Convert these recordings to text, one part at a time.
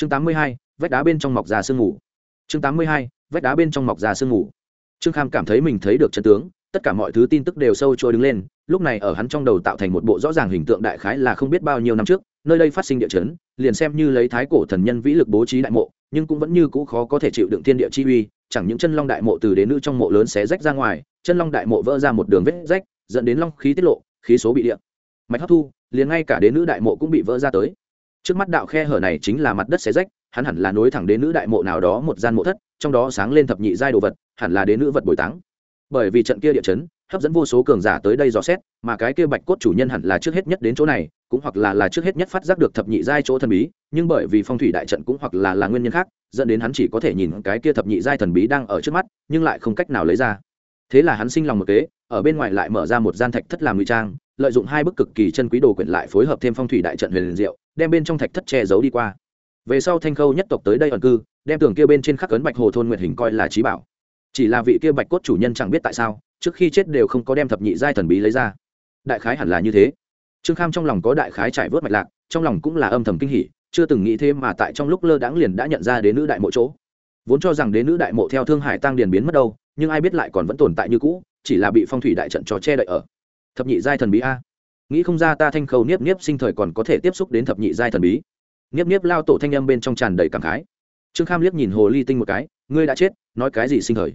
chương tám mươi hai, vách đá bên trong mọc ra sương ngủ. chương tám mươi hai, vách đá bên trong mọc ra sương ngủ. trương kham cảm thấy mình thấy được chân tướng, tất cả mọi thứ tin tức đều sâu trôi đứng lên, lúc này ở hắn trong đầu tạo thành một bộ rõ ràng hình tượng đại khái là không biết bao nhiêu năm trước, nơi đây phát sinh địa chấn, liền xem như lấy thái cổ thần nhân vĩ lực bố trí đại mộ, nhưng cũng vẫn như cũ khó có thể chịu đựng thiên địa chi uy, chẳng những chân long đại mộ từ đến nữ trong mộ lớn xé rách ra ngoài, chân long đại mộ vỡ ra một đường vết rách, dẫn đến long khí tiết lộ, khí số bị điện mạch hấp thu, liền ngay cả đến nữ đại mộ cũng bị vỡ ra tới trước mắt đạo khe hở này chính là mặt đất xé rách, hắn hẳn là nối thẳng đến nữ đại mộ nào đó một gian mộ thất, trong đó sáng lên thập nhị giai đồ vật, hẳn là đến nữ vật bồi táng. Bởi vì trận kia địa chấn, hấp dẫn vô số cường giả tới đây dò xét, mà cái kia bạch cốt chủ nhân hẳn là trước hết nhất đến chỗ này, cũng hoặc là là trước hết nhất phát giác được thập nhị giai chỗ thần bí, nhưng bởi vì phong thủy đại trận cũng hoặc là là nguyên nhân khác, dẫn đến hắn chỉ có thể nhìn cái kia thập nhị giai thần bí đang ở trước mắt, nhưng lại không cách nào lấy ra. Thế là hắn sinh lòng một kế, ở bên ngoài lại mở ra một gian thạch thất làm ngụy trang, lợi dụng hai bức cực kỳ chân quý đồ quyển lại phối hợp thêm phong thủy đại trận huyền diệu đem bên trong thạch thất che giấu đi qua. Về sau thanh khâu nhất tộc tới đây ẩn cư, đem tường kia bên trên khắc cấn bạch hồ thôn nguyệt hình coi là trí bảo. Chỉ là vị kia bạch cốt chủ nhân chẳng biết tại sao, trước khi chết đều không có đem thập nhị giai thần bí lấy ra. Đại khái hẳn là như thế. Trương kham trong lòng có đại khái trải vớt mạch lạc, trong lòng cũng là âm thầm kinh hỉ, chưa từng nghĩ thêm mà tại trong lúc lơ đãng liền đã nhận ra đến nữ đại mộ chỗ. Vốn cho rằng đến nữ đại mộ theo thương hải tăng điền biến mất đâu, nhưng ai biết lại còn vẫn tồn tại như cũ, chỉ là bị phong thủy đại trận cho che đậy ở. Thập nhị giai thần bí a nghĩ không ra ta thanh khâu niếp niếp sinh thời còn có thể tiếp xúc đến thập nhị giai thần bí. Niếp niếp lao tổ thanh âm bên trong tràn đầy cảm khái. Trương kham liếc nhìn hồ ly tinh một cái, ngươi đã chết, nói cái gì sinh thời?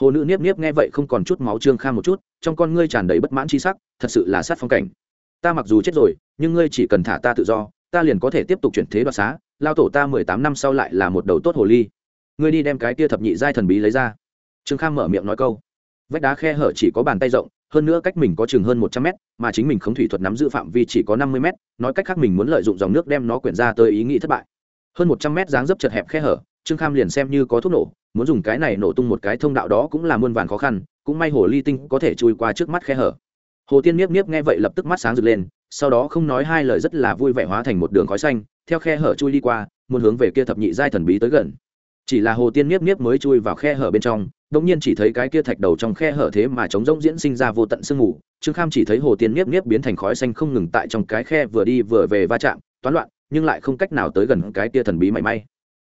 Hồ nữ niếp niếp nghe vậy không còn chút máu trương kham một chút, trong con ngươi tràn đầy bất mãn c h i sắc, thật sự là sát phong cảnh. Ta mặc dù chết rồi, nhưng ngươi chỉ cần thả ta tự do, ta liền có thể tiếp tục chuyển thế đoạt xá, lao tổ ta mười tám năm sau lại là một đầu tốt hồ ly. Ngươi đi đem cái kia thập nhị giai thần bí lấy ra. Trương kham mở miệng nói câu. Vách đá khe hở chỉ có bàn tay rộng hơn nữa cách mình có chừng hơn một trăm mét, mà chính mình khống thủy thuật nắm giữ phạm vi chỉ có năm mươi mét, nói cách khác mình muốn lợi dụng dòng nước đem nó quyển ra tới ý nghĩ thất bại. Hơn một trăm mét dáng dấp chật hẹp khe hở, trương kham liền xem như có thuốc nổ, muốn dùng cái này nổ tung một cái thông đạo đó cũng là muôn vàn khó khăn, cũng may hồ ly tinh có thể chui qua trước mắt khe hở. Hồ tiên niếp niếp nghe vậy lập tức mắt sáng rực lên, sau đó không nói hai lời rất là vui vẻ hóa thành một đường khói xanh, theo khe hở chui đi qua, muốn hướng về kia thập nhị giai thần bí tới gần chỉ là hồ tiên niếp niếp mới chui vào khe hở bên trong đ ỗ n g nhiên chỉ thấy cái kia thạch đầu trong khe hở thế mà trống rỗng diễn sinh ra vô tận sương mù. Trương kham chỉ thấy hồ tiên niếp niếp biến thành khói xanh không ngừng tại trong cái khe vừa đi vừa về va chạm, toán loạn, nhưng lại không cách nào tới gần cái kia thần bí mảy may.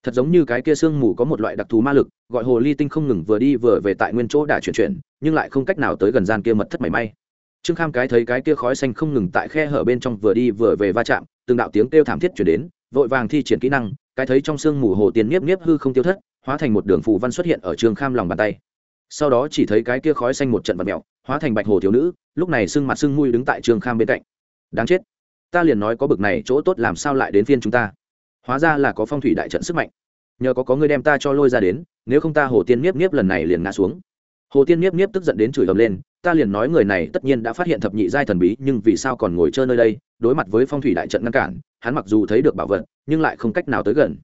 Thật giống như cái kia sương mù có một loại đặc thù ma lực, gọi hồ ly tinh không ngừng vừa đi vừa về tại nguyên chỗ đã chuyển chuyển, nhưng lại không cách nào tới gần gian kia mật thất mảy may. Trương kham cái thấy cái kia khói xanh không ngừng tại khe hở bên trong vừa đi vừa về va chạm, từng đạo tiếng kêu thảm thiết chuyển đến vội vàng thi triển kỹ năng, cái thấy trong sương mù hồ tiên nhiếp nhiếp hư không tiêu thất, hóa thành một đường phù văn xuất hiện ở trường kham lòng bàn tay. Sau đó chỉ thấy cái kia khói xanh một trận vật mẹo hóa thành bạch hồ thiếu nữ, lúc này sưng mặt sưng mùi đứng tại trường kham bên cạnh. Đáng chết. Ta liền nói có bực này chỗ tốt làm sao lại đến phiên chúng ta. Hóa ra là có phong thủy đại trận sức mạnh. Nhờ có có người đem ta cho lôi ra đến, nếu không ta hồ tiên niếp niếp lần này liền ngã xuống. Hồ tiên niếp niếp tức giận đến chửi ầm lên ta liền nói người này tất nhiên đã phát hiện thập nhị giai thần bí, nhưng vì sao còn ngồi chơi nơi đây? Đối mặt với phong thủy đại trận ngăn cản, hắn mặc dù thấy được bảo vật, nhưng lại không cách nào tới gần.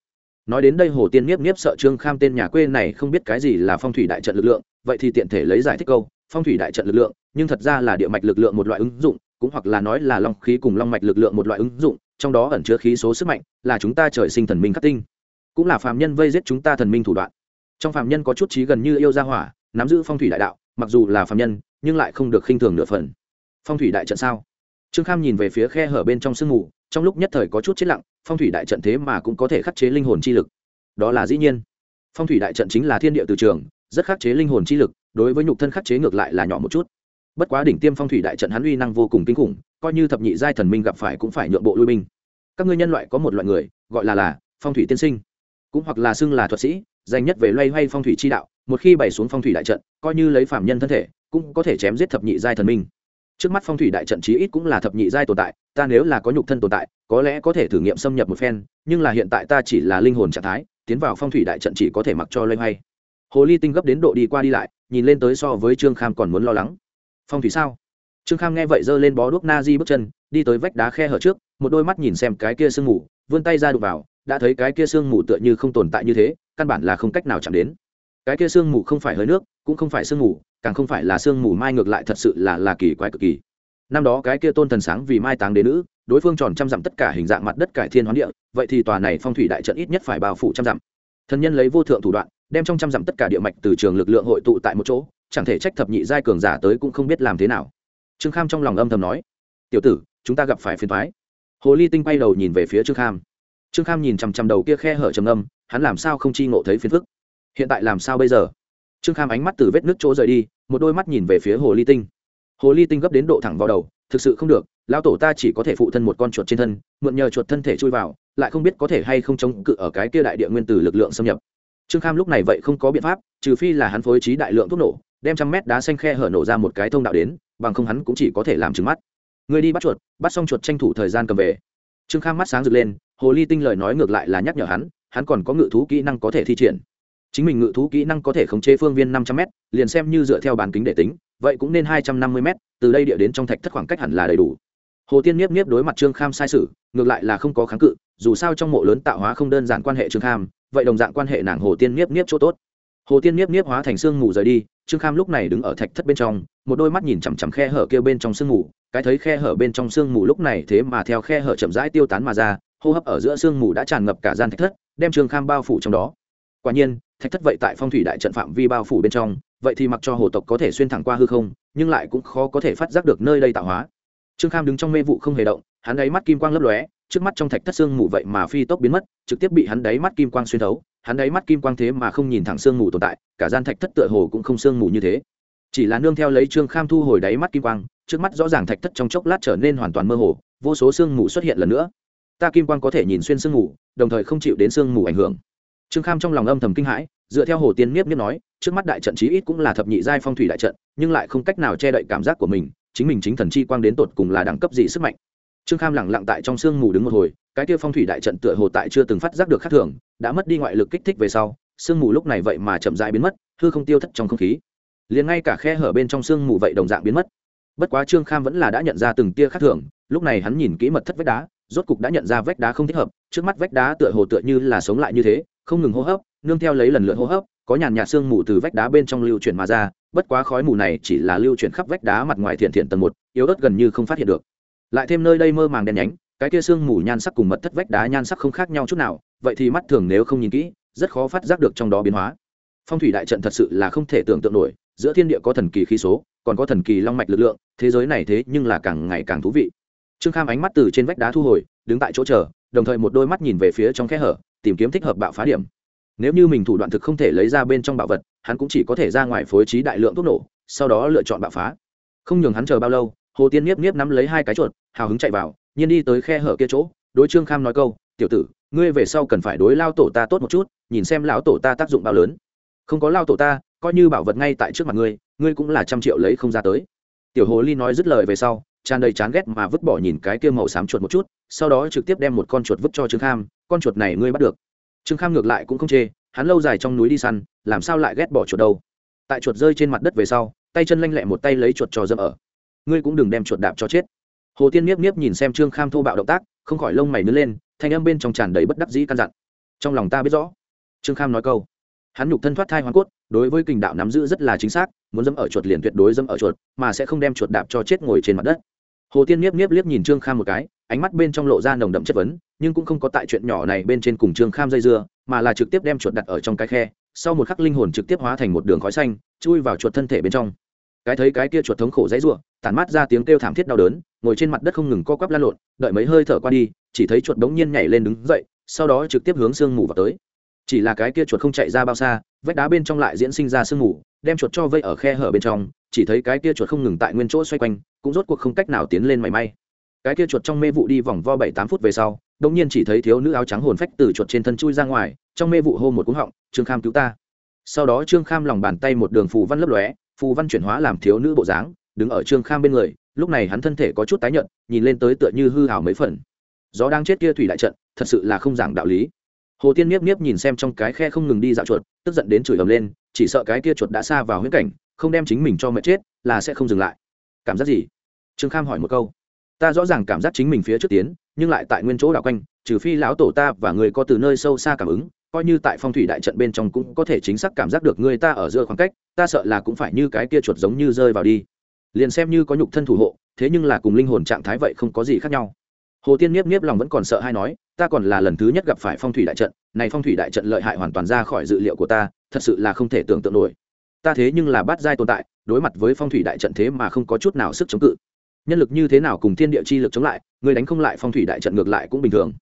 Nói đến đây hồ tiên nhiếp nhiếp sợ trương kham tên nhà quê này không biết cái gì là phong thủy đại trận lực lượng, vậy thì tiện thể lấy giải thích câu, phong thủy đại trận lực lượng, nhưng thật ra là địa mạch lực lượng một loại ứng dụng, cũng hoặc là nói là long khí cùng long mạch lực lượng một loại ứng dụng, trong đó ẩn chứa khí số sức mạnh, là chúng ta trời sinh thần minh khắc tinh. Cũng là phàm nhân vây giết chúng ta thần minh thủ đoạn. Trong phàm nhân có chút trí gần như yêu gia hỏa, nắm giữ phong thủy đại đạo, mặc dù là phàm nhân nhưng lại không được khinh thường nửa phần. Phong thủy đại trận sao? Trương kham nhìn về phía khe hở bên trong sương mù, trong lúc nhất thời có chút chết lặng, phong thủy đại trận thế mà cũng có thể khắc chế linh hồn chi lực. Đó là dĩ nhiên. Phong thủy đại trận chính là thiên địa từ trường, rất khắc chế linh hồn chi lực, đối với nhục thân khắc chế ngược lại là nhỏ một chút. Bất quá đỉnh tiêm phong thủy đại trận hắn uy năng vô cùng kinh khủng, coi như thập nhị giai thần minh gặp phải cũng phải nhượng bộ lui binh. Các ngươi nhân loại có một loại người, gọi là là phong thủy tiên sinh, cũng hoặc là xưng là thuật sĩ, danh nhất về loay hoay phong thủy chi đạo, một khi bày xuống phong thủy đại trận, coi như lấy phạm nhân thân thể cũng có thể chém giết thập nhị giai thần minh. Trước mắt phong thủy đại trận chí ít cũng là thập nhị giai tồn tại, ta nếu là có nhục thân tồn tại, có lẽ có thể thử nghiệm xâm nhập một phen, nhưng là hiện tại ta chỉ là linh hồn trạng thái, tiến vào phong thủy đại trận chỉ có thể mặc cho loay hoay. Hồ ly tinh gấp đến độ đi qua đi lại, nhìn lên tới so với trương kham còn muốn lo lắng. Phong thủy sao? Trương kham nghe vậy giơ lên bó đuốc na di bước chân, đi tới vách đá khe hở trước, một đôi mắt nhìn xem cái kia sương mù, vươn tay ra đụng vào, đã thấy cái kia sương mù tựa như không tồn tại như thế, căn bản là không cách nào chạm đến. Cái kia sương mù không phải hơi nước, cũng không phải sương mù càng không phải là sương mù mai ngược lại thật sự là là kỳ quái cực kỳ. Năm đó cái kia tôn thần sáng vì mai táng đế nữ, đối phương tròn trăm dặm tất cả hình dạng mặt đất cải thiên hoán địa, vậy thì tòa này phong thủy đại trận ít nhất phải bao phủ trăm dặm. Thần nhân lấy vô thượng thủ đoạn, đem trong trăm dặm tất cả địa mạch từ trường lực lượng hội tụ tại một chỗ, chẳng thể trách thập nhị giai cường giả tới cũng không biết làm thế nào. Trương kham trong lòng âm thầm nói, tiểu tử, chúng ta gặp phải phiền thoái hồ ly tinh bay đầu nhìn về phía trương kham. Trương kham nhìn chằm chằm đầu kia khe hở trầm âm hắn làm sao không chi ngộ thấy phiền phức? Hiện tại làm sao bây giờ? Trương kham ánh mắt từ vết nước chỗ rời đi, một đôi mắt nhìn về phía hồ ly tinh. Hồ ly tinh gấp đến độ thẳng vào đầu, thực sự không được, lão tổ ta chỉ có thể phụ thân một con chuột trên thân, mượn nhờ chuột thân thể chui vào, lại không biết có thể hay không chống cự ở cái kia đại địa nguyên tử lực lượng xâm nhập. Trương kham lúc này vậy không có biện pháp, trừ phi là hắn phối trí đại lượng thuốc nổ, đem trăm mét đá xanh khe hở nổ ra một cái thông đạo đến, bằng không hắn cũng chỉ có thể làm trứng mắt. Người đi bắt chuột, bắt xong chuột tranh thủ thời gian cầm về. Trương kham mắt sáng rực lên, hồ ly tinh lời nói ngược lại là nhắc nhở hắn hắn còn có ngự thú kỹ năng có thể thi triển chính mình ngự thú kỹ năng có thể khống chế phương viên năm trăm m liền xem như dựa theo bàn kính để tính, vậy cũng nên hai trăm năm mươi m từ đây địa đến trong thạch thất khoảng cách hẳn là đầy đủ. Hồ tiên nhiếp nhiếp đối mặt trương kham sai sự ngược lại là không có kháng cự, dù sao trong mộ lớn tạo hóa không đơn giản quan hệ trương kham, vậy đồng dạng quan hệ nàng hồ tiên nhiếp nhiếp chỗ tốt. Hồ tiên nhiếp nhiếp hóa thành sương mù rời đi, trương kham lúc này đứng ở thạch thất bên trong, một đôi mắt nhìn chằm chằm khe hở kia bên trong sương mù, cái thấy khe hở bên trong sương mù lúc này thế mà theo khe hở chậm rãi tiêu tán mà ra, hô hấp ở giữa sương mù đã tràn ngập cả gian thạch thất, đem trương kham bao phủ trong đó. Quả nhiên thạch thất vậy tại phong thủy đại trận phạm vi bao phủ bên trong, vậy thì mặc cho hồ tộc có thể xuyên thẳng qua hư không, nhưng lại cũng khó có thể phát giác được nơi đây tạo hóa. Trương kham đứng trong mê vụ không hề động, hắn đáy mắt kim quang lấp lóe, trước mắt trong thạch thất xương mù vậy mà phi tốc biến mất, trực tiếp bị hắn đáy mắt kim quang xuyên thấu, hắn đáy mắt kim quang thế mà không nhìn thẳng xương mù tồn tại, cả gian thạch thất tựa hồ cũng không xương mù như thế. Chỉ là nương theo lấy trương kham thu hồi đáy mắt kim quang, trước mắt rõ ràng thạch thất trong chốc lát trở nên hoàn toàn mơ hồ, vô số xương mù xuất hiện lần nữa. Ta kim quang có thể nhìn xuyên sương mù, đồng thời không chịu đến sương mù ảnh hưởng trương kham trong lòng âm thầm kinh hãi, dựa theo hồ tiên miếp miếp nói, trước mắt đại trận chí ít cũng là thập nhị giai phong thủy đại trận, nhưng lại không cách nào che đậy cảm giác của mình, chính mình chính thần chi quang đến tột cùng là đẳng cấp gì sức mạnh. Trương kham lẳng lặng tại trong sương mù đứng một hồi, cái kia phong thủy đại trận tựa hồ tại chưa từng phát giác được khác thường, đã mất đi ngoại lực kích thích về sau, sương mù lúc này vậy mà chậm dại biến mất, hư không tiêu thất trong không khí. Liền ngay cả khe hở bên trong sương mù vậy đồng dạng biến mất. Bất quá trương kham vẫn là đã nhận ra từng tia khác thường, lúc này hắn nhìn kỹ mật thất vách đá, rốt cục đã nhận ra vách đá không thích hợp, trước mắt vách đá tựa hồ tựa như là sống lại như thế không ngừng hô hấp, nương theo lấy lần lượt hô hấp, có nhàn nhạt sương mù từ vách đá bên trong lưu chuyển mà ra, bất quá khói mù này chỉ là lưu chuyển khắp vách đá mặt ngoài thiện thiện tầng một, yếu ớt gần như không phát hiện được. Lại thêm nơi đây mơ màng đen nhánh, cái kia sương mù nhan sắc cùng mật thất vách đá nhan sắc không khác nhau chút nào, vậy thì mắt thường nếu không nhìn kỹ, rất khó phát giác được trong đó biến hóa. Phong thủy đại trận thật sự là không thể tưởng tượng nổi, giữa thiên địa có thần kỳ khí số, còn có thần kỳ long mạch lực lượng, thế giới này thế nhưng là càng ngày càng thú vị. Trương kham ánh mắt từ trên vách đá thu hồi, đứng tại chỗ chờ, đồng thời một đôi mắt nhìn về phía trong khe hở tìm kiếm thích hợp bạo phá điểm. Nếu như mình thủ đoạn thực không thể lấy ra bên trong bạo vật, hắn cũng chỉ có thể ra ngoài phối trí đại lượng thuốc nổ, sau đó lựa chọn bạo phá. Không nhường hắn chờ bao lâu, hồ tiên niếp niếp nắm lấy hai cái chuột, hào hứng chạy vào, nhiên đi tới khe hở kia chỗ, đối trương kham nói câu, tiểu tử, ngươi về sau cần phải đối lao tổ ta tốt một chút, nhìn xem lão tổ ta tác dụng bao lớn. Không có lao tổ ta, coi như bảo vật ngay tại trước mặt ngươi ngươi cũng là trăm triệu lấy không ra tới. Tiểu hồ ly nói dứt lời về sau tràn đầy chán ghét mà vứt bỏ nhìn cái kia màu xám chuột một chút, sau đó trực tiếp đem một con chuột vứt cho trương kham, con chuột này ngươi bắt được. Trương kham ngược lại cũng không chê, hắn lâu dài trong núi đi săn, làm sao lại ghét bỏ chuột đâu? Tại chuột rơi trên mặt đất về sau, tay chân lanh lẹ một tay lấy chuột cho dâm ở. Ngươi cũng đừng đem chuột đạp cho chết. Hồ tiên miếp miếp nhìn xem trương kham thô bạo động tác, không khỏi lông mày nứt lên, thanh âm bên trong tràn đầy bất đắc dĩ căn dặn. Trong lòng ta biết rõ. Trương kham nói câu. Hắn nhục thân thoát thai hoàn cốt, đối với kình đạo nắm giữ rất là chính xác, muốn dâm ở chuột liền tuyệt đối dâm ở chuột, mà sẽ không đem chuột đạp cho chết ngồi trên mặt đất hồ tiên nhiếp nhiếp liếc nhìn trương kham một cái, ánh mắt bên trong lộ ra nồng đậm chất vấn, nhưng cũng không có tại chuyện nhỏ này bên trên cùng trương kham dây dưa, mà là trực tiếp đem chuột đặt ở trong cái khe, sau một khắc linh hồn trực tiếp hóa thành một đường khói xanh, chui vào chuột thân thể bên trong. Cái thấy cái kia chuột thống khổ dãy r u ộ tản mát ra tiếng kêu thảm thiết đau đớn, ngồi trên mặt đất không ngừng co quắp lan lộn, đợi mấy hơi thở qua đi, chỉ thấy chuột đống nhiên nhảy lên đứng dậy, sau đó trực tiếp hướng sương mù vào tới. Chỉ là cái kia chuột không chạy ra bao xa, vách đá bên trong lại diễn sinh ra sương mù, đem chuột cho vây ở khe hở bên trong, chỉ thấy cái kia chuột không ngừng tại nguyên chỗ xoay quanh cũng rốt cuộc không cách nào tiến lên mảy may. Cái kia chuột trong mê vụ đi vòng vo bảy tám phút về sau đông nhiên chỉ thấy thiếu nữ áo trắng hồn phách từ chuột trên thân chui ra ngoài, trong mê vụ hô một cúng họng, trương kham cứu ta. Sau đó trương kham lòng bàn tay một đường phù văn lấp lóe, phù văn chuyển hóa làm thiếu nữ bộ dáng, đứng ở trương kham bên người, lúc này hắn thân thể có chút tái nhợt, nhìn lên tới tựa như hư hào mấy phần. Gió đang chết kia thủy đại trận, thật sự là không giảng đạo lý. Hồ tiên miếp miếp nhìn xem trong cái khe không ngừng đi dạo chuột, tức giận đến chửi ầm lên, chỉ sợ cái kia chuột đã xa vào huyết cảnh, không đem chính mình cho mệt chết, là sẽ không dừng lại cảm giác gì? Trương kham hỏi một câu. Ta rõ ràng cảm giác chính mình phía trước tiến, nhưng lại tại nguyên chỗ đạo quanh, trừ phi lão tổ ta và người có từ nơi sâu xa cảm ứng, coi như tại phong thủy đại trận bên trong cũng có thể chính xác cảm giác được người ta ở giữa khoảng cách, ta sợ là cũng phải như cái kia chuột giống như rơi vào đi. Liền xem như có nhục thân thủ hộ, thế nhưng là cùng linh hồn trạng thái vậy không có gì khác nhau. Hồ tiên nhiếp nhiếp lòng vẫn còn sợ hay nói, ta còn là lần thứ nhất gặp phải phong thủy đại trận, này phong thủy đại trận lợi hại hoàn toàn ra khỏi dự liệu của ta, thật sự là không thể tưởng tượng nổi ta thế nhưng là bát giai tồn tại, đối mặt với phong thủy đại trận thế mà không có chút nào sức chống cự. Nhân lực như thế nào cùng thiên địa chi lực chống lại, người đánh không lại phong thủy đại trận ngược lại cũng bình thường.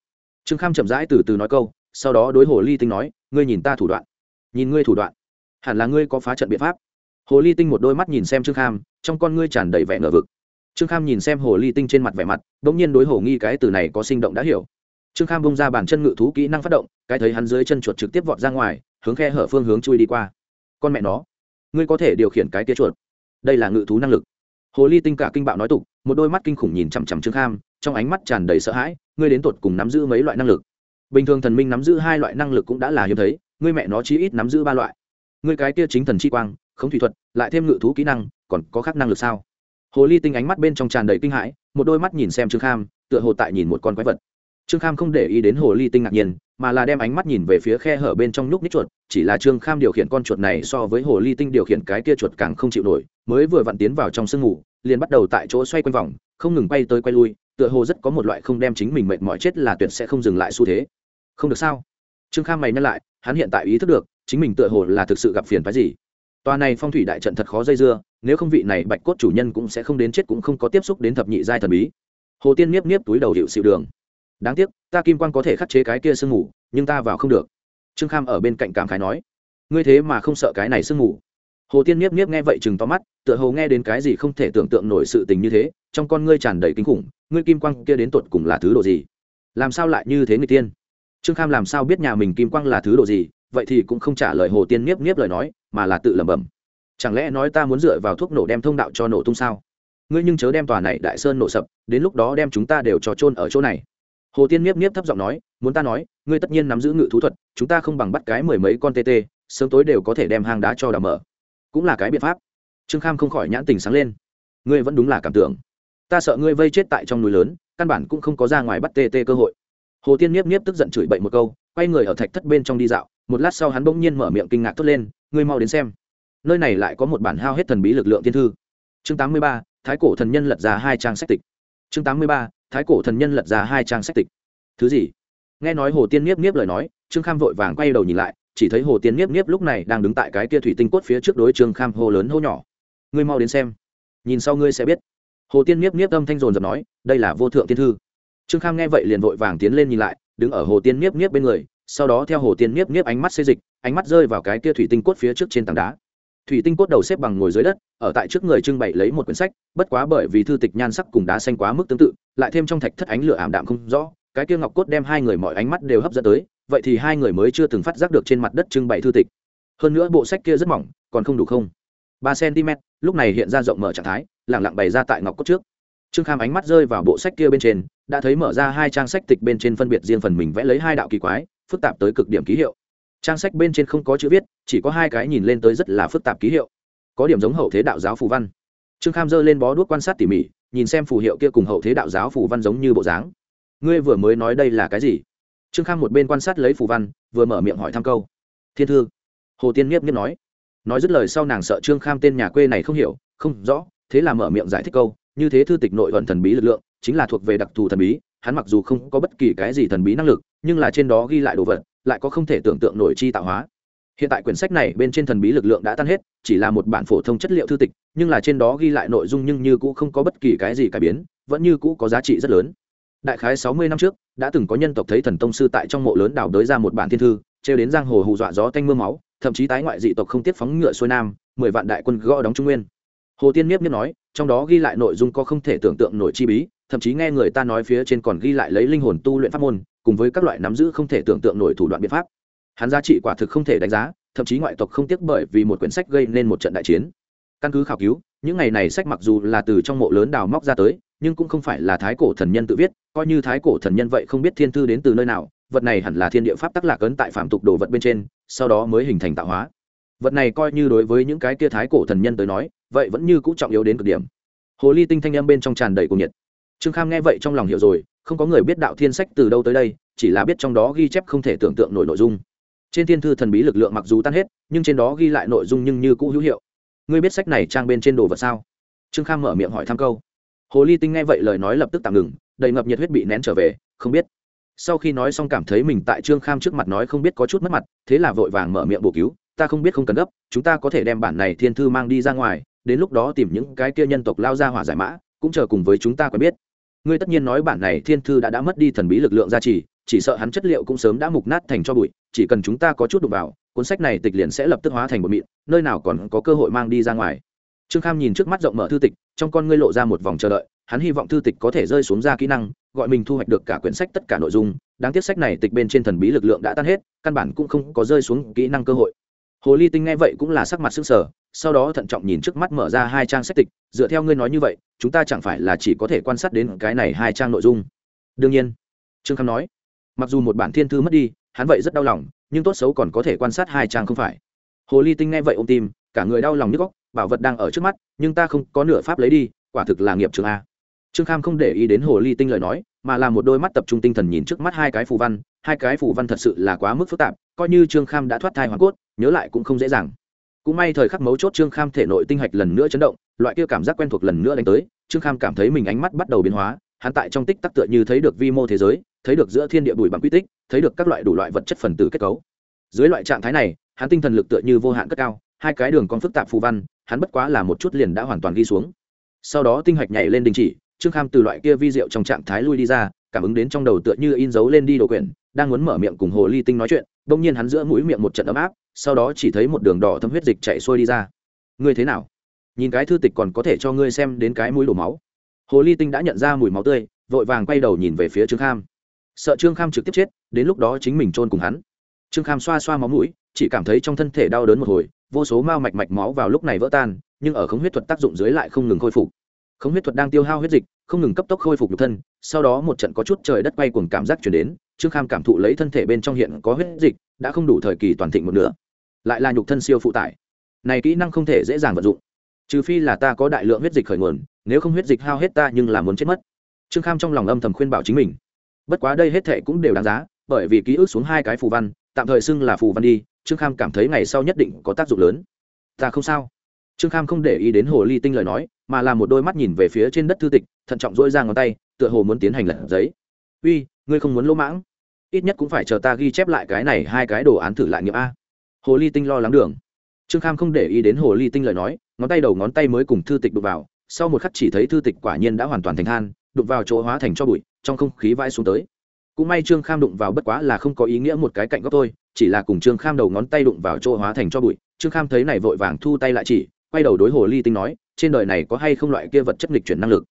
Trương kham chậm rãi từ từ nói câu, sau đó đối hồ ly tinh nói, ngươi nhìn ta thủ đoạn. Nhìn ngươi thủ đoạn. Hẳn là ngươi có phá trận biện pháp. Hồ ly tinh một đôi mắt nhìn xem trương kham, trong con ngươi tràn đầy vẻ ngờ vực. Trương kham nhìn xem hồ ly tinh trên mặt vẻ mặt đ ỗ n g nhiên đối hồ nghi cái từ này có sinh động đã hiểu. Trương kham bông ra bàn chân ngự thú kỹ năng phát động, cái thấy hắn dưới chân chuột trực tiếp vọt ra ngoài, hướng khe hở phương hướng chui đi qua. Con mẹ nó ngươi có thể điều khiển cái kia chuột. Đây là ngự thú năng lực. Hồ ly tinh cả kinh bạo nói tục, một đôi mắt kinh khủng nhìn chằm chằm trương kham, trong ánh mắt tràn đầy sợ hãi, ngươi đến tột cùng nắm giữ mấy loại năng lực? Bình thường thần minh nắm giữ hai loại năng lực cũng đã là hiếm thấy, ngươi mẹ nó chí ít nắm giữ ba loại. Ngươi cái kia chính thần chi quang, không thủy thuật, lại thêm ngự thú kỹ năng, còn có khác năng lực sao? Hồ ly tinh ánh mắt bên trong tràn đầy kinh hãi, một đôi mắt nhìn xem trương kham, tựa hồ tại nhìn một con quái vật trương kham không để ý đến hồ ly tinh ngạc nhiên, mà là đem ánh mắt nhìn về phía khe hở bên trong nhúc nít chuột, chỉ là trương kham điều khiển con chuột này so với hồ ly tinh điều khiển cái kia chuột càng không chịu nổi, mới vừa vặn tiến vào trong sương ngủ, liền bắt đầu tại chỗ xoay quanh vòng, không ngừng bay tới quay lui, tựa hồ rất có một loại không đem chính mình mệt mỏi chết là tuyệt sẽ không dừng lại xu thế. Không được sao? Trương kham mày nhắc lại, hắn hiện tại ý thức được, chính mình tựa hồ là thực sự gặp phiền phái gì. Tòa này phong thủy đại trận thật khó dây dưa, nếu không vị này bạch cốt chủ nhân cũng sẽ không đến chết cũng không có tiếp xúc đến thập nhị giai thần bí. Hồ tiên niếp niếp túi đầu hiệu xịu đường đáng tiếc, ta kim quan có thể khắc chế cái kia sương ngủ nhưng ta vào không được. Trương kham ở bên cạnh cảm khái nói, ngươi thế mà không sợ cái này sương ngủ hồ tiên nhiếp nhiếp nghe vậy chừng to mắt, tựa hồ nghe đến cái gì không thể tưởng tượng nổi sự tình như thế, trong con ngươi tràn đầy kinh khủng, ngươi kim quang kia đến tột cùng là thứ độ gì? Làm sao lại như thế người tiên? Trương kham làm sao biết nhà mình kim quang là thứ độ gì, vậy thì cũng không trả lời hồ tiên nhiếp nhiếp lời nói, mà là tự lẩm bẩm, chẳng lẽ nói ta muốn dựa vào thuốc nổ đem thông đạo cho nổ tung sao? Ngươi nhưng chớ đem tòa này đại sơn nổ sập, đến lúc đó đem chúng ta đều cho trôn ở chỗ này hồ tiên miếp miếp thấp giọng nói muốn ta nói ngươi tất nhiên nắm giữ ngự thú thuật chúng ta không bằng bắt cái mười mấy con tê tê sớm tối đều có thể đem hang đá cho đào mở. Cũng là cái biện pháp. Trương kham không khỏi nhãn tình sáng lên. Ngươi vẫn đúng là cảm tưởng. Ta sợ ngươi vây chết tại trong núi lớn căn bản cũng không có ra ngoài bắt tê tê cơ hội. Hồ tiên miếp miếp tức giận chửi bậy một câu quay người ở thạch thất bên trong đi dạo. Một lát sau hắn bỗng nhiên mở miệng kinh ngạc thốt lên ngươi mau đến xem. Nơi này lại có một bản hao hết thần bí lực lượng thiên thư. Chương 83, thái cổ thần nhân lật ra hai trang sách tịch. Chương 83, thái cổ thần nhân lật ra hai trang sách tịch. Thứ gì? Nghe nói hồ tiên nhiếp nhiếp lời nói, trương kham vội vàng quay đầu nhìn lại, chỉ thấy hồ tiên nhiếp nhiếp lúc này đang đứng tại cái kia thủy tinh cốt phía trước đối trương kham hô lớn hô nhỏ. Ngươi mau đến xem. Nhìn sau ngươi sẽ biết. Hồ tiên nhiếp nhiếp âm thanh rồn rập nói, đây là vô thượng tiên thư. Trương kham nghe vậy liền vội vàng tiến lên nhìn lại, đứng ở hồ tiên nhiếp nhiếp bên người, sau đó theo hồ tiên nhiếp nhiếp ánh mắt xê dịch, ánh mắt rơi vào cái kia thủy tinh cốt phía trước trên tảng đá thủy tinh cốt đầu xếp bằng ngồi dưới đất, ở tại trước người trưng bày lấy một quyển sách, bất quá bởi vì thư tịch nhan sắc cùng đá xanh quá mức tương tự, lại thêm trong thạch thất ánh lửa ảm đạm không rõ, cái kia ngọc cốt đem hai người mọi ánh mắt đều hấp dẫn tới, vậy thì hai người mới chưa từng phát giác được trên mặt đất trưng bày thư tịch. Hơn nữa bộ sách kia rất mỏng, còn không đủ không? Ba cm lúc này hiện ra rộng mở trạng thái, lẳng lặng bày ra tại ngọc cốt trước. Trương kham ánh mắt rơi vào bộ sách kia bên trên, đã thấy mở ra hai trang sách tịch bên trên phân biệt riêng phần mình vẽ lấy hai đạo kỳ quái, phức tạp tới cực điểm ký hiệu trang sách bên trên không có chữ viết, chỉ có hai cái nhìn lên tới rất là phức tạp ký hiệu. Có điểm giống hậu thế đạo giáo phù văn. Trương kham dơ lên bó đuốc quan sát tỉ mỉ, nhìn xem phù hiệu kia cùng hậu thế đạo giáo phù văn giống như bộ dáng. Ngươi vừa mới nói đây là cái gì? Trương kham một bên quan sát lấy phù văn, vừa mở miệng hỏi thăm câu. Thiên thư. Hồ tiên nhiếp nhiếp nói. Nói dứt lời sau nàng sợ trương kham tên nhà quê này không hiểu, không rõ, thế là mở miệng giải thích câu. Như thế thư tịch nội vận thần bí lực lượng, chính là thuộc về đặc thù thần bí, hắn mặc dù không có bất kỳ cái gì thần bí năng lực, nhưng là trên đó ghi lại đồ vật lại có không thể tưởng tượng nổi chi tạo hóa. Hiện tại quyển sách này bên trên thần bí lực lượng đã tan hết, chỉ là một bản phổ thông chất liệu thư tịch, nhưng là trên đó ghi lại nội dung nhưng như cũ không có bất kỳ cái gì cải biến, vẫn như cũ có giá trị rất lớn. Đại khái sáu mươi năm trước, đã từng có nhân tộc thấy thần tông sư tại trong mộ lớn đào đới ra một bản thiên thư, trêu đến giang hồ hù dọa gió tanh m ư a máu, thậm chí tái ngoại dị tộc không tiếp phóng ngựa xuôi nam, mười vạn đại quân gõ đóng trung nguyên. Hồ tiên miếp nhất nói, trong đó ghi lại nội dung có không thể tưởng tượng nổi chi bí thậm chí nghe người ta nói phía trên còn ghi lại lấy linh hồn tu luyện pháp môn, cùng với các loại nắm giữ không thể tưởng tượng nổi thủ đoạn biện pháp. Hắn giá trị quả thực không thể đánh giá, thậm chí ngoại tộc không tiếc bởi vì một quyển sách gây nên một trận đại chiến. Căn cứ khảo cứu, những ngày này sách mặc dù là từ trong mộ lớn đào móc ra tới, nhưng cũng không phải là thái cổ thần nhân tự viết, coi như thái cổ thần nhân vậy không biết thiên thư đến từ nơi nào, vật này hẳn là thiên địa pháp tắc lạc ấn tại phạm tục đồ vật bên trên, sau đó mới hình thành tạo hóa. Vật này coi như đối với những cái kia thái cổ thần nhân tới nói, vậy vẫn như cũng trọng yếu đến cực điểm. Hồ ly tinh thanh âm bên trong tràn đầy cuồng nhiệt trương kham nghe vậy trong lòng hiểu rồi, không có người biết đạo thiên sách từ đâu tới đây, chỉ là biết trong đó ghi chép không thể tưởng tượng nổi nội dung. Trên thiên thư thần bí lực lượng mặc dù tan hết, nhưng trên đó ghi lại nội dung nhưng như cũ hữu hiệu. Ngươi biết sách này trang bên trên đồ vật sao? Trương kham mở miệng hỏi thăm câu. Hồ ly tinh nghe vậy lời nói lập tức tạm ngừng, đầy ngập nhiệt huyết bị nén trở về, không biết. Sau khi nói xong cảm thấy mình tại trương kham trước mặt nói không biết có chút mất mặt, thế là vội vàng mở miệng bổ cứu, ta không biết không cần gấp, chúng ta có thể đem bản này thiên thư mang đi ra ngoài, đến lúc đó tìm những cái kia nhân tộc lao ra hỏa giải mã, cũng chờ cùng với chúng ta quen biết ngươi tất nhiên nói bản này thiên thư đã đã mất đi thần bí lực lượng gia trì, chỉ sợ hắn chất liệu cũng sớm đã mục nát thành cho bụi, chỉ cần chúng ta có chút đụng vào, cuốn sách này tịch liền sẽ lập tức hóa thành bột mịn, nơi nào còn có cơ hội mang đi ra ngoài. Trương kham nhìn trước mắt rộng mở thư tịch, trong con ngươi lộ ra một vòng chờ đợi, hắn hy vọng thư tịch có thể rơi xuống ra kỹ năng, gọi mình thu hoạch được cả quyển sách tất cả nội dung. Đáng tiếc sách này tịch bên trên thần bí lực lượng đã tan hết, căn bản cũng không có rơi xuống kỹ năng cơ hội hồ ly tinh nghe vậy cũng là sắc mặt s ư sở sau đó thận trọng nhìn trước mắt mở ra hai trang sách tịch, dựa theo ngươi nói như vậy, chúng ta chẳng phải là chỉ có thể quan sát đến cái này hai trang nội dung. Đương nhiên, trương kham nói, mặc dù một bản thiên thư mất đi, hắn vậy rất đau lòng, nhưng tốt xấu còn có thể quan sát hai trang không phải. Hồ ly tinh nghe vậy ôm tim, cả người đau lòng nhức góc bảo vật đang ở trước mắt, nhưng ta không có nửa pháp lấy đi, quả thực là nghiệp trường a. Trương kham không để ý đến hồ ly tinh lời nói mà là một đôi mắt tập trung tinh thần nhìn trước mắt hai cái phù văn, hai cái phù văn thật sự là quá mức phức tạp, coi như trương kham đã thoát thai hoàn cốt, nhớ lại cũng không dễ dàng. Cũng may thời khắc mấu chốt trương kham thể nội tinh hạch lần nữa chấn động, loại kia cảm giác quen thuộc lần nữa đánh tới, trương kham cảm thấy mình ánh mắt bắt đầu biến hóa, hắn tại trong tích tắc tựa như thấy được vi mô thế giới, thấy được giữa thiên địa bụi bằng quy tích, thấy được các loại đủ loại vật chất phần tử kết cấu. Dưới loại trạng thái này, hắn tinh thần lực tựa như vô hạn cất cao, hai cái đường con phức tạp phù văn, hắn bất quá là một chút liền đã hoàn toàn ghi xuống. Sau đó tinh hạch nhảy lên đình chỉ trương kham từ loại kia vi diệu trong trạng thái lui đi ra, cảm ứng đến trong đầu tựa như in dấu lên đi đồ quyển, đang muốn mở miệng cùng hồ ly tinh nói chuyện đông nhiên hắn giữa mũi miệng một trận ấm áp, sau đó chỉ thấy một đường đỏ thâm huyết dịch chạy xuôi đi ra. Ngươi thế nào? Nhìn cái thư tịch còn có thể cho ngươi xem đến cái mũi đổ máu. Hồ ly tinh đã nhận ra mùi máu tươi, vội vàng quay đầu nhìn về phía trương kham. Sợ trương kham trực tiếp chết, đến lúc đó chính mình chôn cùng hắn. Trương kham xoa xoa máu mũi, chỉ cảm thấy trong thân thể đau đớn một hồi, vô số mao mạch mạch máu vào lúc này vỡ tan, nhưng ở khống huyết thuật tác dụng dưới lại không ngừng khôi phục khống huyết thuật đang tiêu hao huyết dịch, không ngừng cấp tốc khôi phục nhục thân, sau đó một trận có chút trời đất quay cuồng cảm giác chuyển đến, trương kham cảm thụ lấy thân thể bên trong hiện có huyết dịch, đã không đủ thời kỳ toàn thịnh một nữa lại là nhục thân siêu phụ tải. Này kỹ năng không thể dễ dàng vận dụng. Trừ phi là ta có đại lượng huyết dịch khởi nguồn, nếu không huyết dịch hao hết ta nhưng là muốn chết mất. Trương kham trong lòng âm thầm khuyên bảo chính mình. Bất quá đây hết thệ cũng đều đáng giá, bởi vì ký ức xuống hai cái phù văn, tạm thời xưng là phù văn đi, trương kham cảm thấy ngày sau nhất định có tác dụng lớn. Ta không sao trương kham không để ý đến hồ ly tinh lời nói, mà là một đôi mắt nhìn về phía trên đất thư tịch, thận trọng dỗi ra ngón tay, tựa hồ muốn tiến hành lật giấy. Uy, ngươi không muốn lỗ mãng? Ít nhất cũng phải chờ ta ghi chép lại cái này hai cái đồ án thử lại nghiệm a. Hồ ly tinh lo lắng đường. Trương kham không để ý đến hồ ly tinh lời nói, ngón tay đầu ngón tay mới cùng thư tịch đục vào, sau một khắc chỉ thấy thư tịch quả nhiên đã hoàn toàn thành than đục vào chỗ hóa thành cho bụi, trong không khí vai xuống tới. Cũng may trương kham đụng vào bất quá là không có ý nghĩa một cái cạnh góc thôi, chỉ là cùng trương kham đầu ngón tay đụng vào chỗ hóa thành cho bụi, trương kham thấy này vội vàng thu tay lại chỉ quay đầu đối hồ ly tinh nói, trên đời này có hay không loại kia vật chất nghịch chuyển năng lực?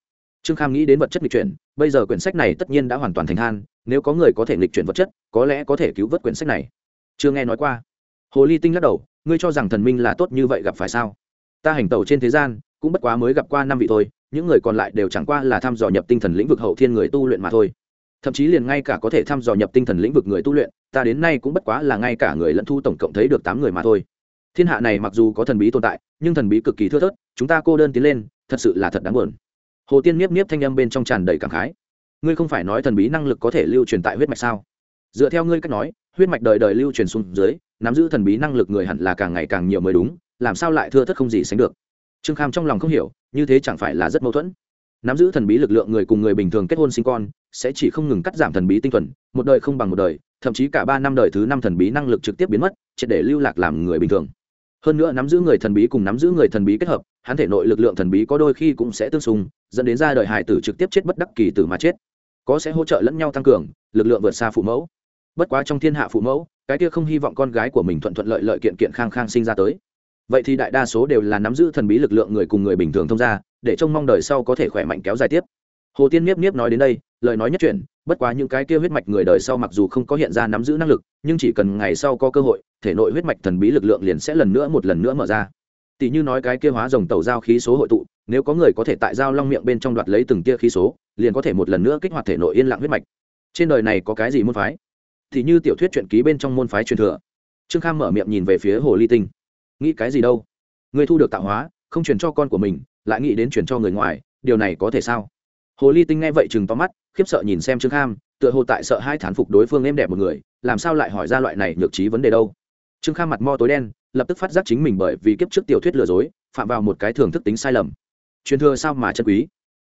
Trương kham nghĩ đến vật chất nghịch chuyển, bây giờ quyển sách này tất nhiên đã hoàn toàn thành han nếu có người có thể nghịch chuyển vật chất, có lẽ có thể cứu vớt quyển sách này. Chưa nghe nói qua. Hồ ly tinh lắc đầu, ngươi cho rằng thần minh là tốt như vậy gặp phải sao? Ta hành tẩu trên thế gian, cũng bất quá mới gặp qua năm vị thôi, những người còn lại đều chẳng qua là thăm dò nhập tinh thần lĩnh vực hậu thiên người tu luyện mà thôi. Thậm chí liền ngay cả có thể thăm dò nhập tinh thần lĩnh vực người tu luyện, ta đến nay cũng bất quá là ngay cả người lẫn thu tổng cộng thấy được tám người mà thôi thiên hạ này mặc dù có thần bí tồn tại, nhưng thần bí cực kỳ thưa thớt, chúng ta cô đơn tiến lên, thật sự là thật đáng buồn. Hồ tiên nhiếp nhiếp thanh âm bên trong tràn đầy cảm khái. Ngươi không phải nói thần bí năng lực có thể lưu truyền tại huyết mạch sao? Dựa theo ngươi cách nói, huyết mạch đời đời lưu truyền xuống dưới, nắm giữ thần bí năng lực người hẳn là càng ngày càng nhiều mới đúng, làm sao lại thưa thất không gì sánh được? Trương kham trong lòng không hiểu, như thế chẳng phải là rất mâu thuẫn. Nắm giữ thần bí lực lượng người cùng người bình thường kết hôn sinh con, sẽ chỉ không ngừng cắt giảm thần bí tinh thuần, một đời không bằng một đời, thậm chí cả ba năm đời thứ năm thần bí năng lực trực tiếp biến mất, triệt để lưu lạc làm người bình thường hơn nữa nắm giữ người thần bí cùng nắm giữ người thần bí kết hợp, hắn thể nội lực lượng thần bí có đôi khi cũng sẽ tương xung, dẫn đến ra đời hải tử trực tiếp chết bất đắc kỳ tử mà chết. Có sẽ hỗ trợ lẫn nhau tăng cường, lực lượng vượt xa phụ mẫu. Bất quá trong thiên hạ phụ mẫu, cái kia không hy vọng con gái của mình thuận thuận lợi lợi kiện kiện khang khang sinh ra tới. Vậy thì đại đa số đều là nắm giữ thần bí lực lượng người cùng người bình thường thông ra để trông mong đời sau có thể khỏe mạnh kéo dài tiếp hồ tiên miếp miếp nói đến đây, lời nói nhất chuyển, bất quá những cái kia huyết mạch người đời sau mặc dù không có hiện ra nắm giữ năng lực, nhưng chỉ cần ngày sau có cơ hội, thể nội huyết mạch thần bí lực lượng liền sẽ lần nữa một lần nữa mở ra. Tỷ như nói cái kia hóa rồng tàu giao khí số hội tụ, nếu có người có thể tại giao long miệng bên trong đoạt lấy từng tia khí số, liền có thể một lần nữa kích hoạt thể nội yên lặng huyết mạch. Trên đời này có cái gì môn phái? Thì như tiểu thuyết truyện ký bên trong môn phái truyền thừa. Trương kham mở miệng nhìn về phía hồ ly tinh. Nghĩ cái gì đâu? Người thu được tạo hóa, không truyền cho con của mình, lại nghĩ đến truyền cho người ngoài, điều này có thể sao? Hồ ly tinh nghe vậy chừng to mắt, khiếp sợ nhìn xem trương kham, tựa hồ tại sợ hai thán phục đối phương êm đẹp một người, làm sao lại hỏi ra loại này nhược trí vấn đề đâu. Trương kham mặt mo tối đen, lập tức phát giác chính mình bởi vì kiếp trước tiểu thuyết lừa dối, phạm vào một cái thường thức tính sai lầm. Truyền thừa sao mà chân quý?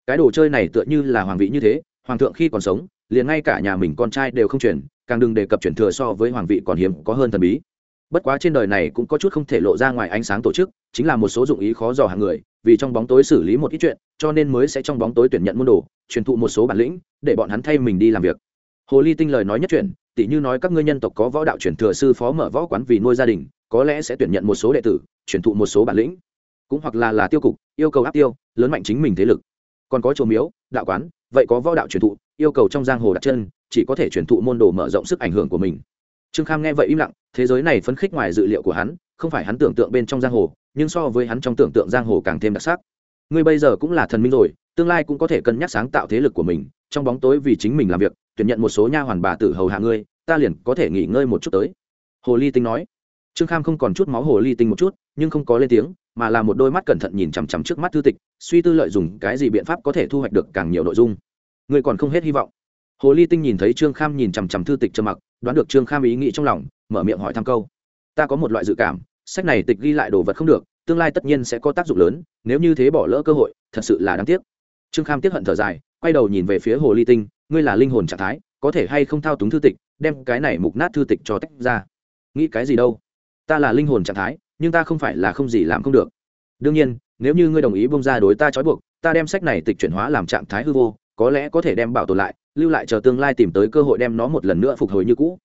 Cái đồ chơi này tựa như là hoàng vị như thế, hoàng thượng khi còn sống, liền ngay cả nhà mình con trai đều không truyền, càng đừng đề cập truyền thừa so với hoàng vị còn hiếm, có hơn thần bí bất quá trên đời này cũng có chút không thể lộ ra ngoài ánh sáng tổ chức, chính là một số dụng ý khó dò hàng người, vì trong bóng tối xử lý một ít chuyện, cho nên mới sẽ trong bóng tối tuyển nhận môn đồ, truyền thụ một số bản lĩnh, để bọn hắn thay mình đi làm việc. Hồ ly tinh lời nói nhất chuyện tỷ như nói các ngươi nhân tộc có võ đạo truyền thừa sư phó mở võ quán vì nuôi gia đình, có lẽ sẽ tuyển nhận một số đệ tử, truyền thụ một số bản lĩnh. Cũng hoặc là là tiêu cục, yêu cầu áp tiêu, lớn mạnh chính mình thế lực. Còn có chùa miếu, đạo quán, vậy có võ đạo truyền thụ, yêu cầu trong giang hồ đặt chân, chỉ có thể truyền thụ môn đồ mở rộng sức ảnh hưởng của mình trương kham nghe vậy im lặng, thế giới này phấn khích ngoài dự liệu của hắn, không phải hắn tưởng tượng bên trong giang hồ, nhưng so với hắn trong tưởng tượng giang hồ càng thêm đặc sắc. Ngươi bây giờ cũng là thần minh rồi, tương lai cũng có thể cân nhắc sáng tạo thế lực của mình, trong bóng tối vì chính mình làm việc, tuyển nhận một số nha hoàn bà tử hầu hạ ngươi, ta liền có thể nghỉ ngơi một chút tới. Hồ ly tinh nói. Trương kham không còn chút máu hồ ly tinh một chút, nhưng không có lên tiếng, mà là một đôi mắt cẩn thận nhìn chằm chằm trước mắt thư tịch, suy tư lợi dùng cái gì biện pháp có thể thu hoạch được càng nhiều nội dung. Ngươi còn không hết hy vọng. Hồ ly tinh nhìn thấy trương kham nhìn chằm chằm thư tịch trầm mặc đoán được trương kham ý nghĩ trong lòng, mở miệng hỏi thăm câu. Ta có một loại dự cảm, sách này tịch ghi lại đồ vật không được, tương lai tất nhiên sẽ có tác dụng lớn, nếu như thế bỏ lỡ cơ hội, thật sự là đáng tiếc. Trương kham tiếp hận thở dài, quay đầu nhìn về phía hồ ly tinh, ngươi là linh hồn trạng thái, có thể hay không thao túng thư tịch, đem cái này mục nát thư tịch cho tách ra. Nghĩ cái gì đâu? Ta là linh hồn trạng thái, nhưng ta không phải là không gì làm không được. Đương nhiên, nếu như ngươi đồng ý bông ra đối ta trói buộc, ta đem sách này tịch chuyển hóa làm trạng thái hư vô, có lẽ có thể đem bảo tồn lại lưu lại chờ tương lai tìm tới cơ hội đem nó một lần nữa phục hồi như cũ.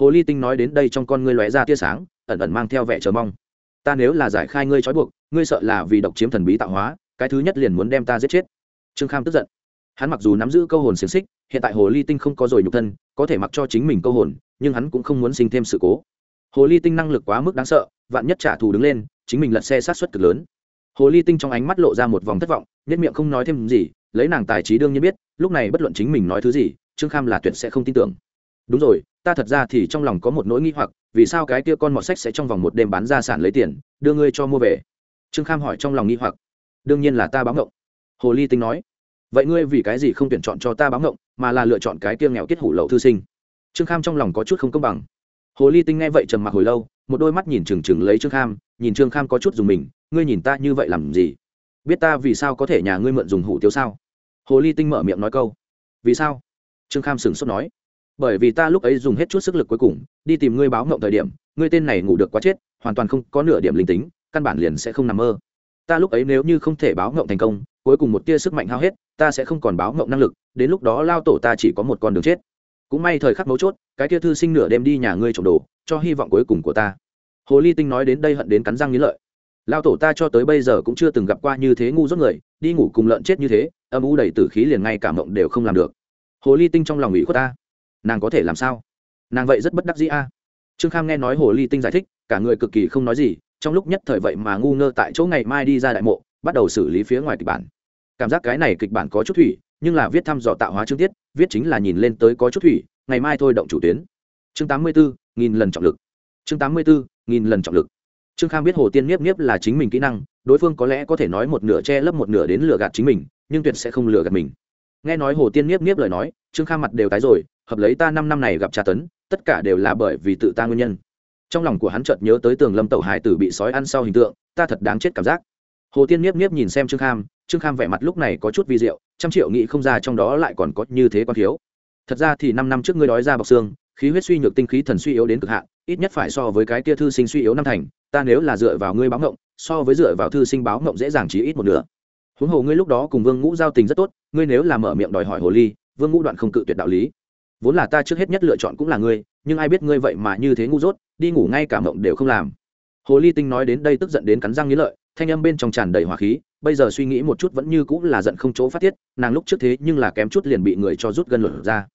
Hồ ly tinh nói đến đây trong con ngươi lóe ra tia sáng, ẩn ẩn mang theo vẻ chờ mong. Ta nếu là giải khai ngươi trói buộc, ngươi sợ là vì độc chiếm thần bí tạo hóa, cái thứ nhất liền muốn đem ta giết chết. Trương kham tức giận. Hắn mặc dù nắm giữ câu hồn xiềng xích, hiện tại hồ ly tinh không có rồi nhục thân, có thể mặc cho chính mình câu hồn, nhưng hắn cũng không muốn sinh thêm sự cố. Hồ ly tinh năng lực quá mức đáng sợ, vạn nhất trả thù đứng lên, chính mình lật xe sát xuất cực lớn. Hồ ly tinh trong ánh mắt lộ ra một vòng thất vọng nhất miệng không nói thêm gì lấy nàng tài trí đương nhiên biết, lúc này bất luận chính mình nói thứ gì, trương kham là tuyệt sẽ không tin tưởng. Đúng rồi, ta thật ra thì trong lòng có một nỗi nghi hoặc, vì sao cái kia con mọt sách sẽ trong vòng một đêm bán ra sản lấy tiền, đưa ngươi cho mua về? Trương kham hỏi trong lòng nghi hoặc. Đương nhiên là ta báo ngộng. Hồ ly tinh nói. Vậy ngươi vì cái gì không tuyển chọn cho ta báo ngộng, mà là lựa chọn cái kia nghèo kết hủ lậu thư sinh? Trương kham trong lòng có chút không công bằng. Hồ ly tinh nghe vậy trầm mặc hồi lâu, một đôi mắt nhìn trừng trừng lấy trương kham, nhìn trương kham có chút dùng mình, ngươi nhìn ta như vậy làm gì? Biết ta vì sao có thể nhà ngươi mượn dùng hủ tiếu sao? Hồ ly tinh mở miệng nói câu vì sao trương kham sửng sốt nói bởi vì ta lúc ấy dùng hết chút sức lực cuối cùng đi tìm ngươi báo ngộng thời điểm ngươi tên này ngủ được quá chết hoàn toàn không có nửa điểm linh tính căn bản liền sẽ không nằm mơ ta lúc ấy nếu như không thể báo ngộng thành công cuối cùng một tia sức mạnh hao hết ta sẽ không còn báo ngộng năng lực đến lúc đó lao tổ ta chỉ có một con đường chết cũng may thời khắc mấu chốt cái tia thư sinh nửa đem đi nhà ngươi trộm đồ cho hy vọng cuối cùng của ta hồ ly tinh nói đến đây hận đến cắn răng nghĩ lợi lao tổ ta cho tới bây giờ cũng chưa từng gặp qua như thế ngu dốt người đi ngủ cùng lợn chết như thế, âm u đầy tử khí liền ngay cả mộng đều không làm được. Hồ ly tinh trong lòng ủy khuất ta. Nàng có thể làm sao? Nàng vậy rất bất đắc dĩ a. Trương kham nghe nói hồ ly tinh giải thích, cả người cực kỳ không nói gì, trong lúc nhất thời vậy mà ngu ngơ tại chỗ ngày mai đi ra đại mộ, bắt đầu xử lý phía ngoài kịch bản. Cảm giác cái này kịch bản có chút thủy, nhưng là viết thăm dò tạo hóa chương tiết, viết chính là nhìn lên tới có chút thủy, ngày mai thôi động chủ tuyến. Chương tám mươi bốn nghìn lần trọng lực. Chương tám mươi bốn nghìn lần trọng lực. Trương kham biết hồ tiên nhiếp nhiếp là chính mình kỹ năng đối phương có lẽ có thể nói một nửa che lấp một nửa đến lừa gạt chính mình, nhưng tuyệt sẽ không lừa gạt mình. Nghe nói hồ tiên nhiếp nhiếp lời nói, trương kham mặt đều tái rồi, hợp lấy ta năm năm này gặp tra tấn, tất cả đều là bởi vì tự ta nguyên nhân. Trong lòng của hắn chợt nhớ tới tường lâm tẩu hải tử bị sói ăn sau hình tượng, ta thật đáng chết cảm giác. Hồ tiên nhiếp nhiếp nhìn xem trương kham trương kham vẻ mặt lúc này có chút vi diệu, trăm triệu nghĩ không ra trong đó lại còn có như thế quan thiếu. Thật ra thì năm năm trước ngươi đói ra bọc xương, khí huyết suy nhược tinh khí thần suy yếu đến cực hạn, ít nhất phải so với cái tia thư sinh suy yếu năm thành, ta nếu là dựa vào ngươi báo ngộng so với dựa vào thư sinh báo mộng dễ dàng chỉ ít một nửa. Huống hồ ngươi lúc đó cùng vương ngũ giao tình rất tốt, ngươi nếu là mở miệng đòi hỏi hồ ly, vương ngũ đoạn không cự tuyệt đạo lý. Vốn là ta trước hết nhất lựa chọn cũng là ngươi, nhưng ai biết ngươi vậy mà như thế ngu dốt, đi ngủ ngay cả mộng đều không làm. Hồ ly tinh nói đến đây tức giận đến cắn răng nghĩ lợi, thanh âm bên trong tràn đầy hỏa khí, bây giờ suy nghĩ một chút vẫn như cũng là giận không chỗ phát tiết, nàng lúc trước thế nhưng là kém chút liền bị người cho rút gân luận ra.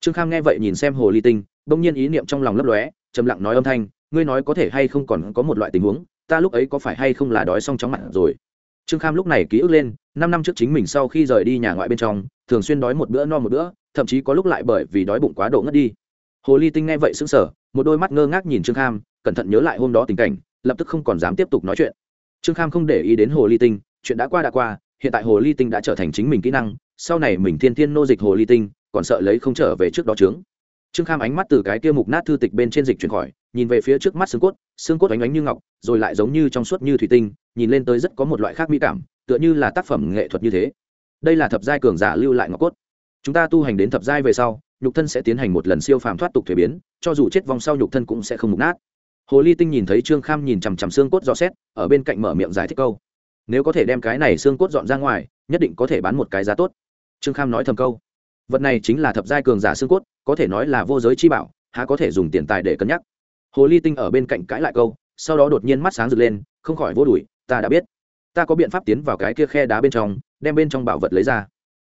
Trương kham nghe vậy nhìn xem hồ ly tinh, bỗng nhiên ý niệm trong lòng lấp lóe, trầm lặng nói âm thanh, ngươi nói có thể hay không còn có một loại tình huống ta lúc ấy có phải hay không là đói xong chóng mặt rồi? Trương kham lúc này ký ức lên, năm năm trước chính mình sau khi rời đi nhà ngoại bên trong, thường xuyên đói một bữa no một bữa, thậm chí có lúc lại bởi vì đói bụng quá độ ngất đi. Hồ ly tinh nghe vậy sững sờ, một đôi mắt ngơ ngác nhìn trương kham, cẩn thận nhớ lại hôm đó tình cảnh, lập tức không còn dám tiếp tục nói chuyện. Trương kham không để ý đến hồ ly tinh, chuyện đã qua đã qua, hiện tại hồ ly tinh đã trở thành chính mình kỹ năng, sau này mình thiên thiên nô dịch hồ ly tinh, còn sợ lấy không trở về trước đó trướng trương kham ánh mắt từ cái kia mục nát thư tịch bên trên dịch chuyển khỏi nhìn về phía trước mắt xương cốt xương cốt ánh ánh như ngọc, rồi lại giống như trong suốt như thủy tinh, nhìn lên tới rất có một loại khác mỹ cảm, tựa như là tác phẩm nghệ thuật như thế. Đây là thập giai cường giả lưu lại ngọc cốt. Chúng ta tu hành đến thập giai về sau, nhục thân sẽ tiến hành một lần siêu phàm thoát tục thuế biến, cho dù chết vong sau nhục thân cũng sẽ không mục nát. Hồ ly tinh nhìn thấy trương kham nhìn chằm chằm xương cốt dò xét, ở bên cạnh mở miệng giải thích câu. Nếu có thể đem cái này xương cốt dọn ra ngoài, nhất định có thể bán một cái giá tốt. Trương kham nói thầm câu. Vật này chính là thập giai cường giả xương cốt, có thể nói là vô giới chi bảo, há có thể dùng tiền tài để cân nhắc hồ ly tinh ở bên cạnh cãi lại câu, sau đó đột nhiên mắt sáng rực lên, không khỏi vô đùi, ta đã biết. Ta có biện pháp tiến vào cái kia khe đá bên trong, đem bên trong bảo vật lấy ra.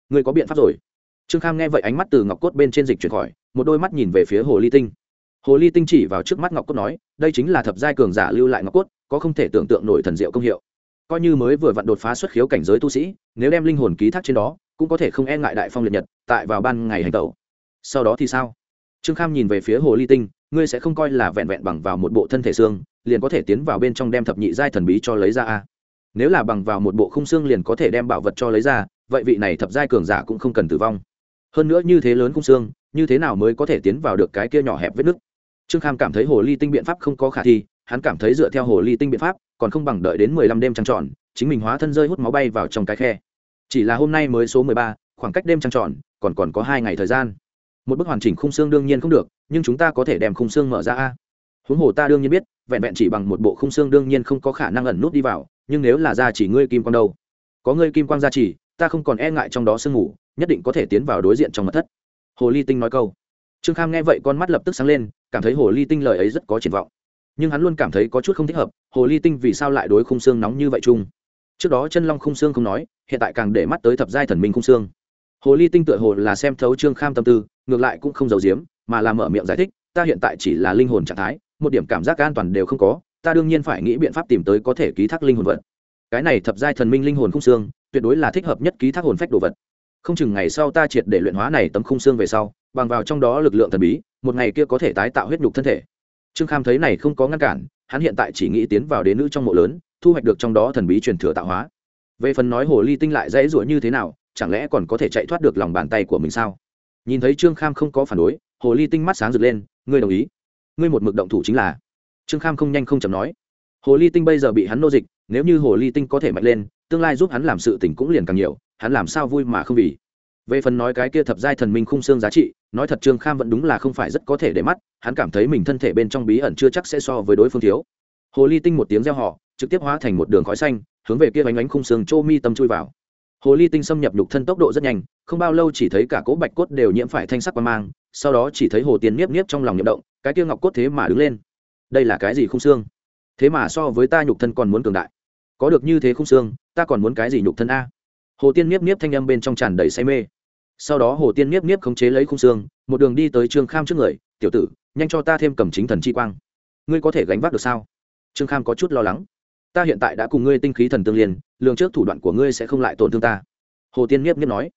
Ngươi có biện pháp rồi. Trương kham nghe vậy ánh mắt từ ngọc cốt bên trên dịch chuyển khỏi, một đôi mắt nhìn về phía hồ ly tinh. Hồ ly tinh chỉ vào trước mắt ngọc cốt nói, đây chính là thập giai cường giả lưu lại ngọc cốt, có không thể tưởng tượng nổi thần diệu công hiệu. Coi như mới vừa vặn đột phá xuất khiếu cảnh giới tu sĩ, nếu đem linh hồn ký thác trên đó, cũng có thể không e ngại đại phong liệt nhật, tại vào ban ngày hành tẩu. Sau đó thì sao? Trương kham nhìn về phía hồ ly tinh ngươi sẽ không coi là vẹn vẹn bằng vào một bộ thân thể xương, liền có thể tiến vào bên trong đem thập nhị giai thần bí cho lấy ra a. Nếu là bằng vào một bộ khung xương liền có thể đem bảo vật cho lấy ra, vậy vị này thập giai cường giả cũng không cần tử vong. Hơn nữa như thế lớn khung xương, như thế nào mới có thể tiến vào được cái kia nhỏ hẹp vết nứt? Trương kham cảm thấy hồ ly tinh biện pháp không có khả thi, hắn cảm thấy dựa theo hồ ly tinh biện pháp, còn không bằng đợi đến mười lăm đêm trăng tròn, chính mình hóa thân rơi hút máu bay vào trong cái khe. Chỉ là hôm nay mới số mười ba, khoảng cách đêm trăng tròn, còn còn có hai ngày thời gian một bức hoàn chỉnh khung xương đương nhiên không được, nhưng chúng ta có thể đem khung xương mở ra a. Huống hồ ta đương nhiên biết, vẹn vẹn chỉ bằng một bộ khung xương đương nhiên không có khả năng ẩn nút đi vào, nhưng nếu là ra chỉ ngươi kim quang đâu? Có ngươi kim quang ra chỉ, ta không còn e ngại trong đó sương ngủ nhất định có thể tiến vào đối diện trong mật thất. Hồ ly tinh nói câu. Trương kham nghe vậy con mắt lập tức sáng lên, cảm thấy hồ ly tinh lời ấy rất có triển vọng. Nhưng hắn luôn cảm thấy có chút không thích hợp, hồ ly tinh vì sao lại đối khung xương nóng như vậy chung? Trước đó chân long khung xương không nói, hiện tại càng để mắt tới thập giai thần minh khung xương. Hồ ly tinh tựa hồ là xem thấu trương kham tâm tư ngược lại cũng không giấu giếm, mà là mở miệng giải thích, ta hiện tại chỉ là linh hồn trạng thái, một điểm cảm giác an toàn đều không có, ta đương nhiên phải nghĩ biện pháp tìm tới có thể ký thác linh hồn vật. Cái này thập giai thần minh linh hồn khung xương, tuyệt đối là thích hợp nhất ký thác hồn phách đồ vật. Không chừng ngày sau ta triệt để luyện hóa này tấm khung xương về sau, bằng vào trong đó lực lượng thần bí, một ngày kia có thể tái tạo huyết nhục thân thể. Trương kham thấy này không có ngăn cản, hắn hiện tại chỉ nghĩ tiến vào đến nữ trong mộ lớn, thu hoạch được trong đó thần bí truyền thừa tạo hóa. Về phần nói hồ ly tinh lại dễ dũa như thế nào, chẳng lẽ còn có thể chạy thoát được lòng bàn tay của mình sao? Nhìn thấy trương kham không có phản đối, hồ ly tinh mắt sáng rực lên, ngươi đồng ý? Ngươi một mực động thủ chính là trương kham không nhanh không chậm nói. Hồ ly tinh bây giờ bị hắn nô dịch, nếu như hồ ly tinh có thể mạnh lên, tương lai giúp hắn làm sự tỉnh cũng liền càng nhiều, hắn làm sao vui mà không vì. Về phần nói cái kia thập giai thần minh khung xương giá trị, nói thật trương kham vẫn đúng là không phải rất có thể để mắt, hắn cảm thấy mình thân thể bên trong bí ẩn chưa chắc sẽ so với đối phương thiếu. Hồ ly tinh một tiếng reo họ trực tiếp hóa thành một đường khói xanh, hướng về kia bánh bánh khung xương chô mi tâm chui vào hồ ly tinh xâm nhập nhục thân tốc độ rất nhanh, không bao lâu chỉ thấy cả cỗ bạch cốt đều nhiễm phải thanh sắc quan mang, sau đó chỉ thấy hồ tiên niếp niếp trong lòng nhậm động, cái kia ngọc cốt thế mà đứng lên. Đây là cái gì khung xương? Thế mà so với ta nhục thân còn muốn cường đại. Có được như thế khung xương, ta còn muốn cái gì nhục thân a? Hồ tiên niếp niếp thanh âm bên trong tràn đầy say mê. Sau đó hồ tiên niếp niếp khống chế lấy khung xương, một đường đi tới trương kham trước người, tiểu tử, nhanh cho ta thêm cầm chính thần chi quang. Ngươi có thể gánh vác được sao? Trương kham có chút lo lắng ta hiện tại đã cùng ngươi tinh khí thần tương liên, lường trước thủ đoạn của ngươi sẽ không lại tổn thương ta. Hồ tiên nhiếp nhiếp nói.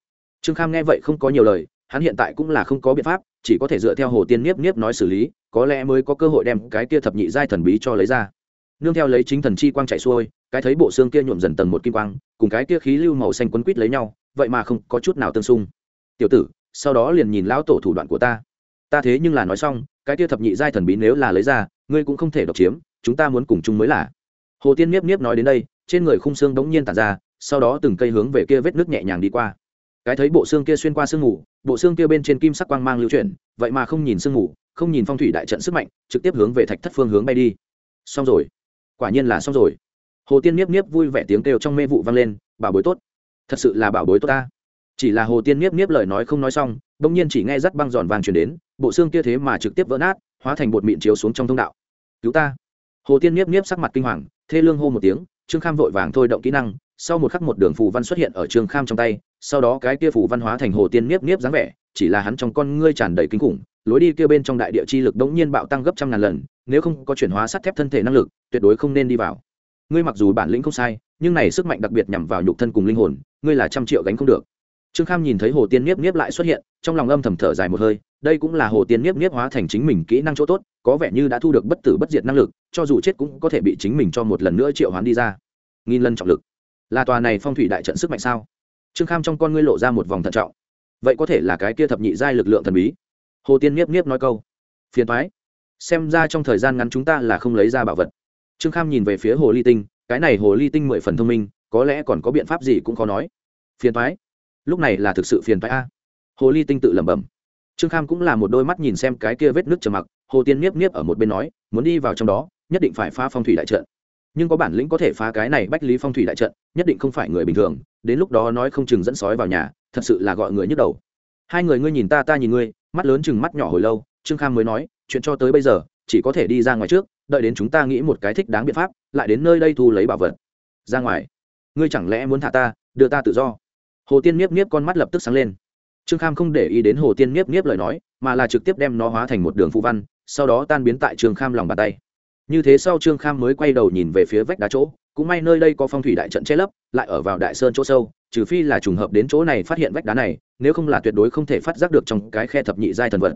Trương kham nghe vậy không có nhiều lời, hắn hiện tại cũng là không có biện pháp, chỉ có thể dựa theo hồ tiên nhiếp nhiếp nói xử lý, có lẽ mới có cơ hội đem cái kia thập nhị giai thần bí cho lấy ra. Nương theo lấy chính thần chi quang chạy xuôi, cái thấy bộ xương kia nhuộm dần tầng một kim quang, cùng cái kia khí lưu màu xanh quấn quít lấy nhau, vậy mà không có chút nào tương xung. Tiểu tử, sau đó liền nhìn lão tổ thủ đoạn của ta. Ta thế nhưng là nói xong, cái kia thập nhị giai thần bí nếu là lấy ra, ngươi cũng không thể độc chiếm, chúng ta muốn cùng chung mới là hồ tiên miếp miếp nói đến đây, trên người khung xương bỗng nhiên tàn ra, sau đó từng cây hướng về kia vết nước nhẹ nhàng đi qua. Cái thấy bộ xương kia xuyên qua sương mù, bộ xương kia bên trên kim sắc quang mang lưu chuyển, vậy mà không nhìn sương mù, không nhìn phong thủy đại trận sức mạnh, trực tiếp hướng về thạch thất phương hướng bay đi. Xong rồi. Quả nhiên là xong rồi. Hồ tiên miếp miếp vui vẻ tiếng kêu trong mê vụ vang lên, bảo bối tốt. Thật sự là bảo bối tốt ta. Chỉ là hồ tiên miếp miếp lời nói không nói xong, bỗng nhiên chỉ nghe rắt băng giòn vàng chuyển đến, bộ xương kia thế mà trực tiếp vỡ nát, hóa thành bột mịn chiếu xuống trong thông đạo. Cứu ta. Hồ tiên miếp miếp sắc mặt kinh hoàng thê lương hô một tiếng, trương kham vội vàng thôi động kỹ năng, sau một khắc một đường phù văn xuất hiện ở trương kham trong tay, sau đó cái kia phù văn hóa thành hồ tiên niếp niếp dáng vẻ, chỉ là hắn trong con ngươi tràn đầy kinh khủng, lối đi kia bên trong đại địa chi lực đống nhiên bạo tăng gấp trăm ngàn lần, nếu không có chuyển hóa sắt thép thân thể năng lực, tuyệt đối không nên đi vào. Ngươi mặc dù bản lĩnh không sai, nhưng này sức mạnh đặc biệt nhằm vào nhục thân cùng linh hồn, ngươi là trăm triệu gánh không được trương kham nhìn thấy hồ tiên niếp niếp lại xuất hiện, trong lòng âm thầm thở dài một hơi, đây cũng là hồ tiên niếp niếp hóa thành chính mình kỹ năng chỗ tốt, có vẻ như đã thu được bất tử bất diệt năng lực, cho dù chết cũng có thể bị chính mình cho một lần nữa triệu hoán đi ra. Nghìn lần trọng lực. Là tòa này phong thủy đại trận sức mạnh sao? Trương kham trong con ngươi lộ ra một vòng thận trọng. Vậy có thể là cái kia thập nhị giai lực lượng thần bí. Hồ tiên niếp niếp nói câu. Phiền thoái xem ra trong thời gian ngắn chúng ta là không lấy ra bảo vật. Trương kham nhìn về phía hồ ly tinh, cái này hồ ly tinh mười phần thông minh, có lẽ còn có biện pháp gì cũng khó nói. Phiền thoái lúc này là thực sự phiền thoái a. Hồ ly tinh tự lẩm bẩm. Trương kham cũng là một đôi mắt nhìn xem cái kia vết nước trầm mặc, hồ tiên nhiếp nhiếp ở một bên nói, muốn đi vào trong đó, nhất định phải phá phong thủy đại trận. Nhưng có bản lĩnh có thể phá cái này bách lý phong thủy đại trận, nhất định không phải người bình thường, đến lúc đó nói không chừng dẫn sói vào nhà, thật sự là gọi người nhức đầu. Hai người ngươi nhìn ta ta nhìn ngươi. Mắt lớn chừng mắt nhỏ hồi lâu, trương kham mới nói, chuyện cho tới bây giờ, chỉ có thể đi ra ngoài trước, đợi đến chúng ta nghĩ một cái thích đáng biện pháp, lại đến nơi đây thu lấy bảo vật. Ra ngoài? Ngươi chẳng lẽ muốn thả ta, đưa ta tự do? Hồ tiên niếp niếp con mắt lập tức sáng lên. Trương kham không để ý đến hồ tiên niếp niếp lời nói, mà là trực tiếp đem nó hóa thành một đường phụ văn, sau đó tan biến tại trương kham lòng bàn tay. Như thế sau trương kham mới quay đầu nhìn về phía vách đá chỗ, cũng may nơi đây có phong thủy đại trận che lấp, lại ở vào đại sơn chỗ sâu, trừ phi là trùng hợp đến chỗ này phát hiện vách đá này, nếu không là tuyệt đối không thể phát giác được trong cái khe thập nhị giai thần vật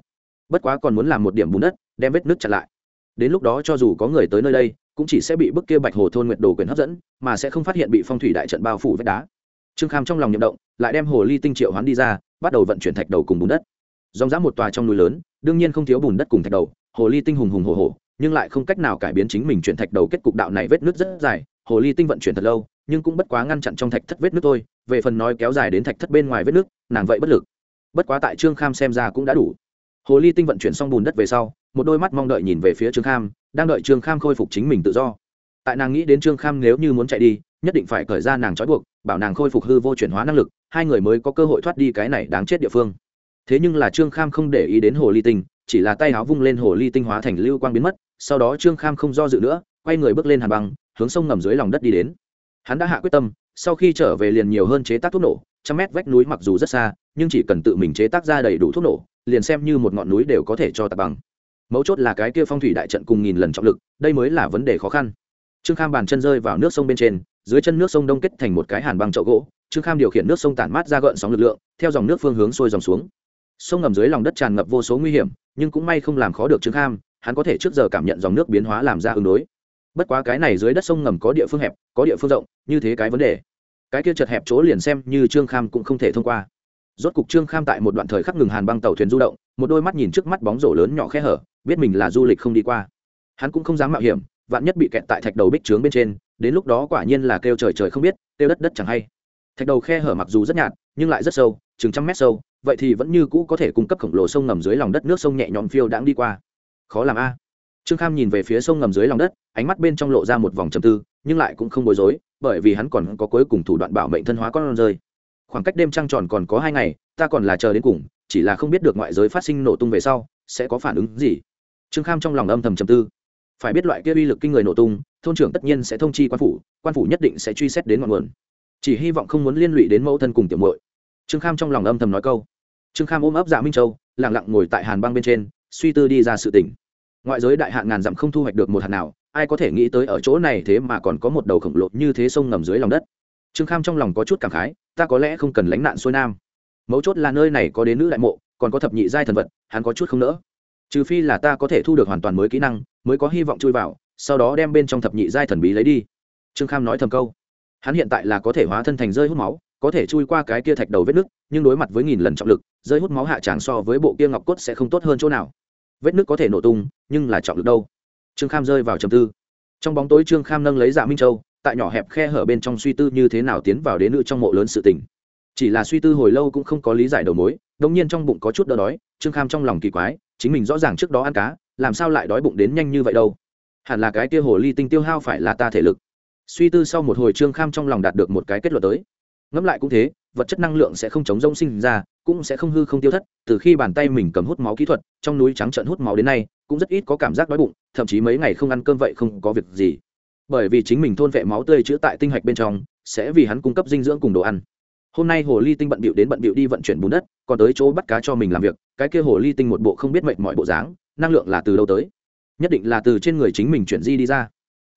bất quá còn muốn làm một điểm bùn đất, đem vết nước chặn lại. Đến lúc đó cho dù có người tới nơi đây, cũng chỉ sẽ bị bức kia bạch hồ thôn nguyệt đồ quyền hấp dẫn, mà sẽ không phát hiện bị phong thủy đại trận bao phủ vách đá trương kham trong lòng nhậm động, lại đem hồ ly tinh triệu hoán đi ra, bắt đầu vận chuyển thạch đầu cùng bùn đất. Dòng dã một tòa trong núi lớn, đương nhiên không thiếu bùn đất cùng thạch đầu, hồ ly tinh hùng hùng hồ hồ nhưng lại không cách nào cải biến chính mình chuyển thạch đầu kết cục đạo này vết nước rất dài. Hồ ly tinh vận chuyển thật lâu, nhưng cũng bất quá ngăn chặn trong thạch thất vết nước thôi, về phần nói kéo dài đến thạch thất bên ngoài vết nước nàng vậy bất lực. Bất quá tại trương kham xem ra cũng đã đủ. Hồ ly tinh vận chuyển xong bùn đất về sau, một đôi mắt mong đợi nhìn về phía trương kham, đang đợi trương kham khôi phục chính mình tự do. Tại nàng nghĩ đến trương kham nếu như muốn chạy đi nhất định phải cởi ra nàng trói buộc, bảo nàng khôi phục hư vô chuyển hóa năng lực, hai người mới có cơ hội thoát đi cái này đáng chết địa phương. Thế nhưng là trương kham không để ý đến hồ ly tinh, chỉ là tay áo vung lên hồ ly tinh hóa thành lưu quang biến mất, sau đó trương kham không do dự nữa, quay người bước lên hàn băng, hướng sông ngầm dưới lòng đất đi đến. Hắn đã hạ quyết tâm, sau khi trở về liền nhiều hơn chế tác thuốc nổ, trăm mét vách núi mặc dù rất xa, nhưng chỉ cần tự mình chế tác ra đầy đủ thuốc nổ, liền xem như một ngọn núi đều có thể cho tạp bằng. Mấu chốt là cái kia phong thủy đại trận cùng nghìn lần trọng lực, đây mới là vấn đề khó khăn trương kham bàn chân rơi vào nước sông bên trên, dưới chân nước sông đông kết thành một cái hàn băng chậu gỗ. Trương kham điều khiển nước sông tản mát ra gợn sóng lực lượng, theo dòng nước phương hướng sôi dòng xuống. Sông ngầm dưới lòng đất tràn ngập vô số nguy hiểm, nhưng cũng may không làm khó được trương kham, hắn có thể trước giờ cảm nhận dòng nước biến hóa làm ra ứng đối. Bất quá cái này dưới đất sông ngầm có địa phương hẹp, có địa phương rộng, như thế cái vấn đề. Cái kia chật hẹp chỗ liền xem như trương kham cũng không thể thông qua. Rốt cục trương kham tại một đoạn thời khắc ngừng hàn băng tàu thuyền du động, một đôi mắt nhìn trước mắt bóng rổ lớn nhỏ khe hở, biết mình là du lịch không đi qua. Hắn cũng không dám mạo hiểm vạn nhất bị kẹt tại thạch đầu bích trướng bên trên, đến lúc đó quả nhiên là kêu trời trời không biết, kêu đất đất chẳng hay. Thạch đầu khe hở mặc dù rất nhạt, nhưng lại rất sâu, chừng trăm mét sâu, vậy thì vẫn như cũ có thể cung cấp khổng lồ sông ngầm dưới lòng đất nước sông nhẹ nhõm phiêu đãng đi qua. Khó làm a. Trương kham nhìn về phía sông ngầm dưới lòng đất, ánh mắt bên trong lộ ra một vòng trầm tư, nhưng lại cũng không bối rối, bởi vì hắn còn có cuối cùng thủ đoạn bảo mệnh thân hóa con rơi. Khoảng cách đêm trăng tròn còn có hai ngày, ta còn là chờ đến cùng, chỉ là không biết được ngoại giới phát sinh nổ tung về sau, sẽ có phản ứng gì. Trương kham trong lòng âm thầm trầm tư phải biết loại kia uy lực kinh người nổ tung, thôn trưởng tất nhiên sẽ thông chi quan phủ quan phủ nhất định sẽ truy xét đến ngọn nguồn. Chỉ hy vọng không muốn liên lụy đến mẫu thân cùng tiểu muội. Trương kham trong lòng âm thầm nói câu. Trương kham ôm ấp dạ minh châu lẳng lặng ngồi tại hàn băng bên trên, suy tư đi ra sự tỉnh ngoại giới đại hạn ngàn dặm không thu hoạch được một hạt nào, ai có thể nghĩ tới ở chỗ này thế mà còn có một đầu khổng lồ như thế sông ngầm dưới lòng đất. Trương kham trong lòng có chút cảm khái, ta có lẽ không cần lánh nạn xuôi nam. Mấu chốt là nơi này có đến nữ đại mộ, còn có thập nhị giai thần vật, hắn có chút không nỡ trừ phi là ta có thể thu được hoàn toàn mới kỹ năng, mới có hy vọng chui vào, sau đó đem bên trong thập nhị giai thần bí lấy đi. Trương kham nói thầm câu. Hắn hiện tại là có thể hóa thân thành rơi hút máu, có thể chui qua cái kia thạch đầu vết nứt, nhưng đối mặt với nghìn lần trọng lực, rơi hút máu hạ tràng so với bộ kia ngọc cốt sẽ không tốt hơn chỗ nào. Vết nứt có thể nổ tung, nhưng là trọng lực đâu? Trương kham rơi vào trầm tư. Trong bóng tối trương kham nâng lấy dạ minh châu, tại nhỏ hẹp khe hở bên trong suy tư như thế nào tiến vào đến nữ trong mộ lớn sự tình. Chỉ là suy tư hồi lâu cũng không có lý giải đầu mối đông nhiên trong bụng có chút đỡ đói, trương kham trong lòng kỳ quái chính mình rõ ràng trước đó ăn cá, làm sao lại đói bụng đến nhanh như vậy đâu? Hẳn là cái kia hồ ly tinh tiêu hao phải là ta thể lực. Suy tư sau một hồi trương kham trong lòng đạt được một cái kết luận tới. Ngẫm lại cũng thế, vật chất năng lượng sẽ không chống rông sinh ra, cũng sẽ không hư không tiêu thất, từ khi bàn tay mình cầm hút máu kỹ thuật, trong núi trắng trận hút máu đến nay, cũng rất ít có cảm giác đói bụng, thậm chí mấy ngày không ăn cơm vậy không có việc gì. Bởi vì chính mình thôn vệ máu tươi chữa tại tinh hạch bên trong, sẽ vì hắn cung cấp dinh dưỡng cùng đồ ăn hôm nay hồ ly tinh bận bịu đến bận bịu đi vận chuyển bùn đất, còn tới chỗ bắt cá cho mình làm việc, cái kia hồ ly tinh một bộ không biết mệnh mọi bộ dáng, năng lượng là từ đâu tới? Nhất định là từ trên người chính mình chuyển di đi ra.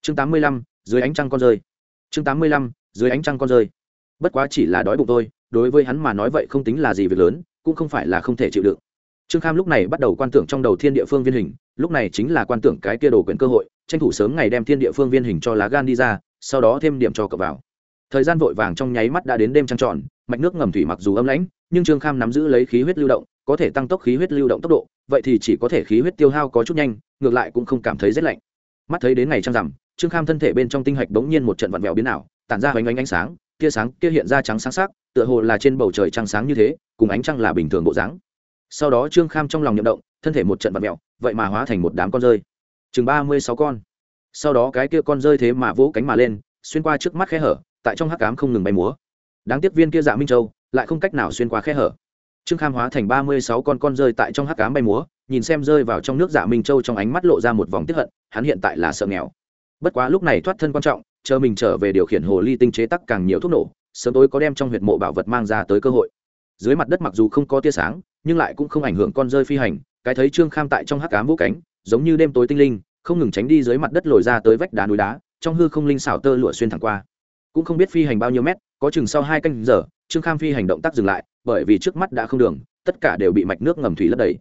Chương tám mươi lăm, dưới ánh trăng con rơi. Chương tám mươi lăm, dưới ánh trăng con rơi. Bất quá chỉ là đói bụng thôi, đối với hắn mà nói vậy không tính là gì việc lớn, cũng không phải là không thể chịu đựng. Trương kham lúc này bắt đầu quan tưởng trong đầu thiên địa phương viên hình, lúc này chính là quan tưởng cái kia đồ quyền cơ hội, tranh thủ sớm ngày đem thiên địa phương viên hình cho lá gan đi ra, sau đó thêm điểm cho cậu vào thời gian vội vàng trong nháy mắt đã đến đêm trăng tròn, mạch nước ngầm thủy mặc dù âm lãnh, nhưng trương kham nắm giữ lấy khí huyết lưu động, có thể tăng tốc khí huyết lưu động tốc độ, vậy thì chỉ có thể khí huyết tiêu hao có chút nhanh, ngược lại cũng không cảm thấy rét lạnh. Mắt thấy đến ngày trăng rằm, trương kham thân thể bên trong tinh hạch bỗng nhiên một trận vặn vẹo biến ảo, tản ra hoành ánh ánh sáng, tia sáng kia hiện ra trắng sáng sắc, tựa hồ là trên bầu trời trăng sáng như thế, cùng ánh trăng là bình thường bộ dáng. Sau đó trương kham trong lòng nhậm động, thân thể một trận vặn vẹo, vậy mà hóa thành một đám con rơi. Chừng ba mươi sáu con. Sau đó cái kia con rơi thế mà vỗ cánh mà lên, xuyên qua trước mắt khe hở tại trong hắc cám không ngừng bay múa. Đáng tiếc viên kia dạ minh châu lại không cách nào xuyên qua khe hở. Trương kham hóa thành ba mươi sáu con con rơi tại trong hắc cám bay múa, nhìn xem rơi vào trong nước dạ minh châu trong ánh mắt lộ ra một vòng tiếp hận, hắn hiện tại là sợ nghèo. Bất quá lúc này thoát thân quan trọng, chờ mình trở về điều khiển hồ ly tinh chế tắc càng nhiều thuốc nổ, sớm tối có đem trong huyệt mộ bảo vật mang ra tới cơ hội. Dưới mặt đất mặc dù không có tia sáng, nhưng lại cũng không ảnh hưởng con rơi phi hành, cái thấy trương kham tại trong hắc cám vũ cánh, giống như đêm tối tinh linh, không ngừng tránh đi dưới mặt đất lồi ra tới vách đá núi đá, trong hư không linh xảo tơ lụa xuyên thẳng qua cũng không biết phi hành bao nhiêu mét, có chừng sau hai canh giờ, trương kham phi hành động tác dừng lại, bởi vì trước mắt đã không đường, tất cả đều bị mạch nước ngầm thủy lấp đầy.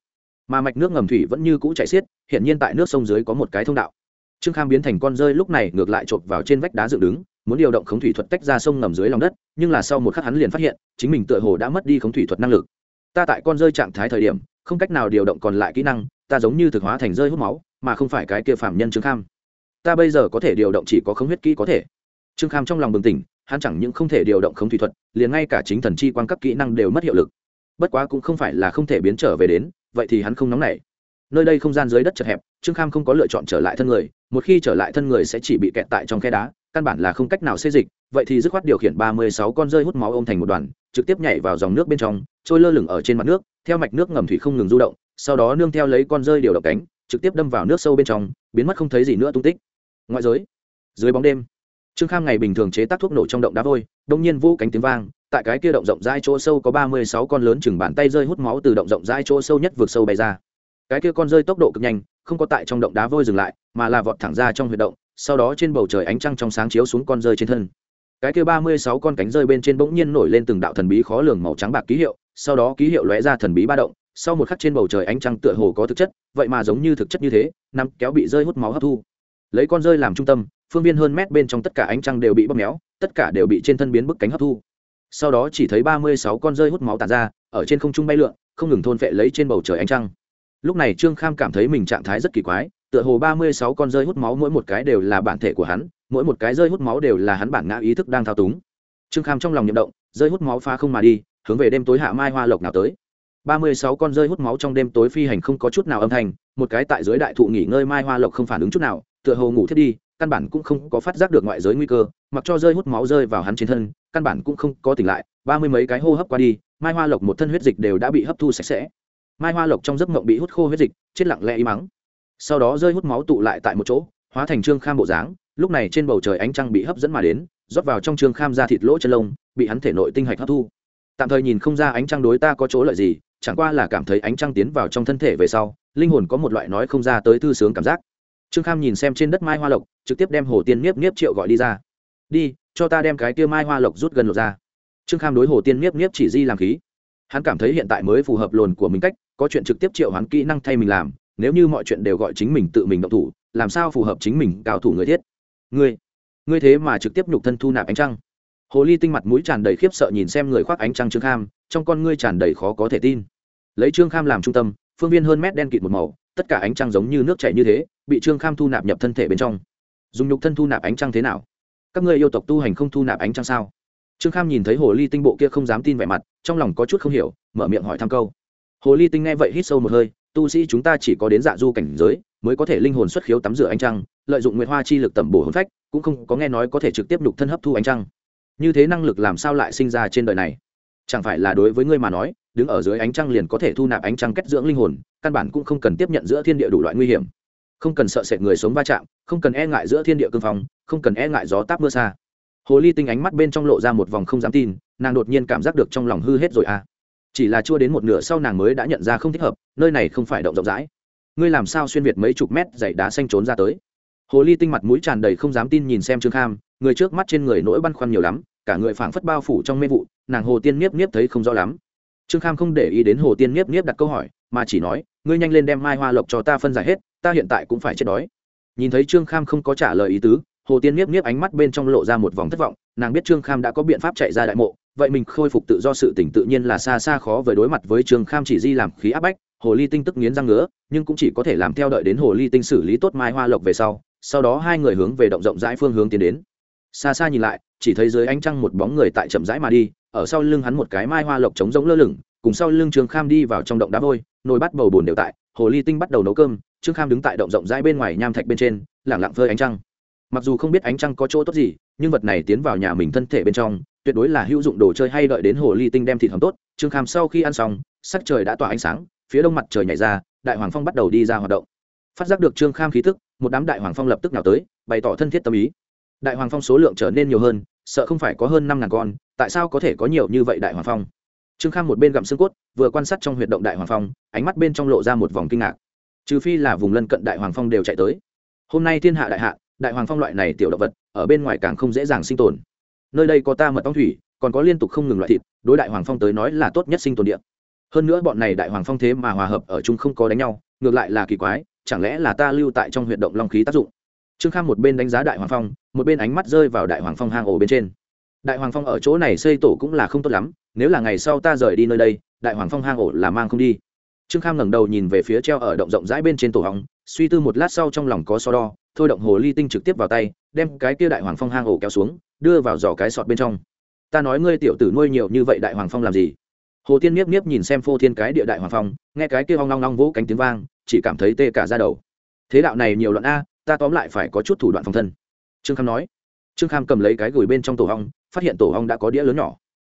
Mà mạch nước ngầm thủy vẫn như cũ chạy xiết hiện nhiên tại nước sông dưới có một cái thông đạo. Trương kham biến thành con rơi lúc này ngược lại chộp vào trên vách đá dựng đứng, muốn điều động khống thủy thuật tách ra sông ngầm dưới lòng đất, nhưng là sau một khắc hắn liền phát hiện, chính mình tựa hồ đã mất đi khống thủy thuật năng lực. Ta tại con rơi trạng thái thời điểm, không cách nào điều động còn lại kỹ năng, ta giống như thực hóa thành rơi hút máu, mà không phải cái kia phạm nhân trương kham. Ta bây giờ có thể điều động chỉ có khống huyết kỹ có thể trương kham trong lòng bừng tỉnh, hắn chẳng những không thể điều động khống thủy thuật, liền ngay cả chính thần chi quan các kỹ năng đều mất hiệu lực. Bất quá cũng không phải là không thể biến trở về đến, vậy thì hắn không nóng nảy. Nơi đây không gian dưới đất chật hẹp, trương kham không có lựa chọn trở lại thân người, một khi trở lại thân người sẽ chỉ bị kẹt tại trong khe đá, căn bản là không cách nào xê dịch, vậy thì dứt khoát điều khiển ba mươi sáu con rơi hút máu ôm thành một đoàn, trực tiếp nhảy vào dòng nước bên trong, trôi lơ lửng ở trên mặt nước, theo mạch nước ngầm thủy không ngừng du động, sau đó nương theo lấy con rơi điều động cánh, trực tiếp đâm vào nước sâu bên trong, biến mất không thấy gì nữa tung tích. Ngoại giới, dưới bóng đêm trương kham ngày bình thường chế tác thuốc nổ trong động đá vôi, đông nhiên vô cánh tiếng vang, tại cái kia động rộng rãi chỗ sâu có ba mươi sáu con lớn chừng bàn tay rơi hút máu từ động rộng rãi chỗ sâu nhất vượt sâu bay ra. Cái kia con rơi tốc độ cực nhanh, không có tại trong động đá vôi dừng lại, mà là vọt thẳng ra trong huyệt động, sau đó trên bầu trời ánh trăng trong sáng chiếu xuống con rơi trên thân. Cái kia ba mươi sáu con cánh rơi bên trên bỗng nhiên nổi lên từng đạo thần bí khó lường màu trắng bạc ký hiệu, sau đó ký hiệu lóe ra thần bí ba động, sau một khắc trên bầu trời ánh trăng tựa hồ có thực chất, vậy mà giống như thực chất như thế nằm kéo bị rơi hút máu hấp thu. Lấy con rơi làm trung tâm phương viên hơn mét bên trong tất cả ánh trăng đều bị bóp méo, tất cả đều bị trên thân biến bức cánh hấp thu. Sau đó chỉ thấy ba mươi sáu con rơi hút máu tàn ra, ở trên không trung bay lượn, không ngừng thôn phệ lấy trên bầu trời ánh trăng. Lúc này trương kham cảm thấy mình trạng thái rất kỳ quái, tựa hồ ba mươi sáu con rơi hút máu mỗi một cái đều là bản thể của hắn, mỗi một cái rơi hút máu đều là hắn bản ngã ý thức đang thao túng. Trương kham trong lòng nhậm động, rơi hút máu pha không mà đi, hướng về đêm tối hạ mai hoa lộc nào tới. Ba mươi sáu con rơi hút máu trong đêm tối phi hành không có chút nào âm thanh, một cái tại dưới đại thụ nghỉ ngơi mai hoa lộc không phản ứng chút nào, tựa hồ ngủ thiết đi căn bản cũng không có phát giác được ngoại giới nguy cơ, mặc cho rơi hút máu rơi vào hắn trên thân, căn bản cũng không có tỉnh lại, ba mươi mấy cái hô hấp qua đi, mai hoa lộc một thân huyết dịch đều đã bị hấp thu sạch sẽ. Mai hoa lộc trong giấc mộng bị hút khô huyết dịch, chết lặng lẽ y mắng sau đó rơi hút máu tụ lại tại một chỗ, hóa thành trương kham bộ dáng, lúc này trên bầu trời ánh trăng bị hấp dẫn mà đến, rót vào trong trương kham ra thịt lỗ chân lông, bị hắn thể nội tinh hạch hấp thu. Tạm thời nhìn không ra ánh trăng đối ta có chỗ lợi gì, chẳng qua là cảm thấy ánh trăng tiến vào trong thân thể về sau, linh hồn có một loại nói không ra tới thư sướng cảm giác. Trương kham nhìn xem trên đất mai hoa lộc trực tiếp đem hồ tiên niếp niếp triệu gọi đi ra. Đi, cho ta đem cái kia mai hoa lộc rút gần lột ra. Trương kham đối hồ tiên niếp niếp chỉ di làm khí. Hắn cảm thấy hiện tại mới phù hợp lồn của mình cách, có chuyện trực tiếp triệu hắn kỹ năng thay mình làm, nếu như mọi chuyện đều gọi chính mình tự mình động thủ, làm sao phù hợp chính mình cao thủ người thiết? Ngươi ngươi thế mà trực tiếp nhục thân thu nạp ánh trăng. Hồ ly tinh mặt mũi tràn đầy khiếp sợ nhìn xem người khoác ánh trăng trương kham, trong con ngươi tràn đầy khó có thể tin. Lấy trương kham làm trung tâm, phương viên hơn mét đen kịt một màu, tất cả ánh trăng giống như nước chảy như thế, bị trương kham thu nạp nhập thân thể bên trong dùng nhục thân thu nạp ánh trăng thế nào? Các ngươi yêu tộc tu hành không thu nạp ánh trăng sao? Trương kham nhìn thấy hồ ly tinh bộ kia không dám tin vẻ mặt, trong lòng có chút không hiểu, mở miệng hỏi thăm câu. Hồ ly tinh nghe vậy hít sâu một hơi, tu sĩ chúng ta chỉ có đến dạ du cảnh giới, mới có thể linh hồn xuất khiếu tắm rửa ánh trăng, lợi dụng nguyệt hoa chi lực tẩm bổ hồn phách, cũng không có nghe nói có thể trực tiếp nhục thân hấp thu ánh trăng. Như thế năng lực làm sao lại sinh ra trên đời này? Chẳng phải là đối với ngươi mà nói, đứng ở dưới ánh trăng liền có thể thu nạp ánh trăng kết dưỡng linh hồn, căn bản cũng không cần tiếp nhận giữa thiên địa đủ loại nguy hiểm không cần sợ sệt người sống va chạm, không cần e ngại giữa thiên địa cương phong, không cần e ngại gió táp mưa xa. Hồ ly tinh ánh mắt bên trong lộ ra một vòng không dám tin, nàng đột nhiên cảm giác được trong lòng hư hết rồi à. Chỉ là chưa đến một nửa sau nàng mới đã nhận ra không thích hợp, nơi này không phải động rộng rãi. Ngươi làm sao xuyên việt mấy chục mét dày đá xanh trốn ra tới? Hồ ly tinh mặt mũi tràn đầy không dám tin nhìn xem trương kham, người trước mắt trên người nỗi băn khoăn nhiều lắm, cả người phảng phất bao phủ trong mê vụ, nàng hồ tiên nhiếp nhiếp thấy không rõ lắm. Trương kham không để ý đến hồ tiên nhiếp nhiếp đặt câu hỏi, mà chỉ nói, ngươi nhanh lên đem mai hoa lộc cho ta phân giải hết ta hiện tại cũng phải chết đói. Nhìn thấy trương kham không có trả lời ý tứ, hồ tiên nhiếp nhiếp ánh mắt bên trong lộ ra một vòng thất vọng, nàng biết trương kham đã có biện pháp chạy ra đại mộ, vậy mình khôi phục tự do sự tỉnh tự nhiên là xa xa khó với đối mặt với trương kham chỉ di làm khí áp bách, hồ ly tinh tức nghiến răng ngứa, nhưng cũng chỉ có thể làm theo đợi đến hồ ly tinh xử lý tốt mai hoa lộc về sau sau đó hai người hướng về động rộng rãi phương hướng tiến đến. Xa xa nhìn lại, chỉ thấy dưới ánh trăng một bóng người tại chậm rãi mà đi, ở sau lưng hắn một cái mai hoa lộc trống giống lơ lửng, cùng sau lưng trương kham đi vào trong động đá vôi, nồi bắt bầu bùn đều tại, hồ ly tinh bắt đầu nấu cơm trương kham đứng tại động rộng rãi bên ngoài nham thạch bên trên lẳng lặng phơi ánh trăng. Mặc dù không biết ánh trăng có chỗ tốt gì, nhưng vật này tiến vào nhà mình thân thể bên trong, tuyệt đối là hữu dụng đồ chơi hay đợi đến hồ ly tinh đem thịt hầm tốt. Trương kham sau khi ăn xong, sắc trời đã tỏa ánh sáng, phía đông mặt trời nhảy ra, đại hoàng phong bắt đầu đi ra hoạt động. Phát giác được trương kham khí thức một đám đại hoàng phong lập tức nào tới, bày tỏ thân thiết tâm ý. Đại hoàng phong số lượng trở nên nhiều hơn, sợ không phải có hơn năm ngàn con, tại sao có thể có nhiều như vậy đại hoàng phong? Trương kham một bên gặm xương cốt, vừa quan sát trong huyệt động đại hoàng phong, ánh mắt bên trong lộ ra một vòng kinh ngạc trừ phi là vùng lân cận đại hoàng phong đều chạy tới. Hôm nay thiên hạ đại hạ, đại hoàng phong loại này tiểu động vật, ở bên ngoài càng không dễ dàng sinh tồn. Nơi đây có ta mật ong thủy, còn có liên tục không ngừng loại thịt, đối đại hoàng phong tới nói là tốt nhất sinh tồn địa. Hơn nữa bọn này đại hoàng phong thế mà hòa hợp ở chung không có đánh nhau, ngược lại là kỳ quái, chẳng lẽ là ta lưu tại trong huyệt động long khí tác dụng? Trương kham một bên đánh giá đại hoàng phong, một bên ánh mắt rơi vào đại hoàng phong hang ổ bên trên. Đại hoàng phong ở chỗ này xây tổ cũng là không tốt lắm, nếu là ngày sau ta rời đi nơi đây, đại hoàng phong hang ổ là mang không đi trương kham ngẩng đầu nhìn về phía treo ở động rộng rãi bên trên tổ hóng, suy tư một lát sau trong lòng có so đo, thôi động hồ ly tinh trực tiếp vào tay, đem cái kia đại hoàng phong hang ổ kéo xuống, đưa vào giỏ cái sọt bên trong. Ta nói ngươi tiểu tử nuôi nhiều như vậy đại hoàng phong làm gì? Hồ tiên miếp miếp nhìn xem phô thiên cái địa đại hoàng phong, nghe cái kia hoang long long vỗ cánh tiếng vang, chỉ cảm thấy tê cả ra đầu. Thế đạo này nhiều loạn a, ta tóm lại phải có chút thủ đoạn phòng thân. Trương kham nói. Trương kham cầm lấy cái gửi bên trong tổ hong, phát hiện tổ hong đã có đĩa lớn nhỏ.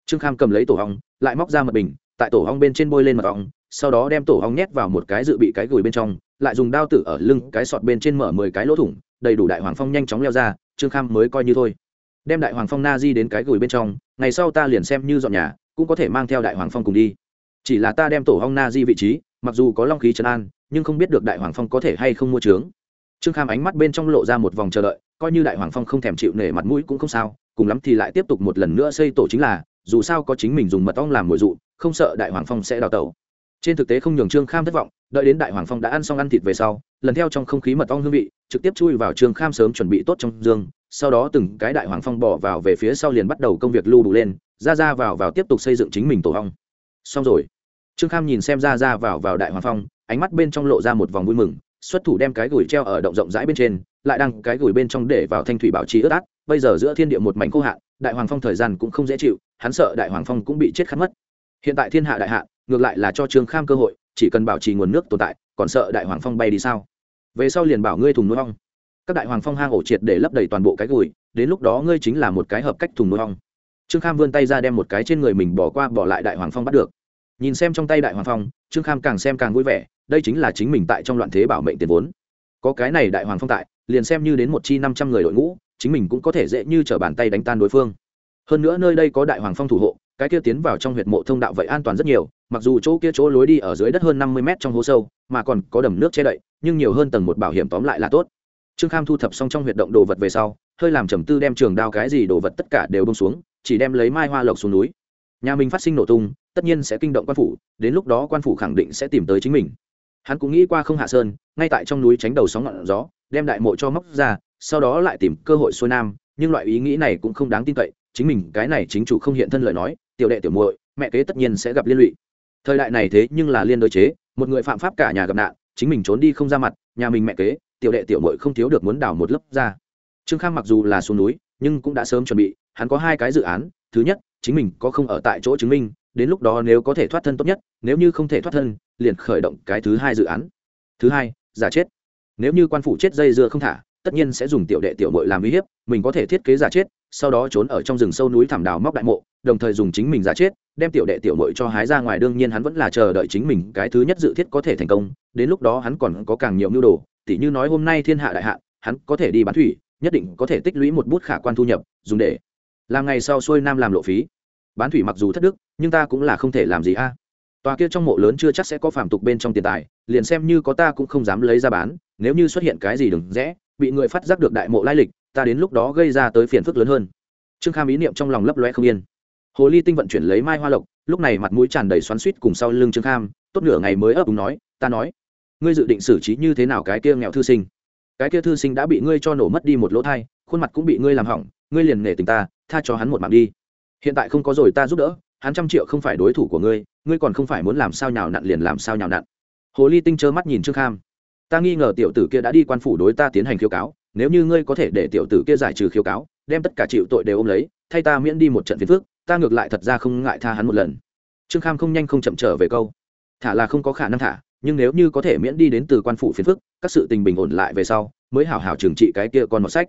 Trương kham cầm lấy tổ hong, lại móc ra mật bình, tại tổ hong bên trên bôi lên mật ong sau đó đem tổ hong nhét vào một cái dự bị cái gửi bên trong, lại dùng đao tử ở lưng cái sọt bên trên mở mười cái lỗ thủng, đầy đủ đại hoàng phong nhanh chóng leo ra, trương kham mới coi như thôi. Đem đại hoàng phong na di đến cái gửi bên trong, ngày sau ta liền xem như dọn nhà, cũng có thể mang theo đại hoàng phong cùng đi. Chỉ là ta đem tổ hong na di vị trí, mặc dù có long khí trấn an, nhưng không biết được đại hoàng phong có thể hay không mua trướng. Trương kham ánh mắt bên trong lộ ra một vòng chờ đợi, coi như đại hoàng phong không thèm chịu nể mặt mũi cũng không sao, cùng lắm thì lại tiếp tục một lần nữa xây tổ chính là, dù sao có chính mình dùng mật ong làm mồi dụ, không sợ đại hoàng phong sẽ đào tẩu trên thực tế không nhường trương kham thất vọng, đợi đến đại hoàng phong đã ăn xong ăn thịt về sau, lần theo trong không khí mật ong hương vị, trực tiếp chui vào trương kham sớm chuẩn bị tốt trong giường sau đó từng cái đại hoàng phong bỏ vào về phía sau liền bắt đầu công việc lưu đủ lên, ra ra vào vào tiếp tục xây dựng chính mình tổ ong. Xong rồi. Trương kham nhìn xem ra ra vào vào đại hoàng phong, ánh mắt bên trong lộ ra một vòng vui mừng, xuất thủ đem cái gửi treo ở động rộng rãi bên trên, lại đăng cái gửi bên trong để vào thanh thủy bảo trì ướt át, bây giờ giữa thiên địa một mảnh khô hạn, đại hoàng phong thời gian cũng không dễ chịu, hắn sợ đại hoàng phong cũng bị chết khát mất. Hiện tại thiên hạ đại hạ ngược lại là cho trương kham cơ hội, chỉ cần bảo trì nguồn nước tồn tại, còn sợ đại hoàng phong bay đi sao? Về sau liền bảo ngươi thùng nuôi ong. Các đại hoàng phong hang ổ triệt để lấp đầy toàn bộ cái gùi, đến lúc đó ngươi chính là một cái hợp cách thùng nuôi ong. Trương kham vươn tay ra đem một cái trên người mình bỏ qua bỏ lại đại hoàng phong bắt được. Nhìn xem trong tay đại hoàng phong, trương kham càng xem càng vui vẻ, đây chính là chính mình tại trong loạn thế bảo mệnh tiền vốn. Có cái này đại hoàng phong tại, liền xem như đến một chi năm trăm người đội ngũ, chính mình cũng có thể dễ như t r ở bàn tay đánh tan đối phương. Hơn nữa nơi đây có đại hoàng phong thủ hộ, cái kia tiến vào trong huyệt mộ thông đạo vậy an toàn rất nhiều mặc dù chỗ kia chỗ lối đi ở dưới đất hơn năm mươi mét trong hố sâu, mà còn có đầm nước che đậy, nhưng nhiều hơn tầng một bảo hiểm tóm lại là tốt. Trương kham thu thập xong trong huyệt động đồ vật về sau, hơi làm trầm tư đem trường đao cái gì đồ vật tất cả đều bông xuống, chỉ đem lấy mai hoa lộc xuống núi. Nhà mình phát sinh nổ tung, tất nhiên sẽ kinh động quan phủ, đến lúc đó quan phủ khẳng định sẽ tìm tới chính mình. Hắn cũng nghĩ qua không hạ sơn, ngay tại trong núi tránh đầu sóng ngọn gió, đem đại mộ cho móc ra, sau đó lại tìm cơ hội xuôi nam, nhưng loại ý nghĩ này cũng không đáng tin cậy, chính mình cái này chính chủ không hiện thân lời nói, tiểu đệ tiểu muội, mẹ kế tất nhiên sẽ gặp liên lụy thời đại này thế nhưng là liên đối chế, một người phạm pháp cả nhà gặp nạn, chính mình trốn đi không ra mặt, nhà mình mẹ kế, tiểu đệ tiểu muội không thiếu được muốn đào một lớp ra. Trương khang mặc dù là xuống núi, nhưng cũng đã sớm chuẩn bị, hắn có hai cái dự án, thứ nhất, chính mình có không ở tại chỗ chứng minh, đến lúc đó nếu có thể thoát thân tốt nhất, nếu như không thể thoát thân, liền khởi động cái thứ hai dự án. Thứ hai, giả chết. Nếu như quan phủ chết dây dưa không thả tất nhiên sẽ dùng tiểu đệ tiểu mội làm uy hiếp, mình có thể thiết kế giả chết, sau đó trốn ở trong rừng sâu núi thảm đào móc đại mộ, đồng thời dùng chính mình giả chết, đem tiểu đệ tiểu mội cho hái ra ngoài. Đương nhiên hắn vẫn là chờ đợi chính mình cái thứ nhất dự thiết có thể thành công, đến lúc đó hắn còn có càng nhiều mưu đồ, tỉ như nói hôm nay thiên hạ đại hạ hắn có thể đi bán thủy, nhất định có thể tích lũy một bút khả quan thu nhập, dùng để làm ngày sau xuôi nam làm lộ phí. Bán thủy mặc dù thất đức, nhưng ta cũng là không thể làm gì a. Tòa kia trong mộ lớn chưa chắc sẽ có phàm tục bên trong tiền tài, liền xem như có ta cũng không dám lấy ra bán, nếu như xuất hiện cái gì đừng rẽ bị người phát giác được đại mộ lai lịch, ta đến lúc đó gây ra tới phiền phức lớn hơn. Trương kham ý niệm trong lòng lấp loe không yên. Hồ ly tinh vận chuyển lấy mai hoa lộc, lúc này mặt mũi tràn đầy xoắn suýt cùng sau lưng trương kham, tốt nửa ngày mới ấp úng nói, ta nói, ngươi dự định xử trí như thế nào cái kia nghèo thư sinh? Cái kia thư sinh đã bị ngươi cho nổ mất đi một lỗ thai, khuôn mặt cũng bị ngươi làm hỏng, ngươi liền nể tình ta, tha cho hắn một mạng đi. Hiện tại không có rồi ta giúp đỡ, hắn trăm triệu không phải đối thủ của ngươi ngươi còn không phải muốn làm sao nhào nặn liền làm sao nhào nặn. Hồ ly tinh trơ mắt nhìn trương kham ta nghi ngờ tiểu tử kia đã đi quan phủ đối ta tiến hành khiếu cáo, nếu như ngươi có thể để tiểu tử kia giải trừ khiếu cáo, đem tất cả chịu tội đều ôm lấy, thay ta miễn đi một trận phiền phước ta ngược lại thật ra không ngại tha hắn một lần. Trương kham không nhanh không chậm trở về câu. Thả là không có khả năng thả, nhưng nếu như có thể miễn đi đến từ quan phủ phiền phức, các sự tình bình ổn lại về sau, mới hảo hảo trừng trị cái kia con một sách.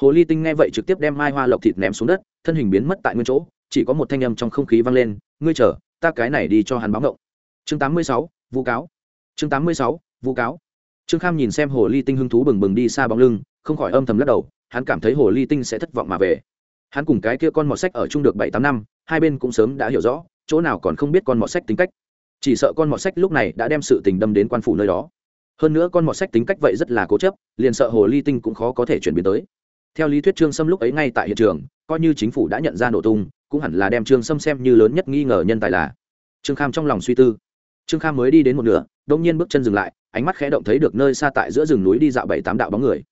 Hồ ly tinh nghe vậy trực tiếp đem mai hoa lộc thịt ném xuống đất, thân hình biến mất tại nguyên chỗ, chỉ có một thanh âm trong không khí vang lên, ngươi chờ, ta cái này đi cho hắn báo ngộng chương tám mươi sáu vu cáo. Chương tám mươi sáu vu cáo trương kham nhìn xem hồ ly tinh hứng thú bừng bừng đi xa bóng lưng, không khỏi âm thầm lắc đầu, hắn cảm thấy hồ ly tinh sẽ thất vọng mà về. Hắn cùng cái kia con mọt sách ở chung được bảy tám năm, hai bên cũng sớm đã hiểu rõ, chỗ nào còn không biết con mọt sách tính cách. Chỉ sợ con mọt sách lúc này đã đem sự tình đâm đến quan phủ nơi đó. Hơn nữa con mọt sách tính cách vậy rất là cố chấp, liền sợ hồ ly tinh cũng khó có thể chuyển biến tới. Theo lý thuyết trương sâm lúc ấy ngay tại hiện trường, coi như chính phủ đã nhận ra nổ tung, cũng hẳn là đem trương sâm xem như lớn nhất nghi ngờ nhân tài là. Trương kham trong lòng suy tư trương kham mới đi đến một nửa, đông nhiên bước chân dừng lại, ánh mắt khẽ động thấy được nơi xa tại giữa rừng núi đi dạo bảy tám đạo bóng người.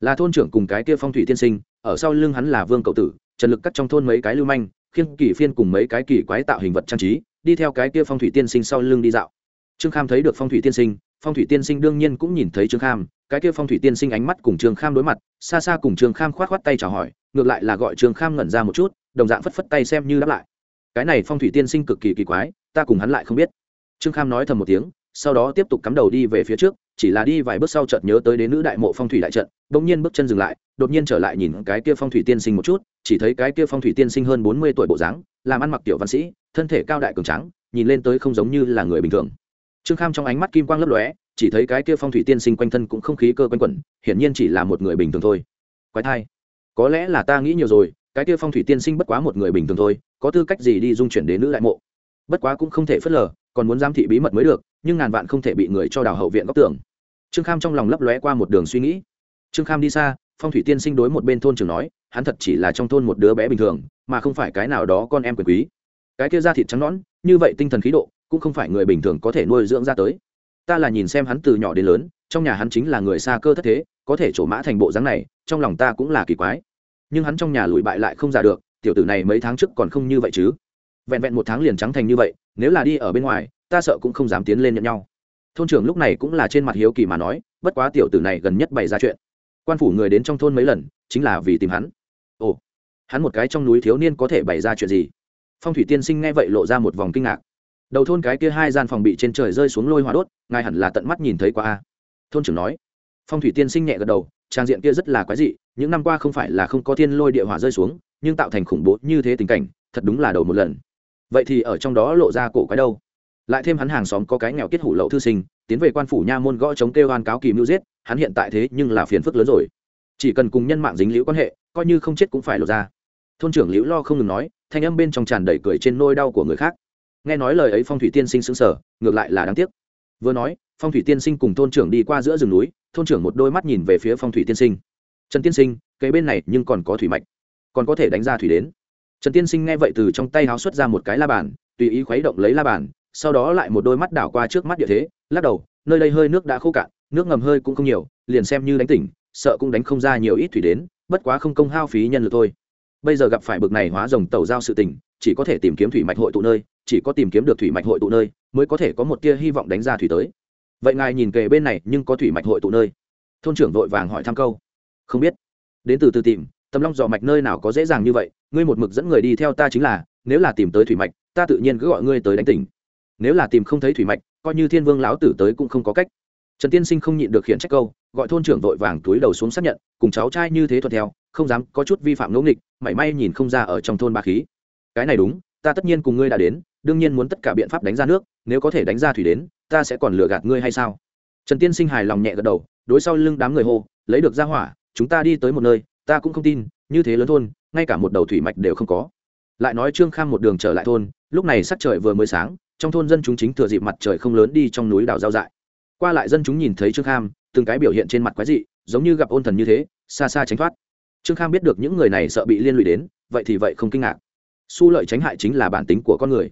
Là thôn trưởng cùng cái kia phong thủy tiên sinh, ở sau lưng hắn là vương cậu tử, trần lực cắt trong thôn mấy cái lưu manh, khiêng kỷ phiên cùng mấy cái kỳ quái tạo hình vật trang trí, đi theo cái kia phong thủy tiên sinh sau lưng đi dạo. Trương kham thấy được phong thủy tiên sinh, phong thủy tiên sinh đương nhiên cũng nhìn thấy trương kham, cái kia phong thủy tiên sinh ánh mắt cùng trương kham đối mặt, xa xa cùng trương kham k h o á t k h o á t tay chào hỏi, ngược lại là gọi trương kham ngẩn ra một chút, đồng dạng phất phất tay xem như đáp lại. Cái này phong thủy tiên sinh cực kỳ kỳ quái, ta cùng hắn lại không biết trương kham nói thầm một tiếng, sau đó tiếp tục cắm đầu đi về phía trước, chỉ là đi vài bước sau chợt nhớ tới đến nữ đại mộ phong thủy đại trận, bỗng nhiên bước chân dừng lại, đột nhiên trở lại nhìn cái kia phong thủy tiên sinh một chút, chỉ thấy cái kia phong thủy tiên sinh hơn bốn mươi tuổi bộ dáng, làm ăn mặc tiểu văn sĩ, thân thể cao đại cường trắng nhìn lên tới không giống như là người bình thường. Trương kham trong ánh mắt kim quang lấp lóe, chỉ thấy cái kia phong thủy tiên sinh quanh thân cũng không khí cơ quanh quẩn, hiển nhiên chỉ là một người bình thường thôi. Quái thai. Có lẽ là ta nghĩ nhiều rồi, cái kia phong thủy tiên sinh bất quá một người bình thường thôi, có tư cách gì đi dung chuyển đến nữ đại mộ? Bất quá cũng không thể phớt lờ còn muốn giám thị bí mật mới được, nhưng ngàn vạn không thể bị người cho đào hậu viện góc tưởng trương kham trong lòng lấp lóe qua một đường suy nghĩ. Trương kham đi xa, phong thủy tiên sinh đối một bên thôn trưởng nói, hắn thật chỉ là trong thôn một đứa bé bình thường, mà không phải cái nào đó con em quyền quý. Cái kia da thịt trắng nõn, như vậy tinh thần khí độ, cũng không phải người bình thường có thể nuôi dưỡng ra tới. Ta là nhìn xem hắn từ nhỏ đến lớn, trong nhà hắn chính là người xa cơ thất thế, có thể trổ mã thành bộ dáng này, trong lòng ta cũng là kỳ quái. Nhưng hắn trong nhà lùi bại lại không già được, tiểu tử này mấy tháng trước còn không như vậy chứ vẹn vẹn một tháng liền trắng thành như vậy, nếu là đi ở bên ngoài, ta sợ cũng không dám tiến lên nhận nhau. Thôn trưởng lúc này cũng là trên mặt hiếu kỳ mà nói, bất quá tiểu tử này gần nhất bày ra chuyện. Quan phủ người đến trong thôn mấy lần, chính là vì tìm hắn. Ồ, hắn một cái trong núi thiếu niên có thể bày ra chuyện gì? Phong thủy tiên sinh nghe vậy lộ ra một vòng kinh ngạc. Đầu thôn cái kia hai gian phòng bị trên trời rơi xuống lôi hòa đốt, ngài hẳn là tận mắt nhìn thấy qua a. Thôn trưởng nói. Phong thủy tiên sinh nhẹ gật đầu, trang diện kia rất là quái dị, những năm qua không phải là không có thiên lôi địa hỏa rơi xuống, nhưng tạo thành khủng bố như thế tình cảnh, thật đúng là đầu một lần vậy thì ở trong đó lộ ra cổ quái đâu? Lại thêm hắn hàng xóm có cái nghèo kết hủ lậu thư sinh, tiến về quan phủ nha môn gõ chống kêu hoan cáo kỳ mưu giết, hắn hiện tại thế nhưng là phiền phức lớn rồi. Chỉ cần cùng nhân mạng dính liễu quan hệ, coi như không chết cũng phải lột ra. Thôn trưởng liễu lo không ngừng nói, thanh âm bên trong tràn đầy cười trên nôi đau của người khác. Nghe nói lời ấy phong thủy tiên sinh xứng sở ngược lại là đáng tiếc. Vừa nói, phong thủy tiên sinh cùng thôn trưởng đi qua giữa rừng núi, thôn trưởng một đôi mắt nhìn về phía phong thủy tiên sinh. Trần tiên sinh cây bên này nhưng còn có thủy mạch, còn có thể đánh ra thủy đến trần tiên sinh nghe vậy từ trong tay háo xuất ra một cái la bàn, tùy ý khuấy động lấy la bàn, sau đó lại một đôi mắt đảo qua trước mắt địa thế, lắc đầu, nơi đây hơi nước đã khô cạn, nước ngầm hơi cũng không nhiều, liền xem như đánh tỉnh, sợ cũng đánh không ra nhiều ít thủy đến, bất quá không công hao phí nhân lực thôi. Bây giờ gặp phải bực này hóa rồng tàu giao sự tình, chỉ có thể tìm kiếm thủy mạch hội tụ nơi, chỉ có tìm kiếm được thủy mạch hội tụ nơi, mới có thể có một tia hy vọng đánh ra thủy tới. Vậy ngài nhìn kề bên này nhưng có thủy mạch hội tụ nơi. Thôn trưởng vội vàng hỏi thăm câu. Không biết. Đến từ từ tìm Tầm long dò mạch nơi nào có dễ dàng như vậy, ngươi một mực dẫn người đi theo ta chính là, nếu là tìm tới thủy mạch, ta tự nhiên cứ gọi ngươi tới đánh tỉnh. Nếu là tìm không thấy thủy mạch, coi như thiên vương lão tử tới cũng không có cách. Trần tiên sinh không nhịn được khiển trách câu, gọi thôn trưởng vội vàng túi đầu xuống xác nhận, cùng cháu trai như thế thuận theo, không dám, có chút vi phạm ngẫu nghịch, mảy may nhìn không ra ở trong thôn ba khí. Cái này đúng, ta tất nhiên cùng ngươi đã đến, đương nhiên muốn tất cả biện pháp đánh ra nước, nếu có thể đánh ra thủy đến, ta sẽ còn lừa gạt ngươi hay sao? Trần tiên sinh hài lòng nhẹ gật đầu, đối sau lưng đám người hô, lấy được ra hỏa, chúng ta đi tới một nơi ta cũng không tin, như thế lớn thôn, ngay cả một đầu thủy mạch đều không có. Lại nói trương kham một đường trở lại thôn, lúc này sắc trời vừa mới sáng, trong thôn dân chúng chính thừa dịp mặt trời không lớn đi trong núi đào giao dại. Qua lại dân chúng nhìn thấy trương kham, từng cái biểu hiện trên mặt quái dị, giống như gặp ôn thần như thế, xa xa tránh thoát. Trương kham biết được những người này sợ bị liên lụy đến, vậy thì vậy không kinh ngạc. Su lợi tránh hại chính là bản tính của con người.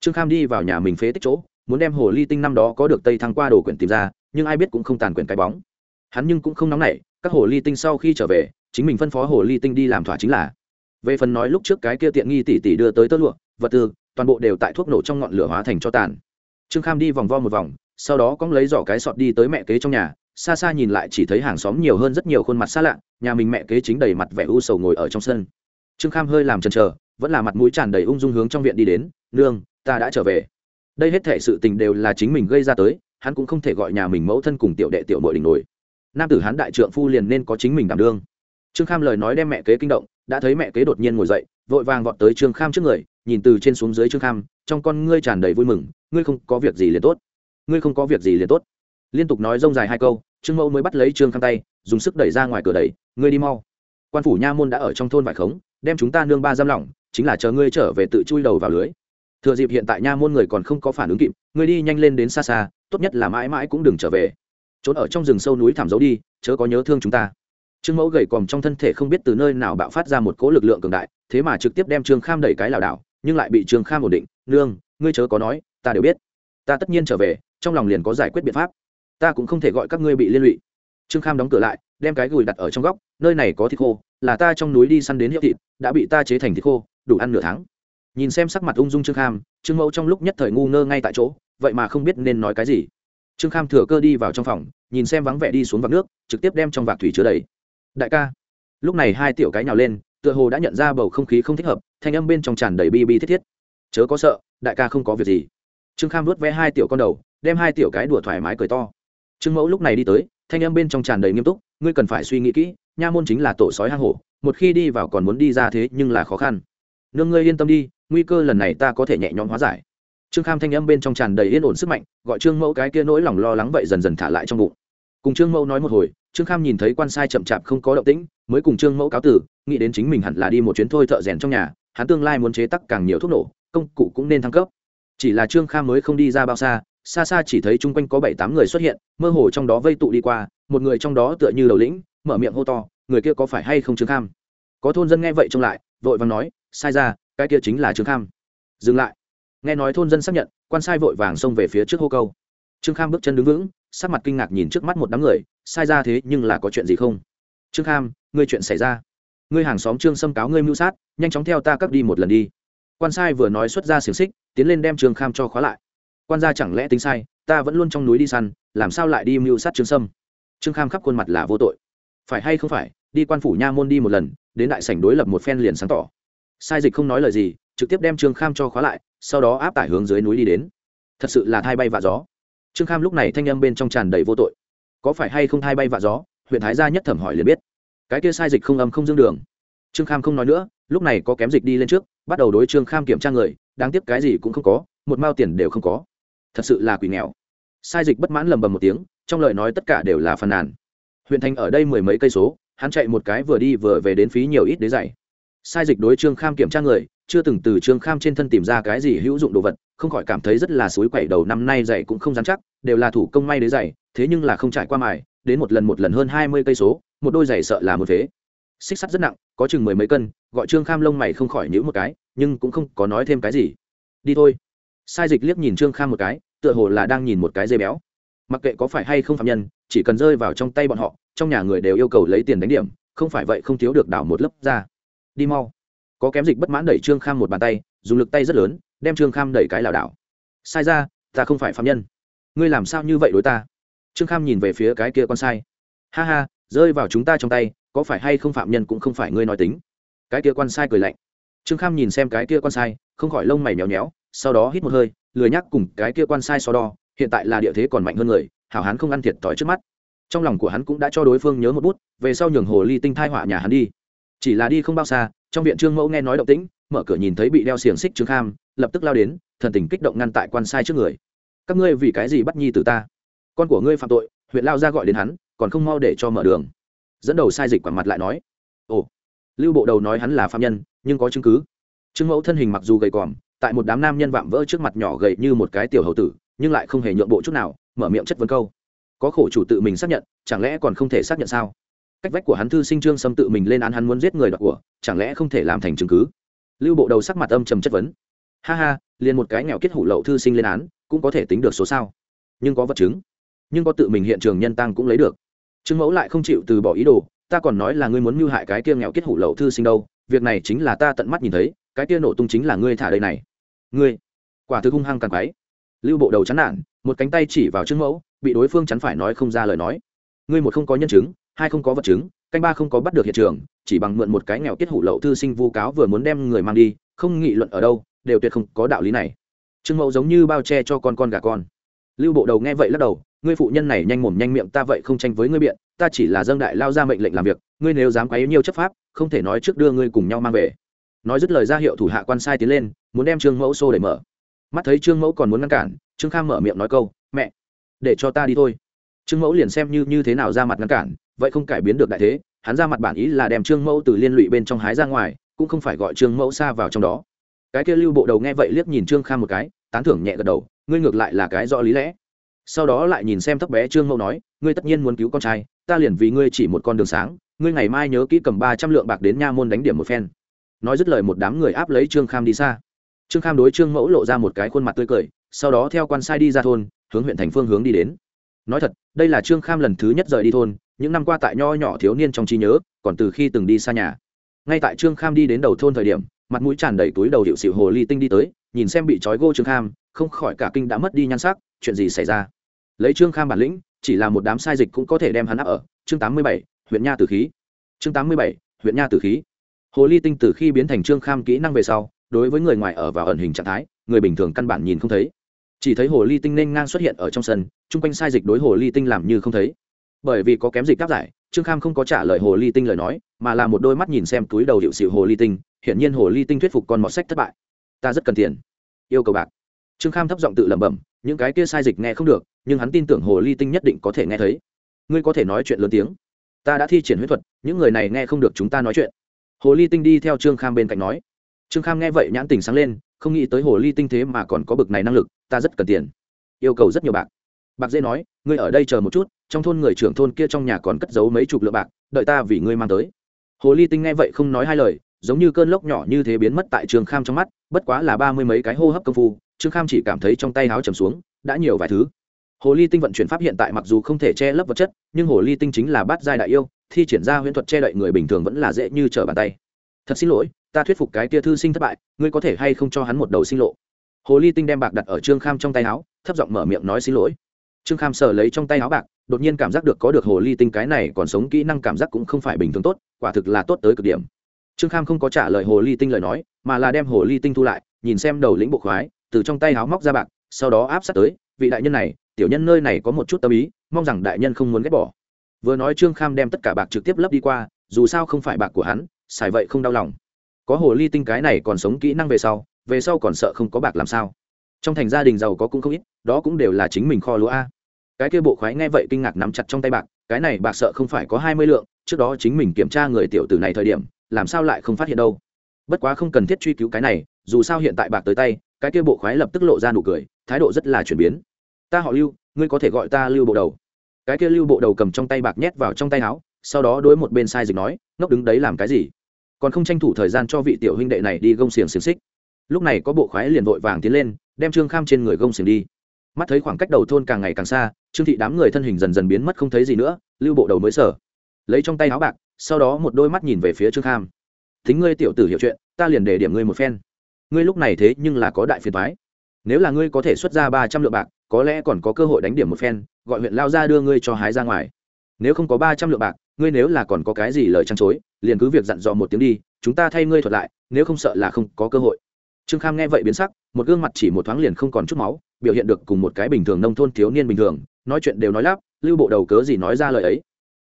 Trương kham đi vào nhà mình phế tích chỗ, muốn đem hồ ly tinh năm đó có được tây thăng qua đồ quyển tìm ra, nhưng ai biết cũng không tàn quyển cái bóng. Hắn nhưng cũng không nóng nảy, các hồ ly tinh sau khi trở về chính mình phân phó hồ ly tinh đi làm thỏa chính là. Về phần nói lúc trước cái kia tiện nghi tỷ tỷ đưa tới tơ lụa, vật tư, toàn bộ đều tại thuốc nổ trong ngọn lửa hóa thành cho tàn. Trương kham đi vòng vo một vòng, sau đó cóng lấy giỏ cái sọt đi tới mẹ kế trong nhà, xa xa nhìn lại chỉ thấy hàng xóm nhiều hơn rất nhiều khuôn mặt xa lạ, nhà mình mẹ kế chính đầy mặt vẻ u sầu ngồi ở trong sân. Trương kham hơi làm chần chờ, vẫn là mặt mũi tràn đầy ung dung hướng trong viện đi đến, nương, ta đã trở về. Đây hết thể sự tình đều là chính mình gây ra tới, hắn cũng không thể gọi nhà mình mẫu thân cùng tiểu đệ tiểu mội đình nổi. Nam tử hắn đại trượng phu liền nên có chính mình đảm đương trương kham lời nói đem mẹ kế kinh động, đã thấy mẹ kế đột nhiên ngồi dậy, vội vàng vọt tới trương kham trước người, nhìn từ trên xuống dưới trương kham, trong con ngươi tràn đầy vui mừng, ngươi không có việc gì liền tốt. Ngươi không có việc gì liền tốt. Liên tục nói rông dài hai câu, trương mẫu mới bắt lấy trương kham tay, dùng sức đẩy ra ngoài cửa đẩy, ngươi đi mau. Quan phủ nha môn đã ở trong thôn vải khống, đem chúng ta nương ba giam lỏng, chính là chờ ngươi trở về tự chui đầu vào lưới. Thừa dịp hiện tại nha môn người còn không có phản ứng kịp, ngươi đi nhanh lên đến xa xa, tốt nhất là mãi mãi cũng đừng trở về. Trốn ở trong rừng sâu núi thảm giấu đi, chớ có nhớ thương chúng ta trương mẫu gầy còm trong thân thể không biết từ nơi nào bạo phát ra một cỗ lực lượng cường đại, thế mà trực tiếp đem trương kham đẩy cái lảo đảo, nhưng lại bị trương kham ổn định. Nương, ngươi chớ có nói, ta đều biết. Ta tất nhiên trở về, trong lòng liền có giải quyết biện pháp. Ta cũng không thể gọi các ngươi bị liên lụy. Trương kham đóng cửa lại, đem cái gùi đặt ở trong góc, nơi này có thịt khô, là ta trong núi đi săn đến hiệu thịt, đã bị ta chế thành thịt khô, đủ ăn nửa tháng. Nhìn xem sắc mặt ung dung trương kham, trương mẫu trong lúc nhất thời ngu ngơ ngay tại chỗ, vậy mà không biết nên nói cái gì. Trương kham thừa cơ đi vào trong phòng, nhìn xem vắng vẻ đi xuống vạc nước, trực tiếp đem trong vạc thủy chứa đầy đại ca. Lúc này hai tiểu cái nhào lên, tựa hồ đã nhận ra bầu không khí không thích hợp, thanh âm bên trong tràn đầy bi bi thiết thiết. Chớ có sợ, đại ca không có việc gì. Trương kham vớt vé hai tiểu con đầu, đem hai tiểu cái đùa thoải mái cười to. Trương mẫu lúc này đi tới, thanh âm bên trong tràn đầy nghiêm túc, ngươi cần phải suy nghĩ kỹ, nha môn chính là tổ sói hang hổ, một khi đi vào còn muốn đi ra thế nhưng là khó khăn. Nương ngươi yên tâm đi, nguy cơ lần này ta có thể nhẹ nhõm hóa giải. Trương kham thanh âm bên trong tràn đầy yên ổn sức mạnh, gọi trương mẫu cái kia nỗi lòng lo lắng vậy dần dần thả lại trong bụng cùng trương mẫu nói một hồi, trương kham nhìn thấy quan sai chậm chạp không có động tĩnh, mới cùng trương mẫu cáo tử, nghĩ đến chính mình hẳn là đi một chuyến thôi thợ rèn trong nhà, hắn tương lai muốn chế tắc càng nhiều thuốc nổ, công cụ cũng nên thăng cấp. Chỉ là trương kham mới không đi ra bao xa xa xa chỉ thấy chung quanh có bảy tám người xuất hiện, mơ hồ trong đó vây tụ đi qua, một người trong đó tựa như đầu lĩnh, mở miệng hô to, người kia có phải hay không trương kham? Có thôn dân nghe vậy trông lại, vội vàng nói, sai ra, cái kia chính là trương kham. Dừng lại. Nghe nói thôn dân xác nhận, quan sai vội vàng xông về phía trước hô câu. Trương kham bước chân đứng vững sắc mặt kinh ngạc nhìn trước mắt một đám người, sai ra thế nhưng là có chuyện gì không? Trương kham, ngươi chuyện xảy ra. Ngươi hàng xóm trương xâm cáo ngươi mưu sát, nhanh chóng theo ta cắp đi một lần đi. Quan sai vừa nói xuất ra xiềng xích, tiến lên đem trương kham cho khóa lại. Quan gia chẳng lẽ tính sai, ta vẫn luôn trong núi đi săn, làm sao lại đi mưu sát trương sâm? Trương kham khắp khuôn mặt là vô tội. Phải hay không phải, đi quan phủ nha môn đi một lần, đến đại sảnh đối lập một phen liền sáng tỏ. Sai dịch không nói lời gì, trực tiếp đem trương kham cho khóa lại, sau đó áp tải hướng dưới núi đi đến. Thật sự là thai bay vạ gió trương kham lúc này thanh âm bên trong tràn đầy vô tội. Có phải hay không thay bay vạ gió? Huyện thái gia nhất thẩm hỏi liền biết. Cái kia sai dịch không âm không dương đường. Trương kham không nói nữa, lúc này có kém dịch đi lên trước, bắt đầu đối trương kham kiểm tra người, đáng tiếc cái gì cũng không có, một mao tiền đều không có. Thật sự là quỷ nghèo. Sai dịch bất mãn lầm bầm một tiếng, trong lời nói tất cả đều là phàn nàn. Huyện thành ở đây mười mấy cây số, hắn chạy một cái vừa đi vừa về đến phí nhiều ít đế dày sai dịch đối trương kham kiểm tra người, chưa từng từ trương kham trên thân tìm ra cái gì hữu dụng đồ vật không khỏi cảm thấy rất là suối quẩy đầu năm nay dạy cũng không dám chắc, đều là thủ công may đế dạy, thế nhưng là không trải qua mài, đến một lần một lần hơn hai mươi cây số, một đôi giày sợ là một thế xích sắt rất nặng, có chừng mười mấy cân, gọi trương kham lông mày không khỏi nhữ một cái, nhưng cũng không có nói thêm cái gì. Đi thôi. Sai dịch liếc nhìn trương kham một cái, tựa hồ là đang nhìn một cái dây béo. Mặc kệ có phải hay không phạm nhân, chỉ cần rơi vào trong tay bọn họ, trong nhà người đều yêu cầu lấy tiền đánh điểm, không phải vậy không thiếu được đảo một lớp ra. Đi mau. Có kém dịch bất mãn đẩy trương kham một bàn tay dùng lực tay rất lớn, đem trương kham đẩy cái lảo đảo. Sai ra, ta không phải phạm nhân. Ngươi làm sao như vậy đối ta? Trương kham nhìn về phía cái kia con sai. Ha ha, rơi vào chúng ta trong tay, có phải hay không phạm nhân cũng không phải ngươi nói tính. Cái kia quan sai cười lạnh. Trương kham nhìn xem cái kia quan sai, không khỏi lông mày nhéo nhéo. sau đó hít một hơi, lười nhắc cùng cái kia quan sai so đo, hiện tại là địa thế còn mạnh hơn người, hảo hán không ăn thiệt thòi trước mắt. Trong lòng của hắn cũng đã cho đối phương nhớ một bút, về sau nhường hồ ly tinh thai họa nhà hắn đi. Chỉ là đi không bao xa, trong viện trương mẫu nghe nói động tĩnh mở cửa nhìn thấy bị đeo xiềng xích trương kham, lập tức lao đến, thần tình kích động ngăn tại quan sai trước người. Các ngươi vì cái gì bắt nhi từ ta? Con của ngươi phạm tội, huyện lao ra gọi đến hắn, còn không mau để cho mở đường. Dẫn đầu sai dịch quả mặt lại nói. Ồ, lưu bộ đầu nói hắn là phạm nhân, nhưng có chứng cứ. Trương mẫu thân hình mặc dù gầy còm, tại một đám nam nhân vạm vỡ trước mặt nhỏ gầy như một cái tiểu hầu tử, nhưng lại không hề nhượng bộ chút nào, mở miệng chất vấn câu. Có khổ chủ tự mình xác nhận, chẳng lẽ còn không thể xác nhận sao? Cách vách của hắn thư sinh trương xâm tự mình lên án hắn muốn giết người đoạt của, chẳng lẽ không thể làm thành chứng cứ? Lưu bộ đầu sắc mặt âm trầm chất vấn. Ha ha, liền một cái nghèo kết hủ lậu thư sinh lên án, cũng có thể tính được số sao. Nhưng có vật chứng. Nhưng có tự mình hiện trường nhân tăng cũng lấy được. Trương mẫu lại không chịu từ bỏ ý đồ, ta còn nói là ngươi muốn mưu hại cái kia nghèo kết hủ lậu thư sinh đâu, việc này chính là ta tận mắt nhìn thấy, cái kia nổ tung chính là ngươi thả đây này. Ngươi. Quả thực hung hăng càng quái. Lưu bộ đầu chán nản, một cánh tay chỉ vào trương mẫu, bị đối phương chắn phải nói không ra lời nói. Ngươi một không có nhân chứng, hai không có vật chứng canh ba không có bắt được hiện trường, chỉ bằng mượn một cái nghèo kết hủ lậu thư sinh vu cáo vừa muốn đem người mang đi, không nghị luận ở đâu, đều tuyệt không có đạo lý này. Trương mẫu giống như bao che cho con con gà con. Lưu bộ đầu nghe vậy lắc đầu, ngươi phụ nhân này nhanh mồm nhanh miệng, ta vậy không tranh với ngươi biện, ta chỉ là dâng đại lao ra mệnh lệnh làm việc, ngươi nếu dám quấy nhiều chấp pháp, không thể nói trước đưa ngươi cùng nhau mang về. Nói dứt lời ra hiệu thủ hạ quan sai tiến lên, muốn đem trương mẫu xô đẩy mở. Mắt thấy trương mẫu còn muốn ngăn cản, trương kham mở miệng nói câu, mẹ, để cho ta đi thôi. Trương mẫu liền xem như như thế nào ra mặt ngăn cản vậy không cải biến được đại thế, hắn ra mặt bản ý là đem trương mẫu từ liên lụy bên trong hái ra ngoài, cũng không phải gọi trương mẫu xa vào trong đó. Cái kia lưu bộ đầu nghe vậy liếc nhìn trương kham một cái, tán thưởng nhẹ gật đầu, ngươi ngược lại là cái rõ lý lẽ. Sau đó lại nhìn xem thấp bé trương mẫu nói, ngươi tất nhiên muốn cứu con trai, ta liền vì ngươi chỉ một con đường sáng, ngươi ngày mai nhớ kỹ cầm ba trăm lượng bạc đến nha môn đánh điểm một phen. Nói dứt lời một đám người áp lấy trương kham đi xa. Trương kham đối trương mẫu lộ ra một cái khuôn mặt tươi cười, sau đó theo quan sai đi ra thôn, hướng huyện thành phương hướng đi đến. Nói thật, đây là trương kham lần thứ nhất rời đi thôn những năm qua tại nho nhỏ thiếu niên trong trí nhớ, còn từ khi từng đi xa nhà. Ngay tại trương kham đi đến đầu thôn thời điểm, mặt mũi tràn đầy túi đầu hiệu xịu hồ ly tinh đi tới, nhìn xem bị trói gô trương kham, không khỏi cả kinh đã mất đi nhan sắc, chuyện gì xảy ra? Lấy trương kham bản lĩnh, chỉ là một đám sai dịch cũng có thể đem hắn áp ở. Chương tám mươi bảy, huyện nha tử khí. Chương tám mươi bảy, huyện nha tử khí. Hồ ly tinh từ khi biến thành trương kham kỹ năng về sau, đối với người ngoài ở vào ẩn hình trạng thái, người bình thường căn bản nhìn không thấy. Chỉ thấy hồ ly tinh nên ngang xuất hiện ở trong sân, chung quanh sai dịch đối hồ ly tinh làm như không thấy bởi vì có kém dịch đáp giải, trương kham không có trả lời hồ ly tinh lời nói, mà là một đôi mắt nhìn xem túi đầu hiệu xịu hồ ly tinh, hiển nhiên hồ ly tinh thuyết phục con mọt sách thất bại. Ta rất cần tiền. Yêu cầu bạc. Trương kham thấp giọng tự lẩm bẩm, những cái kia sai dịch nghe không được, nhưng hắn tin tưởng hồ ly tinh nhất định có thể nghe thấy. Ngươi có thể nói chuyện lớn tiếng. Ta đã thi triển huyết thuật, những người này nghe không được chúng ta nói chuyện. Hồ ly tinh đi theo trương kham bên cạnh nói. Trương kham nghe vậy nhãn tình sáng lên, không nghĩ tới hồ ly tinh thế mà còn có bực này năng lực, ta rất cần tiền. Yêu cầu rất nhiều bạc. Bạc dễ nói, ngươi ở đây chờ một chút trong thôn người trưởng thôn kia trong nhà còn cất giấu mấy chục lượng bạc, đợi ta vì ngươi mang tới. Hồ ly tinh nghe vậy không nói hai lời, giống như cơn lốc nhỏ như thế biến mất tại trương kham trong mắt, bất quá là ba mươi mấy cái hô hấp công phu trương kham chỉ cảm thấy trong tay áo trầm xuống, đã nhiều vài thứ. Hồ ly tinh vận chuyển pháp hiện tại mặc dù không thể che lấp vật chất, nhưng hồ ly tinh chính là bát giai đại yêu, thi triển ra huyễn thuật che đậy người bình thường vẫn là dễ như trở bàn tay. Thật xin lỗi, ta thuyết phục cái tia thư sinh thất bại, ngươi có thể hay không cho hắn một đầu sinh lộ. Hồ ly tinh đem bạc đặt ở trương kham trong tay áo thấp giọng mở miệng nói xin lỗi trương kham sờ lấy trong tay áo bạc, đột nhiên cảm giác được có được hồ ly tinh cái này còn sống kỹ năng cảm giác cũng không phải bình thường tốt, quả thực là tốt tới cực điểm. Trương kham không có trả lời hồ ly tinh lời nói, mà là đem hồ ly tinh thu lại, nhìn xem đầu lĩnh bộ khoái, từ trong tay áo móc ra bạc, sau đó áp sát tới, vị đại nhân này, tiểu nhân nơi này có một chút tâm ý, mong rằng đại nhân không muốn ghét bỏ. Vừa nói trương kham đem tất cả bạc trực tiếp lấp đi qua, dù sao không phải bạc của hắn, xài vậy không đau lòng. Có hồ ly tinh cái này còn sống kỹ năng về sau về sau còn sợ không có bạc làm sao. Trong thành gia đình giàu có cũng không ít, đó cũng đều là chính mình kho lúa a cái kia bộ khoái nghe vậy kinh ngạc nắm chặt trong tay bạc, cái này bạc sợ không phải có hai mươi lượng, trước đó chính mình kiểm tra người tiểu tử này thời điểm, làm sao lại không phát hiện đâu. Bất quá không cần thiết truy cứu cái này, dù sao hiện tại bạc tới tay, cái kia bộ khoái lập tức lộ ra nụ cười, thái độ rất là chuyển biến. Ta họ lưu, ngươi có thể gọi ta lưu bộ đầu. Cái kia lưu bộ đầu cầm trong tay bạc nhét vào trong tay áo, sau đó đối một bên sai dịch nói, ngốc đứng đấy làm cái gì? Còn không tranh thủ thời gian cho vị tiểu huynh đệ này đi gông xiềng xiềng xích. Lúc này có bộ khoái liền vội vàng tiến lên, đem trương kham trên người gông xiềng đi. Mắt thấy khoảng cách đầu thôn càng ngày càng xa trương thị đám người thân hình dần dần biến mất không thấy gì nữa, lưu bộ đầu mới sở lấy trong tay áo bạc, sau đó một đôi mắt nhìn về phía trương kham. Thính ngươi tiểu tử hiểu chuyện, ta liền để điểm ngươi một phen. Ngươi lúc này thế nhưng là có đại phiền thoái nếu là ngươi có thể xuất ra ba trăm lượng bạc, có lẽ còn có cơ hội đánh điểm một phen, gọi huyện lao ra đưa ngươi cho hái ra ngoài. Nếu không có ba trăm lượng bạc, ngươi nếu là còn có cái gì lời trăn chối, liền cứ việc dặn dò một tiếng đi, chúng ta thay ngươi thuật lại, nếu không sợ là không có cơ hội. Trương kham nghe vậy biến sắc, một gương mặt chỉ một thoáng liền không còn chút máu, biểu hiện được cùng một cái bình thường nông thôn thiếu niên bình thường nói chuyện đều nói lắp, lưu bộ đầu cớ gì nói ra lời ấy?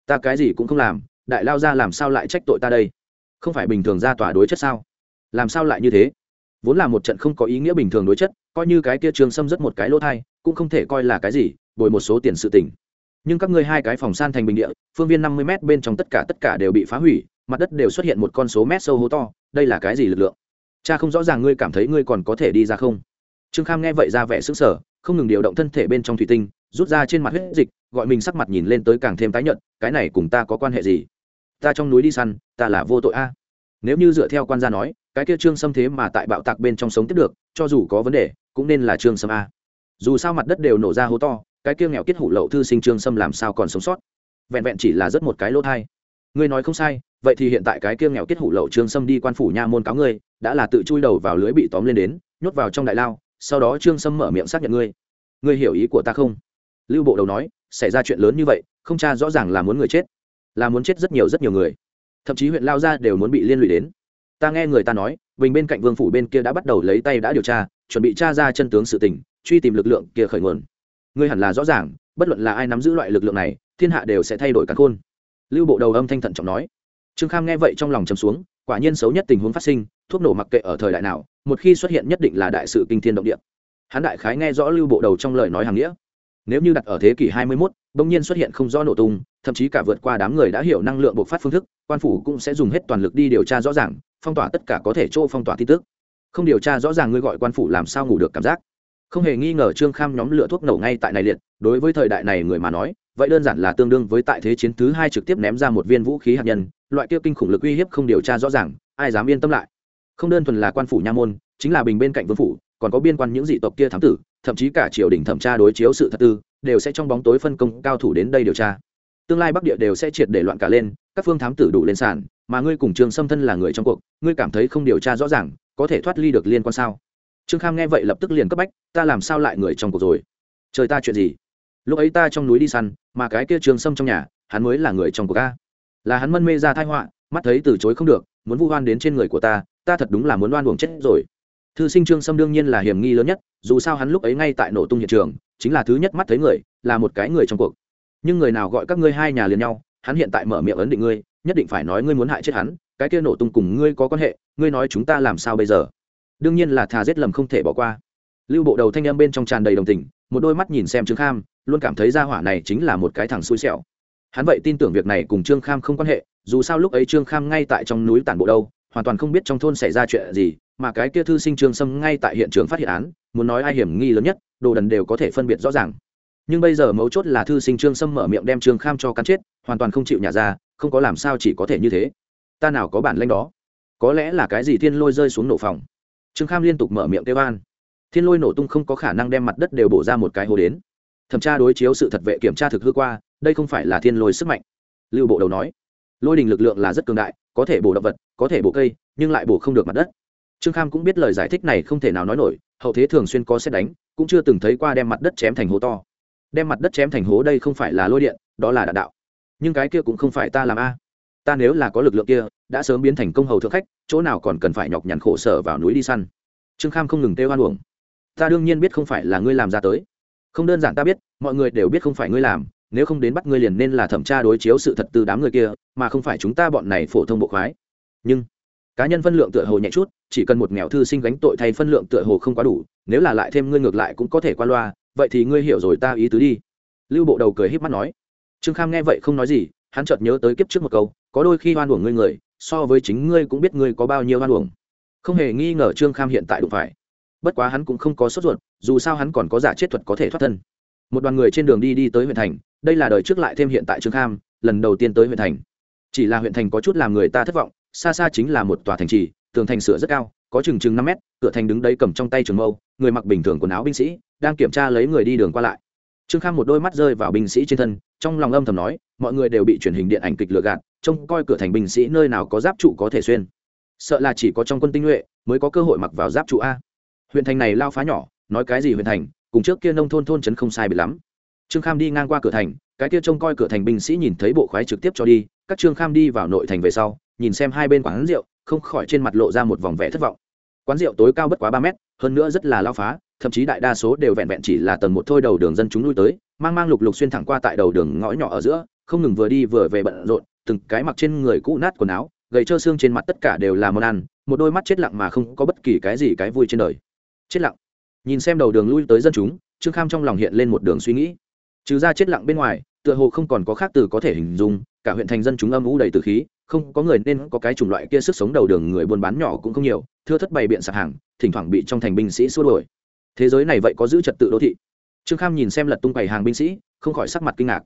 Ta cái gì cũng không làm, đại lao ra làm sao lại trách tội ta đây? Không phải bình thường ra tòa đối chất sao? Làm sao lại như thế? Vốn là một trận không có ý nghĩa bình thường đối chất, coi như cái kia trường xâm rất một cái lỗ thai, cũng không thể coi là cái gì, bồi một số tiền sự tình. Nhưng các ngươi hai cái phòng san thành bình địa, phương viên năm mươi m bên trong tất cả tất cả đều bị phá hủy, mặt đất đều xuất hiện một con số mét sâu hố to, đây là cái gì lực lượng? Cha không rõ ràng ngươi cảm thấy ngươi còn có thể đi ra không? Trương kham nghe vậy ra vẻ sững sờ, không ngừng điều động thân thể bên trong thủy tinh rút ra trên mặt huyết dịch, gọi mình sắc mặt nhìn lên tới càng thêm tái nhợt, cái này cùng ta có quan hệ gì? Ta trong núi đi săn, ta là vô tội a. Nếu như dựa theo quan gia nói, cái kia trương xâm thế mà tại bạo tạc bên trong sống tiếp được, cho dù có vấn đề, cũng nên là trương xâm a. Dù sao mặt đất đều nổ ra hố to, cái kia nghèo kết hủ lậu thư sinh trương xâm làm sao còn sống sót? Vẹn vẹn chỉ là rất một cái lỗ thai. Ngươi nói không sai, vậy thì hiện tại cái kia nghèo kết hủ lậu trương sâm đi quan phủ nha môn cáo ngươi, đã là tự chui đầu vào lưới bị tóm lên đến, nhốt vào trong đại lao, sau đó trương sâm mở miệng xác nhận ngươi. Ngươi hiểu ý của ta không? Lưu bộ đầu nói, xảy ra chuyện lớn như vậy, không cha rõ ràng là muốn người chết, là muốn chết rất nhiều rất nhiều người. Thậm chí huyện lao gia đều muốn bị liên lụy đến. Ta nghe người ta nói, bình bên cạnh vương phủ bên kia đã bắt đầu lấy tay đã điều tra, chuẩn bị tra ra chân tướng sự tình, truy tìm lực lượng kia khởi nguồn. Ngươi hẳn là rõ ràng, bất luận là ai nắm giữ loại lực lượng này, thiên hạ đều sẽ thay đổi cắn khôn. Lưu bộ đầu âm thanh thận trọng nói. Trương kham nghe vậy trong lòng chầm xuống, quả nhiên xấu nhất tình huống phát sinh, thuốc nổ mặc kệ ở thời đại nào, một khi xuất hiện nhất định là đại sự kinh thiên động địa. Hắn đại khái nghe rõ lưu bộ đầu trong lời nói hàng nghĩa nếu như đặt ở thế kỷ 21, bỗng nhiên xuất hiện không rõ nổ tung thậm chí cả vượt qua đám người đã hiểu năng lượng bộc phát phương thức quan phủ cũng sẽ dùng hết toàn lực đi điều tra rõ ràng phong tỏa tất cả có thể chỗ phong tỏa tin tức. Không điều tra rõ ràng ngươi gọi quan phủ làm sao ngủ được cảm giác. Không hề nghi ngờ trương kham nhóm lửa thuốc nổ ngay tại này liệt đối với thời đại này người mà nói vậy đơn giản là tương đương với tại thế chiến thứ hai trực tiếp ném ra một viên vũ khí hạt nhân loại kia kinh khủng lực uy hiếp không điều tra rõ ràng ai dám yên tâm lại. Không đơn thuần là quan phủ nha môn chính là bình bên cạnh vương phủ còn có biên quan những dị tộc kia thám tử thậm chí cả triều đình thẩm tra đối chiếu sự thật tư, đều sẽ trong bóng tối phân công cao thủ đến đây điều tra. Tương lai bắc địa đều sẽ triệt để loạn cả lên, các phương thám tử đủ lên sàn, mà ngươi cùng trương xâm thân là người trong cuộc, ngươi cảm thấy không điều tra rõ ràng, có thể thoát ly được liên quan sao? Trương kham nghe vậy lập tức liền cấp bách, ta làm sao lại người trong cuộc rồi? Trời ta chuyện gì? Lúc ấy ta trong núi đi săn, mà cái kia trương xâm trong nhà, hắn mới là người trong cuộc ca là hắn mân mê ra thai họa, mắt thấy từ chối không được, muốn vu oan đến trên người của ta ta thật đúng là muốn oan uổng chết rồi thư sinh trương sâm đương nhiên là hiểm nghi lớn nhất, dù sao hắn lúc ấy ngay tại nổ tung hiện trường, chính là thứ nhất mắt thấy người, là một cái người trong cuộc. Nhưng người nào gọi các ngươi hai nhà liền nhau, hắn hiện tại mở miệng ấn định ngươi, nhất định phải nói ngươi muốn hại chết hắn, cái kia nổ tung cùng ngươi có quan hệ, ngươi nói chúng ta làm sao bây giờ? Đương nhiên là thà giết lầm không thể bỏ qua. Lưu bộ đầu thanh âm bên trong tràn đầy đồng tình, một đôi mắt nhìn xem trương kham, luôn cảm thấy gia hỏa này chính là một cái thằng xui xẻo. Hắn vậy tin tưởng việc này cùng trương kham không quan hệ, dù sao lúc ấy trương kham ngay tại trong núi tản bộ đâu hoàn toàn không biết trong thôn xảy ra chuyện gì, mà cái kia thư sinh trương sâm ngay tại hiện trường phát hiện án, muốn nói ai hiểm nghi lớn nhất, đồ đần đều có thể phân biệt rõ ràng. Nhưng bây giờ mấu chốt là thư sinh trương sâm mở miệng đem trương kham cho cắn chết, hoàn toàn không chịu nhả ra, không có làm sao chỉ có thể như thế. Ta nào có bản lanh đó? Có lẽ là cái gì thiên lôi rơi xuống nổ phòng? Trương kham liên tục mở miệng kêu an. Thiên lôi nổ tung không có khả năng đem mặt đất đều bổ ra một cái hồ đến. Thẩm tra đối chiếu sự thật vệ kiểm tra thực hư qua, đây không phải là thiên lôi sức mạnh. Lưu bộ đầu nói lôi đình lực lượng là rất cường đại, có thể bổ động vật, có thể bổ cây, nhưng lại bổ không được mặt đất. Trương kham cũng biết lời giải thích này không thể nào nói nổi, hậu thế thường xuyên có xét đánh, cũng chưa từng thấy qua đem mặt đất chém thành hố to. Đem mặt đất chém thành hố đây không phải là lôi điện, đó là đạn đạo. Nhưng cái kia cũng không phải ta làm a. Ta nếu là có lực lượng kia, đã sớm biến thành công hầu thượng khách, chỗ nào còn cần phải nhọc nhằn khổ sở vào núi đi săn. Trương kham không ngừng tê hoan uổng. Ta đương nhiên biết không phải là ngươi làm ra tới. Không đơn giản ta biết, mọi người đều biết không phải ngươi làm nếu không đến bắt ngươi liền nên là thẩm tra đối chiếu sự thật từ đám người kia, mà không phải chúng ta bọn này phổ thông bộ khoái. Nhưng, cá nhân phân lượng tựa hồ nhẹ chút, chỉ cần một nghèo thư sinh gánh tội thay phân lượng tựa hồ không quá đủ, nếu là lại thêm ngươi ngược lại cũng có thể qua loa, vậy thì ngươi hiểu rồi ta ý tứ đi. Lưu bộ đầu cười h í p mắt nói. Trương kham nghe vậy không nói gì, hắn chợt nhớ tới kiếp trước một câu, có đôi khi hoan uổng ngươi người, so với chính ngươi cũng biết ngươi có bao nhiêu hoan uổng. Không hề nghi ngờ trương kham hiện tại đụng phải. Bất quá hắn cũng không có sốt ruột, dù sao hắn còn có giả chết thuật có thể thoát thân một đoàn người trên đường đi đi tới huyện thành, đây là đời trước lại thêm hiện tại trương kham, lần đầu tiên tới huyện thành. Chỉ là huyện thành có chút làm người ta thất vọng, xa xa chính là một tòa thành trì, tường thành sửa rất cao, có chừng chừng năm mét, cửa thành đứng đấy cầm trong tay trường mâu, người mặc bình thường quần áo binh sĩ, đang kiểm tra lấy người đi đường qua lại. Trương kham một đôi mắt rơi vào binh sĩ trên thân, trong lòng âm thầm nói, mọi người đều bị truyền hình điện ảnh kịch lừa gạt, trông coi cửa thành binh sĩ nơi nào có giáp trụ có thể xuyên. Sợ là chỉ có trong quân tinh nhuệ mới có cơ hội mặc vào giáp trụ a. Huyện thành này lao phá nhỏ, nói cái gì huyện thành cùng trước kia nông thôn thôn trấn không sai biệt lắm. Trương kham đi ngang qua cửa thành, cái kia trông coi cửa thành binh sĩ nhìn thấy bộ khoái trực tiếp cho đi, các trương kham đi vào nội thành về sau, nhìn xem hai bên quán rượu, không khỏi trên mặt lộ ra một vòng vẻ thất vọng. Quán rượu tối cao bất quá ba mét, hơn nữa rất là lao phá, thậm chí đại đa số đều vẹn vẹn chỉ là tầng một thôi đầu đường dân chúng lui tới, mang mang lục lục xuyên thẳng qua tại đầu đường ngõ nhỏ ở giữa, không ngừng vừa đi vừa về bận rộn, từng cái mặc trên người cũ nát quần áo, gầy trơ xương trên mặt tất cả đều là món ăn, một đôi mắt chết lặng mà không có bất kỳ cái gì cái vui trên đời. Chết lặng nhìn xem đầu đường lui tới dân chúng, trương kham trong lòng hiện lên một đường suy nghĩ. Trừ ra chết lặng bên ngoài, tựa hồ không còn có khác từ có thể hình dung, cả huyện thành dân chúng âm u đầy từ khí, không có người nên có cái chủng loại kia sức sống đầu đường người buôn bán nhỏ cũng không nhiều, thưa thất bày biện sạp hàng, thỉnh thoảng bị trong thành binh sĩ xua đuổi. Thế giới này vậy có giữ trật tự đô thị? Trương kham nhìn xem lật tung quầy hàng binh sĩ, không khỏi sắc mặt kinh ngạc.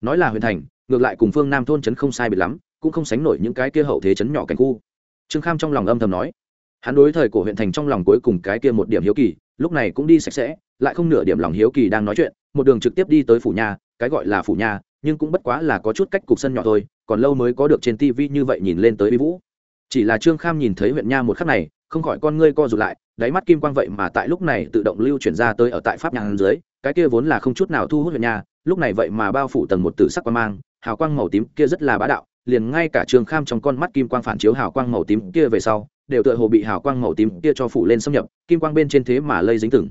Nói là huyện thành, ngược lại cùng phương nam thôn trấn không sai biệt lắm, cũng không sánh nổi những cái kia hậu thế trấn nhỏ cảnh khu. Trương kham trong lòng âm thầm nói, hắn đối thời của huyện thành trong lòng cuối cùng cái kia một điểm hiếu kỳ lúc này cũng đi sạch sẽ, lại không nửa điểm lòng hiếu kỳ đang nói chuyện, một đường trực tiếp đi tới phủ nhà, cái gọi là phủ nhà, nhưng cũng bất quá là có chút cách cục sân nhỏ thôi, còn lâu mới có được trên tv như vậy nhìn lên tới bi vũ. Chỉ là trương kham nhìn thấy huyện nha một khắc này, không khỏi con ngươi co rụt lại, đáy mắt kim quang vậy mà tại lúc này tự động lưu chuyển ra tới ở tại pháp nhà dưới, cái kia vốn là không chút nào thu hút huyện nha, lúc này vậy mà bao phủ tầng một tử sắc quang mang, hào quang màu tím kia rất là bá đạo, liền ngay cả trương kham trong con mắt kim quang phản chiếu hào quang màu tím kia về sau đều tựa hồ bị hào quang màu tím kia cho phủ lên xâm nhập, kim quang bên trên thế mà lây dính từng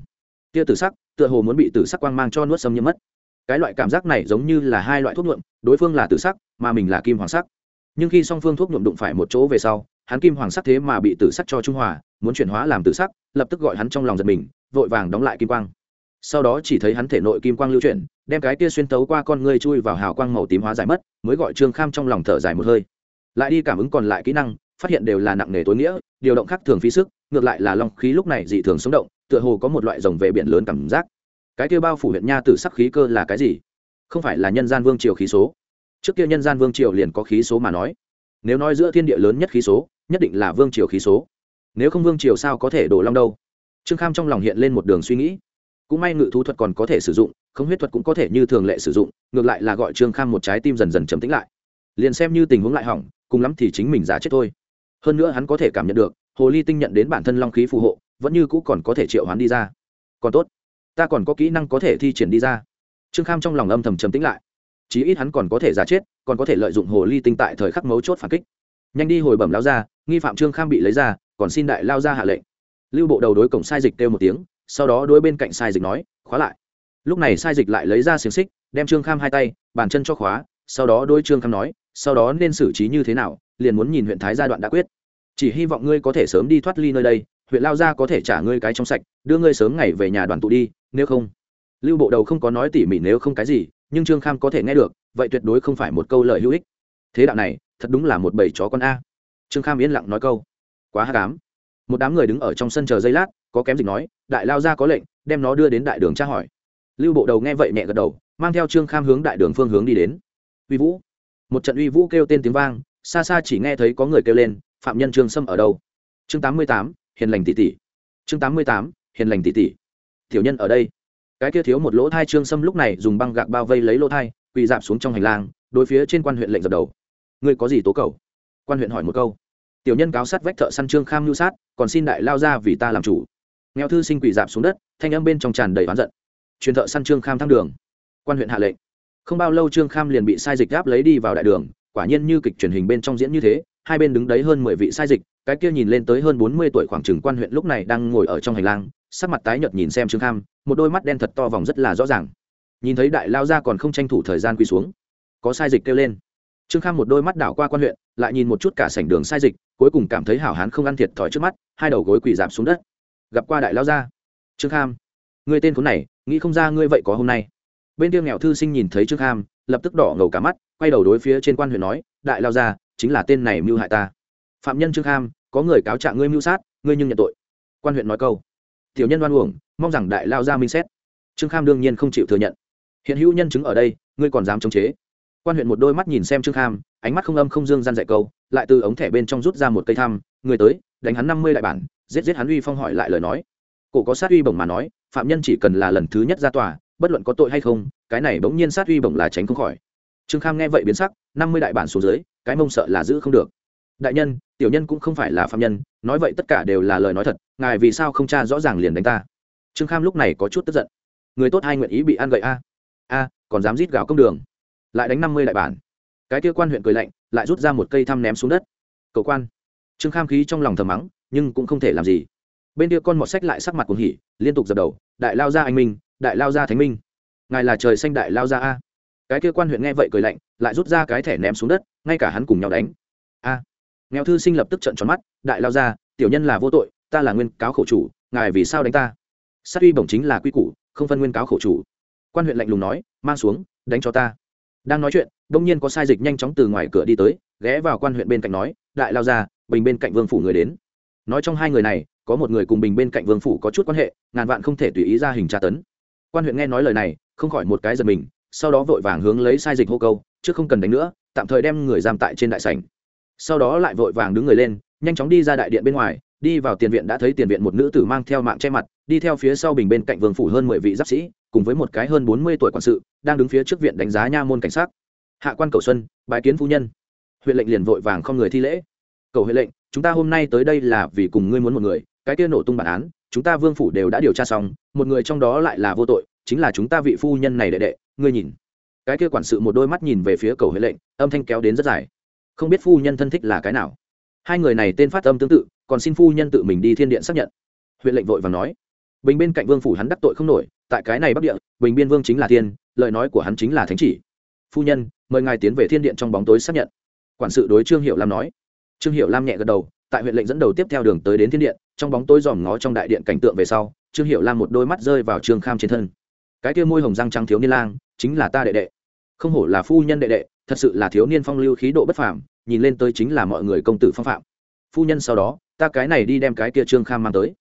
kia tử sắc, tựa hồ muốn bị tử sắc quang mang cho nuốt xâm nhiễm mất. Cái loại cảm giác này giống như là hai loại thuốc nhuộm, đối phương là tử sắc, mà mình là kim hoàng sắc. Nhưng khi song phương thuốc nhuộm đụng phải một chỗ về sau, hắn kim hoàng sắc thế mà bị tử sắc cho trung hòa, muốn chuyển hóa làm tử sắc, lập tức gọi hắn trong lòng giật mình, vội vàng đóng lại kim quang. Sau đó chỉ thấy hắn thể nội kim quang lưu chuyển, đem cái kia xuyên tấu qua con ngươi chui vào hào quang màu tím hóa giải mất, mới gọi trương kham trong lòng thở dài một hơi. Lại đi cảm ứng còn lại kỹ năng, phát hiện đều là nặng nề tối nghĩa điều động khác thường phí sức, ngược lại là long khí lúc này dị thường sống động, tựa hồ có một loại rồng về biển lớn cảm giác. Cái kia bao phủ huyện nha tử sắc khí cơ là cái gì? Không phải là nhân gian vương triều khí số. Trước kia nhân gian vương triều liền có khí số mà nói. Nếu nói giữa thiên địa lớn nhất khí số, nhất định là vương triều khí số. Nếu không vương triều sao có thể đổ long đâu? Trương kham trong lòng hiện lên một đường suy nghĩ. Cũng may ngự thú thuật còn có thể sử dụng, không huyết thuật cũng có thể như thường lệ sử dụng, ngược lại là gọi trương kham một trái tim dần dần chấm tính lại. Liền xem như tình huống lại hỏng, cùng lắm thì chính mình giá chết thôi hơn nữa hắn có thể cảm nhận được, hồ ly tinh nhận đến bản thân long khí phù hộ, vẫn như cũ còn có thể triệu hoán đi ra. Còn tốt, ta còn có kỹ năng có thể thi triển đi ra. Trương kham trong lòng âm thầm trầm tính lại. Chí ít hắn còn có thể giả chết, còn có thể lợi dụng hồ ly tinh tại thời khắc mấu chốt phản kích. Nhanh đi hồi bẩm lao ra nghi phạm trương kham bị lấy ra, còn xin đại lao ra hạ lệnh. Lưu bộ đầu đối cổng sai dịch kêu một tiếng, sau đó đối bên cạnh sai dịch nói, khóa lại. Lúc này sai dịch lại lấy ra xiềng xích, đem trương kham hai tay, bàn chân cho khóa, sau đó đôi trương kham nói, sau đó nên xử trí như thế nào liền muốn nhìn huyện thái gia đoạn đã quyết. Chỉ hy vọng ngươi có thể sớm đi thoát ly nơi đây, huyện lao gia có thể trả ngươi cái trong sạch, đưa ngươi sớm ngày về nhà đoàn tụ đi, nếu không. Lưu bộ đầu không có nói tỉ mỉ nếu không cái gì, nhưng trương kham có thể nghe được, vậy tuyệt đối không phải một câu lời hữu ích. Thế đạo này, thật đúng là một bầy chó con a. Trương kham yên lặng nói câu. Quá hát cám một đám người đứng ở trong sân chờ giây lát, có kém dịch nói, đại lao ra có lệnh, đem nó đưa đến đại đường tra hỏi. Lưu bộ đầu nghe vậy nhẹ gật đầu, mang theo trương kham hướng đại đường phương hướng đi đến. Uy vũ. Một trận uy vũ kêu tên tiếng vang xa xa chỉ nghe thấy có người kêu lên, phạm nhân trương sâm ở đâu? Chương tám mươi tám, hiền lành tỷ tỷ. Chương tám mươi tám, hiền lành tỷ tỷ. Tiểu nhân ở đây. Cái kia thiếu một lỗ thai trương sâm lúc này dùng băng gạc bao vây lấy lỗ thai, quỳ dạp xuống trong hành lang, đối phía trên quan huyện lệnh dập đầu. Ngươi có gì tố cầu? Quan huyện hỏi một câu. Tiểu nhân cáo sát vách thợ săn trương kham nhu sát, còn xin đại lao ra vì ta làm chủ. Nghèo thư sinh quỳ dạp xuống đất, thanh âm bên trong tràn đầy oán giận. Truyền thợ săn trương kham thăng đường. Quan huyện hạ lệnh. Không bao lâu trương kham liền bị sai dịch gáp lấy đi vào đại đường quả nhiên như kịch truyền hình bên trong diễn như thế, hai bên đứng đấy hơn mười vị sai dịch, cái kia nhìn lên tới hơn bốn mươi tuổi khoảng trừng quan huyện lúc này đang ngồi ở trong hành lang, sắc mặt tái nhợt nhìn xem trương kham, một đôi mắt đen thật to vòng rất là rõ ràng. Nhìn thấy đại lao ra còn không tranh thủ thời gian quỳ xuống, có sai dịch kêu lên. Trương kham một đôi mắt đảo qua quan huyện, lại nhìn một chút cả sảnh đường sai dịch, cuối cùng cảm thấy hảo hán không ăn thiệt thòi trước mắt, hai đầu gối quỳ giảm xuống đất. Gặp qua đại lao ra. Trương kham, người tên khốn này, nghĩ không ra ngươi vậy có hôm nay. Bên kia nghèo thư sinh nhìn thấy trương kham, lập tức đỏ ngầu cả mắt quay đầu đối phía trên quan huyện nói, đại lao ra chính là tên này mưu hại ta. Phạm nhân trương kham, có người cáo trạng ngươi mưu sát, ngươi nhưng nhận tội. Quan huyện nói câu. Tiểu nhân oan uổng, mong rằng đại lao ra minh xét. Trương kham đương nhiên không chịu thừa nhận. Hiện hữu nhân chứng ở đây, ngươi còn dám chống chế? Quan huyện một đôi mắt nhìn xem trương kham, ánh mắt không âm không dương gian dạy câu, lại từ ống thẻ bên trong rút ra một cây thăm, người tới, đánh hắn năm mươi đại bản, giết giết hắn uy phong hỏi lại lời nói. Cổ có sát uy bổng mà nói, phạm nhân chỉ cần là lần thứ nhất ra tòa, bất luận có tội hay không, cái này bỗng nhiên sát uy bổng là tránh không khỏi trương kham nghe vậy biến sắc, năm mươi đại bản xuống dưới, cái mông sợ là giữ không được. Đại nhân, tiểu nhân cũng không phải là phạm nhân, nói vậy tất cả đều là lời nói thật, ngài vì sao không tra rõ ràng liền đánh ta? Trương kham lúc này có chút tức giận. Người tốt hai nguyện ý bị ăn gậy a. A, còn dám rít gào công đường. Lại đánh năm mươi đại bản. Cái kia quan huyện cười lạnh, lại rút ra một cây thăm ném xuống đất. Cậu quan. Trương kham khí trong lòng thầm mắng, nhưng cũng không thể làm gì. Bên kia con mọt sách lại sắc mặt cuồng hỉ, liên tục dập đầu. Đại lao ra anh minh, đại lao ra thánh minh. Ngài là trời xanh đại lao ra a cái kia quan huyện nghe vậy cười lạnh lại rút ra cái thẻ ném xuống đất ngay cả hắn cùng nhau đánh. A. Nghèo thư sinh lập tức trận tròn mắt đại lao ra, tiểu nhân là vô tội ta là nguyên cáo khổ chủ ngài vì sao đánh ta? Sát uy bổng chính là quy củ không phân nguyên cáo khổ chủ. Quan huyện lạnh lùng nói mang xuống đánh cho ta. Đang nói chuyện đông nhiên có sai dịch nhanh chóng từ ngoài cửa đi tới ghé vào quan huyện bên cạnh nói đại lao ra bình bên cạnh vương phủ người đến. Nói trong hai người này có một người cùng bình bên cạnh vương phủ có chút quan hệ ngàn vạn không thể tùy ý ra hình tra tấn. Quan huyện nghe nói lời này không khỏi một cái giật mình sau đó vội vàng hướng lấy sai dịch hô câu, chứ không cần đánh nữa, tạm thời đem người giam tại trên đại sảnh. Sau đó lại vội vàng đứng người lên, nhanh chóng đi ra đại điện bên ngoài, đi vào tiền viện đã thấy tiền viện một nữ tử mang theo mạng che mặt, đi theo phía sau bình bên cạnh vương phủ hơn mười vị giáp sĩ, cùng với một cái hơn bốn mươi tuổi quản sự, đang đứng phía trước viện đánh giá nha môn cảnh sát. Hạ quan cầu xuân, bái kiến phu nhân. Huyện lệnh liền vội vàng không người thi lễ. Cầu huyện lệnh, chúng ta hôm nay tới đây là vì cùng ngươi muốn một người, cái kia nổ tung bản án, chúng ta vương phủ đều đã điều tra xong, một người trong đó lại là vô tội, chính là chúng ta vị phu nhân này đệ đệ ngươi nhìn. Cái kia quản sự một đôi mắt nhìn về phía cầu huệ lệnh, âm thanh kéo đến rất dài. Không biết phu nhân thân thích là cái nào. Hai người này tên phát âm tương tự, còn xin phu nhân tự mình đi thiên điện xác nhận. Huyện lệnh vội và nói. Bình bên cạnh vương phủ hắn đắc tội không nổi, tại cái này bắc địa, bình biên vương chính là thiên, lời nói của hắn chính là thánh chỉ. Phu nhân, mời ngài tiến về thiên điện trong bóng tối xác nhận. Quản sự đối trương hiệu lam nói. Trương hiệu lam nhẹ gật đầu, tại huyện lệnh dẫn đầu tiếp theo đường tới đến thiên điện, trong bóng tối dòm ngó trong đại điện cảnh tượng về sau, trương hiệu lam một đôi mắt rơi vào trương kham trên thân. Cái kia môi hồng răng trắng thiếu niên lang chính là ta đệ đệ. Không hổ là phu nhân đệ đệ, thật sự là thiếu niên phong lưu khí độ bất phàm, nhìn lên tới chính là mọi người công tử phong phạm. Phu nhân sau đó, ta cái này đi đem cái kia trương kham mang tới.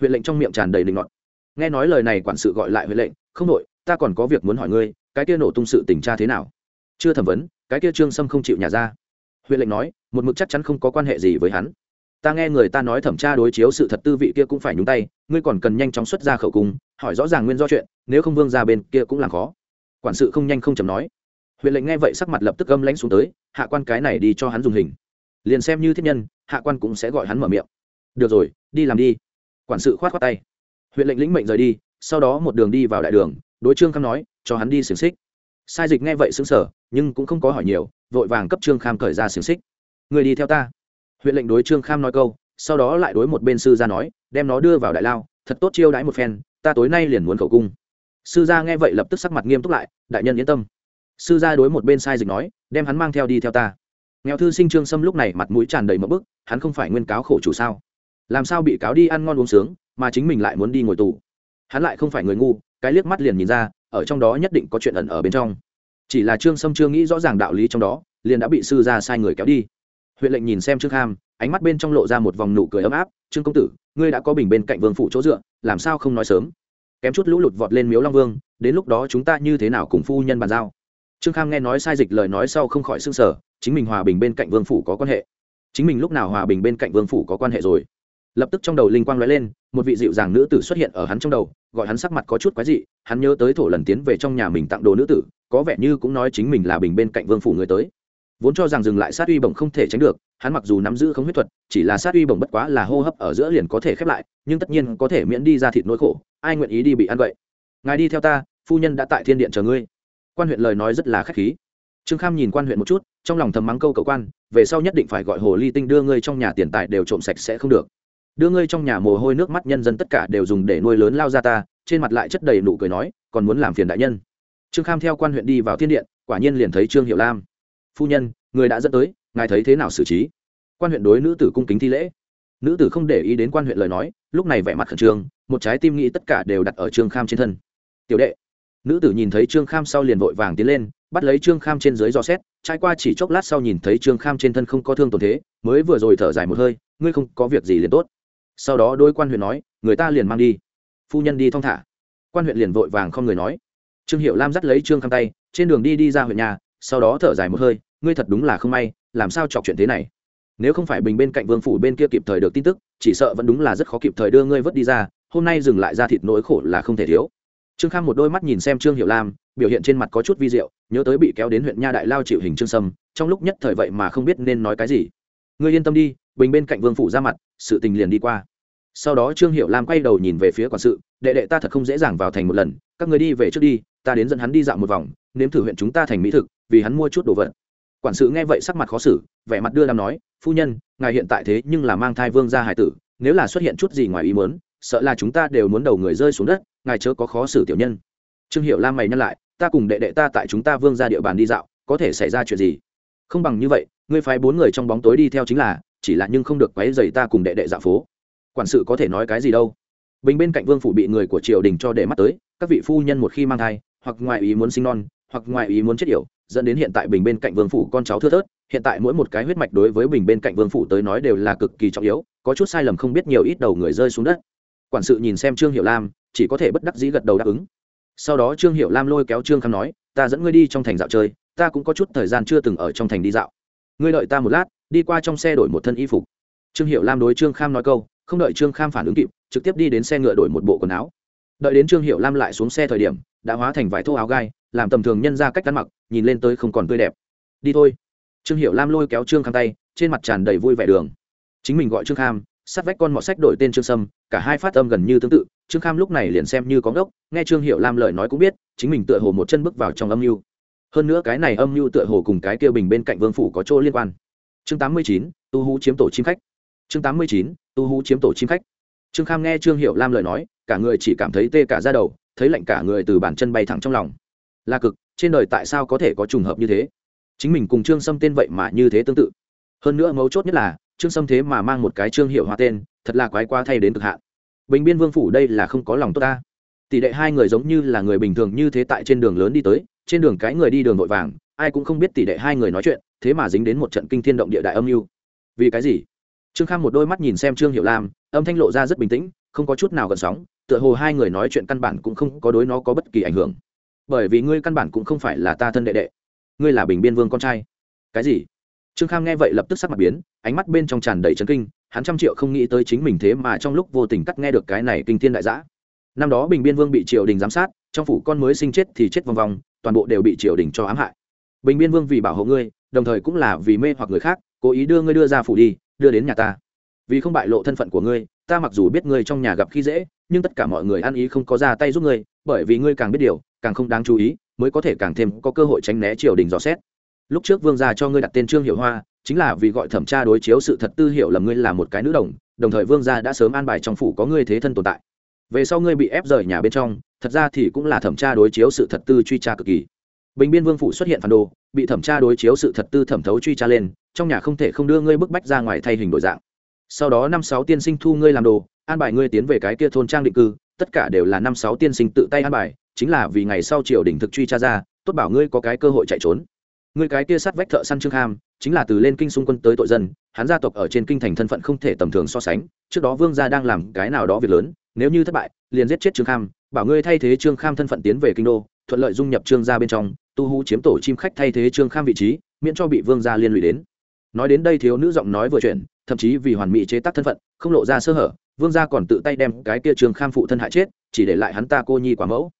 Huyện lệnh trong miệng tràn đầy linh ngọt nghe nói lời này quản sự gọi lại huyện lệnh, không đội, ta còn có việc muốn hỏi ngươi, cái kia nổ tung sự tình tra thế nào? Chưa thẩm vấn, cái kia trương sâm không chịu nhà ra. Huyện lệnh nói, một mực chắc chắn không có quan hệ gì với hắn. Ta nghe người ta nói thẩm tra đối chiếu sự thật tư vị kia cũng phải nhúng tay, ngươi còn cần nhanh chóng xuất ra khẩu cung, hỏi rõ ràng nguyên do chuyện, nếu không vương ra bên kia cũng làm khó quản sự không nhanh không chầm nói. Huyện lệnh nghe vậy sắc mặt lập tức âm lãnh xuống tới, hạ quan cái này đi cho hắn dùng hình. Liền xem như thiết nhân, hạ quan cũng sẽ gọi hắn mở miệng. Được rồi, đi làm đi. Quản sự khoát khoát tay. Huyện lệnh lĩnh mệnh rời đi, sau đó một đường đi vào đại đường, đối trương kham nói, cho hắn đi xiềng xích. Sai dịch nghe vậy xứng sở nhưng cũng không có hỏi nhiều, vội vàng cấp trương kham cởi ra xiềng xích. Người đi theo ta. Huyện lệnh đối trương kham nói câu, sau đó lại đối một bên sư ra nói, đem nó đưa vào đại lao, thật tốt chiêu đãi một phen, ta tối nay liền muốn khẩu cung sư gia nghe vậy lập tức sắc mặt nghiêm túc lại, đại nhân yên tâm. Sư gia đối một bên sai dịch nói, đem hắn mang theo đi theo ta. Nghèo thư sinh trương sâm lúc này mặt mũi tràn đầy mỡ bức, hắn không phải nguyên cáo khổ chủ sao? Làm sao bị cáo đi ăn ngon uống sướng, mà chính mình lại muốn đi ngồi tù? Hắn lại không phải người ngu, cái liếc mắt liền nhìn ra, ở trong đó nhất định có chuyện ẩn ở bên trong. Chỉ là trương sâm chưa nghĩ rõ ràng đạo lý trong đó, liền đã bị sư gia sai người kéo đi. Huyện lệnh nhìn xem trương kham, ánh mắt bên trong lộ ra một vòng nụ cười ấm áp, trương công tử, ngươi đã có bình bên cạnh vương phủ chỗ dựa, làm sao không nói sớm? Kém chút lũ lụt vọt lên miếu long vương, đến lúc đó chúng ta như thế nào cùng phu nhân bàn giao? Trương kham nghe nói sai dịch lời nói sau không khỏi s ư n g sở chính mình hòa bình bên cạnh vương phủ có quan hệ. Chính mình lúc nào hòa bình bên cạnh vương phủ có quan hệ rồi? Lập tức trong đầu linh quang nói lên, một vị dịu dàng nữ tử xuất hiện ở hắn trong đầu, gọi hắn sắc mặt có chút quái dị, hắn nhớ tới thổ lần tiến về trong nhà mình tặng đồ nữ tử, có vẻ như cũng nói chính mình là bình bên cạnh vương phủ người tới vốn cho rằng dừng lại sát uy bổng không thể tránh được, hắn mặc dù nắm giữ không huyết thuật, chỉ là sát uy bổng bất quá là hô hấp ở giữa liền có thể khép lại, nhưng tất nhiên có thể miễn đi ra thịt nỗi khổ, ai nguyện ý đi bị ăn vậy? Ngài đi theo ta, phu nhân đã tại thiên điện chờ ngươi. Quan huyện lời nói rất là k h á c h khí. Trương kham nhìn quan huyện một chút, trong lòng thầm mắng câu cầu quan, về sau nhất định phải gọi hồ ly tinh đưa ngươi trong nhà tiền tài đều trộm sạch sẽ không được. Đưa ngươi trong nhà mồ hôi nước mắt nhân dân tất cả đều dùng để nuôi lớn lao ra ta, trên mặt lại chất đầy nụ cười nói, còn muốn làm phiền đại nhân. Trương kham theo quan huyện đi vào thiên điện, quả nhiên liền thấy trương hiệu lam phu nhân, người đã dẫn tới, ngài thấy thế nào xử trí? Quan huyện đối nữ tử cung kính thi lễ. Nữ tử không để ý đến quan huyện lời nói, lúc này vẻ mặt khẩn trương, một trái tim nghĩ tất cả đều đặt ở trương kham trên thân. Tiểu đệ. Nữ tử nhìn thấy trương kham sau liền vội vàng tiến lên, bắt lấy trương kham trên dưới dò xét, trải qua chỉ chốc lát sau nhìn thấy trương kham trên thân không có thương tổn thế, mới vừa rồi thở dài một hơi, ngươi không có việc gì liền tốt. Sau đó đôi quan huyện nói, người ta liền mang đi. Phu nhân đi thong thả. Quan huyện liền vội vàng không người nói. Trương hiệu lam dắt lấy trương kham tay, trên đường đi đi ra huyện nhà sau đó thở dài một hơi, ngươi thật đúng là không may, làm sao chọc chuyện thế này? Nếu không phải bình bên cạnh vương phủ bên kia kịp thời được tin tức, chỉ sợ vẫn đúng là rất khó kịp thời đưa ngươi vớt đi ra, hôm nay dừng lại ra thịt nỗi khổ là không thể thiếu. Trương kham một đôi mắt nhìn xem trương hiệu lam, biểu hiện trên mặt có chút vi diệu, nhớ tới bị kéo đến huyện nha đại lao chịu hình trương sâm, trong lúc nhất thời vậy mà không biết nên nói cái gì. Ngươi yên tâm đi, bình bên cạnh vương phủ ra mặt, sự tình liền đi qua. Sau đó trương hiệu lam quay đầu nhìn về phía quản sự, đệ đệ ta thật không dễ dàng vào thành một lần, các người đi về trước đi, ta đến dẫn hắn đi dạo một vòng, nếm thử huyện chúng ta thành mỹ thực vì hắn mua chút đồ vật. Quản sự nghe vậy sắc mặt khó xử, vẻ mặt đưa làm nói, phu nhân, ngài hiện tại thế nhưng là mang thai vương gia hải tử, nếu là xuất hiện chút gì ngoài ý muốn, sợ là chúng ta đều muốn đầu người rơi xuống đất, ngài chớ có khó xử tiểu nhân. Trương hiệu lam mày nhắc lại, ta cùng đệ đệ ta tại chúng ta vương ra địa bàn đi dạo, có thể xảy ra chuyện gì? Không bằng như vậy, ngươi phái bốn người trong bóng tối đi theo chính là, chỉ là nhưng không được quấy dày ta cùng đệ đệ dạo phố. Quản sự có thể nói cái gì đâu. Bình bên cạnh vương phủ bị người của triều đình cho để mắt tới, các vị phu nhân một khi mang thai, hoặc ngoại ý muốn sinh non, hoặc ngoại ý muốn chết yểu dẫn đến hiện tại bình bên cạnh vương phủ con cháu thưa thớt, hiện tại mỗi một cái huyết mạch đối với bình bên cạnh vương phủ tới nói đều là cực kỳ trọng yếu, có chút sai lầm không biết nhiều ít đầu người rơi xuống đất. Quản sự nhìn xem trương hiệu lam, chỉ có thể bất đắc dĩ gật đầu đáp ứng. Sau đó trương hiệu lam lôi kéo trương kham nói, ta dẫn ngươi đi trong thành dạo chơi, ta cũng có chút thời gian chưa từng ở trong thành đi dạo. Ngươi đợi ta một lát, đi qua trong xe đổi một thân y phục. Trương hiệu lam đối trương kham nói câu, không đợi trương kham phản ứng kịp, trực tiếp đi đến xe ngựa đổi một bộ quần áo. Đợi đến trương hiệu lam lại xuống xe thời điểm, đã hóa thành vải thô áo gai làm tầm thường nhân ra cách ăn mặc, nhìn lên tới không còn tươi đẹp. Đi thôi. Trương hiệu lam lôi kéo trương kham tay, trên mặt tràn đầy vui vẻ đường. Chính mình gọi trương kham, sát vách con mọt sách đổi tên trương sâm, cả hai phát âm gần như tương tự, trương kham lúc này liền xem như có ngốc, nghe trương hiệu lam lời nói cũng biết, chính mình tựa hồ một chân bước vào trong âm mưu. Hơn nữa cái này âm mưu tựa hồ cùng cái kia bình bên cạnh vương phủ có chỗ liên quan. Chương tám mươi chín, tu hú chiếm tổ chim khách. Chương tám mươi chín, tu hú chiếm tổ chim khách. Trương kham nghe trương hiệu lam lời nói, cả người chỉ cảm thấy tê cả ra đầu, thấy lạnh cả người từ bàn chân bay thẳng trong lòng là cực, trên đời tại sao có thể có trùng hợp như thế? Chính mình cùng trương sâm tên vậy mà như thế tương tự. Hơn nữa mấu chốt nhất là, trương sâm thế mà mang một cái trương hiệu hoa tên, thật là quái qua thay đến cực hạn. Bình biên vương phủ đây là không có lòng tốt ta. Tỷ đệ hai người giống như là người bình thường như thế tại trên đường lớn đi tới, trên đường cái người đi đường vội vàng, ai cũng không biết tỷ đệ hai người nói chuyện, thế mà dính đến một trận kinh thiên động địa đại âm mưu. Vì cái gì? Trương kham một đôi mắt nhìn xem trương hiệu lam, âm thanh lộ ra rất bình tĩnh, không có chút nào gần sóng, tựa hồ hai người nói chuyện căn bản cũng không có đối nó có bất kỳ ảnh hưởng bởi vì ngươi căn bản cũng không phải là ta thân đệ đệ. Ngươi là bình biên vương con trai. Cái gì? Trương kham nghe vậy lập tức sắc mặt biến, ánh mắt bên trong tràn đầy trấn kinh, hắn trăm triệu không nghĩ tới chính mình thế mà trong lúc vô tình cắt nghe được cái này kinh thiên đại giã năm đó bình biên vương bị triều đình giám sát, trong phủ con mới sinh chết thì chết vòng vòng toàn bộ đều bị triều đình cho ám hại. Bình biên vương vì bảo hộ ngươi, đồng thời cũng là vì mê hoặc người khác, cố ý đưa ngươi đưa ra phủ đi, đưa đến nhà ta. Vì không bại lộ thân phận của ngươi, ta mặc dù biết ngươi trong nhà gặp khi dễ, nhưng tất cả mọi người ăn ý không có ra tay giúp ngươi, bởi vì ngươi càng biết điều càng không đáng chú ý, mới có thể càng thêm có cơ hội tránh né triều đình dò xét. Lúc trước vương gia cho ngươi đặt tên trương hiệu hoa, chính là vì gọi thẩm tra đối chiếu sự thật tư hiệu lầm ngươi là một cái nữ đồng đồng thời vương gia đã sớm an bài trong phủ có ngươi thế thân tồn tại. Về sau ngươi bị ép rời nhà bên trong, thật ra thì cũng là thẩm tra đối chiếu sự thật tư truy tra cực kỳ. Bình biên vương phủ xuất hiện phản đồ, bị thẩm tra đối chiếu sự thật tư thẩm thấu truy tra lên, trong nhà không thể không đưa ngươi bức bách ra ngoài thay hình đổi dạng. Sau đó năm sáu tiên sinh thu ngươi làm đồ, an bài ngươi tiến về cái kia thôn trang định cư, tất cả đều là năm sáu tiên sinh tự tay an bài chính là vì ngày sau triều đình thực truy tra ra, tốt bảo ngươi có cái cơ hội chạy trốn. Ngươi cái kia sát vách thợ săn trương kham, chính là từ lên kinh xung quân tới tội dân, hắn gia tộc ở trên kinh thành thân phận không thể tầm thường so sánh, trước đó vương gia đang làm cái nào đó việc lớn, nếu như thất bại, liền giết chết trương kham, bảo ngươi thay thế trương kham thân phận tiến về kinh đô, thuận lợi dung nhập trương gia bên trong, tu hú chiếm tổ chim khách thay thế trương kham vị trí, miễn cho bị vương gia liên lụy đến. Nói đến đây thiếu nữ giọng nói vừa chuyển, thậm chí vì hoàn mỹ chế tác thân phận, không lộ ra sơ hở, vương gia còn tự tay đem cái kia trương kham phụ thân hại chết, chỉ để lại hắn ta cô nhi quả mẫu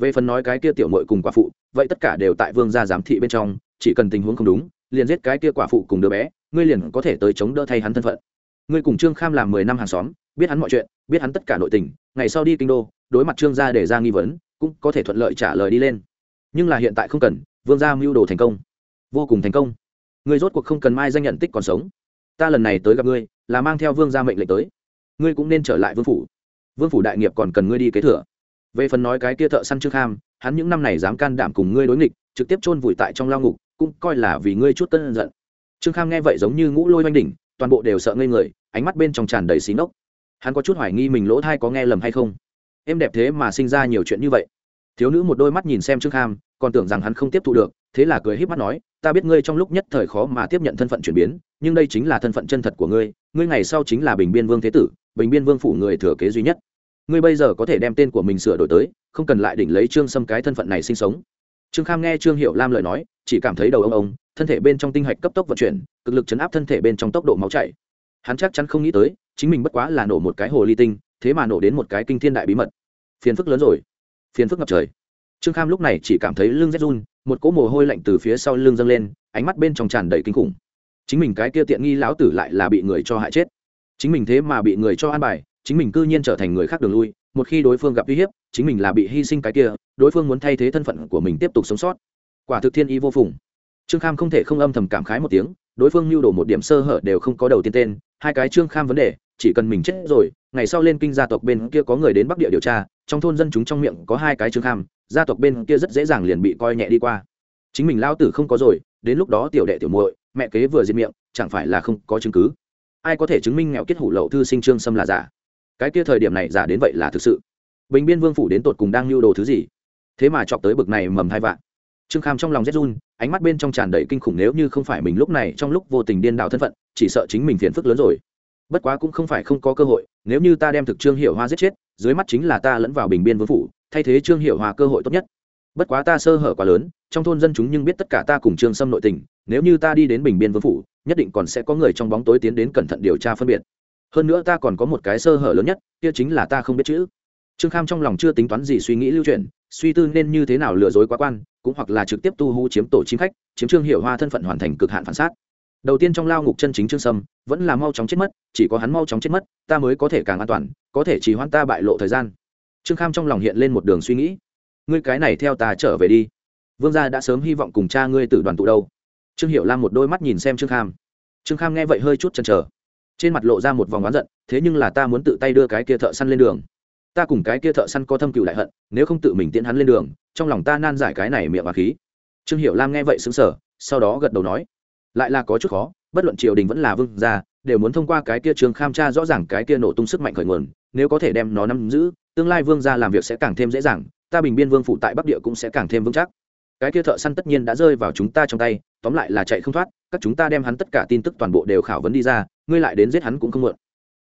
về phần nói cái kia tiểu mội cùng quả phụ, vậy tất cả đều tại vương gia giám thị bên trong, chỉ cần tình huống không đúng, liền giết cái kia quả phụ cùng đứa bé, ngươi liền có thể tới chống đỡ thay hắn thân phận. Ngươi cùng trương kham làm mười năm hàng xóm, biết hắn mọi chuyện, biết hắn tất cả nội tình, ngày sau đi kinh đô, đối mặt trương gia để ra nghi vấn, cũng có thể thuận lợi trả lời đi lên. Nhưng là hiện tại không cần, vương gia mưu đồ thành công. Vô cùng thành công. Ngươi rốt cuộc không cần mai danh nhận tích còn sống. Ta lần này tới gặp ngươi, là mang theo vương gia mệnh lệnh tới. Ngươi cũng nên trở lại vương phủ. Vương phủ đại nghiệp còn cần ngươi đi kế thừa về phần nói cái kia thợ săn trương kham, hắn những năm này dám can đảm cùng ngươi đối nghịch, trực tiếp chôn vùi tại trong lao ngục, cũng coi là vì ngươi chút cơn giận. Trương kham nghe vậy giống như ngũ lôi oanh đỉnh, toàn bộ đều sợ ngây người, ánh mắt bên trong tràn đầy xí nốc hắn có chút hoài nghi mình lỗ thai có nghe lầm hay không. Em đẹp thế mà sinh ra nhiều chuyện như vậy. Thiếu nữ một đôi mắt nhìn xem trương kham, còn tưởng rằng hắn không tiếp thu được, thế là cười h í p mắt nói, ta biết ngươi trong lúc nhất thời khó mà tiếp nhận thân phận chuyển biến, nhưng đây chính là thân phận chân thật của ngươi ngươi ngày sau chính là bình biên vương thế tử, bình biên vương phủ người thừa kế duy nhất ngươi bây giờ có thể đem tên của mình sửa đổi tới, không cần lại đỉnh lấy trương xâm cái thân phận này sinh sống. Trương kham nghe trương hiệu lam lời nói, chỉ cảm thấy đầu ông ông, thân thể bên trong tinh hạch cấp tốc vận chuyển, cực lực chấn áp thân thể bên trong tốc độ máu chảy. Hắn chắc chắn không nghĩ tới, chính mình bất quá là nổ một cái hồ ly tinh, thế mà nổ đến một cái kinh thiên đại bí mật. Phiền phức lớn rồi. Phiền phức ngập trời. Trương kham lúc này chỉ cảm thấy lưng rét run, một cỗ mồ hôi lạnh từ phía sau lưng dâng lên, ánh mắt bên trong tràn đầy kinh khủng. Chính mình cái kia tiện nghi lão tử lại là bị người cho hại chết. Chính mình thế mà bị người cho an bài chính mình cư nhiên trở thành người khác đường lui, một khi đối phương gặp uy hiếp, chính mình là bị hy sinh cái kia, đối phương muốn thay thế thân phận của mình tiếp tục sống sót. Quả thực thiên y vô phùng. Trương kham không thể không âm thầm cảm khái một tiếng, đối phương mưu đồ một điểm sơ hở đều không có đầu tiên tên. Hai cái trương kham vấn đề, chỉ cần mình chết rồi, ngày sau lên kinh gia tộc bên kia có người đến bắc địa điều tra, trong thôn dân chúng trong miệng có hai cái trương kham, gia tộc bên kia rất dễ dàng liền bị coi nhẹ đi qua. Chính mình lao tử không có rồi, đến lúc đó tiểu đệ tiểu muội, mẹ kế vừa diệt miệng, chẳng phải là không có chứng cứ? Ai có thể chứng minh nghèo kết hủ lậu thư sinh trương sâm là giả? Cái kia thời điểm này giả đến vậy là thực sự. Bình biên vương phủ đến tột cùng đang lưu đồ thứ gì? Thế mà chọc tới bực này mầm hai vạn. Trương kham trong lòng rét run, ánh mắt bên trong tràn đầy kinh khủng nếu như không phải mình lúc này trong lúc vô tình điên đạo thân phận, chỉ sợ chính mình phiền phức lớn rồi. Bất quá cũng không phải không có cơ hội, nếu như ta đem thực trương hiệu hoa giết chết, dưới mắt chính là ta lẫn vào bình biên vương phủ, thay thế trương hiệu hoa cơ hội tốt nhất. Bất quá ta sơ hở quá lớn, trong thôn dân chúng nhưng biết tất cả ta cùng trương sâm nội tình, nếu như ta đi đến bình biên vương phủ, nhất định còn sẽ có người trong bóng tối tiến đến cẩn thận điều tra phân biệt hơn nữa ta còn có một cái sơ hở lớn nhất, kia chính là ta không biết chữ. Trương kham trong lòng chưa tính toán gì suy nghĩ lưu truyền suy tư nên như thế nào lừa dối quá quan, cũng hoặc là trực tiếp tu hú chiếm tổ chim khách, chiếm trương hiệu hoa thân phận hoàn thành cực hạn phản sát đầu tiên trong lao ngục chân chính trương sâm, vẫn là mau chóng chết mất, chỉ có hắn mau chóng chết mất, ta mới có thể càng an toàn, có thể chỉ hoãn ta bại lộ thời gian. Trương kham trong lòng hiện lên một đường suy nghĩ. Ngươi cái này theo ta trở về đi. Vương gia đã sớm hy vọng cùng cha ngươi tử đoàn tụ đâu. Trương hiệu lam một đôi mắt nhìn xem trương kham. Trương kham nghe vậy hơi chút chần chờ trên mặt lộ ra một vòng oán giận, thế nhưng là ta muốn tự tay đưa cái kia thợ săn lên đường. Ta cùng cái kia thợ săn có thâm cựu đại hận, nếu không tự mình tiễn hắn lên đường, trong lòng ta nan giải cái này miệng và khí. Trương hiệu lam nghe vậy xứng sở sau đó gật đầu nói, lại là có chút khó, bất luận triều đình vẫn là vương gia, đều muốn thông qua cái kia trường kham tra rõ ràng cái kia nổ tung sức mạnh khởi nguồn, nếu có thể đem nó nắm giữ, tương lai vương gia làm việc sẽ càng thêm dễ dàng, ta bình biên vương phụ tại bắc địa cũng sẽ càng thêm vững chắc cái kia thợ săn tất nhiên đã rơi vào chúng ta trong tay, tóm lại là chạy không thoát, các chúng ta đem hắn tất cả tin tức toàn bộ đều khảo vấn đi ra, ngươi lại đến giết hắn cũng không mượn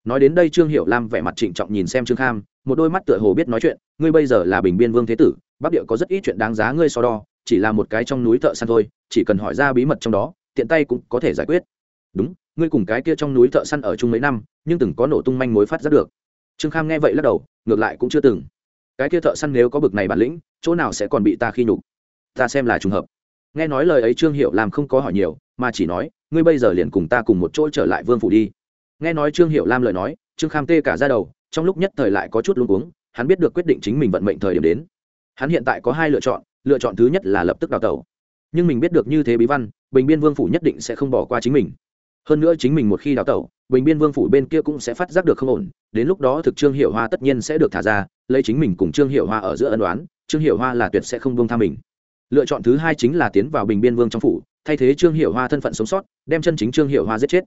nói đến đây trương hiểu lam vẻ mặt trịnh trọng nhìn xem trương kham, một đôi mắt tựa hồ biết nói chuyện, ngươi bây giờ là bình biên vương thế tử, bắc địa có rất ít chuyện đáng giá ngươi so đo, chỉ là một cái trong núi thợ săn thôi, chỉ cần hỏi ra bí mật trong đó, tiện tay cũng có thể giải quyết. Đúng, ngươi cùng cái kia trong núi thợ săn ở chung mấy năm, nhưng từng có nổ tung manh mối phát giác được. Trương kham nghe vậy lắc đầu, ngược lại cũng chưa từng. Cái kia thợ săn nếu có bực này bản lĩnh, chỗ nào sẽ còn bị ta khi nhục? Ta xem là trùng hợp. Nghe nói lời ấy trương hiệu lam không có hỏi nhiều, mà chỉ nói, ngươi bây giờ liền cùng ta cùng một chỗ trở lại vương phủ đi. Nghe nói trương hiệu lam lời nói, trương kham tê cả ra đầu, trong lúc nhất thời lại có chút luống cuống, hắn biết được quyết định chính mình vận mệnh thời điểm đến. Hắn hiện tại có hai lựa chọn lựa chọn thứ nhất là lập tức đào tẩu. Nhưng mình biết được như thế bí văn, bình biên vương phủ nhất định sẽ không bỏ qua chính mình. Hơn nữa chính mình một khi đào tẩu, bình biên vương phủ bên kia cũng sẽ phát giác được không ổn, đến lúc đó thực trương hiệu hoa tất nhiên sẽ được thả ra, lấy chính mình cùng trương hiệu hoa ở giữa ân đoán trương hiệu hoa là tuyệt sẽ không bông tha mình lựa chọn thứ hai chính là tiến vào bình biên vương trong phủ, thay thế trương hiệu hoa thân phận sống sót, đem chân chính trương hiệu hoa giết chết.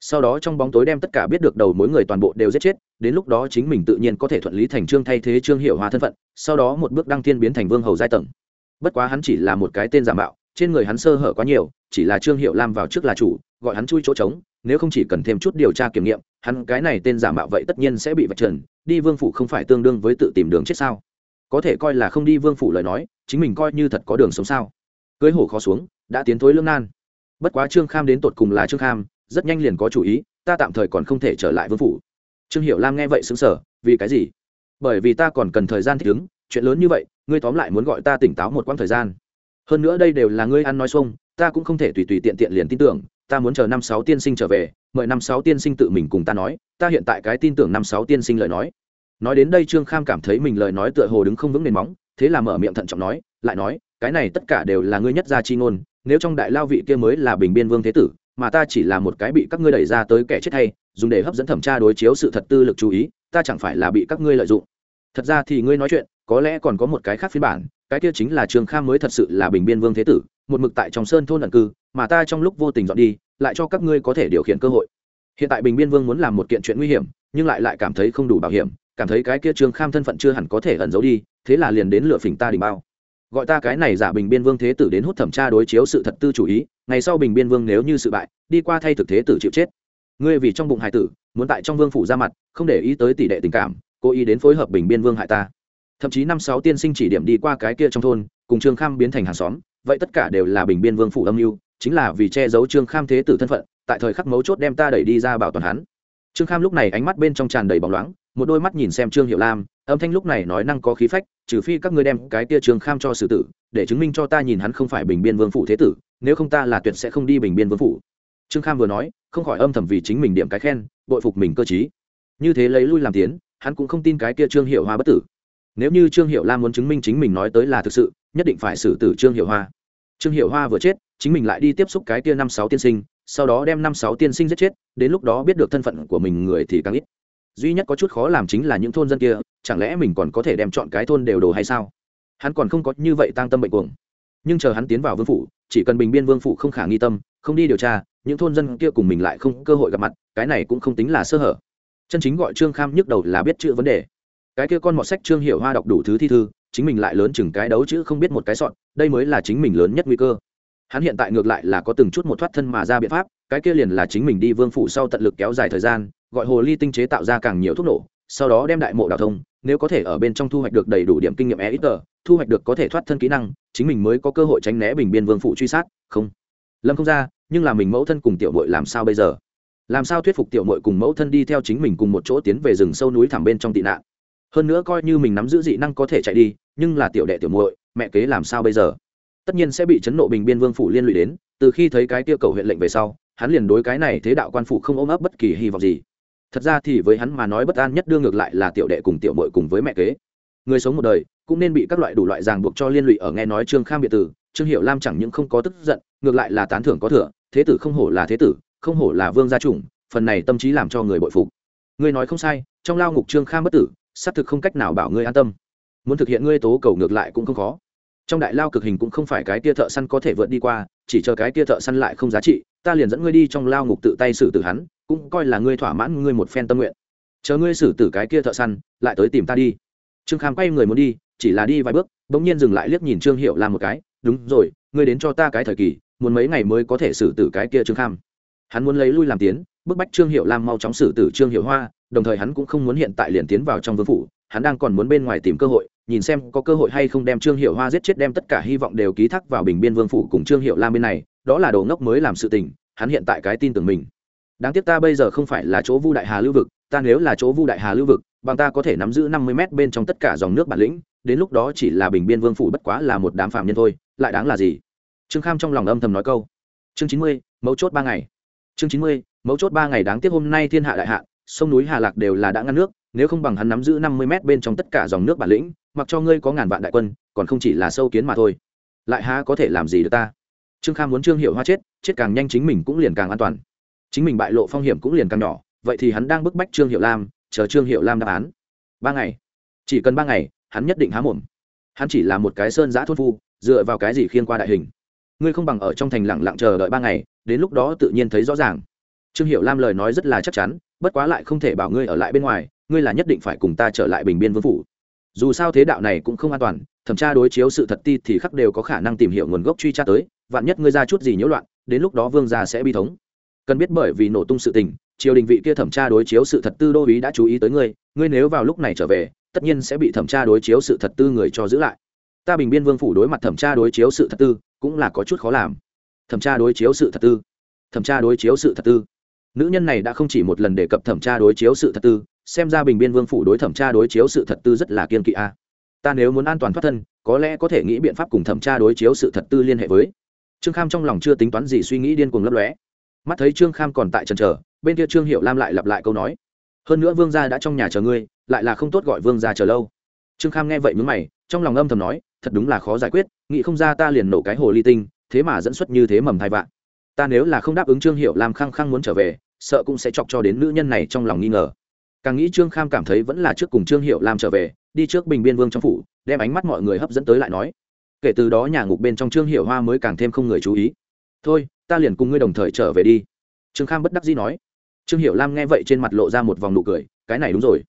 Sau đó trong bóng tối đem tất cả biết được đầu mỗi người toàn bộ đều giết chết, đến lúc đó chính mình tự nhiên có thể thuận lý thành trương thay thế trương hiệu hoa thân phận, sau đó một bước đăng thiên biến thành vương hầu giai tầng. Bất quá hắn chỉ là một cái tên giả mạo, trên người hắn sơ hở quá nhiều, chỉ là trương hiệu lam vào trước là chủ, gọi hắn chui chỗ trống, nếu không chỉ cần thêm chút điều tra kiểm nghiệm, hắn cái này tên giả mạo vậy tất nhiên sẽ bị vạch trần, đi vương phủ không phải tương đương với tự tìm đường chết sao? Có thể coi là không đi vương phủ lời nói chính mình coi như thật có đường sống sao? Cưới hổ khó xuống, đã tiến thối lương nan. Bất quá trương kham đến tột cùng là trương kham, rất nhanh liền có chủ ý, ta tạm thời còn không thể trở lại vương phủ. Trương hiệu lam nghe vậy xứng sở vì cái gì? Bởi vì ta còn cần thời gian thích ứng, chuyện lớn như vậy, ngươi tóm lại muốn gọi ta tỉnh táo một quãng thời gian. Hơn nữa đây đều là ngươi ăn nói xuông, ta cũng không thể tùy tùy tiện tiện liền tin tưởng, ta muốn chờ năm sáu tiên sinh trở về, mời năm sáu tiên sinh tự mình cùng ta nói, ta hiện tại cái tin tưởng năm sáu tiên sinh lời nói. Nói đến đây trương kham cảm thấy mình lời nói tựa hồ đứng không vững nền móng thế là mở miệng thận trọng nói, lại nói, cái này tất cả đều là ngươi nhất gia chi ngôn, nếu trong đại lao vị kia mới là bình biên vương thế tử, mà ta chỉ là một cái bị các ngươi đẩy ra tới kẻ chết hay, dùng để hấp dẫn thẩm tra đối chiếu sự thật tư lực chú ý, ta chẳng phải là bị các ngươi lợi dụng. Thật ra thì ngươi nói chuyện, có lẽ còn có một cái khác phiên bản, cái kia chính là trường kham mới thật sự là bình biên vương thế tử, một mực tại trong sơn thôn ẩn cư, mà ta trong lúc vô tình dọn đi, lại cho các ngươi có thể điều khiển cơ hội. Hiện tại bình biên vương muốn làm một kiện chuyện nguy hiểm, nhưng lại lại cảm thấy không đủ bảo hiểm, cảm thấy cái kia trương kham thân phận chưa hẳn có thể ẩn giấu đi thế là liền đến lựa phỉnh ta đình bao. Gọi ta cái này giả bình biên vương thế tử đến hút thẩm tra đối chiếu sự thật tư chủ ý, ngày sau bình biên vương nếu như sự bại, đi qua thay thực thế tử chịu chết. Ngươi vì trong bụng hải tử, muốn tại trong vương phủ ra mặt, không để ý tới tỷ đệ tình cảm, cố ý đến phối hợp bình biên vương hại ta. Thậm chí năm sáu tiên sinh chỉ điểm đi qua cái kia trong thôn, cùng trương kham biến thành hàng xóm, vậy tất cả đều là bình biên vương phủ âm mưu, chính là vì che giấu trương kham thế tử thân phận, tại thời khắc mấu chốt đem ta đẩy đi ra bảo toàn hắn. Trương kham lúc này ánh mắt bên trong tràn đầy bóng loáng một đôi mắt nhìn xem trương hiệu lam âm thanh lúc này nói năng có khí phách, trừ phi các ngươi đem cái tia trương kham cho xử tử, để chứng minh cho ta nhìn hắn không phải bình biên vương phủ thế tử, nếu không ta là tuyệt sẽ không đi bình biên vương phủ. Trương kham vừa nói, không khỏi âm thầm vì chính mình điểm cái khen, bội phục mình cơ t như thế lấy lui làm tiến, hắn cũng không tin cái kia trương hiệu hoa bất tử. Nếu như trương hiệu lam muốn chứng minh chính mình nói tới là thực sự, nhất định phải xử tử trương hiệu hoa. Trương hiệu hoa vừa chết, chính mình lại đi tiếp xúc cái kia năm sáu tiên sinh, sau đó đem năm sáu tiên sinh giết chết, đến lúc đó biết được thân phận của mình người thì càng ít duy nhất có chút khó làm chính là những thôn dân kia, chẳng lẽ mình còn có thể đem chọn cái thôn đều đồ hay sao? Hắn còn không có như vậy tăng tâm bệnh cuồng. Nhưng chờ hắn tiến vào vương phủ, chỉ cần bình biên vương phủ không khả nghi tâm, không đi điều tra, những thôn dân kia cùng mình lại không cơ hội gặp mặt, cái này cũng không tính là sơ hở. Chân chính gọi trương kham nhức đầu là biết chữ vấn đề. Cái kia con mọt sách trương hiểu hoa đọc đủ thứ thi thư, chính mình lại lớn chừng cái đấu chữ không biết một cái sọn, đây mới là chính mình lớn nhất nguy cơ. Hắn hiện tại ngược lại là có từng chút một thoát thân mà ra biện pháp, cái kia liền là chính mình đi vương phủ sau tận lực kéo dài thời gian gọi hồ ly tinh chế tạo ra càng nhiều thuốc nổ, sau đó đem đại mộ đào thông, nếu có thể ở bên trong thu hoạch được đầy đủ điểm kinh nghiệm e ít tờ, thu hoạch được có thể thoát thân kỹ năng, chính mình mới có cơ hội tránh né bình biên vương phụ truy sát, không. Lâm không ra, nhưng là mình mẫu thân cùng tiểu mội làm sao bây giờ? Làm sao thuyết phục tiểu mội cùng mẫu thân đi theo chính mình cùng một chỗ tiến về rừng sâu núi thẳm bên trong tị nạn? Hơn nữa coi như mình nắm giữ dị năng có thể chạy đi, nhưng là tiểu đệ tiểu muội, mẹ kế làm sao bây giờ? Tất nhiên sẽ bị chấn nộ bình biên vương phủ liên lụy đến, từ khi thấy cái tiêu cầu huyện lệnh về sau, hắn liền đối cái này thế đạo quan phủ không ôm ấp bất kỳ hy vọng gì thật ra thì với hắn mà nói bất an nhất đương ngược lại là tiểu đệ cùng tiểu mội cùng với mẹ kế. Người sống một đời, cũng nên bị các loại đủ loại ràng buộc cho liên lụy ở nghe nói trương kham biệt tử, trương hiệu lam chẳng những không có tức giận, ngược lại là tán thưởng có thừa, thế tử không hổ là thế tử, không hổ là vương gia chủng, phần này tâm trí làm cho người bội phục. Ngươi nói không sai, trong lao ngục trương kham bất tử, xác thực không cách nào bảo ngươi an tâm. Muốn thực hiện ngươi tố cầu ngược lại cũng không khó. Trong đại lao cực hình cũng không phải cái tia thợ săn có thể vượt đi qua, chỉ chờ cái tia thợ săn lại không giá trị ta liền dẫn ngươi đi trong lao ngục tự tay xử tử hắn, cũng coi là ngươi thỏa mãn ngươi một phen tâm nguyện. Chờ ngươi xử tử cái kia thợ săn, lại tới tìm ta đi. Trương kham quay người muốn đi, chỉ là đi vài bước, bỗng nhiên dừng lại liếc nhìn trương hiệu làm một cái, đúng rồi, ngươi đến cho ta cái thời kỳ, muốn mấy ngày mới có thể xử tử cái kia trương kham. Hắn muốn lấy lui làm tiến, bức bách trương hiệu lam mau chóng xử tử trương hiệu hoa, đồng thời hắn cũng không muốn hiện tại liền tiến vào trong vương phủ, hắn đang còn muốn bên ngoài tìm cơ hội, nhìn xem có cơ hội hay không đem trương hiệu hoa giết chết đem tất cả hy vọng đều ký thác vào bình biên vương phủ cùng trương hiệu lam bên này đó là đồ ngốc mới làm sự tình, hắn hiện tại cái tin tưởng mình. Đáng tiếc ta bây giờ không phải là chỗ vu đại hà lưu vực, ta nếu là chỗ vu đại hà lưu vực, bằng ta có thể nắm giữ năm mươi mét bên trong tất cả dòng nước bản lĩnh, đến lúc đó chỉ là bình biên vương phủ bất quá là một đám phạm nhân thôi, lại đáng là gì? Trương kham trong lòng âm thầm nói câu. Chương chín mươi, mấu chốt ba ngày. Chương chín mươi, mấu chốt ba ngày đáng tiếc hôm nay thiên hạ đại hạ sông núi hà lạc đều là đã ngăn nước, nếu không bằng hắn nắm giữ năm mươi mét bên trong tất cả dòng nước bản lĩnh, mặc cho ngươi có ngàn vạn đại quân, còn không chỉ là sâu kiến mà thôi. Lại há có thể làm gì được ta? Trương kham muốn trương hiệu hoa chết chết càng nhanh chính mình cũng liền càng an toàn. Chính mình bại lộ phong hiểm cũng liền càng nhỏ, vậy thì hắn đang bức bách trương hiệu lam, chờ trương hiệu lam đáp án. Ba ngày. Chỉ cần ba ngày, hắn nhất định há mồm. Hắn chỉ là một cái sơn giã thôn phu, dựa vào cái gì khiên qua đại hình. Ngươi không bằng ở trong thành lặng lặng chờ đợi ba ngày, đến lúc đó tự nhiên thấy rõ ràng. Trương hiệu lam lời nói rất là chắc chắn, bất quá lại không thể bảo ngươi ở lại bên ngoài, ngươi là nhất định phải cùng ta trở lại bình biên vương phủ. Dù sao thế đạo này cũng không an toàn, thẩm tra đối chiếu sự thật ti thì khắc đều có khả năng tìm hiểu nguồn gốc truy tra tới vạn nhất ngươi ra chút gì nhiễu loạn, đến lúc đó vương gia sẽ bi thống. Cần biết bởi vì nổ tung sự tình, triều đình vị kia thẩm tra đối chiếu sự thật tư đô ý đã chú ý tới ngươi ngươi nếu vào lúc này trở về, tất nhiên sẽ bị thẩm tra đối chiếu sự thật tư người cho giữ lại. Ta bình biên vương phủ đối mặt thẩm tra đối chiếu sự thật tư, cũng là có chút khó làm. Thẩm tra đối chiếu sự thật tư, thẩm tra đối chiếu sự thật tư. Nữ nhân này đã không chỉ một lần đề cập thẩm tra đối chiếu sự thật tư, xem ra bình biên vương phủ đối thẩm tra đối chiếu sự thật tư rất là kiên kỵ a. Ta nếu muốn an toàn thoát thân, có lẽ có thể nghĩ biện pháp cùng thẩm tra đối chiếu sự thật tư liên hệ với trương kham trong lòng chưa tính toán gì suy nghĩ điên cuồng lấp lóe. Mắt thấy trương kham còn tại trần trờ bên kia trương hiệu lam lại lặp lại câu nói. Hơn nữa vương gia đã trong nhà chờ ngươi, lại là không tốt gọi vương gia chờ lâu. Trương kham nghe vậy mướn mày, trong lòng âm thầm nói, thật đúng là khó giải quyết, nghĩ không ra ta liền nổ cái hồ ly tinh, thế mà dẫn xuất như thế mầm thai vạn. Ta nếu là không đáp ứng trương hiệu lam khăng khăng muốn trở về, sợ cũng sẽ chọc cho đến nữ nhân này trong lòng nghi ngờ. Càng nghĩ trương kham cảm thấy vẫn là trước cùng trương hiệu lam trở về, đi trước bình biên vương trong phủ, đem ánh mắt mọi người hấp dẫn tới lại nói kể từ đó nhà ngục bên trong trương hiệu hoa mới càng thêm không người chú ý. Thôi, ta liền cùng ngươi đồng thời trở về đi. Trương kham bất đắc dĩ nói. Trương hiệu lam nghe vậy trên mặt lộ ra một vòng nụ cười, cái này đúng rồi.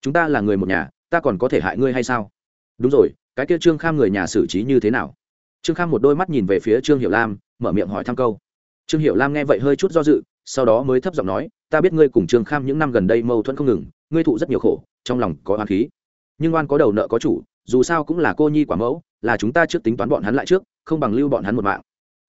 Chúng ta là người một nhà, ta còn có thể hại ngươi hay sao? Đúng rồi, cái kia trương kham người nhà xử trí như thế nào? Trương kham một đôi mắt nhìn về phía trương hiệu lam, mở miệng hỏi thăm câu. Trương hiệu lam nghe vậy hơi chút do dự, sau đó mới thấp giọng nói, ta biết ngươi cùng trương kham những năm gần đây mâu thuẫn không ngừng, ngươi thụ rất nhiều khổ, trong lòng có oan khí. Nhưng oan có đầu nợ có chủ, dù sao cũng là cô nhi quả mẫu là chúng ta trước tính toán bọn hắn lại trước, không bằng lưu bọn hắn một mạng.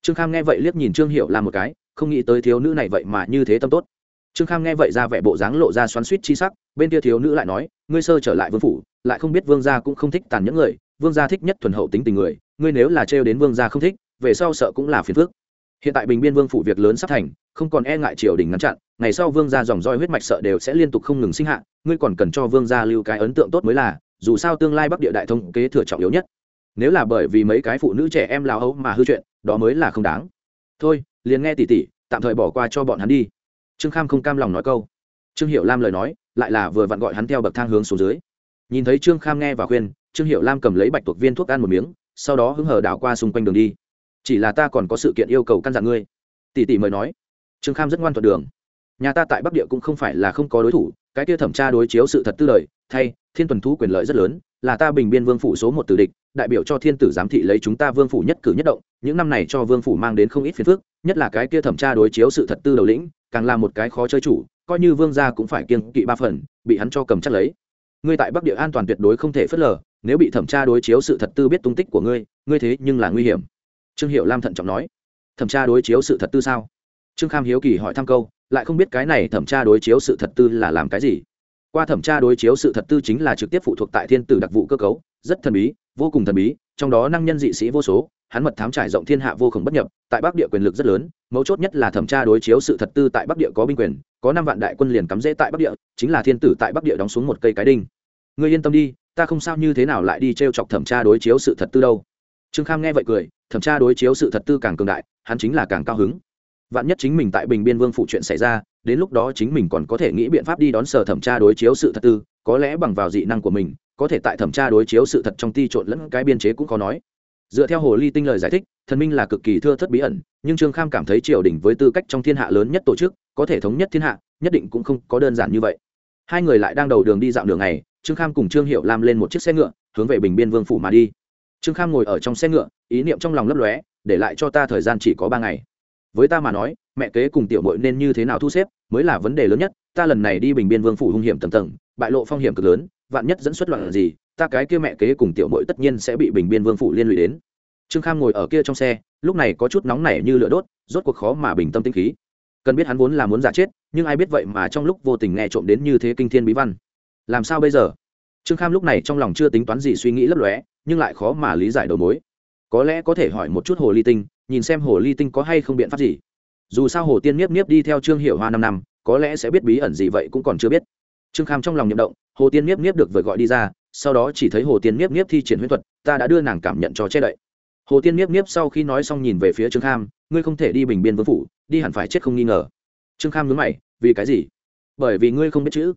Trương kham nghe vậy liếc nhìn trương hiệu làm một cái, không nghĩ tới thiếu nữ này vậy mà như thế tâm tốt. Trương kham nghe vậy ra vẻ bộ dáng lộ ra xoắn suýt chi sắc, bên kia thiếu nữ lại nói, ngươi sơ trở lại vương phủ, lại không biết vương gia cũng không thích tàn những người, vương gia thích nhất thuần hậu tính tình người, ngươi nếu là trêu đến vương gia không thích, về sau sợ cũng là phiền phức. Hiện tại bình biên vương phủ việc lớn sắp thành, không còn e ngại triều đình ngăn chặn, ngày sau vương gia dòng roi huyết mạch sợ đều sẽ liên tục không ngừng sinh hạ, ngươi còn cần cho vương gia lưu cái ấn tượng tốt mới là, dù sao tương lai bắc địa đại thông kế thừa trọng yếu nhất nếu là bởi vì mấy cái phụ nữ trẻ em lao ấu mà hư chuyện đó mới là không đáng. Thôi liền nghe tỉ tỉ tạm thời bỏ qua cho bọn hắn đi. Trương kham không cam lòng nói câu. Trương hiệu lam lời nói lại là vừa vặn gọi hắn theo bậc thang hướng xuống dưới. Nhìn thấy trương kham nghe và khuyên trương hiệu lam cầm lấy bạch tuộc viên thuốc ăn một miếng sau đó hứng hờ đảo qua xung quanh đường đi. Chỉ là ta còn có sự kiện yêu cầu căn dặn ngươi. Tỷ tỷ mời nói. Trương kham rất ngoan thuận đường. Nhà ta tại bắc địa cũng không phải là không có đối thủ cái kia thẩm tra đối chiếu sự thật tư lợi, thay thiên tuần thú quyền lợi rất lớn là ta bình biên vương phủ số một tử địch đại biểu cho thiên tử giám thị lấy chúng ta vương phủ nhất cử nhất động, những năm này cho vương phủ mang đến không ít phiền phức, nhất là cái kia thẩm tra đối chiếu sự thật tư đầu lĩnh, càng là một cái khó chơi chủ, coi như vương gia cũng phải kiên kỵ ba phần, bị hắn cho cầm chắc lấy. Ngươi tại bắc địa an toàn tuyệt đối không thể phớt lờ, nếu bị thẩm tra đối chiếu sự thật tư biết tung tích của ngươi ngươi thế nhưng là nguy hiểm. Trương hiệu lam thận trọng nói. Thẩm tra đối chiếu sự thật tư sao? Trương kham hiếu kỳ hỏi thăm câu, lại không biết cái này thẩm tra đối chiếu sự thật tư là làm cái gì? Qua thẩm tra đối chiếu sự thật tư chính là trực tiếp phụ thuộc tại thiên tử đặc vụ cơ cấu, rất thần bí vô cùng thần bí, trong đó năng nhân dị sĩ vô số, hắn mật thám trải rộng thiên hạ vô cùng bất nhập, tại bắc địa quyền lực rất lớn, mấu chốt nhất là thẩm tra đối chiếu sự thật tư tại bắc địa có binh quyền, có năm vạn đại quân liền cắm rễ tại bắc địa, chính là thiên tử tại bắc địa đóng xuống một cây cái đinh. Người yên tâm đi, ta không sao như thế nào lại đi t r e o chọc thẩm tra đối chiếu sự thật tư đâu. Trương kham nghe vậy cười, thẩm tra đối chiếu sự thật tư càng cường đại, hắn chính là càng cao hứng. Vạn nhất chính mình tại bình biên vương phụ chuyện xảy ra, đến lúc đó chính mình còn có thể nghĩ biện pháp đi đón sở thẩm tra đối chiếu sự thật tư có lẽ bằng vào dị năng của mình, có thể tại thẩm tra đối chiếu sự thật trong ti trộn lẫn cái biên chế cũng khó nói. Dựa theo hồ ly tinh lời giải thích, thần minh là cực kỳ thưa thất bí ẩn, nhưng trương kham cảm thấy triều đình với tư cách trong thiên hạ lớn nhất tổ chức, có thể thống nhất thiên hạ, nhất định cũng không có đơn giản như vậy. Hai người lại đang đầu đường đi dạo đường này, trương kham cùng trương hiệu làm lên một chiếc xe ngựa, hướng về bình biên vương phủ mà đi. Trương kham ngồi ở trong xe ngựa, ý niệm trong lòng lấp lóe, để lại cho ta thời gian chỉ có ba ngày. Với ta mà nói, mẹ kế cùng tiểu mội nên như thế nào thu xếp mới là vấn đề lớn nhất. Ta lần này đi bình biên vương phủ hung hiểm tầm tầng bại lộ phong hiểm cực lớn, vạn nhất dẫn xuất loạn gì, ta cái kia mẹ kế cùng tiểu mội tất nhiên sẽ bị bình biên vương phủ liên lụy đến. Trương kham ngồi ở kia trong xe, lúc này có chút nóng nảy như lửa đốt, rốt cuộc khó mà bình tâm tinh khí. Cần biết hắn vốn là muốn giả chết, nhưng ai biết vậy mà trong lúc vô tình nghe trộm đến như thế kinh thiên bí văn. Làm sao bây giờ? Trương kham lúc này trong lòng chưa tính toán gì suy nghĩ lấp lóe, nhưng lại khó mà lý giải đầu mối. Có lẽ có thể hỏi một chút hồ ly tinh, nhìn xem hồ ly tinh có hay không biện pháp gì. Dù sao hồ tiên nhiếp nhiếp đi theo trương hiệu hoa năm năm, có lẽ sẽ biết bí ẩn gì vậy cũng còn chưa biết trương kham trong lòng nhậm động, hồ tiên niếp niếp được vừa gọi đi ra, sau đó chỉ thấy hồ tiên niếp niếp thi triển huyễn thuật, ta đã đưa nàng cảm nhận cho che đậy. Hồ tiên niếp niếp sau khi nói xong nhìn về phía trương kham, ngươi không thể đi bình biên vương phủ, đi hẳn phải chết không nghi ngờ. Trương kham nhớ mày, vì cái gì? Bởi vì ngươi không biết chữ.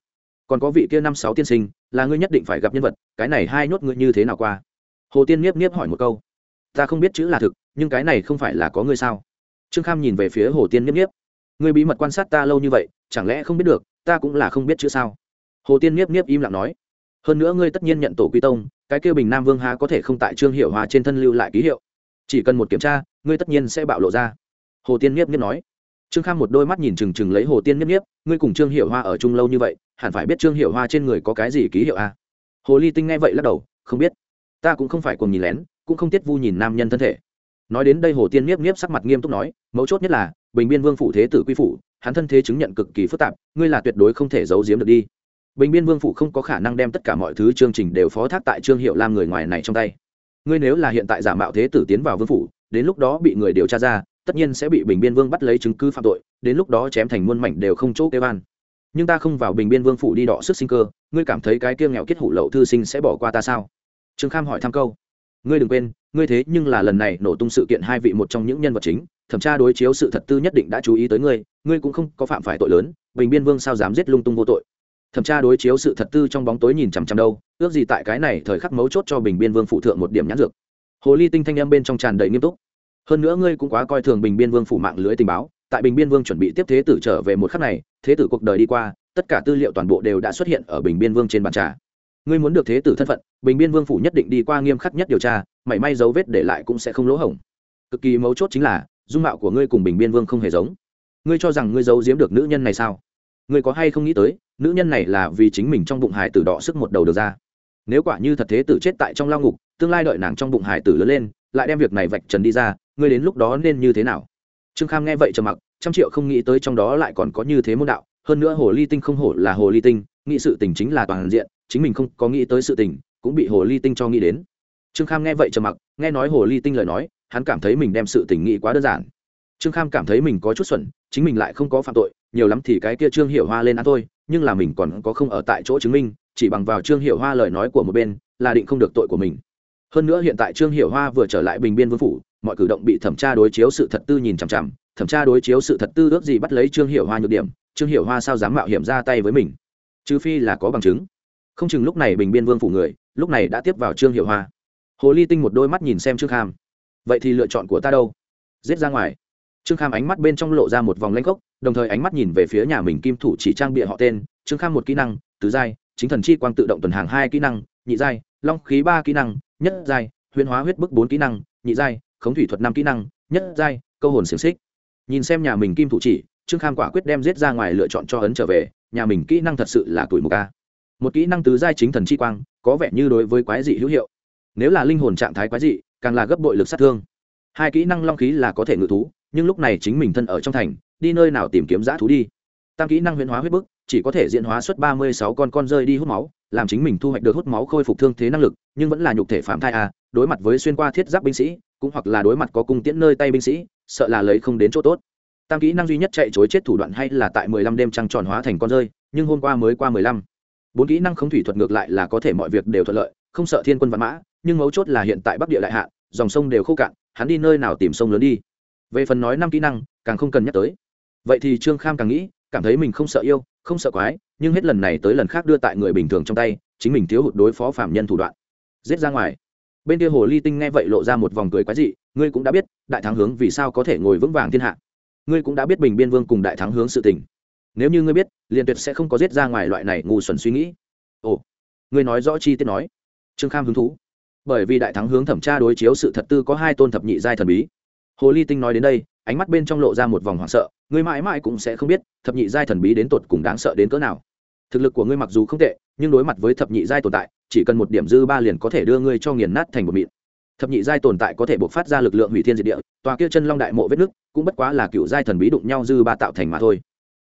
Còn có vị kia năm sáu tiên sinh, là ngươi nhất định phải gặp nhân vật, cái này hai nhốt ngươi như thế nào qua? Hồ tiên niếp niếp hỏi một câu. Ta không biết chữ là thực, nhưng cái này không phải là có ngươi sao? Trương kham nhìn về phía hồ tiên niếp niếp ngươi bí mật quan sát ta lâu như vậy, chẳng lẽ không biết được, ta cũng là không biết chữ sao? Hồ tiên niếp niếp im lặng nói, hơn nữa ngươi tất nhiên nhận tổ quy tông, cái kêu bình nam vương há có thể không tại trương hiệu hòa trên thân lưu lại ký hiệu? Chỉ cần một kiểm tra, ngươi tất nhiên sẽ bạo lộ ra. Hồ tiên niếp niếp nói. Trương kham một đôi mắt nhìn trừng trừng lấy hồ tiên niếp niếp, ngươi cùng trương hiệu hoa ở chung lâu như vậy, hẳn phải biết trương hiệu hoa trên người có cái gì ký hiệu a à? hồ ly tinh nghe vậy lắc đầu, không biết. Ta cũng không phải cùng nhìn lén, cũng không tiết vu nhìn nam nhân thân thể. Nói đến đây hồ tiên niếp niếp sắc mặt nghiêm túc nói, mấu chốt nhất là, bình biên vương phủ thế tử quy phủ, hắn thân thế chứng nhận cực kỳ phức tạp, ngươi là tuyệt đối không thể giấu giếm được đi bình biên vương phủ không có khả năng đem tất cả mọi thứ chương trình đều phó thác tại trương hiệu lam người ngoài này trong tay. Ngươi nếu là hiện tại giả mạo thế tử tiến vào vương phủ, đến lúc đó bị người điều tra ra, tất nhiên sẽ bị bình biên vương bắt lấy chứng cứ phạm tội, đến lúc đó chém thành muôn mảnh đều không chỗ kêu an. Nhưng ta không vào bình biên vương phủ đi đọ sức sinh cơ, ngươi cảm thấy cái kia nghèo kết hủ lậu thư sinh sẽ bỏ qua ta sao? Trương kham hỏi thăm câu. Ngươi đừng quên, ngươi thế nhưng là lần này nổ tung sự kiện hai vị một trong những nhân vật chính, thẩm tra đối chiếu sự thật tư nhất định đã chú ý tới ngươi ngươi cũng không có phạm phải tội lớn, bình biên vương sao dám giết lung tung vô tội? Thẩm tra đối chiếu sự thật tư trong bóng tối nhìn chằm chằm đâu, ước gì tại cái này thời khắc mấu chốt cho bình biên vương phụ thượng một điểm nhãn dược. Hồ ly tinh thanh em bên trong tràn đầy nghiêm túc. Hơn nữa ngươi cũng quá coi thường bình biên vương phủ mạng lưới tình báo, tại bình biên vương chuẩn bị tiếp thế tử trở về một khắc này, thế tử cuộc đời đi qua, tất cả tư liệu toàn bộ đều đã xuất hiện ở bình biên vương trên bàn trà. Ngươi muốn được thế tử thân phận, bình biên vương phủ nhất định đi qua nghiêm khắc nhất điều tra, mảy may dấu vết để lại cũng sẽ không lỗ hổng. Cực kỳ mấu chốt chính là, dung mạo của ngươi cùng bình biên vương không hề giống. Ngươi cho rằng ngươi giấu giếm được nữ nhân này sao? Ngươi có hay không nghĩ tới, nữ nhân này là vì chính mình trong bụng hải tử đỏ sức một đầu được ra. Nếu quả như thật thế tử chết tại trong lao ngục, tương lai đợi nàng trong bụng hải tử lớn lên, lại đem việc này vạch trần đi ra, ngươi đến lúc đó nên như thế nào? Trương kham nghe vậy trầm mặc, trăm triệu không nghĩ tới trong đó lại còn có như thế môn đạo, hơn nữa hồ ly tinh không hổ là hồ ly tinh, nghĩ sự tình chính là toàn diện, chính mình không có nghĩ tới sự tình, cũng bị hồ ly tinh cho nghĩ đến. Trương kham nghe vậy trầm mặc, nghe nói hồ ly tinh lời nói, hắn cảm thấy mình đem sự tình nghĩ quá đơn giản trương kham cảm thấy mình có chút xuẩn, chính mình lại không có phạm tội, nhiều lắm thì cái kia trương Hiểu hoa lên án thôi, nhưng là mình còn có không ở tại chỗ chứng minh, chỉ bằng vào trương Hiểu hoa lời nói của một bên, là định không được tội của mình. Hơn nữa hiện tại trương Hiểu hoa vừa trở lại bình biên vương phủ, mọi cử động bị thẩm tra đối chiếu sự thật tư nhìn chằm chằm, thẩm tra đối chiếu sự thật tư ước gì bắt lấy trương Hiểu hoa nhược điểm, trương Hiểu hoa sao dám mạo hiểm ra tay với mình? Trừ phi là có bằng chứng. Không chừng lúc này bình biên vương phủ người, lúc này đã tiếp vào trương hiệu hoa. Hồ ly tinh một đôi mắt nhìn xem trương kham. Vậy thì lựa chọn của ta đâu? Giết ra ngoài trương kham ánh mắt bên trong lộ ra một vòng lanh gốc đồng thời ánh mắt nhìn về phía nhà mình kim thủ chỉ trang bịa họ tên, trương kham một kỹ năng, tứ giai, chính thần chi quang tự động tuần hàng hai kỹ năng, nhị giai, long khí ba kỹ năng, nhất giai, huyền hóa huyết bức bốn kỹ năng, nhị giai, khống thủy thuật năm kỹ năng, nhất giai, câu hồn xiềng xích. Nhìn xem nhà mình kim thủ chỉ, trương kham quả quyết đem giết ra ngoài lựa chọn cho ấn trở về, nhà mình kỹ năng thật sự là tuổi mục a. Một kỹ năng tứ giai chính thần chi quang, có vẻ như đối với quái dị hữu hiệu. Nếu là linh hồn trạng thái quái dị, càng là gấp bội lực sát thương. Hai kỹ năng long khí là có thể ngự thú nhưng lúc này chính mình thân ở trong thành, đi nơi nào tìm kiếm giã thú đi. Tam kỹ năng huyễn hóa huyết bức, chỉ có thể diễn hóa suốt ba mươi sáu con con rơi đi hút máu, làm chính mình thu hoạch được hút máu khôi phục thương thế năng lực, nhưng vẫn là nhục thể phạm thai a đối mặt với xuyên qua thiết giáp binh sĩ, cũng hoặc là đối mặt có cung tiễn nơi tay binh sĩ, sợ là lấy không đến chỗ tốt. Tam kỹ năng duy nhất chạy chối chết thủ đoạn hay là tại mười lăm đêm trăng tròn hóa thành con rơi, nhưng hôm qua mới qua mười lăm. Bốn kỹ năng không thủy thuật ngược lại là có thể mọi việc đều thuận lợi, không sợ thiên quân văn mã, nhưng mấu chốt là hiện tại bắc địa đại hạ, dòng sông đều khô cạn, hắn đi nơi nào tìm sông lớn đi về phần nói năm kỹ năng, càng không cần nhắc tới. Vậy thì trương kham càng nghĩ, cảm thấy mình không sợ yêu, không sợ quái, nhưng hết lần này tới lần khác đưa tại người bình thường trong tay, chính mình thiếu hụt đối phó phạm nhân thủ đoạn. Giết ra ngoài. Bên kia hồ ly tinh nghe vậy lộ ra một vòng cười quái dị, ngươi cũng đã biết, đại thắng hướng vì sao có thể ngồi vững vàng thiên hạ. Ngươi cũng đã biết bình biên vương cùng đại thắng hướng sự tình. Nếu như ngươi biết, liền tuyệt sẽ không có giết ra ngoài loại này ngu xuẩn suy nghĩ. Ồ, ngươi nói rõ chi tiết nói. Trương kham hứng thú. Bởi vì đại thắng hướng thẩm tra đối chiếu sự thật tư có hai tôn thập nhị giai thần bí hồ ly tinh nói đến đây, ánh mắt bên trong lộ ra một vòng hoảng sợ ngươi mãi mãi cũng sẽ không biết, thập nhị giai thần bí đến tột cùng đáng sợ đến cỡ nào. Thực lực của ngươi mặc dù không tệ, nhưng đối mặt với thập nhị giai tồn tại, chỉ cần một điểm dư ba liền có thể đưa ngươi cho nghiền nát thành một mịn. Thập nhị giai tồn tại có thể buộc phát ra lực lượng hủy thiên diệt địa, tòa kia chân long đại mộ vết nứt, cũng bất quá là cựu giai thần bí đụng nhau dư ba tạo thành mà thôi.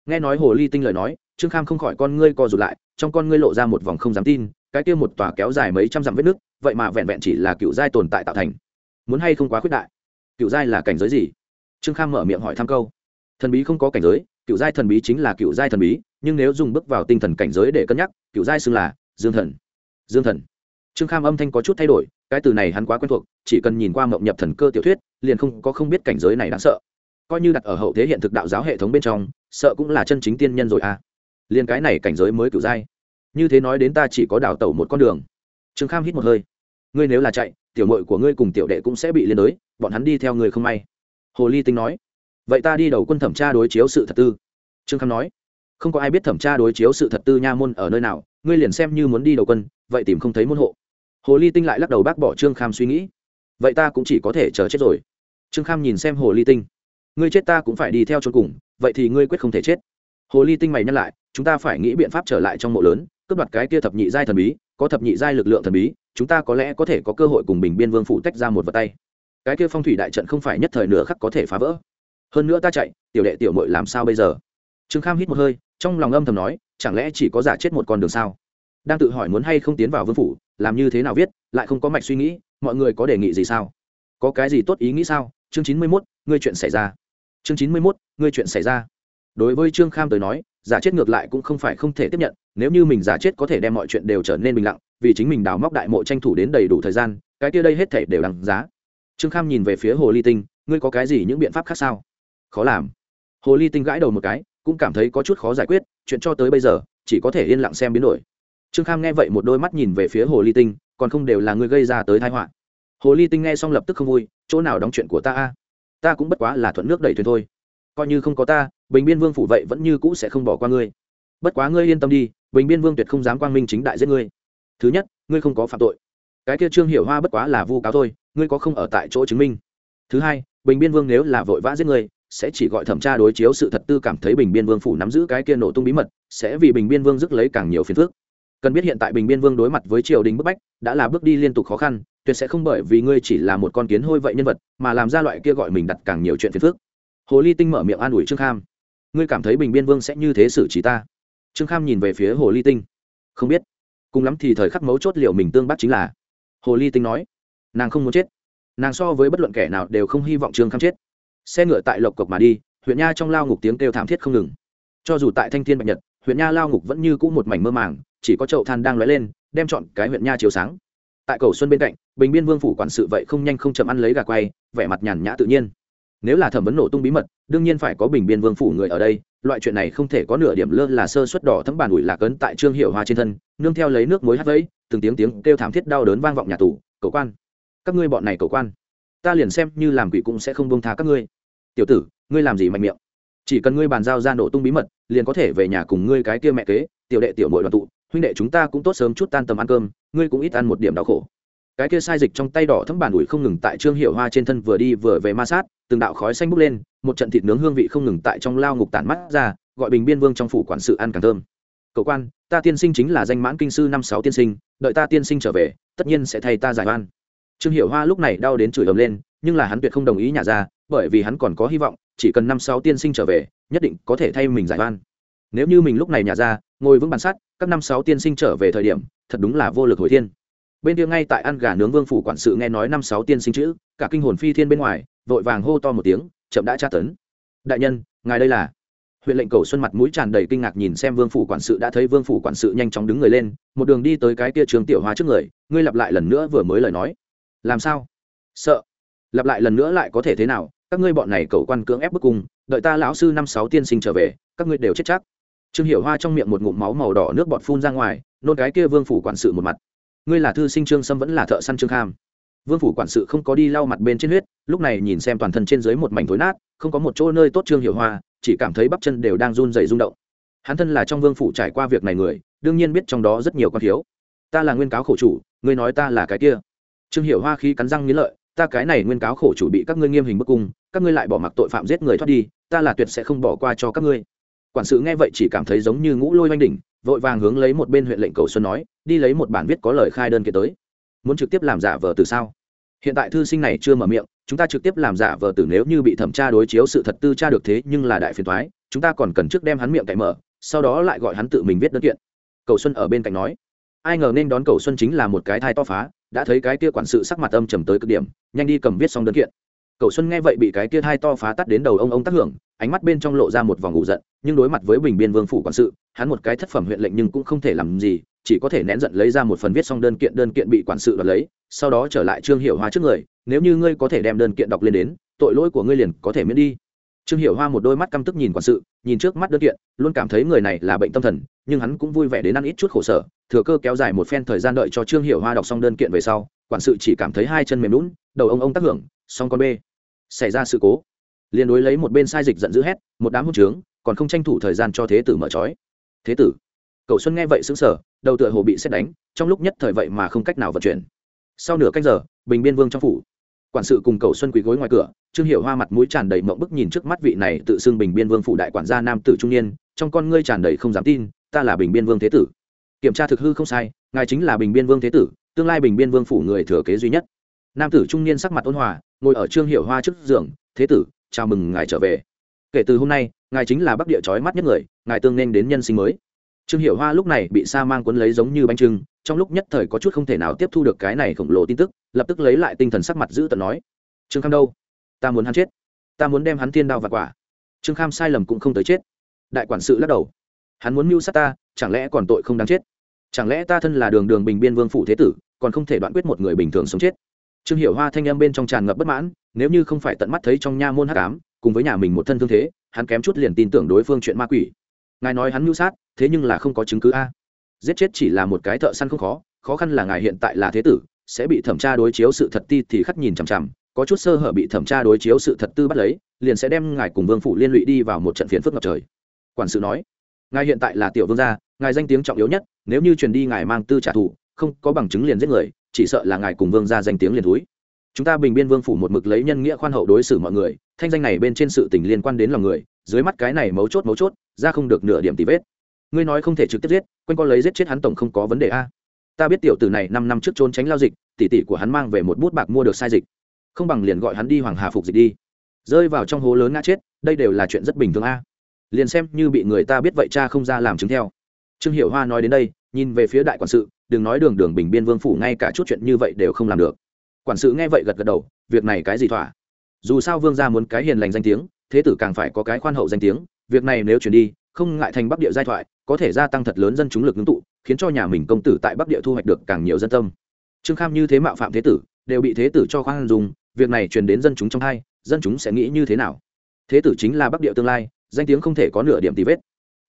Nghe nói hồ ly tinh lời nói, trương kham không khỏi con ngươi co rụt lại, trong con ngươi lộ ra một vòng không dám tin, cái kia một tòa kéo dài mấy trăm dặm vết nứt, vậy mà vẹn vẹn chỉ là cựu giai tồn tại tạo thành. Muốn hay không quá khuyết đại cựu giai là cảnh giới gì? Trương kham mở miệng hỏi thăm câu. Thần bí không có cảnh giới, cựu giai thần bí chính là cựu giai thần bí, nhưng nếu dùng bước vào tinh thần cảnh giới để cân nhắc, cựu giai xưng là dương thần. Dương thần. Trương kham âm thanh có chút thay đổi, cái từ này hắn quá quen thuộc, chỉ cần nhìn qua mộng nhập thần cơ tiểu thuyết, liền không có không biết cảnh giới này đáng sợ. Coi như đặt ở hậu thế hiện thực đạo giáo hệ thống bên trong, sợ cũng là chân chính tiên nhân rồi à. Liền cái này cảnh giới mới cựu giai. Như thế nói đến ta chỉ có đào tẩu một con đường. Trương kham hít một hơi. Ngươi nếu là chạy tiểu mội của ngươi cùng tiểu đệ cũng sẽ bị liên đới bọn hắn đi theo người không may. Hồ ly tinh nói. Vậy ta đi đầu quân thẩm tra đối chiếu sự thật tư. Trương kham nói. Không có ai biết thẩm tra đối chiếu sự thật tư nha môn ở nơi nào, ngươi liền xem như muốn đi đầu quân, vậy tìm không thấy môn hộ. Hồ ly tinh lại lắc đầu bác bỏ trương kham suy nghĩ. Vậy ta cũng chỉ có thể chờ chết rồi. Trương kham nhìn xem hồ ly tinh. Ngươi chết ta cũng phải đi theo chốn cùng, vậy thì ngươi quyết không thể chết. Hồ ly tinh mày nhắc lại, chúng ta phải nghĩ biện pháp trở lại trong mộ lớn, cướp đoạt cái kia thập nhị giai thần bí có thập nhị giai lực lượng thần bí, chúng ta có lẽ có thể có cơ hội cùng bình biên vương phụ tách ra một vật tay. Cái kia phong thủy đại trận không phải nhất thời nửa khắc có thể phá vỡ. Hơn nữa ta chạy, tiểu đệ tiểu mội làm sao bây giờ? Trương kham hít một hơi, trong lòng âm thầm nói, chẳng lẽ chỉ có giả chết một con đường sao? Đang tự hỏi muốn hay không tiến vào vương phủ, làm như thế nào viết, lại không có mạch suy nghĩ, mọi người có đề nghị gì sao? Có cái gì tốt ý nghĩ sao? Chương chín mươi mốt, ngươi chuyện xảy ra. Chương chín mươi mốt, ngươi chuyện xảy ra. Đối với trương kham tới nói giả chết ngược lại cũng không phải không thể tiếp nhận, nếu như mình giả chết có thể đem mọi chuyện đều trở nên bình lặng, vì chính mình đào móc đại mộ tranh thủ đến đầy đủ thời gian, cái kia đây hết thể đều đằng giá. Trương kham nhìn về phía hồ ly tinh, ngươi có cái gì những biện pháp khác sao? Khó làm. Hồ ly tinh gãi đầu một cái, cũng cảm thấy có chút khó giải quyết, chuyện cho tới bây giờ, chỉ có thể yên lặng xem biến đổi. Trương kham nghe vậy một đôi mắt nhìn về phía hồ ly tinh, còn không đều là ngươi gây ra tới thái họa. Hồ ly tinh nghe xong lập tức không vui, chỗ nào đóng chuyện của ta a? Ta cũng bất quá là thuận nước đẩy thuyền thôi. Coi như không có ta bình biên vương phủ vậy vẫn như cũ sẽ không bỏ qua ngươi. Bất quá ngươi yên tâm đi, bình biên vương tuyệt không dám quang minh chính đại giết ngươi. Thứ nhất, ngươi không có phạm tội. Cái kia trương hiểu hoa bất quá là vu cáo thôi, ngươi có không ở tại chỗ chứng minh. Thứ hai, bình biên vương nếu là vội vã giết ngươi, sẽ chỉ gọi thẩm tra đối chiếu sự thật tư cảm thấy bình biên vương phủ nắm giữ cái kia nổ tung bí mật, sẽ vì bình biên vương dứt lấy càng nhiều phiền phức. Cần biết hiện tại bình biên vương đối mặt với triều đình bức bách, đã là bước đi liên tục khó khăn, tuyệt sẽ không bởi vì ngươi chỉ là một con kiến hôi vậy nhân vật, mà làm ra loại kia gọi mình đặt càng nhiều chuyện phiền phức. Hồ ly tinh mở miệng an ủi trương kham ngươi cảm thấy bình biên vương sẽ như thế xử trí ta? Trương kham nhìn về phía hồ ly tinh. Không biết. Cùng lắm thì thời khắc mấu chốt liệu mình tương bắt chính là. Hồ ly tinh nói. Nàng không muốn chết. Nàng so với bất luận kẻ nào đều không hy vọng trương kham chết. Xe ngựa tại lộc cộc mà đi, huyện nha trong lao ngục tiếng kêu thảm thiết không ngừng. Cho dù tại thanh thiên bạch nhật, huyện nha lao ngục vẫn như cũ một mảnh mơ màng, chỉ có chậu than đang lóe lên, đem chọn cái huyện nha chiếu sáng. Tại cầu xuân bên cạnh, bình biên vương phủ quản sự vậy không nhanh không chậm ăn lấy gà quay, vẻ mặt nhàn nhã tự nhiên. Nếu là thẩm vấn nổ tung bí mật đương nhiên phải có bình biên vương phủ người ở đây, loại chuyện này không thể có nửa điểm lơ là sơ suất đỏ thấm bàn ủi lạc ấn tại trương hiệu hoa trên thân, nương theo lấy nước muối hắt vẫy, từng tiếng tiếng kêu thảm thiết đau đớn vang vọng nhà tù cầu quan, các ngươi bọn này cầu quan, ta liền xem như làm quỷ cũng sẽ không bông tha các ngươi. Tiểu tử, ngươi làm gì mạnh miệng? Chỉ cần ngươi bàn giao ra nổ tung bí mật, liền có thể về nhà cùng ngươi cái kia mẹ kế, tiểu đệ tiểu mội đoàn tụ, huynh đệ chúng ta cũng tốt sớm chút tan tầm ăn cơm, ngươi cũng ít ăn một điểm đau khổ. Cái kia sai dịch trong tay đỏ thấm bản ủi không ngừng tại trương hiệu hoa trên thân vừa đi vừa về ma sát, từng đạo khói xanh bốc lên một trận thịt nướng hương vị không ngừng tại trong lao ngục tản mắt ra, gọi bình biên vương trong phủ quản sự ăn càng thơm. Cậu quan, ta tiên sinh chính là danh mãn kinh sư năm sáu tiên sinh, đợi ta tiên sinh trở về, tất nhiên sẽ thay ta giải oan. Trương hiệu hoa lúc này đau đến chửi ầm lên, nhưng là hắn tuyệt không đồng ý nhà ra, bởi vì hắn còn có hy vọng, chỉ cần năm sáu tiên sinh trở về, nhất định có thể thay mình giải oan. Nếu như mình lúc này nhà ra, ngồi vững bàn sắt, các năm sáu tiên sinh trở về thời điểm, thật đúng là vô lực hồi thiên. Bên kia ngay tại ăn gà nướng vương phủ quản sự nghe nói năm sáu tiên sinh chữ, cả kinh hồn phi thiên bên ngoài, vội vàng hô to một tiếng chậm đã tra tấn. Đại nhân, ngài đây là? Huyện lệnh cầu xuân mặt mũi tràn đầy kinh ngạc nhìn xem vương phủ quản sự đã thấy vương phủ quản sự nhanh chóng đứng người lên, một đường đi tới cái kia trường tiểu hoa trước người, ngươi lặp lại lần nữa vừa mới lời nói. Làm sao? Sợ. Lặp lại lần nữa lại có thể thế nào? Các ngươi bọn này cầu quan cưỡng ép bức cung, đợi ta lão sư năm sáu tiên sinh trở về, các ngươi đều chết chắc. Trương hiểu hoa trong miệng một ngụm máu màu đỏ nước bọt phun ra ngoài, nôn cái kia vương phủ quản sự một mặt. Ngươi là thư sinh trương sâm vẫn là thợ săn trương kham vương phủ quản sự không có đi lau mặt bên trên huyết, lúc này nhìn xem toàn thân trên dưới một mảnh thối nát, không có một chỗ nơi tốt trương hiệu hoa, chỉ cảm thấy bắp chân đều đang run dày rung động. Hắn thân là trong vương phủ trải qua việc này người, đương nhiên biết trong đó rất nhiều con thiếu. Ta là nguyên cáo khổ chủ, ngươi nói ta là cái kia. Trương hiệu hoa khi cắn răng nghĩ lợi, ta cái này nguyên cáo khổ chủ bị các ngươi nghiêm hình bức cung, các ngươi lại bỏ mặc tội phạm giết người thoát đi, ta là tuyệt sẽ không bỏ qua cho các ngươi. Quản sự nghe vậy chỉ cảm thấy giống như ngũ lôi oanh đỉnh, vội vàng hướng lấy một bên huyện lệnh cầu xuân nói, đi lấy một bản viết có lời khai đơn kia tới muốn trực tiếp làm giả vờ từ sao? Hiện tại thư sinh này chưa mở miệng, chúng ta trực tiếp làm giả vờ từ nếu như bị thẩm tra đối chiếu sự thật tư tra được thế nhưng là đại phiền thoái chúng ta còn cần trước đem hắn miệng cậy mở, sau đó lại gọi hắn tự mình viết đơn kiện. Cầu xuân ở bên cạnh nói. Ai ngờ nên đón cầu xuân chính là một cái thai to phá, đã thấy cái kia quản sự sắc mặt âm trầm tới cực điểm, nhanh đi cầm viết xong đơn kiện. Cầu xuân nghe vậy bị cái kia thai to phá tắt đến đầu ông ông tác hưởng, ánh mắt bên trong lộ ra một vòng ngủ giận, nhưng đối mặt với bình biên vương phủ quản sự, hắn một cái thất phẩm huyện lệnh nhưng cũng không thể làm gì chỉ có thể nén giận lấy ra một phần viết xong đơn kiện đơn kiện bị quản sự đoạt lấy, sau đó trở lại trương hiệu hoa trước người, nếu như ngươi có thể đem đơn kiện đọc lên đến, tội lỗi của ngươi liền có thể miễn đi. Trương hiệu hoa một đôi mắt căm tức nhìn quản sự, nhìn trước mắt đơn kiện, luôn cảm thấy người này là bệnh tâm thần, nhưng hắn cũng vui vẻ đến ăn ít chút khổ sở, thừa cơ kéo dài một phen thời gian đợi cho trương hiệu hoa đọc xong đơn kiện về sau, quản sự chỉ cảm thấy hai chân mềm lún đầu ông ông tác hưởng xong con bê. Xảy ra sự cố. Liền đối lấy một bên sai dịch giận dữ hét, một đám hôn trướng, còn không tranh thủ thời gian cho thế tử mở trói. Thế tử cậu xuân nghe vậy sững sờ, đầu tựa hồ bị xét đánh trong lúc nhất thời vậy mà không cách nào vận chuyển. Sau nửa cách giờ bình biên vương trong phủ. Quản sự cùng cầu xuân quỳ gối ngoài cửa trương hiệu hoa mặt mũi tràn đầy mộng bức nhìn trước mắt vị này tự xưng bình biên vương phủ đại quản gia nam tử trung niên trong con ngươi tràn đầy không dám tin ta là bình biên vương thế tử. Kiểm tra thực hư không sai ngài chính là bình biên vương thế tử tương lai bình biên vương phủ người thừa kế duy nhất. Nam tử trung niên sắc mặt ôn hòa ngồi ở trương hiệu hoa trước giường thế tử chào mừng ngài trở về. Kể từ hôm nay ngài chính là bắc địa trói mắt nhất người ngài tương nên đến nhân sinh mới trương hiệu hoa lúc này bị sa mang quấn lấy giống như bánh trưng, trong lúc nhất thời có chút không thể nào tiếp thu được cái này khổng lồ tin tức, lập tức lấy lại tinh thần sắc mặt giữ tận nói, trương kham đâu? Ta muốn hắn chết. Ta muốn đem hắn thiên đao và quả. Trương kham sai lầm cũng không tới chết. Đại quản sự lắc đầu, hắn muốn mưu sát ta, chẳng lẽ còn tội không đáng chết? Chẳng lẽ ta thân là đường đường bình biên vương phụ thế tử, còn không thể đoạn quyết một người bình thường sống chết? Trương hiệu hoa thanh âm bên trong tràn ngập bất mãn, nếu như không phải tận mắt thấy trong nha môn hắc ám, cùng với nhà mình một thân thương thế, hắn kém chút liền tin tưởng đối phương chuyện ma quỷ. Ngài nói hắn mưu sát thế nhưng là không có chứng cứ a. Giết chết chỉ là một cái thợ săn không khó khó khăn là ngài hiện tại là thế tử, sẽ bị thẩm tra đối chiếu sự thật ti thì khắc nhìn chằm chằm, có chút sơ hở bị thẩm tra đối chiếu sự thật tư bắt lấy, liền sẽ đem ngài cùng vương phủ liên lụy đi vào một trận phiến phức ngập trời. Quản sự nói, ngài hiện tại là tiểu vương gia, ngài danh tiếng trọng yếu nhất, nếu như truyền đi ngài mang tư trả thù, không có bằng chứng liền giết người, chỉ sợ là ngài cùng vương gia danh tiếng liền thúi chúng ta bình biên vương phủ một mực lấy nhân nghĩa khoan hậu đối xử mọi người, thanh danh này bên trên sự tình liên quan đến lòng người, dưới mắt cái này mấu chốt mấu chốt, ra không được nửa điểm tì vết ngươi nói không thể trực tiếp giết, quanh co lấy giết chết hắn tổng không có vấn đề a. Ta biết tiểu tử này năm năm trước trốn tránh lao dịch, tỷ tỷ của hắn mang về một bút bạc mua được sai dịch. Không bằng liền gọi hắn đi hoàng hà phục dịch đi. Rơi vào trong hố lớn ngã chết, đây đều là chuyện rất bình thường a. Liền xem như bị người ta biết vậy cha không ra làm chứng theo. Trương hiệu hoa nói đến đây, nhìn về phía đại quản sự, đừng nói đường đường bình biên vương phủ ngay cả chút chuyện như vậy đều không làm được. Quản sự nghe vậy gật gật đầu, việc này cái gì thỏa? Dù sao vương gia muốn cái hiền lành danh tiếng, thế tử càng phải có cái khoan hậu danh tiếng, việc này nếu chuyển đi không ngại thành bắc địa giai thoại, có thể gia tăng thật lớn dân chúng lực ngưng tụ, khiến cho nhà mình công tử tại bắc địa thu hoạch được càng nhiều dân tâm. Trương kham như thế mạo phạm thế tử, đều bị thế tử cho khoan dùng việc này truyền đến dân chúng trong hai, dân chúng sẽ nghĩ như thế nào? Thế tử chính là bắc địa tương lai, danh tiếng không thể có nửa điểm tì vết.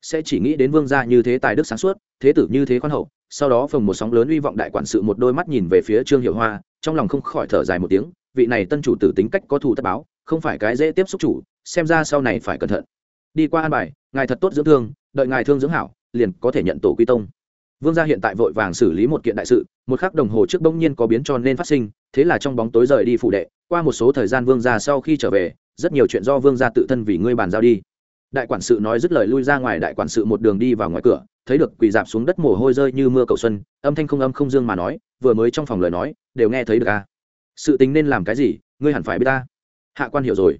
Sẽ chỉ nghĩ đến vương gia như thế tài đức sáng suốt, thế tử như thế khoan hậu, sau đó phồng một sóng lớn uy vọng đại quản sự một đôi mắt nhìn về phía trương hiệu hoa, trong lòng không khỏi thở dài một tiếng, vị này tân chủ tử tính cách có thù tất báo, không phải cái dễ tiếp xúc chủ, xem ra sau này phải cẩn thận. Đi qua an bài ngài thật tốt dưỡng thương, đợi ngài thương dưỡng hảo, liền có thể nhận tổ quy tông. Vương gia hiện tại vội vàng xử lý một kiện đại sự, một khắc đồng hồ trước bỗng nhiên có biến cho nên phát sinh, thế là trong bóng tối rời đi phụ đệ, qua một số thời gian vương gia sau khi trở về, rất nhiều chuyện do vương gia tự thân vì ngươi bàn giao đi. Đại quản sự nói dứt lời lui ra ngoài, đại quản sự một đường đi vào ngoài cửa, thấy được quỳ dạp xuống đất mồ hôi rơi như mưa cầu xuân, âm thanh không âm không dương mà nói, vừa mới trong phòng lời nói, đều nghe thấy được à. sự tính nên làm cái gì, ngươi hẳn phải biết ta. Hạ quan hiểu rồi.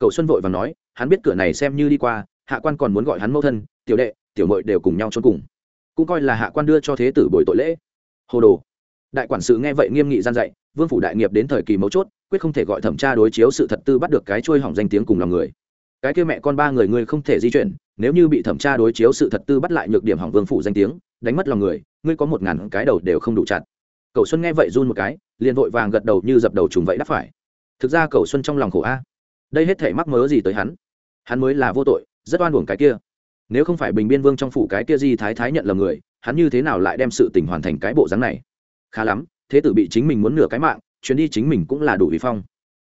Cầu xuân vội và nói, hắn biết cửa này xem như đi qua hạ quan còn muốn gọi hắn mẫu thân, tiểu đệ, tiểu mội đều cùng nhau trốn cùng. Cũng coi là hạ quan đưa cho thế tử bồi tội lễ. Hồ đồ. Đại quản sự nghe vậy nghiêm nghị gian dạy, vương phủ đại nghiệp đến thời kỳ mấu chốt, quyết không thể gọi thẩm tra đối chiếu sự thật tư bắt được cái trôi hỏng danh tiếng cùng lòng người. Cái kia mẹ con ba người ngươi không thể di chuyển, nếu như bị thẩm tra đối chiếu sự thật tư bắt lại nhược điểm hỏng vương phủ danh tiếng, đánh mất lòng người, ngươi có một ngàn cái đầu đều không đủ chặt. Cậu xuân nghe vậy run một cái, liền vội vàng gật đầu như dập đầu trùng vậy đáp phải. Thực ra cậu xuân trong lòng khổ a. Đây hết thể mắc mớ gì tới hắn? Hắn mới là vô tội rất oan uổng cái kia. Nếu không phải bình biên vương trong phủ cái kia di thái thái nhận lầm người, hắn như thế nào lại đem sự tình hoàn thành cái bộ dáng này? Khá lắm, thế tử bị chính mình muốn nửa cái mạng, chuyến đi chính mình cũng là đủ vi phong.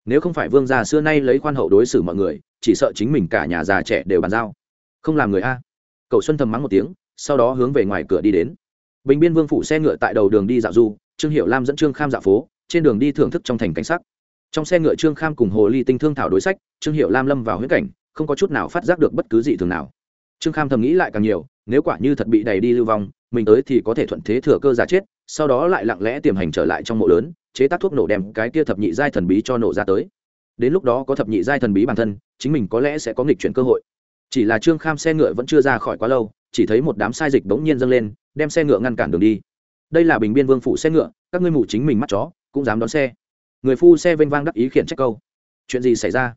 Nếu không phải vương gia xưa nay lấy khoan hậu đối xử mọi người, chỉ sợ chính mình cả nhà già trẻ đều bàn giao. Không làm người a. Cậu xuân thầm mắng một tiếng, sau đó hướng về ngoài cửa đi đến. Bình biên vương phủ xe ngựa tại đầu đường đi dạo du, trương hiệu lam dẫn trương kham dạo phố, trên đường đi thưởng thức trong thành cảnh sắc. Trong xe ngựa trương kham cùng hồ ly tinh thương thảo đối sách, trương hiệu lam lâm vào huyết cảnh không có chút nào phát giác được bất cứ gì thường nào. Trương kham thầm nghĩ lại càng nhiều, nếu quả như thật bị đẩy đi lưu vong, mình tới thì có thể thuận thế thừa cơ giả chết, sau đó lại lặng lẽ tiềm hành trở lại trong mộ lớn, chế tác thuốc nổ đem cái kia thập nhị giai thần bí cho nổ ra tới. Đến lúc đó có thập nhị giai thần bí bản thân, chính mình có lẽ sẽ có nghịch chuyển cơ hội. Chỉ là trương kham xe ngựa vẫn chưa ra khỏi quá lâu, chỉ thấy một đám sai dịch bỗng nhiên dâng lên, đem xe ngựa ngăn cản đường đi. Đây là bình biên vương phủ xe ngựa, các ngươi mù chính mình mắt chó, cũng dám đón xe. Người phu xe vênh vang đắc ý khiển trách câu. Chuyện gì xảy ra?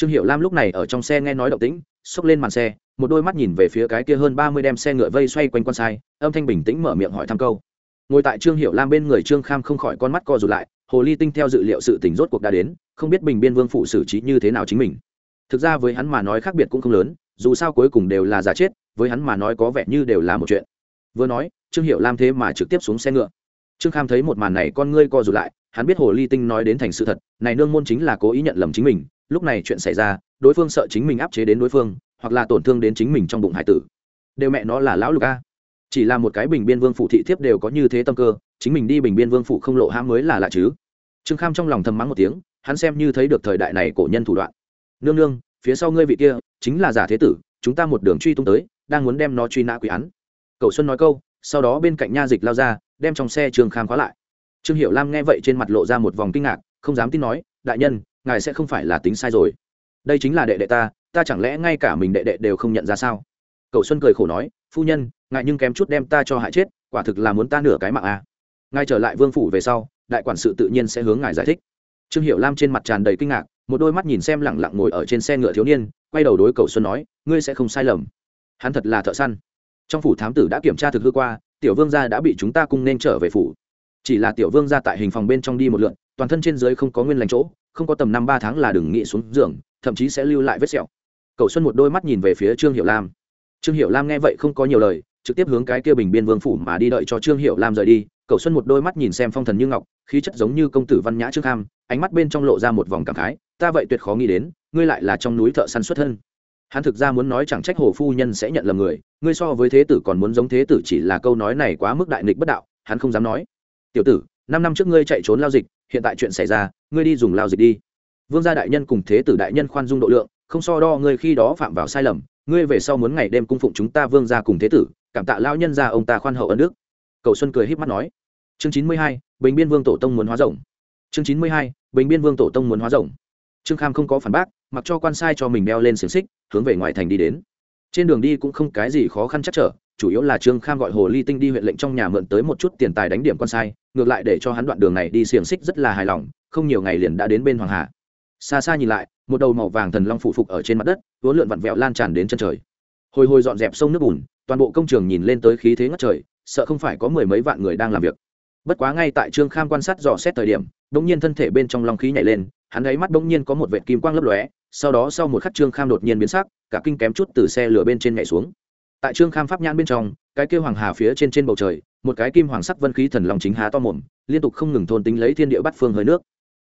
Trương hiệu lam lúc này ở trong xe nghe nói động tĩnh, xốc lên màn xe, một đôi mắt nhìn về phía cái kia hơn ba mươi đem xe ngựa vây xoay quanh quan sai, âm thanh bình tĩnh mở miệng hỏi thăm câu. Ngồi tại trương hiệu lam bên người trương kham không khỏi con mắt co rụt lại, hồ ly tinh theo dự liệu sự tình rốt cuộc đã đến, không biết bình biên vương phụ xử trí như thế nào chính mình. Thực ra với hắn mà nói khác biệt cũng không lớn, dù sao cuối cùng đều là giả chết, với hắn mà nói có vẻ như đều là một chuyện. Vừa nói, trương hiệu lam thế mà trực tiếp xuống xe ngựa. Trương kham thấy một màn này con ngươi co rụt lại, hắn biết hồ ly tinh nói đến thành sự thật, này nương môn chính là cố ý nhận lầm chính mình lúc này chuyện xảy ra, đối phương sợ chính mình áp chế đến đối phương, hoặc là tổn thương đến chính mình trong bụng hải tử. Đều mẹ nó là lão lục a. Chỉ là một cái bình biên vương phụ thị thiếp đều có như thế tâm cơ, chính mình đi bình biên vương phụ không lộ hãm mới là lạ chứ. Trương kham trong lòng thầm mắng một tiếng, hắn xem như thấy được thời đại này cổ nhân thủ đoạn. Nương nương, phía sau ngươi vị kia chính là giả thế tử, chúng ta một đường truy tung tới, đang muốn đem nó truy nã quý án. Cậu xuân nói câu, sau đó bên cạnh nha dịch lao ra, đem trong xe trương kham khóa lại. Trương hiệu lam nghe vậy trên mặt lộ ra một vòng kinh ngạc, không dám tin nói, đại nhân ngài sẽ không phải là tính sai rồi. Đây chính là đệ đệ ta ta chẳng lẽ ngay cả mình đệ đệ đều không nhận ra sao? Cậu xuân cười khổ nói, phu nhân, ngài nhưng kém chút đem ta cho hại chết, quả thực là muốn ta nửa cái mạng à. ngài trở lại vương phủ về sau, đại quản sự tự nhiên sẽ hướng ngài giải thích. Trương hiệu lam trên mặt tràn đầy kinh ngạc, một đôi mắt nhìn xem lẳng lặng ngồi ở trên xe ngựa thiếu niên, quay đầu đối cầu xuân nói, ngươi sẽ không sai lầm. Hắn thật là thợ săn. Trong phủ thám tử đã kiểm tra thực hư qua, tiểu vương gia đã bị chúng ta cung nên trở về phủ. Chỉ là tiểu vương gia tại hình phòng bên trong đi một lượn, toàn thân trên dưới không có nguyên lành chỗ không có tầm năm ba tháng là đừng nghĩ xuống giường, thậm chí sẽ lưu lại vết sẹo. Cậu xuân một đôi mắt nhìn về phía trương hiệu lam. Trương hiệu lam nghe vậy không có nhiều lời, trực tiếp hướng cái kia bình biên vương phủ mà đi đợi cho trương hiệu lam rời đi. Cậu xuân một đôi mắt nhìn xem phong thần như ngọc, khí chất giống như công tử văn nhã trương kham ánh mắt bên trong lộ ra một vòng cảm khái. Ta vậy tuyệt khó nghĩ đến, ngươi lại là trong núi thợ săn xuất thân. Hắn thực ra muốn nói chẳng trách hồ phu nhân sẽ nhận lầm người, ngươi so với thế tử còn muốn giống thế tử chỉ là câu nói này quá mức đại nghịch bất đạo, hắn không dám nói. Tiểu tử năm năm trước ngươi chạy trốn lao dịch, hiện tại chuyện xảy ra, ngươi đi dùng lao dịch đi. Vương gia đại nhân cùng thế tử đại nhân khoan dung độ lượng, không so đo ngươi khi đó phạm vào sai lầm, ngươi về sau muốn ngày đêm cung phụng chúng ta vương gia cùng thế tử, cảm tạ lao nhân ra ông ta khoan hậu ân đức. Cầu xuân cười híp mắt nói. Chương chín mươi hai, bình biên vương tổ tông muốn hóa rộng chương chín mươi hai, bình biên vương tổ tông muốn hóa rộng trương kham không có phản bác, mặc cho quan sai cho mình đeo lên xiềng xích, hướng về ngoại thành đi đến. Trên đường đi cũng không cái gì khó khăn chắc trở chủ yếu là trương kham gọi hồ ly tinh đi huyện lệnh trong nhà mượn tới một chút tiền tài đánh điểm con sai, ngược lại để cho hắn đoạn đường này đi xiềng xích rất là hài lòng, không nhiều ngày liền đã đến bên hoàng hà. Xa xa nhìn lại, một đầu màu vàng thần long phụ phục ở trên mặt đất, vốn lượn vặn vẹo lan tràn đến chân trời. Hồi hồi dọn dẹp sông nước bùn, toàn bộ công trường nhìn lên tới khí thế ngất trời, sợ không phải có mười mấy vạn người đang làm việc. Bất quá ngay tại trương kham quan sát dò xét thời điểm đ ỗ n g nhiên thân thể bên trong long khí nhảy lên, hắn ấy mắt đ ỗ n g nhiên có một vệ kim quang lấp lóe, sau đó sau một khắc trương kham đột nhiên biến sắc, cả kinh kém chút từ xe lửa bên trên nhảy xuống tại trương kham pháp nhãn bên trong, cái kêu hoàng hà phía trên trên bầu trời, một cái kim hoàng sắc vân khí thần long chính há to mồm, liên tục không ngừng thôn tính lấy thiên địa bắt phương hơi nước.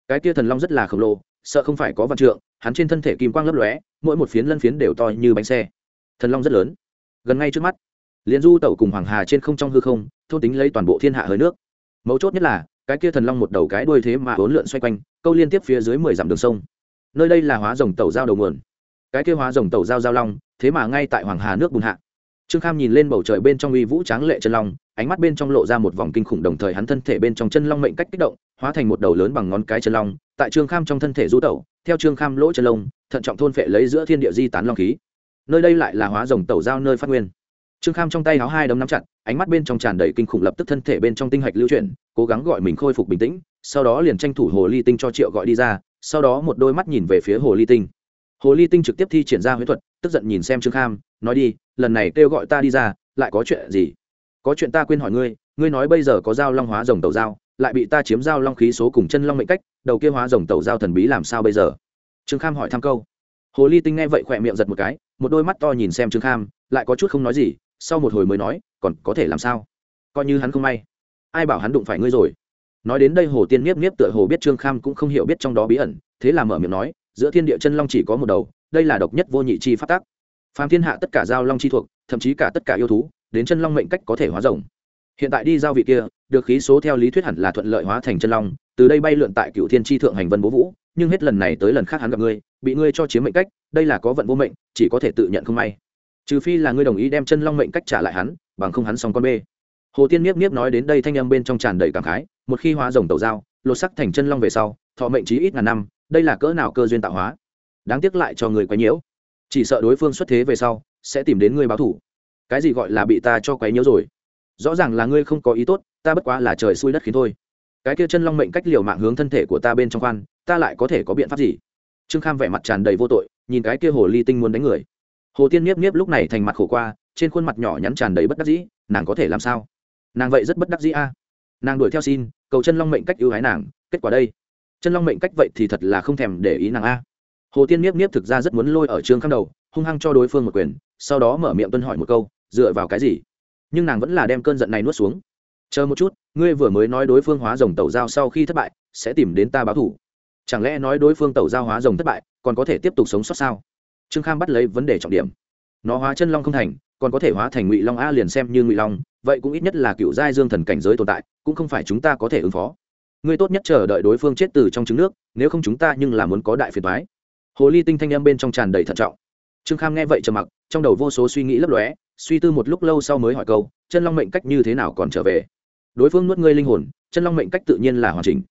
Cái kia thần long rất là khổng lồ, sợ không phải có văn trượng, hắn trên thân thể kim quang lấp lóe, mỗi một phiến lân phiến đều to như bánh xe. Thần long rất lớn. Gần ngay trước mắt liền du tẩu cùng hoàng hà trên không trong hư không, thôn tính lấy toàn bộ thiên hạ hơi nước. Mấu chốt nhất là, cái kia thần long một đầu cái đuôi thế mà hỗn lượn xoay quanh, câu liên tiếp phía dưới mười dặm đường sông. Nơi đây là hóa rồng tẩu giao đầu nguồn. Cái kia hóa rồng tẩu giao giao long, thế mà ngay tại hoàng hà nước bùn hạ trương kham nhìn lên bầu trời bên trong uy vũ tráng lệ chân long, ánh mắt bên trong lộ ra một vòng kinh khủng đồng thời hắn thân thể bên trong chân long mệnh cách kích động, hóa thành một đầu lớn bằng ngón cái chân long, tại trương kham trong thân thể du tẩu, theo trương kham lỗ chân lông, thận trọng thôn phệ lấy giữa thiên địa di tán long khí. Nơi đây lại là hóa rồng tẩu giao nơi phát nguyên. Trương kham trong tay háo hai đấm nắm chặt, ánh mắt bên trong tràn đầy kinh khủng lập tức thân thể bên trong tinh hạch lưu chuyển, cố gắng gọi mình khôi phục bình tĩnh, sau đó liền tranh thủ hồ ly tinh cho triệu gọi đi ra, sau đó một đôi mắt nhìn về phía hồ ly tinh. Hồ ly tinh trực tiếp thi triển ra huyễn thuật, tức giận nhìn xem trương kham, nói đi lần này kêu gọi ta đi ra, lại có chuyện gì? Có chuyện ta quên hỏi ngươi ngươi nói bây giờ có dao long hóa rồng tàu dao lại bị ta chiếm dao long khí số cùng chân long mệnh cách, đầu kia hóa rồng tàu dao thần bí làm sao bây giờ? Trương kham hỏi thăm câu. Hồ ly tinh nghe vậy khỏe miệng giật một cái, một đôi mắt to nhìn xem trương kham, lại có chút không nói gì, sau một hồi mới nói, còn có thể làm sao? Coi như hắn không may. Ai bảo hắn đụng phải ngươi rồi? Nói đến đây hồ tiên niếp niếp tựa hồ biết trương kham cũng không hiểu biết trong đó bí ẩn, thế là mở miệng nói, giữa thiên địa chân long chỉ có một đầu, đây là độc nhất vô nhị chi phát tác phàm thiên hạ tất cả giao long chi thuộc, thậm chí cả tất cả yêu thú, đến chân long mệnh cách có thể hóa rồng. Hiện tại đi giao vị kia, được khí số theo lý thuyết hẳn là thuận lợi hóa thành chân long, từ đây bay lượn tại cựu thiên tri thượng hành vân bố vũ, nhưng hết lần này tới lần khác hắn gặp ngươi, bị ngươi cho chiếm mệnh cách, đây là có vận vô mệnh, chỉ có thể tự nhận không may. Trừ phi là ngươi đồng ý đem chân long mệnh cách trả lại hắn, bằng không hắn xong con bê. Hồ tiên miếp miếp nói đến đây thanh âm bên trong tràn đầy cảm khái, một khi hóa rồng tàu dao lột sắc thành chân long về sau, thọ mệnh trí ít ngàn năm, đây là cỡ nào cơ duyên tạo hóa. Đáng tiếc lại cho người quấy nhiễu chỉ sợ đối phương xuất thế về sau, sẽ tìm đến ngươi báo thủ. Cái gì gọi là bị ta cho quấy nhiễu rồi? Rõ ràng là ngươi không có ý tốt, ta bất quá là trời xui đất khiến thôi. Cái kia chân long mệnh cách liều mạng hướng thân thể của ta bên trong khoan, ta lại có thể có biện pháp gì? Trương kham vẻ mặt tràn đầy vô tội, nhìn cái kia hồ ly tinh muốn đánh người. Hồ tiên nhiếp nhiếp lúc này thành mặt khổ qua, trên khuôn mặt nhỏ nhắn tràn đầy bất đắc dĩ, nàng có thể làm sao? Nàng vậy rất bất đắc dĩ a. Nàng đuổi theo xin, cầu chân long mệnh cách ưu ái nàng, kết quả đây. Chân long mệnh cách vậy thì thật là không thèm để ý nàng a hồ tiên nhiếp nhiếp thực ra rất muốn lôi ở trương kham đầu, hung hăng cho đối phương một quyền, sau đó mở miệng tuân hỏi một câu, dựa vào cái gì? Nhưng nàng vẫn là đem cơn giận này nuốt xuống. Chờ một chút, ngươi vừa mới nói đối phương hóa rồng tẩu giao sau khi thất bại, sẽ tìm đến ta báo thủ. Chẳng lẽ nói đối phương tẩu giao hóa rồng thất bại, còn có thể tiếp tục sống sót sao? Trương kham bắt lấy vấn đề trọng điểm. Nó hóa chân long không thành, còn có thể hóa thành ngụy long a liền xem như ngụy long, vậy cũng ít nhất là cựu giai dương thần cảnh giới tồn tại, cũng không phải chúng ta có thể ứng phó. Ngươi tốt nhất chờ đợi đối phương chết từ trong trứng nước, nếu không chúng ta nhưng là muốn có đại phiền thoái hồ ly tinh thanh em bên trong tràn đầy thận trọng. Trương kham nghe vậy trầm mặc, trong đầu vô số suy nghĩ lấp lóe, suy tư một lúc lâu sau mới hỏi câu, chân long mệnh cách như thế nào còn trở về? Đối phương nuốt ngươi linh hồn, chân long mệnh cách tự nhiên là hoàn chỉnh.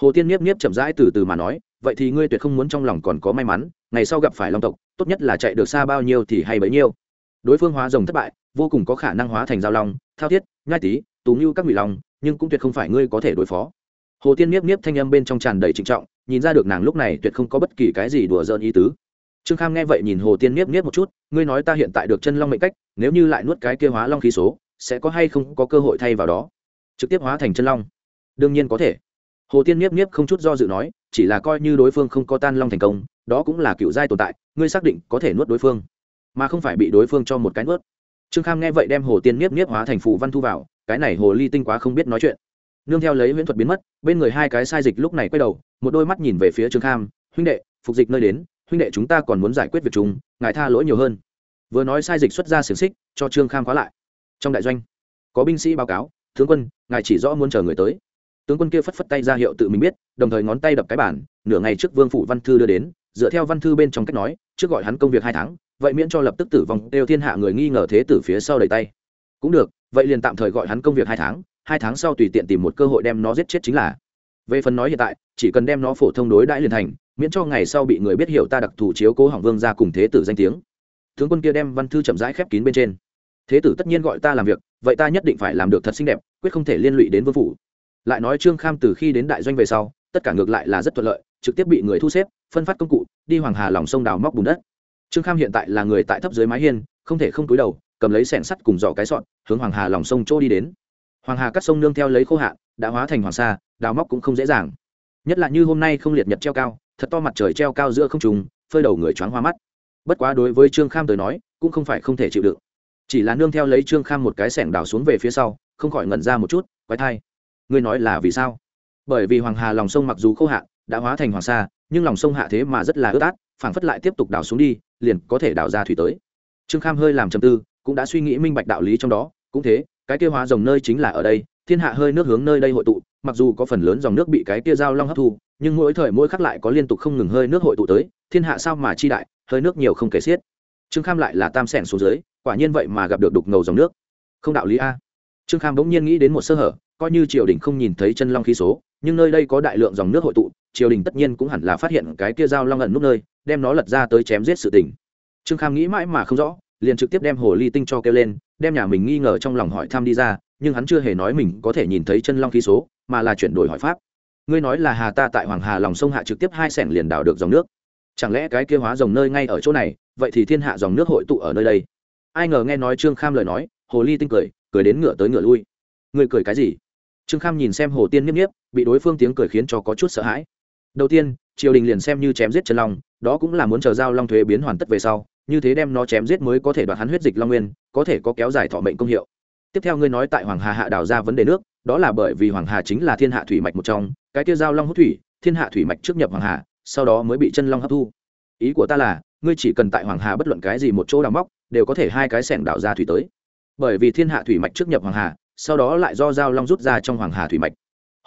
Hồ tiên nhiếp nhiếp chậm rãi từ từ mà nói, vậy thì ngươi tuyệt không muốn trong lòng còn có may mắn, ngày sau gặp phải long tộc, tốt nhất là chạy được xa bao nhiêu thì hay bấy nhiêu. Đối phương hóa rồng thất bại, vô cùng có khả năng hóa thành giao long, thao thiết, nhai tý tú ngưu các ngụy long, nhưng cũng tuyệt không phải ngươi có thể đối phó. Hồ tiên nhiếp nhiếp thanh âm bên trong tràn đầy trịnh trọng nhìn ra được nàng lúc này tuyệt không có bất kỳ cái gì đùa giỡn ý tứ. Trương kham nghe vậy nhìn hồ tiên niếp niếp một chút, ngươi nói ta hiện tại được chân long mệnh cách, nếu như lại nuốt cái kia hóa long khí số, sẽ có hay không có cơ hội thay vào đó? Trực tiếp hóa thành chân long. Đương nhiên có thể. Hồ tiên niếp niếp không chút do dự nói, chỉ là coi như đối phương không có tan long thành công, đó cũng là cựu giai tồn tại, ngươi xác định có thể nuốt đối phương, mà không phải bị đối phương cho một cái nuốt. Trương kham nghe vậy đem hồ tiên niếp niếp hóa thành phù văn thu vào, cái này hồ ly tinh quá không biết nói chuyện nương theo lấy huyễn thuật biến mất, bên người hai cái sai dịch lúc này quay đầu, một đôi mắt nhìn về phía trương kham, huynh đệ, phục dịch nơi đến, huynh đệ chúng ta còn muốn giải quyết việc chúng ngài tha lỗi nhiều hơn. Vừa nói sai dịch xuất ra xiềng xích, cho trương kham khóa lại. Trong đại doanh, có binh sĩ báo cáo, tướng quân, ngài chỉ rõ muốn chờ người tới. Tướng quân kia phất phất tay ra hiệu tự mình biết, đồng thời ngón tay đập cái bản nửa ngày trước vương phủ văn thư đưa đến, dựa theo văn thư bên trong cách nói, trước gọi hắn công việc hai tháng, vậy miễn cho lập tức tử vong, đều thiên hạ người nghi ngờ thế tử phía sau đầy tay. Cũng được, vậy liền tạm thời gọi hắn công việc hai tháng hai tháng sau tùy tiện tìm một cơ hội đem nó giết chết chính là. Về phần nói hiện tại, chỉ cần đem nó phổ thông đối đãi liền thành, miễn cho ngày sau bị người biết hiểu ta đặc thù chiếu cố hỏng vương ra cùng thế tử danh tiếng. Tướng quân kia đem văn thư chậm rãi khép kín bên trên. Thế tử tất nhiên gọi ta làm việc, vậy ta nhất định phải làm được thật xinh đẹp, quyết không thể liên lụy đến vương phủ. Lại nói trương kham từ khi đến đại doanh về sau, tất cả ngược lại là rất thuận lợi, trực tiếp bị người thu xếp, phân phát công cụ, đi hoàng hà lòng sông đào móc bùn đất. Trương kham hiện tại là người tại thấp dưới mái hiên, không thể không túi đầu, cầm lấy sẻng sắt cùng giỏ cái sọn hướng hoàng hà lòng sông chỗ đi đến hoàng hà cắt sông nương theo lấy khô hạn, đã hóa thành hoàng sa, đào móc cũng không dễ dàng. Nhất là như hôm nay không liệt nhật treo cao, thật to mặt trời treo cao giữa không trùng phơi đầu người choáng hoa mắt. Bất quá đối với trương kham tới nói, cũng không phải không thể chịu đựng. Chỉ là nương theo lấy trương kham một cái sẻng đào xuống về phía sau, không khỏi ngẩn ra một chút, quái thai. Ngươi nói là vì sao? Bởi vì hoàng hà lòng sông mặc dù khô hạn, đã hóa thành hoàng sa, nhưng lòng sông hạ thế mà rất là ướt át, phảng phất lại tiếp tục đào xuống đi, liền có thể đào ra thủy tới. Trương kham hơi làm trầm tư, cũng đã suy nghĩ minh bạch đạo lý trong đó, cũng thế cái kia hóa dòng nơi chính là ở đây, thiên hạ hơi nước hướng nơi đây hội tụ, mặc dù có phần lớn dòng nước bị cái kia giao long hấp thu, nhưng mỗi thời mỗi khắc lại có liên tục không ngừng hơi nước hội tụ tới, thiên hạ sao mà chi đại, hơi nước nhiều không kể xiết. Trương kham lại là tam sẻng xuống dưới, quả nhiên vậy mà gặp được đục ngầu dòng nước. Không đạo lý a. Trương kham bỗng nhiên nghĩ đến một sơ hở, coi như triều đình không nhìn thấy chân long khí số, nhưng nơi đây có đại lượng dòng nước hội tụ, triều đình tất nhiên cũng hẳn là phát hiện cái kia giao long ẩn nút nơi, đem nó lật ra tới chém giết sự tình. Trương kham nghĩ mãi mà không rõ, liền trực tiếp đem hồ ly tinh cho kêu lên đem nhà mình nghi ngờ trong lòng hỏi thăm đi ra nhưng hắn chưa hề nói mình có thể nhìn thấy chân long khí số mà là chuyển đổi hỏi pháp. Ngươi nói là hà ta tại hoàng hà lòng sông hạ trực tiếp hai sẻng liền đào được dòng nước. Chẳng lẽ cái kia hóa dòng nơi ngay ở chỗ này vậy thì thiên hạ dòng nước hội tụ ở nơi đây. Ai ngờ nghe nói trương kham lời nói hồ ly tinh cười cười đến ngựa tới ngựa lui. Ngươi cười cái gì? Trương kham nhìn xem hồ tiên nhếch nhếch, bị đối phương tiếng cười khiến cho có chút sợ hãi. Đầu tiên triều đình liền xem như chém giết chân long đó cũng là muốn chờ giao long thuế biến hoàn tất về sau như thế đem nó chém giết mới có thể đoạt hắn huyết dịch long nguyên, có thể có kéo dài thọ mệnh công hiệu. Tiếp theo ngươi nói tại hoàng hà hạ đào ra vấn đề nước, đó là bởi vì hoàng hà chính là thiên hạ thủy mạch một trong, cái kia giao long hút thủy, thiên hạ thủy mạch trước nhập hoàng hà, sau đó mới bị chân long hấp thu. Ý của ta là, ngươi chỉ cần tại hoàng hà bất luận cái gì một chỗ đào móc, đều có thể hai cái sẻng đào ra thủy tới. Bởi vì thiên hạ thủy mạch trước nhập hoàng hà, sau đó lại do giao long rút ra trong hoàng hà thủy mạch.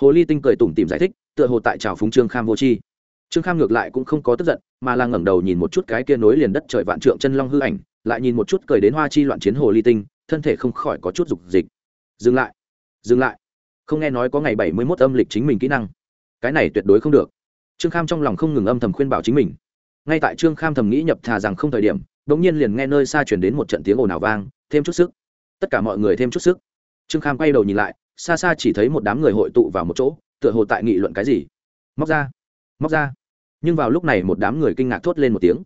Hồ ly tinh cười tủm tìm giải thích, tựa hồ tại trào phúng trương kham vô chi trương kham ngược lại cũng không có tức giận, mà là ngẩng đầu nhìn một chút cái kia nối liền đất trời vạn trượng chân long hư ảnh, lại nhìn một chút cười đến hoa chi loạn chiến hồ ly tinh, thân thể không khỏi có chút dục dịch. Dừng lại dừng lại. Không nghe nói có ngày bảy mươi mốt âm lịch chính mình kỹ năng. Cái này tuyệt đối không được. Trương kham trong lòng không ngừng âm thầm khuyên bảo chính mình. Ngay tại trương kham thầm nghĩ nhập thà rằng không thời điểm đ ỗ n g nhiên liền nghe nơi xa chuyển đến một trận tiếng ồn ào vang, thêm chút sức. Tất cả mọi người thêm chút sức. Trương kham quay đầu nhìn lại, xa xa chỉ thấy một đám người hội tụ vào một chỗ, tựa hồ tại nghị luận cái gì. Móc ra móc ra nhưng vào lúc này một đám người kinh ngạc thốt lên một tiếng.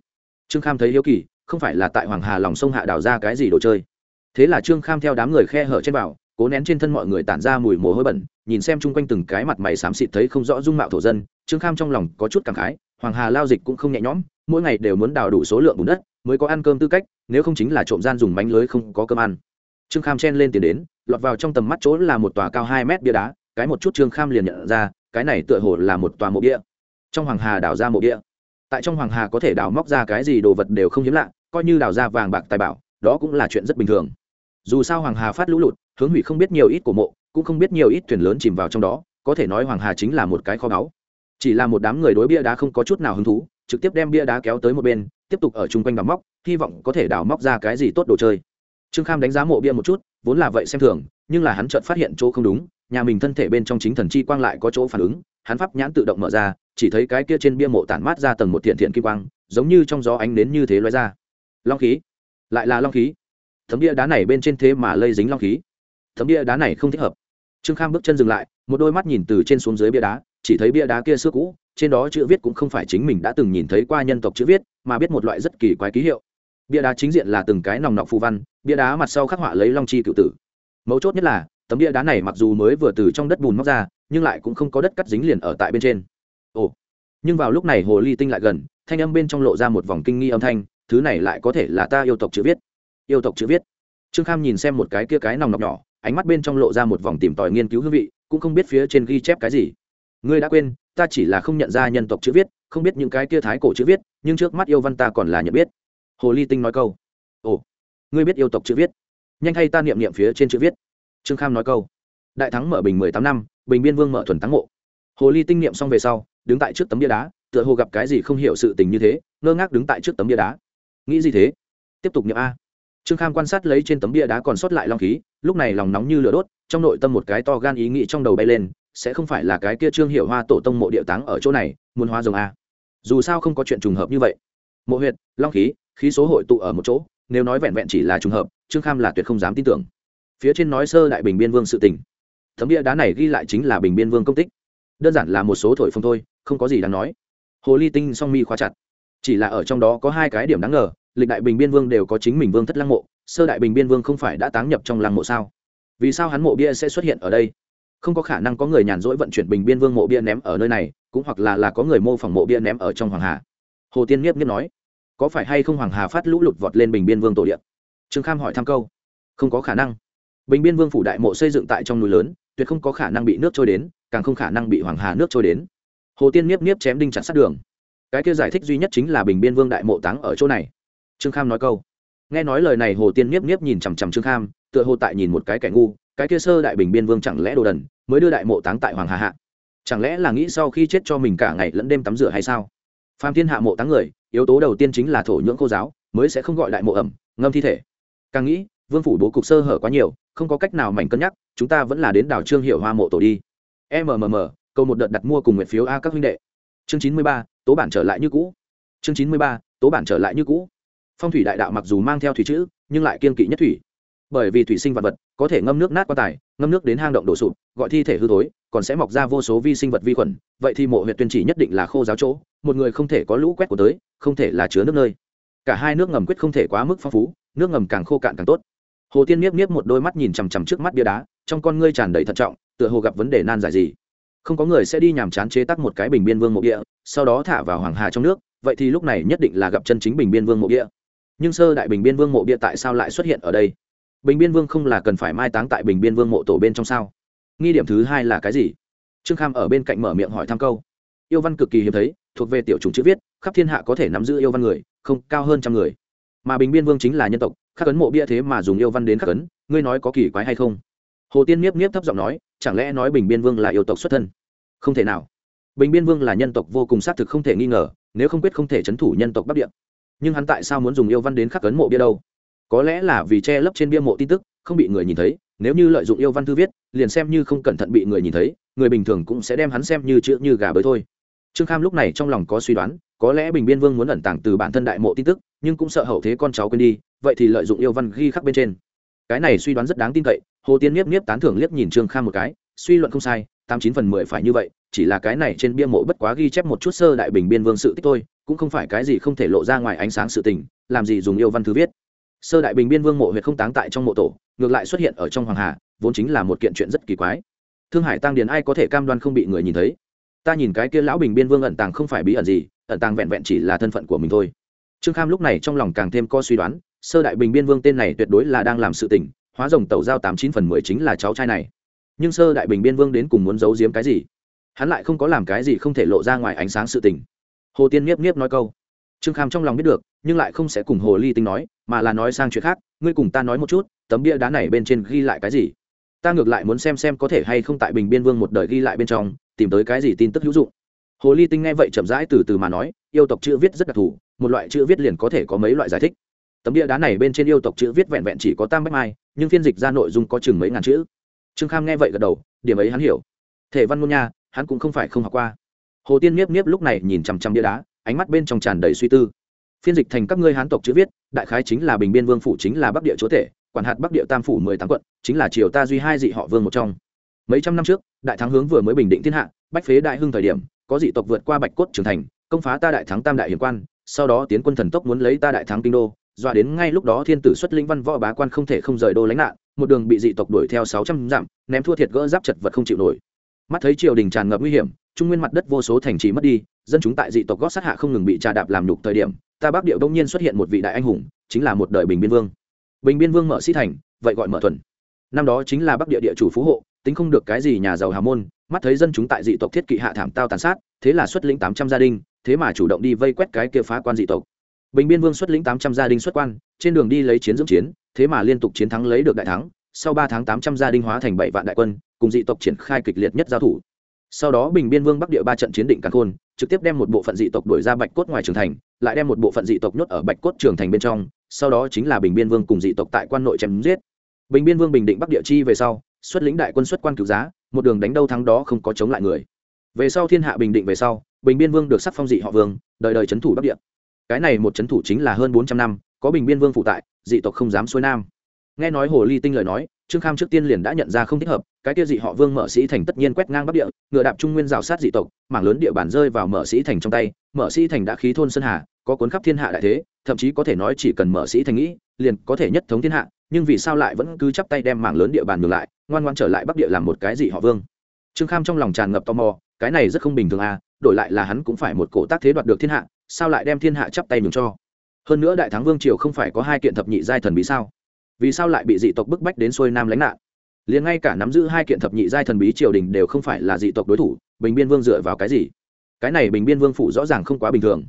Trương kham thấy hiếu kỳ, không phải là tại hoàng hà lòng sông hạ đào ra cái gì đồ chơi. Thế là trương kham theo đám người khe hở trên bảo, cố nén trên thân mọi người tản ra mùi mồ hôi bẩn, nhìn xem chung quanh từng cái mặt mày xám xịt thấy không rõ dung mạo thổ dân, trương kham trong lòng có chút cảm khái, hoàng hà lao dịch cũng không nhẹ nhõm, mỗi ngày đều muốn đào đủ số lượng bùn đất, mới có ăn cơm tư cách, nếu không chính là trộm gian dùng bánh lưới không có cơm ăn. Trương kham chen lên tiền đến, lọt vào trong tầm mắt chỗ là một tòa cao hai mét bia đá, cái một chút trương kham liền nhận ra, cái này tựa hồ là một tòa mộ bia trong hoàng hà đào ra mộ địa. Tại trong hoàng hà có thể đào móc ra cái gì đồ vật đều không hiếm lạ, coi như đào ra vàng bạc tài bảo, đó cũng là chuyện rất bình thường. Dù sao hoàng hà phát lũ lụt, hướng hủy không biết nhiều ít của mộ, cũng không biết nhiều ít thuyền lớn chìm vào trong đó, có thể nói hoàng hà chính là một cái kho báu. Chỉ là một đám người đối bia đá không có chút nào hứng thú, trực tiếp đem bia đá kéo tới một bên, tiếp tục ở chung quanh đào móc, hy vọng có thể đào móc ra cái gì tốt đồ chơi. Trương kham đánh giá mộ bia một chút, vốn là vậy xem thường, nhưng là hắn chợt phát hiện chỗ không đúng, nhà mình thân thể bên trong chính thần chi quang lại có chỗ phản ứng, hắn pháp nhãn tự động mở ra chỉ thấy cái kia trên bia mộ tản mát ra tầng một thiện thiện kim quang, giống như trong gió ánh đến như thế loay ra. Long khí. Lại là long khí. Thấm bia đá này bên trên thế mà lây dính long khí. Thấm bia đá này không thích hợp. Trương kham bước chân dừng lại, một đôi mắt nhìn từ trên xuống dưới bia đá, chỉ thấy bia đá kia xưa cũ, trên đó chữ viết cũng không phải chính mình đã từng nhìn thấy qua nhân tộc chữ viết, mà biết một loại rất kỳ quái ký hiệu. Bia đá chính diện là từng cái nòng nọc phù văn, bia đá mặt sau khắc họa lấy long chi cựu tử. Mấu chốt nhất là, tấm bia đá này mặc dù mới vừa từ trong đất bùn móc ra, nhưng lại cũng không có đất cắt dính liền ở tại bên trên ồ. Nhưng vào lúc này hồ ly tinh lại gần, thanh âm bên trong lộ ra một vòng kinh nghi âm thanh, thứ này lại có thể là ta yêu tộc chữ viết. Yêu tộc chữ viết. Trương kham nhìn xem một cái kia cái nòng nọc nhỏ, ánh mắt bên trong lộ ra một vòng tìm tòi nghiên cứu hương vị, cũng không biết phía trên ghi chép cái gì. Ngươi đã quên, ta chỉ là không nhận ra nhân tộc chữ viết, không biết những cái kia thái cổ chữ viết, nhưng trước mắt yêu văn ta còn là nhận biết. Hồ ly tinh nói câu. Ồ. Ngươi biết yêu tộc chữ viết. Nhanh hay ta niệm niệm phía trên chữ viết. Trương kham nói câu. Đại thắng mở bình mười tám năm, bình biên vương mở thuần thắng ngộ hồ ly tinh niệm xong về sau đứng tại trước tấm bia đá, tựa hồ gặp cái gì không hiểu sự tình như thế, ngơ ngác đứng tại trước tấm bia đá. Nghĩ gì thế? Tiếp tục niệm a. Trương kham quan sát lấy trên tấm bia đá còn sót lại long khí, lúc này lòng nóng như lửa đốt, trong nội tâm một cái to gan ý nghĩ trong đầu bay lên, sẽ không phải là cái kia trương hiệu hoa tổ tông mộ địa táng ở chỗ này, muốn hoa rồng a. Dù sao không có chuyện trùng hợp như vậy. Mộ huyệt, long khí khí số hội tụ ở một chỗ, nếu nói vẹn vẹn chỉ là trùng hợp, trương kham là tuyệt không dám tin tưởng. Phía trên nói sơ đại bình biên vương sự tình. Tấm bia đá này ghi lại chính là bình biên vương công tích đơn giản là một số thổi phồng thôi, không có gì đáng nói. Hồ ly tinh song mi khóa chặt. Chỉ là ở trong đó có hai cái điểm đáng ngờ, lịch đại bình biên vương đều có chính mình vương thất lăng mộ, sơ đại bình biên vương không phải đã táng nhập trong lăng mộ sao? Vì sao hắn mộ bia sẽ xuất hiện ở đây? Không có khả năng có người nhàn rỗi vận chuyển bình biên vương mộ bia ném ở nơi này, cũng hoặc là là có người mô phỏng mộ bia ném ở trong hoàng hà. Hồ tiên nghiếp nghiếp nói, có phải hay không hoàng hà phát lũ lụt vọt lên bình biên vương tổ điện trương kham hỏi thăm câu, không có khả năng. Bình biên vương phủ đại mộ xây dựng tại trong núi lớn, tuyệt không có khả năng bị nước trôi đến càng không khả năng bị hoàng hà nước trôi đến. Hồ tiên nhiếp nhiếp chém đinh chặt sát đường. Cái kia giải thích duy nhất chính là bình biên vương đại mộ táng ở chỗ này. Trương kham nói câu. Nghe nói lời này, hồ tiên nhiếp nhiếp nhìn chằm chằm trương kham, tựa hồ tại nhìn một cái kẻ ngu, cái kia sơ đại bình biên vương chẳng lẽ đồ đần, mới đưa đại mộ táng tại hoàng hà hạ? Chẳng lẽ là nghĩ sau khi chết cho mình cả ngày lẫn đêm tắm rửa hay sao? Phạm thiên hạ mộ táng người, yếu tố đầu tiên chính là thổ nhưỡng cô giáo, mới sẽ không gọi đại mộ ẩm, ngâm thi thể. Càng nghĩ, vương phủ bố cục sơ hở quá nhiều, không có cách nào mảnh cân nhắc, chúng ta vẫn là đến đảo trương hiệu hoa mộ tổ đi mmm câu một đợt đặt mua cùng nguyện phiếu a các huynh đệ. Chương chín mươi ba, tố bản trở lại như cũ. Chương chín mươi ba, tố bản trở lại như cũ. Phong thủy đại đạo mặc dù mang theo thủy chữ, nhưng lại kiên kỵ nhất thủy. Bởi vì thủy sinh vật vật, có thể ngâm nước nát quan tài, ngâm nước đến hang động đổ sụp, gọi thi thể hư thối, còn sẽ mọc ra vô số vi sinh vật vi khuẩn, vậy thì mộ huyện tuyên chỉ nhất định là khô giáo chỗ, một người không thể có lũ quét của tới, không thể là chứa nước nơi. Cả hai nước ngầm quyết không thể quá mức phong phú, nước ngầm càng khô cạn càng tốt. Hồ tiên miếp miếp một đôi mắt nhìn chằm chằm trước mắt bia đá trong con ngươi tràn đầy thận trọng, tựa hồ gặp vấn đề nan giải gì. Không có người sẽ đi nhàm chán chế tắc một cái bình biên vương mộ địa, sau đó thả vào hoàng hà trong nước, vậy thì lúc này nhất định là gặp chân chính bình biên vương mộ địa. Nhưng sơ đại bình biên vương mộ địa tại sao lại xuất hiện ở đây? Bình biên vương không là cần phải mai táng tại bình biên vương mộ tổ bên trong sao? Nghi điểm thứ hai là cái gì? Trương kham ở bên cạnh mở miệng hỏi thăm câu. Yêu văn cực kỳ hiếm thấy, thuộc về tiểu chủng chữ viết, khắp thiên hạ có thể nắm giữ yêu văn người, không, cao hơn trăm người. Mà bình biên vương chính là nhân tộc, khắc ấn mộ bia thế mà dùng yêu văn đến khắc ấn, ngươi nói có kỳ quái hay không? Hồ tiên nhiếp nhiếp thấp giọng nói, chẳng lẽ nói bình biên vương là yêu tộc xuất thân? Không thể nào. Bình biên vương là nhân tộc vô cùng xác thực không thể nghi ngờ, nếu không quyết không thể c h ấ n thủ nhân tộc bắc địa. Nhưng hắn tại sao muốn dùng yêu văn đến khắc ấn mộ bia đâu? Có lẽ là vì che lấp trên bia mộ tin tức, không bị người nhìn thấy, nếu như lợi dụng yêu văn thư viết, liền xem như không cẩn thận bị người nhìn thấy, người bình thường cũng sẽ đem hắn xem như chữ như gà bới thôi. Trương kham lúc này trong lòng có suy đoán, có lẽ bình biên vương muốn ẩn tàng từ bản thân đại mộ tin tức, nhưng cũng sợ hậu thế con cháu quên đi, vậy thì lợi dụng yêu văn ghi khắc bên trên cái này suy đoán rất đáng tin cậy, hồ tiên nhiếp nhiếp tán thưởng liếc nhìn trương kham một cái, suy luận không sai, tám chín phần mười phải như vậy, chỉ là cái này trên bia mộ bất quá ghi chép một chút sơ đại bình biên vương sự tích thôi, cũng không phải cái gì không thể lộ ra ngoài ánh sáng sự tình, làm gì dùng yêu văn thư viết. Sơ đại bình biên vương mộ huyệt không táng tại trong mộ tổ, ngược lại xuất hiện ở trong hoàng hà, vốn chính là một kiện chuyện rất kỳ quái. Thương hải tăng điền ai có thể cam đoan không bị người nhìn thấy? Ta nhìn cái kia lão bình biên vương ẩn tàng không phải bí ẩn gì, ẩn tàng vẹn vẹn chỉ là thân phận của mình thôi. Trương kham lúc này trong lòng càng thêm có suy đoán sơ đại bình biên vương tên này tuyệt đối là đang làm sự tình, hóa rồng tẩu giao tám chín phần mười chính là cháu trai này. Nhưng sơ đại bình biên vương đến cùng muốn giấu giếm cái gì? Hắn lại không có làm cái gì không thể lộ ra ngoài ánh sáng sự tình. Hồ tiên miếp miếp nói câu. Trương kham trong lòng biết được, nhưng lại không sẽ cùng hồ ly tinh nói, mà là nói sang chuyện khác, ngươi cùng ta nói một chút, tấm bia đá này bên trên ghi lại cái gì? Ta ngược lại muốn xem xem có thể hay không tại bình biên vương một đời ghi lại bên trong, tìm tới cái gì tin tức hữu dụng. Hồ ly tinh nghe vậy chậm rãi từ từ mà nói, yêu tộc chữ viết rất đặc thù, một loại chữ viết liền có thể có mấy loại giải thích tấm bia đá này bên trên yêu tộc chữ viết vẹn vẹn chỉ có tam bách mai nhưng phiên dịch ra nội dung có chừng mấy ngàn chữ. Trương kham nghe vậy gật đầu điểm ấy hắn hiểu. Thể văn ngôn nha hắn cũng không phải không học qua. Hồ tiên miếp miếp lúc này nhìn chằm chằm bia đá ánh mắt bên trong tràn đầy suy tư. Phiên dịch thành các ngươi hán tộc chữ viết đại khái chính là bình biên vương phủ chính là bắc địa chúa thể, quản hạt bắc địa tam phủ mười tám quận chính là triều ta duy hai dị họ vương một trong. Mấy trăm năm trước đại thắng hướng vừa mới bình định thiên hạ bách phế đại hưng thời điểm có dị tộc vượt qua bạch cốt trưởng thành công phá ta đại thắng tam đại hiền quan sau đó tiến quân thần tốc muốn lấy ta đại thắng kinh đô dọa đến ngay lúc đó thiên tử xuất linh văn võ bá quan không thể không rời đô lánh nạn, một đường bị dị tộc đuổi theo sáu trăm dặm, ném thua thiệt gỡ giáp chật vật không chịu nổi. Mắt thấy triều đình tràn ngập nguy hiểm, trung nguyên mặt đất vô số thành trì mất đi, dân chúng tại dị tộc gót sát hạ không ngừng bị trà đạp làm nhục thời điểm, ta bắc điệu đông nhiên xuất hiện một vị đại anh hùng, chính là một đời bình biên vương. Bình biên vương mở sĩ thành, vậy gọi mở thuần. Năm đó chính là bắc địa địa chủ phú hộ, tính không được cái gì nhà giàu hà môn, mắt thấy dân chúng tại dị tộc thiết kỵ hạ thảm tao tàn sát, thế là xuất lĩnh tám trăm gia đình, thế mà chủ động đi vây quét cái kia phá quan dị tộc bình biên vương xuất lĩnh tám trăm gia đình xuất quan, trên đường đi lấy chiến dưỡng chiến, thế mà liên tục chiến thắng lấy được đại thắng, sau ba tháng tám trăm gia đình hóa thành bảy vạn đại quân, cùng dị tộc triển khai kịch liệt nhất giao thủ. Sau đó bình biên vương bắc địa ba trận chiến định càn khôn, trực tiếp đem một bộ phận dị tộc đuổi ra bạch cốt ngoài trường thành, lại đem một bộ phận dị tộc nhốt ở bạch cốt trường thành bên trong, sau đó chính là bình biên vương cùng dị tộc tại quan nội chém giết. Bình biên vương bình định bắc địa chi về sau, xuất lĩnh đại quân xuất quan cứu giá, một đường đánh đâu thắng đó không có chống lại người. Về sau thiên hạ bình định về sau, bình biên vương được sắc phong dị họ vương, đời đời c h ấ n thủ bắc địa cái này một c thủ chính là hơn bốn trăm năm, có bình biên vương phụ tại, dị tộc không dám xuôi nam. Nghe nói hồ ly tinh lời nói, trương kham trước tiên liền đã nhận ra không thích hợp, cái kia dị họ vương mở sĩ thành tất nhiên quét ngang bắc địa, ngựa đạp trung nguyên rào sát dị tộc, mảng lớn địa bàn rơi vào mở sĩ thành trong tay, mở sĩ thành đã khí thôn sơn hà, có cuốn khắp thiên hạ đại thế, thậm chí có thể nói chỉ cần mở sĩ thành nghĩ, liền có thể nhất thống thiên hạ, nhưng vì sao lại vẫn cứ chắp tay đem mảng lớn địa bàn ngược lại, ngoan ngoan trở lại bắc địa làm một cái dị họ vương? Trương kham trong lòng tràn ngập tò mò, cái này rất không bình thường à đổi lại là hắn cũng phải một cổ tác thế đoạt được thiên hạ sao lại đem thiên hạ chắp tay nhường cho? Hơn nữa đại thắng vương triều không phải có hai kiện thập nhị giai thần bí sao? Vì sao lại bị dị tộc bức bách đến xuôi nam lánh nạn? Liền ngay cả nắm giữ hai kiện thập nhị giai thần bí triều đình đều không phải là dị tộc đối thủ, bình biên vương dựa vào cái gì? Cái này bình biên vương phủ rõ ràng không quá bình thường.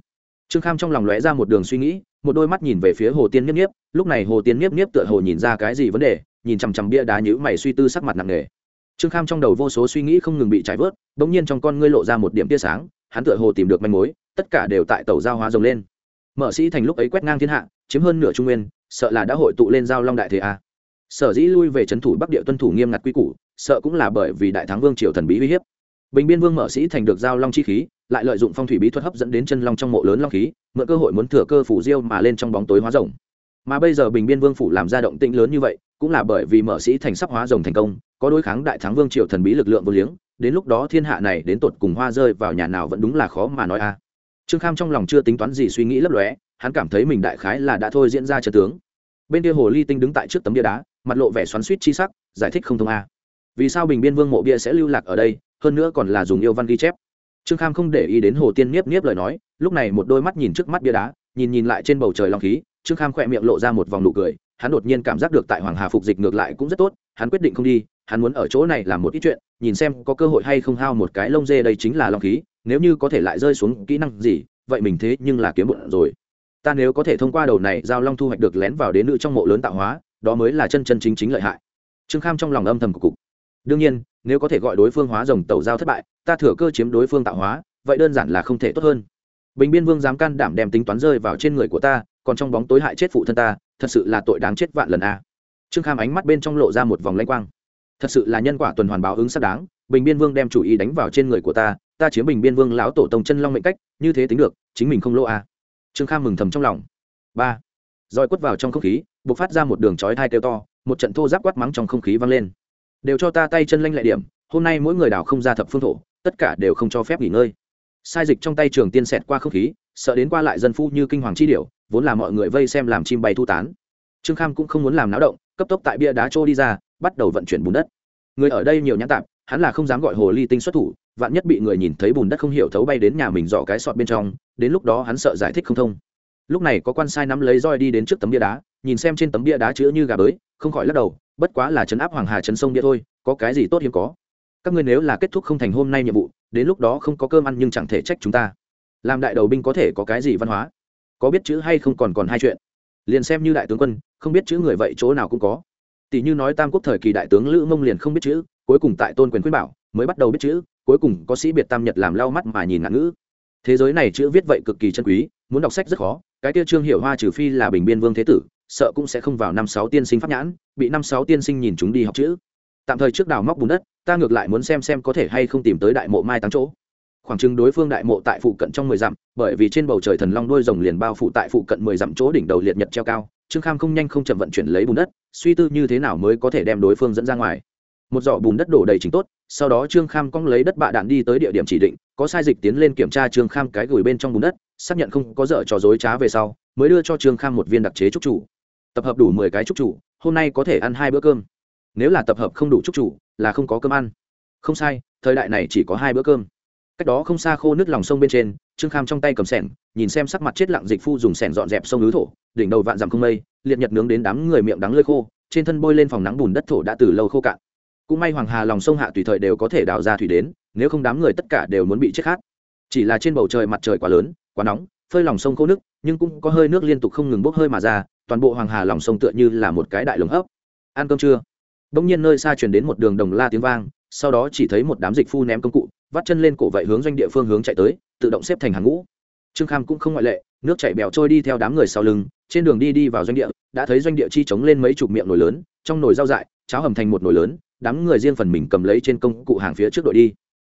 Trương kham trong lòng lóe ra một đường suy nghĩ, một đôi mắt nhìn về phía hồ tiên nhiếp nhiếp lúc này hồ tiên nhiếp nhiếp tựa hồ nhìn ra cái gì vấn đề, nhìn chằm chằm bia đá nhữ mày suy tư sắc mặt nặng nề. Trương kham trong đầu vô số suy nghĩ không ngừng bị trải vớt đ ỗ n g nhiên trong con ngươi lộ ra một điểm tia sáng, hắn tựa hồ tìm được manh mối tất cả đều tại tàu giao hóa rồng lên. Mở sĩ thành lúc ấy quét ngang thiên hạ, chiếm hơn nửa trung nguyên, sợ là đã hội tụ lên giao long đại thế a. Sở dĩ lui về trấn thủ bắc địa tuân thủ nghiêm ngặt quy củ, sợ cũng là bởi vì đại thắng vương triều thần bí uy hiếp. Bình biên vương mở sĩ thành được giao long chi khí, lại lợi dụng phong thủy bí thuật hấp dẫn đến chân long trong mộ lớn long khí, mượn cơ hội muốn thừa cơ phủ diêu mà lên trong bóng tối hóa rồng. Mà bây giờ bình biên vương phủ làm ra động tĩnh lớn như vậy, cũng là bởi vì mở sĩ thành sắp hóa rồng thành công, có đối kháng đại thắng vương triều thần bí lực lượng vô liếng, đến lúc đó thiên hạ này đến tột cùng hoa rơi vào nhà nào vẫn đúng là khó mà nói a trương kham trong lòng chưa tính toán gì suy nghĩ lấp lóe, hắn cảm thấy mình đại khái là đã thôi diễn ra trận tướng. Bên kia hồ ly tinh đứng tại trước tấm bia đá, mặt lộ vẻ xoắn suýt chi sắc, giải thích không thông a. Vì sao bình biên vương mộ bia sẽ lưu lạc ở đây, hơn nữa còn là dùng yêu văn ghi chép? Trương kham không để ý đến hồ tiên niếp niếp lời nói, lúc này một đôi mắt nhìn trước mắt bia đá, nhìn nhìn lại trên bầu trời long khí, trương kham khỏe miệng lộ ra một vòng nụ cười, hắn đột nhiên cảm giác được tại hoàng hà phục dịch ngược lại cũng rất tốt, hắn quyết định không đi hắn muốn ở chỗ này làm một ít chuyện, nhìn xem có cơ hội hay không hao một cái lông dê đây chính là long khí, nếu như có thể lại rơi xuống kỹ năng gì, vậy mình thế nhưng là kiếm bụng rồi. Ta nếu có thể thông qua đầu này giao long thu hoạch được lén vào đến nữ trong mộ lớn tạo hóa, đó mới là chân chân chính chính lợi hại. Trương kham trong lòng âm thầm của cục. Đương nhiên, nếu có thể gọi đối phương hóa rồng tàu giao thất bại, ta thừa cơ chiếm đối phương tạo hóa, vậy đơn giản là không thể tốt hơn. Bình biên vương dám can đảm đem tính toán rơi vào trên người của ta, còn trong bóng tối hại chết phụ thân ta, thật sự là tội đáng chết vạn lần a. Trương kham ánh mắt bên trong lộ ra một vòng lanh quang thật sự là nhân quả tuần hoàn báo ứng xác đáng, bình biên vương đem chủ ý đánh vào trên người của ta ta chiếm bình biên vương lão tổ tông chân long mệnh cách, như thế tính được, chính mình không lỗ à? trương kham mừng thầm trong lòng. Ba. Roi quất vào trong không khí b ộ c phát ra một đường chói thai kêu to, một trận thô giáp quát mắng trong không khí vang lên. Đều cho ta tay chân lanh lệ điểm, hôm nay mỗi người đào không ra thập phương thổ, tất cả đều không cho phép nghỉ ngơi. Sai dịch trong tay trường tiên xẹt qua không khí, sợ đến qua lại dân phu như kinh hoàng chi điểu, vốn là mọi người vây xem làm chim bay thu tán. Trương kham cũng không muốn làm náo động, cấp tốc tại bia đá trô đi ra bắt đầu vận chuyển bùn đất. Người ở đây nhiều nhãn tạp, hắn là không dám gọi hồ ly tinh xuất thủ, vạn nhất bị người nhìn thấy bùn đất không hiểu thấu bay đến nhà mình dọ cái sọt bên trong, đến lúc đó hắn sợ giải thích không thông. Lúc này có quan sai nắm lấy roi đi đến trước tấm bia đá, nhìn xem trên tấm bia đá chữ như gà bới, không khỏi lắc đầu, bất quá là chấn áp hoàng hà chấn sông bia thôi, có cái gì tốt hiếm có. Các ngươi nếu là kết thúc không thành hôm nay nhiệm vụ, đến lúc đó không có cơm ăn nhưng chẳng thể trách chúng ta. Làm đại đầu binh có thể có cái gì văn hóa? Có biết chữ hay không còn còn hai chuyện. Liền xem như đại tướng quân, không biết chữ người vậy chỗ nào cũng có tỷ như nói tam quốc thời kỳ đại tướng lữ mông liền không biết chữ, cuối cùng tại tôn quyền khuyên bảo, mới bắt đầu biết chữ, cuối cùng có sĩ biệt tam nhật làm lau mắt mà nhìn ngạn ngữ. Thế giới này chữ viết vậy cực kỳ chân quý, muốn đọc sách rất khó, cái tiêu trương hiểu hoa trừ phi là bình biên vương thế tử, sợ cũng sẽ không vào năm sáu tiên sinh pháp nhãn, bị năm sáu tiên sinh nhìn chúng đi học chữ. Tạm thời trước đào móc bùn đất, ta ngược lại muốn xem xem có thể hay không tìm tới đại mộ mai táng chỗ. Khoảng chừng đối phương đại mộ tại phụ cận trong mười dặm, bởi vì trên bầu trời thần long đôi rồng liền bao phủ tại phụ cận mười dặm chỗ đỉnh đầu liệt nhật treo cao trương kham không nhanh không chậm vận chuyển lấy bùn đất, suy tư như thế nào mới có thể đem đối phương dẫn ra ngoài. Một giỏ bùn đất đổ đầy chính tốt, sau đó trương kham cong lấy đất bạ đạn đi tới địa điểm chỉ định, có sai dịch tiến lên kiểm tra trương kham cái gửi bên trong bùn đất, xác nhận không có dở trò dối trá về sau, mới đưa cho trương kham một viên đặc chế trúc chủ. Tập hợp đủ mười cái trúc chủ, hôm nay có thể ăn hai bữa cơm. Nếu là tập hợp không đủ trúc chủ, là không có cơm ăn. Không sai, thời đại này chỉ có hai bữa cơm cách đó không xa khô nước lòng sông bên trên, trương kham trong tay cầm sẻng, nhìn xem sắc mặt chết lặng dịch phu dùng sẻng dọn dẹp sông ứ thổ, đỉnh đầu vạn dặm không mây, liệt nhật nướng đến đám người miệng đắng lơi khô, trên thân bôi lên phòng nắng bùn đất thổ đã từ lâu khô cạn. Cũng may hoàng hà lòng sông hạ tùy thời đều có thể đào ra thủy đến, nếu không đám người tất cả đều muốn bị chết khát. Chỉ là trên bầu trời mặt trời quá lớn, quá nóng, phơi lòng sông khô nước, nhưng cũng có hơi nước liên tục không ngừng bốc hơi mà ra, toàn bộ hoàng hà lòng sông tựa như là một cái đại lồng hấp. Ăn cơm trưa, bỗng nhiên nơi xa truyền đến một đường đồng la tiếng vang, sau đó chỉ thấy một đám dịch phu ném công cụ vắt chân lên cổ vậy hướng doanh địa phương hướng chạy tới, tự động xếp thành hàng ngũ. Trương kham cũng không ngoại lệ, nước chảy bèo trôi đi theo đám người sau lưng, trên đường đi đi vào doanh địa, đã thấy doanh địa chi chống lên mấy chục miệng nồi lớn, trong nồi rau dại, cháo hầm thành một nồi lớn, đám người riêng phần mình cầm lấy trên công cụ hàng phía trước đội đi.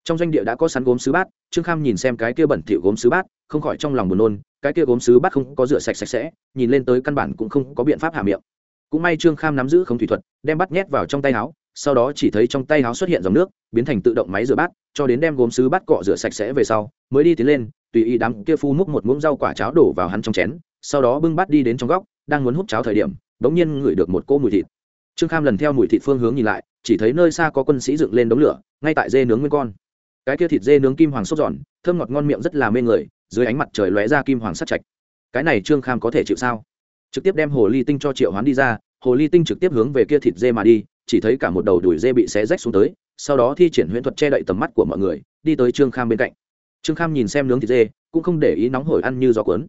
Trong doanh địa đã có sắn gốm sứ bát, trương kham nhìn xem cái kia bẩn thỉu gốm sứ bát, không khỏi trong lòng buồn nôn, cái kia gốm sứ bát không có rửa sạch sạch sẽ, nhìn lên tới căn bản cũng không có biện pháp hạ miệng. Cũng may trương kham nắm giữ không thủy thuật, đem bắt nhét vào trong tay áo sau đó chỉ thấy trong tay áo xuất hiện dòng nước, biến thành tự động máy rửa bát, cho đến đem gốm sứ bát cọ rửa sạch sẽ về sau, mới đi tiến lên, tùy ý đám kia phu múc một muỗng rau quả cháo đổ vào hắn trong chén, sau đó bưng bát đi đến trong góc, đang muốn hút cháo thời điểm, bỗng nhiên ngửi được một cỗ mùi thịt. Trương kham lần theo mùi thịt phương hướng nhìn lại, chỉ thấy nơi xa có quân sĩ dựng lên đống lửa, ngay tại dê nướng nguyên con. Cái kia thịt dê nướng kim hoàng sốt giòn, thơm ngọt ngon miệng rất là mê người, dưới ánh mặt trời lóe ra kim hoàng sắt chạch cái này trương kham có thể chịu sao? Trực tiếp đem hồ ly tinh cho triệu hoán đi ra, hồ ly tinh trực tiếp hướng về kia thịt dê mà đi chỉ thấy cả một đầu đùi dê bị xé rách xuống tới, sau đó thi triển huyễn thuật che đậy tầm mắt của mọi người, đi tới trương kham bên cạnh. Trương kham nhìn xem nướng thịt dê, cũng không để ý nóng hổi ăn như gió cuốn.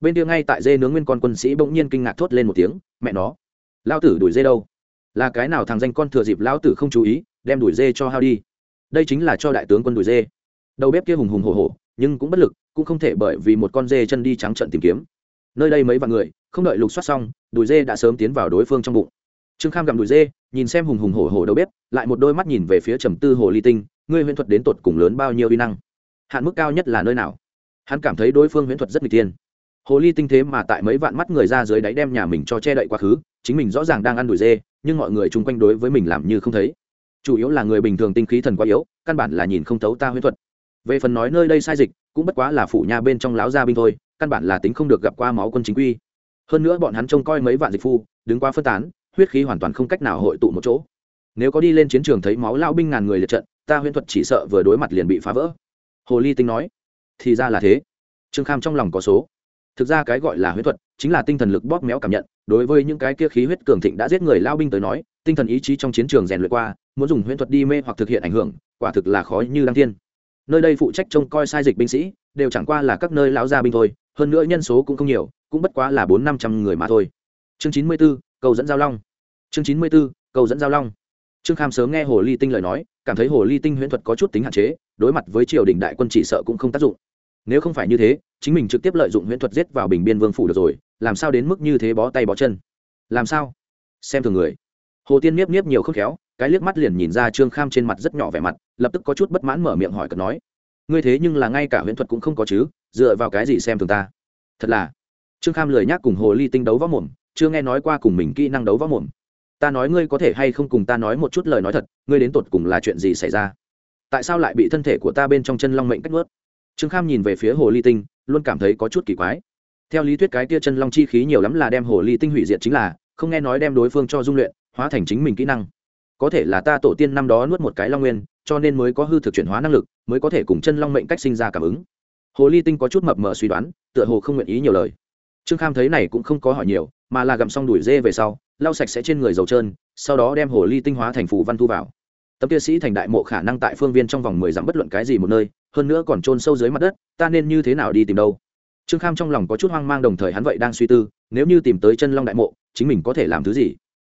Bên kia ngay tại dê nướng nguyên con quân sĩ bỗng nhiên kinh ngạc thốt lên một tiếng, mẹ nó lao tử đuổi dê đâu? Là cái nào thằng danh con thừa dịp lao tử không chú ý, đem đuổi dê cho hao đi? Đây chính là cho đại tướng quân đuổi dê. Đầu bếp kia hùng hùng hổ hổ, nhưng cũng bất lực, cũng không thể bởi vì một con dê chân đi trắng trận tìm kiếm. Nơi đây mấy vạn người, không đợi lục soát xong, đùi dê đã sớm tiến vào đối phương trong bụng trương kham gặm đùi dê, nhìn xem hùng hùng hổ hổ đầu bếp, lại một đôi mắt nhìn về phía trầm tư hồ ly tinh, ngươi huyễn thuật đến tột cùng lớn bao nhiêu uy năng? Hạn mức cao nhất là nơi nào? Hắn cảm thấy đối phương huyễn thuật rất nguy tiên hồ ly tinh thế mà tại mấy vạn mắt người ra dưới đáy đem nhà mình cho che đậy quá khứ, chính mình rõ ràng đang ăn đùi dê, nhưng mọi người chung quanh đối với mình làm như không thấy. Chủ yếu là người bình thường tinh khí thần quá yếu, căn bản là nhìn không thấu ta huyễn thuật. Về phần nói nơi đây sai dịch, cũng bất quá là phủ nhà bên trong láo gia binh thôi, căn bản là tính không được gặp qua máu quân chính quy. Hơn nữa bọn hắn trông coi mấy vạn dịch phu, đứng qua phân tán huyết khí hoàn toàn không cách nào hội tụ một chỗ. Nếu có đi lên chiến trường thấy máu lao binh ngàn người liệt trận, ta huyễn thuật chỉ sợ vừa đối mặt liền bị phá vỡ. Hồ ly tinh nói. Thì ra là thế. Trương kham trong lòng có số. Thực ra cái gọi là huyễn thuật chính là tinh thần lực bóp méo cảm nhận, đối với những cái kia khí huyết cường thịnh đã giết người lao binh tới nói, tinh thần ý chí trong chiến trường rèn luyện qua, muốn dùng huyễn thuật đi mê hoặc thực hiện ảnh hưởng, quả thực là khó như đăng thiên. Nơi đây phụ trách trông coi sai dịch binh sĩ, đều chẳng qua là các nơi lão gia binh thôi, hơn nữa nhân số cũng không nhiều, cũng bất quá là bốn năm trăm người mà thôi. Chương chín mươi b ố cầu dẫn giao long. Chương chín mươi b ố cầu dẫn giao long. Trương kham sớm nghe hồ ly tinh lời nói, cảm thấy hồ ly tinh huyễn thuật có chút tính hạn chế, đối mặt với triều đình đại quân chỉ sợ cũng không tác dụng. Nếu không phải như thế, chính mình trực tiếp lợi dụng huyễn thuật giết vào bình biên vương phủ được rồi, làm sao đến mức như thế bó tay bó chân? Làm sao? Xem thường người. Hồ tiên miếp miếp nhiều khớp khéo, cái liếc mắt liền nhìn ra trương kham trên mặt rất nhỏ vẻ mặt, lập tức có chút bất mãn mở miệng hỏi cật nói, ngươi thế nhưng là ngay cả huyễn thuật cũng không có chứ, dựa vào cái gì xem thường ta? Thật là. Trương kham lười nhắc cùng hồ ly tinh đấu võ mồm chưa nghe nói qua cùng mình kỹ năng đấu võ mồm. Ta nói ngươi có thể hay không cùng ta nói một chút lời nói thật, ngươi đến tột cùng là chuyện gì xảy ra? Tại sao lại bị thân thể của ta bên trong chân long mệnh cách nuốt? Trương kham nhìn về phía hồ ly tinh, luôn cảm thấy có chút kỳ quái. Theo lý thuyết cái tia chân long chi khí nhiều lắm là đem hồ ly tinh hủy diệt chính là, không nghe nói đem đối phương cho dung luyện, hóa thành chính mình kỹ năng. Có thể là ta tổ tiên năm đó nuốt một cái long nguyên, cho nên mới có hư thực chuyển hóa năng lực, mới có thể cùng chân long mệnh cách sinh ra cảm ứng. Hồ ly tinh có chút mập mờ suy đoán, tựa hồ không nguyện ý nhiều lời trương kham thấy này cũng không có hỏi nhiều, mà là gặm xong đuổi dê về sau, lau sạch sẽ trên người dầu trơn, sau đó đem hồ ly tinh hóa thành phủ văn thu vào. Tấm kia sĩ thành đại mộ khả năng tại phương viên trong vòng mười dặm bất luận cái gì một nơi, hơn nữa còn trôn sâu dưới mặt đất, ta nên như thế nào đi tìm đâu? Trương kham trong lòng có chút hoang mang đồng thời hắn vậy đang suy tư, nếu như tìm tới chân long đại mộ, chính mình có thể làm thứ gì?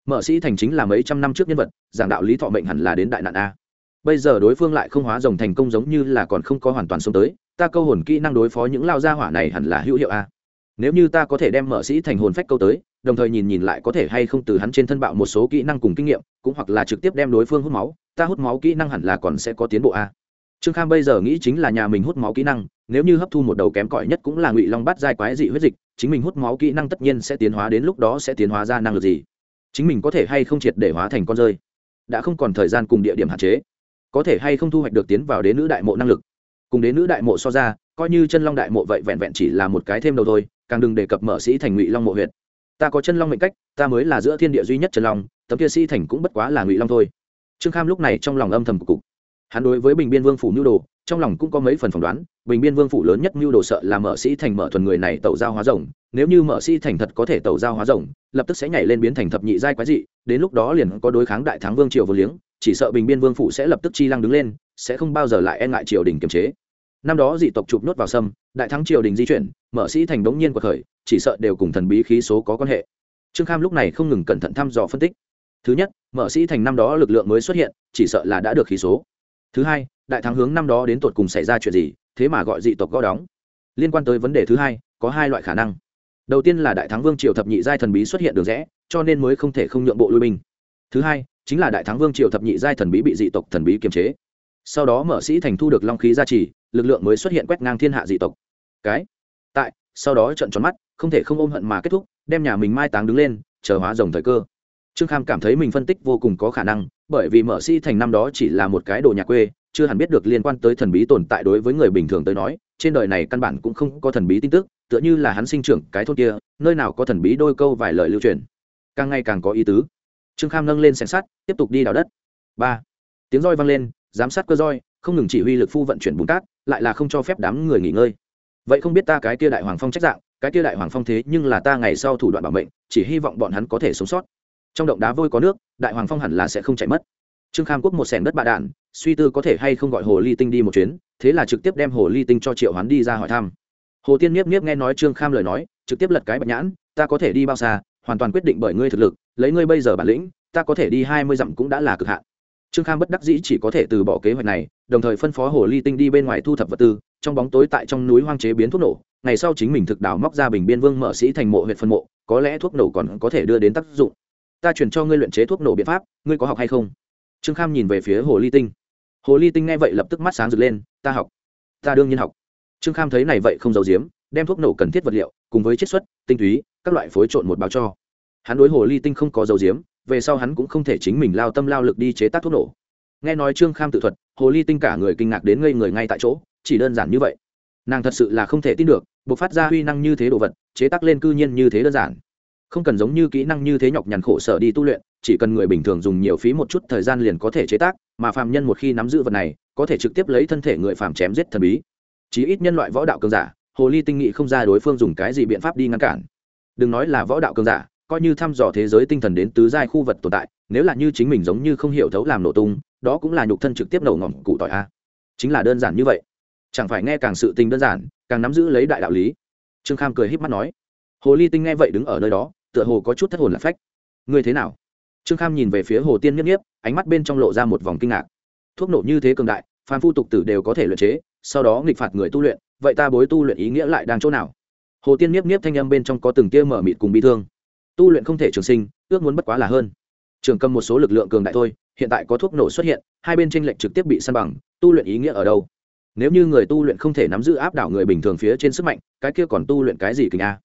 Mở sĩ thành chính là mấy trăm năm trước nhân vật, giảng đạo lý thọ mệnh hẳn là đến đại nạn a. Bây giờ đối phương lại không hóa rồng thành công giống như là còn không có hoàn toàn sống tới, ta câu hồn kỹ năng đối phó những lao gia hỏa này hẳn là hữu hiệu a nếu như ta có thể đem mở sĩ thành hồn phách câu tới, đồng thời nhìn nhìn lại có thể hay không từ hắn trên thân bạo một số kỹ năng cùng kinh nghiệm, cũng hoặc là trực tiếp đem đối phương hút máu, ta hút máu kỹ năng hẳn là còn sẽ có tiến bộ a. Trương kham bây giờ nghĩ chính là nhà mình hút máu kỹ năng, nếu như hấp thu một đầu kém cỏi nhất cũng là ngụy long bắt dai quái dị huyết dịch, chính mình hút máu kỹ năng tất nhiên sẽ tiến hóa đến lúc đó sẽ tiến hóa ra năng lực gì? Chính mình có thể hay không triệt để hóa thành con rơi? Đã không còn thời gian cùng địa điểm hạn chế. Có thể hay không thu hoạch được tiến vào đến nữ đại mộ năng lực? Cùng đến nữ đại mộ so ra, coi như chân long đại mộ vậy vẹn vẹn chỉ là một cái thêm đầu thôi, càng đừng đề cập mở sĩ thành ngụy long mộ huyện ta có chân long mệnh cách, ta mới là giữa thiên địa duy nhất chân long, tấm kia sĩ thành cũng bất quá là ngụy long thôi. Trương kham lúc này trong lòng âm thầm của cục. Hắn đối với bình biên vương phủ mưu đồ, trong lòng cũng có mấy phần phỏng đoán, bình biên vương phủ lớn nhất mưu đồ sợ là mở sĩ thành mở thuần người này tẩu giao hóa rồng, nếu như mở sĩ thành thật có thể tẩu giao hóa rồng, lập tức sẽ nhảy lên biến thành thập nhị giai quái dị, đến lúc đó liền có đối kháng đại thắng vương triều vô liếng chỉ sợ bình biên vương phủ sẽ lập tức chi lăng đứng lên, sẽ không bao giờ lại e ngại triều đình kiềm chế. Năm đó dị tộc chụp nốt vào sâm, đại thắng triều đình di chuyển, mở sĩ thành đống nhiên của khởi, chỉ sợ đều cùng thần bí khí số có quan hệ. Trương kham lúc này không ngừng cẩn thận thăm dò phân tích. Thứ nhất, mở sĩ thành năm đó lực lượng mới xuất hiện, chỉ sợ là đã được khí số. Thứ hai, đại thắng hướng năm đó đến tột cùng xảy ra chuyện gì, thế mà gọi dị tộc gõ đóng. Liên quan tới vấn đề thứ hai, có hai loại khả năng. Đầu tiên là đại thắng vương triều thập nhị giai thần bí xuất hiện đường rẽ, cho nên mới không thể không nhượng bộ lui binh. Thứ hai chính là đại thắng vương triều thập nhị giai thần bí bị dị tộc thần bí kiềm chế. Sau đó mở sĩ thành thu được long khí gia trì, lực lượng mới xuất hiện quét ngang thiên hạ dị tộc. Cái, tại, sau đó trận tròn mắt, không thể không ôm hận mà kết thúc, đem nhà mình mai táng đứng lên, chờ hóa rồng thời cơ. Trương kham cảm thấy mình phân tích vô cùng có khả năng, bởi vì mở sĩ thành năm đó chỉ là một cái đồ nhà quê, chưa hẳn biết được liên quan tới thần bí tồn tại đối với người bình thường tới nói, trên đời này căn bản cũng không có thần bí tin tức, tựa như là hắn sinh trưởng cái thôn kia, nơi nào có thần bí đôi câu vài lời lưu truyền. Càng ngày càng có ý tứ trương kham nâng lên sẻng sắt, tiếp tục đi đào đất. Ba. Tiếng roi vang lên, giám sát cơ roi, không ngừng chỉ huy lực phu vận chuyển bùn cát, lại là không cho phép đám người nghỉ ngơi. Vậy không biết ta cái kia đại hoàng phong trách dạng, cái kia đại hoàng phong thế nhưng là ta ngày sau thủ đoạn bảo mệnh, chỉ hy vọng bọn hắn có thể sống sót. Trong động đá vôi có nước, đại hoàng phong hẳn là sẽ không chạy mất. Trương kham quốc một sẻng đất bạ đạn, suy tư có thể hay không gọi hồ ly tinh đi một chuyến, thế là trực tiếp đem hồ ly tinh cho triệu hoán đi ra hỏi thăm. Hồ tiên nhiếp nhiếp nghe nói trương kham lời nói, trực tiếp lật cái bạch nhãn, ta có thể đi bao xa hoàn toàn quyết định bởi ngươi thực lực, lấy ngươi bây giờ bản lĩnh, ta có thể đi hai mươi dặm cũng đã là cực hạn. Trương kham bất đắc dĩ chỉ có thể từ bỏ kế hoạch này, đồng thời phân phó hồ ly tinh đi bên ngoài thu thập vật tư, trong bóng tối tại trong núi hoang chế biến thuốc nổ, ngày sau chính mình thực đào móc ra bình biên vương mở sĩ thành mộ huyện phân mộ, có lẽ thuốc nổ còn có thể đưa đến tác dụng. Ta chuyển cho ngươi luyện chế thuốc nổ biện pháp, ngươi có học hay không? Trương kham nhìn về phía hồ ly tinh. Hồ ly tinh nghe vậy lập tức mắt sáng rực lên, ta học. Ta đương nhiên học. Trương kham thấy này vậy không giấu giếm, đem thuốc nổ cần thiết vật liệu, cùng với chiết xuất, tinh túy các loại phối trộn một báo cho. Hắn đối hồ ly tinh không có dầu diếm về sau hắn cũng không thể chính mình lao tâm lao lực đi chế tác thuốc nổ. Nghe nói trương kham tự thuật, hồ ly tinh cả người kinh ngạc đến ngây người ngay tại chỗ, chỉ đơn giản như vậy. Nàng thật sự là không thể tin được buộc phát ra huy năng như thế đồ vật, chế tác lên cư nhiên như thế đơn giản. Không cần giống như kỹ năng như thế nhọc nhằn khổ sở đi tu luyện, chỉ cần người bình thường dùng nhiều phí một chút thời gian liền có thể chế tác, mà phàm nhân một khi nắm giữ vật này, có thể trực tiếp lấy thân thể người phàm chém giết thần bí. Chí ít nhân loại võ đạo cường giả, hồ ly tinh nghị không ra đối phương dùng cái gì biện pháp đi ngăn cản đừng nói là võ đạo cường giả, coi như thăm dò thế giới tinh thần đến tứ giai khu vật tồn tại, nếu là như chính mình giống như không hiểu thấu làm nổ tung, đó cũng là nhục thân trực tiếp nổ ngỏm cụ tỏi a. Chính là đơn giản như vậy. Chẳng phải nghe càng sự tình đơn giản, càng nắm giữ lấy đại đạo lý. Trương kham cười h í p mắt nói. Hồ ly tinh nghe vậy đứng ở nơi đó, tựa hồ có chút thất hồn lạc phách. Ngươi thế nào? Trương kham nhìn về phía hồ tiên nhất nhiếp ánh mắt bên trong lộ ra một vòng kinh ngạc. Thuốc nổ như thế cường đại phan phu tục tử đều có thể luyện chế, sau đó nghịch phạt người tu luyện, vậy ta bối tu luyện ý nghĩa lại đang chỗ nào? Hồ tiên nhiếp nhiếp thanh âm bên trong có từng tia mở mịt cùng bi thương. Tu luyện không thể trường sinh, ước muốn bất quá là hơn. Trường cầm một số lực lượng cường đại thôi, hiện tại có thuốc nổ xuất hiện, hai bên tranh lệch trực tiếp bị săn bằng, tu luyện ý nghĩa ở đâu? Nếu như người tu luyện không thể nắm giữ áp đảo người bình thường phía trên sức mạnh, cái kia còn tu luyện cái gì kình a?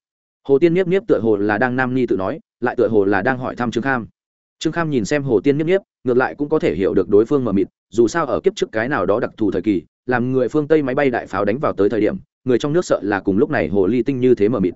Hồ tiên niếp niếp tựa hồ là đang nam ni tự nói, lại tựa hồ là đang hỏi thăm trương kham. Trương kham nhìn xem hồ tiên niếp niếp, ngược lại cũng có thể hiểu được đối phương mờ mịt, dù sao ở kiếp trước cái nào đó đặc thù thời kỳ, làm người phương tây máy bay đại pháo đánh vào tới thời điểm người trong nước sợ là cùng lúc này hồ ly tinh như thế mờ mịt.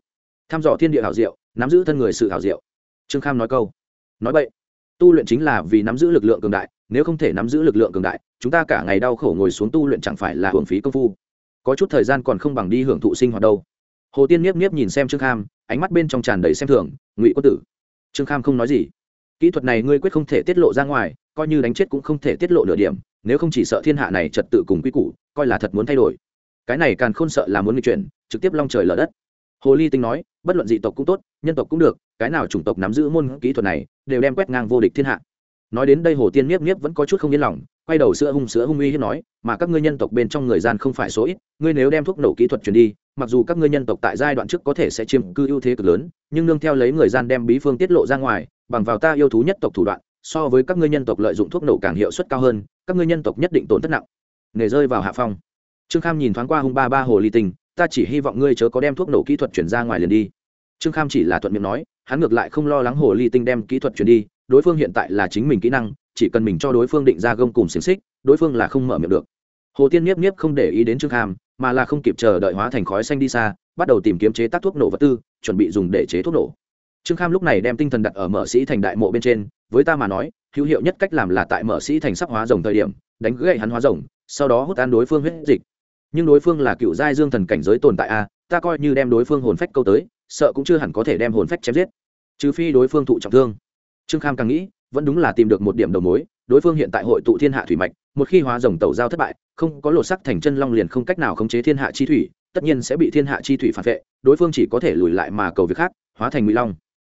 Tham dò thiên địa hảo diệu, nắm giữ thân người sự hảo diệu. Trương kham nói câu. Nói vậy, tu luyện chính là vì nắm giữ lực lượng cường đại, nếu không thể nắm giữ lực lượng cường đại, chúng ta cả ngày đau khổ ngồi xuống tu luyện chẳng phải là hưởng phí công phu. Có chút thời gian còn không bằng đi hưởng thụ sinh hoạt đâu. Hồ tiên nhiếp nhiếp nhìn xem trương kham, ánh mắt bên trong tràn đầy xem thường, ngụy quân tử, trương kham không nói gì. Kỹ thuật này ngươi quyết không thể tiết lộ ra ngoài, coi như đánh chết cũng không thể tiết lộ nửa điểm, nếu không chỉ sợ thiên hạ này trật tự cùng quy củ, coi là thật muốn thay đổi cái này càng khôn sợ là muốn nghịch chuyển, trực tiếp long trời lở đất. Hồ ly tinh nói, bất luận dị tộc cũng tốt, nhân tộc cũng được, cái nào chủng tộc nắm giữ môn kỹ thuật này, đều đem quét ngang vô địch thiên hạ. Nói đến đây hồ tiên miếp miếp vẫn có chút không yên lòng, quay đầu sữa hung sữa hung uy hiếp nói, mà các ngươi nhân tộc bên trong người gian không phải số ít, ngươi nếu đem thuốc nổ kỹ thuật truyền đi, mặc dù các ngươi nhân tộc tại giai đoạn trước có thể sẽ chiếm cư ưu thế cực lớn, nhưng nương theo lấy người gian đem bí phương tiết lộ ra ngoài, bằng vào ta yêu thú nhất tộc thủ đoạn, so với các ngươi nhân tộc lợi dụng thuốc nổ càng hiệu suất cao hơn, các ngươi nhân tộc nhất định tổn thất nặng. Nghề rơi vào hạ phong trương kham nhìn thoáng qua hung ba ba hồ ly tinh, ta chỉ hy vọng ngươi chớ có đem thuốc nổ kỹ thuật chuyển ra ngoài liền đi. Trương kham chỉ là thuận miệng nói, hắn ngược lại không lo lắng hồ ly tinh đem kỹ thuật chuyển đi, đối phương hiện tại là chính mình kỹ năng, chỉ cần mình cho đối phương định ra gông cùng xiềng xích, đối phương là không mở miệng được. Hồ tiên nhiếp nhiếp không để ý đến trương kham, mà là không kịp chờ đợi hóa thành khói xanh đi xa, bắt đầu tìm kiếm chế tác thuốc nổ vật tư, chuẩn bị dùng để chế thuốc nổ. Trương kham lúc này đem tinh thần đặt ở mở sĩ thành đại mộ bên trên, với ta mà nói, hữu hiệu nhất cách làm là tại mở sĩ thành sắp hóa rồng thời điểm, đánh gậy hắn hóa rồng, sau đó hút ăn đối phương huyết dịch nhưng đối phương là cựu giai dương thần cảnh giới tồn tại a, ta coi như đem đối phương hồn phách câu tới, sợ cũng chưa hẳn có thể đem hồn phách chém giết. Trừ phi đối phương thụ trọng thương. Trương kham càng nghĩ, vẫn đúng là tìm được một điểm đầu mối, đối phương hiện tại hội tụ thiên hạ thủy mạch, một khi hóa rồng tàu giao thất bại, không có lột sắc thành chân long liền không cách nào khống chế thiên hạ chi thủy, tất nhiên sẽ bị thiên hạ chi thủy phản vệ, đối phương chỉ có thể lùi lại mà cầu việc khác, hóa thành ngụy long.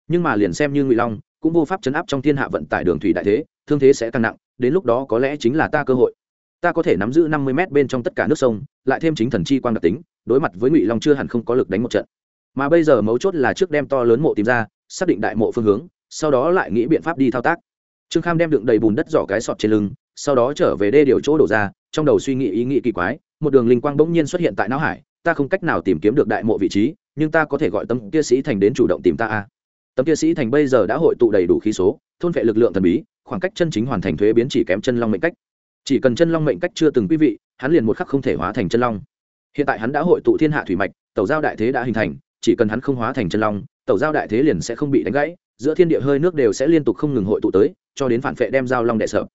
Nhưng mà liền xem như ngụy long, cũng vô pháp chấn áp trong thiên hạ vận tải đường thủy đại thế, thương thế sẽ càng nặng, đến lúc đó có lẽ chính là ta cơ hội ta có thể nắm giữ năm mươi m bên trong tất cả nước sông, lại thêm chính thần chi quang đặc tính, đối mặt với ngụy long chưa hẳn không có lực đánh một trận. Mà bây giờ mấu chốt là trước đem to lớn mộ tìm ra, xác định đại mộ phương hướng, sau đó lại nghĩ biện pháp đi thao tác. Trương kham đem đựng đầy bùn đất giỏ cái sọt trên lưng, sau đó trở về đê điều chỗ đổ ra, trong đầu suy nghĩ ý nghĩ kỳ quái, một đường linh quang bỗng nhiên xuất hiện tại não hải, ta không cách nào tìm kiếm được đại mộ vị trí, nhưng ta có thể gọi tấm kia sĩ thành đến chủ động tìm ta a. Tấm kia sĩ thành bây giờ đã hội tụ đầy đủ khí số, thôn vệ lực lượng thần bí, khoảng cách chân chính hoàn thành thuế biến chỉ kém chân long mệnh cách chỉ cần chân long mệnh cách chưa từng quý vị, hắn liền một khắc không thể hóa thành chân long. Hiện tại hắn đã hội tụ thiên hạ thủy mạch tàu giao đại thế đã hình thành, chỉ cần hắn không hóa thành chân long tàu giao đại thế liền sẽ không bị đánh gãy, giữa thiên địa hơi nước đều sẽ liên tục không ngừng hội tụ tới, cho đến phản vệ đem giao long đệ sợ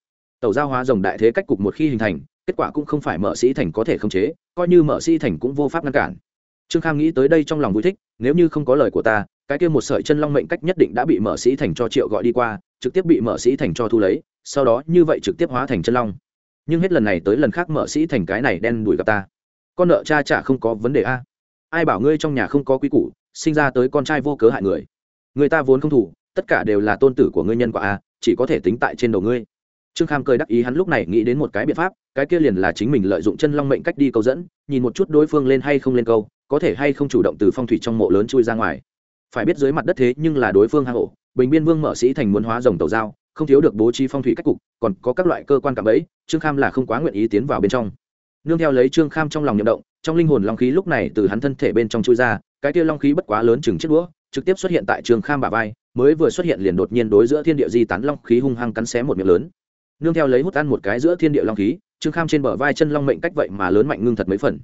tàu giao hóa rồng đại thế cách cục một khi hình thành, kết quả cũng không phải mở sĩ thành có thể khống chế, coi như mở sĩ thành cũng vô pháp ngăn cản. Trương khang nghĩ tới đây trong lòng vui thích, nếu như không có lời của ta, cái kia một sợi chân long mệnh cách nhất định đã bị mở sĩ thành cho triệu gọi đi qua, trực tiếp bị mở sĩ thành cho thu lấy, sau đó như vậy trực tiếp hóa thành chân long nhưng hết lần này tới lần khác mở sĩ thành cái này đen đuổi gặp ta. Con nợ cha trả không có vấn đề a. Ai bảo ngươi trong nhà không có quý củ, sinh ra tới con trai vô cớ hại người. Người ta vốn không thủ, tất cả đều là tôn tử của ngươi nhân quả a, chỉ có thể tính tại trên đầu ngươi. Trương kham cười đắc ý hắn lúc này nghĩ đến một cái biện pháp, cái kia liền là chính mình lợi dụng chân long mệnh cách đi câu dẫn, nhìn một chút đối phương lên hay không lên câu, có thể hay không chủ động từ phong thủy trong mộ lớn chui ra ngoài. Phải biết dưới mặt đất thế nhưng là đối phương hang ổ, bình biên vương mở sĩ thành muốn hóa rồng tàu dao không thiếu được bố trí phong thủy cách cục, còn có các loại cơ quan cảm ấy. trương kham là không quá nguyện ý tiến vào bên trong. Nương theo lấy trương kham trong lòng nhậm động, trong linh hồn long khí lúc này từ hắn thân thể bên trong chui ra, cái kia long khí bất quá lớn chừng chiếc đũa, trực tiếp xuất hiện tại trương kham bả vai, mới vừa xuất hiện liền đột nhiên đối giữa thiên địa di tán long khí hung hăng cắn xé một miệng lớn. Nương theo lấy hút ăn một cái giữa thiên địa long khí, trương kham trên bờ vai chân long mệnh cách vậy mà lớn mạnh ngưng thật mấy phần.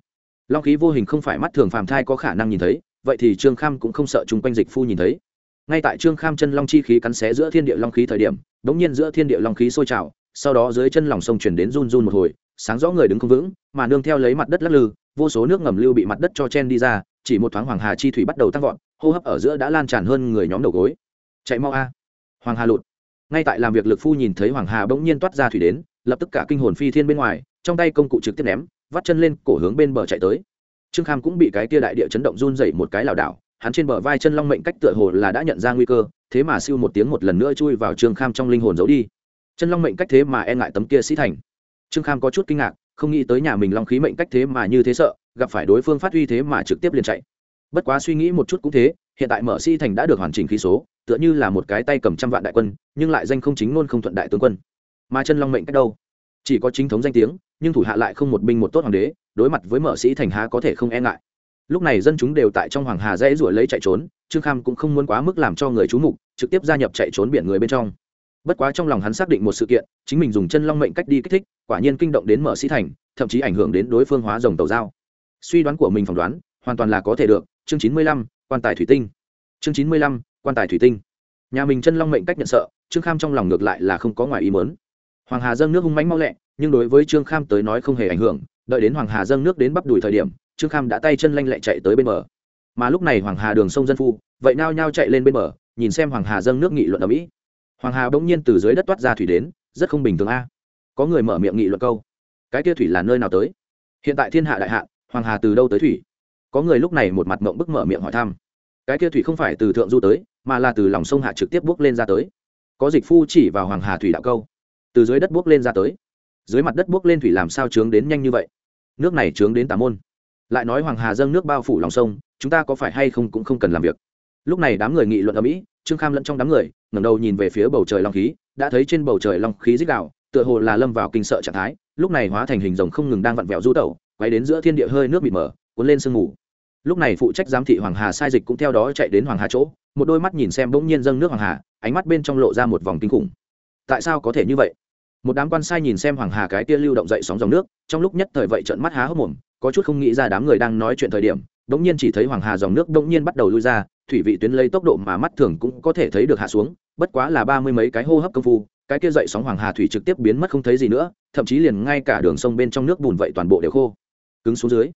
Long khí vô hình không phải mắt thường phàm thai có khả năng nhìn thấy, vậy thì trương kham cũng không sợ chung quanh dịch phu nhìn thấy ngay tại trương kham chân long chi khí cắn xé giữa thiên địa long khí thời điểm đ ố n g nhiên giữa thiên địa long khí sôi trào, sau đó dưới chân lòng sông chuyển đến run run một hồi, sáng rõ người đứng không vững, mà nương theo lấy mặt đất lắc lư, vô số nước ngầm lưu bị mặt đất cho chen đi ra, chỉ một thoáng hoàng hà chi thủy bắt đầu tăng vọt, hô hấp ở giữa đã lan tràn hơn người nhóm đầu gối. Chạy mau a. Hoàng hà lụt. Ngay tại làm việc lực phu nhìn thấy hoàng hà bỗng nhiên toát ra thủy đến, lập tức cả kinh hồn phi thiên bên ngoài, trong tay công cụ trực tiếp ném, vắt chân lên, cổ hướng bên bờ chạy tới. Trương kham cũng bị cái tia đại địa chấn động run dậy một cái lảo đảo hắn trên bờ vai chân long mệnh cách tựa hồ là đã nhận ra nguy cơ, thế mà siêu một tiếng một lần nữa chui vào trương kham trong linh hồn giấu đi. Chân long mệnh cách thế mà e ngại tấm kia sĩ thành. Trương kham có chút kinh ngạc, không nghĩ tới nhà mình long khí mệnh cách thế mà như thế sợ, gặp phải đối phương phát uy thế mà trực tiếp liền chạy. Bất quá suy nghĩ một chút cũng thế, hiện tại mở sĩ thành đã được hoàn chỉnh khí số, tựa như là một cái tay cầm trăm vạn đại quân, nhưng lại danh không chính luôn không thuận đại tướng quân. Mà chân long mệnh cách đâu? Chỉ có chính thống danh tiếng, nhưng thủ hạ lại không một binh một tốt hoàng đế, đối mặt với mở sĩ thành há có thể không e ngại lúc này dân chúng đều tại trong hoàng hà dãy ruổi lấy chạy trốn, trương kham cũng không muốn quá mức làm cho người chú mục, trực tiếp gia nhập chạy trốn biển người bên trong. Bất quá trong lòng hắn xác định một sự kiện, chính mình dùng chân long mệnh cách đi kích thích, quả nhiên kinh động đến mở sĩ thành, thậm chí ảnh hưởng đến đối phương hóa rồng tàu giao. Suy đoán của mình phỏng đoán, hoàn toàn là có thể được. Chương chín mươi lăm, quan tài thủy tinh. Chương chín mươi lăm, quan tài thủy tinh. Nhà mình chân long mệnh cách nhận sợ, trương kham trong lòng ngược lại là không có ngoài ý mớn hoàng hà dâng nước hung mánh mau lẹ, nhưng đối với trương kham tới nói không hề ảnh hưởng, đợi đến hoàng hà dâng nước đến bắp đùi thời điểm trương kham đã tay chân lanh lẹ chạy tới bên bờ. Mà lúc này hoàng hà đường sông dân phu, vậy nao nhao chạy lên bên bờ, nhìn xem hoàng hà dâng nước nghị luận ở mỹ hoàng hà bỗng nhiên từ dưới đất toát ra thủy đến, rất không bình thường a. À. Có người mở miệng nghị luận câu, cái kia thủy là nơi nào tới? Hiện tại thiên hạ đại hạ hoàng hà từ đâu tới thủy? Có người lúc này một mặt mộng bức mở miệng hỏi thăm, cái kia thủy không phải từ thượng du tới, mà là từ lòng sông hạ trực tiếp bước lên ra tới. Có dịch phu chỉ vào hoàng hà thủy đạo câu, từ dưới đất bước lên ra tới. Dưới mặt đất bước lên thủy làm sao trướng đến nhanh như vậy? Nước này trướng đến tà môn lại nói hoàng hà dâng nước bao phủ lòng sông, chúng ta có phải hay không cũng không cần làm việc. Lúc này đám người nghị luận ở mỹ, trương kham lẫn trong đám người, ngẩng đầu nhìn về phía bầu trời long khí, đã thấy trên bầu trời long khí dích đạo tựa hồ là lâm vào kinh sợ trạng thái, lúc này hóa thành hình rồng không ngừng đang vặn vẹo du tẩu, quay đến giữa thiên địa hơi nước bị mở cuốn lên sương mù. Lúc này phụ trách giám thị hoàng hà sai dịch cũng theo đó chạy đến hoàng hà chỗ, một đôi mắt nhìn xem bỗng nhiên dâng nước hoàng hà, ánh mắt bên trong lộ ra một vòng kinh khủng. Tại sao có thể như vậy? Một đám quan sai nhìn xem hoàng hà cái tia lưu động dậy sóng dòng nước, trong lúc nhất thời vậy trợn mắt há hốc mồm có chút không nghĩ ra đám người đang nói chuyện thời điểm, đống nhiên chỉ thấy hoàng hà dòng nước đống nhiên bắt đầu lui ra, thủy vị tuyến lấy tốc độ mà mắt thường cũng có thể thấy được hạ xuống, bất quá là ba mươi mấy cái hô hấp công phu, cái kia dậy sóng hoàng hà thủy trực tiếp biến mất không thấy gì nữa, thậm chí liền ngay cả đường sông bên trong nước bùn vậy toàn bộ đều khô. Cứng xuống dưới,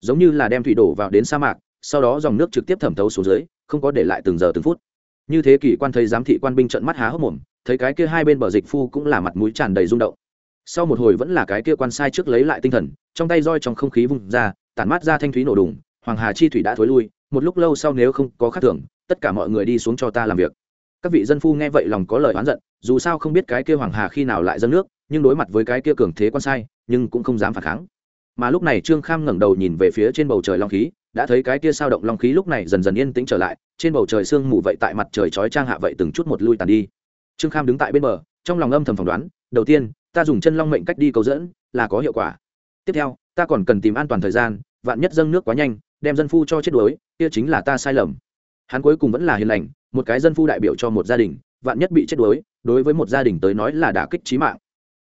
giống như là đem thủy đổ vào đến sa mạc, sau đó dòng nước trực tiếp thẩm thấu xuống dưới, không có để lại từng giờ từng phút. Như thế kỷ quan thấy giám thị quan binh trận mắt há hốc mồm, thấy cái kia hai bên bờ dịch phu cũng là mặt mũi tràn đầy rung động sau một hồi vẫn là cái kia quan sai trước lấy lại tinh thần, trong tay roi trong không khí vung ra, tản mát ra thanh thúy nổ đùng, hoàng hà chi thủy đã thối lui, một lúc lâu sau nếu không có khác thưởng tất cả mọi người đi xuống cho ta làm việc. Các vị dân phu nghe vậy lòng có lời oán giận, dù sao không biết cái kia hoàng hà khi nào lại dâng nước, nhưng đối mặt với cái kia cường thế quan sai, nhưng cũng không dám phản kháng. Mà lúc này trương kham ngẩng đầu nhìn về phía trên bầu trời long khí, đã thấy cái kia sao động long khí lúc này dần dần yên tĩnh trở lại, trên bầu trời sương mù vậy tại mặt trời chói trang hạ vậy từng chút một lui tàn đi. Trương kham đứng tại bên bờ, trong lòng âm thầm phỏng đoán, đầu tiên ta dùng chân long mệnh cách đi cầu dẫn, là có hiệu quả. Tiếp theo, ta còn cần tìm an toàn thời gian, vạn nhất dâng nước quá nhanh, đem dân phu cho chết đuối, kia chính là ta sai lầm. Hắn cuối cùng vẫn là hiền lành, một cái dân phu đại biểu cho một gia đình, vạn nhất bị chết đuối, đối với một gia đình tới nói là đả kích trí mạng.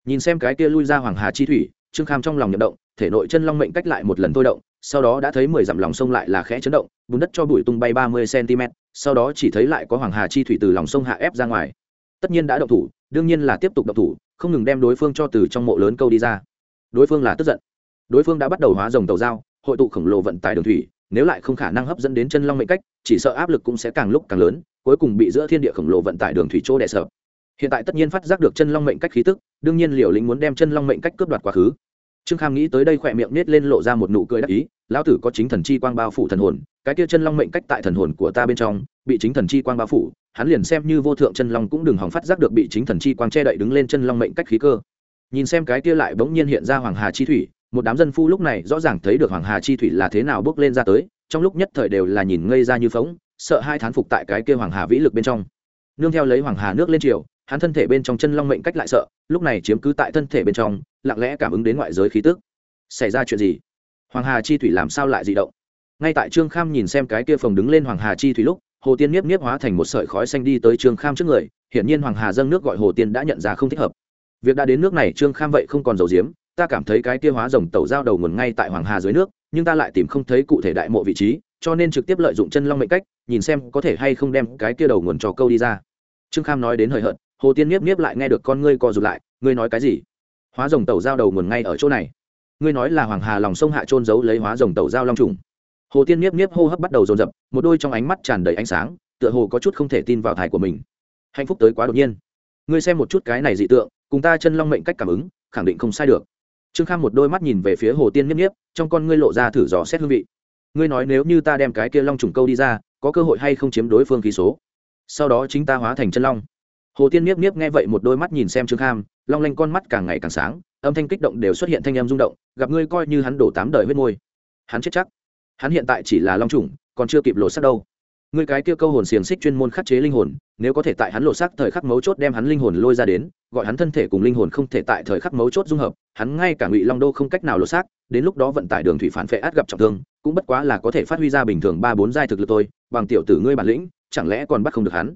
Nhìn xem cái kia lui ra hoàng hà chi thủy, trương kham trong lòng nhậm động, thể nội chân long mệnh cách lại một lần thôi động, sau đó đã thấy mười dặm lòng sông lại là khẽ chấn động, bùn đất cho bụi tung bay ba mươi cm sau đó chỉ thấy lại có hoàng hà chi thủy từ lòng sông hạ ép ra ngoài. Tất nhiên đã động thủ, đương nhiên là tiếp tục động thủ không ngừng đem đối phương cho từ trong mộ lớn câu đi ra. Đối phương là tức giận. Đối phương đã bắt đầu hóa rồng tàu dao hội tụ khổng lồ vận tải đường thủy, nếu lại không khả năng hấp dẫn đến chân long mệnh cách, chỉ sợ áp lực cũng sẽ càng lúc càng lớn, cuối cùng bị giữa thiên địa khổng lồ vận tải đường thủy chỗ đè sợ hiện tại tất nhiên phát giác được chân long mệnh cách khí tức, đương nhiên liều lĩnh muốn đem chân long mệnh cách cướp đoạt quá khứ. Trương kham nghĩ tới đây khỏe miệng nết lên lộ ra một nụ cười đắc ý, lão tử có chính thần chi quang bao phủ thần hồn, cái kia chân long mệnh cách tại thần hồn của ta bên trong, bị chính thần chi quang bao phủ hắn liền xem như vô thượng chân long cũng đừng hòng phát giác được bị chính thần chi quang che đậy đứng lên chân long mệnh cách khí cơ. Nhìn xem cái kia lại bỗng nhiên hiện ra hoàng hà chi thủy một đám dân phu lúc này rõ ràng thấy được hoàng hà chi thủy là thế nào bước lên ra tới trong lúc nhất thời đều là nhìn ngây ra như phóng sợ hai thán phục tại cái kia hoàng hà vĩ lực bên trong. Nương theo lấy hoàng hà nước lên triều, hắn thân thể bên trong chân long mệnh cách lại sợ lúc này chiếm cứ tại thân thể bên trong lặng lẽ cảm ứng đến ngoại giới khí tức. Xảy ra chuyện gì? Hoàng hà chi thủy làm sao lại dị động? Ngay tại trương kham nhìn xem cái kia phòng đứng lên hoàng hà chi thủy lúc hồ tiên nhiếp nhiếp hóa thành một sợi khói xanh đi tới trương kham trước người, hiển nhiên hoàng hà dâng nước gọi hồ tiên đã nhận ra không thích hợp. Việc đã đến nước này, trương kham vậy không còn dầu diếm ta cảm thấy cái kia hóa rồng tẩu giao đầu nguồn ngay tại hoàng hà dưới nước, nhưng ta lại tìm không thấy cụ thể đại mộ vị trí, cho nên trực tiếp lợi dụng chân long mệnh cách, nhìn xem có thể hay không đem cái kia đầu nguồn cho câu đi ra. Trương kham nói đến hời hợt, hồ tiên nhiếp nhiếp lại nghe được con ngươi co rụt lại, ngươi nói cái gì? Hóa rồng tẩu giao đầu nguồn ngay ở chỗ này. Ngươi nói là hoàng hà lòng sông hạ trôn giấu lấy hóa rồng tẩu giao long trùng hồ tiên nhiếp nhiếp hô hấp bắt đầu dồn dập, một đôi trong ánh mắt tràn đầy ánh sáng, tựa hồ có chút không thể tin vào thải của mình. Hạnh phúc tới quá đột nhiên. Ngươi xem một chút cái này dị tượng, cùng ta chân long mệnh cách cảm ứng, khẳng định không sai được. Trương kham một đôi mắt nhìn về phía hồ tiên nhiếp nhiếp trong con ngươi lộ ra thử dò xét hương vị. Ngươi nói nếu như ta đem cái kia long trùng câu đi ra, có cơ hội hay không chiếm đối phương khí số? Sau đó chính ta hóa thành chân long. Hồ tiên nhiếp nhiếp nghe vậy một đôi mắt nhìn xem trương kham, long lanh con mắt càng ngày càng sáng, âm thanh kích động đều xuất hiện thanh âm rung động, gặp ngươi coi như hắn đổ tám đời huyết môi. Hắn chết chắc hắn hiện tại chỉ là long trùng còn chưa kịp lộ sắc đâu. Ngươi cái kia câu hồn xiềng xích chuyên môn khắc chế linh hồn, nếu có thể tại hắn lộ sắc thời khắc mấu chốt đem hắn linh hồn lôi ra đến, gọi hắn thân thể cùng linh hồn không thể tại thời khắc mấu chốt dung hợp, hắn ngay cả ngụy long đô không cách nào lộ xác, đến lúc đó vận tải đường thủy phản phệ át gặp trọng thương, cũng bất quá là có thể phát huy ra bình thường ba bốn giai thực lực tôi bằng tiểu tử ngươi bản lĩnh, chẳng lẽ còn bắt không được hắn?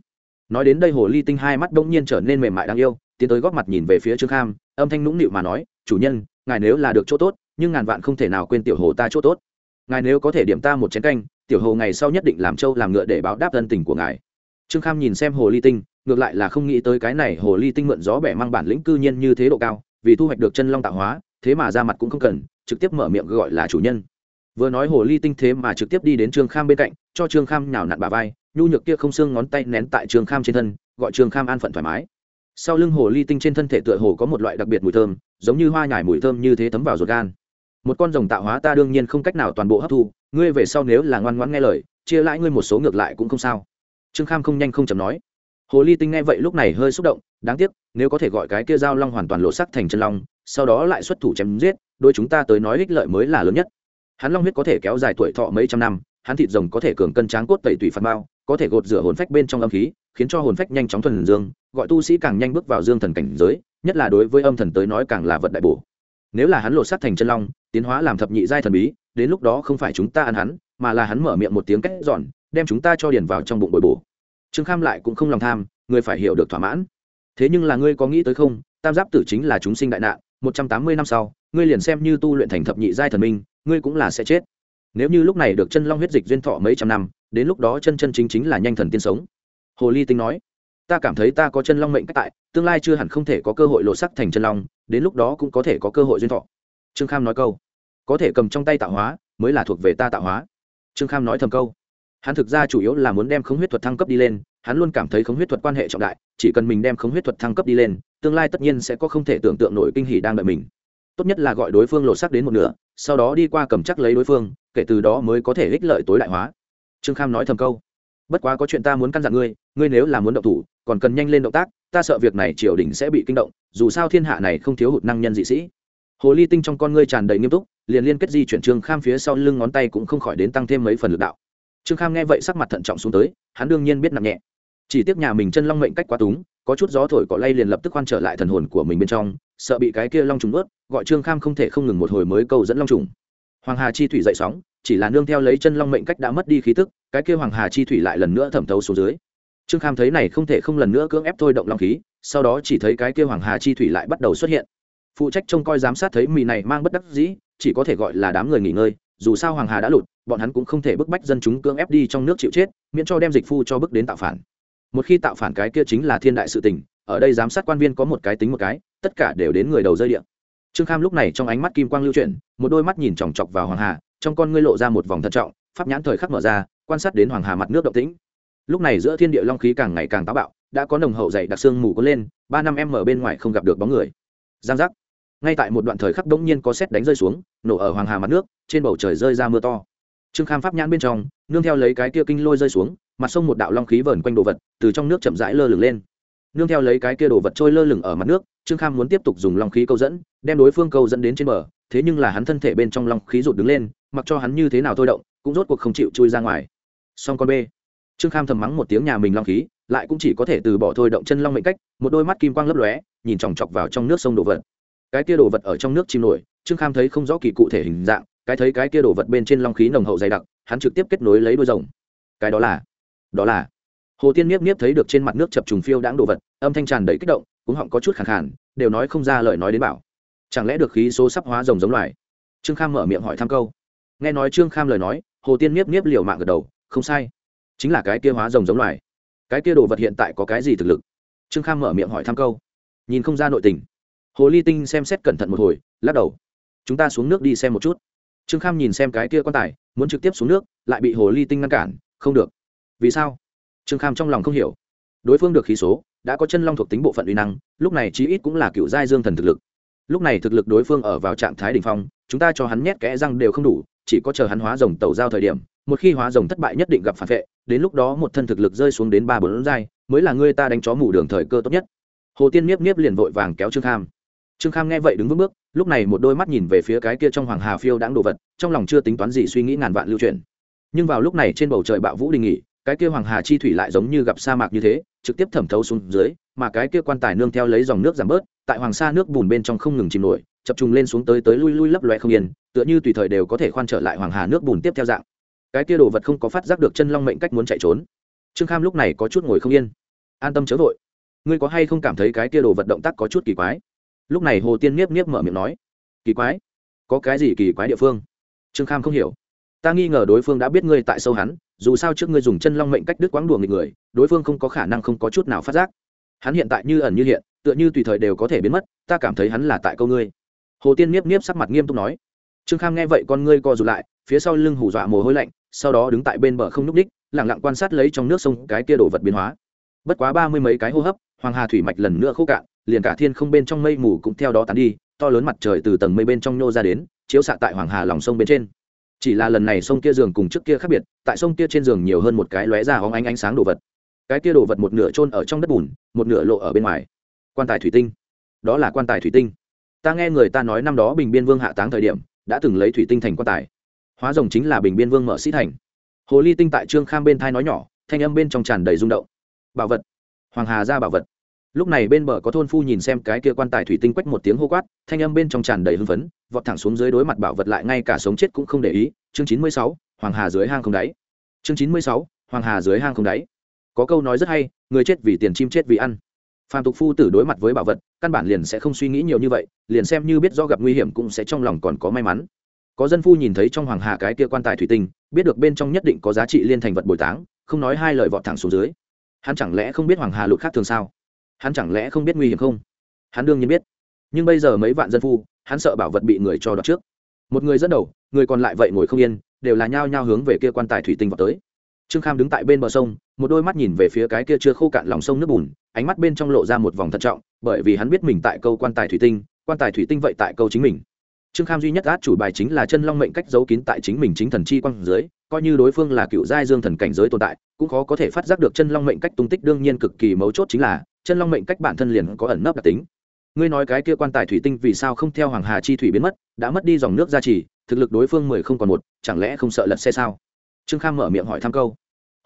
Nói đến đây hồ ly tinh hai mắt bỗng nhiên trở nên mềm mại đáng yêu, tiến tới góp mặt nhìn về phía trương kham, âm thanh nũng nịu mà nói, chủ nhân, ngài nếu là được chỗ tốt, nhưng ngàn vạn không thể nào quên tiểu hồ ta chỗ tốt ngài nếu có thể điểm ta một chén canh, tiểu hồ ngày sau nhất định làm trâu làm ngựa để báo đáp thân tình của ngài. Trương kham nhìn xem hồ ly tinh, ngược lại là không nghĩ tới cái này hồ ly tinh mượn gió bẻ mang bản lĩnh cư nhiên như thế độ cao, vì thu hoạch được chân long tạo hóa, thế mà ra mặt cũng không cần, trực tiếp mở miệng gọi là chủ nhân. Vừa nói hồ ly tinh thế mà trực tiếp đi đến trương kham bên cạnh, cho trương kham nhào nặn bà vai, nhu nhược kia không xương ngón tay nén tại trương kham trên thân, gọi trương kham an phận thoải mái. Sau lưng hồ ly tinh trên thân thể tựa hồ có một loại đặc biệt mùi thơm, giống như hoa nhải mùi thơm như thế thấm vào ruột gan một con rồng tạo hóa ta đương nhiên không cách nào toàn bộ hấp thu, ngươi về sau nếu là ngoan ngoãn nghe lời, chia lãi ngươi một số ngược lại cũng không sao. Trương kham không nhanh không chầm nói. Hồ ly tinh nghe vậy lúc này hơi xúc động, đáng tiếc, nếu có thể gọi cái kia dao long hoàn toàn lộ sắc thành chân long, sau đó lại xuất thủ chém giết đôi chúng ta tới nói ích lợi mới là lớn nhất. Hắn long huyết có thể kéo dài tuổi thọ mấy trăm năm, hắn thịt rồng có thể cường cân tráng cốt tẩy tủy phạt bao có thể gột rửa hồn phách bên trong âm khí, khiến cho hồn phách nhanh chóng thuần dương, gọi tu sĩ càng nhanh bước vào dương thần cảnh giới, nhất là đối với âm thần tới nói càng là vật đại bổ nếu là hắn lộ sát thành chân long, tiến hóa làm thập nhị giai thần bí, đến lúc đó không phải chúng ta ăn hắn, mà là hắn mở miệng một tiếng cách giòn, đem chúng ta cho điền vào trong bụng bồi bổ. Trương kham lại cũng không lòng tham, người phải hiểu được thỏa mãn. Thế nhưng là ngươi có nghĩ tới không, tam giáp tử chính là chúng sinh đại nạn, một trăm tám mươi năm sau, ngươi liền xem như tu luyện thành thập nhị giai thần minh, ngươi cũng là sẽ chết. Nếu như lúc này được chân long huyết dịch duyên thọ mấy trăm năm, đến lúc đó chân chân chính chính là nhanh thần tiên sống. Hồ ly tinh nói ta cảm thấy ta có chân long mệnh cách tại, tương lai chưa hẳn không thể có cơ hội lộ sắc thành chân long, đến lúc đó cũng có thể có cơ hội duyên thọ. Trương kham nói câu. Có thể cầm trong tay tạo hóa, mới là thuộc về ta tạo hóa. Trương kham nói thầm câu. Hắn thực ra chủ yếu là muốn đem khống huyết thuật thăng cấp đi lên, hắn luôn cảm thấy khống huyết thuật quan hệ trọng đại, chỉ cần mình đem khống huyết thuật thăng cấp đi lên, tương lai tất nhiên sẽ có không thể tưởng tượng nổi kinh hỉ đang đợi mình. Tốt nhất là gọi đối phương lột sắc đến một nửa, sau đó đi qua cầm chắc lấy đối phương, kể từ đó mới có thể ích lợi tối đại hóa. Trương kham nói thầm câu. Bất quá có chuyện ta muốn căn dặn ngươi ngươi nếu là muốn động thủ, còn cần nhanh lên động tác, ta sợ việc này triều đình sẽ bị kinh động, dù sao thiên hạ này không thiếu hụt năng nhân dị sĩ. Hồ ly tinh trong con ngươi tràn đầy nghiêm túc, liền liên kết di chuyển trương kham phía sau lưng ngón tay cũng không khỏi đến tăng thêm mấy phần lực đạo. Trương kham nghe vậy sắc mặt thận trọng xuống tới, hắn đương nhiên biết nặng nhẹ. Chỉ tiếc nhà mình chân long mệnh cách quá túng, có chút gió thổi cỏ lay liền lập tức khoan trở lại thần hồn của mình bên trong, sợ bị cái kia long trùng ướt gọi trương kham không thể không ngừng một hồi mới câu dẫn long trùng. Hoàng hà chi thủy dậy sóng, chỉ là nương theo lấy chân long mệnh cách đã mất đi khí tức, cái kia hoàng hà chi thủy lại lần nữa thẩm thấu xuống dưới trương kham thấy này không thể không lần nữa cưỡng ép thôi động long khí, sau đó chỉ thấy cái kia hoàng hà chi thủy lại bắt đầu xuất hiện. Phụ trách trông coi giám sát thấy mì này mang bất đắc dĩ, chỉ có thể gọi là đám người nghỉ ngơi, dù sao hoàng hà đã lụt, bọn hắn cũng không thể bức bách dân chúng cưỡng ép đi trong nước chịu chết, miễn cho đem dịch phu cho bức đến tạo phản. Một khi tạo phản cái kia chính là thiên đại sự tình, ở đây giám sát quan viên có một cái tính một cái, tất cả đều đến người đầu rơi điện trương kham lúc này trong ánh mắt kim quang lưu chuyển, một đôi mắt nhìn chòng chọc vào hoàng hà, trong con ngươi lộ ra một vòng thận trọng, pháp nhãn thời khắc mở ra, quan sát đến hoàng hà mặt nước động tĩnh lúc này giữa thiên địa long khí càng ngày càng táo bạo, đã có nồng hậu dày đặc xương mù có lên, ba năm em ở bên ngoài không gặp được bóng người. Giang giác. Ngay tại một đoạn thời khắc đống nhiên có xét đánh rơi xuống, nổ ở hoàng hà mặt nước, trên bầu trời rơi ra mưa to. Trương kham pháp nhãn bên trong, nương theo lấy cái kia kinh lôi rơi xuống, mặt sông một đạo long khí vờn quanh đồ vật, từ trong nước chậm rãi lơ lửng lên. Nương theo lấy cái kia đồ vật trôi lơ lửng ở mặt nước, trương kham muốn tiếp tục dùng long khí câu dẫn, đem đối phương câu dẫn đến trên bờ, thế nhưng là hắn thân thể bên trong long khí rụt đứng lên, mặc cho hắn như thế nào thôi động, cũng rốt cuộc không chịu chui ra ngoài. Song con b trương kham thầm mắng một tiếng nhà mình long khí, lại cũng chỉ có thể từ bỏ thôi động chân long mệnh cách, một đôi mắt kim quang lấp lóe, nhìn chòng chọc vào trong nước sông đồ vật. Cái kia đồ vật ở trong nước chìm nổi, trương kham thấy không rõ kỳ cụ thể hình dạng, cái thấy cái kia đồ vật bên trên long khí nồng hậu dày đặc, hắn trực tiếp kết nối lấy đôi rồng. Cái đó là đó là. Hồ tiên miếp miếp thấy được trên mặt nước chập trùng phiêu đãng đồ vật, âm thanh tràn đầy kích động cũng họng có chút khẳng khản đều nói không ra lời nói đến bảo. Chẳng lẽ được khí số sắp hóa rồng giống loài? Trương kham mở miệng hỏi thăm câu. Nghe nói trương kham lời nói, hồ tiên miếp miếp liều mạng gật đầu, không sai chính là cái kia hóa rồng giống loài. Cái kia đồ vật hiện tại có cái gì thực lực? Trương kham mở miệng hỏi thăm câu. Nhìn không ra nội tình. Hồ ly tinh xem xét cẩn thận một hồi, lắc đầu. Chúng ta xuống nước đi xem một chút. Trương kham nhìn xem cái kia quan tài, muốn trực tiếp xuống nước, lại bị hồ ly tinh ngăn cản. Không được. Vì sao? Trương kham trong lòng không hiểu. Đối phương được khí số, đã có chân long thuộc tính bộ phận uy năng, lúc này chí ít cũng là cựu giai dương thần thực lực. Lúc này thực lực đối phương ở vào trạng thái đ ỉ n h phong, chúng ta cho hắn nhét kẽ răng đều không đủ, chỉ có chờ hắn hóa rồng tẩu giao thời điểm một khi hóa rồng thất bại nhất định gặp phản vệ, đến lúc đó một thân thực lực rơi xuống đến ba bốn giai, mới là người ta đánh chó mù đường thời cơ tốt nhất. Hồ tiên miếp miếp liền vội vàng kéo trương kham. Trương kham nghe vậy đứng vững bước, lúc này một đôi mắt nhìn về phía cái kia trong hoàng hà phiêu đáng đồ vật, trong lòng chưa tính toán gì suy nghĩ ngàn vạn lưu truyền. Nhưng vào lúc này trên bầu trời bạo vũ đình nghỉ, cái kia hoàng hà chi thủy lại giống như gặp sa mạc như thế, trực tiếp thẩm thấu xuống dưới, mà cái kia quan tài nương theo lấy dòng nước giảm bớt, tại hoàng sa nước bùn bên trong không ngừng chìm nổi, chập trùng lên xuống tới tới lui lui lấp loe không yên, tựa như tùy thời đều có thể khoan trở lại hoàng hà nước bùn tiếp theo dạng cái kia đồ vật không có phát giác được chân long mệnh cách muốn chạy trốn. Trương kham lúc này có chút ngồi không yên. An tâm chớ vội. Ngươi có hay không cảm thấy cái kia đồ vật động tác có chút kỳ quái? Lúc này hồ tiên nhiếp nhiếp mở miệng nói. Kỳ quái? Có cái gì kỳ quái địa phương? Trương kham không hiểu. Ta nghi ngờ đối phương đã biết ngươi tại sâu hắn, dù sao trước ngươi dùng chân long mệnh cách đứt quãng đùa nghịch người, đối phương không có khả năng không có chút nào phát giác. Hắn hiện tại như ẩn như hiện, tựa như tùy thời đều có thể biến mất, ta cảm thấy hắn là tại câu ngươi. Hồ tiên nhiếp nhiếp sắc mặt nghiêm túc nói. Trương kham nghe vậy con ngươi co rụt lại phía sau lưng hù dọa mồ hôi lạnh, sau đó đứng tại bên bờ không n ú c đích lẳng lặng quan sát lấy trong nước sông cái kia đồ vật biến hóa. Bất quá ba mươi mấy cái hô hấp, hoàng hà thủy mạch lần nữa khô cạn, liền cả thiên không bên trong mây mù cũng theo đó tán đi, to lớn mặt trời từ tầng mây bên trong nhô ra đến, chiếu xạ tại hoàng hà lòng sông bên trên. Chỉ là lần này sông kia giường cùng trước kia khác biệt, tại sông kia trên giường nhiều hơn một cái lóe ra hóng ánh ánh sáng đồ vật. Cái kia đồ vật một nửa trôn ở trong đất bùn, một nửa lộ ở bên ngoài. Quan tài thủy tinh. Đó là quan tài thủy tinh. Ta nghe người ta nói năm đó bình biên vương hạ táng thời điểm, đã từng lấy thủy tinh thành quan tài hóa rồng chính là bình biên vương mở sĩ thành. Hồ ly tinh tại trương kham bên thai nói nhỏ, thanh âm bên trong tràn đầy rung động. Bảo vật. Hoàng hà ra bảo vật. Lúc này bên bờ có thôn phu nhìn xem cái kia quan tài thủy tinh quách một tiếng hô quát, thanh âm bên trong tràn đầy hưng phấn, vọt thẳng xuống dưới đối mặt bảo vật lại ngay cả sống chết cũng không để ý. Chương chín mươi sáu, hoàng hà dưới hang không đáy. Chương chín mươi sáu, hoàng hà dưới hang không đáy. Có câu nói rất hay, người chết vì tiền chim chết vì ăn. Phàm tục phu tử đối mặt với bảo vật, căn bản liền sẽ không suy nghĩ nhiều như vậy, liền xem như biết do gặp nguy hiểm cũng sẽ trong lòng còn có may mắn có dân phu nhìn thấy trong hoàng hà cái kia quan tài thủy tinh, biết được bên trong nhất định có giá trị liên thành vật bồi táng, không nói hai lời vọt thẳng xuống dưới. Hắn chẳng lẽ không biết hoàng hà lụt khác thường sao? Hắn chẳng lẽ không biết nguy hiểm không? Hắn đương nhiên biết. Nhưng bây giờ mấy vạn dân phu, hắn sợ bảo vật bị người cho đọc trước. Một người dẫn đầu, người còn lại vậy ngồi không yên, đều là nhao nhao hướng về kia quan tài thủy tinh vào tới. Trương kham đứng tại bên bờ sông, một đôi mắt nhìn về phía cái kia chưa khô cạn lòng sông nước bùn, ánh mắt bên trong lộ ra một vòng thận trọng, bởi vì hắn biết mình tại câu quan tài thủy tinh, quan tài thủy tinh vậy tại câu chính mình trương kham duy nhất át chủ bài chính là chân long mệnh cách giấu kín tại chính mình chính thần chi quang dưới, coi như đối phương là cựu giai dương thần cảnh giới tồn tại, cũng khó có thể phát giác được chân long mệnh cách tung tích đương nhiên cực kỳ mấu chốt chính là, chân long mệnh cách bản thân liền có ẩn nấp đặc tính. Ngươi nói cái kia quan tài thủy tinh vì sao không theo hoàng hà chi thủy biến mất, đã mất đi dòng nước gia trì, thực lực đối phương mười không còn một, chẳng lẽ không sợ lật xe sao? Trương kham mở miệng hỏi thăm câu.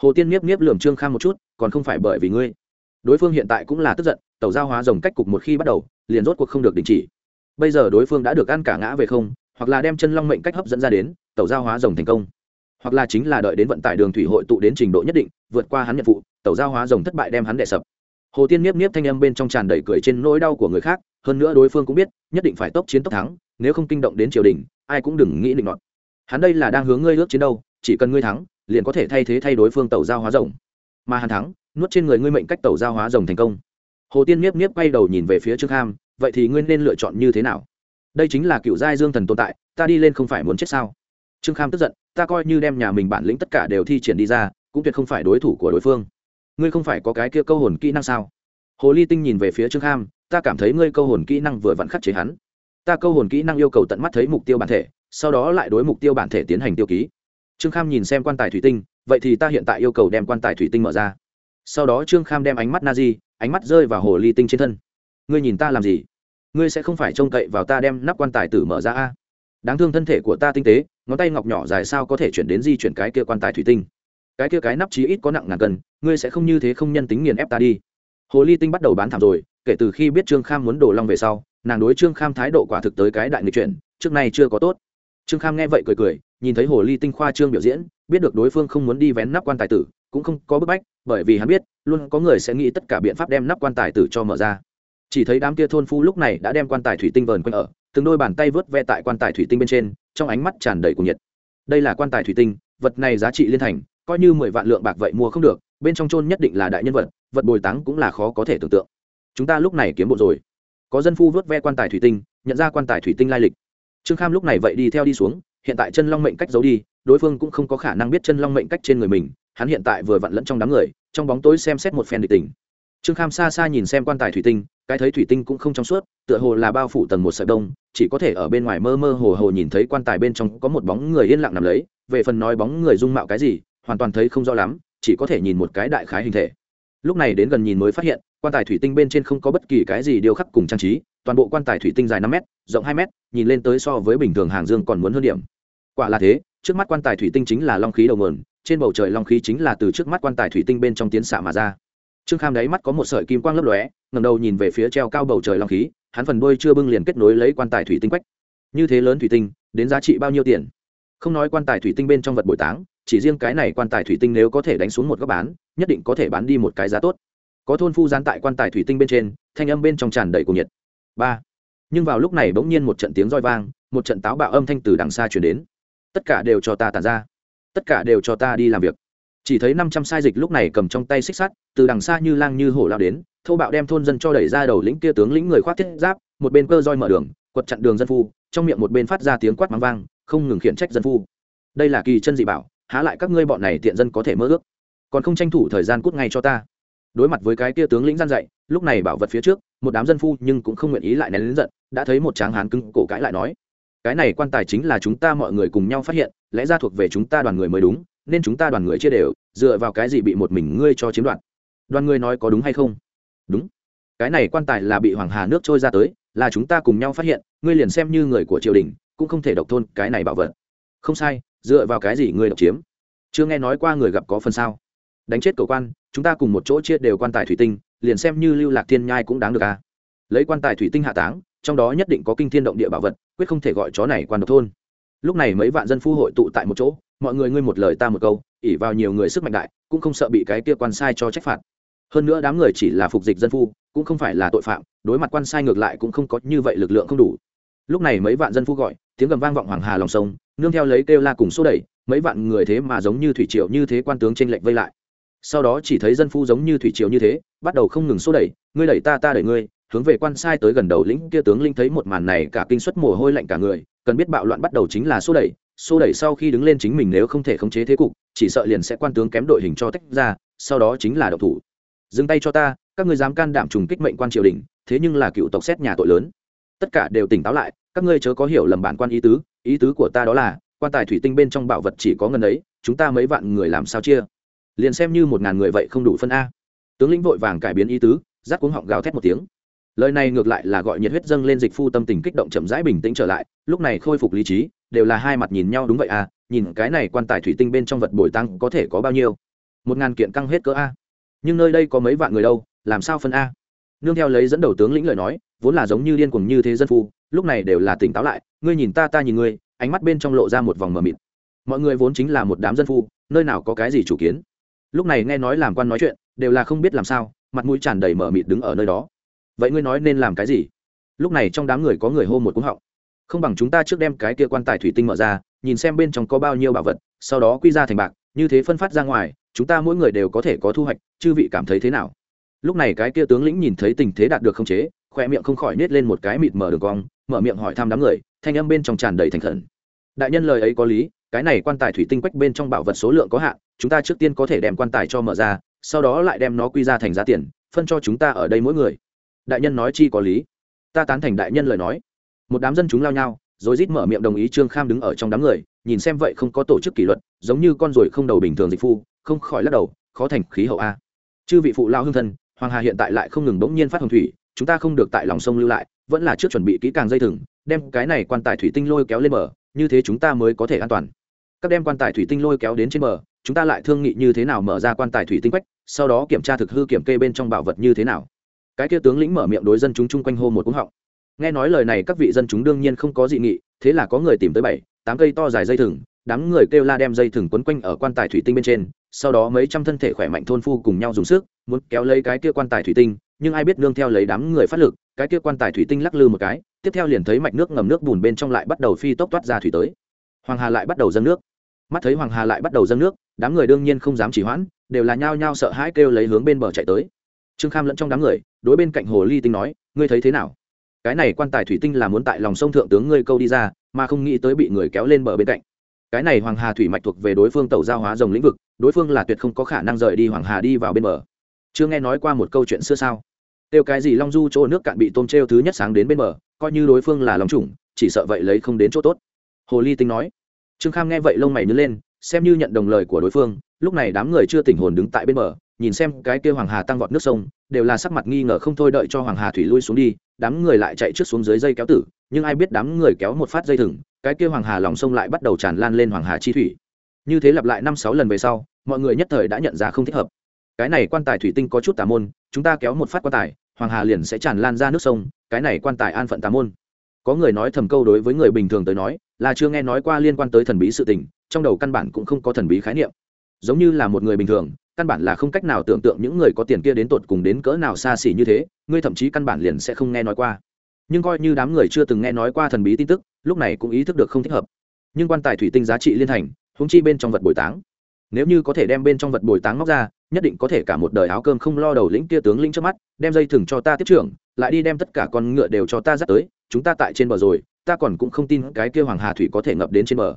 Hồ tiên miếp miếp lườm trương kham một chút, còn không phải bởi vì ngươi. Đối phương hiện tại cũng là tức giận tàu giao hóa dòng cách cục một khi bắt đầu, liền rốt cuộc không được đình chỉ bây giờ đối phương đã được ăn cả ngã về không, hoặc là đem chân long mệnh cách hấp dẫn ra đến tàu giao hóa rồng thành công. Hoặc là chính là đợi đến vận tải đường thủy hội tụ đến trình độ nhất định, vượt qua hắn nhận vụ tàu giao hóa rồng thất bại đem hắn đệ sập. Hồ tiên nhiếp nhiếp thanh âm bên trong tràn đầy cười trên nỗi đau của người khác, hơn nữa đối phương cũng biết, nhất định phải tốc chiến tốc thắng, nếu không kinh động đến triều đình, ai cũng đừng nghĩ định nọt. Hắn đây là đang hướng ngươi ước chiến đâu, chỉ cần ngươi thắng, liền có thể thay thế thay đối phương tàu giao hóa rồng. Mà hắn thắng, nuốt trên người ngươi mệnh cách tàu giao hóa rồng thành công. Hồ tiên nhiếp nhiếp quay đầu nhìn về phía trương kham vậy thì ngươi nên lựa chọn như thế nào? Đây chính là cựu giai dương thần tồn tại, ta đi lên không phải muốn chết sao? Trương kham tức giận, ta coi như đem nhà mình bản lĩnh tất cả đều thi triển đi ra, cũng tuyệt không phải đối thủ của đối phương. Ngươi không phải có cái kia câu hồn kỹ năng sao? Hồ ly tinh nhìn về phía trương kham, ta cảm thấy ngươi câu hồn kỹ năng vừa vặn khắc chế hắn. Ta câu hồn kỹ năng yêu cầu tận mắt thấy mục tiêu bản thể, sau đó lại đối mục tiêu bản thể tiến hành tiêu ký. Trương kham nhìn xem quan tài thủy tinh, vậy thì ta hiện tại yêu cầu đem quan tài thủy tinh mở ra. Sau đó trương kham đem ánh mắt na di ánh mắt rơi vào hồ ly tinh trên thân. Ngươi nhìn ta làm gì? Ngươi sẽ không phải trông cậy vào ta đem nắp quan tài tử mở ra a. Đáng thương thân thể của ta tinh tế, ngón tay ngọc nhỏ dài sao có thể chuyển đến di chuyển cái kia quan tài thủy tinh? Cái kia cái nắp chí ít có nặng ngàn cân, ngươi sẽ không như thế không nhân tính nghiền ép ta đi. Hồ ly tinh bắt đầu bán thảm rồi, kể từ khi biết trương kham muốn đổ long về sau, nàng đối trương kham thái độ quả thực tới cái đại nghịch chuyển, trước nay chưa có tốt. Trương kham nghe vậy cười cười, nhìn thấy hồ ly tinh khoa trương biểu diễn, biết được đối phương không muốn đi vén nắp quan tài tử, cũng không có bức bách, bởi vì hắn biết, luôn có người sẽ nghĩ tất cả biện pháp đem nắp quan tài tử cho mở ra chỉ thấy đám kia thôn phu lúc này đã đem quan tài thủy tinh vờn quanh ở, từng đôi bàn tay vớt ve tại quan tài thủy tinh bên trên, trong ánh mắt tràn đầy cuồng nhiệt. Đây là quan tài thủy tinh, vật này giá trị liên thành, coi như mười vạn lượng bạc vậy mua không được, bên trong chôn nhất định là đại nhân vật vật bồi táng cũng là khó có thể tưởng tượng. Chúng ta lúc này kiếm bộ rồi. Có dân phu vớt ve quan tài thủy tinh, nhận ra quan tài thủy tinh lai lịch. Trương kham lúc này vậy đi theo đi xuống, hiện tại chân long mệnh cách giấu đi, đối phương cũng không có khả năng biết chân long mệnh cách trên người mình, hắn hiện tại vừa vặn lẫn trong đám người, trong bóng tối xem xét một phen địch tình trương kham xa xa nhìn xem quan tài thủy tinh, cái thấy thủy tinh cũng không trong suốt, tựa hồ là bao phủ tầng một sợi đông chỉ có thể ở bên ngoài mơ mơ hồ hồ nhìn thấy quan tài bên trong có một bóng người yên lặng nằm lấy, về phần nói bóng người dung mạo cái gì, hoàn toàn thấy không rõ lắm, chỉ có thể nhìn một cái đại khái hình thể. Lúc này đến gần nhìn mới phát hiện, quan tài thủy tinh bên trên không có bất kỳ cái gì điêu khắc cùng trang trí, toàn bộ quan tài thủy tinh dài năm m rộng hai m nhìn lên tới so với bình thường hàng dương còn muốn hơn điểm. Quả là thế, trước mắt quan tài thủy tinh chính là long khí đầu nguồn, trên bầu trời long khí chính là từ trước mắt quan tài thủy tinh bên trong tiến xạ mà ra trương kham đáy mắt có một sợi kim quang lấp lóe ngầm đầu nhìn về phía treo cao bầu trời long khí, hắn phần đôi chưa bưng liền kết nối lấy quan tài thủy tinh quách. Như thế lớn thủy tinh, đến giá trị bao nhiêu tiền? Không nói quan tài thủy tinh bên trong vật bồi táng, chỉ riêng cái này quan tài thủy tinh nếu có thể đánh xuống một góc bán, nhất định có thể bán đi một cái giá tốt. Có thôn phu gián tại quan tài thủy tinh bên trên, thanh âm bên trong tràn đầy cuồng nhiệt. Ba. Nhưng vào lúc này bỗng nhiên một trận tiếng roi vang, một trận táo bạo âm thanh từ đằng xa chuyển đến. Tất cả đều cho ta tàn ra. Tất cả đều cho ta đi làm việc chỉ thấy năm trăm sai dịch lúc này cầm trong tay xích sắt, từ đằng xa như lang như hổ lao đến thâu bạo đem thôn dân cho đẩy ra đầu lĩnh kia tướng lĩnh người khoác thiết giáp, một bên cơ roi mở đường, quật chặn đường dân phu, trong miệng một bên phát ra tiếng quát mắng vang, không ngừng khiển trách dân phu. Đây là kỳ chân dị bảo, há lại các ngươi bọn này tiện dân có thể mơ ước. Còn không tranh thủ thời gian cút ngay cho ta. Đối mặt với cái kia tướng lĩnh gian dạy, lúc này bảo vật phía trước, một đám dân phu nhưng cũng không nguyện ý lại nén lính giận, đã thấy một tráng hán cứng cổ cãi lại nói, cái này quan tài chính là chúng ta mọi người cùng nhau phát hiện, lẽ ra thuộc về chúng ta đoàn người mới đúng nên chúng ta đoàn người chia đều, dựa vào cái gì bị một mình ngươi cho chiếm đoạt? Đoàn người nói có đúng hay không? Đúng. Cái này quan tài là bị hoàng hà nước trôi ra tới, là chúng ta cùng nhau phát hiện, ngươi liền xem như người của triều đình, cũng không thể độc thôn cái này bảo vật. Không sai, dựa vào cái gì ngươi độc chiếm? Chưa nghe nói qua người gặp có phần sao? Đánh chết cầu quan, chúng ta cùng một chỗ chia đều quan tài thủy tinh, liền xem như lưu lạc thiên nhai cũng đáng được à? Lấy quan tài thủy tinh hạ táng, trong đó nhất định có kinh thiên động địa bảo vật, quyết không thể gọi chó này quan độc thôn lúc này mấy vạn dân phu hội tụ tại một chỗ mọi người ngươi một lời ta một câu ỉ vào nhiều người sức mạnh đại, cũng không sợ bị cái kia quan sai cho trách phạt. Hơn nữa đám người chỉ là phục dịch dân phu, cũng không phải là tội phạm, đối mặt quan sai ngược lại cũng không có như vậy lực lượng không đủ. Lúc này mấy vạn dân phu gọi, tiếng gầm vang vọng hoàng hà lòng sông, nương theo lấy kêu la cùng xô đẩy, mấy vạn người thế mà giống như thủy triều như thế quan tướng trên lệnh vây lại. Sau đó chỉ thấy dân phu giống như thủy triều như thế, bắt đầu không ngừng xô đẩy, ngươi đẩy ta ta đẩy ngươi, hướng về quan sai tới gần đầu lĩnh kia tướng linh thấy một màn này cả kinh suất mồ hôi lạnh cả người, cần biết bạo loạn bắt đầu chính là xô đẩy xô đẩy sau khi đứng lên chính mình nếu không thể khống chế thế cục, chỉ sợ liền sẽ quan tướng kém đội hình cho tách ra, sau đó chính là độc thủ. Dừng tay cho ta, các ngươi dám can đảm trùng kích mệnh quan triều đình, thế nhưng là cựu tộc xét nhà tội lớn. Tất cả đều tỉnh táo lại, các ngươi chớ có hiểu lầm bản quan ý tứ ý tứ của ta đó là, quan tài thủy tinh bên trong bảo vật chỉ có ngân ấy, chúng ta mấy vạn người làm sao chia? Liền xem như một ngàn người vậy không đủ phân a. Tướng lĩnh vội vàng cải biến ý tứ giác cuống họng gào thét một tiếng. Lời này ngược lại là gọi nhiệt huyết dâng lên dịch phu tâm tình kích động chậm rãi bình tĩnh trở lại, lúc này khôi phục lý trí đều là hai mặt nhìn nhau đúng vậy à nhìn cái này quan tài thủy tinh bên trong vật bồi tăng có thể có bao nhiêu? Một ngàn kiện căng hết cỡ a. Nhưng nơi đây có mấy vạn người đâu, làm sao phân a? Nương theo lấy dẫn đầu tướng lĩnh lời nói, vốn là giống như điên cuồng như thế dân phu, lúc này đều là tỉnh táo lại, ngươi nhìn ta ta nhìn ngươi, ánh mắt bên trong lộ ra một vòng mờ mịt. Mọi người vốn chính là một đám dân phu, nơi nào có cái gì chủ kiến? Lúc này nghe nói làm quan nói chuyện, đều là không biết làm sao, mặt mũi tràn đầy mờ mịt đứng ở nơi đó. Vậy ngươi nói nên làm cái gì? Lúc này trong đám người có người hô một cúng họng không bằng chúng ta trước đem cái kia quan tài thủy tinh mở ra, nhìn xem bên trong có bao nhiêu bảo vật, sau đó quy ra thành bạc, như thế phân phát ra ngoài, chúng ta mỗi người đều có thể có thu hoạch, chư vị cảm thấy thế nào? Lúc này cái kia tướng lĩnh nhìn thấy tình thế đạt được không chế, khoe miệng không khỏi nết lên một cái mịt mở đường cong, mở miệng hỏi thăm đám người, thanh âm bên trong tràn đầy thành khẩn. Đại nhân lời ấy có lý, cái này quan tài thủy tinh quách bên trong bảo vật số lượng có hạn, chúng ta trước tiên có thể đem quan tài cho mở ra, sau đó lại đem nó quy ra thành giá tiền, phân cho chúng ta ở đây mỗi người. Đại nhân nói chi có lý? Ta tán thành đại nhân lời nói một đám dân chúng lao nhau, rồi rít mở miệng đồng ý trương kham đứng ở trong đám người, nhìn xem vậy không có tổ chức kỷ luật, giống như con ruồi không đầu bình thường dịch phu, không khỏi lắc đầu, khó thành khí hậu a. Chư vị phụ lao hương thân, hoàng hà hiện tại lại không ngừng bỗng nhiên phát hồng thủy, chúng ta không được tại lòng sông lưu lại, vẫn là trước chuẩn bị kỹ càng dây thừng, đem cái này quan tài thủy tinh lôi kéo lên bờ, như thế chúng ta mới có thể an toàn. Các đem quan tài thủy tinh lôi kéo đến trên bờ, chúng ta lại thương nghị như thế nào mở ra quan tài thủy tinh quách, sau đó kiểm tra thực hư kiểm kê bên trong bảo vật như thế nào. Cái kia tướng lĩnh mở miệng đối dân chúng chung quanh hô một cúng họng nghe nói lời này các vị dân chúng đương nhiên không có dị nghị, thế là có người tìm tới bảy, tám cây to dài dây thừng, đám người kêu la đem dây thừng quấn quanh ở quan tài thủy tinh bên trên, sau đó mấy trăm thân thể khỏe mạnh thôn phu cùng nhau dùng sức, muốn kéo lấy cái kia quan tài thủy tinh, nhưng ai biết nương theo lấy đám người phát lực, cái kia quan tài thủy tinh lắc lư một cái, tiếp theo liền thấy mạch nước ngầm nước bùn bên trong lại bắt đầu phi tốc toát ra thủy tới. Hoàng hà lại bắt đầu dâng nước. Mắt thấy hoàng hà lại bắt đầu dâng nước, đám người đương nhiên không dám chỉ hoãn, đều là nhao nhao sợ hãi kêu lấy hướng bên bờ chạy tới. Trương kham lẫn trong đám người, đối bên cạnh hồ ly tinh nói, ngươi thấy thế nào? Cái này quan tài thủy tinh là muốn tại lòng sông thượng tướng ngươi câu đi ra, mà không nghĩ tới bị người kéo lên bờ bên cạnh. Cái này hoàng hà thủy mạch thuộc về đối phương tàu giao hóa dòng lĩnh vực, đối phương là tuyệt không có khả năng rời đi hoàng hà đi vào bên bờ. Chưa nghe nói qua một câu chuyện xưa sao? Tiêu cái gì long du chỗ nước cạn bị tôm t thứ nhất sáng đến bên bờ, coi như đối phương là lòng chủng, chỉ sợ vậy lấy không đến chỗ tốt. Hồ ly tinh nói. Trương kham nghe vậy lông mày nhớ lên, xem như nhận đồng lời của đối phương, lúc này đám người chưa tỉnh hồn đứng tại bên bờ, nhìn xem cái kia hoàng hà tăng vọt nước sông, đều là sắc mặt nghi ngờ không thôi đợi cho hoàng hà thủy lui xuống đi đám người lại chạy trước xuống dưới dây kéo tử, nhưng ai biết đám người kéo một phát dây thừng, cái kia hoàng hà lòng sông lại bắt đầu tràn lan lên hoàng hà chi thủy. Như thế lặp lại năm sáu lần về sau, mọi người nhất thời đã nhận ra không thích hợp. Cái này quan tài thủy tinh có chút tà môn, chúng ta kéo một phát quan tài, hoàng hà liền sẽ tràn lan ra nước sông, cái này quan tài an phận tà môn. Có người nói thầm câu đối với người bình thường tới nói, là chưa nghe nói qua liên quan tới thần bí sự tình, trong đầu căn bản cũng không có thần bí khái niệm. Giống như là một người bình thường căn bản là không cách nào tưởng tượng những người có tiền kia đến tột cùng đến cỡ nào xa xỉ như thế, ngươi thậm chí căn bản liền sẽ không nghe nói qua. Nhưng coi như đám người chưa từng nghe nói qua thần bí tin tức, lúc này cũng ý thức được không thích hợp. Nhưng quan tài thủy tinh giá trị liên thành húng chi bên trong vật bồi táng. Nếu như có thể đem bên trong vật bồi táng móc ra, nhất định có thể cả một đời áo cơm không lo đầu lĩnh kia tướng lĩnh trước mắt, đem dây thừng cho ta tiếp trưởng, lại đi đem tất cả con ngựa đều cho ta dắt tới, chúng ta tại trên bờ rồi, ta còn cũng không tin cái kia hoàng hà thủy có thể ngập đến trên bờ.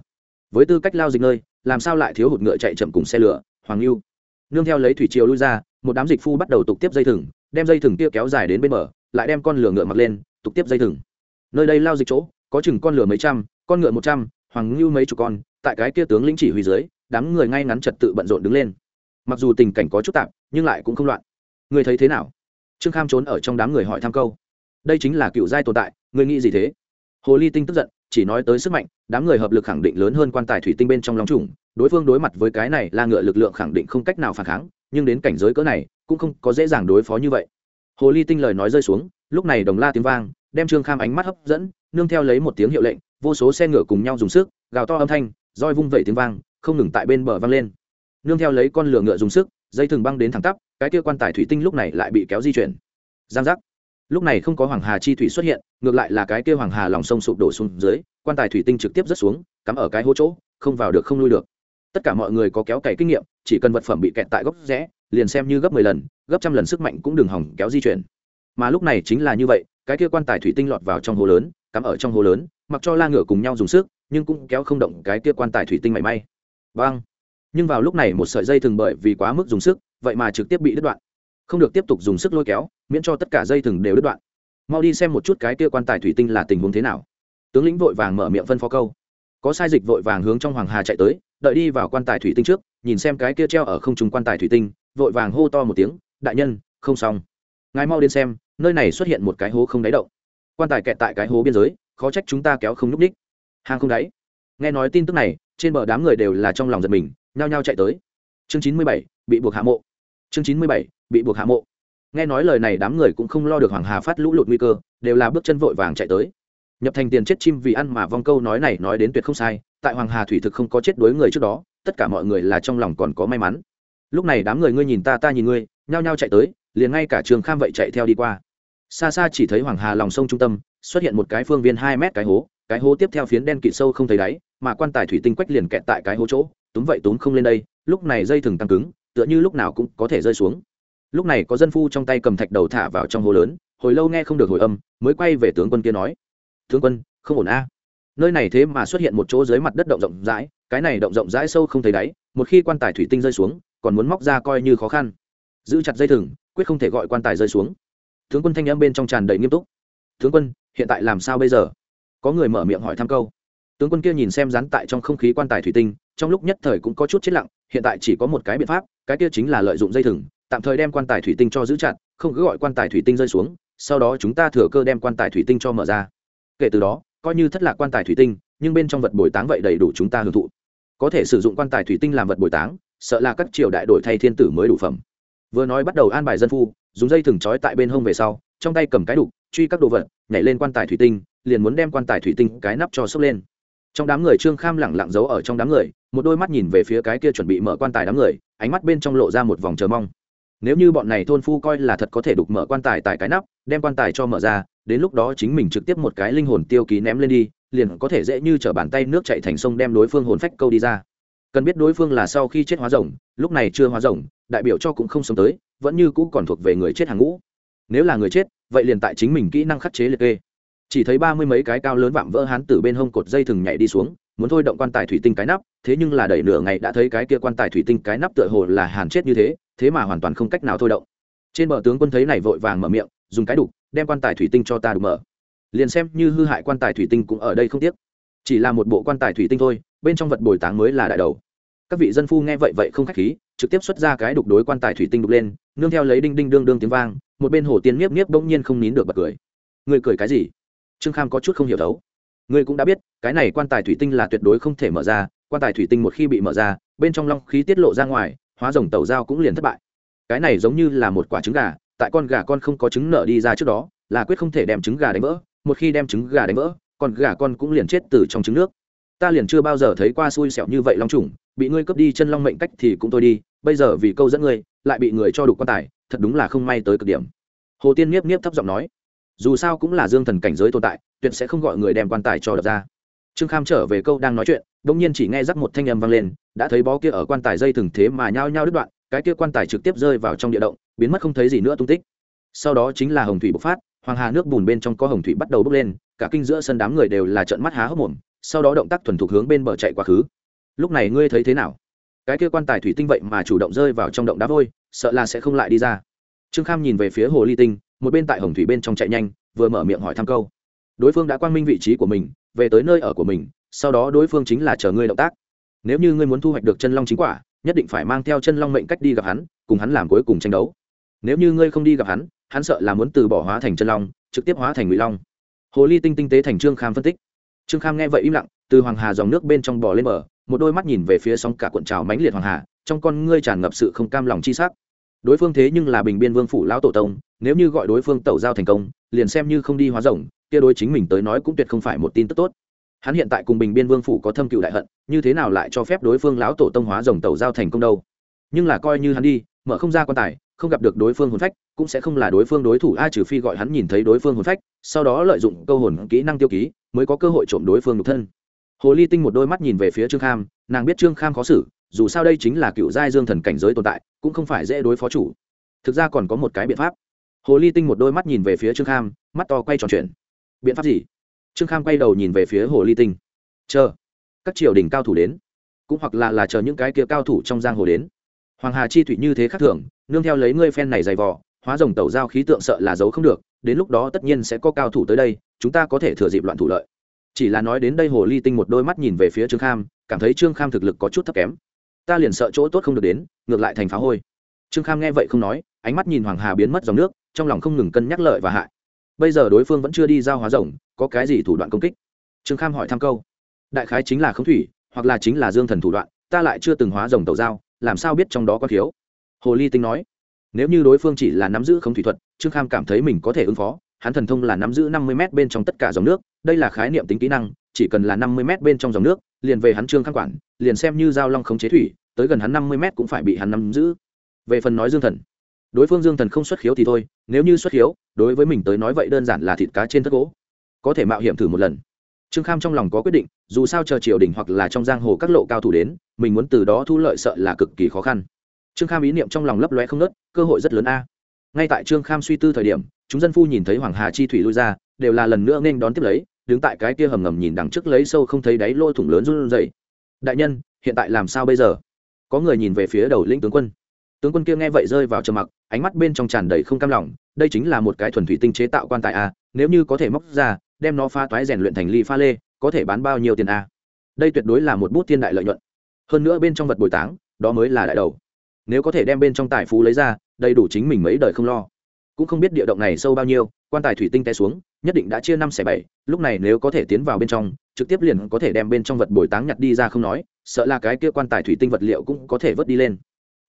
Với tư cách lao dịch nơi, làm sao lại thiếu hụt ngựa chạy chậm cùng xe lửa, hoàng lưu nương theo lấy thủy triều lui ra, một đám dịch phu bắt đầu tục tiếp dây thừng, đem dây thừng kia kéo dài đến bên bờ, lại đem con lửa ngựa mặc lên, tục tiếp dây thừng. Nơi đây lao dịch chỗ, có chừng con lửa mấy trăm, con ngựa một trăm, hoàng lưu mấy chục con, tại cái kia tướng lĩnh chỉ huy dưới, đám người ngay ngắn trật tự bận rộn đứng lên. Mặc dù tình cảnh có chút tạp nhưng lại cũng không loạn. Người thấy thế nào? Trương kham trốn ở trong đám người hỏi thăm câu. Đây chính là cựu giai tồn tại, người nghĩ gì thế? Hồ ly tinh tức giận, chỉ nói tới sức mạnh, đám người hợp lực khẳng định lớn hơn quan tài thủy tinh bên trong lòng trùng, đối phương đối mặt với cái này là ngựa lực lượng khẳng định không cách nào phản kháng, nhưng đến cảnh giới cỡ này, cũng không có dễ dàng đối phó như vậy. Hồ ly tinh lời nói rơi xuống, lúc này đồng la tiếng vang, đem trương kham ánh mắt hấp dẫn, nương theo lấy một tiếng hiệu lệnh, vô số xe ngựa cùng nhau dùng sức, gào to âm thanh, roi vung vẩy tiếng vang, không ngừng tại bên bờ vang lên. Nương theo lấy con lửa ngựa dùng sức, dây thừng băng đến thẳng tắp, cái kia quan tài thủy tinh lúc này lại bị kéo di chuyển. Giang giác lúc này không có hoàng hà chi thủy xuất hiện, ngược lại là cái kia hoàng hà lòng sông sụp đổ xuống dưới, quan tài thủy tinh trực tiếp rớt xuống, cắm ở cái hố chỗ, không vào được, không lui được. Tất cả mọi người có kéo cày kinh nghiệm, chỉ cần vật phẩm bị kẹt tại góc rẽ, liền xem như gấp mười lần, gấp trăm lần sức mạnh cũng đừng hỏng kéo di chuyển. Mà lúc này chính là như vậy, cái kia quan tài thủy tinh lọt vào trong hố lớn, cắm ở trong hố lớn, mặc cho la ngựa cùng nhau dùng sức, nhưng cũng kéo không động cái kia quan tài thủy tinh mảy may. Vâng. Nhưng vào lúc này một sợi dây thường bởi vì quá mức dùng sức, vậy mà trực tiếp bị đứt đoạn không được tiếp tục dùng sức lôi kéo, miễn cho tất cả dây thừng đều đứt đoạn. Mau đi xem một chút cái kia quan tài thủy tinh là tình huống thế nào. Tướng lĩnh vội vàng mở miệng phân phó câu. Có sai dịch vội vàng hướng trong hoàng hà chạy tới, đợi đi vào quan tài thủy tinh trước, nhìn xem cái kia treo ở không trung quan tài thủy tinh, vội vàng hô to một tiếng, đại nhân, không xong. Ngài mau đến xem, nơi này xuất hiện một cái hố không đáy động. Quan tài kẹt tại cái hố biên giới, khó trách chúng ta kéo không núp ních hang không đáy. Nghe nói tin tức này, trên bờ đám người đều là trong lòng giật mình, nhao nhao chạy tới. Chương chín mươi bảy, bị buộc hạ mộ chương chín mươi bảy, bị buộc hạ mộ. Nghe nói lời này đám người cũng không lo được hoàng hà phát lũ lụt nguy cơ, đều là bước chân vội vàng chạy tới. Nhập thành tiền chết chim vì ăn mà vong câu nói này nói đến tuyệt không sai, tại hoàng hà thủy thực không có chết đối người trước đó, tất cả mọi người là trong lòng còn có may mắn. Lúc này đám người ngươi nhìn ta ta nhìn ngươi, nhao nhao chạy tới, liền ngay cả trường kham vậy chạy theo đi qua. Xa xa chỉ thấy hoàng hà lòng sông trung tâm, xuất hiện một cái phương viên hai mét cái hố cái hố tiếp theo phiến đen kịt sâu không thấy đáy, mà quan tài thủy tinh quách liền kẹt tại cái hố chỗ, túm vậy túm không lên đây, lúc này dây thừng tăng cứng tựa như lúc nào cũng có thể rơi xuống. Lúc này có dân phu trong tay cầm thạch đầu thả vào trong hồ lớn, hồi lâu nghe không được hồi âm, mới quay về tướng quân kia nói, tướng quân, không ổn a. Nơi này thế mà xuất hiện một chỗ dưới mặt đất động rộng rãi, cái này động rộng rãi sâu không thấy đáy, một khi quan tài thủy tinh rơi xuống, còn muốn móc ra coi như khó khăn. Giữ chặt dây thừng, quyết không thể gọi quan tài rơi xuống. Tướng quân thanh âm bên trong tràn đầy nghiêm túc, tướng quân, hiện tại làm sao bây giờ? Có người mở miệng hỏi thăm câu. Tướng quân kia nhìn xem rắn tại trong không khí quan tài thủy tinh trong lúc nhất thời cũng có chút chết lặng, hiện tại chỉ có một cái biện pháp, cái kia chính là lợi dụng dây thừng, tạm thời đem quan tài thủy tinh cho giữ chặt, không cứ gọi quan tài thủy tinh rơi xuống, sau đó chúng ta thừa cơ đem quan tài thủy tinh cho mở ra. Kể từ đó, coi như thất lạc quan tài thủy tinh, nhưng bên trong vật bồi táng vậy đầy đủ chúng ta hưởng thụ. Có thể sử dụng quan tài thủy tinh làm vật bồi táng, sợ là các triều đại đổi thay thiên tử mới đủ phẩm. Vừa nói bắt đầu an bài dân phu, dùng dây thừng trói tại bên hông về sau, trong tay cầm cái đục, truy các đồ vật, nhảy lên quan tài thủy tinh, liền muốn đem quan tài thủy tinh cái nắp cho sốc lên. Trong đám người trương kham lẳng lặng giấu ở trong đám người một đôi mắt nhìn về phía cái kia chuẩn bị mở quan tài đám người, ánh mắt bên trong lộ ra một vòng chờ mong. Nếu như bọn này thôn phu coi là thật có thể đục mở quan tài tại cái nắp, đem quan tài cho mở ra, đến lúc đó chính mình trực tiếp một cái linh hồn tiêu ký ném lên đi, liền có thể dễ như t r ở bàn tay nước chạy thành sông đem đối phương hồn phách câu đi ra. Cần biết đối phương là sau khi chết hóa rồng, lúc này chưa hóa rồng, đại biểu cho cũng không sống tới, vẫn như cũ còn thuộc về người chết hàng ngũ. Nếu là người chết, vậy liền tại chính mình kỹ năng khắc chế liệt kê. Chỉ thấy ba mươi mấy cái cao lớn vạm vỡ hán từ bên hông cột dây thừng nhảy đi xuống muốn thôi động quan tài thủy tinh cái nắp, thế nhưng là đẩy nửa ngày đã thấy cái kia quan tài thủy tinh cái nắp tựa hồ là hàn chết như thế thế mà hoàn toàn không cách nào thôi động. Trên bờ tướng quân thấy này vội vàng mở miệng, dùng cái đục, đem quan tài thủy tinh cho ta đục mở. Liền xem như hư hại quan tài thủy tinh cũng ở đây không tiếc. Chỉ là một bộ quan tài thủy tinh thôi, bên trong vật bồi táng mới là đại đầu. Các vị dân phu nghe vậy vậy không khách khí, trực tiếp xuất ra cái đục đối quan tài thủy tinh đục lên, nương theo lấy đinh đinh đương đương tiếng vang, một bên hồ tiên miếp miếp bỗng nhiên không nín được bật cười. Người cười cái gì? Trương kham có chút không hiểu thấu ngươi cũng đã biết, cái này quan tài thủy tinh là tuyệt đối không thể mở ra, quan tài thủy tinh một khi bị mở ra, bên trong long khí tiết lộ ra ngoài, hóa rồng tàu dao cũng liền thất bại. Cái này giống như là một quả trứng gà, tại con gà con không có trứng nở đi ra trước đó, là quyết không thể đem trứng gà đánh vỡ, một khi đem trứng gà đánh vỡ, con gà con cũng liền chết từ trong trứng nước. Ta liền chưa bao giờ thấy qua xui xẻo như vậy long trùng, bị ngươi cướp đi chân long mệnh cách thì cũng tôi đi, bây giờ vì câu dẫn ngươi, lại bị người cho đục quan tài, thật đúng là không may tới cực điểm. Hồ tiên nhiếp nhiếp thấp giọng nói, dù sao cũng là dương thần cảnh giới tồn tại tuyệt sẽ không gọi người đem quan tài cho đập ra. Trương kham trở về câu đang nói chuyện đ ỗ n g nhiên chỉ nghe rắc một thanh âm vang lên, đã thấy bó kia ở quan tài dây thừng thế mà nhao nhao đứt đoạn, cái kia quan tài trực tiếp rơi vào trong địa động, biến mất không thấy gì nữa tung tích. Sau đó chính là hồng thủy bộc phát, hoàng hà nước bùn bên trong có hồng thủy bắt đầu bốc lên, cả kinh giữa sân đám người đều là trận mắt há hốc mồm, sau đó động tác thuần thục hướng bên bờ chạy quá khứ. Lúc này ngươi thấy thế nào? Cái kia quan tài thủy tinh vậy mà chủ động rơi vào trong động đá vôi, sợ là sẽ không lại đi ra. Trương kham nhìn về phía hồ ly tinh, một bên tại hồng thủy bên trong chạy nhanh, vừa mở miệng hỏi thăm câu đối phương đã quang minh vị trí của mình, về tới nơi ở của mình, sau đó đối phương chính là chờ ngươi động tác. Nếu như ngươi muốn thu hoạch được chân long chính quả, nhất định phải mang theo chân long mệnh cách đi gặp hắn, cùng hắn làm cuối cùng tranh đấu. Nếu như ngươi không đi gặp hắn hắn sợ là muốn từ bỏ hóa thành chân long, trực tiếp hóa thành ngụy long. Hồ ly tinh tinh tế thành trương kham phân tích. Trương kham nghe vậy im lặng, từ hoàng hà dòng nước bên trong bò lên bờ, một đôi mắt nhìn về phía sóng cả cuộn trào mãnh liệt hoàng hà, trong con ngươi tràn ngập sự không cam lòng chi sắc. Đối phương thế nhưng là bình biên vương phủ lão tổ tông, nếu như gọi đối phương tẩu giao thành công, liền xem như không đi hóa rồng kia đối chính mình tới nói cũng tuyệt không phải một tin tức tốt. Hắn hiện tại cùng bình biên vương phủ có thâm cựu đại hận, như thế nào lại cho phép đối phương lão tổ tông hóa rồng tẩu giao thành công đâu? Nhưng là coi như hắn đi, mở không ra quan tài, không gặp được đối phương hồn phách, cũng sẽ không là đối phương đối thủ ai trừ phi gọi hắn nhìn thấy đối phương hồn phách, sau đó lợi dụng câu hồn kỹ năng tiêu ký, mới có cơ hội trộm đối phương nhục thân. Hồ ly tinh một đôi mắt nhìn về phía trương kham, nàng biết trương kham khó xử, dù sao đây chính là cựu giai dương thần cảnh giới tồn tại, cũng không phải dễ đối phó chủ. Thực ra còn có một cái biện pháp. Hồ ly tinh một đôi mắt nhìn về phía trương kham, mắt to quay tròn chuyện biện pháp gì? Trương kham quay đầu nhìn về phía hồ ly tinh. Chờ, các triều đình cao thủ đến. Cũng hoặc là là chờ những cái kia cao thủ trong giang hồ đến. Hoàng hà chi thủy như thế khác thường, nương theo lấy ngươi phen này dày vò, hóa rồng tẩu giao khí tượng sợ là giấu không được, đến lúc đó tất nhiên sẽ có cao thủ tới đây, chúng ta có thể thừa dịp loạn thủ lợi. Chỉ là nói đến đây hồ ly tinh một đôi mắt nhìn về phía trương kham, cảm thấy trương kham thực lực có chút thấp kém. Ta liền sợ chỗ tốt không được đến, ngược lại thành phá hôi. Trương kham nghe vậy không nói, ánh mắt nhìn hoàng hà biến mất dòng nước, trong lòng không ngừng cân nhắc lợi và hại bây giờ đối phương vẫn chưa đi giao hóa rồng, có cái gì thủ đoạn công kích? Trương kham hỏi thăm câu. Đại khái chính là khống thủy, hoặc là chính là dương thần thủ đoạn, ta lại chưa từng hóa rồng tàu giao, làm sao biết trong đó có thiếu hồ ly tinh nói, nếu như đối phương chỉ là nắm giữ không thủy thuật, trương kham cảm thấy mình có thể ứng phó, hắn thần thông là nắm giữ năm mươi m bên trong tất cả dòng nước, đây là khái niệm tính kỹ năng, chỉ cần là năm mươi m bên trong dòng nước, liền về hắn trương kham quản, liền xem như giao long khống chế thủy, tới gần hắn năm mươi m cũng phải bị hắn nắm giữ. Về phần nói dương thần đối phương dương thần không xuất khiếu thì thôi, nếu như xuất khiếu, đối với mình tới nói vậy đơn giản là thịt cá trên thất gỗ. Có thể mạo hiểm thử một lần. Trương kham trong lòng có quyết định, dù sao chờ triều đình hoặc là trong giang hồ các lộ cao thủ đến, mình muốn từ đó thu lợi sợ là cực kỳ khó khăn. Trương kham ý niệm trong lòng lấp lóe không nớt cơ hội rất lớn a. Ngay tại trương kham suy tư thời điểm, chúng dân phu nhìn thấy hoàng hà chi thủy lui ra, đều là lần nữa nên đón tiếp lấy, đứng tại cái kia hầm ngầm nhìn đằng trước lấy sâu không thấy đáy lôi thủng lớn run dậy đại nhân, hiện tại làm sao bây giờ? Có người nhìn về phía đầu lĩnh tướng quân tướng quân kia nghe vậy rơi vào trầm mặc, ánh mắt bên trong tràn đầy không cam lòng, đây chính là một cái thuần thủy tinh chế tạo quan tài a, nếu như có thể móc ra, đem nó pha toái rèn luyện thành ly pha lê, có thể bán bao nhiêu tiền a? Đây tuyệt đối là một bút thiên đại lợi nhuận. Hơn nữa bên trong vật bồi táng, đó mới là đại đầu. Nếu có thể đem bên trong tài phú lấy ra, đầy đủ chính mình mấy đời không lo. Cũng không biết địa động này sâu bao nhiêu, quan tài thủy tinh té xuống, nhất định đã chia năm xẻ bảy, lúc này nếu có thể tiến vào bên trong, trực tiếp liền có thể đem bên trong vật bồi táng nhặt đi ra không nói, sợ là cái kia quan tài thủy tinh vật liệu cũng có thể vớt đi lên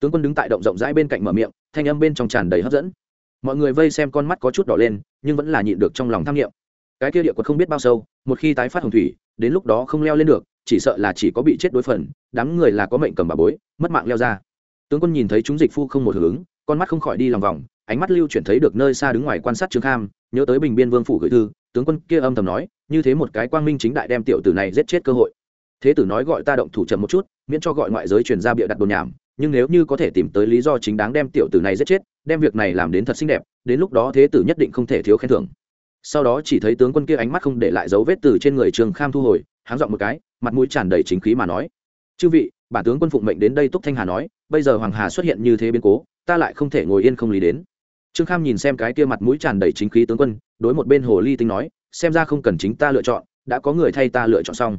tướng quân đứng tại động rộng rãi bên cạnh mở miệng, thanh âm bên trong tràn đầy hấp dẫn. Mọi người vây xem con mắt có chút đỏ lên, nhưng vẫn là nhịn được trong lòng tham nghiệm cái kia địa quật không biết bao sâu, một khi tái phát hồng thủy, đến lúc đó không leo lên được, chỉ sợ là chỉ có bị chết đối phần, đám người là có mệnh cầm bà bối, mất mạng leo ra. Tướng quân nhìn thấy chúng dịch phu không một hướng con mắt không khỏi đi lòng vòng, ánh mắt lưu chuyển thấy được nơi xa đứng ngoài quan sát trương kham, nhớ tới bình biên vương phủ gửi thư, tướng quân kia âm thầm nói, như thế một cái quang minh chính đại đem tiểu tử này giết chết cơ hội. Thế tử nói gọi ta động thủ chậm một chút, miễn cho gọi ngoại giới truyền ra bịa đặt đồn nhảm nhưng nếu như có thể tìm tới lý do chính đáng đem tiểu tử này giết chết, đem việc này làm đến thật xinh đẹp, đến lúc đó thế tử nhất định không thể thiếu khen thưởng. Sau đó chỉ thấy tướng quân kia ánh mắt không để lại dấu vết từ trên người trương kham thu hồi, háng dọn một cái, mặt mũi tràn đầy chính khí mà nói, chư vị, bản tướng quân phụng mệnh đến đây túc thanh hà nói, bây giờ hoàng hà xuất hiện như thế biến cố, ta lại không thể ngồi yên không lý đến. Trương kham nhìn xem cái kia mặt mũi tràn đầy chính khí tướng quân, đối một bên hồ ly tinh nói, xem ra không cần chính ta lựa chọn, đã có người thay ta lựa chọn xong.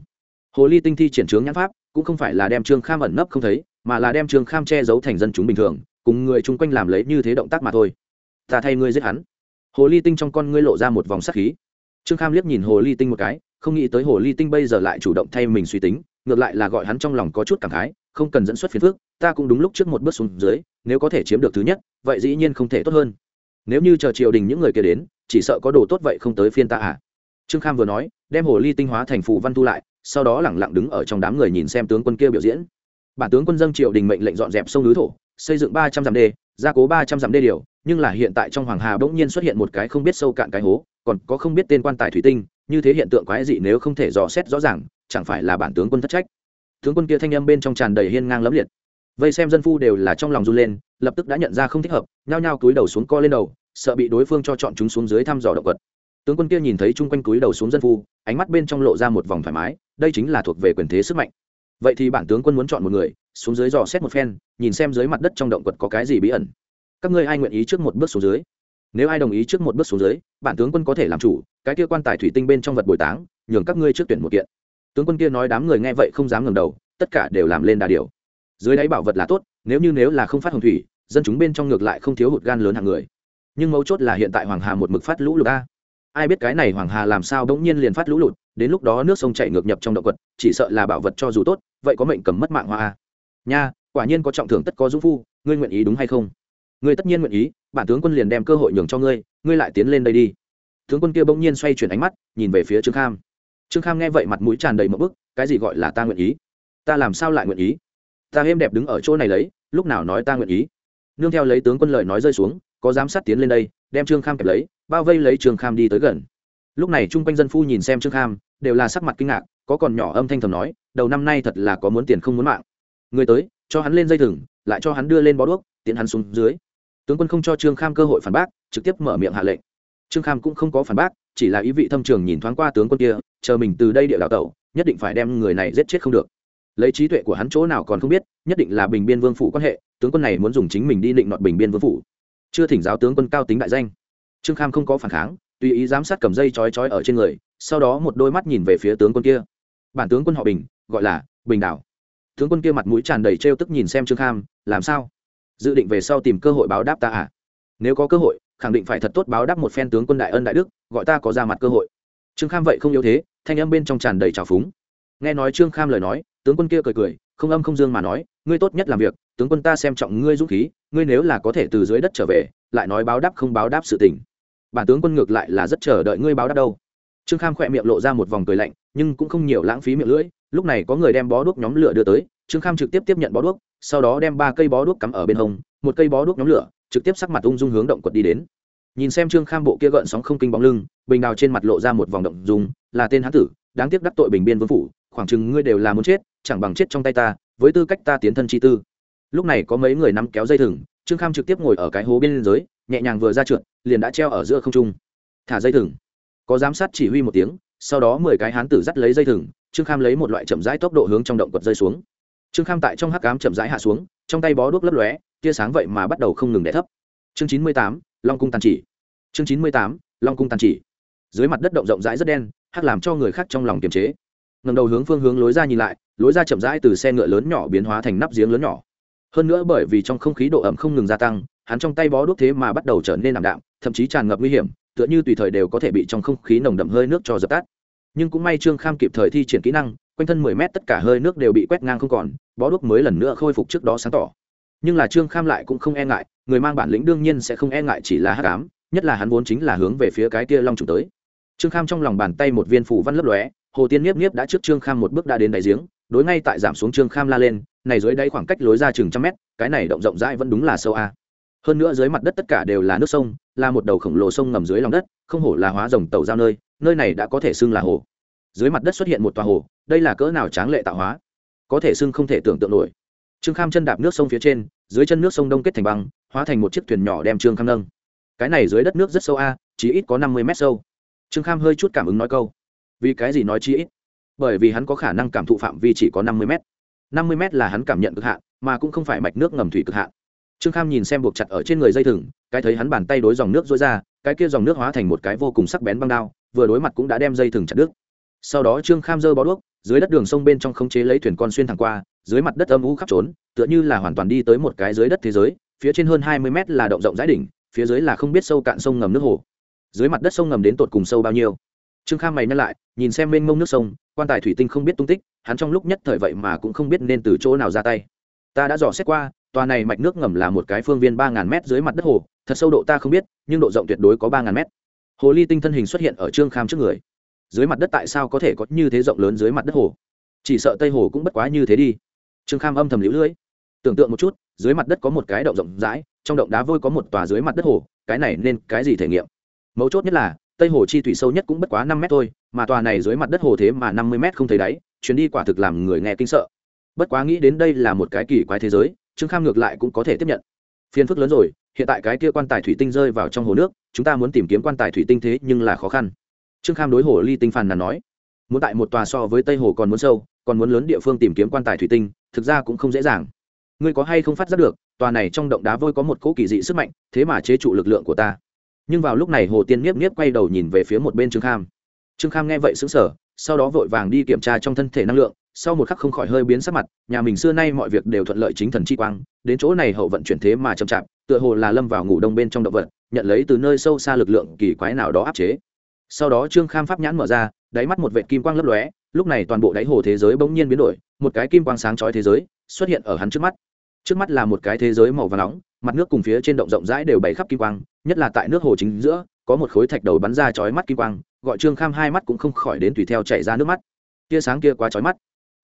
Hồ ly tinh thi triển trướng nhãn pháp, cũng không phải là đem trương kham ẩn nấp không thấy mà là đem trương kham che giấu thành dân chúng bình thường, cùng người chung quanh làm lấy như thế động tác mà thôi. Ta thay ngươi giết hắn. Hồ ly tinh trong con ngươi lộ ra một vòng sắc khí. Trương kham liếc nhìn hồ ly tinh một cái, không nghĩ tới hồ ly tinh bây giờ lại chủ động thay mình suy tính, ngược lại là gọi hắn trong lòng có chút cảm khái, không cần dẫn xuất phiền phước ta cũng đúng lúc trước một bước xuống dưới, nếu có thể chiếm được thứ nhất, vậy dĩ nhiên không thể tốt hơn. Nếu như chờ triều đình những người kia đến, chỉ sợ có đồ tốt vậy không tới phiên ta à? Trương kham vừa nói, đem hồ ly tinh hóa thành phù văn thu lại, sau đó lẳng lặng đứng ở trong đám người nhìn xem tướng quân kia biểu diễn bản tướng quân dân triều đình mệnh lệnh dọn dẹp sông núi thổ, xây dựng ba trăm dặm đê, gia cố ba trăm dặm đê điều, nhưng là hiện tại trong hoàng hà bỗng nhiên xuất hiện một cái không biết sâu cạn cái hố, còn có không biết tên quan tài thủy tinh, như thế hiện tượng quái dị nếu không thể dò xét rõ ràng, chẳng phải là bản tướng quân thất trách. Tướng quân kia thanh âm bên trong tràn đầy hiên ngang lẫm liệt. Vây xem dân phu đều là trong lòng run lên, lập tức đã nhận ra không thích hợp, nhao nhao cúi đầu xuống co lên đầu, sợ bị đối phương cho chọn chúng xuống dưới thăm dò động vật. Tướng quân kia nhìn thấy chung quanh cúi đầu xuống dân phu, ánh mắt bên trong lộ ra một vòng thoải mái, đây chính là thuộc về quyền thế sức mạnh vậy thì bản tướng quân muốn chọn một người, xuống dưới dò xét một phen, nhìn xem dưới mặt đất trong động quật có cái gì bí ẩn. Các ngươi ai nguyện ý trước một bước xuống dưới? Nếu ai đồng ý trước một bước xuống dưới, bản tướng quân có thể làm chủ, cái kia quan tài thủy tinh bên trong vật bồi táng, nhường các ngươi trước tuyển một kiện. Tướng quân kia nói đám người nghe vậy không dám ngẩng đầu, tất cả đều làm lên đà điều dưới đáy bảo vật là tốt, nếu như nếu là không phát hồng thủy, dân chúng bên trong ngược lại không thiếu hụt gan lớn hàng người. Nhưng mấu chốt là hiện tại hoàng hà một mực phát lũ lụt a. Ai biết cái này hoàng hà làm sao bỗng nhiên liền phát lũ lụt? Đến lúc đó nước sông chảy ngược nhập trong động quật, chỉ sợ là bảo vật cho dù tốt, vậy có mệnh cầm mất mạng hoa a nha, quả nhiên có trọng thưởng tất có dũng phu, ngươi nguyện ý đúng hay không? Ngươi tất nhiên nguyện ý, bản tướng quân liền đem cơ hội nhường cho ngươi ngươi lại tiến lên đây đi. Tướng quân kia bỗng nhiên xoay chuyển ánh mắt, nhìn về phía trương kham. Trương kham nghe vậy mặt mũi tràn đầy một bức, cái gì gọi là ta nguyện ý? Ta làm sao lại nguyện ý? Ta êm đẹp đứng ở chỗ này lấy, lúc nào nói ta nguyện ý? Nương theo lấy tướng quân lợi nói rơi xuống, có giám sát tiến lên đây, đem trương kham kẹp lấy, bao vây lấy trương kham đi tới gần. Lúc này chung quanh dân phu nhìn xem trương kham đều là sắc mặt kinh ngạc, có còn nhỏ âm thanh thầm nói, đầu năm nay thật là có muốn tiền không muốn mạng. Người tới, cho hắn lên dây thừng, lại cho hắn đưa lên bó đuốc tiến hắn xuống dưới. Tướng quân không cho trương kham cơ hội phản bác, trực tiếp mở miệng hạ lệnh. Trương kham cũng không có phản bác, chỉ là ý vị thâm trường nhìn thoáng qua tướng quân kia, chờ mình từ đây địa đạo tẩu, nhất định phải đem người này giết chết không được. Lấy trí tuệ của hắn chỗ nào còn không biết, nhất định là bình biên vương phủ quan hệ, tướng quân này muốn dùng chính mình đi định nọt bình biên vương phủ. Chưa thỉnh giáo tướng quân cao tính đại danh. Trương kham không có phản kháng, tùy ý giám sát cầm dây chói chói ở trên người sau đó một đôi mắt nhìn về phía tướng quân kia. Bản tướng quân họ bình, gọi là bình đảo. Tướng quân kia mặt mũi tràn đầy trêu tức nhìn xem trương kham, làm sao? Dự định về sau tìm cơ hội báo đáp ta à? Nếu có cơ hội, khẳng định phải thật tốt báo đáp một phen tướng quân đại ân đại đức, gọi ta có ra mặt cơ hội. Trương kham vậy không yếu thế, thanh âm bên trong tràn đầy trào phúng. Nghe nói trương kham lời nói, tướng quân kia cười cười, không âm không dương mà nói, ngươi tốt nhất làm việc, tướng quân ta xem trọng ngươi dũng khí, ngươi nếu là có thể từ dưới đất trở về, lại nói báo đáp không báo đáp sự tình. Bản tướng quân ngược lại là rất chờ đợi ngươi báo đáp đâu trương kham khỏe miệng lộ ra một vòng cười lạnh, nhưng cũng không nhiều lãng phí miệng lưỡi, lúc này có người đem bó đuốc nhóm lửa đưa tới, trương kham trực tiếp tiếp nhận bó đuốc, sau đó đem ba cây bó đuốc cắm ở bên hông, một cây bó đuốc nhóm lửa, trực tiếp sắc mặt ung dung hướng động quật đi đến. Nhìn xem trương kham bộ kia gợn sóng không kinh bóng lưng, bình đào trên mặt lộ ra một vòng động dùng là tên hán tử, đáng tiếc đắc tội bình biên vương phủ, khoảng chừng ngươi đều là muốn chết, chẳng bằng chết trong tay ta, với tư cách ta tiến thân chi tư. Lúc này có mấy người nắm kéo dây thừng, trương kham trực tiếp ngồi ở cái hố bên dưới, nhẹ nhàng vừa ra trượt, liền đã treo ở giữa không trung. Thả dây thừng có giám sát chỉ huy một tiếng, sau đó mười cái hán tử dắt lấy dây thừng, trương kham lấy một loại chậm rãi tốc độ hướng trong động quật rơi xuống. Trương kham tại trong hắc cám chậm rãi hạ xuống, trong tay bó đuốc lấp lóe, tia sáng vậy mà bắt đầu không ngừng đẻ thấp. Chương chín mươi tám, long cung tàn chỉ. Chương chín mươi tám, long cung tàn chỉ. Dưới mặt đất động rộng rãi rất đen, hắc làm cho người khác trong lòng kiềm chế. Ngầm đầu hướng phương hướng lối ra nhìn lại, lối ra chậm rãi từ xe ngựa lớn nhỏ biến hóa thành nắp giếng lớn nhỏ. Hơn nữa bởi vì trong không khí độ ẩm không ngừng gia tăng hắn trong tay bó đuốc thế mà bắt đầu trở nên ảm đạm, thậm chí tràn ngập nguy hiểm, tựa như tùy thời đều có thể bị trong không khí nồng đậm hơi nước cho dập tắt. Nhưng cũng may trương kham kịp thời thi triển kỹ năng, quanh thân mười mét tất cả hơi nước đều bị quét ngang không còn, bó đuốc mới lần nữa khôi phục trước đó sáng tỏ. Nhưng là trương kham lại cũng không e ngại, người mang bản lĩnh đương nhiên sẽ không e ngại chỉ là hát cám nhất là hắn vốn chính là hướng về phía cái kia long trùng tới. Trương kham trong lòng bàn tay một viên phủ văn lấp lóe, hồ tiên nhiếp nhiếp đã trước trương kham một bước đã đến đại giếng, đối ngay tại giảm xuống trương kham la lên, này dưới đáy khoảng cách lối ra chừng trăm mét, cái này động rộng rãi vẫn đúng là sâu a hơn nữa dưới mặt đất tất cả đều là nước sông, là một đầu khổng lồ sông ngầm dưới lòng đất, không hổ là hóa rồng tàu giao nơi nơi này đã có thể xưng là hồ. Dưới mặt đất xuất hiện một tòa hồ, đây là cỡ nào tráng lệ tạo hóa? Có thể xưng không thể tưởng tượng nổi. Trương kham chân đạp nước sông phía trên, dưới chân nước sông đông kết thành băng, hóa thành một chiếc thuyền nhỏ đem trương kham nâng. Cái này dưới đất nước rất sâu a chỉ ít có năm mươi mét sâu. Trương kham hơi chút cảm ứng nói câu. Vì cái gì nói chi ít? Bởi vì hắn có khả năng cảm thụ phạm vi chỉ có năm mươi mét. năm mươi mét là hắn cảm nhận cực hạn, mà cũng không phải mạch nước ngầm thủy cực hạn trương kham nhìn xem buộc chặt ở trên người dây thừng, cái thấy hắn bàn tay đối dòng nước dối ra, cái kia dòng nước hóa thành một cái vô cùng sắc bén băng đao, vừa đối mặt cũng đã đem dây thừng chặt đứt. Sau đó trương kham dơ bó đuốc, dưới đất đường sông bên trong không chế lấy thuyền con xuyên thẳng qua, dưới mặt đất âm u khắp trốn, tựa như là hoàn toàn đi tới một cái dưới đất thế giới, phía trên hơn hai mươi mét là động rộng rãi đỉnh, phía dưới là không biết sâu cạn sông ngầm nước hồ. Dưới mặt đất sông ngầm đến tột cùng sâu bao nhiêu? Trương kham mày nhắc lại, nhìn xem mênh mông nước sông, quan tài thủy tinh không biết tung tích, hắn trong lúc nhất thời vậy mà cũng không biết nên từ chỗ nào ra tay. Ta đã dò xét qua tòa này mạch nước ngầm là một cái phương viên ba ngàn mét dưới mặt đất hồ, thật sâu độ ta không biết, nhưng độ rộng tuyệt đối có ba ngàn mét. Hồ ly tinh thân hình xuất hiện ở trương kham trước người. Dưới mặt đất tại sao có thể có như thế rộng lớn dưới mặt đất hồ? Chỉ sợ tây hồ cũng bất quá như thế đi. Trương kham âm thầm lũ lưỡi. Tưởng tượng một chút, dưới mặt đất có một cái động rộng rãi, trong động đá vôi có một tòa dưới mặt đất hồ, cái này nên cái gì thể nghiệm? Mấu chốt nhất là, tây hồ chi thủy sâu nhất cũng bất quá năm mét thôi, mà tòa này dưới mặt đất hồ thế mà năm mươi mét không thấy đáy, chuyến đi quả thực làm người nghe kinh sợ. Bất quá nghĩ đến đây là một cái kỳ quái thế giới trương kham ngược lại cũng có thể tiếp nhận. Phiền phức lớn rồi, hiện tại cái kia quan tài thủy tinh rơi vào trong hồ nước, chúng ta muốn tìm kiếm quan tài thủy tinh thế nhưng là khó khăn. Trương kham đối hồ ly tinh phàn nàn nói. Muốn tại một tòa so với tây hồ còn muốn sâu, còn muốn lớn địa phương tìm kiếm quan tài thủy tinh, thực ra cũng không dễ dàng. Ngươi có hay không phát giác được, tòa này trong động đá vôi có một cỗ kỳ dị sức mạnh, thế mà chế trụ lực lượng của ta. Nhưng vào lúc này hồ tiên nhiếp nhiếp quay đầu nhìn về phía một bên trương kham. Trương kham nghe vậy xứng sở sau đó vội vàng đi kiểm tra trong thân thể năng lượng sau một khắc không khỏi hơi biến sắc mặt, nhà mình xưa nay mọi việc đều thuận lợi chính thần chi quang, đến chỗ này hậu vận chuyển thế mà chậm chạp, tựa hồ là lâm vào ngủ đông bên trong động vật, nhận lấy từ nơi sâu xa lực lượng kỳ quái nào đó áp chế. Sau đó trương kham pháp nhãn mở ra, đáy mắt một vệ kim quang lấp lóe, lúc này toàn bộ đáy hồ thế giới bỗng nhiên biến đổi, một cái kim quang sáng chói thế giới xuất hiện ở hắn trước mắt. Trước mắt là một cái thế giới màu vàng nóng, mặt nước cùng phía trên động rộng rãi đều bày khắp kim quang, nhất là tại nước hồ chính giữa, có một khối thạch đầu bắn ra chói mắt kim quang, gọi trương kham hai mắt cũng không khỏi đến tùy theo chảy ra nước mắt. Tia sáng kia quá chói mắt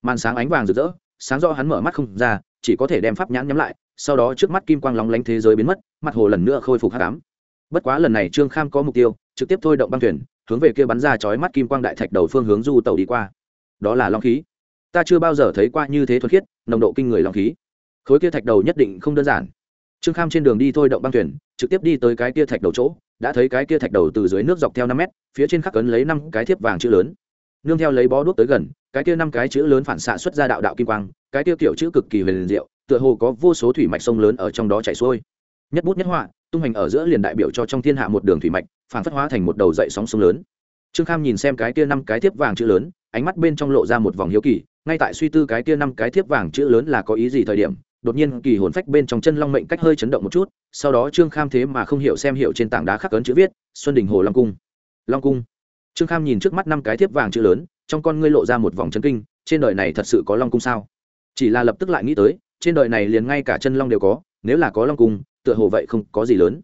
màn sáng ánh vàng rực rỡ, sáng do hắn mở mắt không ra, chỉ có thể đem pháp nhãn nhắm lại, sau đó trước mắt kim quang lóng lánh thế giới biến mất, mặt hồ lần nữa khôi phục hát cám bất quá lần này trương kham có mục tiêu, trực tiếp thôi động băng thuyền, hướng về kia bắn ra chói mắt kim quang đại thạch đầu phương hướng du tàu đi qua. Đó là long khí. Ta chưa bao giờ thấy qua như thế thuật khiết, nồng độ kinh người long khí. Khối kia thạch đầu nhất định không đơn giản. Trương kham trên đường đi thôi động băng thuyền, trực tiếp đi tới cái kia thạch đầu chỗ, đã thấy cái kia thạch đầu từ dưới nước dọc theo năm mét, phía trên khắc ấn lấy năm cái thiếp vàng chữ lớn nương theo lấy bó đuốc tới gần, cái kia năm cái chữ lớn phản xạ xuất ra đạo đạo kim quang, cái kia kiểu chữ cực kỳ huyền diệu, tựa hồ có vô số thủy mạch sông lớn ở trong đó chảy xuôi. Nhất bút nhất họa, tung hành ở giữa liền đại biểu cho trong thiên hạ một đường thủy mạch phản phất hóa thành một đầu dậy sóng sông lớn. Trương kham nhìn xem cái kia năm cái tiếp vàng chữ lớn, ánh mắt bên trong lộ ra một vòng hiếu kỳ, ngay tại suy tư cái kia năm cái tiếp vàng chữ lớn là có ý gì thời điểm, đột nhiên kỳ hồn phách bên trong chân long mệnh cách hơi chấn động một chút, sau đó trương kham thế mà không hiểu xem hiểu trên tảng đá khắc ấn chữ viết, xuân đình hồ long cung. Long cung trương kham nhìn trước mắt năm cái thiếp vàng chữ lớn, trong con ngươi lộ ra một vòng chân kinh, trên đời này thật sự có long cung sao? Chỉ là lập tức lại nghĩ tới, trên đời này liền ngay cả chân long đều có, nếu là có long cung, tựa hồ vậy không có gì lớn.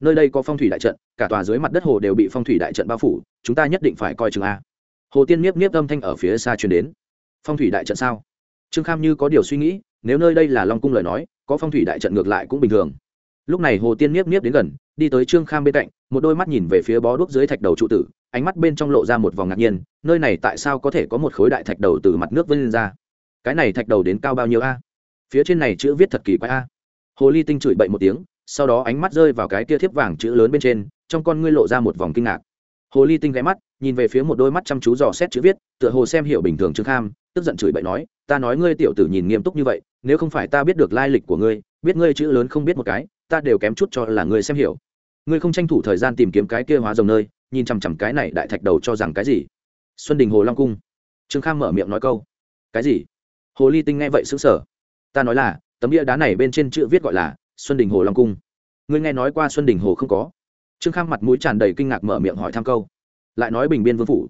Nơi đây có phong thủy đại trận, cả tòa dưới mặt đất hồ đều bị phong thủy đại trận bao phủ, chúng ta nhất định phải coi chừng a. Hồ tiên miếp miếp âm thanh ở phía xa truyền đến. Phong thủy đại trận sao? Trương kham như có điều suy nghĩ, nếu nơi đây là long cung lời nói, có phong thủy đại trận ngược lại cũng bình thường. Lúc này hồ tiên miếp miếp đến gần, đi tới trương kham bên cạnh, một đôi mắt nhìn về phía bó đuốc dưới thạch đầu trụ tử ánh mắt bên trong lộ ra một vòng ngạc nhiên, nơi này tại sao có thể có một khối đại thạch đầu từ mặt nước vươn lên ra? Cái này thạch đầu đến cao bao nhiêu a? Phía trên này chữ viết thật kỳ quái a. Hồ ly tinh chửi bậy một tiếng, sau đó ánh mắt rơi vào cái kia thiếp vàng chữ lớn bên trên, trong con ngươi lộ ra một vòng kinh ngạc. Hồ ly tinh ghé mắt, nhìn về phía một đôi mắt chăm chú dò xét chữ viết, tựa hồ xem hiểu bình thường trương kham, tức giận chửi bậy nói, ta nói ngươi tiểu tử nhìn nghiêm túc như vậy, nếu không phải ta biết được lai lịch của ngươi, biết ngươi chữ lớn không biết một cái, ta đều kém chút cho là ngươi xem hiểu. Ngươi không tranh thủ thời gian tìm kiếm cái kia hóa rồng nơi nhìn chằm chằm cái này đại thạch đầu cho rằng cái gì? Xuân đình hồ long cung. Trương kham mở miệng nói câu. Cái gì? Hồ ly tinh nghe vậy xứng sở ta nói là, tấm bia đá này bên trên chữ viết gọi là xuân đình hồ long cung. Ngươi nghe nói qua xuân đình hồ không có? Trương kham mặt mũi tràn đầy kinh ngạc mở miệng hỏi thăm câu. Lại nói bình biên vương phủ.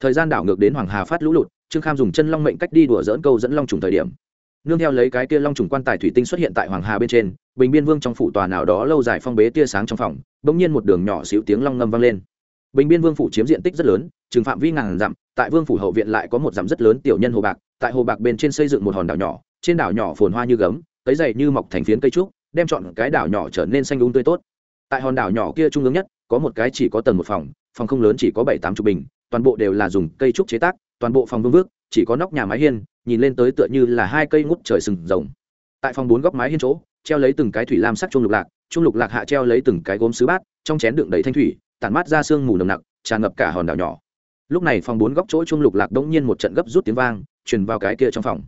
Thời gian đảo ngược đến hoàng hà phát lũ lụt, trương kham dùng chân long mệnh cách đi đùa dỡn câu dẫn long trùng thời điểm. Nương theo lấy cái kia long trùng quan tài thủy tinh xuất hiện tại hoàng hà bên trên, bình biên vương trong phủ tòa nào đó lâu dài phong bế tia sáng trong phòng, bỗng nhiên một đường nhỏ xíu tiếng long ngâm vang lên bình biên vương phủ chiếm diện tích rất lớn, trường phạm vi ngàn dặm, tại vương phủ hậu viện lại có một dặm rất lớn tiểu nhân hồ bạc, tại hồ bạc bên trên xây dựng một hòn đảo nhỏ, trên đảo nhỏ phồn hoa như gấm, cấy dày như mọc thành phiến cây trúc, đem chọn cái đảo nhỏ trở nên xanh đúng tươi tốt. Tại hòn đảo nhỏ kia trung ương nhất, có một cái chỉ có tầng một phòng phòng không lớn chỉ có bảy tám chục bình, toàn bộ đều là dùng cây trúc chế tác, toàn bộ phòng vương vước chỉ có nóc nhà mái hiên, nhìn lên tới tựa như là hai cây ngút trời sừng rồng. Tại phòng bốn góc mái hiên chỗ, treo lấy từng cái thủy lam sắc trung lục lạc trung lục lạc hạ treo lấy từng cái gốm sứ bát, trong chén đựng đầy thanh thủy tản mát ra sương mù nồng nặc, tràn ngập cả hòn đảo nhỏ. Lúc này phòng bốn góc chỗ trung lục lạc đống nhiên một trận gấp rút tiếng vang, truyền vào cái kia trong phòng.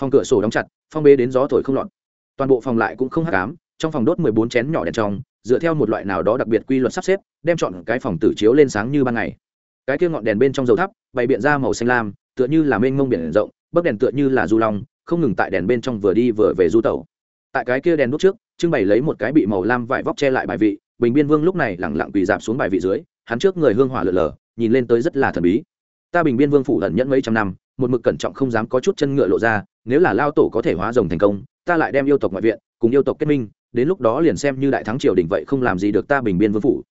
Phòng cửa sổ đóng chặt, phong bế đến gió thổi không lọt. Toàn bộ phòng lại cũng không hắc ám, trong phòng đốt mười bốn chén nhỏ đèn trong, dựa theo một loại nào đó đặc biệt quy luật sắp xếp, đem chọn cái phòng tử chiếu lên sáng như ban ngày. Cái kia ngọn đèn bên trong dầu thắp, bày biện ra màu xanh lam, tựa như là mênh mông biển rộng bấc đèn tựa như là du long, không ngừng tại đèn bên trong vừa đi vừa về du tẩu. Tại cái kia đèn đốt trước, trưng bày lấy một cái bị màu lam vải vóc che lại bài vị bình biên vương lúc này lẳng lặng quỳ dạp xuống bài vị dưới hắn trước người hương hỏa lượn lờ, nhìn lên tới rất là thần bí. Ta bình biên vương phủ ẩn nhẫn mấy trăm năm một mực cẩn trọng không dám có chút chân ngựa lộ ra nếu là lao tổ có thể hóa rồng thành công ta lại đem yêu tộc ngoại viện cùng yêu tộc kết minh đến lúc đó liền xem như đại thắng triều đình vậy không làm gì được ta bình biên vương phủ.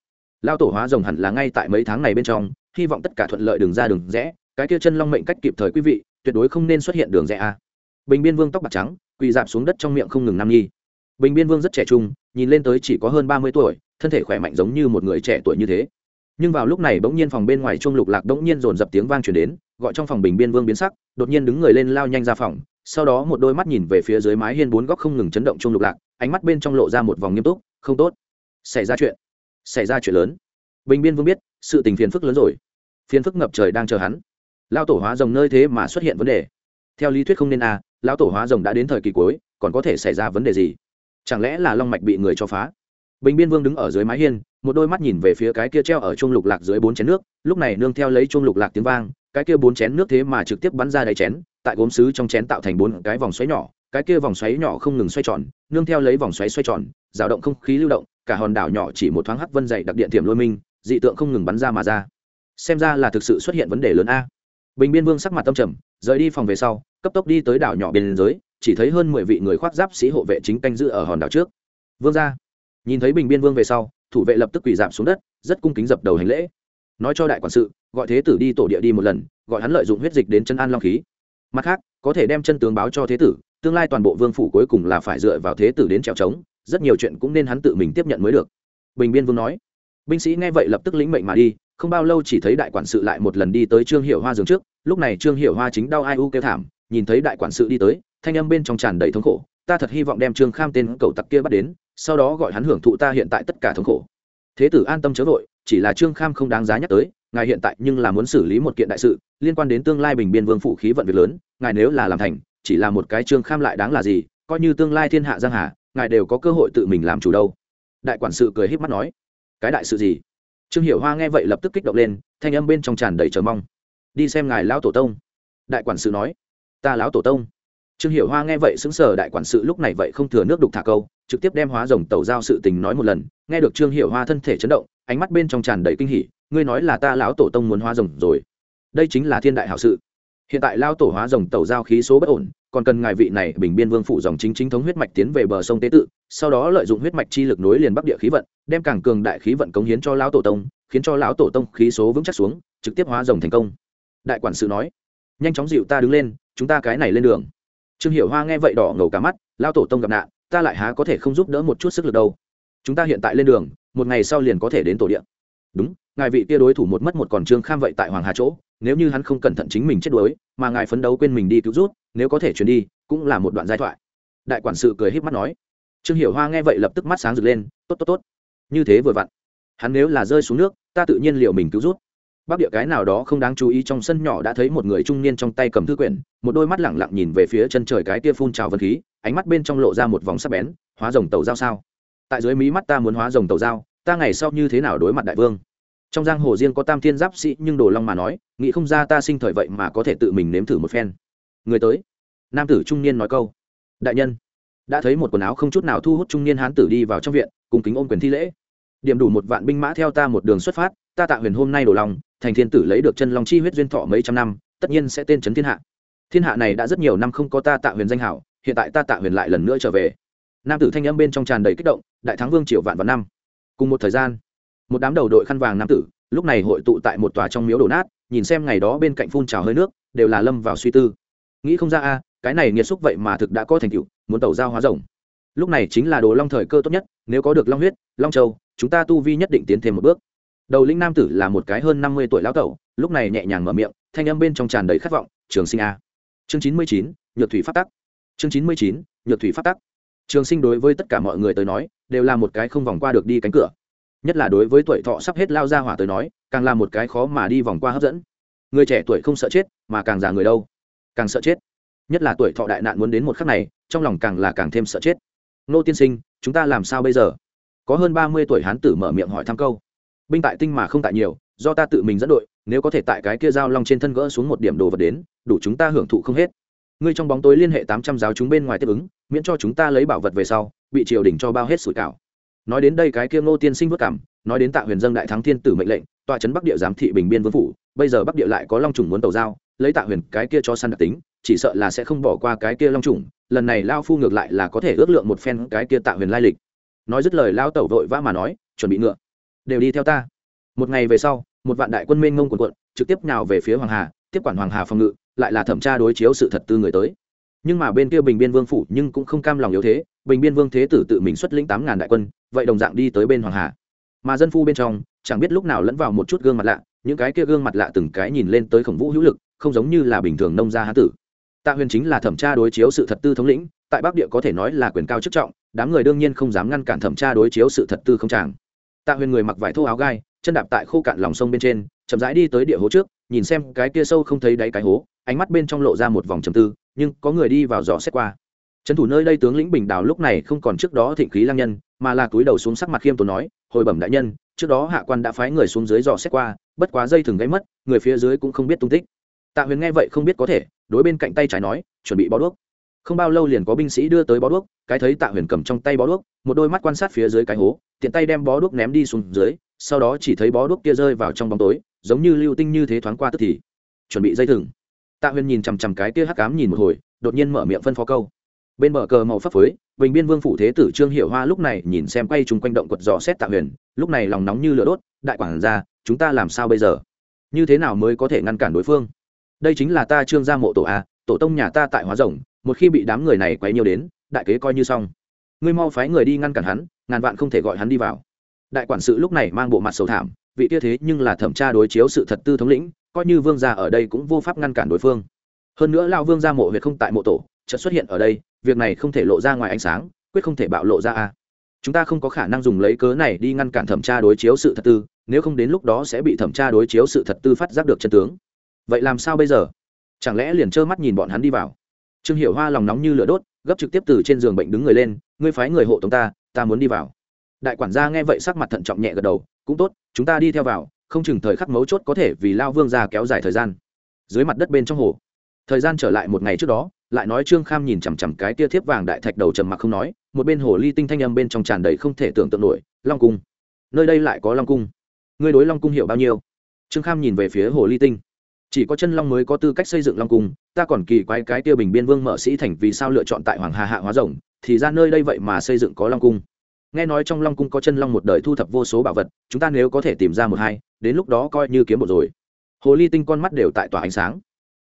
Lao tổ hóa rồng hẳn là ngay tại mấy tháng này bên trong hy vọng tất cả thuận lợi đường ra đường rẽ cái kia chân long mệnh cách kịp thời quý vị tuyệt đối không nên xuất hiện đường rẽ a. Bình biên vương tóc bạc trắng quỳ dạp xuống đất trong miệng không ngừng nam nhi. Bình biên vương rất trẻ trung nhìn lên tới chỉ có hơn ba mươi tuổi thân thể khỏe mạnh giống như một người trẻ tuổi như thế. Nhưng vào lúc này bỗng nhiên phòng bên ngoài chuông lục lạc bỗng nhiên dồn dập tiếng vang chuyển đến gọi trong phòng bình biên vương biến sắc đột nhiên đứng người lên lao nhanh ra phòng sau đó một đôi mắt nhìn về phía dưới mái hiên bốn góc không ngừng chấn động chuông lục lạc ánh mắt bên trong lộ ra một vòng nghiêm túc không tốt xảy ra chuyện xảy ra chuyện lớn. Bình biên vương biết sự tình phiền phức lớn rồi. Phiền phức ngập trời đang chờ hắn. Lao tổ hóa rồng nơi thế mà xuất hiện vấn đề. Theo lý thuyết không nên a à, lão tổ hóa rồng đã đến thời kỳ cuối còn có thể xảy ra vấn đề gì? Chẳng lẽ là long mạch bị người cho phá? Bình biên vương đứng ở dưới mái hiên, một đôi mắt nhìn về phía cái kia treo ở chuông lục lạc dưới bốn chén nước, lúc này nương theo lấy chuông lục lạc tiếng vang, cái kia bốn chén nước thế mà trực tiếp bắn ra đáy chén, tại gốm sứ trong chén tạo thành bốn cái vòng xoáy nhỏ, cái kia vòng xoáy nhỏ không ngừng xoay tròn, nương theo lấy vòng xoáy xoay tròn, rào động không khí lưu động, cả hòn đảo nhỏ chỉ một thoáng hắc vân dày đặc điện tiềm lôi minh, dị tượng không ngừng bắn ra mà ra. Xem ra là thực sự xuất hiện vấn đề lớn a. Bình biên vương sắc mặt tâm trầm, rời đi phòng về sau, cấp tốc đi tới đảo nhỏ biên giới, chỉ thấy hơn mười vị người khoác giáp sĩ hộ vệ chính canh giữ ở hòn đảo trước. Vương ra nhìn thấy bình biên vương về sau, thủ vệ lập tức quỳ giảm xuống đất, rất cung kính dập đầu hành lễ. Nói cho đại quản sự, gọi thế tử đi tổ địa đi một lần, gọi hắn lợi dụng huyết dịch đến chân an long khí. Mặt khác, có thể đem chân tướng báo cho thế tử, tương lai toàn bộ vương phủ cuối cùng là phải dựa vào thế tử đến trèo trống, rất nhiều chuyện cũng nên hắn tự mình tiếp nhận mới được. Bình biên vương nói. Binh sĩ nghe vậy lập tức lĩnh mệnh mà đi, không bao lâu chỉ thấy đại quản sự lại một lần đi tới trương hiệu hoa giường trước, lúc này trương hiệu hoa chính đau ai u kêu thảm, nhìn thấy đại quản sự đi tới, thanh âm bên trong tràn đầy thống khổ ta thật hy vọng đem trương kham tên cậu tặc kia bắt đến, sau đó gọi hắn hưởng thụ ta hiện tại tất cả thống khổ. Thế tử an tâm chớ vội, chỉ là trương kham không đáng giá nhắc tới, ngài hiện tại nhưng là muốn xử lý một kiện đại sự, liên quan đến tương lai bình biên vương phụ khí vận việc lớn, ngài nếu là làm thành, chỉ là một cái trương kham lại đáng là gì, coi như tương lai thiên hạ giang hà, ngài đều có cơ hội tự mình làm chủ đâu. Đại quản sự cười h í p mắt nói, cái đại sự gì? Trương hiểu hoa nghe vậy lập tức kích động lên, thanh âm bên trong tràn đầy chờ mong. Đi xem ngài lão tổ tông. Đại quản sự nói, ta lão tổ tông trương hiểu hoa nghe vậy xứng sở đại quản sự lúc này vậy không thừa nước đục thả câu, trực tiếp đem hóa rồng tàu giao sự tình nói một lần. Nghe được trương hiểu hoa thân thể chấn động, ánh mắt bên trong tràn đầy kinh hỉ, ngươi nói là ta lão tổ tông muốn hóa rồng rồi. Đây chính là thiên đại hảo sự. Hiện tại lao tổ hóa rồng tàu giao khí số bất ổn, còn cần ngài vị này bình biên vương phụ dòng chính chính thống huyết mạch tiến về bờ sông tế tự, sau đó lợi dụng huyết mạch chi lực nối liền bắc địa khí vận, đem càng cường đại khí vận cống hiến cho lão tổ tông, khiến cho lão tổ tông khí số vững chắc xuống, trực tiếp hóa rồng thành công. Đại quản sự nói, nhanh chóng dịu ta đứng lên, chúng ta cái này lên đường trương hiểu hoa nghe vậy đỏ ngầu cả mắt lao tổ tông gặp nạn, ta lại há có thể không giúp đỡ một chút sức lực đâu. Chúng ta hiện tại lên đường, một ngày sau liền có thể đến tổ điện đúng, ngài vị kia đối thủ một mất một còn trương kham vậy tại hoàng hà chỗ, nếu như hắn không cẩn thận chính mình chết đuối, mà ngài phấn đấu quên mình đi cứu rút, nếu có thể chuyển đi, cũng là một đoạn giai thoại. Đại quản sự cười h í p mắt nói. Trương hiểu hoa nghe vậy lập tức mắt sáng rực lên, tốt tốt tốt. Như thế vừa vặn. Hắn nếu là rơi xuống nước, ta tự nhiên liệu mình cứu rút bắc địa cái nào đó không đáng chú ý trong sân nhỏ đã thấy một người trung niên trong tay cầm thư quyển, một đôi mắt lẳng lặng nhìn về phía chân trời cái kia phun trào vân khí, ánh mắt bên trong lộ ra một vòng sắc bén, hóa rồng tàu dao sao? Tại dưới mí mắt ta muốn hóa rồng tàu dao ta ngày sau như thế nào đối mặt đại vương? Trong giang hồ riêng có tam thiên giáp sĩ, nhưng đồ long mà nói, nghĩ không ra ta sinh thời vậy mà có thể tự mình nếm thử một phen. Người tới. Nam tử trung niên nói câu. Đại nhân. Đã thấy một quần áo không chút nào thu hút trung niên hán tử đi vào trong viện, cùng kính ôm quyền thi lễ. Điểm đủ một vạn binh mã theo ta một đường xuất phát ta tạ huyền hôm nay đổ lòng, thành thiên tử lấy được chân long chi huyết duyên thọ mấy trăm năm, tất nhiên sẽ tên trấn thiên hạ. Thiên hạ này đã rất nhiều năm không có ta tạ huyền danh hảo, hiện tại ta tạ huyền lại lần nữa trở về. Nam tử thanh âm bên trong tràn đầy kích động, đại thắng vương triệu vạn vạn năm. Cùng một thời gian, một đám đầu đội khăn vàng nam tử, lúc này hội tụ tại một tòa trong miếu đổ nát, nhìn xem ngày đó bên cạnh phun trào hơi nước, đều là lâm vào suy tư. Nghĩ không ra a, cái này nghiệt xúc vậy mà thực đã có thành tựu, muốn tẩu giao hóa rồng. Lúc này chính là đồ long thời cơ tốt nhất, nếu có được long huyết, long châu, chúng ta tu vi nhất định tiến thêm một bước đầu linh nam tử là một cái hơn năm mươi tuổi lão tẩu, lúc này nhẹ nhàng mở miệng, thanh âm bên trong tràn đầy khát vọng, trường sinh a. Chương chín mươi chín, nhược thủy phát tắc. Chương chín mươi chín, nhược thủy phát tắc. Trường sinh đối với tất cả mọi người tới nói, đều là một cái không vòng qua được đi cánh cửa. Nhất là đối với tuổi thọ sắp hết lao ra hỏa tới nói, càng là một cái khó mà đi vòng qua hấp dẫn. Người trẻ tuổi không sợ chết, mà càng già người đâu. Càng sợ chết. Nhất là tuổi thọ đại nạn muốn đến một khắc này, trong lòng càng là càng thêm sợ chết. Nô tiên sinh, chúng ta làm sao bây giờ? Có hơn ba mươi tuổi hán tử mở miệng hỏi thăm câu binh tại tinh mà không tại nhiều, do ta tự mình dẫn đội, nếu có thể tại cái kia giao long trên thân gỡ xuống một điểm đồ vật đến, đủ chúng ta hưởng thụ không hết. Ngươi trong bóng tối liên hệ tám trăm giáo chúng bên ngoài tiếp ứng, miễn cho chúng ta lấy bảo vật về sau, bị triều đình cho bao hết sủi cảo. Nói đến đây cái kia ngô tiên sinh vất cảm, nói đến tạ huyền dân đại thắng thiên tử mệnh lệnh, tọa trấn bắc địa giám thị bình biên vương phủ, bây giờ bắc địa lại có long trùng muốn tàu giao, lấy tạ huyền cái kia cho săn đặc tính, chỉ sợ là sẽ không bỏ qua cái kia long trùng lần này lao phu ngược lại là có thể ước lượng một phen cái kia tạ huyền lai lịch. Nói dứt lời lao tẩu vội vã mà nói, chuẩn bị ngựa đều đi theo ta. Một ngày về sau, một vạn đại quân mênh ngông quần quận trực tiếp nào về phía hoàng hà, tiếp quản hoàng hà phòng ngự, lại là thẩm tra đối chiếu sự thật tư người tới. Nhưng mà bên kia bình biên vương phủ nhưng cũng không cam lòng yếu thế, bình biên vương thế tử tự mình xuất lĩnh tám ngàn đại quân, vậy đồng dạng đi tới bên hoàng hà. Mà dân phu bên trong, chẳng biết lúc nào lẫn vào một chút gương mặt lạ, những cái kia gương mặt lạ từng cái nhìn lên tới khổng vũ hữu lực, không giống như là bình thường nông gia hán tử. Tạ huyền chính là thẩm tra đối chiếu sự thật tư thống lĩnh, tại bắc địa có thể nói là quyền cao chức trọng, đám người đương nhiên không dám ngăn cản thẩm tra đối chiếu sự thật tư không tràng tạ huyền người mặc vải thô áo gai, chân đạp tại khô cạn lòng sông bên trên, chậm rãi đi tới địa hố trước, nhìn xem cái kia sâu không thấy đáy cái hố, ánh mắt bên trong lộ ra một vòng trầm tư, nhưng có người đi vào dò xét qua. Trấn thủ nơi đây tướng lĩnh bình đào lúc này không còn trước đó thịnh khí lang nhân, mà là túi đầu xuống sắc mặt khiêm tốn nói, hồi bẩm đại nhân, trước đó hạ quan đã phái người xuống dưới dò xét qua, bất quá dây thừng gáy mất, người phía dưới cũng không biết tung tích. Tạ huyền nghe vậy không biết có thể, đối bên cạnh tay trái nói, chuẩn bị bó đuốc không bao lâu liền có binh sĩ đưa tới bó đuốc cái thấy tạ huyền cầm trong tay bó đuốc một đôi mắt quan sát phía dưới cái hố tiện tay đem bó đuốc ném đi xuống dưới sau đó chỉ thấy bó đuốc kia rơi vào trong bóng tối giống như lưu tinh như thế thoáng qua tức thì. Chuẩn bị dây thừng. Tạ huyền nhìn chằm chằm cái kia hắc cám nhìn một hồi đột nhiên mở miệng phân phó câu. Bên bờ cờ màu phấp phới bình biên vương phủ thế tử trương hiệu hoa lúc này nhìn xem quay chung quanh động quật dò xét tạ huyền lúc này lòng nóng như lửa đốt đại quản ra, chúng ta làm sao bây giờ? Như thế nào mới có thể ngăn cản đối phương? Đây chính là ta trương gia mộ tổ a tổ tông nhà ta tại hóa rồng một khi bị đám người này quấy nhiều đến, đại kế coi như xong. Ngươi mau phái người đi ngăn cản hắn, ngàn vạn không thể gọi hắn đi vào. Đại quản sự lúc này mang bộ mặt sầu thảm, vị tia thế nhưng là thẩm tra đối chiếu sự thật tư thống lĩnh, coi như vương gia ở đây cũng vô pháp ngăn cản đối phương. Hơn nữa lao vương gia mộ huyệt không tại mộ tổ, chợt xuất hiện ở đây, việc này không thể lộ ra ngoài ánh sáng, quyết không thể bạo lộ ra a. Chúng ta không có khả năng dùng lấy cớ này đi ngăn cản thẩm tra đối chiếu sự thật tư, nếu không đến lúc đó sẽ bị thẩm tra đối chiếu sự thật tư phát giác được chân tướng. Vậy làm sao bây giờ? Chẳng lẽ liền trơ mắt nhìn bọn hắn đi vào? Trương hiểu hoa lòng nóng như lửa đốt, gấp trực tiếp từ trên giường bệnh đứng người lên, ngươi phái người hộ tống ta ta muốn đi vào. Đại quản gia nghe vậy sắc mặt thận trọng nhẹ gật đầu, cũng tốt, chúng ta đi theo vào, không chừng thời khắc mấu chốt có thể vì lao vương ra kéo dài thời gian. Dưới mặt đất bên trong hồ. Thời gian trở lại một ngày trước đó, lại nói trương kham nhìn chằm chằm cái tia thiếp vàng đại thạch đầu trầm mặc không nói, một bên hồ ly tinh thanh âm bên trong tràn đầy không thể tưởng tượng nổi, long cung. Nơi đây lại có long cung. Ngươi đối long cung hiểu bao nhiêu? Trương kham nhìn về phía hồ ly tinh chỉ có chân long mới có tư cách xây dựng long cung, ta còn kỳ quái cái tiêu bình biên vương mở sĩ thành vì sao lựa chọn tại hoàng hà hạ hóa rồng, thì ra nơi đây vậy mà xây dựng có long cung. Nghe nói trong long cung có chân long một đời thu thập vô số bảo vật, chúng ta nếu có thể tìm ra một hai, đến lúc đó coi như kiếm một rồi. Hồ ly tinh con mắt đều tại tỏa ánh sáng.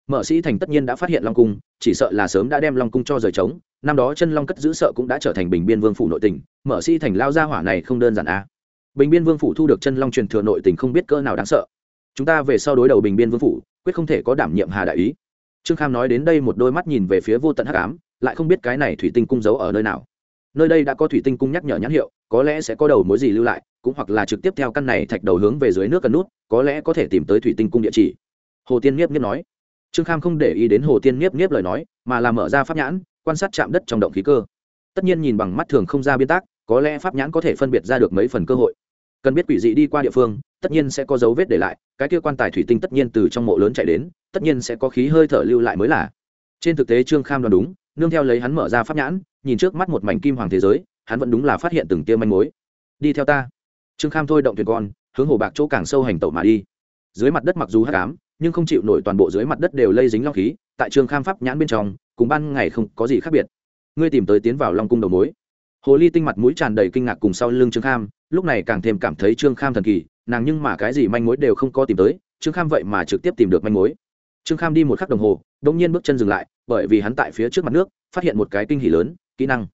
Mở sĩ thành tất nhiên đã phát hiện long cung, chỉ sợ là sớm đã đem long cung cho rời trống, năm đó chân long cất giữ sợ cũng đã trở thành bình biên vương phủ nội tình, mở sĩ thành lao ra hỏa này không đơn giản a à. bình biên vương phủ thu được chân long truyền thừa nội tình không biết cỡ nào đáng sợ. Chúng ta về sau đối đầu bình biên vương phủ quyết không thể có đảm nhiệm hà đại ý. Trương kham nói đến đây một đôi mắt nhìn về phía vô tận hắc ám, lại không biết cái này thủy tinh cung giấu ở nơi nào. Nơi đây đã có thủy tinh cung nhắc nhở nhãn hiệu, có lẽ sẽ có đầu mối gì lưu lại, cũng hoặc là trực tiếp theo căn này thạch đầu hướng về dưới nước cần nút, có lẽ có thể tìm tới thủy tinh cung địa chỉ. Hồ tiên nhiếp nhiếp nói. Trương kham không để ý đến hồ tiên nhiếp nhiếp lời nói, mà là mở ra pháp nhãn, quan sát chạm đất trong động khí cơ. Tất nhiên nhìn bằng mắt thường không ra biên tác, có lẽ pháp nhãn có thể phân biệt ra được mấy phần cơ hội cần biết quỷ dị đi qua địa phương, tất nhiên sẽ có dấu vết để lại, cái kia quan tài thủy tinh tất nhiên từ trong mộ lớn chạy đến, tất nhiên sẽ có khí hơi thở lưu lại mới là. Trên thực tế trương kham đoán đúng, nương theo lấy hắn mở ra pháp nhãn, nhìn trước mắt một mảnh kim hoàng thế giới, hắn vẫn đúng là phát hiện từng tia manh mối. Đi theo ta. Trương kham thôi động thuyền con, hướng hồ bạc chỗ càng sâu hành tẩu mà đi. Dưới mặt đất mặc dù hắc ám, nhưng không chịu nổi toàn bộ dưới mặt đất đều lây dính long khí, tại trương kham pháp nhãn bên trong, cùng ban ngày không có gì khác biệt. Ngươi tìm tới tiến vào long cung đầu mối. Hồ ly tinh mặt mũi tràn đầy kinh ngạc cùng sau lưng trương kham lúc này càng thêm cảm thấy trương kham thần kỳ, nàng nhưng mà cái gì manh mối đều không có tìm tới, trương kham vậy mà trực tiếp tìm được manh mối. Trương kham đi một khắc đồng hồ đông nhiên bước chân dừng lại, bởi vì hắn tại phía trước mặt nước, phát hiện một cái kinh hỉ lớn, kỹ năng.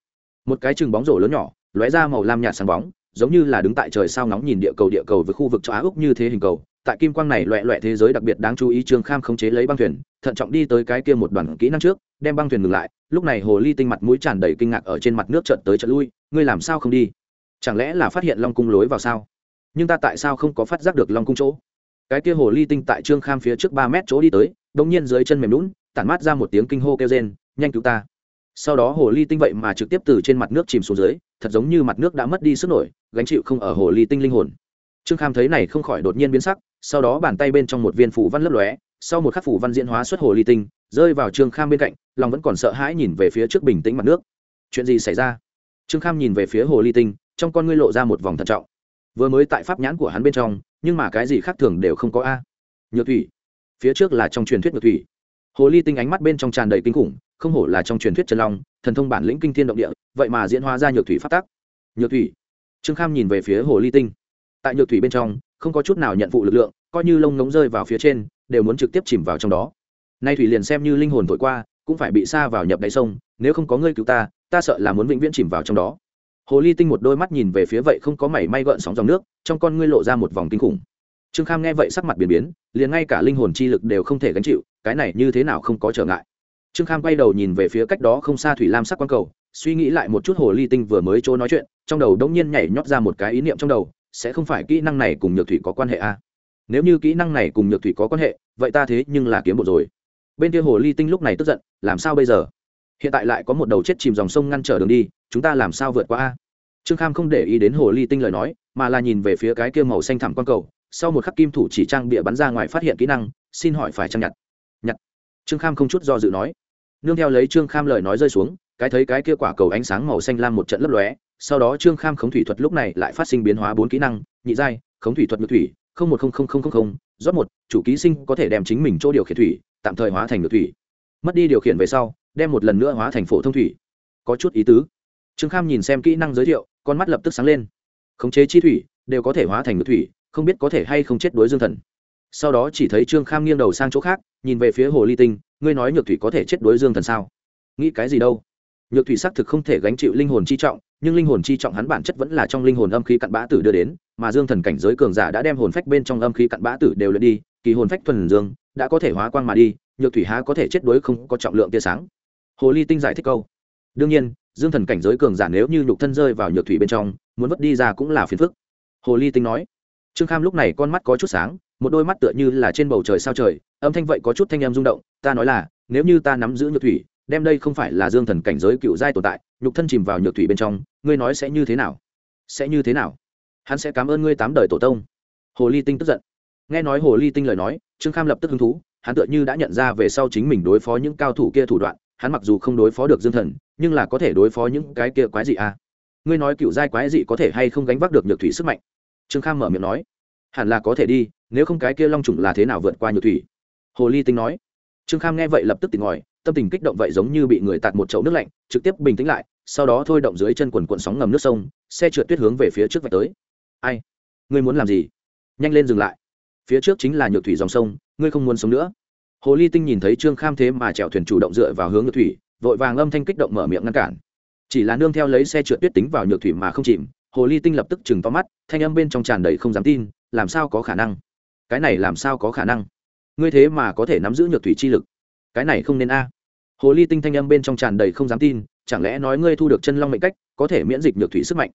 Một cái chừng bóng rổ lớn nhỏ, lóe ra màu lam nhạt sáng bóng, giống như là đứng tại trời sao ngóng nhìn địa cầu địa cầu với khu vực châu á úc như thế hình cầu. Tại kim quang này loẹ loẹ thế giới đặc biệt đáng chú ý, trương kham khống chế lấy băng thuyền, thận trọng đi tới cái kia một đoàn kỹ năng trước, đem băng thuyền ngừng lại. Lúc này hồ ly tinh mặt mũi tràn đầy kinh ngạc ở trên mặt nước trận tới trận lui. Ngươi làm sao không đi? Chẳng lẽ là phát hiện long cung lối vào sao? Nhưng ta tại sao không có phát giác được long cung chỗ? Cái kia hồ ly tinh tại trương kham phía trước ba mét chỗ đi tới đông nhiên dưới chân mềm lún tản mát ra một tiếng kinh hô kêu rên, nhanh cứu ta! Sau đó hồ ly tinh vậy mà trực tiếp từ trên mặt nước chìm xuống dưới, thật giống như mặt nước đã mất đi sức nổi, gánh chịu không ở hồ ly tinh linh hồn. Trương kham thấy này không khỏi đột nhiên biến sắc, sau đó bàn tay bên trong một viên phủ văn lấp lóe, sau một khắc phủ văn diễn hóa xuất hồ ly tinh, rơi vào trương kham bên cạnh, lòng vẫn còn sợ hãi nhìn về phía trước bình tĩnh mặt nước. Chuyện gì xảy ra? Trương kham nhìn về phía hồ ly tinh trong con ngươi lộ ra một vòng thận trọng. Vừa mới tại pháp nhãn của hắn bên trong, nhưng mà cái gì khác thường đều không có a. Nhược thủy. Phía trước là trong truyền thuyết nhược thủy. Hồ ly tinh ánh mắt bên trong tràn đầy kinh khủng, không hổ là trong truyền thuyết trần long, thần thông bản lĩnh kinh thiên động địa, vậy mà diễn hóa ra nhược thủy phát tác nhược thủy. Trương kham nhìn về phía hồ ly tinh. Tại nhược thủy bên trong, không có chút nào nhận phụ lực lượng, coi như lông ngống rơi vào phía trên, đều muốn trực tiếp chìm vào trong đó. Nay thủy liền xem như linh hồn thổi qua, cũng phải bị xa vào nhập đáy sông, nếu không có ngươi cứu ta ta sợ là muốn vĩnh viễn chìm vào trong đó hồ ly tinh một đôi mắt nhìn về phía vậy không có mảy may gợn sóng dòng nước, trong con ngươi lộ ra một vòng kinh khủng. Trương kham nghe vậy sắc mặt biến biến, liền ngay cả linh hồn chi lực đều không thể gánh chịu, cái này như thế nào không có trở ngại. Trương kham quay đầu nhìn về phía cách đó không xa thủy lam sắc quang cầu, suy nghĩ lại một chút hồ ly tinh vừa mới chỗ nói chuyện, trong đầu đông nhiên nhảy nhót ra một cái ý niệm trong đầu, sẽ không phải kỹ năng này cùng nhược thủy có quan hệ a à? nếu như kỹ năng này cùng nhược thủy có quan hệ, vậy ta thế nhưng là kiếm bộ rồi. Bên kia hồ ly tinh lúc này tức giận, làm sao bây giờ? Hiện tại lại có một đầu chết chìm dòng sông ngăn trở đường đi chúng ta làm sao vượt qua a? Trương kham không để ý đến hồ ly tinh lời nói, mà là nhìn về phía cái kia màu xanh thẳm quang cầu, sau một khắc kim thủ chỉ trang bịa bắn ra ngoài phát hiện kỹ năng, xin hỏi phải trang nhặt. Nhặt. Trương kham không chút do dự nói. Nương theo lấy trương kham lời nói rơi xuống, cái thấy cái kia quả cầu ánh sáng màu xanh lam một trận lấp lóe, sau đó trương kham khống thủy thuật lúc này lại phát sinh biến hóa bốn kỹ năng, nhị giai, khống thủy thuật ngược thủy, không một không không không không không rót một, chủ ký sinh có thể đem chính mình chỗ điều khiển thủy, tạm thời hóa thành ngược thủy. Mất đi điều khiển về sau, đem một lần nữa hóa thành phổ thông thủy. Có chút ý tứ trương kham nhìn xem kỹ năng giới thiệu, con mắt lập tức sáng lên. Khống chế chi thủy, đều có thể hóa thành ngược thủy, không biết có thể hay không chết đối dương thần. Sau đó chỉ thấy trương kham nghiêng đầu sang chỗ khác, nhìn về phía hồ ly tinh, ngươi nói nhược thủy có thể chết đối dương thần sao? Nghĩ cái gì đâu? Nhược thủy xác thực không thể gánh chịu linh hồn chi trọng, nhưng linh hồn chi trọng hắn bản chất vẫn là trong linh hồn âm khí cặn bã tử đưa đến, mà dương thần cảnh giới cường giả đã đem hồn phách bên trong âm khí cặn bã tử đều lượt đi, kỳ hồn phách thuần dương đã có thể hóa quang mà đi, nhược thủy há có thể chết đối không có trọng lượng tia sáng. Hồ ly tinh giải thích câu. Đương nhiên dương thần cảnh giới cường giả nếu như nhục thân rơi vào nhược thủy bên trong, muốn vứt đi ra cũng là phiền phức. Hồ ly tinh nói. Trương kham lúc này con mắt có chút sáng, một đôi mắt tựa như là trên bầu trời sao trời, âm thanh vậy có chút thanh âm rung động, ta nói là, nếu như ta nắm giữ nhược thủy, đem đây không phải là dương thần cảnh giới cựu giai tồn tại, nhục thân chìm vào nhược thủy bên trong, ngươi nói sẽ như thế nào? Sẽ như thế nào? Hắn sẽ cảm ơn ngươi tám đời tổ tông. Hồ ly tinh tức giận. Nghe nói hồ ly tinh lời nói, trương kham lập tức hứng thú, hắn tựa như đã nhận ra về sau chính mình đối phó những cao thủ kia thủ đoạn, hắn mặc dù không đối phó được dương thần nhưng là có thể đối phó những cái kia quái dị à. ngươi nói cựu giai quái dị có thể hay không gánh vác được nhược thủy sức mạnh? Trương kham mở miệng nói. Hẳn là có thể đi, nếu không cái kia long trùng là thế nào vượt qua nhược thủy? Hồ ly tinh nói. Trương kham nghe vậy lập tức tỉnh ngòi tâm tình kích động vậy giống như bị người tạt một chậu nước lạnh, trực tiếp bình tĩnh lại, sau đó thôi động dưới chân quần cuộn sóng ngầm nước sông, xe trượt tuyết hướng về phía trước vạch tới. Ai? Ngươi muốn làm gì? Nhanh lên dừng lại. Phía trước chính là nhược thủy dòng sông, ngươi không muốn sống nữa. Hồ ly tinh nhìn thấy trương kham thế mà chèo thuyền chủ động dựa vào hướng nhược thủy vội vàng âm thanh kích động mở miệng ngăn cản. Chỉ là nương theo lấy xe trượt tuyết tính vào nhược thủy mà không chìm, hồ ly tinh lập tức chừng to mắt, thanh âm bên trong tràn đầy không dám tin, làm sao có khả năng? Cái này làm sao có khả năng? Ngươi thế mà có thể nắm giữ nhược thủy chi lực? Cái này không nên a. Hồ ly tinh thanh âm bên trong tràn đầy không dám tin, chẳng lẽ nói ngươi thu được chân long mệnh cách, có thể miễn dịch nhược thủy sức mạnh?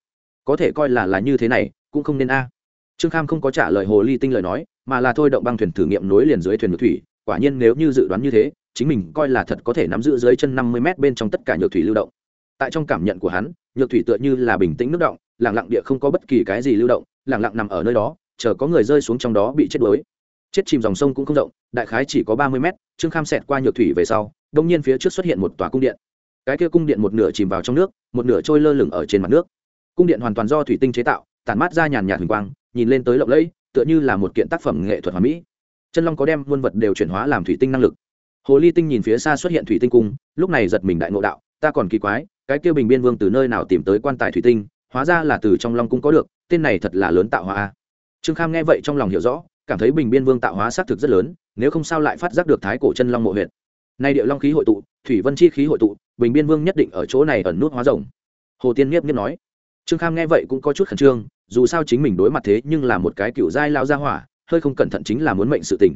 Có thể coi là là như thế này, cũng không nên a. Trương kham không có trả lời hồ ly tinh lời nói, mà là thôi động băng thuyền thử nghiệm nối liền dưới thuyền nhược thủy, quả nhiên nếu như dự đoán như thế chính mình coi là thật có thể nắm giữ dưới chân năm mươi mét bên trong tất cả nhược thủy lưu động. Tại trong cảm nhận của hắn, nhược thủy tựa như là bình tĩnh nước động lẳng lặng địa không có bất kỳ cái gì lưu động lẳng lặng nằm ở nơi đó, chờ có người rơi xuống trong đó bị chết đuối. Chết chìm dòng sông cũng không rộng, đại khái chỉ có ba mươi mét, trương kham xẹt qua nhược thủy về sau, đông nhiên phía trước xuất hiện một tòa cung điện. Cái kia cung điện một nửa chìm vào trong nước, một nửa trôi lơ lửng ở trên mặt nước. Cung điện hoàn toàn do thủy tinh chế tạo, tản mát ra nhàn nhạt huỳnh quang, nhìn lên tới lộng lẫy, tựa như là một kiện tác phẩm nghệ thuật hoàn mỹ. Chân long có đem muôn vật đều chuyển hóa làm thủy tinh năng lực hồ ly tinh nhìn phía xa xuất hiện thủy tinh cung, lúc này giật mình đại ngộ đạo, ta còn kỳ quái, cái kia bình biên vương từ nơi nào tìm tới quan tài thủy tinh, hóa ra là từ trong long cung có được, tên này thật là lớn tạo hóa trương kham nghe vậy trong lòng hiểu rõ, cảm thấy bình biên vương tạo hóa xác thực rất lớn, nếu không sao lại phát giác được thái cổ chân long mộ huyện nay điệu long khí hội tụ, thủy vân chi khí hội tụ, bình biên vương nhất định ở chỗ này ẩn nút hóa rồng. Hồ tiên nghiếp nghiếp nói. Trương kham nghe vậy cũng có chút khẩn trương, dù sao chính mình đối mặt thế nhưng là một cái cựu giai lao ra hỏa, hơi không cẩn thận chính là muốn mệnh sự tình.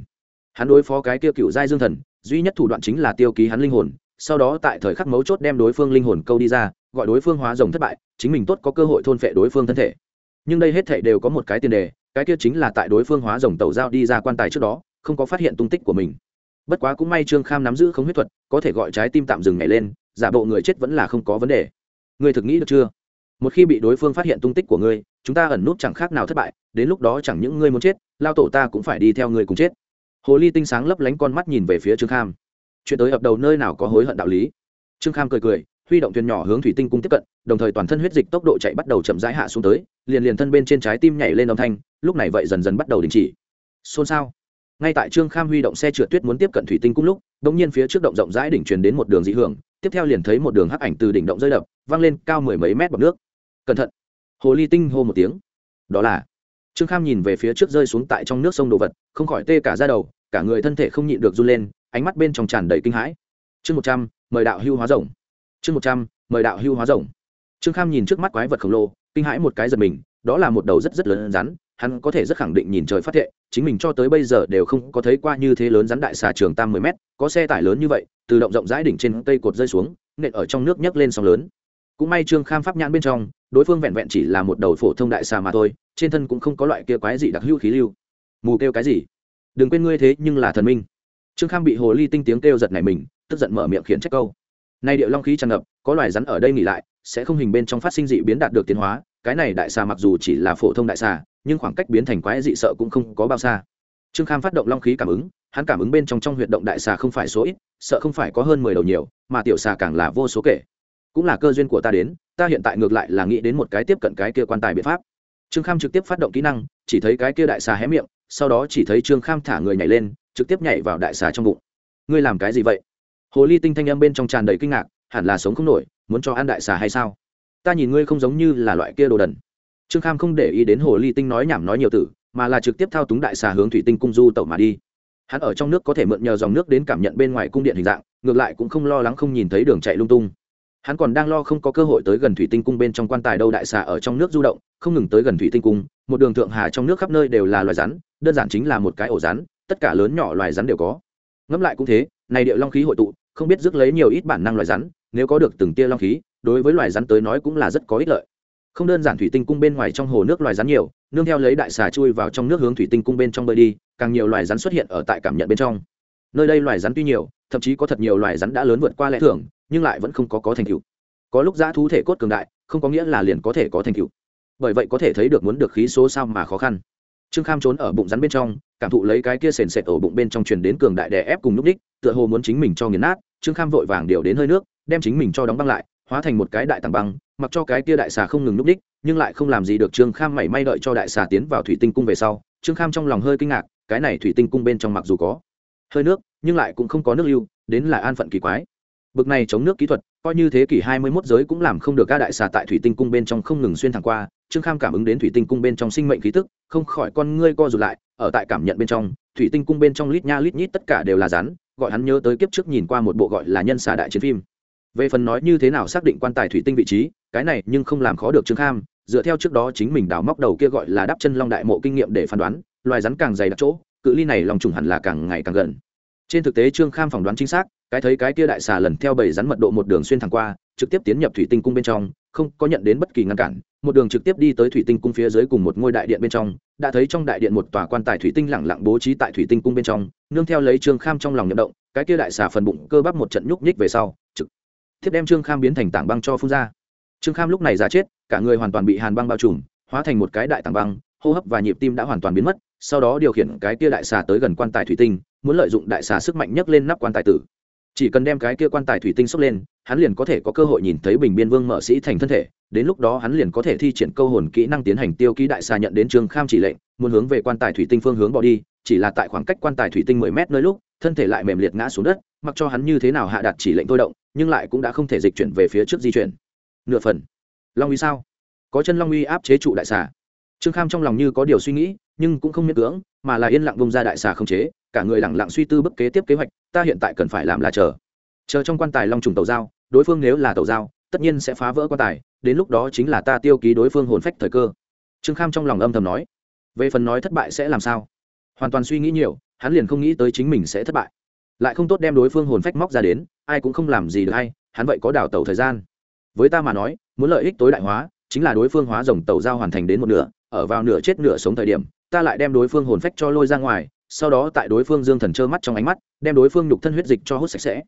Hắn đối phó cái kia cựu giai dương thần duy nhất thủ đoạn chính là tiêu ký hắn linh hồn, sau đó tại thời khắc mấu chốt đem đối phương linh hồn câu đi ra, gọi đối phương hóa rồng thất bại, chính mình tốt có cơ hội thôn phệ đối phương thân thể. Nhưng đây hết thể đều có một cái tiền đề, cái kia chính là tại đối phương hóa rồng tẩu giao đi ra quan tài trước đó, không có phát hiện tung tích của mình. Bất quá cũng may trương kham nắm giữ không huyết thuật, có thể gọi trái tim tạm dừng nhảy lên, giả bộ người chết vẫn là không có vấn đề. Ngươi thực nghĩ được chưa? Một khi bị đối phương phát hiện tung tích của ngươi, chúng ta ẩn nút chẳng khác nào thất bại, đến lúc đó chẳng những ngươi muốn chết, lao tổ ta cũng phải đi theo ngươi cùng chết hồ ly tinh sáng lấp lánh con mắt nhìn về phía trương kham. Chuyện tới ập đầu nơi nào có hối hận đạo lý? Trương kham cười cười, huy động thuyền nhỏ hướng thủy tinh cung tiếp cận, đồng thời toàn thân huyết dịch tốc độ chạy bắt đầu chậm rãi hạ xuống tới, liền liền thân bên trên trái tim nhảy lên âm thanh, lúc này vậy dần dần bắt đầu đình chỉ. Xôn xao. Ngay tại trương kham huy động xe trượt tuyết muốn tiếp cận thủy tinh cung lúc đ ỗ n g nhiên phía trước động rộng rãi đỉnh truyền đến một đường dị hưởng, tiếp theo liền thấy một đường hắc ảnh từ đỉnh động rơi đập văng lên cao mười mấy mét bọc nước. Cẩn thận! Hồ ly tinh hô một tiếng. Đó là trương kham nhìn về phía trước rơi xuống tại trong nước sông đồ vật, không khỏi tê cả ra đầu, cả người thân thể không nhịn được run lên, ánh mắt bên trong tràn đầy kinh hãi. Chương một trăm, mời đạo hưu hóa rồng. Chương một trăm, mời đạo hưu hóa rồng. Trương kham nhìn trước mắt quái vật khổng lồ, kinh hãi một cái giật mình, đó là một đầu rất rất lớn rắn, hắn có thể rất khẳng định nhìn trời phát thệ, chính mình cho tới bây giờ đều không có thấy qua như thế lớn rắn đại xà trường tam mười mét, có xe tải lớn như vậy, từ động rộng rãi đỉnh trên cây cột rơi xuống, nện ở trong nước nhấc lên sóng lớn. Cũng may trương kham pháp nhãn bên trong đối phương vẹn vẹn chỉ là một đầu phổ thông đại xà mà thôi, trên thân cũng không có loại kia quái gì đặc hữu khí lưu. Mù kêu cái gì? Đừng quên ngươi thế, nhưng là thần minh. Trương kham bị hồ ly tinh tiếng kêu giật này mình, tức giận mở miệng khiến trách câu. Nay điệu long khí tràn ngập, có loài rắn ở đây nghỉ lại, sẽ không hình bên trong phát sinh dị biến đạt được tiến hóa, cái này đại xà mặc dù chỉ là phổ thông đại xà, nhưng khoảng cách biến thành quái dị sợ cũng không có bao xa. Trương kham phát động long khí cảm ứng, hắn cảm ứng bên trong trong huyệt động đại xà không phải số ít, sợ không phải có hơn mười đầu nhiều, mà tiểu xà càng là vô số kể cũng là cơ duyên của ta đến, ta hiện tại ngược lại là nghĩ đến một cái tiếp cận cái kia quan tài biện pháp. Trương kham trực tiếp phát động kỹ năng, chỉ thấy cái kia đại xà hé miệng, sau đó chỉ thấy trương kham thả người nhảy lên, trực tiếp nhảy vào đại xà trong bụng. Ngươi làm cái gì vậy? Hồ ly tinh thanh âm bên trong tràn đầy kinh ngạc, hẳn là sống không nổi, muốn cho ăn đại xà hay sao? Ta nhìn ngươi không giống như là loại kia đồ đần. Trương kham không để ý đến hồ ly tinh nói nhảm nói nhiều tử, mà là trực tiếp thao túng đại xà hướng thủy tinh cung du tẩu mà đi. Hắn ở trong nước có thể mượn nhờ dòng nước đến cảm nhận bên ngoài cung điện hình dạng, ngược lại cũng không lo lắng không nhìn thấy đường chạy lung tung hắn còn đang lo không có cơ hội tới gần thủy tinh cung bên trong quan tài đâu đại xà ở trong nước du động, không ngừng tới gần thủy tinh cung, một đường thượng hà trong nước khắp nơi đều là loài rắn, đơn giản chính là một cái ổ rắn, tất cả lớn nhỏ loài rắn đều có. Ngẫm lại cũng thế, này điệu long khí hội tụ, không biết rước lấy nhiều ít bản năng loài rắn, nếu có được từng tia long khí, đối với loài rắn tới nói cũng là rất có ích lợi. Không đơn giản thủy tinh cung bên ngoài trong hồ nước loài rắn nhiều, nương theo lấy đại xà chui vào trong nước hướng thủy tinh cung bên trong bơi đi, càng nhiều loài rắn xuất hiện ở tại cảm nhận bên trong. Nơi đây loài rắn tuy nhiều, thậm chí có thật nhiều loài rắn đã lớn vượt qua lẽ thường nhưng lại vẫn không có có thành tựu. Có lúc giã thú thể cốt cường đại, không có nghĩa là liền có thể có thành tựu. Bởi vậy có thể thấy được muốn được khí số sao mà khó khăn. Trương kham trốn ở bụng rắn bên trong, cảm thụ lấy cái kia sền sệt ở bụng bên trong truyền đến cường đại đè ép cùng núp đích, tựa hồ muốn chính mình cho nghiền nát, trương kham vội vàng điều đến hơi nước, đem chính mình cho đóng băng lại, hóa thành một cái đại tảng băng, mặc cho cái kia đại xà không ngừng núp đích, nhưng lại không làm gì được trương kham mảy may đợi cho đại xà tiến vào thủy tinh cung về sau, trương kham trong lòng hơi kinh ngạc, cái này thủy tinh cung bên trong mặc dù có hơi nước, nhưng lại cũng không có nước lưu, đến là an phận kỳ quái bực này chống nước kỹ thuật, coi như thế kỷ hai mươi 21 giới cũng làm không được các đại xà tại thủy tinh cung bên trong không ngừng xuyên thẳng qua, trương kham cảm ứng đến thủy tinh cung bên trong sinh mệnh khí tức, không khỏi con ngươi co rụt lại, ở tại cảm nhận bên trong, thủy tinh cung bên trong lít nha lít nhít tất cả đều là rắn, gọi hắn nhớ tới kiếp trước nhìn qua một bộ gọi là nhân xà đại chiến phim. Về phần nói như thế nào xác định quan tài thủy tinh vị trí, cái này nhưng không làm khó được trương kham, dựa theo trước đó chính mình đào móc đầu kia gọi là đắp chân long đại mộ kinh nghiệm để phán đoán, loài rắn càng dày đặc chỗ, cự ly này lòng trùng hẳn là càng ngày càng gần trên thực tế trương kham phỏng đoán chính xác, cái thấy cái kia đại xà lần theo bảy rắn mật độ một đường xuyên thẳng qua, trực tiếp tiến nhập thủy tinh cung bên trong, không có nhận đến bất kỳ ngăn cản, một đường trực tiếp đi tới thủy tinh cung phía dưới cùng một ngôi đại điện bên trong, đã thấy trong đại điện một tòa quan tài thủy tinh lẳng lặng bố trí tại thủy tinh cung bên trong, nương theo lấy trương kham trong lòng nhậm động, cái kia đại xà phần bụng cơ bắp một trận nhúc nhích về sau, trực tiếp đem trương kham biến thành tảng băng cho phun ra. Trương kham lúc này ra chết, cả người hoàn toàn bị hàn băng bao trùm, hóa thành một cái đại tảng băng, hô hấp và nhịp tim đã hoàn toàn biến mất, sau đó điều khiển cái kia đại xà tới gần quan tài thủy tinh muốn lợi dụng đại xà sức mạnh nhất lên nắp quan tài tử. Chỉ cần đem cái kia quan tài thủy tinh xốc lên, hắn liền có thể có cơ hội nhìn thấy bình biên vương mở sĩ thành thân thể, đến lúc đó hắn liền có thể thi triển câu hồn kỹ năng tiến hành tiêu ký đại xà nhận đến trương kham chỉ lệnh, muốn hướng về quan tài thủy tinh phương hướng bỏ đi, chỉ là tại khoảng cách quan tài thủy tinh mười mét nơi lúc, thân thể lại mềm liệt ngã xuống đất, mặc cho hắn như thế nào hạ đạt chỉ lệnh thôi động, nhưng lại cũng đã không thể dịch chuyển về phía trước di chuyển. Nửa phần. Long uy sao? Có chân long uy áp chế trụ đại xà. Trương kham trong lòng như có điều suy nghĩ, nhưng cũng không miễn cưỡng, mà là yên lặng bông ra đại xà không chế cả người lặng lặng suy tư bức kế tiếp kế hoạch, ta hiện tại cần phải làm là chờ. Chờ trong quan tài long trùng tàu giao, đối phương nếu là tàu giao, tất nhiên sẽ phá vỡ quan tài, đến lúc đó chính là ta tiêu ký đối phương hồn phách thời cơ. Trương kham trong lòng âm thầm nói. Về phần nói thất bại sẽ làm sao? Hoàn toàn suy nghĩ nhiều, hắn liền không nghĩ tới chính mình sẽ thất bại. Lại không tốt đem đối phương hồn phách móc ra đến, ai cũng không làm gì được hay, hắn vậy có đào tàu thời gian. Với ta mà nói, muốn lợi ích tối đại hóa, chính là đối phương hóa rồng tàu giao hoàn thành đến một nửa, ở vào nửa chết nửa sống thời điểm, ta lại đem đối phương hồn phách cho lôi ra ngoài sau đó tại đối phương dương thần trơ mắt trong ánh mắt, đem đối phương nhục thân huyết dịch cho hút sạch sẽ.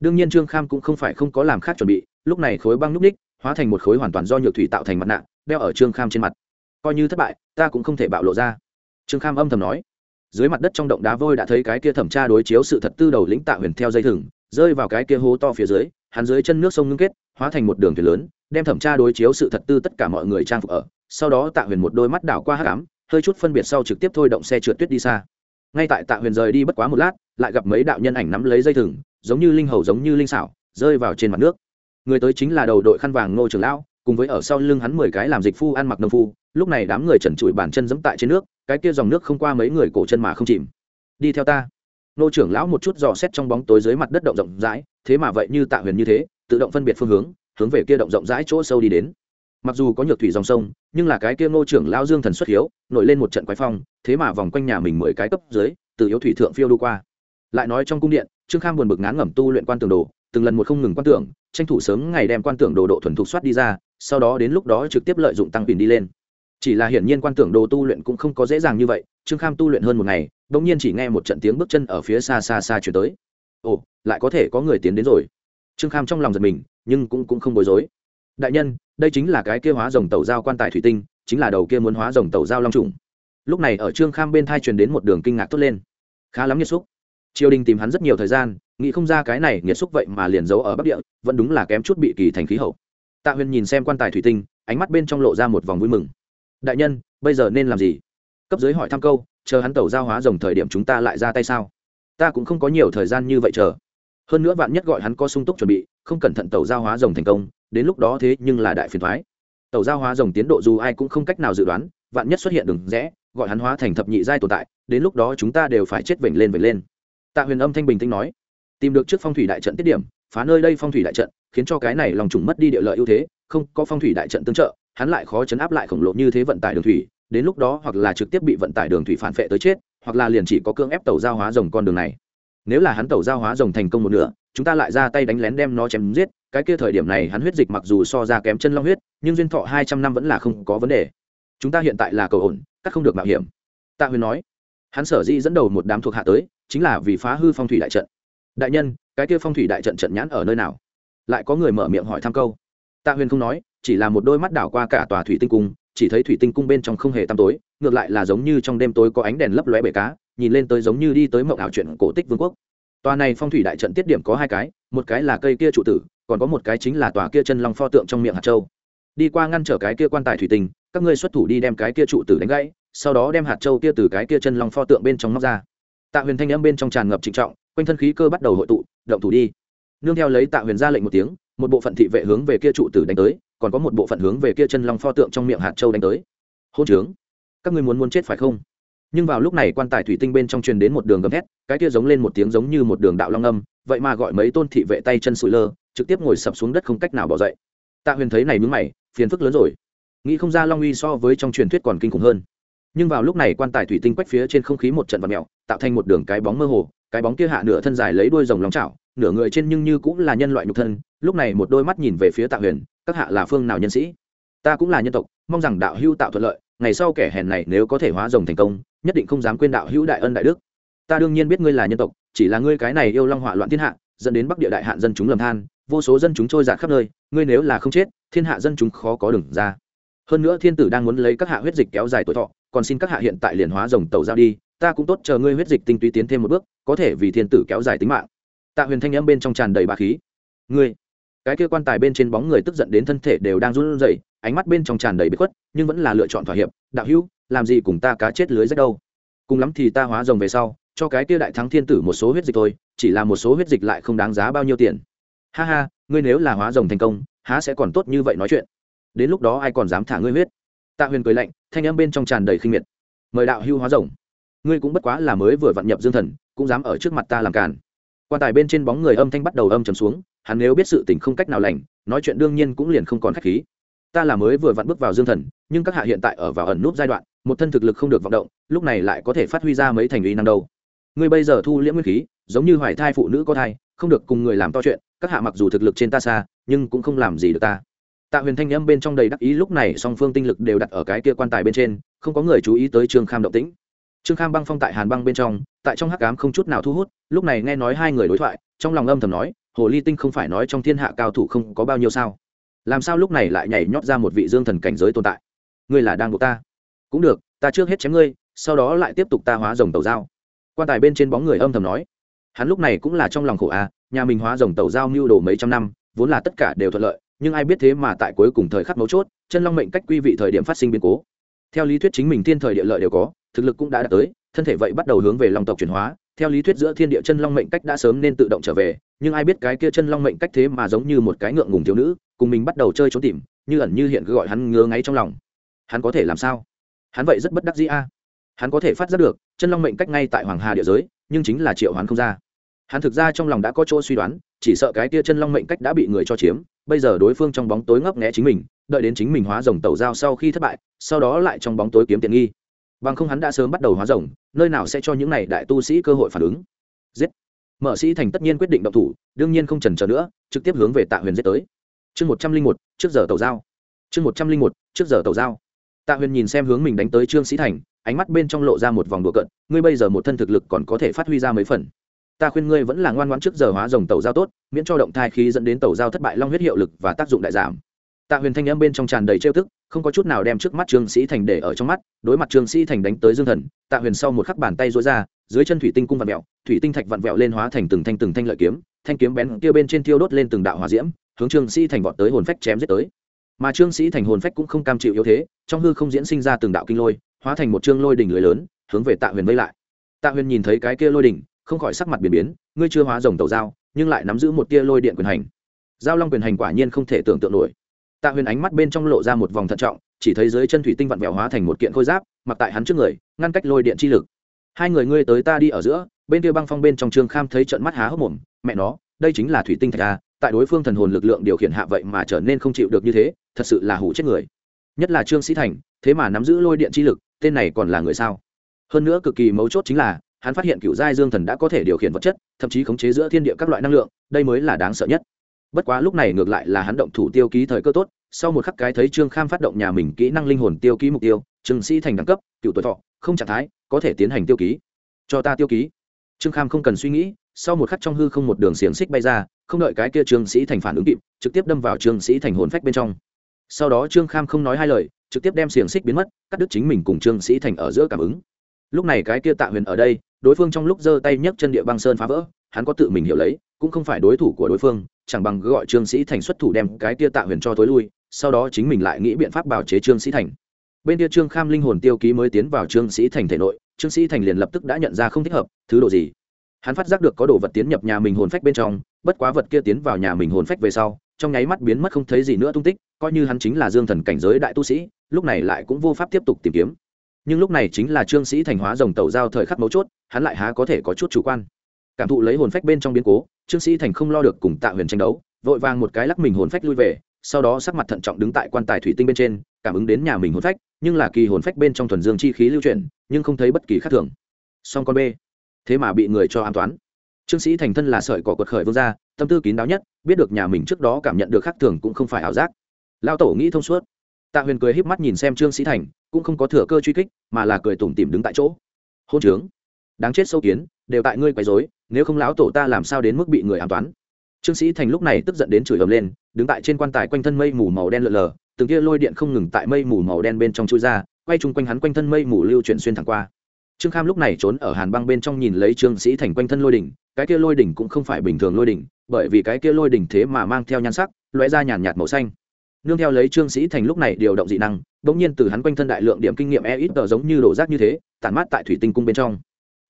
Đương nhiên trương kham cũng không phải không có làm khác chuẩn bị, lúc này khối băng núp ních hóa thành một khối hoàn toàn do nhược thủy tạo thành mặt nạ, đeo ở trương kham trên mặt. Coi như thất bại, ta cũng không thể bạo lộ ra. Trương kham âm thầm nói. Dưới mặt đất trong động đá vôi đã thấy cái kia thẩm tra đối chiếu sự thật tư đầu lĩnh tạ huyền theo dây thừng, rơi vào cái kia hố to phía dưới, hắn dưới chân nước sông ngưng kết, hóa thành một đường thuyền lớn, đem thẩm tra đối chiếu sự thật tư tất cả mọi người trang phục ở. Sau đó tạ huyền một đôi mắt đảo qua hát cám hơi chút phân biệt sau trực tiếp thôi động xe trượt tuyết đi xa ngay tại tạ huyền rời đi bất quá một lát, lại gặp mấy đạo nhân ảnh nắm lấy dây thừng, giống như linh hầu giống như linh xảo, rơi vào trên mặt nước. Người tới chính là đầu đội khăn vàng ngô trường lão, cùng với ở sau lưng hắn mười cái làm dịch phu ăn mặc nông phu, lúc này đám người trần trụi bàn chân dẫm tại trên nước, cái kia dòng nước không qua mấy người cổ chân mà không chìm. Đi theo ta. Nô trưởng lão một chút dò xét trong bóng tối dưới mặt đất động rộng rãi, thế mà vậy như tạ huyền như thế, tự động phân biệt phương hướng hướng về kia động rộng rãi chỗ sâu đi đến mặc dù có nhược thủy dòng sông nhưng là cái kia ngô trưởng lão dương thần xuất hiếu nổi lên một trận quái phong thế mà vòng quanh nhà mình mười cái cấp dưới từ yếu thủy thượng phiêu đu qua. Lại nói trong cung điện trương kham buồn bực ngán ngẩm tu luyện quan tường đồ từng lần một không ngừng quan tưởng tranh thủ sớm ngày đem quan tưởng đồ độ thuần thục soát đi ra sau đó đến lúc đó trực tiếp lợi dụng tăng quyền đi lên. Chỉ là hiển nhiên quan tưởng đồ tu luyện cũng không có dễ dàng như vậy trương kham tu luyện hơn một ngày đ ỗ n g nhiên chỉ nghe một trận tiếng bước chân ở phía xa xa xa chuyển tới. Ồ lại có thể có người tiến đến rồi. Trương kham trong lòng giật mình nhưng cũng, cũng không bối rối đại nhân, đây chính là cái kia hóa rồng tàu giao quan tài thủy tinh, chính là đầu kia muốn hóa rồng tàu giao long trùng. Lúc này ở trương kham bên thai truyền đến một đường kinh ngạc tốt lên. Khá lắm nhiệt xúc. Triều đình tìm hắn rất nhiều thời gian, nghĩ không ra cái này nghiệt xúc vậy mà liền giấu ở bắc địa, vẫn đúng là kém chút bị kỳ thành khí hậu. Tạ huyền nhìn xem quan tài thủy tinh, ánh mắt bên trong lộ ra một vòng vui mừng. Đại nhân, bây giờ nên làm gì? Cấp dưới hỏi thăm câu, chờ hắn tẩu giao hóa rồng thời điểm chúng ta lại ra tay sao? Ta cũng không có nhiều thời gian như vậy chờ. Hơn nữa vạn nhất gọi hắn có sung túc chuẩn bị, không cẩn thận tẩu giao hóa rồng thành công đến lúc đó thế nhưng là đại phiền thoái. Tàu giao hóa rồng tiến độ dù ai cũng không cách nào dự đoán, vạn nhất xuất hiện đừng rẽ, gọi hắn hóa thành thập nhị giai tồn tại, đến lúc đó chúng ta đều phải chết vểnh lên vểnh lên. Tạ huyền âm thanh bình tĩnh nói, tìm được trước phong thủy đại trận tiết điểm, phá nơi đây phong thủy đại trận, khiến cho cái này lòng trùng mất đi địa lợi ưu thế, không có phong thủy đại trận tương trợ, hắn lại khó chấn áp lại khổng lồ như thế vận tải đường thủy, đến lúc đó hoặc là trực tiếp bị vận tải đường thủy phản phệ tới chết, hoặc là liền chỉ có cưỡng ép tàu giao hóa rồng con đường này. Nếu là hắn tàu giao hóa rồng thành công một nửa chúng ta lại ra tay đánh lén đem nó chém giết, cái kia thời điểm này hắn huyết dịch mặc dù so ra kém chân long huyết, nhưng duyên thọ hai trăm năm vẫn là không có vấn đề. Chúng ta hiện tại là cầu ổn, cắt không được mạo hiểm. Tạ huyền nói. Hắn sở Di dẫn đầu một đám thuộc hạ tới, chính là vì phá hư phong thủy đại trận. Đại nhân, cái kia phong thủy đại trận trận nhãn ở nơi nào? Lại có người mở miệng hỏi thăm câu. Tạ huyền không nói, chỉ là một đôi mắt đảo qua cả tòa thủy tinh cung, chỉ thấy thủy tinh cung bên trong không hề tăm tối, ngược lại là giống như trong đêm tối có ánh đèn lấp lóe bể cá, nhìn lên tới giống như đi tới mộng ảo chuyện cổ tích vương quốc tòa này phong thủy đại trận tiết điểm có hai cái, một cái là cây kia trụ tử, còn có một cái chính là tòa kia chân long pho tượng trong miệng hạt châu. Đi qua ngăn trở cái kia quan tài thủy tinh, các ngươi xuất thủ đi đem cái kia trụ tử đánh gãy, sau đó đem hạt châu kia từ cái kia chân long pho tượng bên trong móc ra. Tạ huyền thanh âm bên trong tràn ngập trịnh trọng, quanh thân khí cơ bắt đầu hội tụ, động thủ đi. Nương theo lấy tạ huyền ra lệnh một tiếng, một bộ phận thị vệ hướng về kia trụ tử đánh tới, còn có một bộ phận hướng về kia chân long pho tượng trong miệng hạt châu đánh tới. Hôn trướng, các ngươi muốn muốn chết phải không? Nhưng vào lúc này quan tài thủy tinh bên trong truyền đến một đường gầm thét, cái kia giống lên một tiếng giống như một đường đạo long âm, vậy mà gọi mấy tôn thị vệ tay chân sụi lơ, trực tiếp ngồi sập xuống đất không cách nào bỏ dậy. Tạ huyền thấy này mướn mày, phiền phức lớn rồi. Nghĩ không ra long uy so với trong truyền thuyết còn kinh khủng hơn. Nhưng vào lúc này quan tài thủy tinh quách phía trên không khí một trận vật mèo, tạo thành một đường cái bóng mơ hồ, cái bóng kia hạ nửa thân dài lấy đuôi rồng lòng chảo, nửa người trên nhưng như cũng là nhân loại nhục thân, lúc này một đôi mắt nhìn về phía tạ huyền, các hạ là phương nào nhân sĩ? Ta cũng là nhân tộc, mong rằng đạo hưu tạo thuận lợi ngày sau kẻ hèn này nếu có thể hóa rồng thành công, nhất định không dám quên đạo hữu đại ân đại đức. Ta đương nhiên biết ngươi là nhân tộc, chỉ là ngươi cái này yêu long họa loạn thiên hạ, dẫn đến bắc địa đại hạn dân chúng lầm than, vô số dân chúng trôi dạt khắp nơi, ngươi nếu là không chết, thiên hạ dân chúng khó có đường ra. Hơn nữa thiên tử đang muốn lấy các hạ huyết dịch kéo dài tuổi thọ, còn xin các hạ hiện tại liền hóa rồng tàu giao đi, ta cũng tốt chờ ngươi huyết dịch tinh túy tiến thêm một bước, có thể vì thiên tử kéo dài tính mạng. Tạ huyền thanh âm bên trong tràn đầy bà khí. Ngươi cái kia quan tài bên trên bóng người tức giận đến thân thể đều đang run rẩy, ánh mắt bên trong tràn đầy bi khuất, nhưng vẫn là lựa chọn thỏa hiệp, đạo hữu, làm gì cùng ta cá chết lưới rách đâu? Cùng lắm thì ta hóa rồng về sau, cho cái kia đại thắng thiên tử một số huyết dịch thôi, chỉ là một số huyết dịch lại không đáng giá bao nhiêu tiền. Ha ha, ngươi nếu là hóa rồng thành công, há sẽ còn tốt như vậy nói chuyện. Đến lúc đó ai còn dám thả ngươi huyết? Tạ huyền cười lạnh, thanh âm bên trong tràn đầy khinh miệt. Mời đạo hưu hóa rồng. Ngươi cũng bất quá là mới vừa vặn nhập dương thần, cũng dám ở trước mặt ta làm càn. Quan tài bên trên bóng người âm thanh bắt đầu âm trầm xuống hắn nếu biết sự tình không cách nào lành, nói chuyện đương nhiên cũng liền không còn khách khí. Ta là mới vừa vặn bước vào dương thần, nhưng các hạ hiện tại ở vào ẩn nút giai đoạn, một thân thực lực không được vận động, lúc này lại có thể phát huy ra mấy thành uy năng đâu. Ngươi bây giờ thu liễm nguyên khí, giống như hoài thai phụ nữ có thai, không được cùng người làm to chuyện, các hạ mặc dù thực lực trên ta xa, nhưng cũng không làm gì được ta. Tạ huyền thanh âm bên trong đầy đắc ý lúc này song phương tinh lực đều đặt ở cái kia quan tài bên trên, không có người chú ý tới trương kham động tĩnh. Trương kham băng phong tại hàn băng bên trong, tại trong hắc ám không chút nào thu hút, lúc này nghe nói hai người đối thoại, trong lòng âm thầm nói hồ ly tinh không phải nói trong thiên hạ cao thủ không có bao nhiêu sao? Làm sao lúc này lại nhảy nhót ra một vị dương thần cảnh giới tồn tại? Ngươi là đang buộc ta. Cũng được, ta trước hết chém ngươi, sau đó lại tiếp tục ta hóa rồng tàu dao quan tài bên trên bóng người âm thầm nói. Hắn lúc này cũng là trong lòng khổ a, nhà mình hóa rồng tàu dao mưu đồ mấy trăm năm, vốn là tất cả đều thuận lợi, nhưng ai biết thế mà tại cuối cùng thời khắc mấu chốt, chân long mệnh cách quy vị thời điểm phát sinh biến cố. Theo lý thuyết chính mình thiên thời địa lợi đều có, thực lực cũng đã đạt tới, thân thể vậy bắt đầu hướng về long tộc chuyển hóa theo lý thuyết giữa thiên địa chân long mệnh cách đã sớm nên tự động trở về, nhưng ai biết cái kia chân long mệnh cách thế mà giống như một cái ngượng ngùng thiếu nữ, cùng mình bắt đầu chơi trốn tìm, như ẩn như hiện cứ gọi hắn ngứa ngáy trong lòng. Hắn có thể làm sao? Hắn vậy rất bất đắc dĩ a. Hắn có thể phát giác được, chân long mệnh cách ngay tại hoàng hà địa giới, nhưng chính là triệu hắn không ra. Hắn thực ra trong lòng đã có chỗ suy đoán, chỉ sợ cái kia chân long mệnh cách đã bị người cho chiếm, bây giờ đối phương trong bóng tối ngấp nghẽ chính mình, đợi đến chính mình hóa rồng tẩu giao sau khi thất bại, sau đó lại trong bóng tối kiếm tiện nghi bằng không hắn đã sớm bắt đầu hóa rồng, nơi nào sẽ cho những này đại tu sĩ cơ hội phản ứng? Giết. Mở sĩ thành tất nhiên quyết định động thủ, đương nhiên không trần chờ nữa, trực tiếp hướng về tạ huyền giết tới. Chương một trăm linh một, trước giờ tàu giao. Chương một trăm linh một, trước giờ tàu giao. Tạ huyền nhìn xem hướng mình đánh tới trương sĩ thành, ánh mắt bên trong lộ ra một vòng đùa cận ngươi bây giờ một thân thực lực còn có thể phát huy ra mấy phần. Ta khuyên ngươi vẫn là ngoan ngoãn trước giờ hóa rồng tàu giao tốt, miễn cho động thai khí dẫn đến tàu giao thất bại long huyết hiệu lực và tác dụng đại giảm tạ huyền thanh âm bên trong tràn đầy trêu tức, không có chút nào đem trước mắt trương sĩ thành để ở trong mắt, đối mặt trương sĩ thành đánh tới dương thần, tạ huyền sau một khắc bàn tay rối ra, dưới chân thủy tinh cung vặn vẹo, thủy tinh thạch vặn vẹo lên hóa thành từng thanh từng thanh lợi kiếm, thanh kiếm bén kia bên trên thiêu đốt lên từng đạo hỏa diễm, hướng trương sĩ thành vọt tới hồn phách chém giết tới. Mà trương sĩ thành hồn phách cũng không cam chịu yếu thế, trong hư không diễn sinh ra từng đạo kinh lôi, hóa thành một trương lôi đỉnh lưới lớn, hướng về tạ huyền vây lại. Tạ huyền nhìn thấy cái kia lôi đỉnh, không khỏi sắc mặt biến biến, ngươi chưa hóa rồng tàu dao nhưng lại nắm giữ một tia lôi điện quyền hành. Giao long quyền hành quả nhiên không thể tưởng tượng nổi tạ huyền ánh mắt bên trong lộ ra một vòng thận trọng, chỉ thấy dưới chân thủy tinh vặn vẹo hóa thành một kiện khôi giáp, mặc tại hắn trước người, ngăn cách lôi điện chi lực. Hai người ngươi tới ta đi ở giữa. Bên kia băng phong bên trong trương kham thấy trận mắt há hốc mồm, mẹ nó, đây chính là thủy tinh thạch a, tại đối phương thần hồn lực lượng điều khiển hạ vậy mà trở nên không chịu được như thế, thật sự là hủ chết người. Nhất là trương sĩ thành, thế mà nắm giữ lôi điện chi lực, tên này còn là người sao? Hơn nữa cực kỳ mấu chốt chính là, hắn phát hiện cựu giai dương thần đã có thể điều khiển vật chất, thậm chí khống chế giữa thiên địa các loại năng lượng, đây mới là đáng sợ nhất bất quá lúc này ngược lại là hắn động thủ tiêu ký thời cơ tốt, sau một khắc cái thấy trương kham phát động nhà mình kỹ năng linh hồn tiêu ký mục tiêu, trương sĩ thành đẳng cấp, cựu tuổi thọ, không trạng thái, có thể tiến hành tiêu ký. Cho ta tiêu ký. Trương kham không cần suy nghĩ, sau một khắc trong hư không một đường xiềng xích bay ra, không đợi cái kia trương sĩ thành phản ứng kịp, trực tiếp đâm vào trương sĩ thành hồn phách bên trong. Sau đó trương kham không nói hai lời, trực tiếp đem xiềng xích biến mất, cắt đứt chính mình cùng trương sĩ thành ở giữa cảm ứng. Lúc này cái kia tạ huyền ở đây, đối phương trong lúc giơ tay nhấc chân địa băng sơn phá vỡ, hắn có tự mình hiểu lấy, cũng không phải đối thủ của đối phương chẳng bằng gọi trương sĩ thành xuất thủ đem cái tia tạ huyền cho tối lui, sau đó chính mình lại nghĩ biện pháp bảo chế trương sĩ thành. Bên tia trương kham linh hồn tiêu ký mới tiến vào trương sĩ thành thể nội, trương sĩ thành liền lập tức đã nhận ra không thích hợp, thứ đồ gì? Hắn phát giác được có đồ vật tiến nhập nhà mình hồn phách bên trong, bất quá vật kia tiến vào nhà mình hồn phách về sau, trong nháy mắt biến mất không thấy gì nữa tung tích, coi như hắn chính là dương thần cảnh giới đại tu sĩ, lúc này lại cũng vô pháp tiếp tục tìm kiếm. Nhưng lúc này chính là trương sĩ thành hóa rồng tàu giao thời khắc mấu chốt, hắn lại há có thể có chút chủ quan. Cảm thụ lấy hồn phách bên trong biến cố trương sĩ thành không lo được cùng tạ huyền tranh đấu, vội vàng một cái lắc mình hồn phách lui về, sau đó sắc mặt thận trọng đứng tại quan tài thủy tinh bên trên, cảm ứng đến nhà mình hồn phách, nhưng là kỳ hồn phách bên trong thuần dương chi khí lưu chuyển, nhưng không thấy bất kỳ khác thường. Song con b thế mà bị người cho an toán. Trương sĩ thành thân là sợi cỏ quật khởi vương gia, tâm tư kín đáo nhất, biết được nhà mình trước đó cảm nhận được khác thường cũng không phải ảo giác. Lao tổ nghĩ thông suốt. Tạ huyền cười híp mắt nhìn xem trương sĩ thành, cũng không có thừa cơ truy kích, mà là cười tủm tỉm đứng tại chỗ. Hôn trướng. Đáng chết sâu kiến, đều tại ngươi quấy rối nếu không lão tổ ta làm sao đến mức bị người an toán? Trương sĩ thành lúc này tức giận đến chửi ầm lên, đứng tại trên quan tài quanh thân mây mù màu đen lợn lờ, từng kia lôi điện không ngừng tại mây mù màu đen bên trong chui ra, quay chung quanh hắn quanh thân mây mù lưu chuyển xuyên thẳng qua. Trương kham lúc này trốn ở hàn băng bên trong nhìn lấy trương sĩ thành quanh thân lôi đỉnh, cái kia lôi đỉnh cũng không phải bình thường lôi đỉnh, bởi vì cái kia lôi đỉnh thế mà mang theo nhan sắc loé ra nhàn nhạt màu xanh. Nương theo lấy trương sĩ thành lúc này điều động dị năng, bỗng nhiên từ hắn quanh thân đại lượng điểm kinh nghiệm e ít tờ giống như đổ rác như thế, tản mát tại thủy tinh cung bên trong.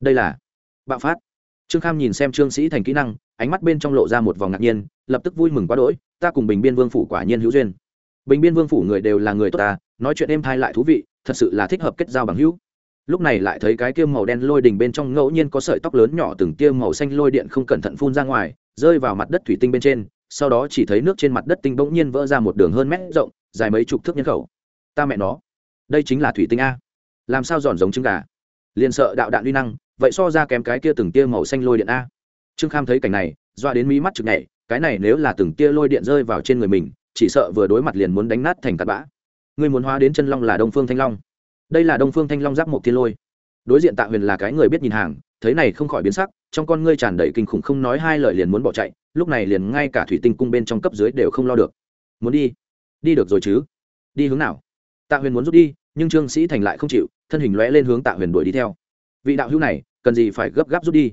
Đây là bạo phát trương kham nhìn xem trương sĩ thành kỹ năng, ánh mắt bên trong lộ ra một vòng ngạc nhiên, lập tức vui mừng quá đỗi, ta cùng bình biên vương phủ quả nhiên hữu duyên. Bình biên vương phủ người đều là người tốt ta, nói chuyện êm thai lại thú vị, thật sự là thích hợp kết giao bằng hữu. Lúc này lại thấy cái kia màu đen lôi đỉnh bên trong ngẫu nhiên có sợi tóc lớn nhỏ từng tia màu xanh lôi điện không cẩn thận phun ra ngoài, rơi vào mặt đất thủy tinh bên trên, sau đó chỉ thấy nước trên mặt đất tinh bỗng nhiên vỡ ra một đường hơn mét rộng, dài mấy chục thước nhân khẩu. Ta mẹ nó, đây chính là thủy tinh a. Làm sao giòn giống trứng gà? Liền sợ đạo đạn uy năng vậy so ra kém cái kia từng tia màu xanh lôi điện a. Trương kham thấy cảnh này, doa đến mí mắt chực nhảy, cái này nếu là từng tia lôi điện rơi vào trên người mình, chỉ sợ vừa đối mặt liền muốn đánh nát thành tạt bã. Ngươi muốn hóa đến chân long là đông phương thanh long. Đây là đông phương thanh long giáp một thiên lôi. Đối diện tạ huyền là cái người biết nhìn hàng, thấy này không khỏi biến sắc, trong con ngươi tràn đầy kinh khủng không nói hai lời liền muốn bỏ chạy, lúc này liền ngay cả thủy tinh cung bên trong cấp dưới đều không lo được. Muốn đi? Đi được rồi chứ? Đi hướng nào? Tạ huyền muốn rút đi, nhưng trương sĩ thành lại không chịu, thân hình lóe lên hướng tạ huyền đuổi đi theo. Vị đạo hữu này cần gì phải gấp gáp rút đi?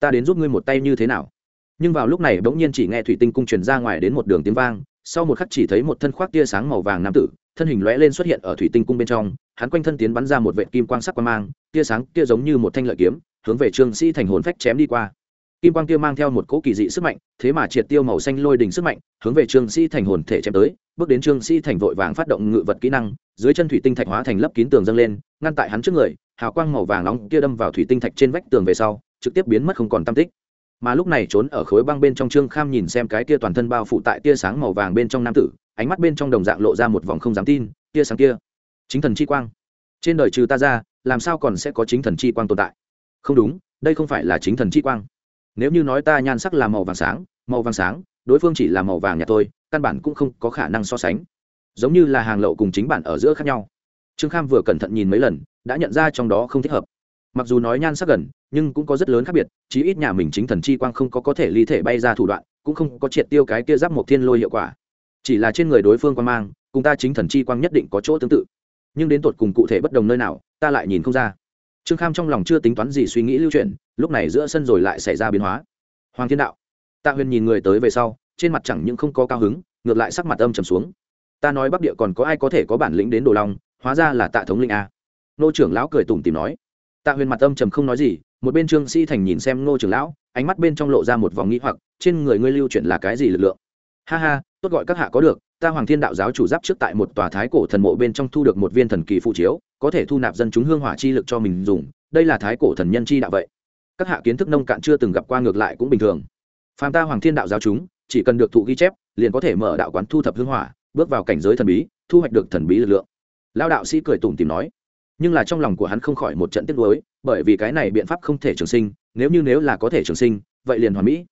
Ta đến giúp ngươi một tay như thế nào? Nhưng vào lúc này bỗng nhiên chỉ nghe thủy tinh cung truyền ra ngoài đến một đường tiếng vang, sau một khắc chỉ thấy một thân khoác tia sáng màu vàng nam tử, thân hình lóe lên xuất hiện ở thủy tinh cung bên trong, hắn quanh thân tiến bắn ra một vệ kim quang sắc quang mang, tia sáng tia giống như một thanh lợi kiếm, hướng về trương sĩ thành hồn phách chém đi qua. Kim quang tia mang theo một cỗ kỳ dị sức mạnh, thế mà triệt tiêu màu xanh lôi đình sức mạnh, hướng về trương sĩ thành hồn thể chém tới, bước đến trương sĩ thành vội vàng phát động ngự vật kỹ năng, dưới chân thủy tinh thạch hóa thành lấp kín tường dâng lên, ngăn tại hắn trước người hào quang màu vàng nóng kia đâm vào thủy tinh thạch trên vách tường về sau, trực tiếp biến mất không còn tam tích. Mà lúc này trốn ở khối băng bên trong trương kham nhìn xem cái kia toàn thân bao phủ tại tia sáng màu vàng bên trong nam tử, ánh mắt bên trong đồng dạng lộ ra một vòng không dám tin, tia sáng kia. Chính thần chi quang. Trên đời trừ ta ra, làm sao còn sẽ có chính thần chi quang tồn tại? Không đúng, đây không phải là chính thần chi quang. Nếu như nói ta nhan sắc là màu vàng sáng, màu vàng sáng, đối phương chỉ là màu vàng nhà tôi, căn bản cũng không có khả năng so sánh. Giống như là hàng lậu cùng chính bản ở giữa khác nhau. Trương kham vừa cẩn thận nhìn mấy lần đã nhận ra trong đó không thích hợp. Mặc dù nói nhan sắc gần, nhưng cũng có rất lớn khác biệt, chí ít nhà mình chính thần chi quang không có có thể ly thể bay ra thủ đoạn, cũng không có triệt tiêu cái kia giáp một thiên lôi hiệu quả. Chỉ là trên người đối phương quan mang, cùng ta chính thần chi quang nhất định có chỗ tương tự. Nhưng đến tột cùng cụ thể bất đồng nơi nào, ta lại nhìn không ra. Trương kham trong lòng chưa tính toán gì suy nghĩ lưu chuyển, lúc này giữa sân rồi lại xảy ra biến hóa. Hoàng thiên đạo, tạ huyền nhìn người tới về sau, trên mặt chẳng những không có cao hứng, ngược lại sắc mặt âm trầm xuống. Ta nói bắc địa còn có ai có thể có bản lĩnh đến đồ long, hóa ra là tạ thống linh a nô trưởng lão cười tủm tìm nói. Tạ huyền mặt âm trầm không nói gì, một bên trương sĩ thành nhìn xem nô trưởng lão, ánh mắt bên trong lộ ra một vòng nghĩ hoặc, trên người ngươi lưu chuyển là cái gì lực lượng? Ha ha, tốt gọi các hạ có được, ta hoàng thiên đạo giáo chủ giáp trước tại một tòa thái cổ thần mộ bên trong thu được một viên thần kỳ phụ chiếu, có thể thu nạp dân chúng hương hỏa chi lực cho mình dùng, đây là thái cổ thần nhân chi đạo vậy. Các hạ kiến thức nông cạn chưa từng gặp qua ngược lại cũng bình thường. Phàm ta hoàng thiên đạo giáo chúng, chỉ cần được thụ ghi chép, liền có thể mở đạo quán thu thập hương hỏa, bước vào cảnh giới thần bí, thu hoạch được thần bí lực lượng. Lao đạo sĩ cười tủm tìm nói nhưng là trong lòng của hắn không khỏi một trận tiếc nuối, bởi vì cái này biện pháp không thể trường sinh, nếu như nếu là có thể trường sinh, vậy liền hoàn mỹ.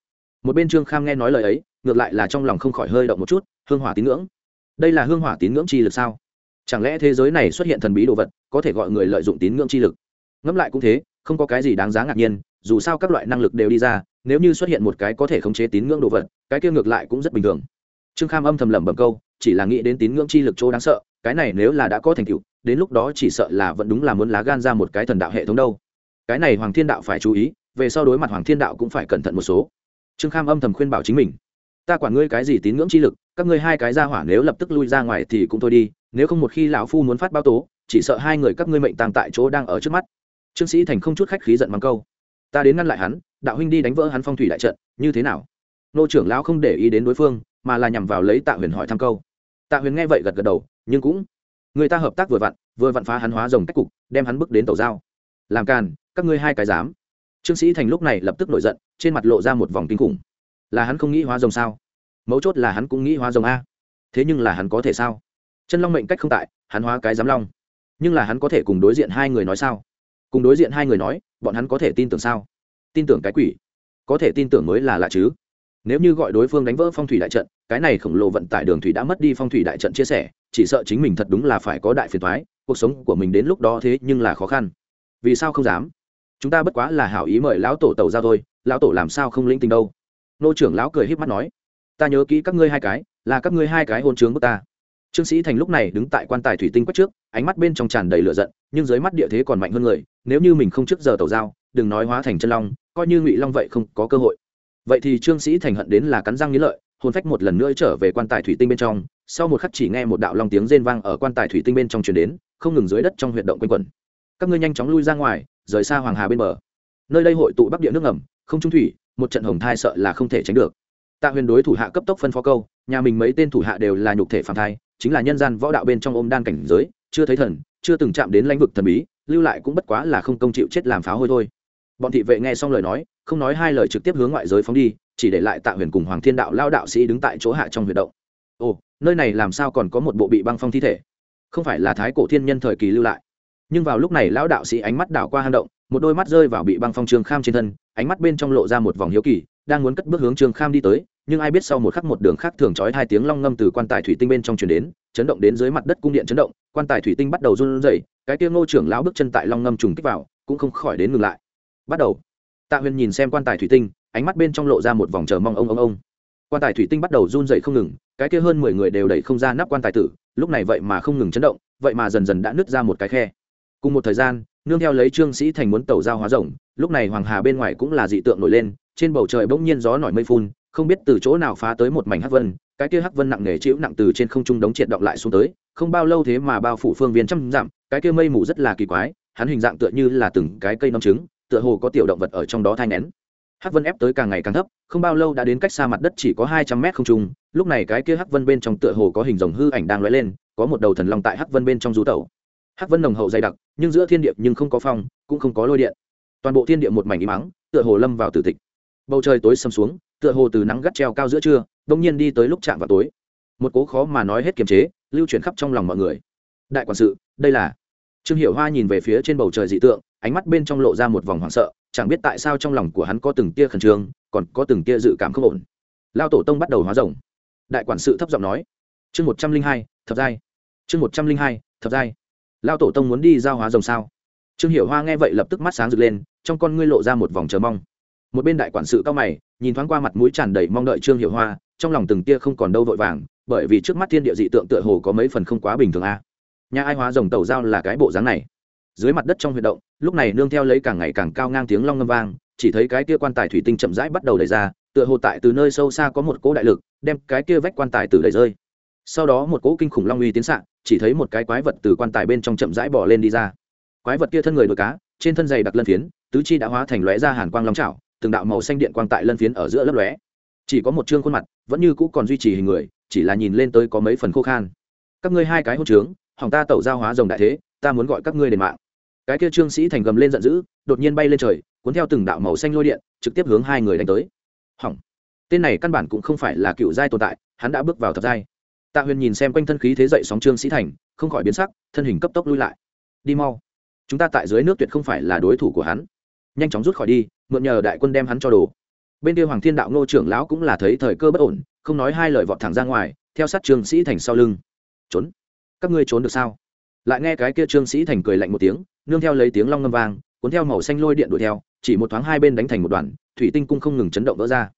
Một bên trương kham nghe nói lời ấy, ngược lại là trong lòng không khỏi hơi động một chút, hương hỏa tín ngưỡng. Đây là hương hỏa tín ngưỡng chi lực sao? Chẳng lẽ thế giới này xuất hiện thần bí đồ vật, có thể gọi người lợi dụng tín ngưỡng chi lực? Ngẫm lại cũng thế, không có cái gì đáng giá ngạc nhiên, dù sao các loại năng lực đều đi ra, nếu như xuất hiện một cái có thể khống chế tín ngưỡng đồ vật, cái kia ngược lại cũng rất bình thường. Trương kham âm thầm lẩm bẩm câu, chỉ là nghĩ đến tín ngưỡng chi lực chỗ đáng sợ, cái này nếu là đã có thành tựu đến lúc đó chỉ sợ là vẫn đúng là muốn lá gan ra một cái thần đạo hệ thống đâu. Cái này hoàng thiên đạo phải chú ý, về sau đối mặt hoàng thiên đạo cũng phải cẩn thận một số. Trương kham âm thầm khuyên bảo chính mình. Ta quản ngươi cái gì tín ngưỡng chi lực, các ngươi hai cái ra hỏa nếu lập tức lui ra ngoài thì cũng thôi đi, nếu không một khi lão phu muốn phát báo tố, chỉ sợ hai người các ngươi mệnh tàng tại chỗ đang ở trước mắt. Trương sĩ thành không chút khách khí giận mắng câu. Ta đến ngăn lại hắn, đạo huynh đi đánh vỡ hắn phong thủy đại trận, như thế nào? Nô trưởng lão không để ý đến đối phương, mà là nhằm vào lấy tạ huyền hỏi thăm câu. Tạ huyền nghe vậy gật gật đầu, nhưng cũng người ta hợp tác vừa vặn vừa vặn phá hắn hóa rồng cách cục, đem hắn bước đến tàu giao. Làm càn, các ngươi hai cái dám. Trương sĩ thành lúc này lập tức nổi giận, trên mặt lộ ra một vòng kinh khủng. Là hắn không nghĩ hóa rồng sao? Mấu chốt là hắn cũng nghĩ hóa rồng a. Thế nhưng là hắn có thể sao? Chân long mệnh cách không tại, hắn hóa cái giám long. Nhưng là hắn có thể cùng đối diện hai người nói sao? Cùng đối diện hai người nói, bọn hắn có thể tin tưởng sao? Tin tưởng cái quỷ. Có thể tin tưởng mới là lạ chứ nếu như gọi đối phương đánh vỡ phong thủy đại trận, cái này khổng lồ vận tải đường thủy đã mất đi phong thủy đại trận chia sẻ, chỉ sợ chính mình thật đúng là phải có đại phiền thoái cuộc sống của mình đến lúc đó thế nhưng là khó khăn. Vì sao không dám? Chúng ta bất quá là hảo ý mời lão tổ tàu ra thôi, lão tổ làm sao không linh tình đâu? Nô trưởng lão cười híp mắt nói, ta nhớ kỹ các ngươi hai cái, là các ngươi hai cái hôn trướng bước ta. Trương sĩ thành lúc này đứng tại quan tài thủy tinh quách trước, ánh mắt bên trong tràn đầy lửa giận, nhưng dưới mắt địa thế còn mạnh hơn người, nếu như mình không trước giờ tàu giao, đừng nói hóa thành chân long, coi như ngụy long vậy không có cơ hội vậy thì trương sĩ thành hận đến là cắn răng nghĩ lợi, hồn phách một lần nữa trở về quan tài thủy tinh bên trong, sau một khắc chỉ nghe một đạo long tiếng rên vang ở quan tài thủy tinh bên trong truyền đến, không ngừng dưới đất trong huyệt động quanh quẩn. Các ngươi nhanh chóng lui ra ngoài, rời xa hoàng hà bên bờ. Nơi đây hội tụ bắc địa nước ngầm, không trung thủy, một trận hồng thai sợ là không thể tránh được. Tạ huyền đối thủ hạ cấp tốc phân phó câu, nhà mình mấy tên thủ hạ đều là nhục thể phản thai, chính là nhân gian võ đạo bên trong ôm đan cảnh giới, chưa thấy thần, chưa từng chạm đến lãnh vực thần bí, lưu lại cũng bất quá là không công chịu chết làm pháo hôi thôi bọn thị vệ nghe xong lời nói, không nói hai lời trực tiếp hướng ngoại giới phóng đi, chỉ để lại tạ huyền cùng hoàng thiên đạo lao đạo sĩ đứng tại chỗ hạ trong huyệt động. Ồ, nơi này làm sao còn có một bộ bị băng phong thi thể? Không phải là thái cổ thiên nhân thời kỳ lưu lại. Nhưng vào lúc này lão đạo sĩ ánh mắt đảo qua hang động, một đôi mắt rơi vào bị băng phong trương kham trên thân, ánh mắt bên trong lộ ra một vòng hiếu kỳ, đang muốn cất bước hướng trương kham đi tới, nhưng ai biết sau một khắc một đường khác thường trói hai tiếng long ngâm từ quan tài thủy tinh bên trong truyền đến, chấn động đến dưới mặt đất cung điện chấn động, quan tài thủy tinh bắt đầu run rẩy, cái tiêu ngô trưởng lão bước chân tại long ngâm trùng kích vào, cũng không khỏi đến ngừng lại bắt đầu. Tạ huyền nhìn xem quan tài thủy tinh, ánh mắt bên trong lộ ra một vòng chờ mong ông ông ông. Quan tài thủy tinh bắt đầu run dậy không ngừng, cái kia hơn mười người đều đẩy không ra nắp quan tài tử, lúc này vậy mà không ngừng chấn động, vậy mà dần dần đã nứt ra một cái khe. Cùng một thời gian, nương theo lấy trương sĩ thành muốn tẩu giao hóa rồng, lúc này hoàng hà bên ngoài cũng là dị tượng nổi lên, trên bầu trời bỗng nhiên gió nổi mây phun, không biết từ chỗ nào phá tới một mảnh hắc vân, cái kia hắc vân nặng nề chịu nặng từ trên không trung đống triệt động lại xuống tới, không bao lâu thế mà bao phủ phương viên trăm dặm, cái kia mây mù rất là kỳ quái, hắn hình dạng tựa như là từng cái cây nấm trứng tựa hồ có tiểu động vật ở trong đó thai nén. Hắc vân ép tới càng ngày càng thấp, không bao lâu đã đến cách xa mặt đất chỉ có hai trăm mét không trung, lúc này cái kia hắc vân bên trong tựa hồ có hình rồng hư ảnh đang lóe lên, có một đầu thần long tại hắc vân bên trong rú tẩu. Hắc vân nồng hậu dày đặc, nhưng giữa thiên địa nhưng không có phong, cũng không có lôi điện. Toàn bộ thiên địa một mảnh im mắng tựa hồ lâm vào tử tịch. Bầu trời tối sầm xuống, tựa hồ từ nắng gắt treo cao giữa trưa, đông nhiên đi tới lúc chạm vào tối. Một cố khó mà nói hết kiềm chế, lưu chuyển khắp trong lòng mọi người. Đại quản sự, đây là trương hiệu hoa nhìn về phía trên bầu trời dị tượng ánh mắt bên trong lộ ra một vòng hoảng sợ, chẳng biết tại sao trong lòng của hắn có từng tia khẩn trương, còn có từng tia dự cảm không ổn. Lao tổ tông bắt đầu hóa rồng. Đại quản sự thấp giọng nói, chương một trăm linh hai, thập giai. Chương một trăm linh hai, thập giai. Lao tổ tông muốn đi giao hóa rồng sao? Trương hiểu hoa nghe vậy lập tức mắt sáng rực lên, trong con ngươi lộ ra một vòng chờ mong. Một bên đại quản sự cao mày, nhìn thoáng qua mặt mũi tràn đầy mong đợi trương hiểu hoa, trong lòng từng tia không còn đâu vội vàng, bởi vì trước mắt thiên địa dị tượng tựa hồ có mấy phần không quá bình thường a. Nhà ai hóa rồng tàu giao là cái bộ dáng này? Dưới mặt đất trong huy động, lúc này nương theo lấy càng ngày càng cao ngang tiếng long ngâm vang, chỉ thấy cái kia quan tài thủy tinh chậm rãi bắt đầu đẩy ra, tựa hồ tại từ nơi sâu xa có một cỗ đại lực, đem cái kia vách quan tài từ đẩy rơi. Sau đó một cỗ kinh khủng long uy tiến sạn chỉ thấy một cái quái vật từ quan tài bên trong chậm rãi bỏ lên đi ra. Quái vật kia thân người đôi cá, trên thân dày đặc lân phiến, tứ chi đã hóa thành lóe ra hàn quang long trào từng đạo màu xanh điện quang tại lân phiến ở giữa lấp lóe. Chỉ có một chương khuôn mặt, vẫn như cũ còn duy trì hình người, chỉ là nhìn lên tới có mấy phần khô khan. Các ngươi hai cái hôn trướng, hỏng ta tẩu giao hóa rồng đại thế, ta muốn gọi các ngươi đền mạng cái kia trương sĩ thành gầm lên giận dữ, đột nhiên bay lên trời, cuốn theo từng đạo màu xanh lôi điện, trực tiếp hướng hai người đánh tới. Hỏng. Tên này căn bản cũng không phải là cựu giai tồn tại, hắn đã bước vào thập giai. Tạ huyền nhìn xem quanh thân khí thế dậy sóng trương sĩ thành, không khỏi biến sắc, thân hình cấp tốc lui lại. Đi mau. Chúng ta tại dưới nước tuyệt không phải là đối thủ của hắn. Nhanh chóng rút khỏi đi, mượn nhờ đại quân đem hắn cho đồ. Bên kia hoàng thiên đạo ngô trưởng lão cũng là thấy thời cơ bất ổn, không nói hai lời vọt thẳng ra ngoài, theo sát trương sĩ thành sau lưng. Trốn. Các ngươi trốn được sao? Lại nghe cái kia trương sĩ thành cười lạnh một tiếng, nương theo lấy tiếng long ngâm vang, cuốn theo màu xanh lôi điện đuổi theo, chỉ một thoáng hai bên đánh thành một đoàn, thủy tinh cung không ngừng chấn động vỡ ra.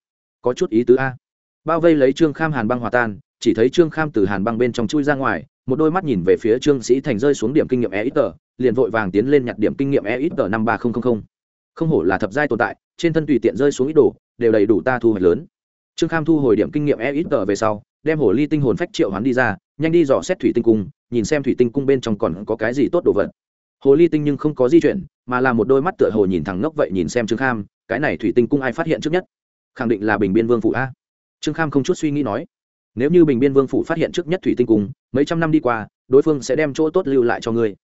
Có chút ý tứ a. Bao vây lấy trương kham hàn băng hòa tan, chỉ thấy trương kham từ hàn băng bên trong chui ra ngoài, một đôi mắt nhìn về phía trương sĩ thành rơi xuống điểm kinh nghiệm e ít tờ liền vội vàng tiến lên nhặt điểm kinh nghiệm e ít tờ năm ba không không không. Không hổ là thập giai tồn tại, trên thân tùy tiện rơi xuống ít đồ, đều đầy đủ ta thu hoạch lớn. Trương kham thu hồi điểm kinh nghiệm e ít tờ về sau, đem hồ ly tinh hồn phách triệu hắn đi ra nhanh đi dò xét thủy tinh cung, nhìn xem thủy tinh cung bên trong còn có cái gì tốt đồ vật. Hồ ly tinh nhưng không có di chuyển, mà là một đôi mắt tựa hồ nhìn thẳng ngốc vậy nhìn xem trương kham, cái này thủy tinh cung ai phát hiện trước nhất? Khẳng định là bình biên vương phụ a. Trương kham không chút suy nghĩ nói, nếu như bình biên vương phụ phát hiện trước nhất thủy tinh cung, mấy trăm năm đi qua, đối phương sẽ đem chỗ tốt lưu lại cho ngươi.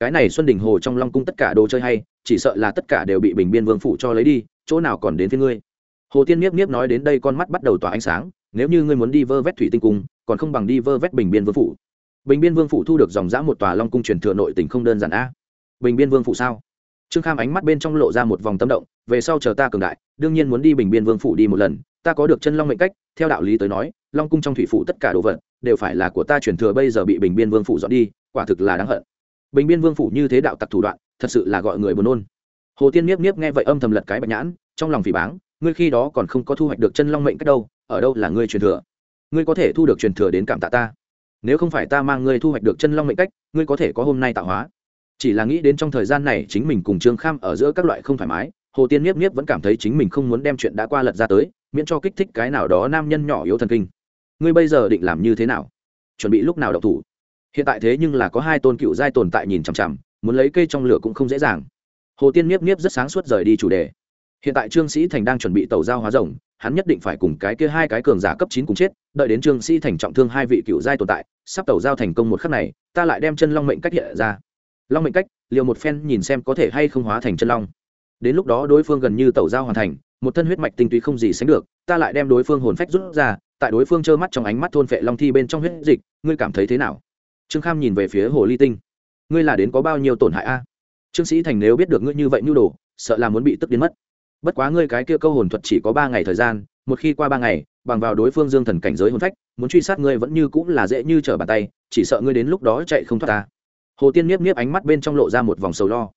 Cái này xuân đình hồ trong long cung tất cả đồ chơi hay, chỉ sợ là tất cả đều bị bình biên vương phụ cho lấy đi, chỗ nào còn đến với ngươi? Hồ tiên miếp miếp nói đến đây con mắt bắt đầu tỏa ánh sáng nếu như ngươi muốn đi vơ vét thủy tinh cung, còn không bằng đi vơ vét bình biên vương phủ. Bình biên vương phủ thu được dòng dã một tòa long cung truyền thừa nội tỉnh không đơn giản a. Bình biên vương phủ sao? Trương kham ánh mắt bên trong lộ ra một vòng tâm động, về sau chờ ta cường đại, đương nhiên muốn đi bình biên vương phủ đi một lần, ta có được chân long mệnh cách, theo đạo lý tới nói, long cung trong thủy phủ tất cả đồ vật, đều phải là của ta truyền thừa bây giờ bị bình biên vương phủ dọn đi, quả thực là đáng hận. Bình biên vương phủ như thế đạo tặc thủ đoạn, thật sự là gọi người buồn nôn. Hồ tiên miếp miếp nghe vậy âm thầm lật cái bạch nhãn, trong lòng phỉ báng, ngươi khi đó còn không có thu hoạch được chân long mệnh cách đâu ở đâu là ngươi truyền thừa? Ngươi có thể thu được truyền thừa đến cảm tạ ta. Nếu không phải ta mang ngươi thu hoạch được chân long mệnh cách, ngươi có thể có hôm nay tạo hóa. Chỉ là nghĩ đến trong thời gian này chính mình cùng trương kham ở giữa các loại không thoải mái, hồ tiên niếp niếp vẫn cảm thấy chính mình không muốn đem chuyện đã qua lật ra tới, miễn cho kích thích cái nào đó nam nhân nhỏ yếu thần kinh. Ngươi bây giờ định làm như thế nào? Chuẩn bị lúc nào độc thủ? Hiện tại thế nhưng là có hai tôn cựu giai tồn tại nhìn chằm chằm, muốn lấy cây trong lửa cũng không dễ dàng. Hồ tiên niếp niếp rất sáng suốt rời đi chủ đề. Hiện tại trương sĩ thành đang chuẩn bị tàu giao hóa rồng hắn nhất định phải cùng cái kia hai cái cường giả cấp chín cùng chết, đợi đến trương sĩ thành trọng thương hai vị cựu giai tồn tại, sắp tẩu giao thành công một khắc này, ta lại đem chân long mệnh cách hiện ra. Long mệnh cách, liều một phen nhìn xem có thể hay không hóa thành chân long. Đến lúc đó đối phương gần như tẩu giao hoàn thành, một thân huyết mạch tinh túy không gì sánh được, ta lại đem đối phương hồn phách rút ra, tại đối phương trơ mắt trong ánh mắt thôn phệ long thi bên trong huyết dịch, ngươi cảm thấy thế nào? Trương kham nhìn về phía hồ ly tinh. Ngươi là đến có bao nhiêu tổn hại a? Trương sĩ thành nếu biết được ngươi như vậy nhu đồ, sợ là muốn bị tức đến mất bất quá ngươi cái kia câu hồn thuật chỉ có ba ngày thời gian, một khi qua ba ngày, bằng vào đối phương dương thần cảnh giới hồn phách, muốn truy sát ngươi vẫn như cũng là dễ như trở bàn tay, chỉ sợ ngươi đến lúc đó chạy không thoát ta. Hồ tiên miếp miếp ánh mắt bên trong lộ ra một vòng sầu lo.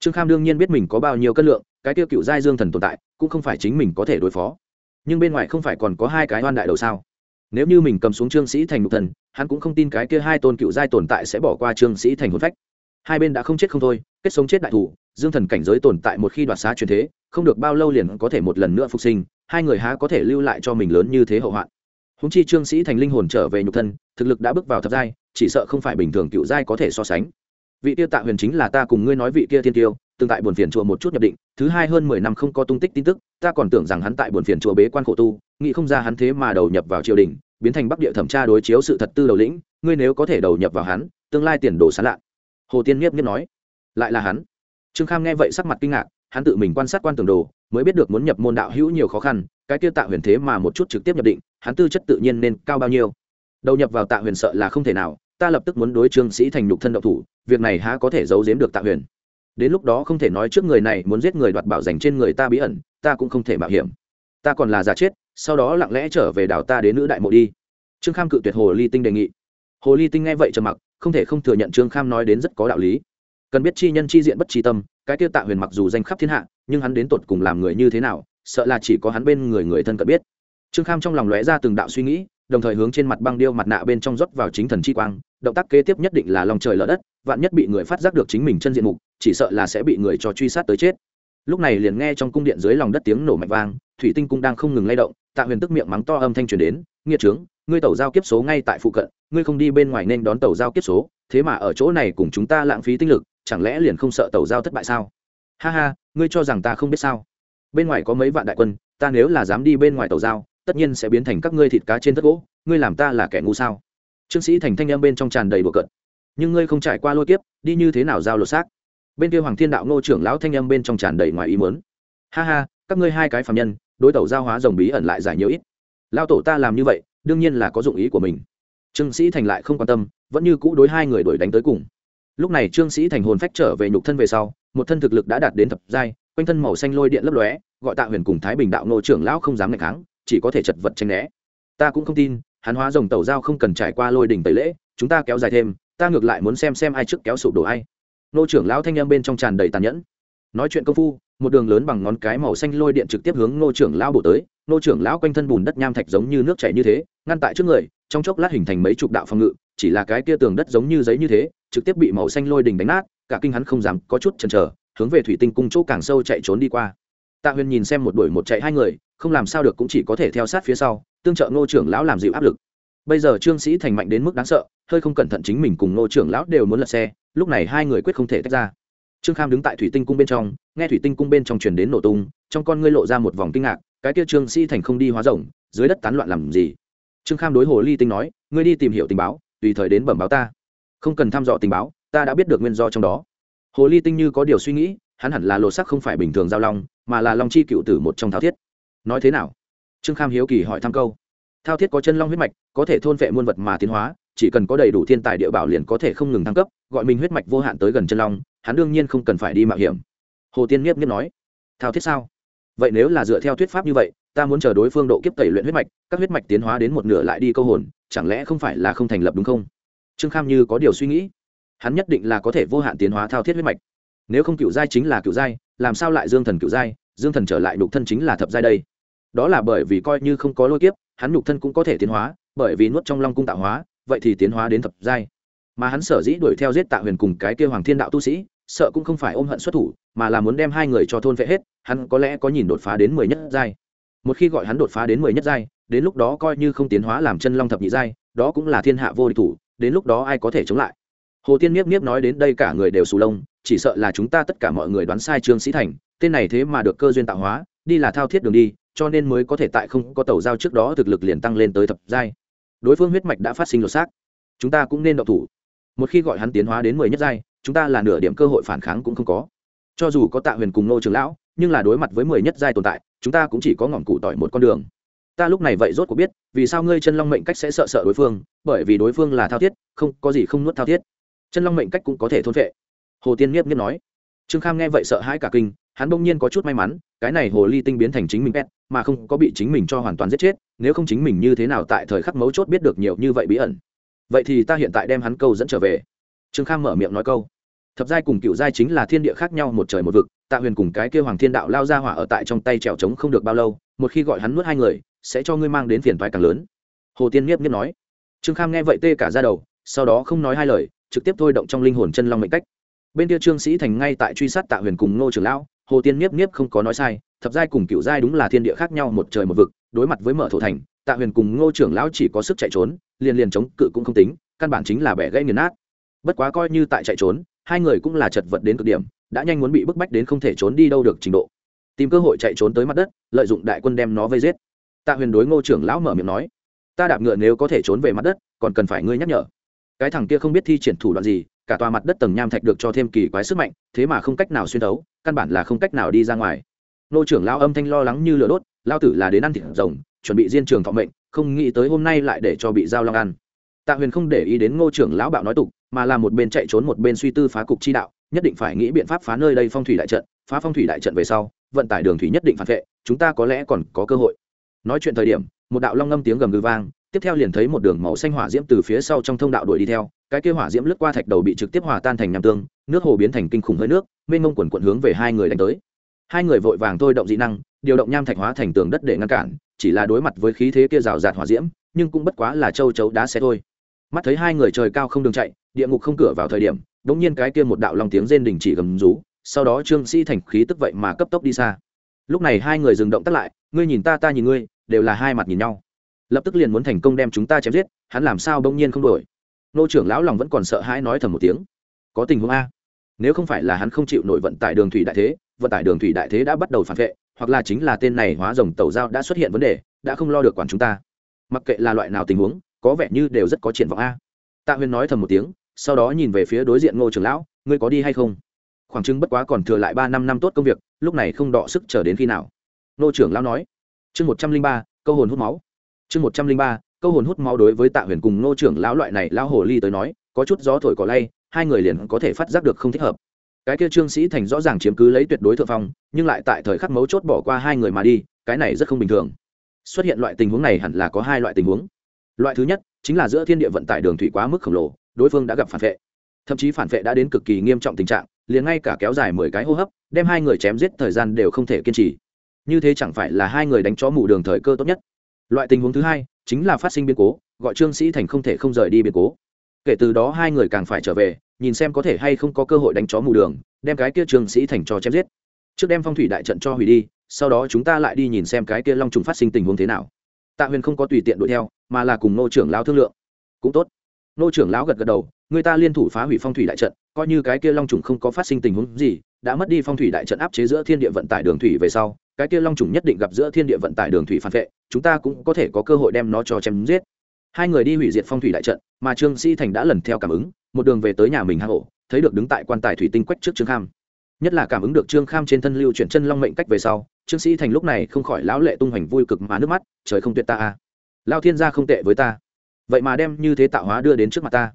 Trương kham đương nhiên biết mình có bao nhiêu cân lượng, cái tiêu cựu giai dương thần tồn tại, cũng không phải chính mình có thể đối phó. Nhưng bên ngoài không phải còn có hai cái oan đại đầu sao? Nếu như mình cầm xuống trương sĩ thành một thần, hắn cũng không tin cái kia hai tôn cựu giai tồn tại sẽ bỏ qua trương sĩ thành hồn phách. Hai bên đã không chết không thôi, kết sống chết đại thủ, dương thần cảnh giới tồn tại một khi đoạt xá truyền thế không được bao lâu liền có thể một lần nữa phục sinh, hai người há có thể lưu lại cho mình lớn như thế hậu hoạn. Húng chi trương sĩ thành linh hồn trở về nhục thân, thực lực đã bước vào thập giai, chỉ sợ không phải bình thường cựu giai có thể so sánh. Vị tiêu tạ huyền chính là ta cùng ngươi nói vị kia thiên tiêu, từng tại buồn phiền chùa một chút nhập định, thứ hai hơn mười năm không có tung tích tin tức, ta còn tưởng rằng hắn tại buồn phiền chùa bế quan khổ tu, nghĩ không ra hắn thế mà đầu nhập vào triều đình, biến thành bắc địa thẩm tra đối chiếu sự thật tư đầu lĩnh, ngươi nếu có thể đầu nhập vào hắn, tương lai tiền đồ sán lạ. Hồ tiên nghiếp nghiếp nói, lại là hắn. Trương kham nghe vậy sắc mặt kinh ngạc hắn tự mình quan sát quan tường đồ, mới biết được muốn nhập môn đạo hữu nhiều khó khăn, cái kia tạ huyền thế mà một chút trực tiếp nhập định, hắn tư chất tự nhiên nên cao bao nhiêu. Đầu nhập vào tạ huyền sợ là không thể nào, ta lập tức muốn đối trương sĩ thành nhục thân độc thủ, việc này há có thể giấu giếm được tạ huyền. Đến lúc đó không thể nói trước người này muốn giết người đoạt bảo dành trên người ta bí ẩn, ta cũng không thể mạo hiểm. Ta còn là giả chết, sau đó lặng lẽ trở về đảo ta đến nữ đại mộ đi. Trương kham cự tuyệt hồ ly tinh đề nghị. Hồ ly tinh nghe vậy trầm mặc, không thể không thừa nhận trương kham nói đến rất có đạo lý cần biết chi nhân chi diện bất chi tâm, cái tiêu tạ huyền mặc dù danh khắp thiên hạ, nhưng hắn đến tột cùng làm người như thế nào, sợ là chỉ có hắn bên người người thân cận biết. Trương kham trong lòng lóe ra từng đạo suy nghĩ, đồng thời hướng trên mặt băng điêu mặt nạ bên trong rót vào chính thần chi quang, động tác kế tiếp nhất định là lòng trời lở đất, vạn nhất bị người phát giác được chính mình chân diện mục, chỉ sợ là sẽ bị người cho truy sát tới chết. Lúc này liền nghe trong cung điện dưới lòng đất tiếng nổ mạnh vang, thủy tinh cung đang không ngừng lay động, tạ huyền tức miệng mắng to âm thanh truyền đến, nghiệt trướng, ngươi tàu giao kiếp số ngay tại phụ cận, ngươi không đi bên ngoài nên đón tàu giao kiếp số, thế mà ở chỗ này cùng chúng ta lãng phí tinh lực chẳng lẽ liền không sợ tàu giao thất bại sao? Ha ha, ngươi cho rằng ta không biết sao? Bên ngoài có mấy vạn đại quân, ta nếu là dám đi bên ngoài tàu giao, tất nhiên sẽ biến thành các ngươi thịt cá trên tất gỗ, ngươi làm ta là kẻ ngu sao? Trương sĩ thành thanh em bên trong tràn đầy bừa cợt. Nhưng ngươi không trải qua lôi kiếp, đi như thế nào giao lột xác? Bên kia hoàng thiên đạo ngô trưởng lão thanh em bên trong tràn đầy ngoài ý mớn ha ha, các ngươi hai cái phạm nhân, đối tẩu giao hóa rồng bí ẩn lại giải nhiều ít. Lao tổ ta làm như vậy, đương nhiên là có dụng ý của mình. Trương sĩ thành lại không quan tâm, vẫn như cũ đối hai người đuổi đánh tới cùng lúc này trương sĩ thành hồn phách trở về nhục thân về sau, một thân thực lực đã đạt đến thập giai, quanh thân màu xanh lôi điện lấp lóe, gọi tạ huyền cùng thái bình đạo nô trưởng lão không dám ngày kháng, chỉ có thể chật vật tranh né. Ta cũng không tin hắn hóa rồng tẩu giao không cần trải qua lôi đỉnh tẩy lễ, chúng ta kéo dài thêm, ta ngược lại muốn xem xem ai trước kéo sụp đổ ai. Nô trưởng lão thanh em bên trong tràn đầy tàn nhẫn. Nói chuyện công phu, một đường lớn bằng ngón cái màu xanh lôi điện trực tiếp hướng nô trưởng lão bổ tới. Nô trưởng lão quanh thân bùn đất nham thạch giống như nước chảy như thế, ngăn tại trước người, trong chốc lát hình thành mấy chục đạo phòng ngự chỉ là cái kia tường đất giống như giấy như thế, trực tiếp bị màu xanh lôi đình đánh nát, cả kinh hắn không dám có chút chần chờ, hướng về thủy tinh cung chỗ càng sâu chạy trốn đi qua. Tạ huyền nhìn xem một đuổi một chạy hai người, không làm sao được cũng chỉ có thể theo sát phía sau, tương trợ ngô trưởng lão làm dịu áp lực. Bây giờ trương sĩ thành mạnh đến mức đáng sợ, hơi không cẩn thận chính mình cùng ngô trưởng lão đều muốn lật xe, lúc này hai người quyết không thể tách ra. Trương kham đứng tại thủy tinh cung bên trong, nghe thủy tinh cung bên trong truyền đến nổ tung, trong con ngươi lộ ra một vòng kinh ngạc, cái kia trương sĩ thành không đi hóa rồng dưới đất tán loạn làm gì? Trương kham đối hồ ly tinh nói, ngươi đi tìm hiểu tình báo tùy thời đến bẩm báo ta. Không cần thăm dò tình báo, ta đã biết được nguyên do trong đó. Hồ ly tinh như có điều suy nghĩ, hắn hẳn là lột sắc không phải bình thường giao long, mà là long chi cựu tử một trong thao thiết. Nói thế nào? Trương kham hiếu kỳ hỏi thăm câu. Thao thiết có chân long huyết mạch, có thể thôn vệ muôn vật mà tiến hóa, chỉ cần có đầy đủ thiên tài địa bảo liền có thể không ngừng thăng cấp, gọi mình huyết mạch vô hạn tới gần chân long, hắn đương nhiên không cần phải đi mạo hiểm. Hồ tiên nghiếp nghiếp nói, thao thiết sao? Vậy nếu là dựa theo thuyết pháp như vậy ta muốn chờ đối phương độ kiếp tẩy luyện huyết mạch, các huyết mạch tiến hóa đến một nửa lại đi câu hồn, chẳng lẽ không phải là không thành lập đúng không? Trương kham như có điều suy nghĩ. Hắn nhất định là có thể vô hạn tiến hóa thao thiết huyết mạch. Nếu không cựu giai chính là cựu giai, làm sao lại dương thần cựu giai? Dương thần trở lại nhục thân chính là thập giai đây. Đó là bởi vì coi như không có lôi kiếp, hắn nhục thân cũng có thể tiến hóa, bởi vì nuốt trong long cung tạo hóa, vậy thì tiến hóa đến thập giai. Mà hắn sở dĩ đuổi theo giết tạ huyền cùng cái kêu hoàng thiên đạo tu sĩ, sợ cũng không phải ôm hận xuất thủ, mà là muốn đem hai người cho thôn vệ hết, hắn có lẽ có nhìn đột phá đến mười nhất giai một khi gọi hắn đột phá đến mười nhất giai, đến lúc đó coi như không tiến hóa làm chân long thập nhị giai, đó cũng là thiên hạ vô địch thủ, đến lúc đó ai có thể chống lại? Hồ tiên miếp miếp nói đến đây cả người đều sù lông, chỉ sợ là chúng ta tất cả mọi người đoán sai trương sĩ thành, tên này thế mà được cơ duyên tạo hóa, đi là thao thiết đường đi, cho nên mới có thể tại không có tàu giao trước đó thực lực liền tăng lên tới thập giai. Đối phương huyết mạch đã phát sinh lột xác, chúng ta cũng nên độc thủ. Một khi gọi hắn tiến hóa đến mười nhất giai, chúng ta là nửa điểm cơ hội phản kháng cũng không có. Cho dù có tạ huyền cùng nô trường lão nhưng là đối mặt với mười nhất giai tồn tại, chúng ta cũng chỉ có ngọn cụ tỏi một con đường. Ta lúc này vậy rốt cuộc biết, vì sao ngươi chân long mệnh cách sẽ sợ sợ đối phương, bởi vì đối phương là thao thiết, không, có gì không nuốt thao thiết. Chân long mệnh cách cũng có thể thôn vệ hồ tiên nghiếp nghiếp nói. Trương kham nghe vậy sợ hãi cả kinh, hắn bỗng nhiên có chút may mắn, cái này hồ ly tinh biến thành chính mình pet, mà không có bị chính mình cho hoàn toàn giết chết, nếu không chính mình như thế nào tại thời khắc mấu chốt biết được nhiều như vậy bí ẩn. Vậy thì ta hiện tại đem hắn câu dẫn trở về. Trương kham mở miệng nói câu thập giai cùng cựu giai chính là thiên địa khác nhau, một trời một vực. Tạ huyền cùng cái kêu hoàng thiên đạo lao ra hỏa ở tại trong tay trèo trống không được bao lâu, một khi gọi hắn nuốt hai người, sẽ cho ngươi mang đến phiền thoái càng lớn. Hồ tiên nhiếp nhiếp nói. Trương kham nghe vậy tê cả ra đầu, sau đó không nói hai lời, trực tiếp thôi động trong linh hồn chân long mệnh cách. Bên kia trương sĩ thành ngay tại truy sát tạ huyền cùng ngô trường lão, hồ tiên nhiếp nhiếp không có nói sai, thập giai cùng cựu giai đúng là thiên địa khác nhau, một trời một vực, đối mặt với mở thổ thành, tạ huyền cùng ngô trưởng lão chỉ có sức chạy trốn, liền liền chống cự cũng không tính, căn bản chính là bẻ gãy nghiền nát. Bất quá coi như tại chạy trốn hai người cũng là chật vật đến cực điểm, đã nhanh muốn bị bức bách đến không thể trốn đi đâu được trình độ. Tìm cơ hội chạy trốn tới mặt đất, lợi dụng đại quân đem nó vây giết. Tạ huyền đối ngô trưởng lão mở miệng nói, ta đạp ngựa nếu có thể trốn về mặt đất, còn cần phải ngươi nhắc nhở. Cái thằng kia không biết thi triển thủ đoạn gì, cả tòa mặt đất tầng nham thạch được cho thêm kỳ quái sức mạnh, thế mà không cách nào xuyên thấu, căn bản là không cách nào đi ra ngoài. Nô trưởng lao âm thanh lo lắng như lửa đốt, lao tử là đến ăn thịt rồng, chuẩn bị diên trường thọ mệnh, không nghĩ tới hôm nay lại để cho bị giao long ăn. Tạ huyền không để ý đến ngô trưởng lão bạo nói tục mà là một bên chạy trốn một bên suy tư phá cục chi đạo, nhất định phải nghĩ biện pháp phá nơi đây phong thủy đại trận, phá phong thủy đại trận về sau, vận tải đường thủy nhất định phản vệ, chúng ta có lẽ còn có cơ hội. Nói chuyện thời điểm, một đạo long ngâm tiếng gầm gừ vang, tiếp theo liền thấy một đường màu xanh hỏa diễm từ phía sau trong thông đạo đuổi đi theo, cái kia hỏa diễm lướt qua thạch đầu bị trực tiếp hòa tan thành nham tương, nước hồ biến thành kinh khủng hơi nước, mênh mông quần quận hướng về hai người đánh tới. Hai người vội vàng thôi động dị năng, điều động nham thạch hóa thành tường đất để ngăn cản, chỉ là đối mặt với khí thế kia rào rạt hỏa diễm, nhưng cũng bất quá là châu chấu đá xe thôi. Mắt thấy hai người trời cao không đường chạy địa ngục không cửa vào thời điểm đống nhiên cái kia một đạo long tiếng rên đình chỉ gầm rú, sau đó trương sĩ thành khí tức vậy mà cấp tốc đi xa. Lúc này hai người dừng động tắt lại, ngươi nhìn ta ta nhìn ngươi, đều là hai mặt nhìn nhau. Lập tức liền muốn thành công đem chúng ta chém giết, hắn làm sao bỗng nhiên không đổi. Nô trưởng lão lòng vẫn còn sợ hãi nói thầm một tiếng. Có tình huống a? Nếu không phải là hắn không chịu nổi vận tải đường thủy đại thế, vận tải đường thủy đại thế đã bắt đầu phản vệ, hoặc là chính là tên này hóa rồng tàu giao đã xuất hiện vấn đề, đã không lo được quản chúng ta. Mặc kệ là loại nào tình huống, có vẻ như đều rất có triển vọng a. Tạ huyền nói thầm một tiếng sau đó nhìn về phía đối diện ngô trưởng lão, ngươi có đi hay không? Khoảng chứng bất quá còn thừa lại ba năm năm tốt công việc, lúc này không đọ sức chờ đến khi nào. Ngô trưởng lão nói, chương một trăm linh ba, câu hồn hút máu. Chương một trăm linh ba, câu hồn hút máu đối với tạ huyền cùng ngô trưởng lão loại này lão hồ ly tới nói, có chút gió thổi cỏ lay, hai người liền có thể phát giác được không thích hợp. Cái kia trương sĩ thành rõ ràng chiếm cứ lấy tuyệt đối thượng phong, nhưng lại tại thời khắc mấu chốt bỏ qua hai người mà đi, cái này rất không bình thường. Xuất hiện loại tình huống này hẳn là có hai loại tình huống. Loại thứ nhất chính là giữa thiên địa vận tải đường thủy quá mức khổng lồ đối phương đã gặp phản vệ. Thậm chí phản vệ đã đến cực kỳ nghiêm trọng tình trạng, liền ngay cả kéo dài mười cái hô hấp, đem hai người chém giết thời gian đều không thể kiên trì. Như thế chẳng phải là hai người đánh chó mù đường thời cơ tốt nhất. Loại tình huống thứ hai, chính là phát sinh biến cố, gọi trương sĩ thành không thể không rời đi biến cố. Kể từ đó hai người càng phải trở về, nhìn xem có thể hay không có cơ hội đánh chó mù đường, đem cái kia trương sĩ thành cho chém giết. Trước đem phong thủy đại trận cho hủy đi, sau đó chúng ta lại đi nhìn xem cái kia long trùng phát sinh tình huống thế nào. Tạ huyền không có tùy tiện đuổi theo, mà là cùng nô trưởng lao thương lượng. Cũng tốt nô trưởng lão gật gật đầu, người ta liên thủ phá hủy phong thủy đại trận, coi như cái kia long trùng không có phát sinh tình huống gì, đã mất đi phong thủy đại trận áp chế giữa thiên địa vận tải đường thủy về sau, cái kia long trùng nhất định gặp giữa thiên địa vận tải đường thủy phản vệ, chúng ta cũng có thể có cơ hội đem nó cho chém giết. Hai người đi hủy diệt phong thủy đại trận, mà trương sĩ thành đã lần theo cảm ứng, một đường về tới nhà mình hang ổ, thấy được đứng tại quan tài thủy tinh quách trước trương kham. Nhất là cảm ứng được trương kham trên thân lưu chuyển chân long mệnh cách về sau, trương sĩ thành lúc này không khỏi lão lệ tung hoành vui cực mà nước mắt, trời không tuyệt ta a lao thiên gia không tệ với ta vậy mà đem như thế tạo hóa đưa đến trước mặt ta.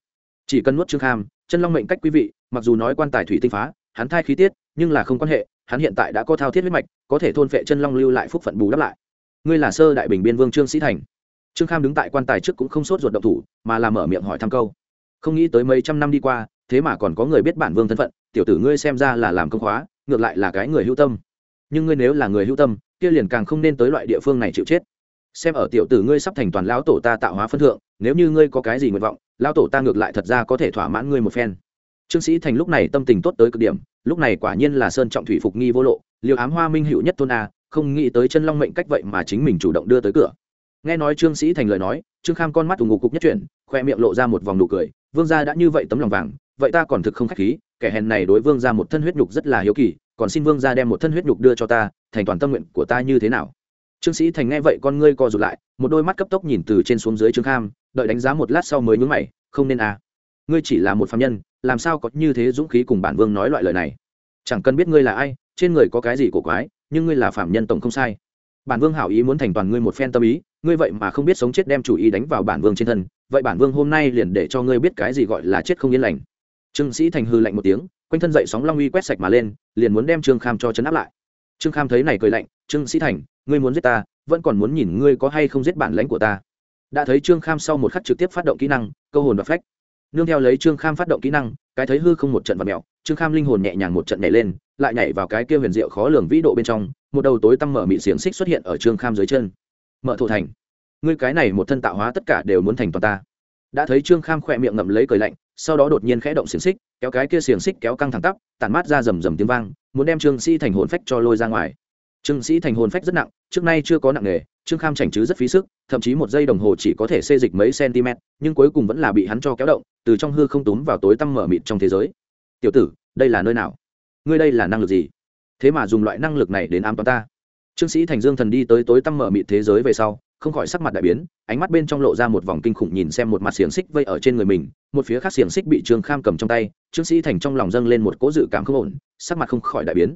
Chỉ cần nuốt trương kham, chân long mệnh cách quý vị, mặc dù nói quan tài thủy tinh phá, hắn thai khí tiết, nhưng là không quan hệ, hắn hiện tại đã có thao thiết huyết mạch, có thể thôn phệ chân long lưu lại phúc phận bù đắp lại. Ngươi là sơ đại bình biên vương trương sĩ thành. Trương kham đứng tại quan tài trước cũng không sốt ruột động thủ, mà làm mở miệng hỏi thăm câu. Không nghĩ tới mấy trăm năm đi qua, thế mà còn có người biết bản vương thân phận, tiểu tử ngươi xem ra là làm công khóa, ngược lại là cái người hữu tâm. Nhưng ngươi nếu là người hữu tâm, kia liền càng không nên tới loại địa phương này chịu chết. Xem ở tiểu tử ngươi sắp thành toàn lão tổ ta tạo hóa phân thượng nếu như ngươi có cái gì nguyện vọng, lão tổ ta ngược lại thật ra có thể thỏa mãn ngươi một phen. Trương sĩ thành lúc này tâm tình tốt tới cực điểm, lúc này quả nhiên là sơn trọng thủy phục nghi vô lộ, liều ám hoa minh hữu nhất tôn a, không nghĩ tới chân long mệnh cách vậy mà chính mình chủ động đưa tới cửa. Nghe nói trương sĩ thành lời nói, trương kham con mắt ủng ngục cục nhất chuyển, khoe miệng lộ ra một vòng nụ cười, vương gia đã như vậy tấm lòng vàng, vậy ta còn thực không khách khí, kẻ hèn này đối vương gia một thân huyết nhục rất là hiếu kỳ, còn xin vương gia đem một thân huyết nhục đưa cho ta, thành toàn tâm nguyện của ta như thế nào? Trương sĩ thành nghe vậy con ngươi co rụt lại, một đôi mắt cấp tốc nhìn từ trên xuống dưới trương kham, đợi đánh giá một lát sau mới nhướng mày, không nên à. Ngươi chỉ là một phạm nhân, làm sao có như thế dũng khí cùng bản vương nói loại lời này? Chẳng cần biết ngươi là ai, trên người có cái gì cổ quái, nhưng ngươi là phạm nhân tổng không sai. Bản vương hảo ý muốn thành toàn ngươi một phen tâm ý, ngươi vậy mà không biết sống chết đem chủ ý đánh vào bản vương trên thân, vậy bản vương hôm nay liền để cho ngươi biết cái gì gọi là chết không yên lành. Trương sĩ thành hư lạnh một tiếng, quanh thân dậy sóng long uy quét sạch mà lên, liền muốn đem trương kham cho chấn áp lại. Trương kham thấy này cười lạnh, trương sĩ thành ngươi muốn giết ta, vẫn còn muốn nhìn ngươi có hay không giết bản lãnh của ta. Đã thấy trương kham sau một khắc trực tiếp phát động kỹ năng, câu hồn và phách. Nương theo lấy trương kham phát động kỹ năng, cái thấy hư không một trận và mèo, trương kham linh hồn nhẹ nhàng một trận nhảy lên, lại nhảy vào cái kia huyền diệu khó lường vĩ độ bên trong, một đầu tối tăm mở mị xiềng xích xuất hiện ở trương kham dưới chân. Mở thổ thành. Ngươi cái này một thân tạo hóa tất cả đều muốn thành toàn ta. Đã thấy trương kham khỏe miệng ngậm lấy cười lạnh, sau đó đột nhiên khẽ động xiềng xích, kéo cái kia xiềng xích kéo căng thẳng tắp, tản mát ra rầm rầm tiếng vang, muốn đem trương sĩ thành hồn phách cho lôi ra ngoài trương sĩ thành hồn phách rất nặng, trước nay chưa có nặng nghề, trương kham chảnh chứ rất phí sức, thậm chí một giây đồng hồ chỉ có thể xê dịch mấy cm nhưng cuối cùng vẫn là bị hắn cho kéo động, từ trong hư không túm vào tối tăm mở mịt trong thế giới. Tiểu tử, đây là nơi nào? Ngươi đây là năng lực gì? Thế mà dùng loại năng lực này đến ám toán ta. Trương sĩ thành dương thần đi tới tối tăm mở mịt thế giới về sau, không khỏi sắc mặt đại biến, ánh mắt bên trong lộ ra một vòng kinh khủng nhìn xem một mặt xiềng xích vây ở trên người mình, một phía khác xiềng xích bị trương kham cầm trong tay, trương sĩ thành trong lòng dâng lên một cỗ dự cảm không ổn, sắc mặt không khỏi đại biến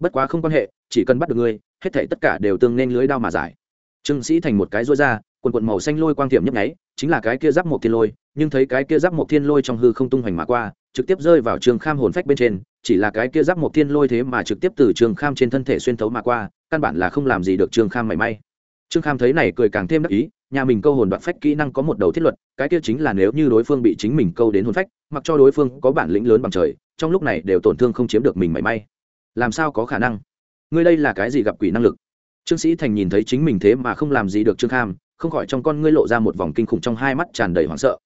bất quá không quan hệ, chỉ cần bắt được ngươi, hết thể tất cả đều tương nên lưới đao mà giải. Trương sĩ thành một cái rối ra, quần quần màu xanh lôi quang thiểm nhấp nháy, chính là cái kia giáp một thiên lôi, nhưng thấy cái kia giáp một thiên lôi trong hư không tung hoành mà qua, trực tiếp rơi vào trương kham hồn phách bên trên, chỉ là cái kia giáp một thiên lôi thế mà trực tiếp từ trương kham trên thân thể xuyên thấu mà qua, căn bản là không làm gì được trương kham mảy may. Trương kham thấy này cười càng thêm đắc ý, nhà mình câu hồn đoạt phách kỹ năng có một đầu thiết luật, cái kia chính là nếu như đối phương bị chính mình câu đến hồn phách, mặc cho đối phương có bản lĩnh lớn bằng trời, trong lúc này đều tổn thương không chiếm được mình mảy may làm sao có khả năng? Ngươi đây là cái gì gặp quỷ năng lực? Trương sĩ thành nhìn thấy chính mình thế mà không làm gì được trương kham, không khỏi trong con ngươi lộ ra một vòng kinh khủng trong hai mắt tràn đầy hoảng sợ.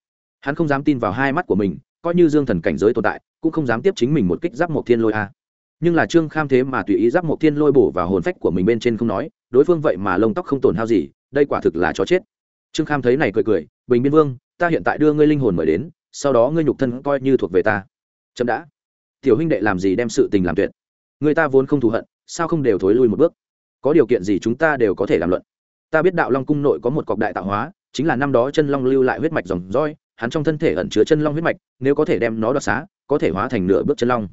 Hắn không dám tin vào hai mắt của mình, coi như dương thần cảnh giới tồn tại, cũng không dám tiếp chính mình một kích giáp một thiên lôi a. Nhưng là trương kham thế mà tùy ý giáp một thiên lôi bổ vào hồn phách của mình bên trên không nói, đối phương vậy mà lông tóc không tổn hao gì, đây quả thực là chó chết. Trương kham thấy này cười cười, bình biên vương, ta hiện tại đưa ngươi linh hồn mời đến, sau đó ngươi nhục thân coi như thuộc về ta. Chậm đã. Tiểu huynh đệ làm gì đem sự tình làm tuyệt? Người ta vốn không thù hận, sao không đều thối lui một bước? Có điều kiện gì chúng ta đều có thể làm luận. Ta biết đạo long cung nội có một cọc đại tạo hóa, chính là năm đó chân long lưu lại huyết mạch dòng roi, hắn trong thân thể ẩn chứa chân long huyết mạch, nếu có thể đem nó đoạt xá, có thể hóa thành nửa bước chân long.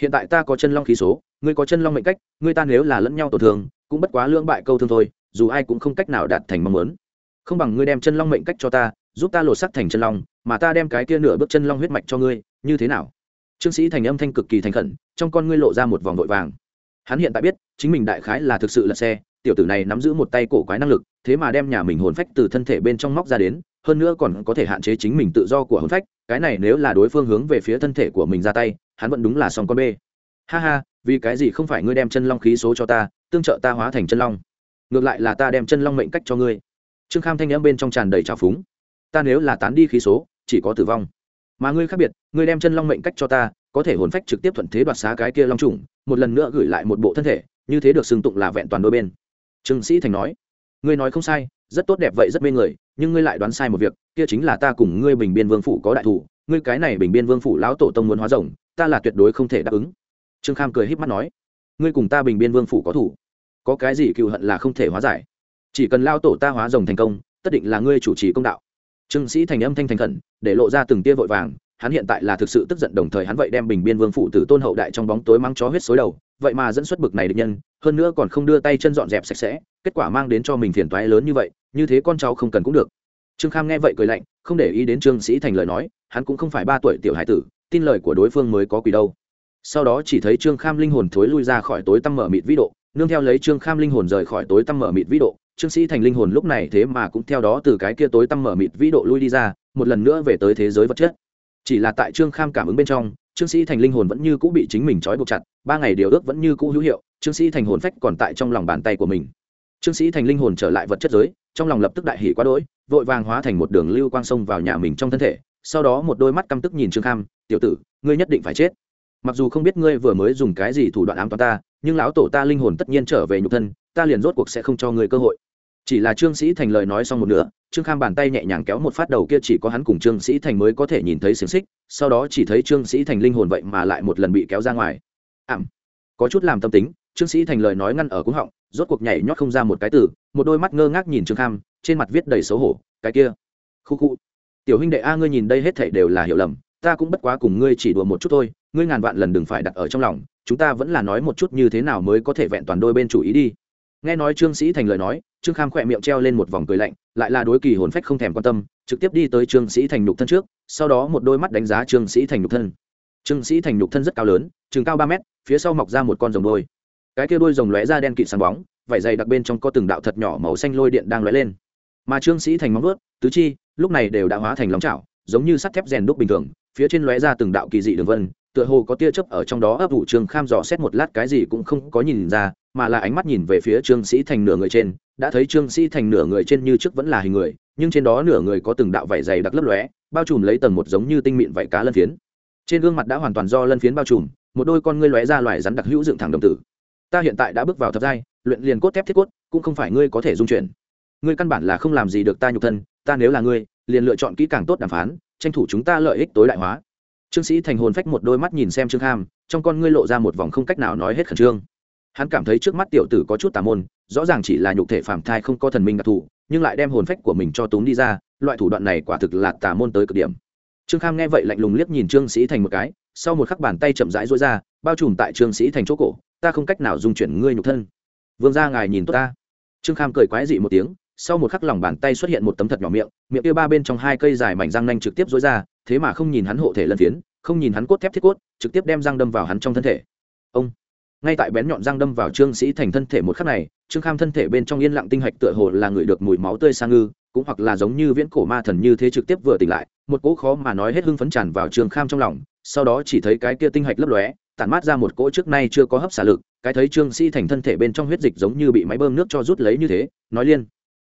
Hiện tại ta có chân long khí số, ngươi có chân long mệnh cách, ngươi ta nếu là lẫn nhau tổn thương, cũng bất quá lưỡng bại câu thương thôi, dù ai cũng không cách nào đạt thành mong muốn. Không bằng ngươi đem chân long mệnh cách cho ta, giúp ta lột sắc thành chân long, mà ta đem cái kia nửa bước chân long huyết mạch cho ngươi, như thế nào? Trương sĩ thành âm thanh cực kỳ thành khẩn, trong con ngươi lộ ra một vòng vội vàng. Hắn hiện tại biết, chính mình đại khái là thực sự là xe, tiểu tử này nắm giữ một tay cổ quái năng lực, thế mà đem nhà mình hồn phách từ thân thể bên trong móc ra đến, hơn nữa còn có thể hạn chế chính mình tự do của hồn phách, cái này nếu là đối phương hướng về phía thân thể của mình ra tay, hắn vẫn đúng là song con bê. Ha ha, vì cái gì không phải ngươi đem chân long khí số cho ta, tương trợ ta hóa thành chân long? Ngược lại là ta đem chân long mệnh cách cho ngươi. Trương kham thanh n m bên trong tràn đầy trào phúng. Ta nếu là tán đi khí số, chỉ có tử vong mà ngươi khác biệt, ngươi đem chân long mệnh cách cho ta, có thể hồn phách trực tiếp thuận thế đoạt xá cái kia long trùng, một lần nữa gửi lại một bộ thân thể, như thế được xưng tụng là vẹn toàn đôi bên. Trương sĩ thành nói. Ngươi nói không sai, rất tốt đẹp vậy rất mê người, nhưng ngươi lại đoán sai một việc, kia chính là ta cùng ngươi bình biên vương phủ có đại thủ ngươi cái này bình biên vương phủ lão tổ tông muốn hóa rồng, ta là tuyệt đối không thể đáp ứng. Trương kham cười h í p mắt nói. Ngươi cùng ta bình biên vương phủ có thủ có cái gì cựu hận là không thể hóa giải. Chỉ cần lao tổ ta hóa rồng thành công, tất định là ngươi chủ trì công đạo trương sĩ thành âm thanh thành khẩn, để lộ ra từng tia vội vàng, hắn hiện tại là thực sự tức giận đồng thời hắn vậy đem bình biên vương phụ tử tôn hậu đại trong bóng tối mang chó huyết xối đầu, vậy mà dẫn xuất bực này được nhân, hơn nữa còn không đưa tay chân dọn dẹp sạch sẽ, kết quả mang đến cho mình phiền toái lớn như vậy, như thế con cháu không cần cũng được. Trương kham nghe vậy cười lạnh, không để ý đến trương sĩ thành lời nói, hắn cũng không phải ba tuổi tiểu hải tử, tin lời của đối phương mới có quỷ đâu. Sau đó chỉ thấy trương kham linh hồn thối lui ra khỏi tối tăm mở mịt vĩ độ, nương theo lấy trương kham linh hồn rời khỏi tối tăm mở mịt vĩ độ trương sĩ thành linh hồn lúc này thế mà cũng theo đó từ cái kia tối tăm mở mịt vĩ độ lui đi ra, một lần nữa về tới thế giới vật chất. Chỉ là tại trương kham cảm ứng bên trong, trương sĩ thành linh hồn vẫn như cũ bị chính mình trói buộc chặt, ba ngày điều ước vẫn như cũ hữu hiệu, trương sĩ thành hồn phách còn tại trong lòng bàn tay của mình. Trương sĩ thành linh hồn trở lại vật chất giới, trong lòng lập tức đại hỷ quá đỗi, vội vàng hóa thành một đường lưu quang sông vào nhà mình trong thân thể, sau đó một đôi mắt căm tức nhìn trương kham, tiểu tử, ngươi nhất định phải chết. Mặc dù không biết ngươi vừa mới dùng cái gì thủ đoạn ám toán ta, nhưng lão tổ ta linh hồn tất nhiên trở về nhục thân, ta liền rốt cuộc sẽ không cho ngươi cơ hội chỉ là trương sĩ thành lời nói xong một nửa, trương kham bàn tay nhẹ nhàng kéo một phát đầu kia chỉ có hắn cùng trương sĩ thành mới có thể nhìn thấy xiềng xích, sau đó chỉ thấy trương sĩ thành linh hồn vậy mà lại một lần bị kéo ra ngoài. Ảm. Có chút làm tâm tính, trương sĩ thành lời nói ngăn ở cúng họng, rốt cuộc nhảy nhót không ra một cái từ, một đôi mắt ngơ ngác nhìn trương kham, trên mặt viết đầy xấu hổ, cái kia, khu khu, tiểu huynh đệ a, ngươi nhìn đây hết thảy đều là hiểu lầm, ta cũng bất quá cùng ngươi chỉ đùa một chút thôi, ngươi ngàn vạn lần đừng phải đặt ở trong lòng, chúng ta vẫn là nói một chút như thế nào mới có thể vẹn toàn đôi bên chủ ý đi. Nghe nói trương sĩ thành lời nói trương kham khỏe miệng treo lên một vòng cười lạnh, lại là đối kỳ hồn phách không thèm quan tâm, trực tiếp đi tới trương sĩ thành nhục thân trước, sau đó một đôi mắt đánh giá trương sĩ thành nhục thân. Trương sĩ thành nhục thân rất cao lớn chừng cao ba mét, phía sau mọc ra một con rồng đôi cái kia đôi rồng lóe ra đen kịt sáng bóng, vảy dày đặc bên trong có từng đạo thật nhỏ màu xanh lôi điện đang lóe lên. Mà trương sĩ thành móng vớt tứ chi, lúc này đều đã hóa thành lóng chảo, giống như sắt thép rèn đúc bình thường, phía trên lóe ra từng đạo kỳ dị đường vân, tựa hồ có tia chớp ở trong đó ấp ủ trương kham dò xét một lát cái gì cũng không có nhìn ra mà là ánh mắt nhìn về phía trương sĩ thành nửa người trên, đã thấy trương sĩ thành nửa người trên như trước vẫn là hình người, nhưng trên đó nửa người có từng đạo vảy dày đặc lấp lóe, bao trùm lấy tầng một giống như tinh mịn vảy cá lân phiến. Trên gương mặt đã hoàn toàn do lân phiến bao trùm, một đôi con ngươi lóe ra loài rắn đặc hữu dựng thẳng đồng tử. Ta hiện tại đã bước vào thập giai, luyện liền cốt thép thiết cốt, cũng không phải ngươi có thể dung chuyển. Ngươi căn bản là không làm gì được ta nhục thân, ta nếu là ngươi, liền lựa chọn kỹ càng tốt đàm phán, tranh thủ chúng ta lợi ích tối đại hóa. Trương sĩ thành hồn phách một đôi mắt nhìn xem trương kham, trong con ngươi lộ ra một vòng không cách nào nói hết khẩn trương hắn cảm thấy trước mắt tiểu tử có chút tà môn, rõ ràng chỉ là nhục thể phàm thai không có thần minh đặc thù, nhưng lại đem hồn phách của mình cho túm đi ra, loại thủ đoạn này quả thực là tà môn tới cực điểm. Trương kham nghe vậy lạnh lùng liếc nhìn trương sĩ thành một cái, sau một khắc bàn tay chậm rãi rối ra, bao trùm tại trương sĩ thành chỗ cổ, ta không cách nào dung chuyển ngươi nhục thân. Vương gia ngài nhìn tốt ta. Trương kham cười quái dị một tiếng, sau một khắc lòng bàn tay xuất hiện một tấm thật nhỏ miệng miệng kia ba bên trong hai cây dài mảnh răng nanh trực tiếp rối ra, thế mà không nhìn hắn hộ thể lân phiến, không nhìn hắn cốt thép thiết cốt, trực tiếp đem răng đâm vào hắn trong thân thể. Ông! Ngay tại bén nhọn răng đâm vào trương sĩ thành thân thể một khắc này, trương kham thân thể bên trong yên lặng tinh hạch tựa hồ là người được mùi máu tươi sang ngư, cũng hoặc là giống như viễn cổ ma thần như thế trực tiếp vừa tỉnh lại, một cỗ khó mà nói hết hưng phấn tràn vào trương kham trong lòng, sau đó chỉ thấy cái kia tinh hạch lấp lóe, tản mát ra một cỗ trước nay chưa có hấp xả lực, cái thấy trương sĩ thành thân thể bên trong huyết dịch giống như bị máy bơm nước cho rút lấy như thế, nói liên.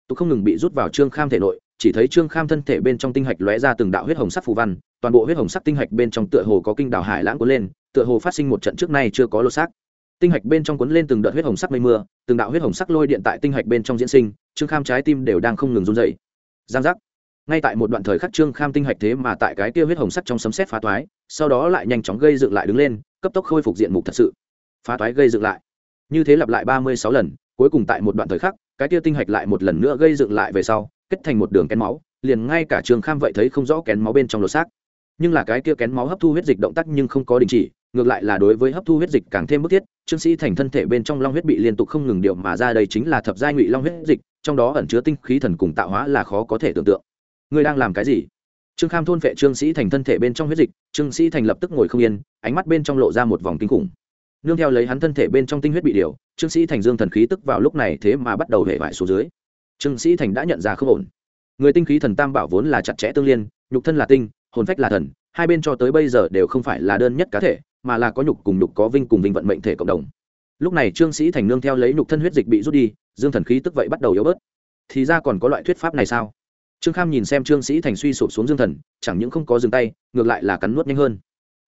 Tục không ngừng bị rút vào trương kham thể nội, chỉ thấy trương kham thân thể bên trong tinh hạch lóe ra từng đạo huyết hồng sắc phù văn, toàn bộ huyết hồng sắc tinh hạch bên trong tựa hồ có kinh đào hải lãng cuốn lên, tựa hồ phát sinh một trận trước nay chưa có lô xác tinh hạch bên trong cuốn lên từng đợt huyết hồng sắc mây mưa, từng đạo huyết hồng sắc lôi điện tại tinh hạch bên trong diễn sinh, trương kham trái tim đều đang không ngừng run rẩy. giang giác. Ngay tại một đoạn thời khắc trương kham tinh hạch thế mà tại cái kia huyết hồng sắc trong sấm xét phá toái, sau đó lại nhanh chóng gây dựng lại đứng lên, cấp tốc khôi phục diện mục thật sự. Phá toái gây dựng lại. Như thế lặp lại ba mươi sáu lần, cuối cùng tại một đoạn thời khắc, cái kia tinh hạch lại một lần nữa gây dựng lại về sau, kết thành một đường kén máu, liền ngay cả trương kham vậy thấy không rõ kén máu bên trong lột xác. Nhưng là cái kia kén máu hấp thu huyết dịch động tác nhưng không có đình chỉ ngược lại là đối với hấp thu huyết dịch càng thêm bức thiết, trương sĩ thành thân thể bên trong long huyết bị liên tục không ngừng điệu mà ra đây chính là thập giai ngụy long huyết dịch, trong đó ẩn chứa tinh khí thần cùng tạo hóa là khó có thể tưởng tượng. Ngươi đang làm cái gì? Trương kham thôn vệ trương sĩ thành thân thể bên trong huyết dịch, trương sĩ thành lập tức ngồi không yên, ánh mắt bên trong lộ ra một vòng kinh khủng. Nương theo lấy hắn thân thể bên trong tinh huyết bị điều trương sĩ thành dương thần khí tức vào lúc này thế mà bắt đầu hệ vải xuống dưới. Trương sĩ thành đã nhận ra không ổn. Người tinh khí thần tam bảo vốn là chặt chẽ tương liên, nhục thân là tinh, hồn phách là thần, hai bên cho tới bây giờ đều không phải là đơn nhất cá thể mà là có nhục cùng nhục có vinh cùng vinh vận mệnh thể cộng đồng. Lúc này trương sĩ thành nương theo lấy nhục thân huyết dịch bị rút đi, dương thần khí tức vậy bắt đầu yếu bớt. Thì ra còn có loại thuyết pháp này sao? Trương kham nhìn xem trương sĩ thành suy sụp xuống dương thần, chẳng những không có dừng tay, ngược lại là cắn nuốt nhanh hơn.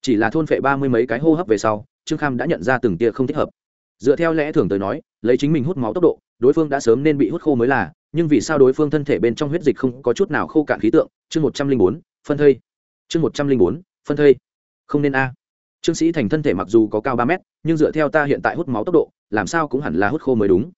Chỉ là thôn phệ ba mươi mấy cái hô hấp về sau, trương kham đã nhận ra từng tia không thích hợp. Dựa theo lẽ thường tới nói, lấy chính mình hút máu tốc độ, đối phương đã sớm nên bị hút khô mới là, nhưng vì sao đối phương thân thể bên trong huyết dịch không có chút nào khô cạn khí tượng? Chương một trăm linh bốn, phân thây. Chương một trăm linh bốn, phân thây. Không nên a trương sĩ thành thân thể mặc dù có cao ba mét, nhưng dựa theo ta hiện tại hút máu tốc độ, làm sao cũng hẳn là hút khô mới đúng.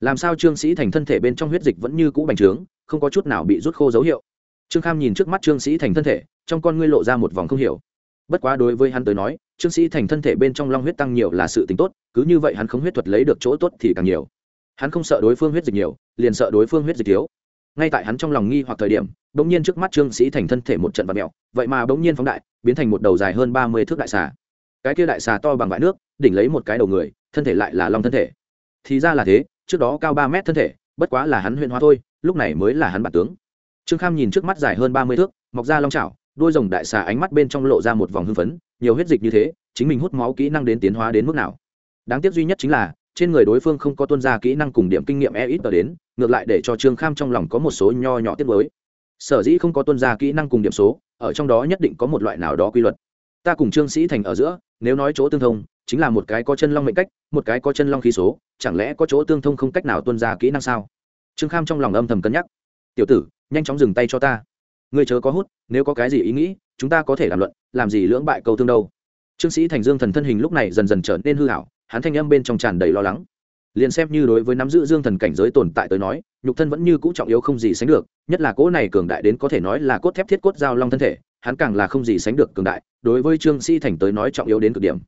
Làm sao trương sĩ thành thân thể bên trong huyết dịch vẫn như cũ bành trướng, không có chút nào bị rút khô dấu hiệu. Trương kham nhìn trước mắt trương sĩ thành thân thể, trong con ngươi lộ ra một vòng không hiểu. Bất quá đối với hắn tới nói, trương sĩ thành thân thể bên trong long huyết tăng nhiều là sự tính tốt, cứ như vậy hắn không huyết thuật lấy được chỗ tốt thì càng nhiều. Hắn không sợ đối phương huyết dịch nhiều, liền sợ đối phương huyết dịch thiếu. Ngay tại hắn trong lòng nghi hoặc thời điểm đ ỗ n g nhiên trước mắt trương sĩ thành thân thể một trận vật mẹo vậy mà bỗng nhiên phóng đại, biến thành một đầu dài hơn ba mươi thước đại xà cái kia đại xà to bằng vải nước, đỉnh lấy một cái đầu người, thân thể lại là long thân thể. Thì ra là thế, trước đó cao ba mét thân thể, bất quá là hắn huyện hóa thôi, lúc này mới là hắn bản tướng. Trương kham nhìn trước mắt dài hơn ba mươi thước, mọc ra long trào đôi rồng đại xà ánh mắt bên trong lộ ra một vòng hưng phấn, nhiều huyết dịch như thế, chính mình hút máu kỹ năng đến tiến hóa đến mức nào. Đáng tiếc duy nhất chính là, trên người đối phương không có tuân ra kỹ năng cùng điểm kinh nghiệm e ít tờ đến, ngược lại để cho trương kham trong lòng có một số nho nhỏ tiết mới sở dĩ không có tuân ra kỹ năng cùng điểm số, ở trong đó nhất định có một loại nào đó quy luật. Ta cùng trương sĩ thành ở giữa nếu nói chỗ tương thông, chính là một cái có chân long mệnh cách, một cái có chân long khí số, chẳng lẽ có chỗ tương thông không cách nào tuân ra kỹ năng sao? Trương kham trong lòng âm thầm cân nhắc. Tiểu tử, nhanh chóng dừng tay cho ta. Người chớ có hút, nếu có cái gì ý nghĩ, chúng ta có thể làm luận, làm gì lưỡng bại câu thương đâu. Trương sĩ thành dương thần thân hình lúc này dần dần trở nên hư hảo, hắn thanh âm bên trong tràn đầy lo lắng. Liền xem như đối với nắm giữ dương thần cảnh giới tồn tại tới nói, nhục thân vẫn như cũ trọng yếu không gì sánh được, nhất là cỗ này cường đại đến có thể nói là cốt thép thiết cốt giao long thân thể hắn càng là không gì sánh được cường đại, đối với trương sĩ thành tới nói trọng yếu đến cực điểm.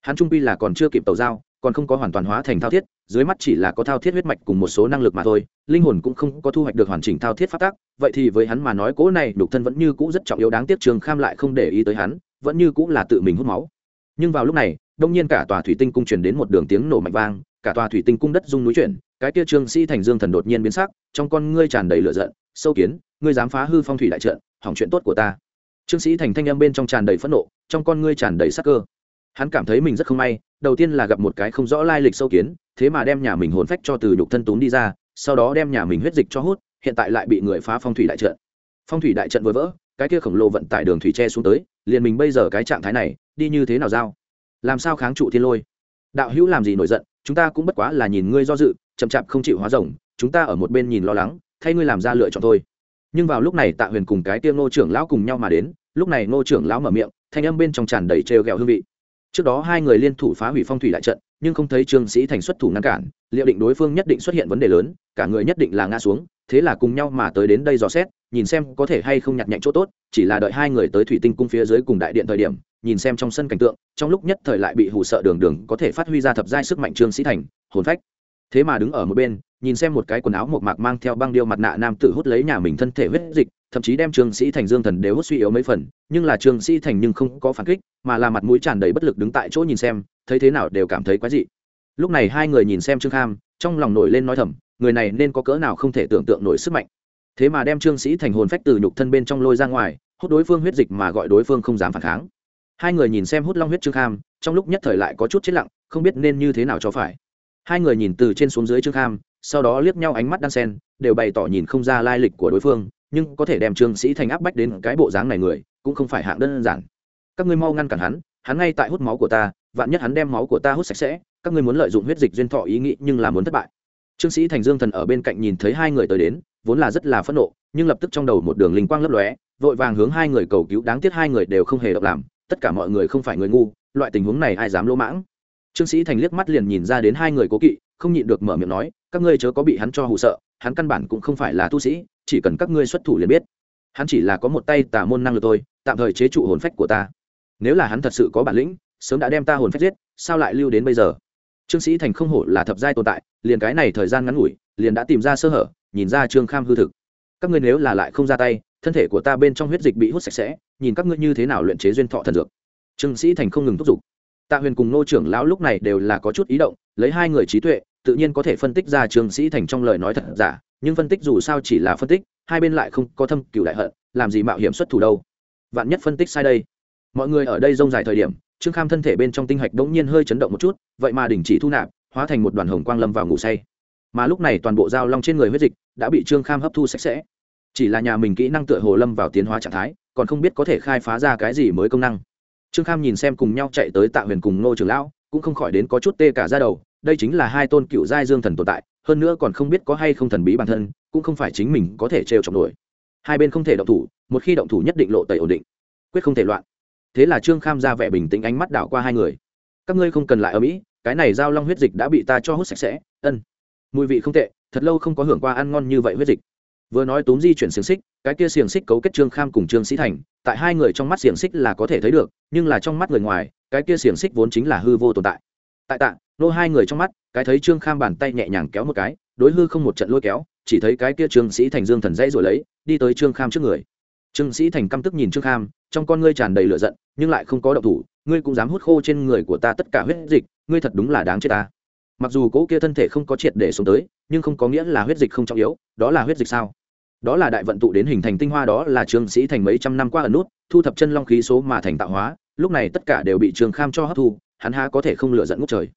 Hắn trung pi là còn chưa kịp tàu giao, còn không có hoàn toàn hóa thành thao thiết, dưới mắt chỉ là có thao thiết huyết mạch cùng một số năng lực mà thôi, linh hồn cũng không có thu hoạch được hoàn chỉnh thao thiết phát tác vậy thì với hắn mà nói cỗ này đục thân vẫn như cũ rất trọng yếu đáng tiếc, trường kham lại không để ý tới hắn, vẫn như cũ là tự mình hút máu. Nhưng vào lúc này, đông nhiên cả tòa thủy tinh cung truyền đến một đường tiếng nổ mạnh vang, cả tòa thủy tinh cung đất rung núi chuyển, cái kia trương sĩ thành dương thần đột nhiên biến sắc, trong con ngươi tràn đầy lửa giận, sâu kiến, ngươi dám phá hư phong thủy đại trận, hỏng chuyện tốt của ta trương sĩ thành thanh âm bên trong tràn đầy phẫn nộ, trong con ngươi tràn đầy sắc cơ. Hắn cảm thấy mình rất không may, đầu tiên là gặp một cái không rõ lai lịch sâu kiến, thế mà đem nhà mình hồn phách cho từ nhục thân túm đi ra, sau đó đem nhà mình huyết dịch cho hút, hiện tại lại bị người phá phong thủy đại trận. Phong thủy đại trận vừa vỡ, cái kia khổng lồ vận tải đường thủy tre xuống tới, liền mình bây giờ cái trạng thái này, đi như thế nào giao? Làm sao kháng trụ thiên lôi? Đạo hữu làm gì nổi giận, chúng ta cũng bất quá là nhìn ngươi do dự, chậm chạp không chịu hóa rồng, chúng ta ở một bên nhìn lo lắng, thay ngươi làm ra lựa chọn thôi. Nhưng vào lúc này tạ huyền cùng cái tiêm ngô trưởng lão cùng nhau mà đến lúc này ngô trưởng lão mở miệng, thanh âm bên trong tràn đầy trêu ghẹo hương vị. Trước đó hai người liên thủ phá hủy phong thủy đại trận, nhưng không thấy trương sĩ thành xuất thủ ngăn cản, liệu định đối phương nhất định xuất hiện vấn đề lớn, cả người nhất định là ngã xuống, thế là cùng nhau mà tới đến đây dò xét, nhìn xem có thể hay không nhặt nhạnh chỗ tốt, chỉ là đợi hai người tới thủy tinh cung phía dưới cùng đại điện thời điểm, nhìn xem trong sân cảnh tượng, trong lúc nhất thời lại bị hù sợ đường đường có thể phát huy ra thập giai sức mạnh trương sĩ thành, hồn phách. Thế mà đứng ở một bên, nhìn xem một cái quần áo một mạc mang theo băng điêu mặt nạ nam tự hút lấy nhà mình thân thể huyết dịch thậm chí đem trương sĩ thành dương thần đều hút suy yếu mấy phần, nhưng là trương sĩ thành nhưng không có phản kích, mà là mặt mũi tràn đầy bất lực đứng tại chỗ nhìn xem, thấy thế nào đều cảm thấy quái dị. Lúc này hai người nhìn xem trương kham, trong lòng nổi lên nói thầm, người này nên có cỡ nào không thể tưởng tượng nổi sức mạnh. Thế mà đem trương sĩ thành hồn phách từ nhục thân bên trong lôi ra ngoài, hút đối phương huyết dịch mà gọi đối phương không dám phản kháng. Hai người nhìn xem hút long huyết trương kham, trong lúc nhất thời lại có chút chết lặng, không biết nên như thế nào cho phải. Hai người nhìn từ trên xuống dưới trương kham, sau đó liếc nhau ánh mắt đan sen, đều bày tỏ nhìn không ra lai lịch của đối phương nhưng có thể đem trương sĩ thành áp bách đến cái bộ dáng này người, cũng không phải hạng đơn giản. Các ngươi mau ngăn cản hắn hắn ngay tại hút máu của ta, vạn nhất hắn đem máu của ta hút sạch sẽ, các ngươi muốn lợi dụng huyết dịch duyên thọ ý nghĩ nhưng là muốn thất bại. Trương sĩ thành dương thần ở bên cạnh nhìn thấy hai người tới đến, vốn là rất là phẫn nộ, nhưng lập tức trong đầu một đường linh quang lấp lóe, vội vàng hướng hai người cầu cứu, đáng tiếc hai người đều không hề động làm, tất cả mọi người không phải người ngu, loại tình huống này ai dám lỗ mãng? Trương sĩ thành liếc mắt liền nhìn ra đến hai người cố kỵ, không nhịn được mở miệng nói, các ngươi chớ có bị hắn cho hù sợ, hắn căn bản cũng không phải là tu sĩ chỉ cần các ngươi xuất thủ liền biết. Hắn chỉ là có một tay tà môn năng lực thôi, tạm thời chế trụ hồn phách của ta. Nếu là hắn thật sự có bản lĩnh, sớm đã đem ta hồn phách giết, sao lại lưu đến bây giờ? Trương sĩ thành không hổ là thập giai tồn tại, liền cái này thời gian ngắn ngủi, liền đã tìm ra sơ hở, nhìn ra trương kham hư thực. Các ngươi nếu là lại không ra tay, thân thể của ta bên trong huyết dịch bị hút sạch sẽ, nhìn các ngươi như thế nào luyện chế duyên thọ thần dược. Trương sĩ thành không ngừng thúc giục. Tạ huyền cùng nô trưởng lão lúc này đều là có chút ý động, lấy hai người trí tuệ, tự nhiên có thể phân tích ra trương sĩ thành trong lời nói thật giả nhưng phân tích dù sao chỉ là phân tích, hai bên lại không có thâm cựu đại hận, làm gì mạo hiểm xuất thủ đâu. Vạn nhất phân tích sai đây. Mọi người ở đây rông dài thời điểm, trương kham thân thể bên trong tinh hạch đ ỗ n g nhiên hơi chấn động một chút, vậy mà đình chỉ thu nạp, hóa thành một đoàn hồng quang lâm vào ngủ say. Mà lúc này toàn bộ dao long trên người huyết dịch đã bị trương kham hấp thu sạch sẽ. Chỉ là nhà mình kỹ năng tựa hồ lâm vào tiến hóa trạng thái, còn không biết có thể khai phá ra cái gì mới công năng. Trương kham nhìn xem cùng nhau chạy tới tạ huyền cùng nô trường lão, cũng không khỏi đến có chút tê cả ra đầu, đây chính là hai tôn cựu giai dương thần tồn tại hơn nữa còn không biết có hay không thần bí bản thân, cũng không phải chính mình có thể trêu chọc nổi. Hai bên không thể động thủ, một khi động thủ nhất định lộ tẩy ổn định. Quyết không thể loạn. Thế là trương kham ra vẻ bình tĩnh ánh mắt đảo qua hai người. Các ngươi không cần lại ở mỹ, cái này giao long huyết dịch đã bị ta cho hút sạch sẽ, ân. Mùi vị không tệ, thật lâu không có hưởng qua ăn ngon như vậy huyết dịch. Vừa nói túm di chuyển xiềng xích, cái kia xiềng xích cấu kết trương kham cùng trương sĩ thành, tại hai người trong mắt xiềng xích là có thể thấy được, nhưng là trong mắt người ngoài, cái kia xiềng xích vốn chính là hư vô tồn tại tại tạ, nô hai người trong mắt, cái thấy trương kham bàn tay nhẹ nhàng kéo một cái, đối hư không một trận lôi kéo, chỉ thấy cái kia trương sĩ thành dương thần dãy rồi lấy, đi tới trương kham trước người. Trương sĩ thành căm tức nhìn trương kham, trong con ngươi tràn đầy lửa giận, nhưng lại không có động thủ, ngươi cũng dám hút khô trên người của ta tất cả huyết dịch, ngươi thật đúng là đáng chết ta. Mặc dù cỗ kia thân thể không có triệt để xuống tới, nhưng không có nghĩa là huyết dịch không trọng yếu, đó là huyết dịch sao? Đó là đại vận tụ đến hình thành tinh hoa, đó là trương sĩ thành mấy trăm năm qua ẩn nút, thu thập chân long khí số mà thành tạo hóa, lúc này tất cả đều bị trương kham cho hấp thu hắn há có thể không lựa dẫn ngút trời.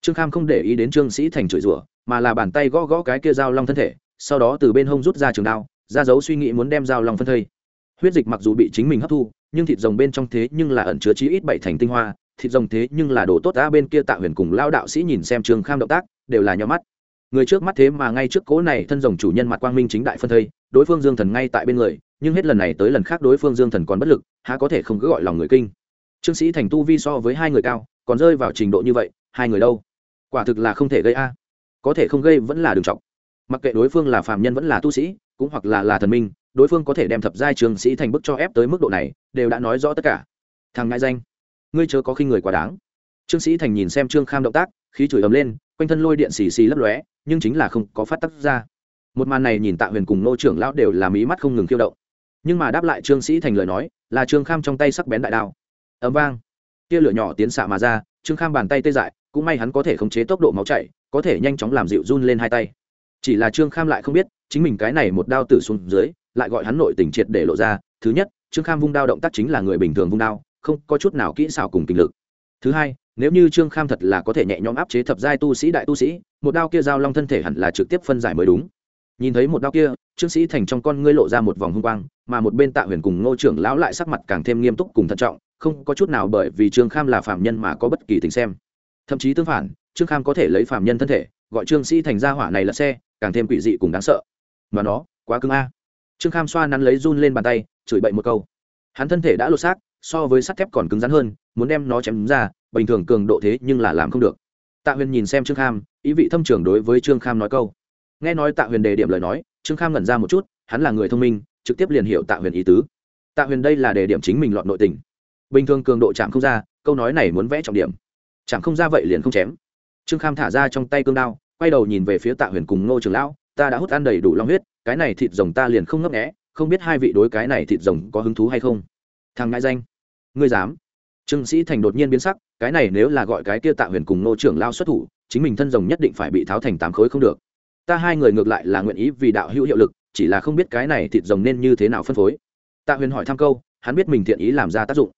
Trương kham không để ý đến trương sĩ thành chửi rủa, mà là bàn tay gõ gõ cái kia dao long thân thể, sau đó từ bên hông rút ra trường đao, ra dấu suy nghĩ muốn đem dao long phân thây. Huyết dịch mặc dù bị chính mình hấp thu, nhưng thịt rồng bên trong thế nhưng là ẩn chứa chí ít bảy thành tinh hoa, thịt rồng thế nhưng là đồ tốt ta bên kia tạ huyền cùng lao đạo sĩ nhìn xem trương kham động tác, đều là nhau mắt. Người trước mắt thế mà ngay trước cố này thân rồng chủ nhân mặt quang minh chính đại phân thây, đối phương dương thần ngay tại bên người, nhưng hết lần này tới lần khác đối phương dương thần còn bất lực, há có thể không cứ gọi lòng người kinh. Trương sĩ thành tu vi so với hai người cao còn rơi vào trình độ như vậy, hai người đâu? Quả thực là không thể gây a. Có thể không gây vẫn là đường trọng. Mặc kệ đối phương là phàm nhân vẫn là tu sĩ, cũng hoặc là là thần minh, đối phương có thể đem thập giai trường sĩ thành bức cho ép tới mức độ này, đều đã nói rõ tất cả. Thằng ngại danh, ngươi chớ có khi người quá đáng. Trương sĩ thành nhìn xem trương kham động tác, khí chửi ấm lên, quanh thân lôi điện xì xì lấp lóe, nhưng chính là không có phát tắc ra. Một màn này nhìn tạ huyền cùng nô trưởng lão đều là mí mắt không ngừng khiêu động. Nhưng mà đáp lại trương sĩ thành lời nói, là trương kham trong tay sắc bén đại đao ấm vang tia lửa nhỏ tiến xạ mà ra, trương kham bàn tay tê dại, cũng may hắn có thể khống chế tốc độ máu chảy, có thể nhanh chóng làm dịu run lên hai tay. Chỉ là trương kham lại không biết, chính mình cái này một đao tử xuống dưới, lại gọi hắn nội tình triệt để lộ ra. Thứ nhất, trương kham vung đao động tác chính là người bình thường vung đao, không có chút nào kỹ xảo cùng kinh lực. Thứ hai, nếu như trương kham thật là có thể nhẹ nhõm áp chế thập giai tu sĩ, đại tu sĩ, một đao kia giao long thân thể hẳn là trực tiếp phân giải mới đúng nhìn thấy một đao kia, trương sĩ thành trong con ngươi lộ ra một vòng hung quang, mà một bên tạ huyền cùng ngô trưởng lão lại sắc mặt càng thêm nghiêm túc cùng thận trọng, không có chút nào bởi vì trương kham là phạm nhân mà có bất kỳ tình xem. Thậm chí tương phản, trương kham có thể lấy phạm nhân thân thể, gọi trương sĩ thành ra hỏa này là xe, càng thêm quỷ dị cùng đáng sợ. Mà nó, quá cứng a. Trương kham xoa nắn lấy run lên bàn tay, chửi bậy một câu. Hắn thân thể đã lột xác, so với sắt thép còn cứng rắn hơn, muốn đem nó chém ra, bình thường cường độ thế nhưng là làm không được. Tạ huyền nhìn xem trương kham, ý vị thâm trường đối với trương kham nói câu nghe nói tạ huyền đề điểm lời nói, trương kham ngẩn ra một chút, hắn là người thông minh, trực tiếp liền hiểu tạ huyền ý tứ. Tạ huyền đây là đề điểm chính mình lọt nội tình. Bình thường cường độ chạm không ra, câu nói này muốn vẽ trọng điểm. Chạm không ra vậy liền không chém. Trương kham thả ra trong tay cương đao, quay đầu nhìn về phía tạ huyền cùng ngô trường lão, ta đã hút ăn đầy đủ long huyết, cái này thịt rồng ta liền không ngấp nghẽ không biết hai vị đối cái này thịt rồng có hứng thú hay không? Thằng ngại danh, ngươi dám? Trương sĩ thành đột nhiên biến sắc, cái này nếu là gọi cái kia tạ huyền cùng ngô trưởng lao xuất thủ, chính mình thân rồng nhất định phải bị tháo thành tám khối không được ta hai người ngược lại là nguyện ý vì đạo hữu hiệu lực, chỉ là không biết cái này thịt rồng nên như thế nào phân phối. Tạ huyền hỏi thăm câu, hắn biết mình thiện ý làm ra tác dụng.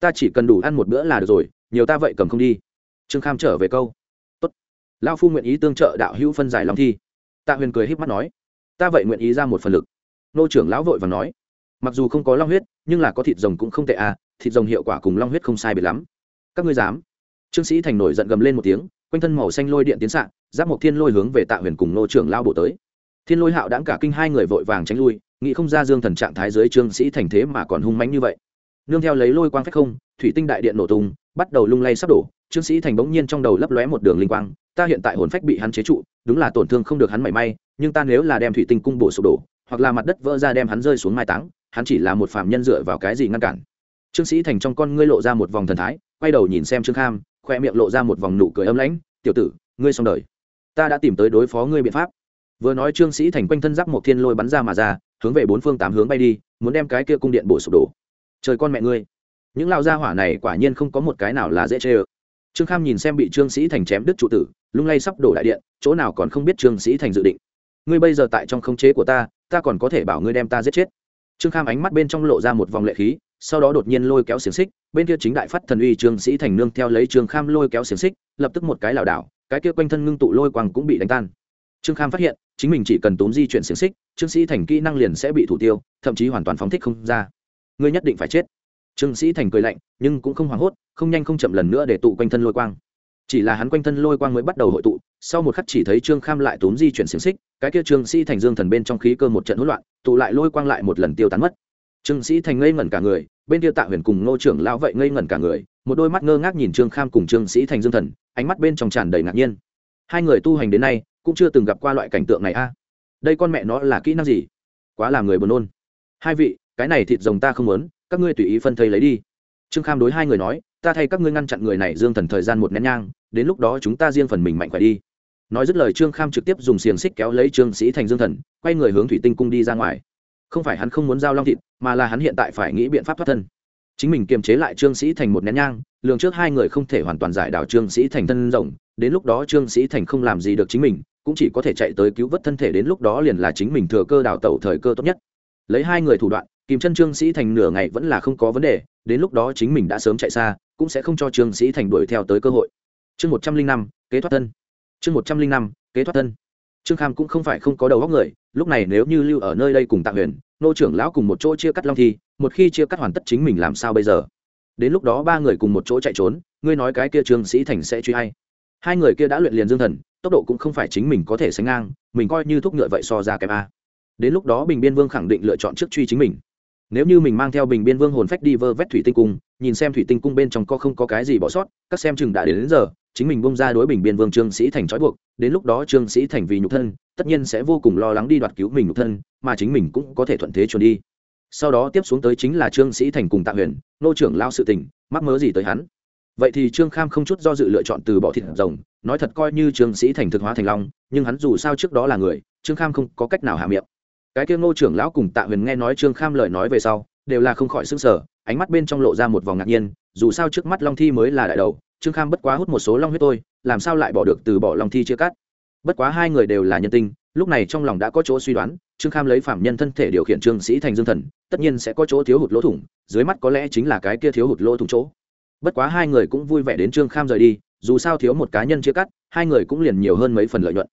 Ta chỉ cần đủ ăn một bữa là được rồi, nhiều ta vậy cầm không đi. Trương kham trở về câu. Tốt. Lao phu nguyện ý tương trợ đạo hữu phân giải lòng thi. Tạ huyền cười h í p mắt nói. Ta vậy nguyện ý ra một phần lực. Nô trưởng lão vội và nói. Mặc dù không có long huyết, nhưng là có thịt rồng cũng không tệ à thịt rồng hiệu quả cùng long huyết không sai biệt lắm. Các ngươi dám. Trương sĩ thành nổi giận gầm lên một tiếng quanh thân màu xanh lôi điện tiến s giáp một thiên lôi hướng về tạ huyền cùng nô trưởng lao bổ tới thiên lôi hạo đãng cả kinh hai người vội vàng tránh lui nghĩ không ra dương thần trạng thái dưới trương sĩ thành thế mà còn hung mánh như vậy nương theo lấy lôi quang phách không thủy tinh đại điện nổ tung bắt đầu lung lay sắp đổ trương sĩ thành bỗng nhiên trong đầu lấp lóe một đường linh quang ta hiện tại hồn phách bị hắn chế trụ đúng là tổn thương không được hắn mảy may nhưng ta nếu là đem thủy tinh cung bổ sụp đổ hoặc là mặt đất vỡ ra đem hắn rơi xuống mai táng hắn chỉ là một phạm nhân dựa vào cái gì ngăn cản trương sĩ thành trong con ngươi lộ ra một vòng thần thái quay đầu nhìn xem trương kham khoe miệng lộ ra một vòng nụ cười âm lãnh, tiểu tử, ngươi xong đời. Ta đã tìm tới đối phó ngươi biện pháp. Vừa nói trương sĩ thành quanh thân giáp một thiên lôi bắn ra mà ra, hướng về bốn phương tám hướng bay đi, muốn đem cái kia cung điện bổ sụp đổ. Trời con mẹ ngươi, những lao gia hỏa này quả nhiên không có một cái nào là dễ chê ơ. Trương kham nhìn xem bị trương sĩ thành chém đứt trụ tử, lung lay sắp đổ đại điện, chỗ nào còn không biết trương sĩ thành dự định. Ngươi bây giờ tại trong khống chế của ta ta còn có thể bảo ngươi đem ta giết chết trương kham ánh mắt bên trong lộ ra một vòng lệ khí, sau đó đột nhiên lôi kéo xiềng xích, bên kia chính đại phát thần uy trương sĩ thành nương theo lấy trương kham lôi kéo xiềng xích, lập tức một cái lảo đảo, cái kia quanh thân ngưng tụ lôi quang cũng bị đánh tan. Trương kham phát hiện, chính mình chỉ cần tốn di chuyển xiềng xích, trương sĩ thành kỹ năng liền sẽ bị thủ tiêu, thậm chí hoàn toàn phóng thích không ra. Ngươi nhất định phải chết. Trương sĩ thành cười lạnh, nhưng cũng không hoảng hốt, không nhanh không chậm lần nữa để tụ quanh thân lôi quang. Chỉ là hắn quanh thân lôi quang mới bắt đầu hội tụ sau một khắc chỉ thấy trương kham lại túm di chuyển xiềng xích, cái kia trương sĩ thành dương thần bên trong khí cơ một trận hỗn loạn, tụ lại lôi quang lại một lần tiêu tán mất. Trương sĩ thành ngây ngẩn cả người, bên kia tạ huyền cùng ngô trưởng lão vậy ngây ngẩn cả người, một đôi mắt ngơ ngác nhìn trương kham cùng trương sĩ thành dương thần, ánh mắt bên trong tràn đầy ngạc nhiên. Hai người tu hành đến nay, cũng chưa từng gặp qua loại cảnh tượng này a. Đây con mẹ nó là kỹ năng gì? Quá làm người buồn nôn. Hai vị, cái này thịt rồng ta không muốn, các ngươi tùy ý phân thây lấy đi. Trương kham đối hai người nói, ta thay các ngươi ngăn chặn người này dương thần thời gian một nén nhang, đến lúc đó chúng ta riêng phần mình mạnh khỏe đi nói dứt lời trương kham trực tiếp dùng xiềng xích kéo lấy trương sĩ thành dương thần, quay người hướng thủy tinh cung đi ra ngoài. Không phải hắn không muốn giao long thịt, mà là hắn hiện tại phải nghĩ biện pháp thoát thân. Chính mình kiềm chế lại trương sĩ thành một nén nhang, lường trước hai người không thể hoàn toàn giải đảo trương sĩ thành thân rồng đến lúc đó trương sĩ thành không làm gì được chính mình, cũng chỉ có thể chạy tới cứu vớt thân thể đến lúc đó liền là chính mình thừa cơ đào tẩu thời cơ tốt nhất. Lấy hai người thủ đoạn, kìm chân trương sĩ thành nửa ngày vẫn là không có vấn đề, đến lúc đó chính mình đã sớm chạy xa, cũng sẽ không cho trương sĩ thành đuổi theo tới cơ hội. Chương một trăm linh năm, kế thoát thân chương một trăm linh năm kế thoát thân. Trương kham cũng không phải không có đầu óc người lúc này nếu như lưu ở nơi đây cùng tạ huyền nô trưởng lão cùng một chỗ chia cắt long thi một khi chia cắt hoàn tất chính mình làm sao bây giờ? Đến lúc đó ba người cùng một chỗ chạy trốn ngươi nói cái kia trương sĩ thành sẽ truy hay hai người kia đã luyện liền dương thần tốc độ cũng không phải chính mình có thể sánh ngang mình coi như thúc ngựa vậy so ra kém a. Đến lúc đó bình biên vương khẳng định lựa chọn trước truy chính mình. Nếu như mình mang theo bình biên vương hồn phách đi vơ vét thủy tinh cung nhìn xem thủy tinh cung bên trong có không có cái gì bỏ sót các xem chừng đã đến, đến giờ chính mình bông ra đối bình biên vương trương sĩ thành trói buộc, đến lúc đó trương sĩ thành vì nhục thân, tất nhiên sẽ vô cùng lo lắng đi đoạt cứu mình nhục thân, mà chính mình cũng có thể thuận thế trốn đi. Sau đó tiếp xuống tới chính là trương sĩ thành cùng tạ huyền, nô trưởng lao sự tình, mắc mớ gì tới hắn. Vậy thì trương kham không chút do dự lựa chọn từ bỏ thịt rồng, nói thật coi như trương sĩ thành thực hóa thành long, nhưng hắn dù sao trước đó là người, trương kham không có cách nào hạ miệng. Cái kia ngô trưởng lão cùng tạ huyền nghe nói trương kham lời nói về sau, đều là không khỏi s ư n g sở ánh mắt bên trong lộ ra một vòng ngạc nhiên, dù sao trước mắt long thi mới là đại đầu trương kham bất quá hút một số long huyết tôi làm sao lại bỏ được từ bỏ long thi chia cắt? Bất quá hai người đều là nhân tinh, lúc này trong lòng đã có chỗ suy đoán, trương kham lấy phạm nhân thân thể điều khiển trương sĩ thành dương thần, tất nhiên sẽ có chỗ thiếu hụt lỗ thủng, dưới mắt có lẽ chính là cái kia thiếu hụt lỗ thủng chỗ. Bất quá hai người cũng vui vẻ đến trương kham rời đi, dù sao thiếu một cá nhân chia cắt, hai người cũng liền nhiều hơn mấy phần lợi nhuận.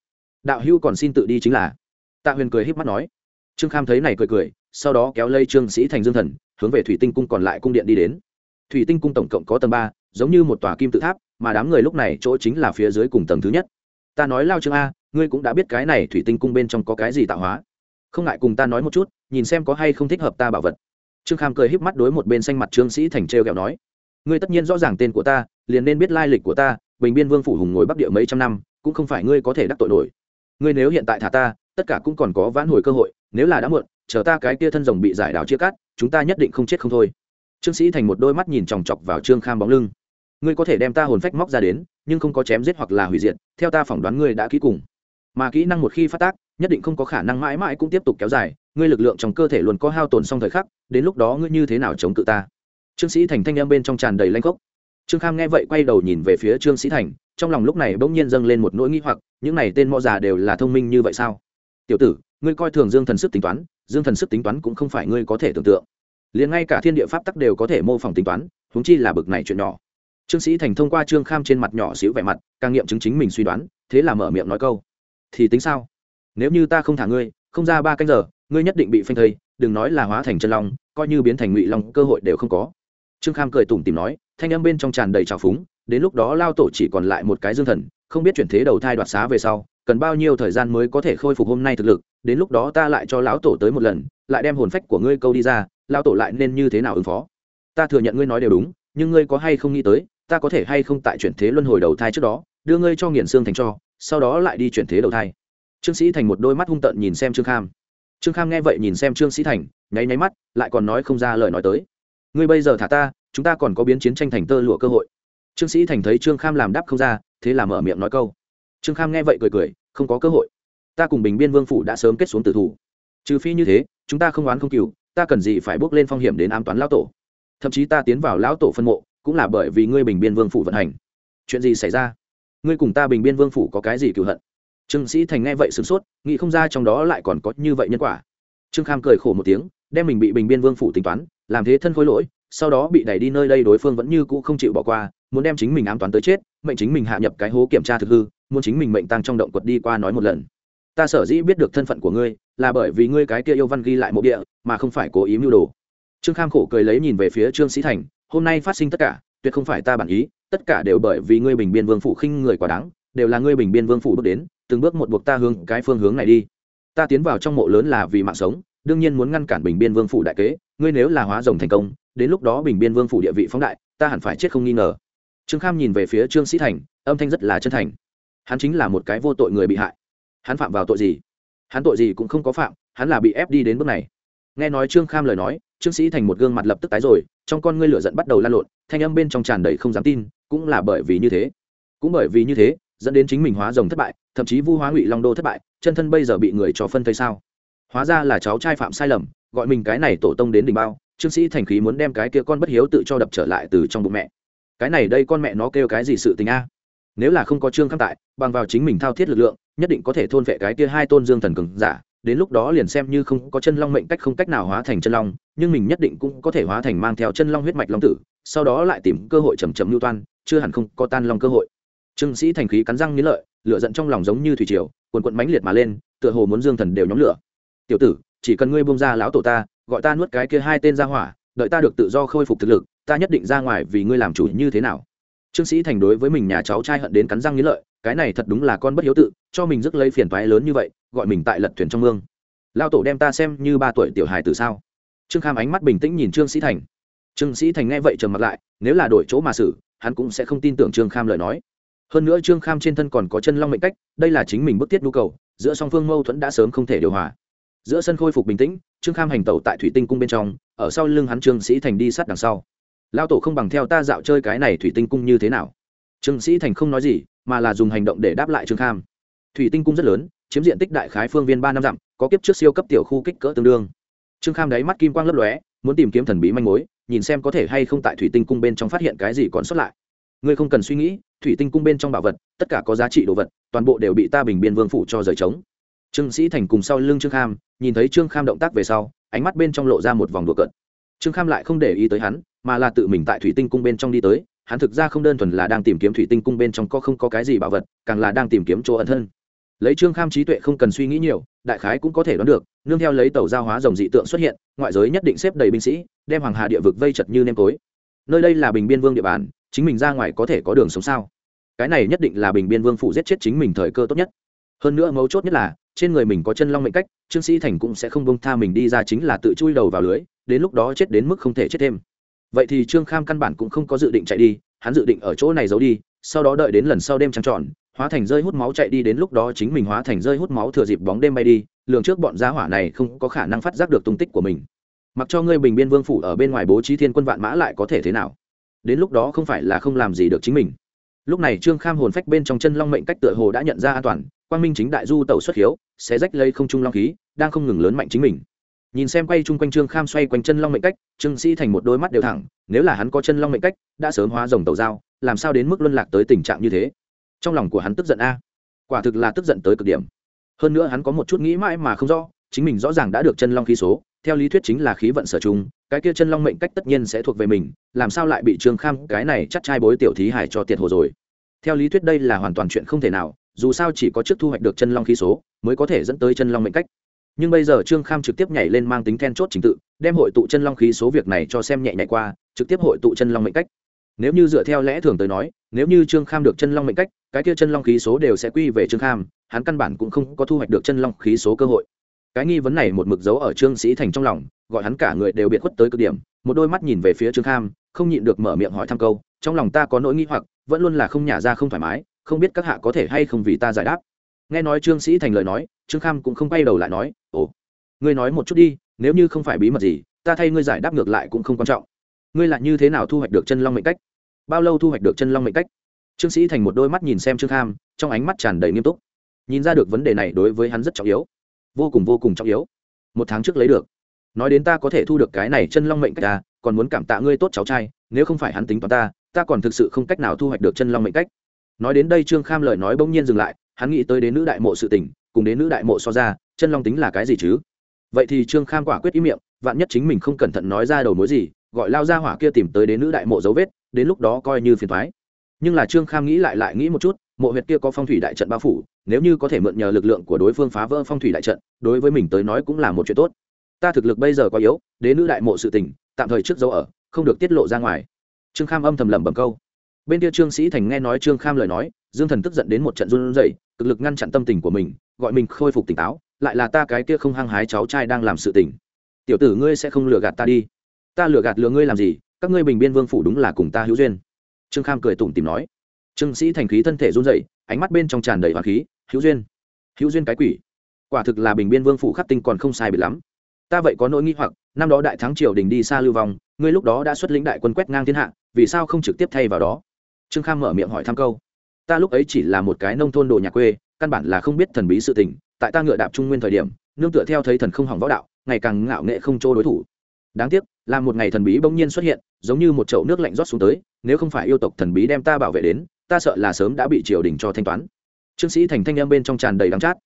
Đạo hưu còn xin tự đi chính là. Tạ huyền cười h í p mắt nói. Trương kham thấy này cười cười, sau đó kéo lây trương sĩ thành dương thần, hướng về thủy tinh cung còn lại cung điện đi đến. Thủy tinh cung tổng cộng có tầng ba giống như một tòa kim tự tháp, mà đám người lúc này chỗ chính là phía dưới cùng tầng thứ nhất. Ta nói lao trương a, ngươi cũng đã biết cái này thủy tinh cung bên trong có cái gì tạo hóa. Không ngại cùng ta nói một chút, nhìn xem có hay không thích hợp ta bảo vật. Trương kham cười híp mắt đối một bên xanh mặt trương sĩ thành trêu ghẹo nói, ngươi tất nhiên rõ ràng tên của ta, liền nên biết lai lịch của ta, bình biên vương phủ hùng ngồi bắc địa mấy trăm năm, cũng không phải ngươi có thể đắc tội nổi. Ngươi nếu hiện tại thả ta, tất cả cũng còn có vãn hồi cơ hội, nếu là đã muộn, chờ ta cái kia thân rồng bị giải đào chia cắt, chúng ta nhất định không chết không thôi. Trương sĩ thành một đôi mắt nhìn chòng chọc vào trương kham bóng lưng ngươi có thể đem ta hồn phách móc ra đến, nhưng không có chém giết hoặc là hủy diệt, theo ta phỏng đoán ngươi đã kỹ cùng. Mà kỹ năng một khi phát tác, nhất định không có khả năng mãi mãi cũng tiếp tục kéo dài, ngươi lực lượng trong cơ thể luôn có hao tổn xong thời khắc, đến lúc đó ngươi như thế nào chống cự ta? Trương sĩ thành thanh em bên trong tràn đầy lanh cốc. trương kham nghe vậy quay đầu nhìn về phía trương sĩ thành, trong lòng lúc này bỗng nhiên dâng lên một nỗi nghĩ hoặc, những này tên mọ già đều là thông minh như vậy sao? Tiểu tử, ngươi coi thường dương thần sức tính toán, dương thần sức tính toán cũng không phải ngươi có thể tưởng tượng. Liền ngay cả thiên địa pháp tắc đều có thể mô phỏng tính toán, huống chi là bực này chuyện nhỏ trương sĩ thành thông qua trương kham trên mặt nhỏ xíu vẻ mặt càng nghiệm chứng chính mình suy đoán, thế là mở miệng nói câu. Thì tính sao? Nếu như ta không thả ngươi, không ra ba canh giờ, ngươi nhất định bị phanh thây, đừng nói là hóa thành chân long, coi như biến thành ngụy long, cơ hội đều không có. Trương kham cười tủm tìm nói, thanh âm bên trong tràn đầy trào phúng, đến lúc đó lao tổ chỉ còn lại một cái dương thần, không biết chuyển thế đầu thai đoạt xá về sau, cần bao nhiêu thời gian mới có thể khôi phục hôm nay thực lực, đến lúc đó ta lại cho lão tổ tới một lần, lại đem hồn phách của ngươi câu đi ra lao tổ lại nên như thế nào ứng phó? Ta thừa nhận ngươi nói đều đúng, nhưng ngươi có hay không nghĩ tới ta có thể hay không tại chuyển thế luân hồi đầu thai trước đó, đưa ngươi cho nghiền xương thành cho, sau đó lại đi chuyển thế đầu thai. Trương sĩ thành một đôi mắt hung tợn nhìn xem trương kham. Trương kham nghe vậy nhìn xem trương sĩ thành, nháy nháy mắt, lại còn nói không ra lời nói tới. Ngươi bây giờ thả ta, chúng ta còn có biến chiến tranh thành tơ lụa cơ hội. Trương sĩ thành thấy trương kham làm đáp không ra, thế là mở miệng nói câu. Trương kham nghe vậy cười cười, không có cơ hội. Ta cùng bình biên vương phủ đã sớm kết xuống tử thủ. Trừ phi như thế, chúng ta không oán không cừu, ta cần gì phải bước lên phong hiểm đến ám toán lão tổ. Thậm chí ta tiến vào lão tổ phân mộ cũng là bởi vì ngươi bình biên vương phủ vận hành. Chuyện gì xảy ra? Ngươi cùng ta bình biên vương phủ có cái gì cựu hận? Trương sĩ thành nghe vậy sửng sốt, nghĩ không ra trong đó lại còn có như vậy nhân quả. Trương kham cười khổ một tiếng, đem mình bị bình biên vương phủ tính toán, làm thế thân khối lỗi, sau đó bị đẩy đi nơi đây đối phương vẫn như cũ không chịu bỏ qua, muốn đem chính mình ám toán tới chết, mệnh chính mình hạ nhập cái hố kiểm tra thực hư, muốn chính mình mệnh tăng trong động quật đi qua nói một lần. Ta sở dĩ biết được thân phận của ngươi, là bởi vì ngươi cái kia yêu văn ghi lại mộ địa, mà không phải cố ý mưu đồ. Trương kham khổ cười lấy nhìn về phía trương sĩ thành hôm nay phát sinh tất cả, tuyệt không phải ta bản ý, tất cả đều bởi vì ngươi bình biên vương phủ khinh người quá đáng, đều là ngươi bình biên vương phủ bước đến, từng bước một buộc ta hướng cái phương hướng này đi. Ta tiến vào trong mộ lớn là vì mạng sống, đương nhiên muốn ngăn cản bình biên vương phủ đại kế, ngươi nếu là hóa rồng thành công, đến lúc đó bình biên vương phủ địa vị phóng đại, ta hẳn phải chết không nghi ngờ. Trương kham nhìn về phía trương sĩ thành, âm thanh rất là chân thành. Hắn chính là một cái vô tội người bị hại. Hắn phạm vào tội gì? Hắn tội gì cũng không có phạm, hắn là bị ép đi đến bước này nghe nói trương kham lời nói, trương sĩ thành một gương mặt lập tức tái rồi, trong con ngươi lửa giận bắt đầu lan lộn, thanh âm bên trong tràn đầy không dám tin, cũng là bởi vì như thế. Cũng bởi vì như thế, dẫn đến chính mình hóa rồng thất bại, thậm chí vu hóa ngụy long đô thất bại, chân thân bây giờ bị người cho phân thây sao? Hóa ra là cháu trai phạm sai lầm, gọi mình cái này tổ tông đến đỉnh bao, trương sĩ thành khí muốn đem cái kia con bất hiếu tự cho đập trở lại từ trong bụng mẹ. Cái này đây con mẹ nó kêu cái gì sự tình a? Nếu là không có trương kham tại, bằng vào chính mình thao thiết lực lượng, nhất định có thể thôn vệ cái kia hai tôn dương thần cường giả đến lúc đó liền xem như không có chân long mệnh cách không cách nào hóa thành chân long, nhưng mình nhất định cũng có thể hóa thành mang theo chân long huyết mạch long tử, sau đó lại tìm cơ hội chầm chậm lưu toan, chưa hẳn không có tan long cơ hội. Trương sĩ thành khí cắn răng nghĩ lợi, lửa giận trong lòng giống như thủy triều quần quận mãnh liệt mà lên, tựa hồ muốn dương thần đều nhóm lửa. Tiểu tử, chỉ cần ngươi buông ra lão tổ ta, gọi ta nuốt cái kia hai tên ra hỏa, đợi ta được tự do khôi phục thực lực, ta nhất định ra ngoài vì ngươi làm chủ như thế nào. Trương sĩ thành đối với mình nhà cháu trai hận đến cắn răng nghĩ lợi, cái này thật đúng là con bất hiếu tự, cho mình rước lấy phiền toái lớn như vậy gọi mình tại lật thuyền trong mương. Lao tổ đem ta xem như ba tuổi tiểu hài từ sao? Trương kham ánh mắt bình tĩnh nhìn trương sĩ thành. Trương sĩ thành nghe vậy trầm mặt lại, nếu là đổi chỗ mà xử, hắn cũng sẽ không tin tưởng trương kham lời nói. Hơn nữa trương kham trên thân còn có chân long mệnh cách, đây là chính mình bức thiết nhu cầu, giữa song phương mâu thuẫn đã sớm không thể điều hòa. Giữa sân khôi phục bình tĩnh, trương kham hành tẩu tại thủy tinh cung bên trong, ở sau lưng hắn trương sĩ thành đi sát đằng sau. Lao tổ không bằng theo ta dạo chơi cái này thủy tinh cung như thế nào? Trương sĩ thành không nói gì, mà là dùng hành động để đáp lại trương kham. Thủy tinh cung rất lớn chiếm diện tích đại khái phương viên ba năm dặm, có kiếp trước siêu cấp tiểu khu kích cỡ tương đương. Trương kham đáy mắt kim quang lấp lóe, muốn tìm kiếm thần bí manh mối, nhìn xem có thể hay không tại thủy tinh cung bên trong phát hiện cái gì còn sót lại. Ngươi không cần suy nghĩ, thủy tinh cung bên trong bảo vật, tất cả có giá trị đồ vật, toàn bộ đều bị ta bình biên vương phủ cho rời trống. Trương sĩ thành cùng sau lưng trương kham, nhìn thấy trương kham động tác về sau, ánh mắt bên trong lộ ra một vòng đùa cợt. Trương kham lại không để ý tới hắn, mà là tự mình tại thủy tinh cung bên trong đi tới, hắn thực ra không đơn thuần là đang tìm kiếm thủy tinh cung bên trong có không có cái gì bảo vật, càng là đang tìm kiếm chỗ ẩn thân lấy trương kham trí tuệ không cần suy nghĩ nhiều, đại khái cũng có thể đoán được, nương theo lấy tàu giao hóa dòng dị tượng xuất hiện, ngoại giới nhất định xếp đầy binh sĩ, đem hoàng hà địa vực vây chật như nêm tối. Nơi đây là bình biên vương địa bàn, chính mình ra ngoài có thể có đường sống sao? Cái này nhất định là bình biên vương phụ giết chết chính mình thời cơ tốt nhất. Hơn nữa mấu chốt nhất là, trên người mình có chân long mệnh cách, trương sĩ thành cũng sẽ không bông tha mình đi ra chính là tự chui đầu vào lưới, đến lúc đó chết đến mức không thể chết thêm. Vậy thì trương kham căn bản cũng không có dự định chạy đi, hắn dự định ở chỗ này giấu đi, sau đó đợi đến lần sau đêm trăng tròn hóa thành rơi hút máu chạy đi đến lúc đó chính mình hóa thành rơi hút máu thừa dịp bóng đêm bay đi, lường trước bọn gia hỏa này không có khả năng phát giác được tung tích của mình. Mặc cho ngươi bình biên vương phủ ở bên ngoài bố trí thiên quân vạn mã lại có thể thế nào? Đến lúc đó không phải là không làm gì được chính mình. Lúc này trương kham hồn phách bên trong chân long mệnh cách tựa hồ đã nhận ra an toàn, quang minh chính đại du tẩu xuất hiếu sẽ rách lây không trung long khí, đang không ngừng lớn mạnh chính mình. Nhìn xem quay chung quanh trương kham xoay quanh chân long mệnh cách, trương sĩ thành một đôi mắt đều thẳng, nếu là hắn có chân long mệnh cách, đã sớm hóa rồng tàu dao làm sao đến mức luân lạc tới tình trạng như thế? Trong lòng của hắn tức giận a. Quả thực là tức giận tới cực điểm. Hơn nữa hắn có một chút nghĩ mãi mà không rõ, chính mình rõ ràng đã được chân long khí số, theo lý thuyết chính là khí vận sở chung cái kia chân long mệnh cách tất nhiên sẽ thuộc về mình, làm sao lại bị trương kham, cái này chắc trai bối tiểu thí hải cho tiệt hồ rồi. Theo lý thuyết đây là hoàn toàn chuyện không thể nào, dù sao chỉ có trước thu hoạch được chân long khí số, mới có thể dẫn tới chân long mệnh cách. Nhưng bây giờ trương kham trực tiếp nhảy lên mang tính then chốt trình tự, đem hội tụ chân long khí số việc này cho xem nhẹ nhảy qua, trực tiếp hội tụ chân long mệnh cách. Nếu như dựa theo lẽ thường tới nói nếu như trương kham được chân long mệnh cách, cái kia chân long khí số đều sẽ quy về trương kham, hắn căn bản cũng không có thu hoạch được chân long khí số cơ hội. Cái nghi vấn này một mực dấu ở trương sĩ thành trong lòng, gọi hắn cả người đều biệt khuất tới cực điểm, một đôi mắt nhìn về phía trương kham, không nhịn được mở miệng hỏi thăm câu, trong lòng ta có nỗi nghi hoặc, vẫn luôn là không nhả ra không thoải mái, không biết các hạ có thể hay không vì ta giải đáp. Nghe nói trương sĩ thành lời nói, trương kham cũng không quay đầu lại nói, ồ, ngươi nói một chút đi, nếu như không phải bí mật gì, ta thay ngươi giải đáp ngược lại cũng không quan trọng. Ngươi lại như thế nào thu hoạch được chân long mệnh cách? Bao lâu thu hoạch được chân long mệnh cách? Trương sĩ thành một đôi mắt nhìn xem trương kham, trong ánh mắt tràn đầy nghiêm túc. Nhìn ra được vấn đề này đối với hắn rất trọng yếu. Vô cùng vô cùng trọng yếu. Một tháng trước lấy được. Nói đến ta có thể thu được cái này chân long mệnh cách ta còn muốn cảm tạ ngươi tốt cháu trai, nếu không phải hắn tính toán ta ta còn thực sự không cách nào thu hoạch được chân long mệnh cách. Nói đến đây trương kham lời nói bỗng nhiên dừng lại, hắn nghĩ tới đến nữ đại mộ sự tình, cùng đến nữ đại mộ so ra, chân long tính là cái gì chứ? Vậy thì trương kham quả quyết ý miệng, vạn nhất chính mình không cẩn thận nói ra đầu mối gì, gọi lao ra hỏa kia tìm tới đến nữ đại mộ dấu vết đến lúc đó coi như phiền thoái. Nhưng là trương kham nghĩ lại lại nghĩ một chút, mộ huyệt kia có phong thủy đại trận bao phủ, nếu như có thể mượn nhờ lực lượng của đối phương phá vỡ phong thủy đại trận, đối với mình tới nói cũng là một chuyện tốt. Ta thực lực bây giờ quá yếu đến nữ đại mộ sự tình, tạm thời trước dấu ở, không được tiết lộ ra ngoài. Trương kham âm thầm lẩm bẩm câu. Bên kia trương sĩ thành nghe nói trương kham lời nói, dương thần tức giận đến một trận run rẩy, cực lực ngăn chặn tâm tình của mình, gọi mình khôi phục tỉnh táo, lại là ta cái kia không hăng hái cháu trai đang làm sự tình. Tiểu tử ngươi sẽ không lừa gạt ta đi. Ta lừa gạt lừa ngươi làm gì? Các ngươi bình biên vương phủ đúng là cùng ta hữu duyên trương kham cười tủm tìm nói trương sĩ thành khí thân thể run rẩy, ánh mắt bên trong tràn đầy hoàng khí, hữu duyên hữu duyên cái quỷ. quả thực là bình biên vương phủ khắc tinh còn không sai biệt lắm. ta vậy có nỗi nghi hoặc, năm đó đại thắng triều đình đi xa lưu vong, ngươi lúc đó đã xuất lĩnh đại quân quét ngang thiên hạ, vì sao không trực tiếp thay vào đó? trương kham mở miệng hỏi thăm câu. ta lúc ấy chỉ là một cái nông thôn đồ nhà quê, căn bản là không biết thần bí sự tình, tại ta ngựa đạp trung nguyên thời điểm, nương tựa theo thấy thần không hỏng võ đạo, ngày càng ngạo nghệ không chỗ đối thủ đáng tiếc, là một ngày thần bí bỗng nhiên xuất hiện, giống như một chậu nước lạnh rót xuống tới, nếu không phải yêu tộc thần bí đem ta bảo vệ đến, ta sợ là sớm đã bị triều đình cho thanh toán. Trương sĩ thành thanh em bên trong tràn đầy đắng chát.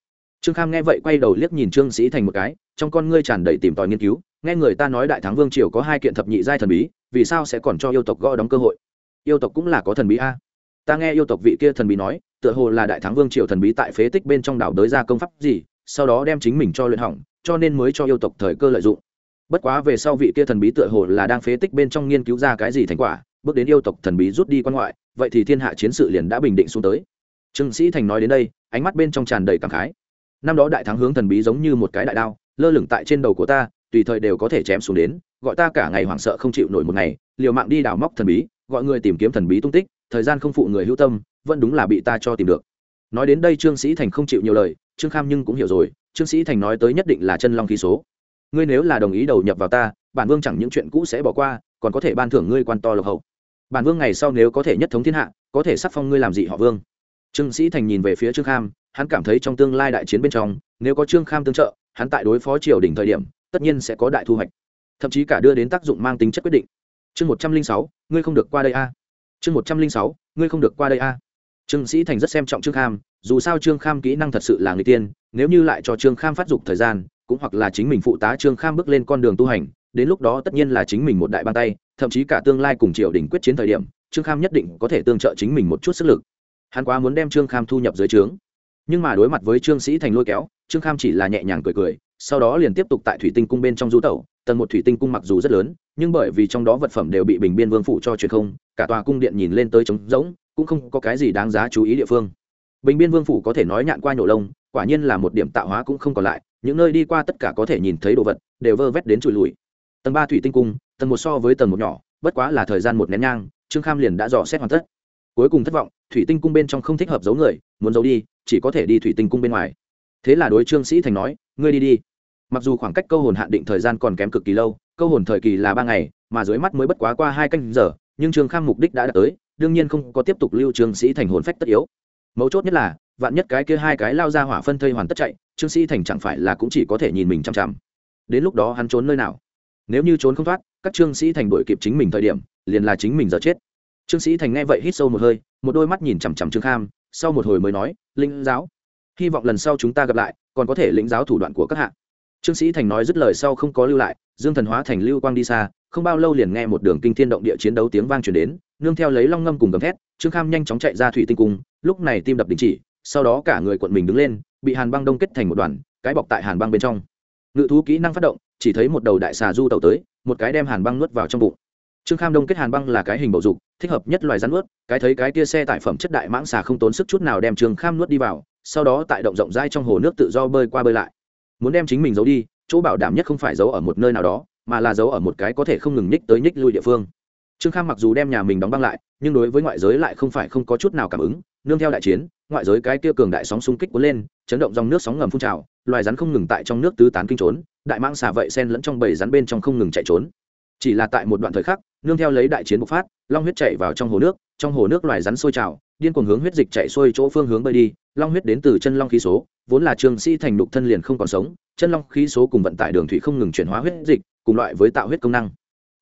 Trương kham nghe vậy quay đầu liếc nhìn trương sĩ thành một cái, trong con ngươi tràn đầy tìm tòi nghiên cứu, nghe người ta nói đại thắng vương triều có hai kiện thập nhị giai thần bí, vì sao sẽ còn cho yêu tộc gõ đóng cơ hội? Yêu tộc cũng là có thần bí a. Ta nghe yêu tộc vị kia thần bí nói, tựa hồ là đại thắng vương triều thần bí tại phế tích bên trong đảo đới ra công pháp gì, sau đó đem chính mình cho luyện hỏng, cho nên mới cho yêu tộc thời cơ lợi dụng bất quá về sau vị kia thần bí tựa hồ là đang phế tích bên trong nghiên cứu ra cái gì thành quả, bước đến yêu tộc thần bí rút đi quan ngoại, vậy thì thiên hạ chiến sự liền đã bình định xuống tới. Trương sĩ thành nói đến đây, ánh mắt bên trong tràn đầy cảm khái. Năm đó đại thắng hướng thần bí giống như một cái đại đao, lơ lửng tại trên đầu của ta, tùy thời đều có thể chém xuống đến, gọi ta cả ngày hoảng sợ không chịu nổi một ngày, liều mạng đi đào móc thần bí, gọi người tìm kiếm thần bí tung tích, thời gian không phụ người hữu tâm, vẫn đúng là bị ta cho tìm được. Nói đến đây trương sĩ thành không chịu nhiều lời, trương kham nhưng cũng hiểu rồi, trương sĩ thành nói tới nhất định là chân long khí số ngươi nếu là đồng ý đầu nhập vào ta, bản vương chẳng những chuyện cũ sẽ bỏ qua, còn có thể ban thưởng ngươi quan to lộc hậu. Bản vương ngày sau nếu có thể nhất thống thiên hạ, có thể sắc phong ngươi làm gì họ vương. Trương sĩ thành nhìn về phía trương kham, hắn cảm thấy trong tương lai đại chiến bên trong, nếu có trương kham tương trợ, hắn tại đối phó triều đỉnh thời điểm, tất nhiên sẽ có đại thu hoạch. Thậm chí cả đưa đến tác dụng mang tính chất quyết định. Chương một trăm linh sáu, ngươi không được qua đây a. Chương một trăm linh sáu, ngươi không được qua đây a. Trương sĩ thành rất xem trọng trương kham, dù sao trương kham kỹ năng thật sự là người tiên, nếu như lại cho trương kham phát dục thời gian cũng hoặc là chính mình phụ tá trương kham bước lên con đường tu hành, đến lúc đó tất nhiên là chính mình một đại bàn tay, thậm chí cả tương lai cùng triều đình quyết chiến thời điểm, trương kham nhất định có thể tương trợ chính mình một chút sức lực. Hắn quá muốn đem trương kham thu nhập dưới trướng. Nhưng mà đối mặt với trương sĩ thành lôi kéo, trương kham chỉ là nhẹ nhàng cười cười, sau đó liền tiếp tục tại thủy tinh cung bên trong du tẩu. Tầng một thủy tinh cung mặc dù rất lớn, nhưng bởi vì trong đó vật phẩm đều bị bình biên vương phủ cho truyền không, cả tòa cung điện nhìn lên tới trống rỗng, cũng không có cái gì đáng giá chú ý địa phương bình biên vương phủ có thể nói nhạn qua nhổ lông, quả nhiên là một điểm tạo hóa cũng không còn lại, những nơi đi qua tất cả có thể nhìn thấy đồ vật, đều vơ vét đến trụi lùi. Tầng ba thủy tinh cung, tầng một so với tầng một nhỏ, bất quá là thời gian một nén nhang, trương kham liền đã dò xét hoàn tất. Cuối cùng thất vọng, thủy tinh cung bên trong không thích hợp giấu người, muốn giấu đi, chỉ có thể đi thủy tinh cung bên ngoài. Thế là đối trương sĩ thành nói, ngươi đi đi. Mặc dù khoảng cách câu hồn hạn định thời gian còn kém cực kỳ lâu, câu hồn thời kỳ là ba ngày, mà dưới mắt mới bất quá qua hai canh giờ, nhưng trương kham mục đích đã đạt tới, đương nhiên không có tiếp tục lưu trương sĩ thành hồn phách tất yếu mấu chốt nhất là, vạn nhất cái kia hai cái lao ra hỏa phân thây hoàn tất chạy, trương sĩ thành chẳng phải là cũng chỉ có thể nhìn mình chằm chằm. Đến lúc đó hắn trốn nơi nào? Nếu như trốn không thoát, các trương sĩ thành đuổi kịp chính mình thời điểm, liền là chính mình giờ chết. Trương sĩ thành nghe vậy hít sâu một hơi, một đôi mắt nhìn chằm chằm trương kham, sau một hồi mới nói linh giáo, hy vọng lần sau chúng ta gặp lại, còn có thể lĩnh giáo thủ đoạn của các hạ. Trương sĩ thành nói dứt lời sau không có lưu lại, dương thần hóa thành lưu quang đi xa, không bao lâu liền nghe một đường kinh thiên động địa chiến đấu tiếng vang truyền đến nương theo lấy long ngâm cùng gầm thét, trương kham nhanh chóng chạy ra thủy tinh cung, lúc này tim đập đình chỉ, sau đó cả người quận mình đứng lên, bị hàn băng đông kết thành một đoàn, cái bọc tại hàn băng bên trong. Ngự thú kỹ năng phát động, chỉ thấy một đầu đại xà du tàu tới, một cái đem hàn băng nuốt vào trong bụng. Trương kham đông kết hàn băng là cái hình bầu dục, thích hợp nhất loài rắn nuốt, cái thấy cái kia xe tải phẩm chất đại mãng xà không tốn sức chút nào đem trương kham nuốt đi vào, sau đó tại động rộng dai trong hồ nước tự do bơi qua bơi lại. Muốn đem chính mình giấu đi, chỗ bảo đảm nhất không phải giấu ở một nơi nào đó, mà là giấu ở một cái có thể không ngừng nhích tới nhích lui địa phương trương kham mặc dù đem nhà mình đóng băng lại, nhưng đối với ngoại giới lại không phải không có chút nào cảm ứng. Nương theo đại chiến, ngoại giới cái kia cường đại sóng xung kích cuốn lên, chấn động dòng nước sóng ngầm phun trào, loài rắn không ngừng tại trong nước tứ tán kinh trốn, đại mang xà vậy sen lẫn trong bầy rắn bên trong không ngừng chạy trốn. Chỉ là tại một đoạn thời khắc, nương theo lấy đại chiến bộc phát, long huyết chạy vào trong hồ nước, trong hồ nước loài rắn sôi trào, điên cuồng hướng huyết dịch chạy xuôi chỗ phương hướng bơi đi, long huyết đến từ chân long khí số, vốn là trường sĩ thành đục thân liền không còn sống, chân long khí số cùng vận tải đường thủy không ngừng chuyển hóa huyết dịch, cùng loại với tạo huyết công năng.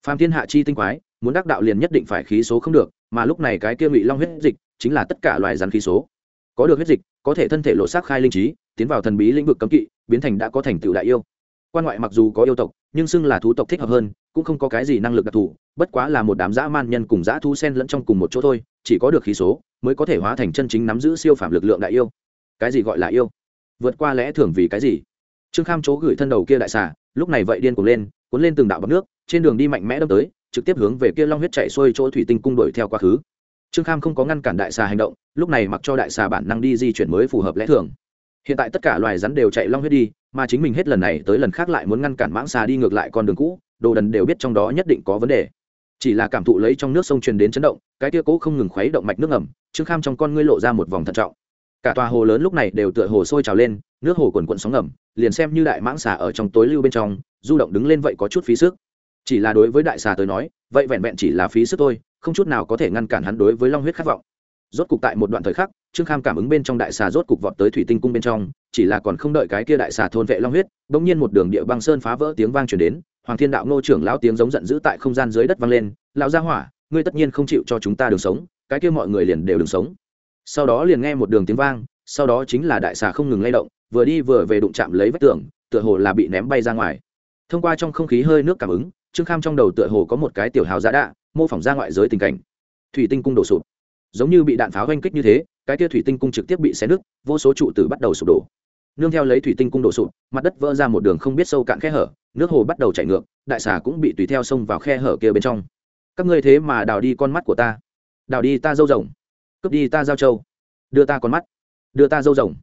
Phàm thiên hạ chi tinh quái muốn đắc đạo liền nhất định phải khí số không được, mà lúc này cái kia ngụy long huyết dịch chính là tất cả loài rắn khí số. Có được huyết dịch, có thể thân thể lộ sắc khai linh trí, tiến vào thần bí lĩnh vực cấm kỵ, biến thành đã có thành tựu đại yêu. Quan ngoại mặc dù có yêu tộc, nhưng xưng là thú tộc thích hợp hơn, cũng không có cái gì năng lực đặc thù, bất quá là một đám dã man nhân cùng dã thu sen lẫn trong cùng một chỗ thôi, chỉ có được khí số mới có thể hóa thành chân chính nắm giữ siêu phạm lực lượng đại yêu. Cái gì gọi là yêu? Vượt qua lẽ thường vì cái gì? Trương kham chỗ gửi thân đầu kia đại xà, lúc này vậy điên cuồng lên, cuốn lên từng đạo bọc nước, trên đường đi mạnh mẽ đâm tới trực tiếp hướng về kia long huyết chạy xuôi chỗ thủy tinh cung đuổi theo quá khứ. Trương kham không có ngăn cản đại xà hành động, lúc này mặc cho đại xà bản năng đi di chuyển mới phù hợp lẽ thường. Hiện tại tất cả loài rắn đều chạy long huyết đi, mà chính mình hết lần này tới lần khác lại muốn ngăn cản mãng xà đi ngược lại con đường cũ, đồ đần đều biết trong đó nhất định có vấn đề. Chỉ là cảm thụ lấy trong nước sông truyền đến chấn động, cái tia cố không ngừng khuấy động mạch nước ngầm, trương kham trong con ngươi lộ ra một vòng thận trọng. Cả tòa hồ lớn lúc này đều tựa hồ sôi trào lên, nước hồ quần quận sóng ngầm, liền xem như đại mãng xà ở trong tối lưu bên trong, du động đứng lên vậy có chút phí sức chỉ là đối với đại xà tới nói, vậy vẹn vẹn chỉ là phí sức thôi, không chút nào có thể ngăn cản hắn đối với long huyết khát vọng. Rốt cục tại một đoạn thời khắc, trương kham cảm ứng bên trong đại xà rốt cục vọt tới thủy tinh cung bên trong, chỉ là còn không đợi cái kia đại xà thôn vệ long huyết, bỗng nhiên một đường địa băng sơn phá vỡ tiếng vang truyền đến, hoàng thiên đạo ngô trưởng lão tiếng giống giận dữ tại không gian dưới đất vang lên, lão gia hỏa, ngươi tất nhiên không chịu cho chúng ta đường sống, cái kia mọi người liền đều đường sống. Sau đó liền nghe một đường tiếng vang, sau đó chính là đại xà không ngừng lay động, vừa đi vừa về đụng chạm lấy vách tường, tựa hồ là bị ném bay ra ngoài. Thông qua trong không khí hơi nước cảm ứng trương kham trong đầu tựa hồ có một cái tiểu hào giã đạ, mô phỏng ra ngoại giới tình cảnh. Thủy tinh cung đổ sụp. Giống như bị đạn pháo oanh kích như thế, cái kia thủy tinh cung trực tiếp bị xé nứt, vô số trụ tử bắt đầu sụp đổ. Nương theo lấy thủy tinh cung đổ sụp, mặt đất vỡ ra một đường không biết sâu cạn khe hở, nước hồ bắt đầu chảy ngược, đại xà cũng bị tùy theo xông vào khe hở kia bên trong. Các ngươi thế mà đào đi con mắt của ta. Đào đi ta dâu rồng. Cướp đi ta giao châu. Đưa ta con mắt. Đưa ta dâu rồng.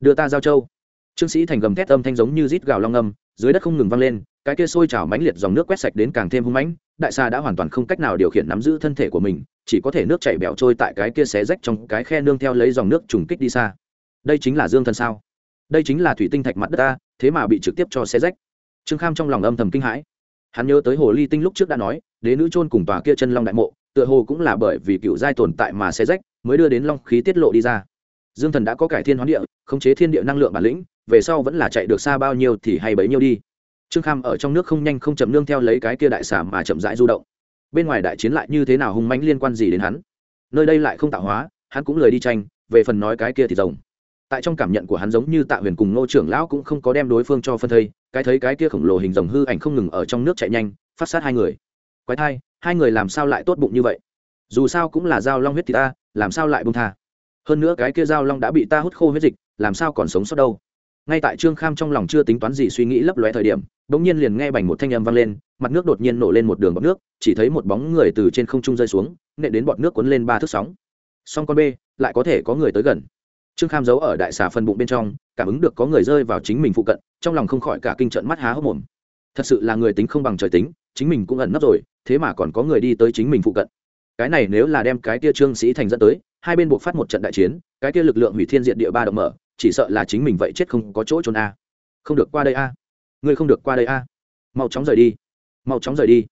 Đưa ta giao châu. Trương sĩ thành gầm thét âm thanh giống như rít gào long âm, dưới đất không ngừng vang lên cái kia sôi trào mãnh liệt dòng nước quét sạch đến càng thêm hung mãnh, đại xà đã hoàn toàn không cách nào điều khiển nắm giữ thân thể của mình, chỉ có thể nước chảy bẻo trôi tại cái kia xé rách trong cái khe nương theo lấy dòng nước trùng kích đi xa. Đây chính là dương thần sao? Đây chính là thủy tinh thạch mặt đất ta, thế mà bị trực tiếp cho xé rách. Trương kham trong lòng âm thầm kinh hãi. Hắn nhớ tới hồ ly tinh lúc trước đã nói, đế nữ trôn cùng tòa kia chân long đại mộ, tựa hồ cũng là bởi vì cựu giai tồn tại mà xé rách, mới đưa đến long khí tiết lộ đi ra. Dương thần đã có cải thiên hoán địa, khống chế thiên địa năng lượng bản lĩnh, về sau vẫn là chạy được xa bao nhiêu thì hay bấy nhiêu đi trương kham ở trong nước không nhanh không chậm nương theo lấy cái kia đại xà mà chậm rãi du động. Bên ngoài đại chiến lại như thế nào hung mãnh liên quan gì đến hắn? Nơi đây lại không tạo hóa, hắn cũng lời đi tranh, về phần nói cái kia thì rồng. Tại trong cảm nhận của hắn giống như tạ huyền cùng ngô trưởng lão cũng không có đem đối phương cho phân thây, cái thấy cái kia khổng lồ hình rồng hư ảnh không ngừng ở trong nước chạy nhanh, phát sát hai người. Quái thai, hai người làm sao lại tốt bụng như vậy? Dù sao cũng là dao long huyết thì ta, làm sao lại bông tha? Hơn nữa cái kia dao long đã bị ta hút khô huyết dịch, làm sao còn sống sót đâu? Ngay tại trương kham trong lòng chưa tính toán gì suy nghĩ lấp lóe thời điểm đ ỗ n g nhiên liền nghe bành một thanh âm vang lên, mặt nước đột nhiên nổ lên một đường bọt nước, chỉ thấy một bóng người từ trên không trung rơi xuống, nện đến bọt nước cuốn lên ba thước sóng. Song con b lại có thể có người tới gần. Trương kham giấu ở đại xà phân bụng bên trong, cảm ứng được có người rơi vào chính mình phụ cận, trong lòng không khỏi cả kinh trận mắt há hốc mồm. Thật sự là người tính không bằng trời tính, chính mình cũng ẩn nấp rồi, thế mà còn có người đi tới chính mình phụ cận. Cái này nếu là đem cái tia trương sĩ thành dẫn tới, hai bên buộc phát một trận đại chiến, cái tia lực lượng hủy thiên diện địa ba động mở chỉ sợ là chính mình vậy chết không có chỗ trốn a. Không được qua đây a. Ngươi không được qua đây a. Mau chóng rời đi. Mau chóng rời đi.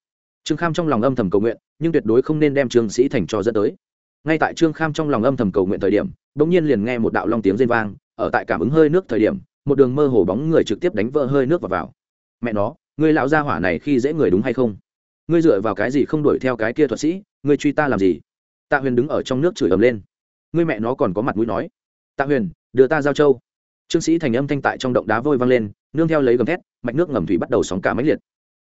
Trương kham trong lòng âm thầm cầu nguyện, nhưng tuyệt đối không nên đem trương sĩ thành cho dẫn tới. Ngay tại trương kham trong lòng âm thầm cầu nguyện thời điểm đ ỗ n g nhiên liền nghe một đạo long tiếng rên vang, ở tại cảm ứng hơi nước thời điểm, một đường mơ hồ bóng người trực tiếp đánh vỡ hơi nước và vào. Mẹ nó, ngươi lão gia hỏa này khi dễ người đúng hay không? Ngươi dựa vào cái gì không đuổi theo cái kia thuật sĩ? Ngươi truy ta làm gì? Tạ huyền đứng ở trong nước chửi ầm lên. Ngươi mẹ nó còn có mặt mũi nói tạ huyền, đưa ta giao châu. Trương sĩ thành âm thanh tại trong động đá vôi vang lên, nương theo lấy gầm thét, mạch nước ngầm thủy bắt đầu sóng cả máy liệt.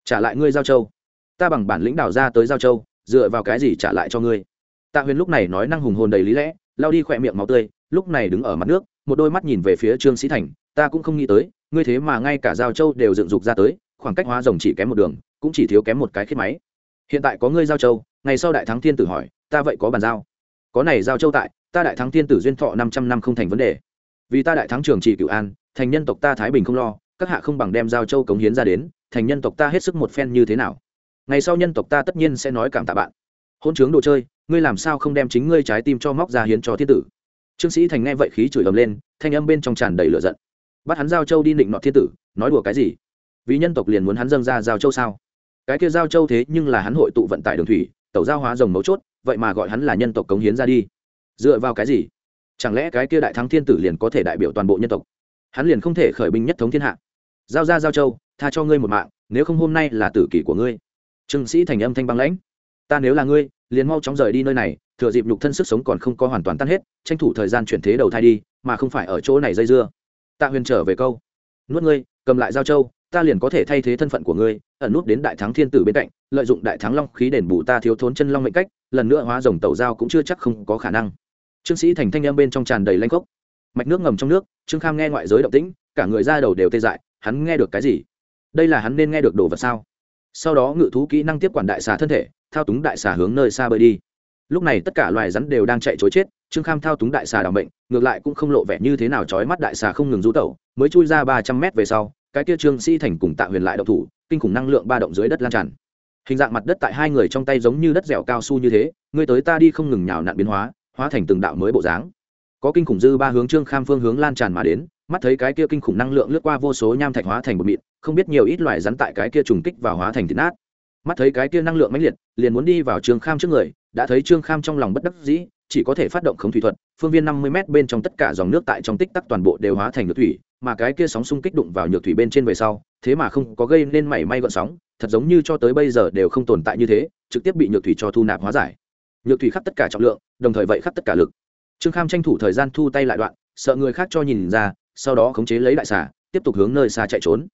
Trả lại ngươi giao châu. Ta bằng bản lĩnh đảo ra tới giao châu, dựa vào cái gì trả lại cho ngươi? Tạ huyền lúc này nói năng hùng hồn đầy lý lẽ lao đi khỏe miệng máu tươi, lúc này đứng ở mặt nước, một đôi mắt nhìn về phía trương sĩ thành, ta cũng không nghĩ tới, ngươi thế mà ngay cả giao châu đều dựng dục ra tới, khoảng cách hóa rồng chỉ kém một đường, cũng chỉ thiếu kém một cái khiết máy. Hiện tại có ngươi giao châu, ngày sau đại thắng thiên tử hỏi, ta vậy có bàn giao? Có này giao châu tại ta đại thắng thiên tử duyên thọ năm trăm năm không thành vấn đề. Vì ta đại thắng trường trì cựu an, thành nhân tộc ta thái bình không lo, các hạ không bằng đem giao châu cống hiến ra đến, thành nhân tộc ta hết sức một phen như thế nào? Ngày sau nhân tộc ta tất nhiên sẽ nói cảm tạ bạn. Hôn chướng đồ chơi, ngươi làm sao không đem chính ngươi trái tim cho móc ra hiến cho thiên tử? Trương sĩ thành nghe vậy khí chửi ầm lên, thanh âm bên trong tràn đầy lửa giận. Bắt hắn giao châu đi định nọ thiên tử, nói đùa cái gì? Vì nhân tộc liền muốn hắn dâng ra giao châu sao? Cái kia giao châu thế nhưng là hắn hội tụ vận tải đường thủy tàu giao hóa rồng mấu chốt, vậy mà gọi hắn là nhân tộc cống hiến ra đi dựa vào cái gì? Chẳng lẽ cái kia đại thắng thiên tử liền có thể đại biểu toàn bộ nhân tộc? Hắn liền không thể khởi binh nhất thống thiên hạ. Giao ra giao châu, tha cho ngươi một mạng, nếu không hôm nay là tử kỷ của ngươi. Trương sĩ thành âm thanh băng lãnh. Ta nếu là ngươi, liền mau chóng rời đi nơi này, thừa dịp nhục thân sức sống còn không có hoàn toàn tan hết, tranh thủ thời gian chuyển thế đầu thai đi, mà không phải ở chỗ này dây dưa. Tạ huyền trở về câu. Nuốt ngươi, cầm lại giao châu, ta liền có thể thay thế thân phận của ngươi, ẩn nút đến đại thắng thiên tử bên cạnh, lợi dụng đại thắng long khí đền bù ta thiếu thốn chân long mệnh cách, lần nữa hóa rồng tẩu giao cũng chưa chắc không có khả năng trương sĩ thành thanh em bên trong tràn đầy lanh cốc mạch nước ngầm trong nước, trương kham nghe ngoại giới động tĩnh, cả người ra đầu đều tê dại, hắn nghe được cái gì? Đây là hắn nên nghe được đồ vật sao? Sau đó ngự thú kỹ năng tiếp quản đại xà thân thể, thao túng đại xà hướng nơi xa bơi đi. Lúc này tất cả loài rắn đều đang chạy chối chết, trương kham thao túng đại xà đ ỏ bệnh ngược lại cũng không lộ vẻ như thế nào trói mắt đại xà không ngừng rú tẩu, mới chui ra ba trăm mét về sau, cái kia trương sĩ thành cùng tạ huyền lại động thủ, kinh khủng năng lượng ba động dưới đất lan tràn. Hình dạng mặt đất tại hai người trong tay giống như đất dẻo cao su như thế người tới ta đi không ngừng nhào nặn biến hóa hóa thành từng đạo mới bộ dáng. Có kinh khủng dư ba hướng trương kham phương hướng lan tràn mà đến, mắt thấy cái kia kinh khủng năng lượng lướt qua vô số nham thạch hóa thành một mịn, không biết nhiều ít loài rắn tại cái kia trùng kích vào hóa thành thịt nát. Mắt thấy cái kia năng lượng mãnh liệt, liền muốn đi vào trương kham trước người, đã thấy trương kham trong lòng bất đắc dĩ, chỉ có thể phát động khống thủy thuật, phương viên năm mươi m bên trong tất cả dòng nước tại trong tích tắc toàn bộ đều hóa thành nhược thủy, mà cái kia sóng xung kích đụng vào nhược thủy bên trên về sau, thế mà không có gây nên mảy may gọn sóng, thật giống như cho tới bây giờ đều không tồn tại như thế, trực tiếp bị nhược thủy cho thu nạp hóa giải nhược thủy khắc tất cả trọng lượng, đồng thời vậy khắc tất cả lực. Trương kham tranh thủ thời gian thu tay lại đoạn, sợ người khác cho nhìn ra, sau đó khống chế lấy đại xà, tiếp tục hướng nơi xa chạy trốn.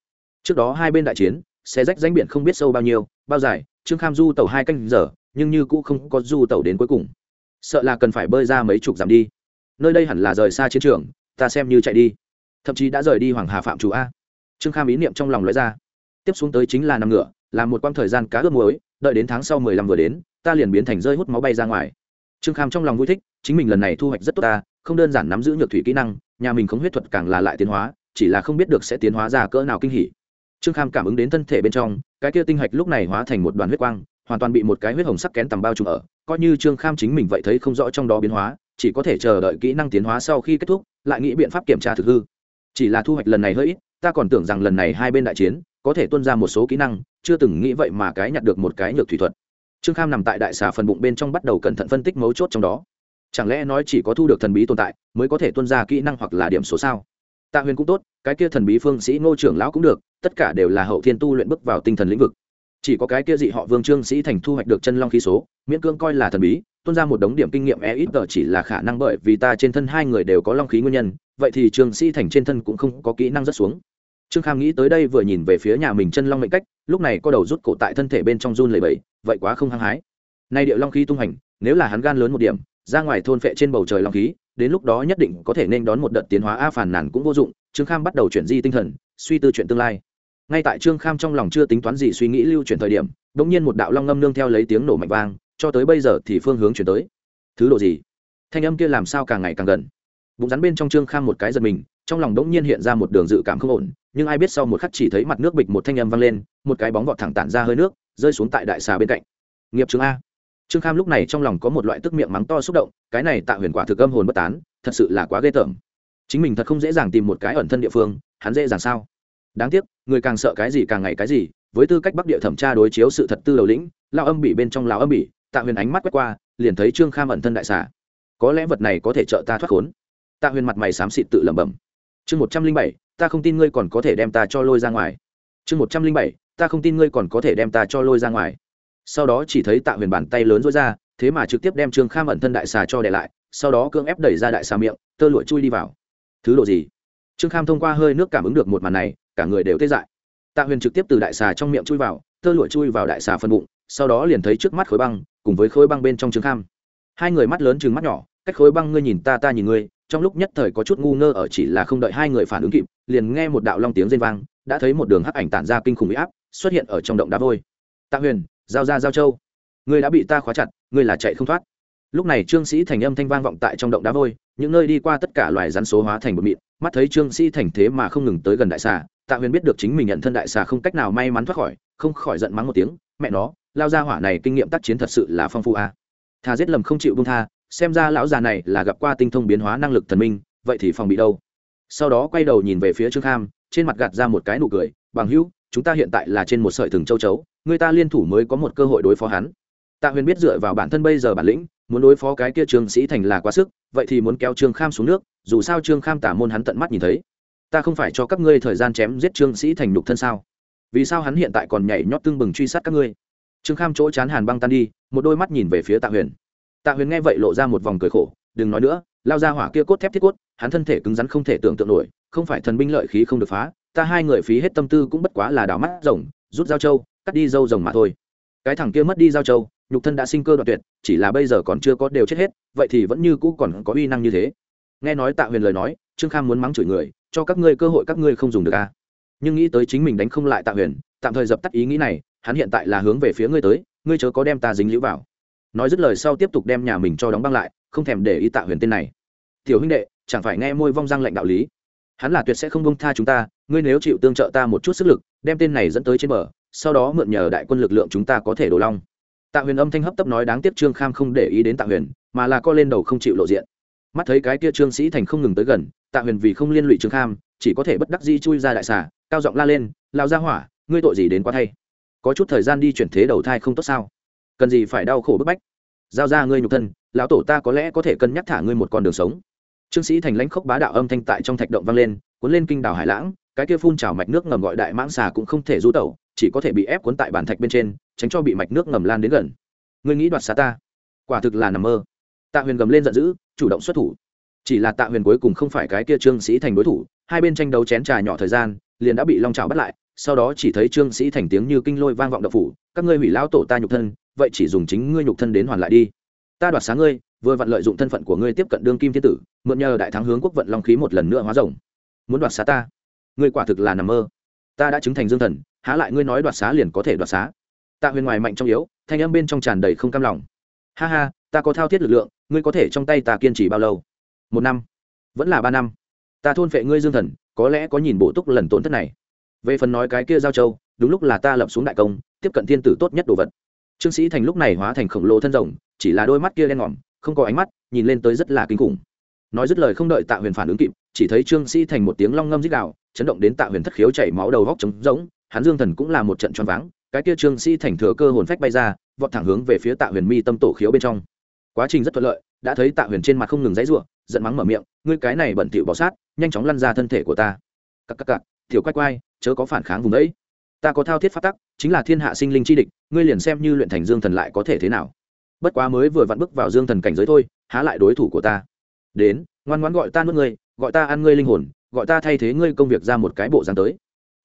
Trước đó hai bên đại chiến, xe rách danh biển không biết sâu bao nhiêu, bao dài, trương kham du tàu hai canh giờ, nhưng như cũ không có du tàu đến cuối cùng. Sợ là cần phải bơi ra mấy chục dặm đi. Nơi đây hẳn là rời xa chiến trường, ta xem như chạy đi. Thậm chí đã rời đi hoàng hà phạm chủ a. Trương kham ý niệm trong lòng lóe ra. Tiếp xuống tới chính là nằm ngựa làm một quãng thời gian cá ướp muối, đợi đến tháng sau mười lăm vừa đến ta liền biến thành rơi hút máu bay ra ngoài. Trương kham trong lòng vui thích, chính mình lần này thu hoạch rất tốt ta, không đơn giản nắm giữ nhược thủy kỹ năng, nhà mình không huyết thuật càng là lại tiến hóa, chỉ là không biết được sẽ tiến hóa ra cỡ nào kinh hỉ. Trương kham cảm ứng đến thân thể bên trong, cái kia tinh hạch lúc này hóa thành một đoàn huyết quang, hoàn toàn bị một cái huyết hồng sắc kén tầm bao trùm ở, coi như trương kham chính mình vậy thấy không rõ trong đó biến hóa, chỉ có thể chờ đợi kỹ năng tiến hóa sau khi kết thúc, lại nghĩ biện pháp kiểm tra thực hư. Chỉ là thu hoạch lần này hơi ít, ta còn tưởng rằng lần này hai bên đại chiến, có thể tuân ra một số kỹ năng, chưa từng nghĩ vậy mà cái nhặt được một cái nhược thủy thuật trương kham nằm tại đại xà phần bụng bên trong bắt đầu cẩn thận phân tích mấu chốt trong đó. Chẳng lẽ nói chỉ có thu được thần bí tồn tại mới có thể tuân ra kỹ năng hoặc là điểm số sao? Tạ huyền cũng tốt, cái kia thần bí phương sĩ ngô trưởng lão cũng được, tất cả đều là hậu thiên tu luyện bước vào tinh thần lĩnh vực. Chỉ có cái kia dị họ vương trương sĩ thành thu hoạch được chân long khí số, miễn cưỡng coi là thần bí tuôn ra một đống điểm kinh nghiệm e ít tờ chỉ là khả năng bởi vì ta trên thân hai người đều có long khí nguyên nhân, vậy thì trương sĩ thành trên thân cũng không có kỹ năng rất xuống trương kham nghĩ tới đây vừa nhìn về phía nhà mình chân long mệnh cách, lúc này có đầu rút cổ tại thân thể bên trong run lầy bẫy vậy quá không hăng hái. Nay địa long khí tung hành, nếu là hắn gan lớn một điểm, ra ngoài thôn phệ trên bầu trời long khí, đến lúc đó nhất định có thể nên đón một đợt tiến hóa a phản nản cũng vô dụng, trương kham bắt đầu chuyển di tinh thần, suy tư chuyện tương lai. Ngay tại trương kham trong lòng chưa tính toán gì suy nghĩ lưu chuyển thời điểm đ ỗ n g nhiên một đạo long ngâm nương theo lấy tiếng nổ mạnh vang, cho tới bây giờ thì phương hướng chuyển tới. Thứ độ gì? Thanh âm kia làm sao càng ngày càng gần? Bụng rắn bên trong trương kham một cái giật mình, trong lòng đ ỗ n g nhiên hiện ra một đường dự cảm không ổn nhưng ai biết sau một khắc chỉ thấy mặt nước bịch một thanh âm vang lên, một cái bóng vọt thẳng tản ra hơi nước, rơi xuống tại đại xà bên cạnh. Nghiệp chứng a. Trương kham lúc này trong lòng có một loại tức miệng mắng to xúc động, cái này Tạ huyền quả thực âm hồn bất tán, thật sự là quá ghê tởm. Chính mình thật không dễ dàng tìm một cái ẩn thân địa phương, hắn dễ dàng sao? Đáng tiếc, người càng sợ cái gì càng ngày cái gì, với tư cách bắc địa thẩm tra đối chiếu sự thật tư đầu lĩnh lao âm bị bên trong lao âm bị tạ huyền ánh mắt quét qua, liền thấy trương kham ẩn thân đại xà. Có lẽ vật này có thể trợ ta thoát khốn. Tạ huyền mặt mày xám xịt tự lẩm bẩm. Chương một trăm linh bảy ta không tin ngươi còn có thể đem ta cho lôi ra ngoài. Chương một trăm linh bảy, ta không tin ngươi còn có thể đem ta cho lôi ra ngoài. Sau đó chỉ thấy tạ huyền bàn tay lớn rối ra, thế mà trực tiếp đem trương kham ẩn thân đại xà cho để lại, sau đó cưỡng ép đẩy ra đại xà miệng, tơ lụa chui đi vào. Thứ độ gì? Trương kham thông qua hơi nước cảm ứng được một màn này, cả người đều tê dại. Tạ huyền trực tiếp từ đại xà trong miệng chui vào, tơ lụa chui vào đại xà phân bụng, sau đó liền thấy trước mắt khối băng, cùng với khối băng bên trong Trương kham. Hai người mắt lớn chừng mắt nhỏ, cách khối băng ngươi nhìn ta ta nhìn ngươi trong lúc nhất thời có chút ngu ngơ ở chỉ là không đợi hai người phản ứng kịp, liền nghe một đạo long tiếng rên vang, đã thấy một đường hắc ảnh tản ra kinh khủng bị áp, xuất hiện ở trong động đá vôi. Tạ huyền, giao ra giao châu. Ngươi đã bị ta khóa chặt, ngươi là chạy không thoát. Lúc này trương sĩ thành âm thanh vang vọng tại trong động đá vôi, những nơi đi qua tất cả loài rắn số hóa thành một mịn, mắt thấy trương sĩ thành thế mà không ngừng tới gần đại xà, tạ huyền biết được chính mình nhận thân đại xà không cách nào may mắn thoát khỏi, không khỏi giận mắng một tiếng, mẹ nó, lao ra hỏa này kinh nghiệm tác chiến thật sự là phong phú a. À. thà giết lầm không chịu bung tha xem ra lão già này là gặp qua tinh thông biến hóa năng lực thần minh, vậy thì phòng bị đâu? Sau đó quay đầu nhìn về phía trương kham, trên mặt gạt ra một cái nụ cười, bằng hữu, chúng ta hiện tại là trên một sợi thừng châu chấu, người ta liên thủ mới có một cơ hội đối phó hắn. Tạ huyền biết dựa vào bản thân bây giờ bản lĩnh, muốn đối phó cái kia trương sĩ thành là quá sức, vậy thì muốn kéo trương kham xuống nước, dù sao trương kham tả môn hắn tận mắt nhìn thấy. Ta không phải cho các ngươi thời gian chém giết trương sĩ thành nhục thân sao? Vì sao hắn hiện tại còn nhảy nhót tương bừng truy sát các ngươi? Trương kham chỗ chán hàn băng tan đi, một đôi mắt nhìn về phía tạ huyền tạ huyền nghe vậy lộ ra một vòng cười khổ, đừng nói nữa, lao ra hỏa kia cốt thép thiết cốt, hắn thân thể cứng rắn không thể tưởng tượng nổi, không phải thần binh lợi khí không được phá, ta hai người phí hết tâm tư cũng bất quá là đào mắt rồng, rút dao trâu, cắt đi dâu rồng mà thôi. Cái thằng kia mất đi dao trâu, nhục thân đã sinh cơ đoạn tuyệt, chỉ là bây giờ còn chưa có đều chết hết, vậy thì vẫn như cũ còn có uy năng như thế. Nghe nói tạ huyền lời nói, trương kham muốn mắng chửi người, cho các ngươi cơ hội các ngươi không dùng được à. nhưng nghĩ tới chính mình đánh không lại tạ huyền, tạm thời dập tắt ý nghĩ này, hắn hiện tại là hướng về phía ngươi tới, ngươi chớ có đem ta dính lũ vào nói dứt lời sau tiếp tục đem nhà mình cho đóng băng lại, không thèm để ý tạ huyền tên này. Tiểu huynh đệ, chẳng phải nghe môi vong răng lệnh đạo lý? Hắn là tuyệt sẽ không bông tha chúng ta, ngươi nếu chịu tương trợ ta một chút sức lực, đem tên này dẫn tới trên bờ, sau đó mượn nhờ đại quân lực lượng chúng ta có thể đổ long. Tạ huyền âm thanh hấp tấp nói đáng tiếc trương kham không để ý đến tạ huyền, mà là co lên đầu không chịu lộ diện. Mắt thấy cái kia trương sĩ thành không ngừng tới gần, tạ huyền vì không liên lụy trương kham, chỉ có thể bất đắc di chui ra đại xà, cao giọng la lên lao ra hỏa, ngươi tội gì đến quá thay? Có chút thời gian đi chuyển thế đầu thai không tốt sao? Cần gì phải đau khổ bức bách? Giao ra ngươi nhục thân, lão tổ ta có lẽ có thể cân nhắc thả ngươi một con đường sống. Trương sĩ thành lãnh khốc bá đạo âm thanh tại trong thạch động vang lên, cuốn lên kinh đảo hải lãng, cái kia phun trào mạch nước ngầm gọi đại mãng xà cũng không thể du tẩu, chỉ có thể bị ép cuốn tại bản thạch bên trên, tránh cho bị mạch nước ngầm lan đến gần. Ngươi nghĩ đoạt xá ta? Quả thực là nằm mơ. Tạ huyền gầm lên giận dữ, chủ động xuất thủ. Chỉ là tạ huyền cuối cùng không phải cái kia trương sĩ thành đối thủ, hai bên tranh đấu chén trà nhỏ thời gian, liền đã bị long trào bắt lại, sau đó chỉ thấy trương sĩ thành tiếng như kinh lôi vang vọng độc phủ, các ngươi hủy lão tổ ta nhục thân vậy chỉ dùng chính ngươi nhục thân đến hoàn lại đi. Ta đoạt sáng ngươi, vừa vặn lợi dụng thân phận của ngươi tiếp cận đương kim thiên tử, mượn nhờ đại thắng hướng quốc vận long khí một lần nữa hóa rồng. Muốn đoạt xá ta? Ngươi quả thực là nằm mơ. Ta đã chứng thành dương thần, há lại ngươi nói đoạt xá liền có thể đoạt xá. Tạ huyền ngoài mạnh trong yếu, thanh âm bên trong tràn đầy không cam lòng. Ha ha, ta có thao thiết lực lượng, ngươi có thể trong tay ta kiên trì bao lâu? Một năm. Vẫn là ba năm. Ta thôn phệ ngươi dương thần, có lẽ có nhìn bộ túc lần tổn thất này. Về phần nói cái kia giao châu, đúng lúc là ta lập xuống đại công, tiếp cận thiên tử tốt nhất đồ vật trương sĩ thành lúc này hóa thành khổng lồ thân rồng, chỉ là đôi mắt kia đen ngòm, không có ánh mắt, nhìn lên tới rất là kinh khủng. Nói dứt lời không đợi tạ huyền phản ứng kịp, chỉ thấy trương sĩ thành một tiếng long ngâm dích đạo chấn động đến tạ huyền thất khiếu chảy máu đầu góc trống rỗng, hắn dương thần cũng là một trận choáng váng, cái kia trương sĩ thành thừa cơ hồn phách bay ra, vọt thẳng hướng về phía tạ huyền mi tâm tổ khiếu bên trong. Quá trình rất thuận lợi, đã thấy tạ huyền trên mặt không ngừng dãy ruộng giận mắng mở miệng, ngươi cái này bẩn thỉu bỏ sát, nhanh chóng lăn ra thân thể của ta. Cặp cặp cặp thiểu quay quay chớ có phản kháng vùng đấy ta có thao thiết phát tắc, chính là thiên hạ sinh linh chi địch, ngươi liền xem như luyện thành dương thần lại có thể thế nào. Bất quá mới vừa vặn bước vào dương thần cảnh giới thôi, há lại đối thủ của ta. Đến, ngoan ngoãn gọi ta nuốt ngươi, gọi ta ăn ngươi linh hồn, gọi ta thay thế ngươi công việc ra một cái bộ dáng tới.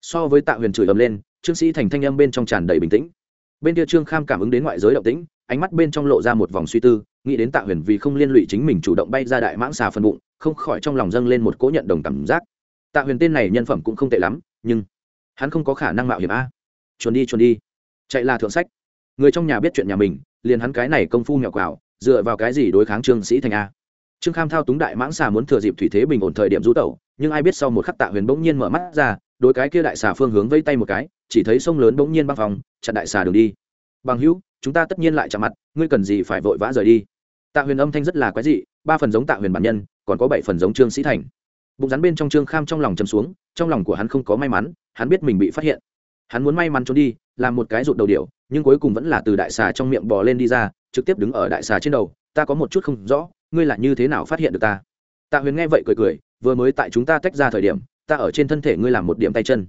So với tạ huyền chửi ầm lên, trương sĩ thành thanh âm bên trong tràn đầy bình tĩnh. Bên kia trương kham cảm ứng đến ngoại giới động tĩnh, ánh mắt bên trong lộ ra một vòng suy tư, nghĩ đến tạ huyền vì không liên lụy chính mình chủ động bay ra đại mãng xà phần bụng, không khỏi trong lòng dâng lên một cỗ nhận đồng cảm giác. Tạ huyền tên này nhân phẩm cũng không tệ lắm, nhưng hắn không có khả năng mạo hiểm a. Chuồn đi chuồn đi. Chạy là thượng sách. Người trong nhà biết chuyện nhà mình, liền hắn cái này công phu nhỏ quào dựa vào cái gì đối kháng trương sĩ thành a? Trương kham thao túng đại mãng xà muốn thừa dịp thủy thế bình ổn thời điểm rú tẩu, nhưng ai biết sau một khắc tạ huyền bỗng nhiên mở mắt ra, đối cái kia đại xà phương hướng vây tay một cái, chỉ thấy sông lớn bỗng nhiên băng phòng, chặn đại xà đường đi. Bằng hữu, chúng ta tất nhiên lại chạm mặt, ngươi cần gì phải vội vã rời đi? Tạ huyền âm thanh rất là quái dị, ba phần giống tạ huyền bản nhân, còn có bảy phần giống trương sĩ thành. Bụng rắn bên trong trương kham trong lòng chầm xuống, trong lòng của hắn không có may mắn hắn biết mình bị phát hiện. Hắn muốn may mắn trốn đi, làm một cái rụt đầu điệu nhưng cuối cùng vẫn là từ đại xà trong miệng bò lên đi ra, trực tiếp đứng ở đại xà trên đầu, ta có một chút không rõ, ngươi là như thế nào phát hiện được ta? Tạ huyền nghe vậy cười cười, vừa mới tại chúng ta tách ra thời điểm, ta ở trên thân thể ngươi làm một điểm tay chân.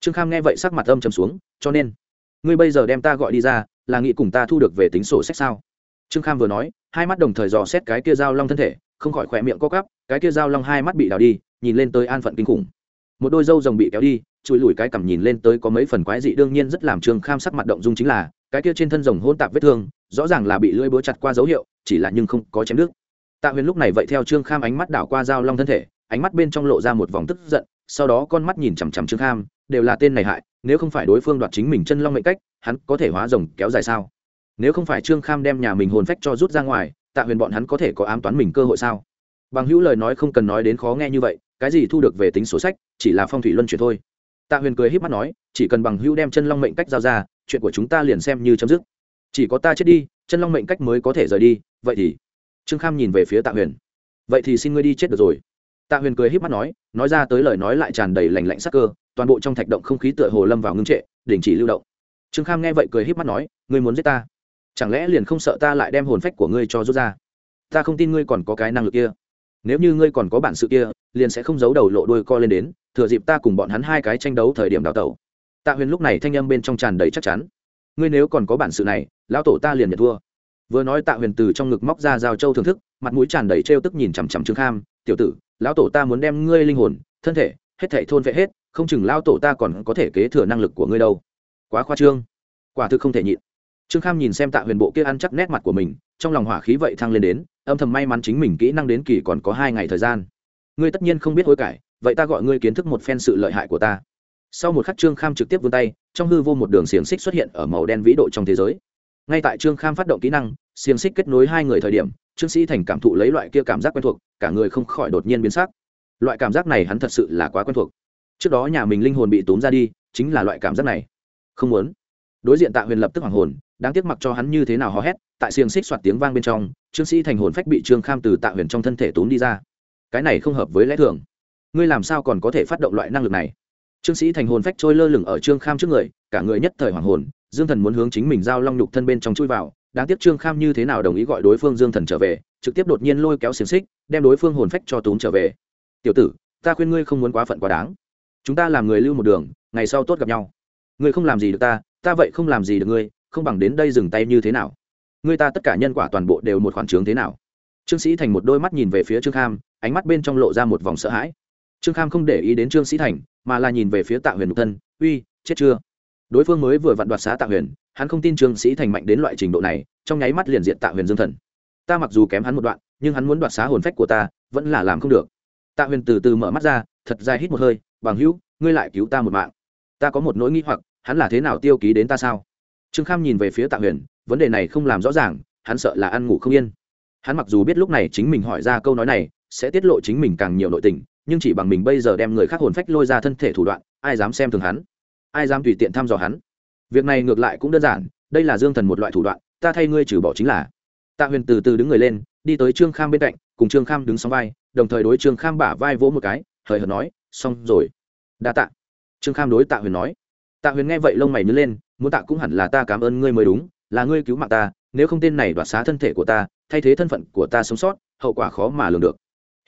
Trương kham nghe vậy sắc mặt âm trầm xuống, cho nên, ngươi bây giờ đem ta gọi đi ra, là nghĩ cùng ta thu được về tính sổ sách sao? Trương kham vừa nói, hai mắt đồng thời dò xét cái kia dao long thân thể, không khỏi khỏe miệng co cắp cái kia dao long hai mắt bị đào đi, nhìn lên tới an phận kinh khủng. Một đôi dâu rồng bị kéo đi chùi lùi cái cằm nhìn lên tới có mấy phần quái dị, đương nhiên rất làm trương kham sắc mặt động dung chính là, cái kia trên thân rồng hôn tạp vết thương, rõ ràng là bị lưỡi búa chặt qua dấu hiệu, chỉ là nhưng không có chém nước tạ huyền lúc này vậy theo trương kham ánh mắt đảo qua dao long thân thể, ánh mắt bên trong lộ ra một vòng tức giận, sau đó con mắt nhìn chằm chằm trương kham, đều là tên này hại, nếu không phải đối phương đoạt chính mình chân long mệnh cách, hắn có thể hóa rồng kéo dài sao? Nếu không phải trương kham đem nhà mình hồn phách cho rút ra ngoài, tạ huyền bọn hắn có thể có ám toán mình cơ hội sao? Bằng hữu lời nói không cần nói đến khó nghe như vậy, cái gì thu được về tính sổ sách, chỉ là phong thủy luân chuyển thôi tạ huyền cười h í p mắt nói, chỉ cần bằng hữu đem chân long mệnh cách giao ra, chuyện của chúng ta liền xem như chấm dứt. Chỉ có ta chết đi, chân long mệnh cách mới có thể rời đi, vậy thì trương kham nhìn về phía tạ huyền. Vậy thì xin ngươi đi chết được rồi. Tạ huyền cười h í p mắt nói nói ra tới lời nói lại tràn đầy lành lạnh sắc cơ, toàn bộ trong thạch động không khí tựa hồ lâm vào ngưng trệ, đình chỉ lưu động. Trương kham nghe vậy cười h í p mắt nói, ngươi muốn giết ta? Chẳng lẽ liền không sợ ta lại đem hồn phách của ngươi cho rút ra? Ta không tin ngươi còn có cái năng lực kia. Nếu như ngươi còn có bản sự kia, liền sẽ không giấu đầu lộ đuôi co lên đến thừa dịp ta cùng bọn hắn hai cái tranh đấu thời điểm đào tẩu. Tạ huyền lúc này thanh â m bên trong tràn đầy chắc chắn. Ngươi nếu còn có bản sự này, lão tổ ta liền nhận thua. Vừa nói tạ huyền từ trong ngực móc ra giao châu thưởng thức, mặt mũi tràn đầy trêu tức nhìn chằm chằm trương kham, tiểu tử, lão tổ ta muốn đem ngươi linh hồn, thân thể, hết thể thôn vệ hết, không chừng lão tổ ta còn có thể kế thừa năng lực của ngươi đâu. Quá khoa trương. Quả thực không thể nhịn. Trương kham nhìn xem tạ huyền bộ kia ăn chắc nét mặt của mình, trong lòng hỏa khí vậy thăng lên đến, âm thầm may mắn chính mình kỹ năng đến kỳ còn có hai ngày thời gian. Ngươi tất nhiên không biết hối cải vậy ta gọi ngươi kiến thức một phen sự lợi hại của ta. Sau một khắc trương kham trực tiếp vươn tay, trong hư vô một đường xiềng xích xuất hiện ở màu đen vĩ độ trong thế giới. Ngay tại trương kham phát động kỹ năng, xiềng xích kết nối hai người thời điểm, trương sĩ thành cảm thụ lấy loại kia cảm giác quen thuộc, cả người không khỏi đột nhiên biến sắc. Loại cảm giác này hắn thật sự là quá quen thuộc. Trước đó nhà mình linh hồn bị tốn ra đi, chính là loại cảm giác này. Không muốn. Đối diện tạ huyền lập tức hoàng hồn, đáng tiếc mặc cho hắn như thế nào hò hét, tại xiềng xích soạt tiếng vang bên trong, trương sĩ thành hồn phách bị trương kham từ tạ huyền trong thân thể tốn đi ra. Cái này không hợp với lẽ thường ngươi làm sao còn có thể phát động loại năng lực này? Trương sĩ thành hồn phách trôi lơ lửng ở trương kham trước người, cả người nhất thời hoàng hồn, dương thần muốn hướng chính mình giao long nhục thân bên trong chui vào, đáng tiếc trương kham như thế nào đồng ý gọi đối phương dương thần trở về, trực tiếp đột nhiên lôi kéo xiềng xích, đem đối phương hồn phách cho túm trở về. Tiểu tử, ta khuyên ngươi không muốn quá phận quá đáng. Chúng ta làm người lưu một đường, ngày sau tốt gặp nhau. Ngươi không làm gì được ta ta vậy không làm gì được ngươi, không bằng đến đây dừng tay như thế nào. Ngươi ta tất cả nhân quả toàn bộ đều một khoản trướng thế nào? Trương sĩ thành một đôi mắt nhìn về phía trương kham, ánh mắt bên trong lộ ra một vòng sợ hãi trương kham không để ý đến trương sĩ thành, mà là nhìn về phía tạ huyền nhục thân, uy, chết chưa? Đối phương mới vừa vặn đoạt xá tạ huyền, hắn không tin trương sĩ thành mạnh đến loại trình độ này, trong nháy mắt liền diện tạ huyền dương thần. Ta mặc dù kém hắn một đoạn, nhưng hắn muốn đoạt xá hồn phách của ta, vẫn là làm không được. Tạ huyền từ từ mở mắt ra, thật dài hít một hơi, bằng hữu, ngươi lại cứu ta một mạng. Ta có một nỗi nghĩ hoặc, hắn là thế nào tiêu ký đến ta sao? Trương kham nhìn về phía tạ huyền, vấn đề này không làm rõ ràng, hắn sợ là ăn ngủ không yên. Hắn mặc dù biết lúc này chính mình hỏi ra câu nói này sẽ tiết lộ chính mình càng nhiều nội tình, nhưng chỉ bằng mình bây giờ đem người khác hồn phách lôi ra thân thể thủ đoạn, ai dám xem thường hắn? Ai dám tùy tiện thăm dò hắn? Việc này ngược lại cũng đơn giản, đây là dương thần một loại thủ đoạn, ta thay ngươi trừ bỏ chính là. Tạ huyền từ từ đứng người lên, đi tới trương kham bên cạnh, cùng trương kham đứng sóng vai, đồng thời đối trương kham bả vai vỗ một cái, hời hợt nói, xong rồi. Đa tạ. Trương kham đối tạ huyền nói. Tạ huyền nghe vậy lông mày nhớ lên, muốn tạ cũng hẳn là ta cảm ơn ngươi mới đúng, là ngươi cứu mạng ta, nếu không tên này đoạt xá thân thể của ta, thay thế thân phận của ta sống sót, hậu quả khó mà lường được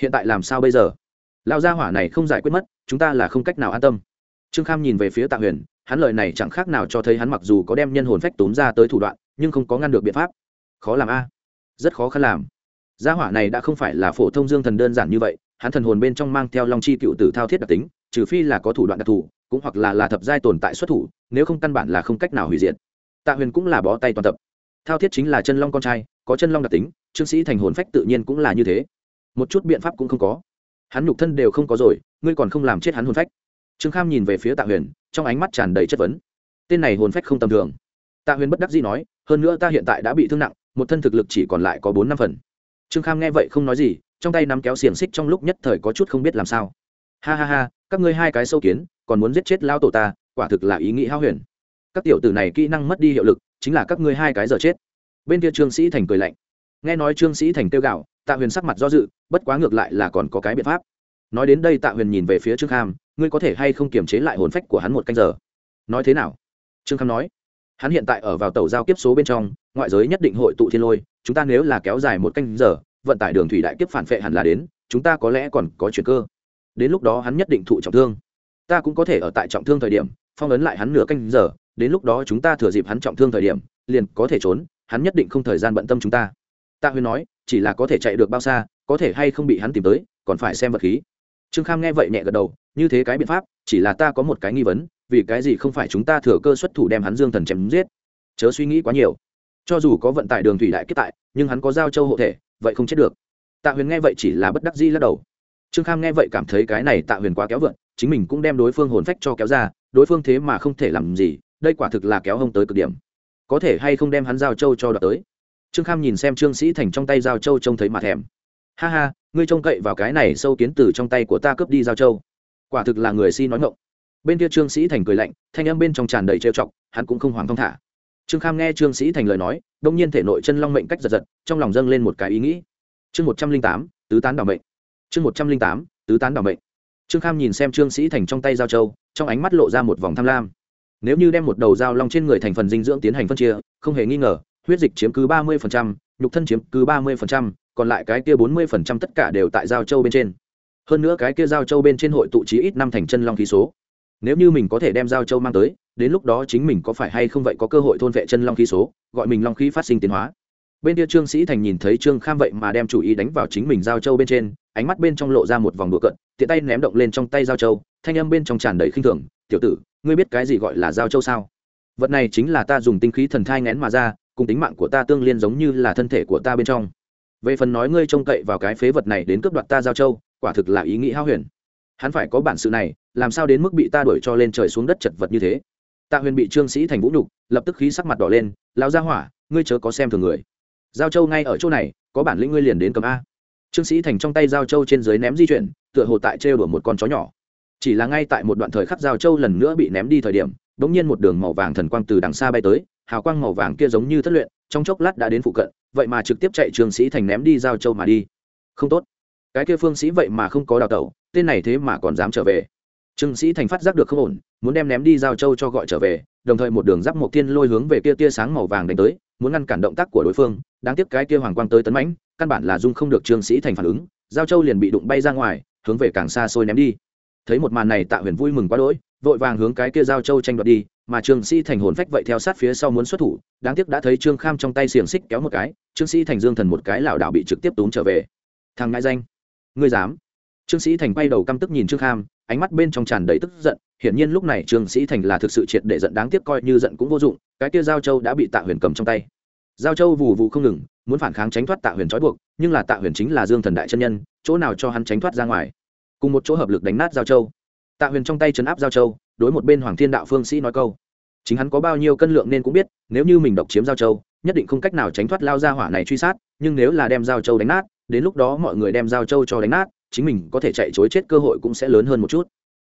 hiện tại làm sao bây giờ? Lao gia hỏa này không giải quyết mất, chúng ta là không cách nào an tâm. Trương kham nhìn về phía tạ huyền, hắn lời này chẳng khác nào cho thấy hắn mặc dù có đem nhân hồn phách tốn ra tới thủ đoạn, nhưng không có ngăn được biện pháp. Khó làm a. Rất khó khăn làm. Gia hỏa này đã không phải là phổ thông dương thần đơn giản như vậy, hắn thần hồn bên trong mang theo long chi cựu tử thao thiết đặc tính, trừ phi là có thủ đoạn đặc thù, cũng hoặc là là thập giai tồn tại xuất thủ, nếu không căn bản là không cách nào hủy diệt. Tạ huyền cũng là bó tay toàn tập. Thao thiết chính là chân long con trai, có chân long đặc tính, trương sĩ thành hồn phách tự nhiên cũng là như thế một chút biện pháp cũng không có. Hắn nhục thân đều không có rồi, ngươi còn không làm chết hắn hồn phách. Trương kham nhìn về phía tạ huyền, trong ánh mắt tràn đầy chất vấn. Tên này hồn phách không tầm thường. Tạ huyền bất đắc dĩ nói, hơn nữa ta hiện tại đã bị thương nặng, một thân thực lực chỉ còn lại có bốn năm phần. Trương kham nghe vậy không nói gì, trong tay nắm kéo xiềng xích trong lúc nhất thời có chút không biết làm sao. Ha ha ha, các ngươi hai cái sâu kiến, còn muốn giết chết lao tổ ta, quả thực là ý nghĩ hao huyền. Các tiểu tử này kỹ năng mất đi hiệu lực, chính là các ngươi hai cái giờ chết. Bên kia trương sĩ thành cười lạnh. Nghe nói trương sĩ thành kêu gạo tạ huyền sắc mặt do dự, bất quá ngược lại là còn có cái biện pháp. Nói đến đây tạ huyền nhìn về phía trương kham, ngươi có thể hay không kiềm chế lại hồn phách của hắn một canh giờ? Nói thế nào? Trương kham nói. Hắn hiện tại ở vào tàu giao kiếp số bên trong, ngoại giới nhất định hội tụ thiên lôi, chúng ta nếu là kéo dài một canh giờ, vận tải đường thủy đại kiếp phản vệ hẳn là đến, chúng ta có lẽ còn có chuyện cơ. Đến lúc đó hắn nhất định thụ trọng thương. Ta cũng có thể ở tại trọng thương thời điểm, phong ấn lại hắn nửa canh giờ, đến lúc đó chúng ta thừa dịp hắn trọng thương thời điểm, liền có thể trốn, hắn nhất định không thời gian bận tâm chúng ta. Tạ huyền nói chỉ là có thể chạy được bao xa, có thể hay không bị hắn tìm tới, còn phải xem vật khí. Trương kham nghe vậy nhẹ gật đầu, như thế cái biện pháp, chỉ là ta có một cái nghi vấn, vì cái gì không phải chúng ta thừa cơ xuất thủ đem hắn dương thần chém giết? Chớ suy nghĩ quá nhiều. Cho dù có vận tải đường thủy đại kết tại, nhưng hắn có giao châu hộ thể, vậy không chết được. Tạ huyền nghe vậy chỉ là bất đắc di lắc đầu. Trương kham nghe vậy cảm thấy cái này tạ huyền quá kéo vượn, chính mình cũng đem đối phương hồn phách cho kéo ra, đối phương thế mà không thể làm gì, đây quả thực là kéo hông tới cực điểm. Có thể hay không đem hắn giao châu cho đoạt tới? Trương kham nhìn xem trương sĩ thành trong tay giao châu trông thấy mà thèm. Ha ha, ngươi trông cậy vào cái này sâu kiến từ trong tay của ta cướp đi giao châu. Quả thực là người si nói ngộng bên kia trương sĩ thành cười lạnh, thanh âm bên trong tràn đầy trêu chọc, hắn cũng không hoảng thong thả. Trương kham nghe trương sĩ thành lời nói, đông nhiên thể nội chân long mệnh cách giật giật, trong lòng dâng lên một cái ý nghĩ. Chương một trăm linh tám, tứ tán đảo mệnh. Chương một trăm linh tám, tứ tán đảo mệnh. Trương kham nhìn xem trương sĩ thành trong tay giao châu, trong ánh mắt lộ ra một vòng tham lam. Nếu như đem một đầu dao long trên người thành phần dinh dưỡng tiến hành phân chia, không hề nghi ngờ huyết dịch chiếm cứ ba mươi nhục thân chiếm cứ ba mươi còn lại cái kia bốn mươi tất cả đều tại giao châu bên trên. Hơn nữa cái kia giao châu bên trên hội tụ trí ít năm thành chân long khí số. Nếu như mình có thể đem giao châu mang tới, đến lúc đó chính mình có phải hay không vậy có cơ hội thôn vệ chân long khí số, gọi mình long khí phát sinh tiến hóa. Bên kia trương sĩ thành nhìn thấy trương kham vậy mà đem chủ ý đánh vào chính mình giao châu bên trên, ánh mắt bên trong lộ ra một vòng đùa cận tiện tay ném động lên trong tay giao châu, thanh âm bên trong tràn đầy khinh thường, tiểu tử, ngươi biết cái gì gọi là giao châu sao? Vật này chính là ta dùng tinh khí thần thai ngén mà ra cùng tính mạng của ta tương liên giống như là thân thể của ta bên trong. Về phần nói ngươi trông cậy vào cái phế vật này đến cướp đoạt ta giao châu, quả thực là ý nghĩ hao huyền. Hắn phải có bản sự này, làm sao đến mức bị ta đuổi cho lên trời xuống đất chật vật như thế? Tạ huyền bị trương sĩ thành vũ nhục, lập tức khí sắc mặt đỏ lên lao ra hỏa, ngươi chớ có xem thường người. Giao châu ngay ở chỗ này, có bản lĩnh ngươi liền đến cầm a. Trương sĩ thành trong tay giao châu trên dưới ném di chuyển, tựa hồ tại trêu đuổi một con chó nhỏ. Chỉ là ngay tại một đoạn thời khắc giao châu lần nữa bị ném đi thời điểm đ ỗ n g nhiên một đường màu vàng thần quang từ đằng xa bay tới hào quang màu vàng kia giống như thất luyện, trong chốc lát đã đến phụ cận, vậy mà trực tiếp chạy trường sĩ thành ném đi giao châu mà đi. Không tốt. Cái kia phương sĩ vậy mà không có đào tẩu, tên này thế mà còn dám trở về. Trương sĩ thành phát giác được không ổn, muốn đem ném đi giao châu cho gọi trở về, đồng thời một đường giáp một tiên lôi hướng về kia tia sáng màu vàng đánh tới, muốn ngăn cản động tác của đối phương. Đáng tiếc cái kia hoàng quang tới tấn mãnh, căn bản là dung không được trương sĩ thành phản ứng, giao châu liền bị đụng bay ra ngoài, hướng về càng xa xôi ném đi. Thấy một màn này, tạ huyền vui mừng quá đỗi vội vàng hướng cái kia giao châu tranh đoạt đi, mà trương sĩ thành hồn phách vậy theo sát phía sau muốn xuất thủ, đáng tiếc đã thấy trương kham trong tay xiềng xích kéo một cái, trương sĩ thành dương thần một cái lảo đảo bị trực tiếp tốn trở về. Thằng ngại danh, ngươi dám? Trương sĩ thành bay đầu căm tức nhìn trương kham, ánh mắt bên trong tràn đầy tức giận, hiển nhiên lúc này trương sĩ thành là thực sự triệt để giận, đáng tiếc coi như giận cũng vô dụng, cái kia giao châu đã bị tạ huyền cầm trong tay. Giao châu vù vù không ngừng, muốn phản kháng tránh thoát tạ huyền trói buộc, nhưng là tạ huyền chính là dương thần đại chân nhân, chỗ nào cho hắn tránh thoát ra ngoài. Cùng một chỗ hợp lực đánh nát giao châu tạ huyền trong tay chấn áp giao châu, đối một bên hoàng thiên đạo phương sĩ nói câu. Chính hắn có bao nhiêu cân lượng nên cũng biết, nếu như mình độc chiếm giao châu, nhất định không cách nào tránh thoát lao ra hỏa này truy sát, nhưng nếu là đem giao châu đánh nát, đến lúc đó mọi người đem giao châu cho đánh nát, chính mình có thể chạy chối chết cơ hội cũng sẽ lớn hơn một chút.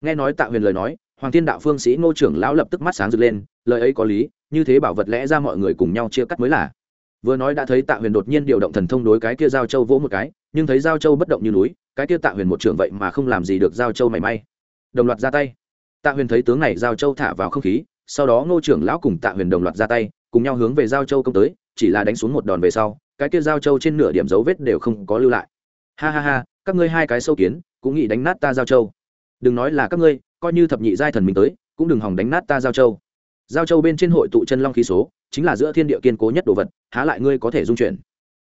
Nghe nói tạ huyền lời nói, hoàng thiên đạo phương sĩ ngô trưởng lão lập tức mắt sáng rực lên, lời ấy có lý, như thế bảo vật lẽ ra mọi người cùng nhau chia cắt mới là. Vừa nói đã thấy tạ huyền đột nhiên điều động thần thông đối cái kia giao châu vỗ một cái, nhưng thấy giao châu bất động như núi, cái kia tạ huyền một trưởng vậy mà không làm gì được giao châu mảy may đồng loạt ra tay. Tạ huyền thấy tướng này giao châu thả vào không khí, sau đó ngô trưởng lão cùng tạ huyền đồng loạt ra tay, cùng nhau hướng về giao châu công tới, chỉ là đánh xuống một đòn về sau, cái kia giao châu trên nửa điểm dấu vết đều không có lưu lại. Ha ha ha, các ngươi hai cái sâu kiến, cũng nghĩ đánh nát ta giao châu. Đừng nói là các ngươi, coi như thập nhị giai thần mình tới, cũng đừng hòng đánh nát ta giao châu. Giao châu bên trên hội tụ chân long khí số, chính là giữa thiên địa kiên cố nhất đồ vật, há lại ngươi có thể dung chuyển.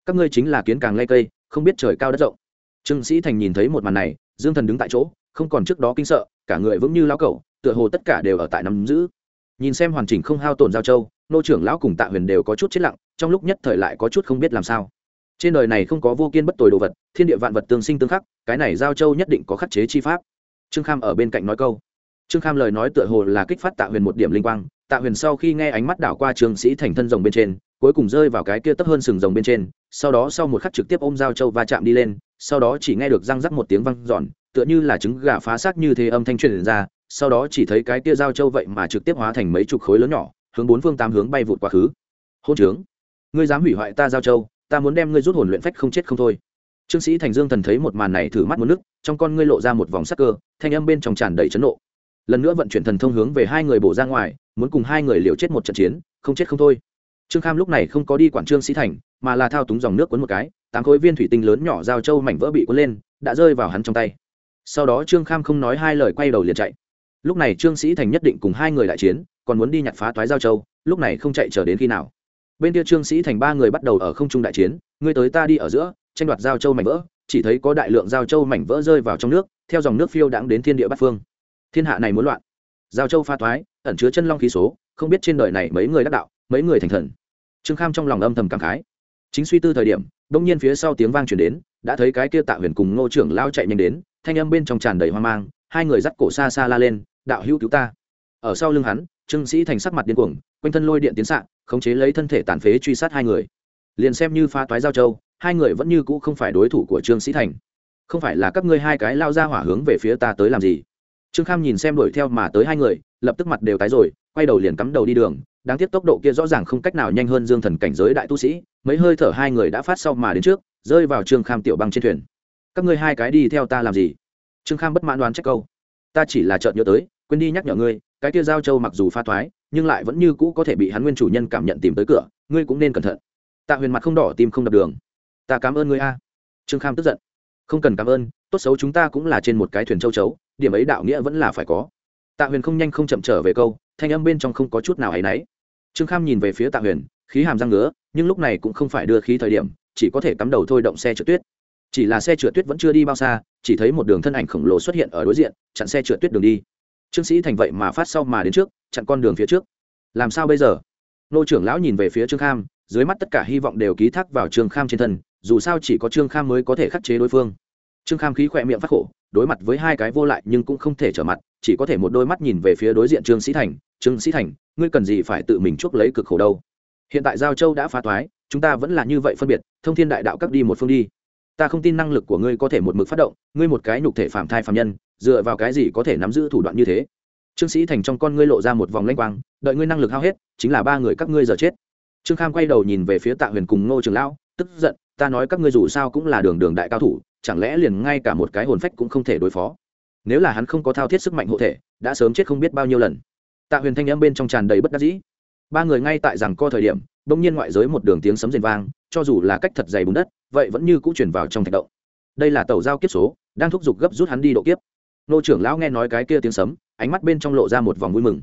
Các ngươi chính là kiến càng lay cây, không biết trời cao đất rộng. Trương sĩ thành nhìn thấy một màn này, dương thần đứng tại chỗ không còn trước đó kinh sợ, cả người vững như lão cẩu, tựa hồ tất cả đều ở tại nắm giữ. Nhìn xem hoàn chỉnh không hao tổn giao châu, nô trưởng lão cùng tạ huyền đều có chút chết lặng, trong lúc nhất thời lại có chút không biết làm sao. Trên đời này không có vô kiên bất tồi đồ vật, thiên địa vạn vật tương sinh tương khắc, cái này giao châu nhất định có khắc chế chi pháp. Trương kham ở bên cạnh nói câu. Trương kham lời nói tựa hồ là kích phát tạ huyền một điểm linh quang, tạ huyền sau khi nghe ánh mắt đảo qua trường sĩ thành thân rồng bên trên, cuối cùng rơi vào cái kia tấp hơn sừng rồng bên trên, sau đó sau một khắc trực tiếp ôm giao châu va chạm đi lên, sau đó chỉ nghe được răng rắc một tiếng văng giòn tựa như là trứng gà phá xác như thế âm thanh truyền ra, sau đó chỉ thấy cái kia giao châu vậy mà trực tiếp hóa thành mấy chục khối lớn nhỏ, hướng bốn phương tám hướng bay vụt quá khứ. Hôn trướng. Ngươi dám hủy hoại ta giao châu ta muốn đem ngươi rút hồn luyện phách không chết không thôi. Trương sĩ thành dương thần thấy một màn này thử mắt một nước, trong con ngươi lộ ra một vòng sắc cơ, thanh âm bên trong tràn đầy chấn nộ. Lần nữa vận chuyển thần thông hướng về hai người bổ ra ngoài, muốn cùng hai người liều chết một trận chiến, không chết không thôi. Trương kham lúc này không có đi quản trương sĩ thành, mà là thao túng dòng nước cuốn một cái, tám khối viên thủy tinh lớn nhỏ giao châu mảnh vỡ bị cuốn lên, đã rơi vào hắn trong tay sau đó trương kham không nói hai lời quay đầu liền chạy. Lúc này trương sĩ thành nhất định cùng hai người đại chiến, còn muốn đi nhặt phá toái giao châu, lúc này không chạy chờ đến khi nào. Bên kia trương sĩ thành ba người bắt đầu ở không trung đại chiến, ngươi tới ta đi ở giữa, tranh đoạt giao châu mảnh vỡ, chỉ thấy có đại lượng giao châu mảnh vỡ rơi vào trong nước, theo dòng nước phiêu đãng đến thiên địa bát phương. Thiên hạ này muốn loạn. Giao châu pha thoái ẩn chứa chân long khí số, không biết trên đời này mấy người đắc đạo, mấy người thành thần. Trương kham trong lòng âm thầm cảm khái. Chính suy tư thời điểm đông nhiên phía sau tiếng vang chuyển đến, đã thấy cái kia tạ huyền cùng ngô trưởng lao chạy nhanh đến thanh âm bên trong tràn đầy hoang mang, hai người dắt cổ xa xa la lên, đạo hữu cứu ta. Ở sau lưng hắn, trương sĩ thành sắc mặt điên cuồng, quanh thân lôi điện tiến xạ khống chế lấy thân thể tàn phế truy sát hai người. Liền xem như pha toái giao châu, hai người vẫn như cũ không phải đối thủ của trương sĩ thành. Không phải là các ngươi hai cái lao ra hỏa hướng về phía ta tới làm gì? Trương kham nhìn xem đuổi theo mà tới hai người, lập tức mặt đều tái rồi, quay đầu liền cắm đầu đi đường. Đáng tiếc tốc độ kia rõ ràng không cách nào nhanh hơn dương thần cảnh giới đại tu sĩ, mấy hơi thở hai người đã phát sau mà đến trước, rơi vào trương kham tiểu băng trên thuyền các ngươi hai cái đi theo ta làm gì? Trương kham bất mãn đoán trách câu. Ta chỉ là chợt nhớ tới, quên đi nhắc nhở ngươi, cái kia giao châu mặc dù pha thoái, nhưng lại vẫn như cũ có thể bị hắn nguyên chủ nhân cảm nhận tìm tới cửa, ngươi cũng nên cẩn thận. Tạ huyền mặt không đỏ tim không đập đường. Ta cảm ơn ngươi a. Trương kham tức giận. Không cần cảm ơn, tốt xấu chúng ta cũng là trên một cái thuyền châu chấu, điểm ấy đạo nghĩa vẫn là phải có. Tạ huyền không nhanh không chậm trở về câu, thanh âm bên trong không có chút nào áy náy. Trương kham nhìn về phía tạ huyền, khí hàm răng ngứa, nhưng lúc này cũng không phải đưa khí thời điểm, chỉ có thể cắm đầu thôi động xe trượt tuyết chỉ là xe trượt tuyết vẫn chưa đi bao xa, chỉ thấy một đường thân ảnh khổng lồ xuất hiện ở đối diện, chặn xe trượt tuyết đường đi. Trương sĩ thành vậy mà phát sau mà đến trước, chặn con đường phía trước. Làm sao bây giờ? Nô trưởng lão nhìn về phía trương kham, dưới mắt tất cả hy vọng đều ký thác vào trương kham trên thân, dù sao chỉ có trương kham mới có thể khắc chế đối phương. Trương kham khí khỏe miệng phát khổ, đối mặt với hai cái vô lại nhưng cũng không thể trở mặt, chỉ có thể một đôi mắt nhìn về phía đối diện trương sĩ thành, trương sĩ thành, ngươi cần gì phải tự mình chuốc lấy cực khổ đâu? Hiện tại giao châu đã phá toái, chúng ta vẫn là như vậy phân biệt, thông thiên đại đạo các đi một phương đi ta không tin năng lực của ngươi có thể một mực phát động, ngươi một cái nhục thể phạm thai phạm nhân, dựa vào cái gì có thể nắm giữ thủ đoạn như thế? Trương sĩ thành trong con ngươi lộ ra một vòng lanh quang, đợi ngươi năng lực hao hết, chính là ba người các ngươi giờ chết. Trương kham quay đầu nhìn về phía tạ huyền cùng ngô trường lão, tức giận, ta nói các ngươi dù sao cũng là đường đường đại cao thủ, chẳng lẽ liền ngay cả một cái hồn phách cũng không thể đối phó? Nếu là hắn không có thao thiết sức mạnh hộ thể, đã sớm chết không biết bao nhiêu lần. Tạ huyền thanh âm bên trong tràn đầy bất đắc dĩ. Ba người ngay tại rằng co thời điểm, bỗng nhiên ngoại giới một đường tiếng sấm rền vang cho dù là cách thật dày bùn đất, vậy vẫn như cũ chuyển vào trong thạch động. Đây là tàu giao kiếp số, đang thúc giục gấp rút hắn đi độ kiếp. Nô trưởng lão nghe nói cái kia tiếng sấm, ánh mắt bên trong lộ ra một vòng vui mừng.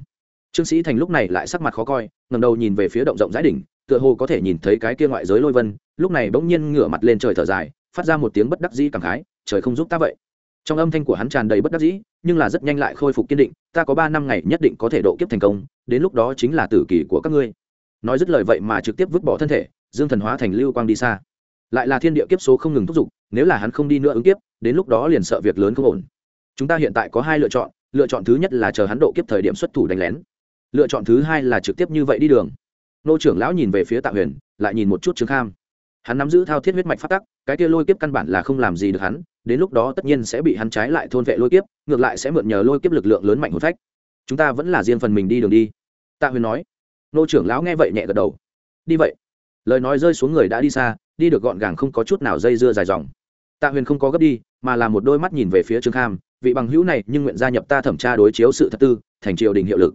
Trương sĩ thành lúc này lại sắc mặt khó coi ngầm đầu nhìn về phía động rộng rãi đỉnh, tựa hồ có thể nhìn thấy cái kia ngoại giới lôi vân, lúc này bỗng nhiên ngửa mặt lên trời thở dài, phát ra một tiếng bất đắc dĩ cảm khái, trời không giúp ta vậy. Trong âm thanh của hắn tràn đầy bất đắc dĩ, nhưng là rất nhanh lại khôi phục kiên định, ta có ba năm ngày nhất định có thể độ kiếp thành công, đến lúc đó chính là tử kỳ của các ngươi. Nói dứt lời vậy mà trực tiếp vứt bỏ thân thể dương thần hóa thành lưu quang đi xa. Lại là thiên địa kiếp số không ngừng thúc giục, nếu là hắn không đi nữa ứng kiếp, đến lúc đó liền sợ việc lớn không ổn. Chúng ta hiện tại có hai lựa chọn lựa chọn thứ nhất là chờ hắn độ kiếp thời điểm xuất thủ đánh lén. Lựa chọn thứ hai là trực tiếp như vậy đi đường. Nô trưởng lão nhìn về phía tạ huyền, lại nhìn một chút trương kham. Hắn nắm giữ thao thiết huyết mạch phát tắc, cái kia lôi kiếp căn bản là không làm gì được hắn, đến lúc đó tất nhiên sẽ bị hắn trái lại thôn vệ lôi kiếp, ngược lại sẽ mượn nhờ lôi kiếp lực lượng lớn mạnh hồn phách. Chúng ta vẫn là riêng phần mình đi đường đi. Tạ huyền nói. Nô trưởng lão nghe vậy nhẹ gật đầu. Đi vậy lời nói rơi xuống người đã đi xa, đi được gọn gàng không có chút nào dây dưa dài dòng. Tạ huyền không có gấp đi, mà là một đôi mắt nhìn về phía trương kham, vị bằng hữu này nhưng nguyện gia nhập ta thẩm tra đối chiếu sự thật tư, thành triều đình hiệu lực.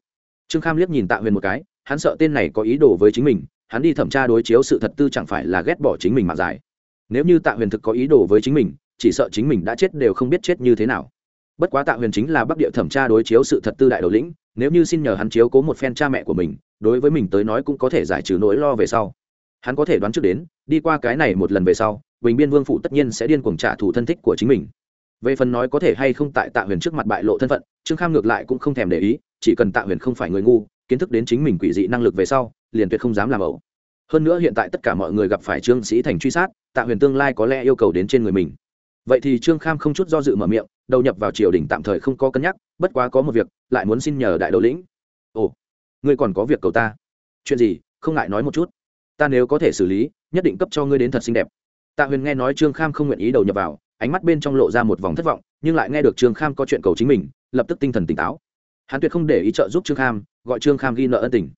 Trương kham liếc nhìn tạ huyền một cái, hắn sợ tên này có ý đồ với chính mình, hắn đi thẩm tra đối chiếu sự thật tư chẳng phải là ghét bỏ chính mình mà giải. Nếu như tạ huyền thực có ý đồ với chính mình, chỉ sợ chính mình đã chết đều không biết chết như thế nào. Bất quá tạ huyền chính là bắc địa thẩm tra đối chiếu sự thật tư đại đầu lĩnh, nếu như xin nhờ hắn chiếu cố một phen cha mẹ của mình, đối với mình tới nói cũng có thể giải trừ nỗi lo về sau hắn có thể đoán trước đến, đi qua cái này một lần về sau, bình biên vương phụ tất nhiên sẽ điên cuồng trả thù thân thích của chính mình. Về phần nói có thể hay không tại tạ huyền trước mặt bại lộ thân phận, trương kham ngược lại cũng không thèm để ý, chỉ cần tạ huyền không phải người ngu, kiến thức đến chính mình quỷ dị năng lực về sau, liền tuyệt không dám làm ẩu. Hơn nữa hiện tại tất cả mọi người gặp phải trương sĩ thành truy sát, tạ huyền tương lai có lẽ yêu cầu đến trên người mình. Vậy thì trương kham không chút do dự mở miệng, đầu nhập vào triều đình tạm thời không có cân nhắc, bất quá có một việc, lại muốn xin nhờ đại đầu lĩnh. Ồ, ngươi còn có việc cầu ta. Chuyện gì, không ngại nói một chút ta nếu có thể xử lý, nhất định cấp cho ngươi đến thật xinh đẹp. Tạ huyền nghe nói trương kham không nguyện ý đầu nhập vào, ánh mắt bên trong lộ ra một vòng thất vọng, nhưng lại nghe được trương kham có chuyện cầu chính mình, lập tức tinh thần tỉnh táo. Hắn tuyệt không để ý trợ giúp trương kham, gọi trương kham ghi nợ ân tình.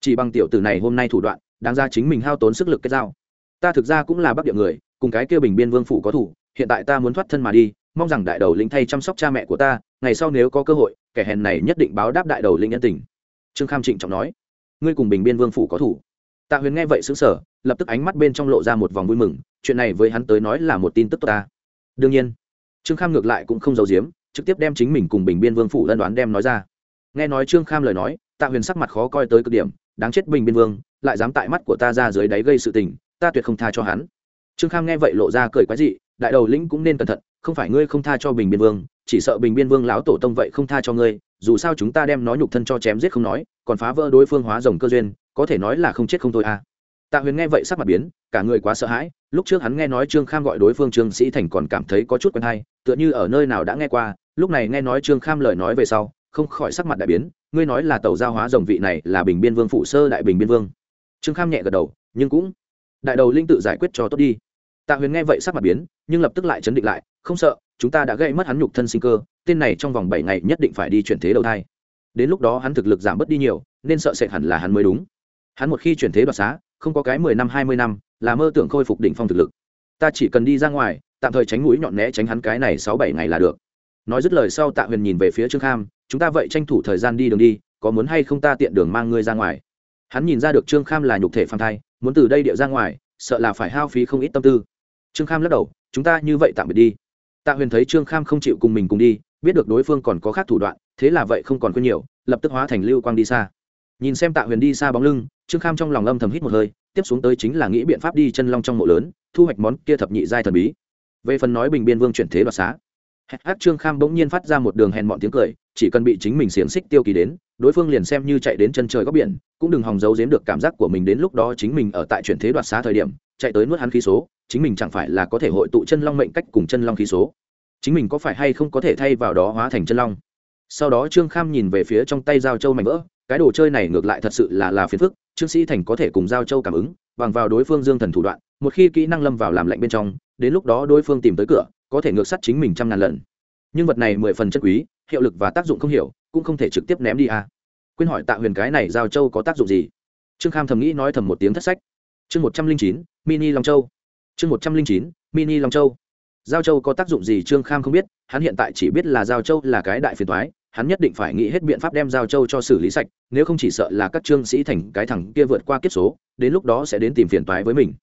Chỉ bằng tiểu tử này hôm nay thủ đoạn, đáng ra chính mình hao tốn sức lực kết giao. Ta thực ra cũng là bắc địa người, cùng cái kia bình biên vương phủ có thủ, hiện tại ta muốn thoát thân mà đi, mong rằng đại đầu lĩnh thay chăm sóc cha mẹ của ta, ngày sau nếu có cơ hội, kẻ hèn này nhất định báo đáp đại đầu lĩnh ân tình. Trương kham trịnh trọng nói. Ngươi cùng bình biên vương phủ có thủ tạ huyền nghe vậy xứng sở lập tức ánh mắt bên trong lộ ra một vòng vui mừng, chuyện này với hắn tới nói là một tin tức tốt ta. Đương nhiên, trương kham ngược lại cũng không giấu giếm, trực tiếp đem chính mình cùng bình biên vương phủ lân đoán đem nói ra. Nghe nói trương kham lời nói, tạ huyền sắc mặt khó coi tới cực điểm, đáng chết bình biên vương, lại dám tại mắt của ta ra dưới đáy gây sự tình, ta tuyệt không tha cho hắn. Trương kham nghe vậy lộ ra cười quái dị, đại đầu lĩnh cũng nên cẩn thận, không phải ngươi không tha cho bình biên vương, chỉ sợ bình biên vương lão tổ tông vậy không tha cho ngươi, dù sao chúng ta đem nói nhục thân cho chém giết không nói, còn phá vỡ đối phương hóa rồng cơ duyên có thể nói là không chết không thôi à. Tạ huyền nghe vậy sắc mặt biến, cả người quá sợ hãi, lúc trước hắn nghe nói trương kham gọi đối phương trương sĩ thành còn cảm thấy có chút quen hay, tựa như ở nơi nào đã nghe qua, lúc này nghe nói trương kham lời nói về sau, không khỏi sắc mặt đại biến, ngươi nói là tàu giao hóa rồng vị này là bình biên vương phụ sơ đại bình biên vương. Trương kham nhẹ gật đầu, nhưng cũng, đại đầu linh tự giải quyết cho tốt đi. Tạ huyền nghe vậy sắc mặt biến, nhưng lập tức lại chấn định lại, không sợ, chúng ta đã gây mất hắn nhục thân sinh cơ, tên này trong vòng bảy ngày nhất định phải đi chuyển thế đầu thai. Đến lúc đó hắn thực lực giảm bớt đi nhiều, nên sợ sệt hẳn là hắn mới đúng hắn một khi chuyển thế đoạt xá, không có cái mười năm, hai mươi năm, là mơ tưởng khôi phục đỉnh phong thực lực. Ta chỉ cần đi ra ngoài, tạm thời tránh mũi nhọn né tránh hắn cái này sáu bảy ngày là được. Nói dứt lời sau tạ huyền nhìn về phía trương kham, chúng ta vậy tranh thủ thời gian đi đường đi, có muốn hay không ta tiện đường mang ngươi ra ngoài? Hắn nhìn ra được trương kham là nhục thể phan thai, muốn từ đây điệu ra ngoài, sợ là phải hao phí không ít tâm tư. Trương kham lắc đầu, chúng ta như vậy tạm biệt đi. Tạ huyền thấy trương kham không chịu cùng mình cùng đi, biết được đối phương còn có khác thủ đoạn, thế là vậy không còn quên nhiều, lập tức hóa thành lưu quang đi xa. Nhìn xem tạ huyền đi xa bóng lưng trương kham trong lòng âm thầm hít một hơi, tiếp xuống tới chính là nghĩ biện pháp đi chân long trong mộ lớn, thu hoạch món kia thập nhị giai thần bí. Về phần nói bình biên vương chuyển thế đoạt xá hát trương kham bỗng nhiên phát ra một đường hèn mọn tiếng cười, chỉ cần bị chính mình xiềng xích tiêu kỳ đến, đối phương liền xem như chạy đến chân trời góc biển, cũng đừng hòng giấu giếm được cảm giác của mình đến lúc đó chính mình ở tại chuyển thế đoạt xá thời điểm, chạy tới nuốt hắn khí số, chính mình chẳng phải là có thể hội tụ chân long mệnh cách cùng chân long khí số. Chính mình có phải hay không có thể thay vào đó hóa thành chân long? Sau đó trương kham nhìn về phía trong tay dao châu mảnh vỡ, cái đồ chơi này ngược lại thật sự là là phiền phức trương sĩ thành có thể cùng giao châu cảm ứng, bằng vào đối phương dương thần thủ đoạn, một khi kỹ năng lâm vào làm lạnh bên trong, đến lúc đó đối phương tìm tới cửa, có thể ngược sắt chính mình trăm ngàn lần. Nhưng vật này mười phần chất quý, hiệu lực và tác dụng không hiểu, cũng không thể trực tiếp ném đi à. quên hỏi tạ huyền cái này giao châu có tác dụng gì? Trương kham thầm nghĩ nói thầm một tiếng thất sách. Chương một trăm linh chín, mini long châu. Chương một trăm linh chín, mini long châu. Giao châu có tác dụng gì trương kham không biết, hắn hiện tại chỉ biết là giao châu là cái đại phiền thoái hắn nhất định phải nghĩ hết biện pháp đem giao châu cho xử lý sạch, nếu không chỉ sợ là các trương sĩ thành cái thằng kia vượt qua kiếp số, đến lúc đó sẽ đến tìm phiền toái với mình.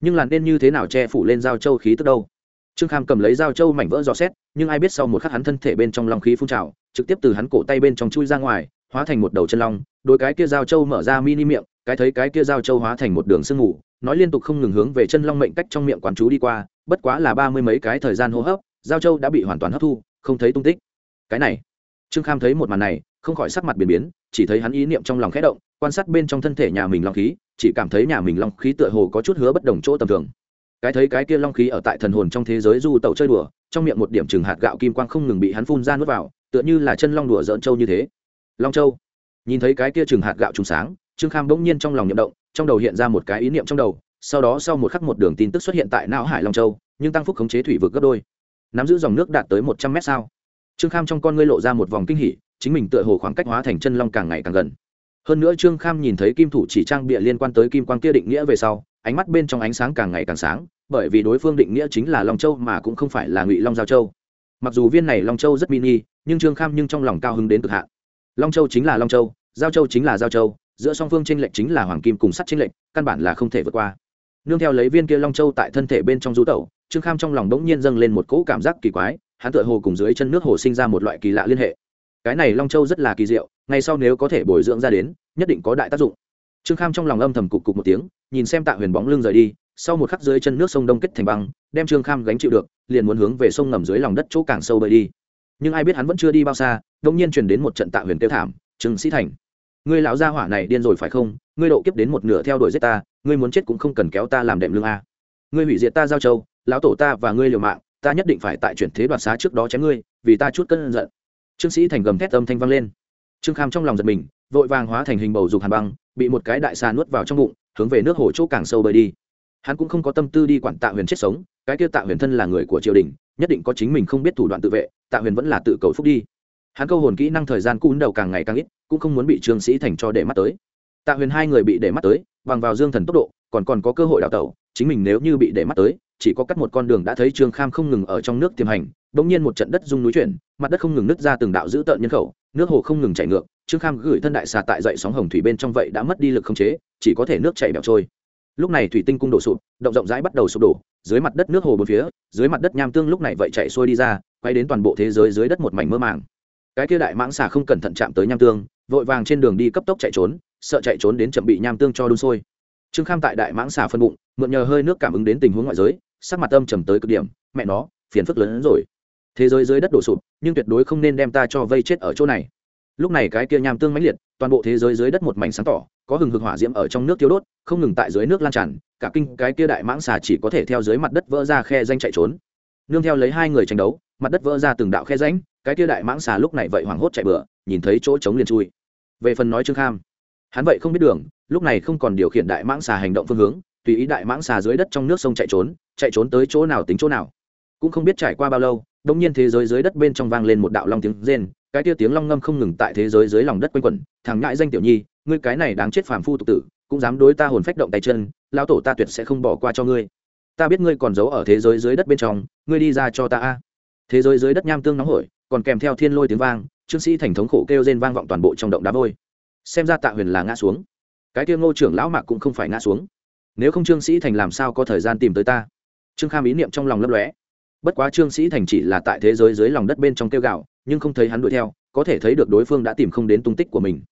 Nhưng là nên như thế nào che phủ lên giao châu khí tức đâu? Trương kham cầm lấy giao châu mảnh vỡ dò xét, nhưng ai biết sau một khắc hắn thân thể bên trong long khí phun trào, trực tiếp từ hắn cổ tay bên trong chui ra ngoài, hóa thành một đầu chân long, đôi cái kia giao châu mở ra mini miệng, cái thấy cái kia giao châu hóa thành một đường sương mù, nói liên tục không ngừng hướng về chân long mệnh cách trong miệng quán chú đi qua, bất quá là ba mươi mấy cái thời gian hô hấp, giao châu đã bị hoàn toàn hấp thu, không thấy tung tích. Cái này trương kham thấy một màn này, không khỏi sắc mặt biến biến, chỉ thấy hắn ý niệm trong lòng khẽ động, quan sát bên trong thân thể nhà mình long khí, chỉ cảm thấy nhà mình long khí tựa hồ có chút hứa bất đồng chỗ tầm thường. Cái thấy cái kia long khí ở tại thần hồn trong thế giới du tẩu chơi đùa, trong miệng một điểm chừng hạt gạo kim quang không ngừng bị hắn phun ra nuốt vào, tựa như là chân long đùa dỡn trâu như thế. Long châu. Nhìn thấy cái kia chừng hạt gạo trùng sáng, trương kham bỗng nhiên trong lòng nhậm động, trong đầu hiện ra một cái ý niệm trong đầu, sau đó sau một khắc một đường tin tức xuất hiện tại não hải long châu, nhưng tăng phúc khống chế thủy vực gấp đôi. Nắm giữ dòng nước đạt tới một trăm mét sao trương kham trong con ngươi lộ ra một vòng kinh hỉ, chính mình tựa hồ khoảng cách hóa thành chân long càng ngày càng gần. Hơn nữa trương kham nhìn thấy kim thủ chỉ trang bịa liên quan tới kim quang kia định nghĩa về sau, ánh mắt bên trong ánh sáng càng ngày càng sáng, bởi vì đối phương định nghĩa chính là long châu mà cũng không phải là ngụy long giao châu. Mặc dù viên này long châu rất mini, nhưng trương kham nhưng trong lòng cao hứng đến cực hạn. Long châu chính là long châu, giao châu chính là giao châu, giữa song phương tranh lệch chính là hoàng kim cùng sắt tranh lệch, căn bản là không thể vượt qua. Nương theo lấy viên kia long châu tại thân thể bên trong rú tẩu, trương kham trong lòng đống nhiên dâng lên một cỗ cảm giác kỳ quái hắn tựa hồ cùng dưới chân nước hồ sinh ra một loại kỳ lạ liên hệ. Cái này long châu rất là kỳ diệu ngày sau nếu có thể bồi dưỡng ra đến, nhất định có đại tác dụng. Trương kham trong lòng âm thầm cục cục một tiếng, nhìn xem tạ huyền bóng lưng rời đi, sau một khắc dưới chân nước sông đông kết thành băng, đem trương kham gánh chịu được, liền muốn hướng về sông ngầm dưới lòng đất chỗ càng sâu bơi đi. Nhưng ai biết hắn vẫn chưa đi bao xa đông nhiên truyền đến một trận tạ huyền tiêu thảm, trương sĩ thành, ngươi lão gia hỏa này điên rồi phải không? Ngươi độ kiếp đến một nửa theo đuổi giết ta, ngươi muốn chết cũng không cần kéo ta làm đệm lương a. Ngươi hủy diệt ta giao châu, lão tổ ta và ngươi liều mạng ta nhất định phải tại chuyển thế đoạt xá trước đó chém ngươi, vì ta chút cân giận. Trương sĩ thành gầm thét âm thanh vang lên. Trương kham trong lòng giật mình, vội vàng hóa thành hình bầu dục hàn băng, bị một cái đại xà nuốt vào trong bụng, hướng về nước hồ chỗ càng sâu bơi đi. Hắn cũng không có tâm tư đi quản tạ huyền chết sống, cái kia tạ huyền thân là người của triều đình, nhất định có chính mình không biết thủ đoạn tự vệ, tạ huyền vẫn là tự cầu phúc đi. Hắn câu hồn kỹ năng thời gian cún đầu càng ngày càng ít, cũng không muốn bị trương sĩ thành cho để mắt tới. Tạ huyền hai người bị để mắt tới, bằng vào dương thần tốc độ, còn còn có cơ hội đào tẩu, chính mình nếu như bị để mắt tới chỉ có cắt một con đường đã thấy trương kham không ngừng ở trong nước tiềm hành, bỗng nhiên một trận đất rung núi chuyển, mặt đất không ngừng nứt ra từng đạo dữ tợn nhân khẩu, nước hồ không ngừng chảy ngược, trương kham gửi thân đại xà tại dậy sóng hồng thủy bên trong vậy đã mất đi lực không chế, chỉ có thể nước chảy bẹo trôi. Lúc này thủy tinh cung đổ sụp, động rộng rãi bắt đầu sụp đổ, dưới mặt đất nước hồ bốn phía, dưới mặt đất nham tương lúc này vậy chạy xuôi đi ra, quay đến toàn bộ thế giới dưới đất một mảnh mơ màng. Cái kia đại mãng xà không cẩn thận chạm tới nham tương, vội vàng trên đường đi cấp tốc chạy trốn, sợ chạy trốn đến chậm bị nham tương cho đun sôi trương kham tại đại mãng xà phân bụng, mượn nhờ hơi nước cảm ứng đến tình huống ngoại giới, sắc mặt âm trầm tới cực điểm, mẹ nó, phiền phức lớn hơn rồi. Thế giới dưới đất đổ sụp, nhưng tuyệt đối không nên đem ta cho vây chết ở chỗ này. Lúc này cái kia nham tương mãnh liệt, toàn bộ thế giới dưới đất một mảnh sáng tỏ, có hừng hực hỏa diễm ở trong nước thiếu đốt, không ngừng tại dưới nước lan tràn, cả kinh cái kia đại mãng xà chỉ có thể theo dưới mặt đất vỡ ra khe danh chạy trốn. Nương theo lấy hai người tranh đấu, mặt đất vỡ ra từng đạo khe ránh cái kia đại mãng xà lúc này vậy hoảng hốt chạy bừa, nhìn thấy chỗ trống liền chui. Về phần nói trương kham, hắn vậy không biết đường lúc này không còn điều khiển đại mãng xà hành động phương hướng, tùy ý đại mãng xà dưới đất trong nước sông chạy trốn chạy trốn tới chỗ nào tính chỗ nào. Cũng không biết trải qua bao lâu đông nhiên thế giới dưới đất bên trong vang lên một đạo long tiếng rên, cái tia tiếng long ngâm không ngừng tại thế giới dưới lòng đất quanh quẩn, thằng ngại danh tiểu nhi, ngươi cái này đáng chết phàm phu tục tử, cũng dám đối ta hồn phách động tay chân lao tổ ta tuyệt sẽ không bỏ qua cho ngươi. Ta biết ngươi còn giấu ở thế giới dưới đất bên trong, ngươi đi ra cho ta a. Thế giới dưới đất nham tương nóng hổi, còn kèm theo thiên lôi tiếng vang, trương sĩ thành thống khổ kêu rên vang vọng toàn bộ trong động đá vôi. Xem ra tạ huyền là ngã xuống cái kia ngô trưởng lão mạc cũng không phải ngã xuống. Nếu không trương sĩ thành làm sao có thời gian tìm tới ta? Trương kham ý niệm trong lòng lấp lóe. Bất quá trương sĩ thành chỉ là tại thế giới dưới lòng đất bên trong kêu gạo, nhưng không thấy hắn đuổi theo, có thể thấy được đối phương đã tìm không đến tung tích của mình.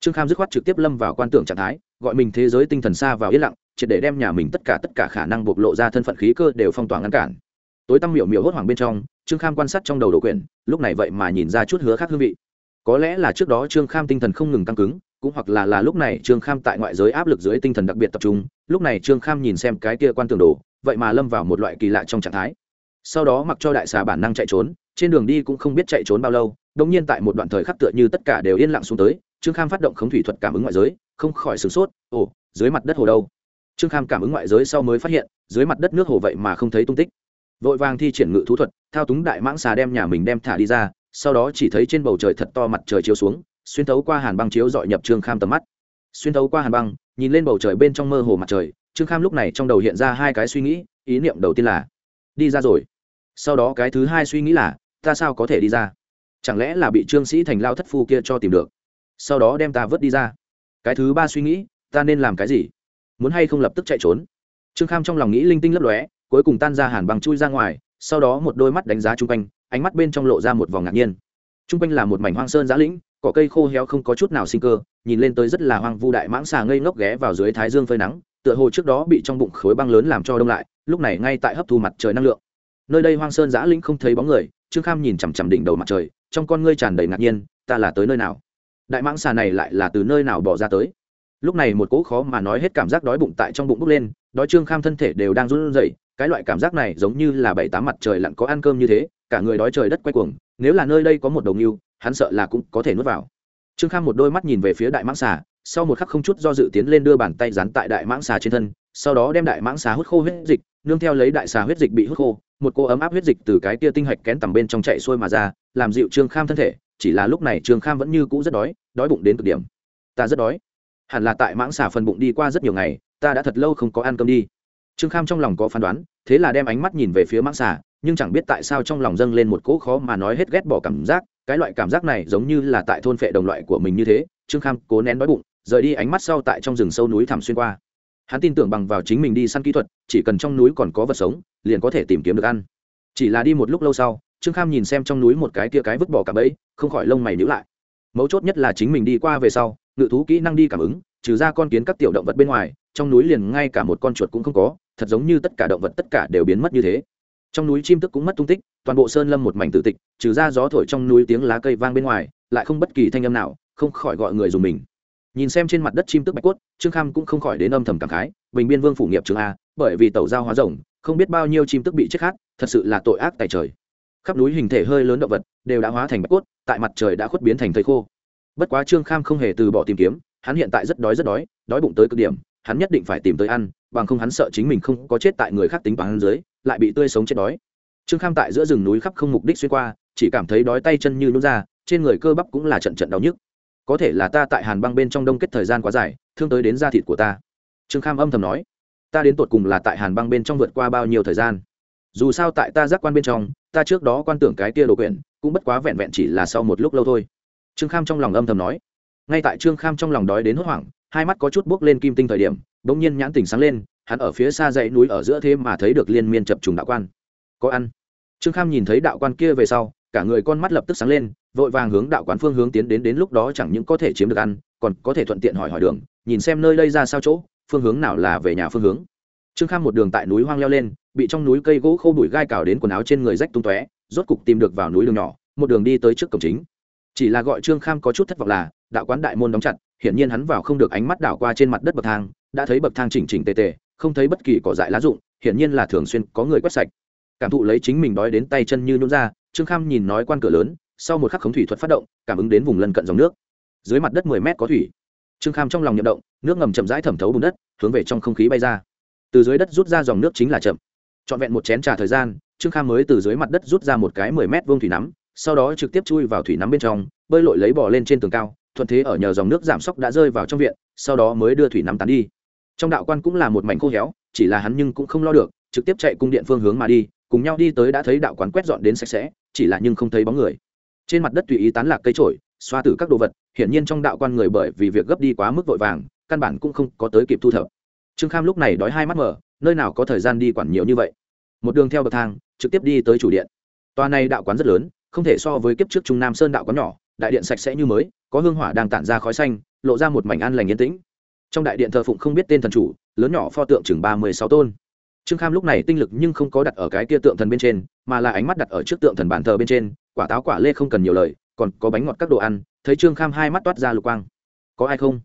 Trương kham dứt khoát trực tiếp lâm vào quan tưởng trạng thái, gọi mình thế giới tinh thần xa vào yên lặng, triệt để đem nhà mình tất cả tất cả khả năng bộc lộ ra thân phận khí cơ đều phong tỏa ngăn cản. Tối tăm miểu miểu hốt hoảng bên trong, trương kham quan sát trong đầu đồ quyển, lúc này vậy mà nhìn ra chút hứa khác hương vị. Có lẽ là trước đó trương kham tinh thần không ngừng tăng cứng cũng hoặc là là lúc này trương kham tại ngoại giới áp lực dưới tinh thần đặc biệt tập trung, lúc này trương kham nhìn xem cái kia quan tường đồ vậy mà lâm vào một loại kỳ lạ trong trạng thái. Sau đó mặc cho đại xà bản năng chạy trốn, trên đường đi cũng không biết chạy trốn bao lâu đông nhiên tại một đoạn thời khắc tựa như tất cả đều yên lặng xuống tới, trương kham phát động khống thủy thuật cảm ứng ngoại giới, không khỏi sửng sốt, ồ, dưới mặt đất hồ đâu? Trương kham cảm ứng ngoại giới sau mới phát hiện, dưới mặt đất nước hồ vậy mà không thấy tung tích. Vội vàng thi triển ngự thú thuật, thao túng đại mãng xà đem nhà mình đem thả đi ra, sau đó chỉ thấy trên bầu trời thật to mặt trời chiếu xuống xuyên thấu qua hàn băng chiếu dọi nhập trương kham tầm mắt xuyên thấu qua hàn băng nhìn lên bầu trời bên trong mơ hồ mặt trời trương kham lúc này trong đầu hiện ra hai cái suy nghĩ ý niệm đầu tiên là đi ra rồi sau đó cái thứ hai suy nghĩ là ta sao có thể đi ra chẳng lẽ là bị trương sĩ thành lao thất phu kia cho tìm được sau đó đem ta vớt đi ra cái thứ ba suy nghĩ ta nên làm cái gì muốn hay không lập tức chạy trốn trương kham trong lòng nghĩ linh tinh lấp lóe cuối cùng tan ra hàn bằng chui ra ngoài sau đó một đôi mắt đánh giá chung quanh ánh mắt bên trong lộ ra một vòng ngạc nhiên chung quanh là một mảnh hoang sơn giã lĩnh cỏ cây khô héo không có chút nào sinh cơ, nhìn lên tới rất là hoang vu đại mãng xà ngây ngốc ghé vào dưới thái dương phơi nắng, tựa hồ trước đó bị trong bụng khối băng lớn làm cho đông lại, lúc này ngay tại hấp thu mặt trời năng lượng. Nơi đây hoang sơn giã lĩnh không thấy bóng người, trương kham nhìn chằm chằm đỉnh đầu mặt trời, trong con ngươi tràn đầy ngạc nhiên, ta là tới nơi nào? Đại mãng xà này lại là từ nơi nào bỏ ra tới? Lúc này một cỗ khó mà nói hết cảm giác đói bụng tại trong bụng bốc lên, đói trương kham thân thể đều đang run rẩy, cái loại cảm giác này giống như là bảy tám mặt trời lặn có ăn cơm như thế, cả người đói trời đất quay cuồng, nếu là nơi đây có một đồng yêu hắn sợ là cũng có thể nuốt vào. Trương kham một đôi mắt nhìn về phía đại mãng xà, sau một khắc không chút do dự tiến lên đưa bàn tay dán tại đại mãng xà trên thân, sau đó đem đại mãng xà hút khô huyết dịch, nương theo lấy đại xà huyết dịch bị hút khô, một cô ấm áp huyết dịch từ cái kia tinh hạch kén tầm bên trong chạy xuôi mà ra, làm dịu trương kham thân thể, chỉ là lúc này trương kham vẫn như cũ rất đói đói bụng đến cực điểm. Ta rất đói. Hẳn là tại mãng xà phần bụng đi qua rất nhiều ngày, ta đã thật lâu không có ăn cơm đi. Trương kham trong lòng có phán đoán, thế là đem ánh mắt nhìn về phía mãng xà nhưng chẳng biết tại sao trong lòng dâng lên một cỗ khó mà nói hết ghét bỏ cảm giác, cái loại cảm giác này giống như là tại thôn phệ đồng loại của mình như thế, trương kham cố nén đói bụng, rời đi ánh mắt sau tại trong rừng sâu núi thảm xuyên qua. Hắn tin tưởng bằng vào chính mình đi săn kỹ thuật, chỉ cần trong núi còn có vật sống, liền có thể tìm kiếm được ăn. Chỉ là đi một lúc lâu sau, trương kham nhìn xem trong núi một cái tia cái vứt bỏ cả bẫy, không khỏi lông mày nhữ lại. Mấu chốt nhất là chính mình đi qua về sau, ngự thú kỹ năng đi cảm ứng, trừ ra con kiến các tiểu động vật bên ngoài, trong núi liền ngay cả một con chuột cũng không có, thật giống như tất cả động vật tất cả đều biến mất như thế trong núi chim tức cũng mất tung tích, toàn bộ sơn lâm một mảnh tự tịch, trừ ra gió thổi trong núi tiếng lá cây vang bên ngoài, lại không bất kỳ thanh âm nào, không khỏi gọi người dùng mình. Nhìn xem trên mặt đất chim tức bạch cốt, trương kham cũng không khỏi đến âm thầm cảm khái, bình biên vương phủ nghiệp trường a, bởi vì tẩu giao hóa rồng không biết bao nhiêu chim tức bị chết khát, thật sự là tội ác tại trời. Khắp núi hình thể hơi lớn động vật đều đã hóa thành bạch cốt, tại mặt trời đã khuất biến thành thầy khô. Bất quá trương kham không hề từ bỏ tìm kiếm, hắn hiện tại rất đói rất đói đói bụng tới cực điểm, hắn nhất định phải tìm tới ăn bằng không hắn sợ chính mình không có chết tại người khác tính bằng dưới, lại bị tươi sống chết đói. Trương kham tại giữa rừng núi khắp không mục đích xuyên qua, chỉ cảm thấy đói tay chân như nút ra, trên người cơ bắp cũng là trận trận đau nhức. Có thể là ta tại hàn băng bên trong đông kết thời gian quá dài, thương tới đến da thịt của ta. Trương kham âm thầm nói, ta đến tột cùng là tại hàn băng bên trong vượt qua bao nhiêu thời gian? Dù sao tại ta giác quan bên trong, ta trước đó quan tưởng cái kia đồ quyển, cũng bất quá vẹn vẹn chỉ là sau một lúc lâu thôi. Trương kham trong lòng âm thầm nói, ngay tại trương kham trong lòng đói đến hốt hoảng hai mắt có chút bước lên kim tinh thời điểm bỗng nhiên nhãn tỉnh sáng lên, hắn ở phía xa dãy núi ở giữa thế mà thấy được liên miên chập trùng đạo quan. Có ăn. Trương kham nhìn thấy đạo quan kia về sau, cả người con mắt lập tức sáng lên, vội vàng hướng đạo quán phương hướng tiến đến đến lúc đó chẳng những có thể chiếm được ăn, còn có thể thuận tiện hỏi hỏi đường, nhìn xem nơi đây ra sao chỗ, phương hướng nào là về nhà phương hướng. Trương kham một đường tại núi hoang leo lên, bị trong núi cây gỗ khô bụi gai cào đến quần áo trên người rách tung tóe, rốt cục tìm được vào núi đường nhỏ, một đường đi tới trước cổng chính. Chỉ là gọi trương kham có chút thất vọng là, đạo quán đại môn đóng chặt hiển nhiên hắn vào không được ánh mắt đảo qua trên mặt đất bậc thang, đã thấy bậc thang chỉnh chỉnh tề tề, không thấy bất kỳ cỏ dại lá rụng, hiển nhiên là thường xuyên có người quét sạch. Cảm thụ lấy chính mình đói đến tay chân như nhún ra, trương kham nhìn nói quan cửa lớn, sau một khắc khống thủy thuật phát động, cảm ứng đến vùng lân cận dòng nước. Dưới mặt đất mười mét có thủy. Trương kham trong lòng nhậm động, nước ngầm chậm rãi thẩm thấu bùn đất, hướng về trong không khí bay ra. Từ dưới đất rút ra dòng nước chính là chậm. Trọn vẹn một chén trà thời gian, trương kham mới từ dưới mặt đất rút ra một cái mười mét vuông thủy nắm, sau đó trực tiếp chui vào thủy nắm bên trong, bơi lội lấy bò lên trên tường cao thuận thế ở nhờ dòng nước giảm sốc đã rơi vào trong viện, sau đó mới đưa thủy nắm tán đi. Trong đạo quan cũng là một mảnh khô héo, chỉ là hắn nhưng cũng không lo được, trực tiếp chạy cung điện phương hướng mà đi, cùng nhau đi tới đã thấy đạo quán quét dọn đến sạch sẽ, chỉ là nhưng không thấy bóng người. Trên mặt đất tùy ý tán lạc cây trổi, xoa tử các đồ vật, hiển nhiên trong đạo quan người bởi vì việc gấp đi quá mức vội vàng, căn bản cũng không có tới kịp thu thập. Trương kham lúc này đói hai mắt mở, nơi nào có thời gian đi quản nhiều như vậy. Một đường theo bậc thang, trực tiếp đi tới chủ điện. Tòa này đạo quán rất lớn, không thể so với kiếp trước trung nam sơn đạo quán nhỏ đại điện sạch sẽ như mới, có hương hỏa đang tản ra khói xanh, lộ ra một mảnh an lành yên tĩnh. Trong đại điện thờ phụng không biết tên thần chủ, lớn nhỏ pho tượng chừng ba mươi sáu tôn. Trương kham lúc này tinh lực nhưng không có đặt ở cái kia tượng thần bên trên, mà là ánh mắt đặt ở trước tượng thần bàn thờ bên trên, quả táo quả lê không cần nhiều lời, còn có bánh ngọt các đồ ăn, thấy trương kham hai mắt toát ra lục quang. Có ai không?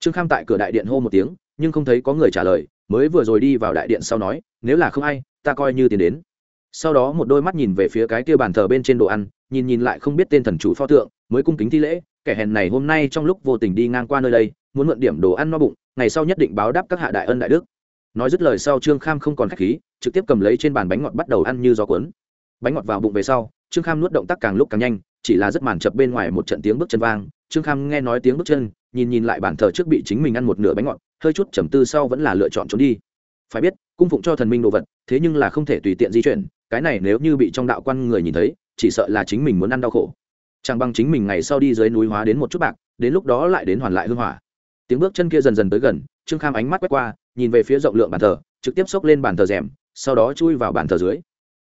Trương kham tại cửa đại điện hô một tiếng, nhưng không thấy có người trả lời, mới vừa rồi đi vào đại điện sau nói, nếu là không ai, ta coi như tiền đến sau đó một đôi mắt nhìn về phía cái kia bàn thờ bên trên đồ ăn, nhìn nhìn lại không biết tên thần chủ pho tượng, mới cung kính thi lễ, kẻ hèn này hôm nay trong lúc vô tình đi ngang qua nơi đây, muốn mượn điểm đồ ăn no bụng, ngày sau nhất định báo đáp các hạ đại ân đại đức. Nói dứt lời sau trương kham không còn khách khí, trực tiếp cầm lấy trên bàn bánh ngọt bắt đầu ăn như gió cuốn. Bánh ngọt vào bụng về sau, trương kham nuốt động tác càng lúc càng nhanh, chỉ là rất màn chập bên ngoài một trận tiếng bước chân vang. Trương kham nghe nói tiếng bước chân, nhìn nhìn lại bàn thờ trước bị chính mình ăn một nửa bánh ngọt, hơi chút trầm tư sau vẫn là lựa chọn trốn đi. Phải biết, cung phụng cho thần minh đồ vật, thế nhưng là không thể tùy tiện di chuyển cái này nếu như bị trong đạo quan người nhìn thấy, chỉ sợ là chính mình muốn ăn đau khổ. Chẳng bằng chính mình ngày sau đi dưới núi hóa đến một chút bạc, đến lúc đó lại đến hoàn lại hương hỏa. Tiếng bước chân kia dần dần tới gần, trương kham ánh mắt quét qua, nhìn về phía rộng lượng bàn thờ, trực tiếp xốc lên bàn thờ rèm, sau đó chui vào bàn thờ dưới.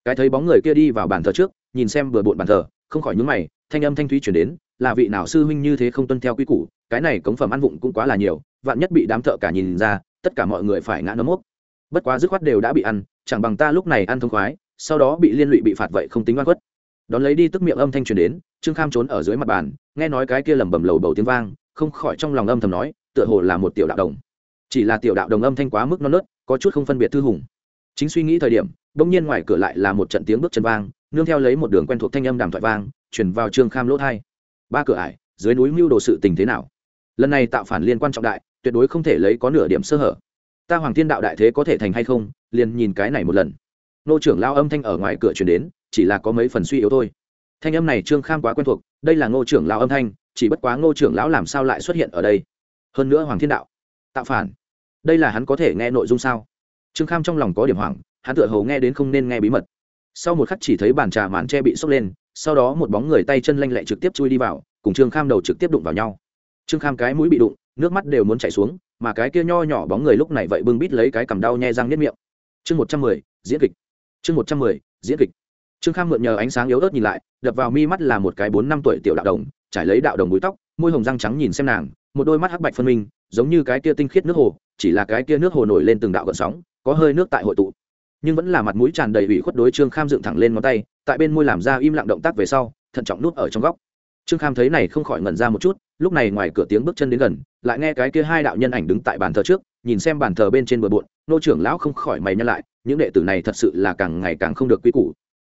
Cái thấy bóng người kia đi vào bàn thờ trước, nhìn xem vừa bộn bàn thờ, không khỏi nhúng mày, thanh âm thanh thúy chuyển đến, là vị nào sư huynh như thế không tuân theo quy củ, cái này cống phẩm ăn vụng cũng quá là nhiều, vạn nhất bị đám thợ cả nhìn ra, tất cả mọi người phải ngã nấm mốc. Bất quá dứt khoát đều đã bị ăn, chẳng bằng ta lúc này ăn thông khoái sau đó bị liên lụy bị phạt vậy không tính oan khuất. Đón lấy đi tức miệng âm thanh truyền đến, trương kham trốn ở dưới mặt bàn, nghe nói cái kia lẩm bẩm lầu bầu tiếng vang, không khỏi trong lòng âm thầm nói, tựa hồ là một tiểu đạo đồng. Chỉ là tiểu đạo đồng âm thanh quá mức non nớt, có chút không phân biệt thư hùng. Chính suy nghĩ thời điểm, bỗng nhiên ngoài cửa lại là một trận tiếng bước chân vang, nương theo lấy một đường quen thuộc thanh âm đàm thoại vang chuyển vào trương kham lỗ thai. Ba cửa ải, dưới núi mưu đồ sự tình thế nào? Lần này tạo phản liên quan trọng đại, tuyệt đối không thể lấy có nửa điểm sơ hở. Ta hoàng thiên đạo đại thế có thể thành hay không, liền nhìn cái này một lần nô trưởng lao âm thanh ở ngoài cửa chuyển đến, chỉ là có mấy phần suy yếu thôi. Thanh âm này trương kham quá quen thuộc, đây là ngô trưởng lao âm thanh, chỉ bất quá ngô trưởng lão làm sao lại xuất hiện ở đây? Hơn nữa hoàng thiên đạo, tạo phản, đây là hắn có thể nghe nội dung sao? Trương kham trong lòng có điểm hoảng, hắn tựa hầu nghe đến không nên nghe bí mật. Sau một khắc chỉ thấy bàn trà màn tre bị sốc lên, sau đó một bóng người tay chân lanh lẹ trực tiếp chui đi vào, cùng trương kham đầu trực tiếp đụng vào nhau. Trương kham cái mũi bị đụng, nước mắt đều muốn chảy xuống, mà cái kia nho nhỏ bóng người lúc này vậy bưng bít lấy cái cầm đau nhe răng nhất miệng. Chương một trăm mười, diễn kịch chương một trăm mười, diễn kịch. Trương kham mượn nhờ ánh sáng yếu ớt nhìn lại, đập vào mi mắt là một cái bốn năm tuổi tiểu đạo đồng, trải lấy đạo đồng búi tóc, môi hồng răng trắng nhìn xem nàng, một đôi mắt hắc bạch phân minh, giống như cái kia tinh khiết nước hồ, chỉ là cái kia nước hồ nổi lên từng đạo gợn sóng, có hơi nước tại hội tụ. Nhưng vẫn là mặt mũi tràn đầy ủy khuất đối trương kham dựng thẳng lên ngón tay, tại bên môi làm ra im lặng động tác về sau, thận trọng nút ở trong góc. Trương kham thấy này không khỏi ngẩn ra một chút lúc này ngoài cửa tiếng bước chân đến gần, lại nghe cái kia hai đạo nhân ảnh đứng tại bàn thờ trước, nhìn xem bàn thờ bên trên bờ bộn, nô trưởng lão không khỏi mày nhân lại, những đệ tử này thật sự là càng ngày càng không được quy củ.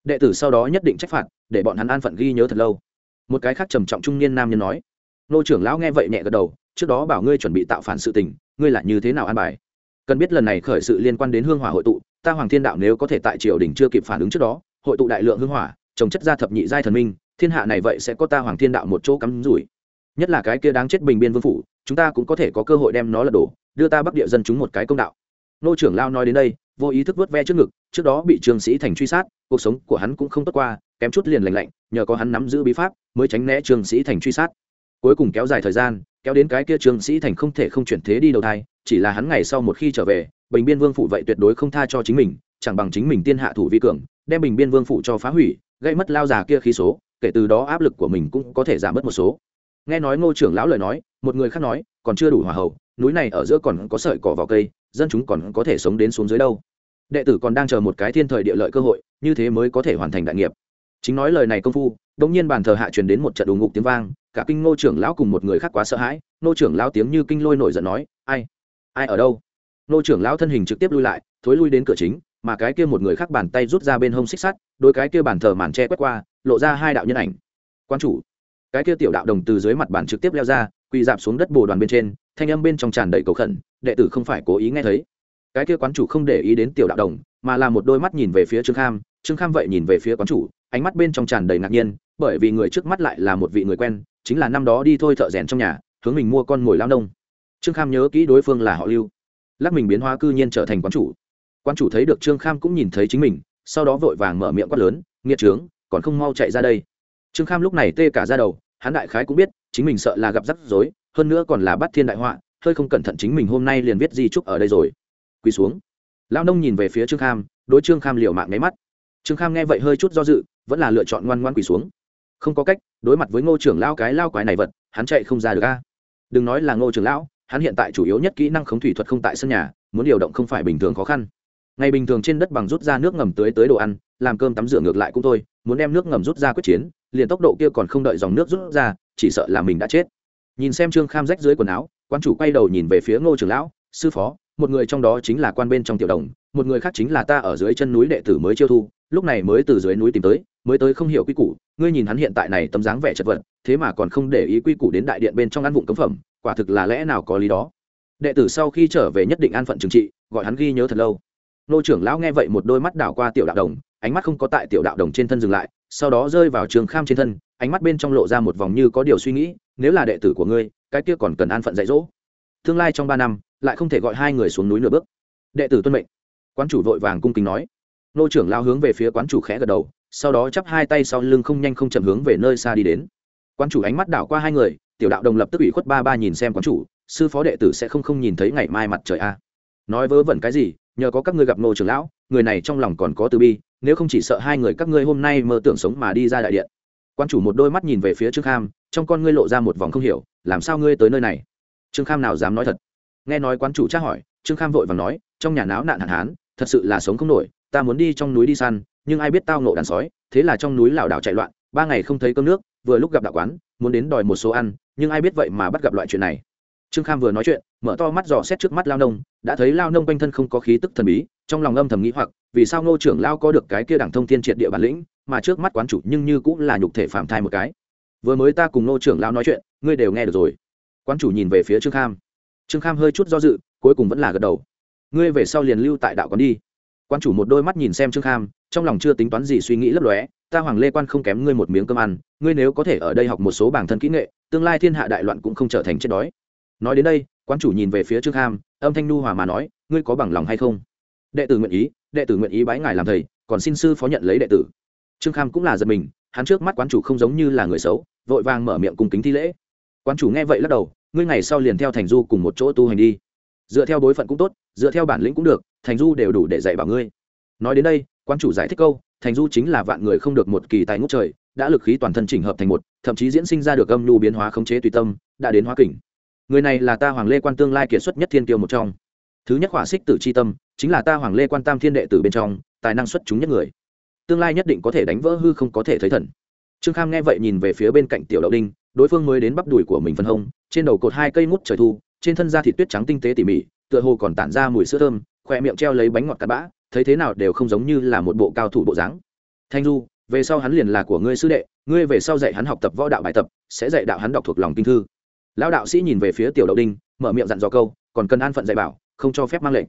Đệ tử sau đó nhất định trách phạt, để bọn hắn an phận ghi nhớ thật lâu. Một cái khác trầm trọng trung niên nam nhân nói, nô trưởng lão nghe vậy nhẹ gật đầu, trước đó bảo ngươi chuẩn bị tạo phản sự tình, ngươi là như thế nào an bài? Cần biết lần này khởi sự liên quan đến hương hỏa hội tụ, ta hoàng thiên đạo nếu có thể tại triều đình chưa kịp phản ứng trước đó, hội tụ đại lượng hương hỏa, trồng chất ra thập nhị giai thần minh, thiên hạ này vậy sẽ có ta hoàng thiên đạo một chỗ cắm rủi nhất là cái kia đáng chết bình biên vương phủ, chúng ta cũng có thể có cơ hội đem nó lật đổ, đưa ta bắc địa dân chúng một cái công đạo. Nô trưởng lao nói đến đây, vô ý thức vớt ve trước ngực, trước đó bị trường sĩ thành truy sát, cuộc sống của hắn cũng không tốt qua, kém chút liền lành lạnh, nhờ có hắn nắm giữ bí pháp, mới tránh né trường sĩ thành truy sát. Cuối cùng kéo dài thời gian, kéo đến cái kia trường sĩ thành không thể không chuyển thế đi đầu thai, chỉ là hắn ngày sau một khi trở về, bình biên vương phủ vậy tuyệt đối không tha cho chính mình, chẳng bằng chính mình tiên hạ thủ vi cường, đem bình biên vương phủ cho phá hủy, gây mất lao già kia khí số, kể từ đó áp lực của mình cũng có thể giảm bớt một số nghe nói ngô trưởng lão lời nói, một người khác nói, còn chưa đủ hòa hậu núi này ở giữa còn có sợi cỏ vào cây, dân chúng còn có thể sống đến xuống dưới đâu. Đệ tử còn đang chờ một cái thiên thời địa lợi cơ hội, như thế mới có thể hoàn thành đại nghiệp. Chính nói lời này công phu đống nhiên bàn thờ hạ truyền đến một trận đủ ngục tiếng vang, cả kinh ngô trưởng lão cùng một người khác quá sợ hãi, ngô trưởng lão tiếng như kinh lôi nổi giận nói, ai? Ai ở đâu? Ngô trưởng lão thân hình trực tiếp lui lại, thối lui đến cửa chính, mà cái kia một người khác bàn tay rút ra bên hông xích sắt đôi cái kia bàn thờ màn tre quét qua, lộ ra hai đạo nhân ảnh. Quan chủ cái kia tiểu đạo đồng từ dưới mặt bàn trực tiếp leo ra, quỳ dạp xuống đất bồ đoàn bên trên, thanh âm bên trong tràn đầy cầu khẩn, đệ tử không phải cố ý nghe thấy. Cái kia quán chủ không để ý đến tiểu đạo đồng, mà là một đôi mắt nhìn về phía trương kham trương kham vậy nhìn về phía quán chủ, ánh mắt bên trong tràn đầy ngạc nhiên, bởi vì người trước mắt lại là một vị người quen, chính là năm đó đi thôi thợ rèn trong nhà, hướng mình mua con mồi lao nông. Trương kham nhớ kỹ đối phương là họ lưu. Lắc mình biến hóa cư nhiên trở thành quán chủ. Quan chủ thấy được trương kham cũng nhìn thấy chính mình, sau đó vội vàng mở miệng quát lớn, nghiệt trướng, còn không mau chạy ra đây. Trương kham lúc này tê cả ra đầu hắn đại khái cũng biết, chính mình sợ là gặp rắc rối, hơn nữa còn là bắt thiên đại họa, hơi không cẩn thận chính mình hôm nay liền viết di trúc ở đây rồi. Quỳ xuống. Lao nông nhìn về phía trương kham, đối trương kham liều mạng nháy mắt. Trương kham nghe vậy hơi chút do dự, vẫn là lựa chọn ngoan ngoan quỳ xuống. Không có cách, đối mặt với ngô trưởng lao cái lao quái này vật, hắn chạy không ra được a. Đừng nói là ngô trưởng lão, hắn hiện tại chủ yếu nhất kỹ năng khống thủy thuật không tại sân nhà, muốn điều động không phải bình thường khó khăn. Ngày bình thường trên đất bằng rút ra nước ngầm tưới tới đồ ăn, làm cơm tắm rửa ngược lại cũng thôi, muốn đem nước ngầm rút ra quyết chiến liền tốc độ kia còn không đợi dòng nước rút ra, chỉ sợ là mình đã chết. Nhìn xem trương kham rách dưới quần áo, quan chủ quay đầu nhìn về phía ngô trưởng lão, sư phó, một người trong đó chính là quan bên trong tiểu đồng, một người khác chính là ta ở dưới chân núi đệ tử mới chiêu thu, lúc này mới từ dưới núi tìm tới, mới tới không hiểu quy củ, ngươi nhìn hắn hiện tại này tấm dáng vẻ chật vật, thế mà còn không để ý quy củ đến đại điện bên trong ăn vụng cấm phẩm, quả thực là lẽ nào có lý đó. Đệ tử sau khi trở về nhất định an phận trừng trị, gọi hắn ghi nhớ thật lâu. Nô trưởng lão nghe vậy một đôi mắt đảo qua tiểu đạo đồng ánh mắt không có tại tiểu đạo đồng trên thân dừng lại, sau đó rơi vào trường kham trên thân, ánh mắt bên trong lộ ra một vòng như có điều suy nghĩ, nếu là đệ tử của ngươi, cái kia còn cần an phận dạy dỗ. Tương lai trong ba năm, lại không thể gọi hai người xuống núi nửa bước. Đệ tử tuân mệnh. Quán chủ vội vàng cung kính nói. Nô trưởng lao hướng về phía quán chủ khẽ gật đầu, sau đó chắp hai tay sau lưng không nhanh không chậm hướng về nơi xa đi đến. Quán chủ ánh mắt đảo qua hai người, tiểu đạo đồng lập tức ủy khuất ba ba nhìn xem quán chủ, sư phó đệ tử sẽ không không nhìn thấy ngày mai mặt trời a. Nói vớ vẩn cái gì nhờ có các ngươi gặp nô trưởng lão, người này trong lòng còn có từ bi, nếu không chỉ sợ hai người các ngươi hôm nay mơ tưởng sống mà đi ra đại điện. Quan chủ một đôi mắt nhìn về phía trương kham, trong con ngươi lộ ra một vòng không hiểu, làm sao ngươi tới nơi này? Trương kham nào dám nói thật? Nghe nói quan chủ tra hỏi, trương kham vội vàng nói, trong nhà náo nạn hạn hán, thật sự là sống không nổi, ta muốn đi trong núi đi săn, nhưng ai biết tao nộ đàn sói, thế là trong núi lảo đảo chạy loạn, ba ngày không thấy cơm nước, vừa lúc gặp đạo quán, muốn đến đòi một số ăn, nhưng ai biết vậy mà bắt gặp loại chuyện này trương kham vừa nói chuyện, mở to mắt dò xét trước mắt lao nông, đã thấy lao nông quanh thân không có khí tức thần bí, trong lòng âm thầm nghĩ hoặc, vì sao ngô trưởng lao có được cái kia đẳng thông thiên triệt địa bản lĩnh, mà trước mắt quán chủ nhưng như cũng là nhục thể phạm thai một cái. Vừa mới ta cùng ngô trưởng lao nói chuyện, ngươi đều nghe được rồi. Quán chủ nhìn về phía trương kham. Trương kham hơi chút do dự, cuối cùng vẫn là gật đầu. Ngươi về sau liền lưu tại đạo quán đi. Quan chủ một đôi mắt nhìn xem trương kham, trong lòng chưa tính toán gì suy nghĩ lấp lóe, ta hoàng lê quan không kém ngươi một miếng cơm ăn, ngươi nếu có thể ở đây học một số bản thân kỹ nghệ, tương lai thiên hạ đại loạn cũng không trở thành chết đói nói đến đây quan chủ nhìn về phía trương kham, âm thanh nu hòa mà nói, ngươi có bằng lòng hay không? Đệ tử nguyện ý, đệ tử nguyện ý bái ngài làm thầy, còn xin sư phó nhận lấy đệ tử. Trương kham cũng là giật mình, hắn trước mắt quán chủ không giống như là người xấu, vội vàng mở miệng cùng kính thi lễ. Quán chủ nghe vậy lắc đầu, ngươi ngày sau liền theo thành du cùng một chỗ tu hành đi. Dựa theo bối phận cũng tốt, dựa theo bản lĩnh cũng được, thành du đều đủ để dạy bảo ngươi. Nói đến đây quan chủ giải thích câu, thành du chính là vạn người không được một kỳ tài ngũ trời, đã lực khí toàn thân chỉnh hợp thành một, thậm chí diễn sinh ra được âm nhu biến hóa khống chế tùy tâm, đã đến hóa kình người này là ta hoàng lê quan tương lai kiệt xuất nhất thiên tiêu một trong. Thứ nhất hỏa xích tử c h i tâm, chính là ta hoàng lê quan tam thiên đệ tử bên trong, tài năng xuất chúng nhất người. Tương lai nhất định có thể đánh vỡ hư không có thể thấy thần. Trương kham nghe vậy nhìn về phía bên cạnh tiểu đậu đinh, đối phương mới đến bắp đùi của mình phân hông, trên đầu cột hai cây mút trời thu, trên thân da thịt tuyết trắng tinh tế tỉ mỉ, tựa hồ còn tản ra mùi sữa thơm khoe miệng treo lấy bánh ngọt cắt bã, thấy thế nào đều không giống như là một bộ cao thủ bộ dáng. Thanh du, về sau hắn liền là của ngươi sư đệ, ngươi về sau dạy hắn học tập võ đạo bài tập, sẽ dạy đạo hắn đọc thuộc lòng kinh thư lão đạo sĩ nhìn về phía tiểu đậu đinh, mở miệng dặn dò câu, còn cần an phận dạy bảo, không cho phép mang lệnh.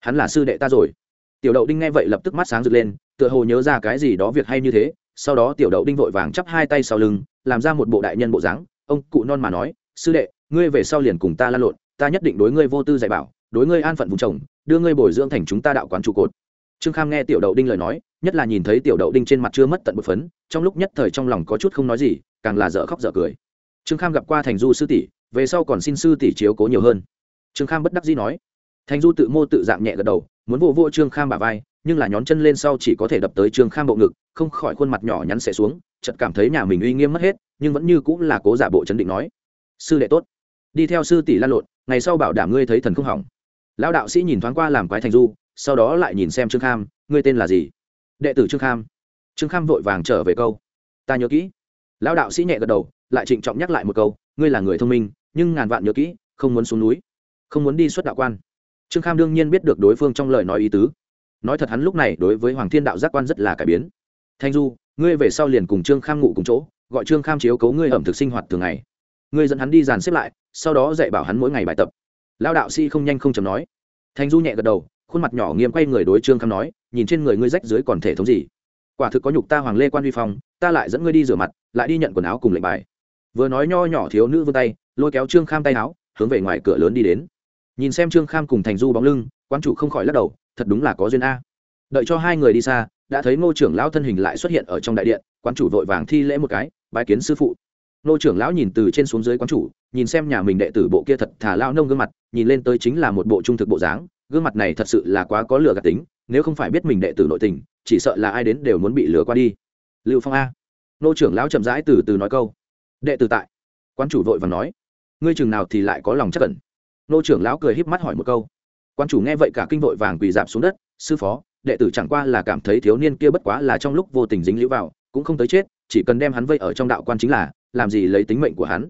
Hắn là sư đệ ta rồi. Tiểu đậu đinh nghe vậy lập tức mắt sáng rực lên, tựa hồ nhớ ra cái gì đó việc hay như thế, sau đó tiểu đậu đinh vội vàng chắp hai tay sau lưng, làm ra một bộ đại nhân bộ dáng, ông cụ non mà nói, sư đệ, ngươi về sau liền cùng ta lan lộn, ta nhất định đối ngươi vô tư dạy bảo, đối ngươi an phận vùng chồng đưa ngươi bồi dưỡng thành chúng ta đạo quán trụ cột. Trương kham nghe tiểu đậu đinh lời nói, nhất là nhìn thấy tiểu đậu đinh trên mặt chưa mất tận một phấn, trong lúc nhất thời trong lòng có chút không nói gì, càng là dở khóc dở cười trương kham gặp qua thành du sư tỷ, về sau còn xin sư tỷ chiếu cố nhiều hơn. Trương kham bất đắc dĩ nói. Thành du tự mô tự dạng nhẹ gật đầu, muốn vô vô trương kham bả vai, nhưng là nhón chân lên sau chỉ có thể đập tới trương kham bộ ngực, không khỏi khuôn mặt nhỏ nhắn sẽ xuống, chợt cảm thấy nhà mình uy nghiêm mất hết, nhưng vẫn như cũng là cố giả bộ chấn định nói. Sư đệ tốt. Đi theo sư tỷ lan lộn, ngày sau bảo đảm ngươi thấy thần không hỏng. Lão đạo sĩ nhìn thoáng qua làm quái thành du, sau đó lại nhìn xem trương kham, ngươi tên là gì? Đệ tử trương kham. Trương kham vội vàng trở về câu. Ta nhớ kỹ. Lão đạo sĩ nhẹ gật đầu lại trịnh trọng nhắc lại một câu, ngươi là người thông minh, nhưng ngàn vạn nhớ kỹ, không muốn xuống núi, không muốn đi xuất đạo quan. Trương kham đương nhiên biết được đối phương trong lời nói ý tứ. Nói thật hắn lúc này đối với hoàng thiên đạo giác quan rất là cải biến. Thanh du, ngươi về sau liền cùng trương kham ngủ cùng chỗ, gọi trương kham chiếu cấu ngươi ẩm thực sinh hoạt thường ngày. Ngươi dẫn hắn đi dàn xếp lại, sau đó dạy bảo hắn mỗi ngày bài tập. Lao đạo sĩ không nhanh không chầm nói. Thanh du nhẹ gật đầu, khuôn mặt nhỏ nghiêm quay người đối trương kham nói, nhìn trên người ngươi rách dưới còn thể thống gì? Quả thực có nhục ta hoàng lê quan huy phong, ta lại dẫn ngươi đi rửa mặt, lại đi nhận quần áo cùng lệnh bài vừa nói nho nhỏ thiếu nữ vươn tay, lôi kéo trương kham tay áo, hướng về ngoài cửa lớn đi đến. Nhìn xem trương kham cùng thành du bóng lưng, quan chủ không khỏi lắc đầu, thật đúng là có duyên a. Đợi cho hai người đi xa, đã thấy ngô trưởng lão thân hình lại xuất hiện ở trong đại điện, quan chủ vội vàng thi lễ một cái, bái kiến sư phụ. Ngô trưởng lão nhìn từ trên xuống dưới quan chủ, nhìn xem nhà mình đệ tử bộ kia thật thả lao nông gương mặt, nhìn lên tới chính là một bộ trung thực bộ dáng, gương mặt này thật sự là quá có lửa gạt tính, nếu không phải biết mình đệ tử nội tình, chỉ sợ là ai đến đều muốn bị lừa qua đi. Lưu phong a. Ngô trưởng lão chậm rãi từ từ nói câu đệ tử tại. Quan chủ vội vàng nói. Ngươi chừng nào thì lại có lòng chắc cẩn nô trưởng lão cười híp mắt hỏi một câu. Quan chủ nghe vậy cả kinh vội vàng quỳ dạp xuống đất. Sư phó, đệ tử chẳng qua là cảm thấy thiếu niên kia bất quá là trong lúc vô tình dính lũ vào, cũng không tới chết, chỉ cần đem hắn vây ở trong đạo quan chính là, làm gì lấy tính mệnh của hắn.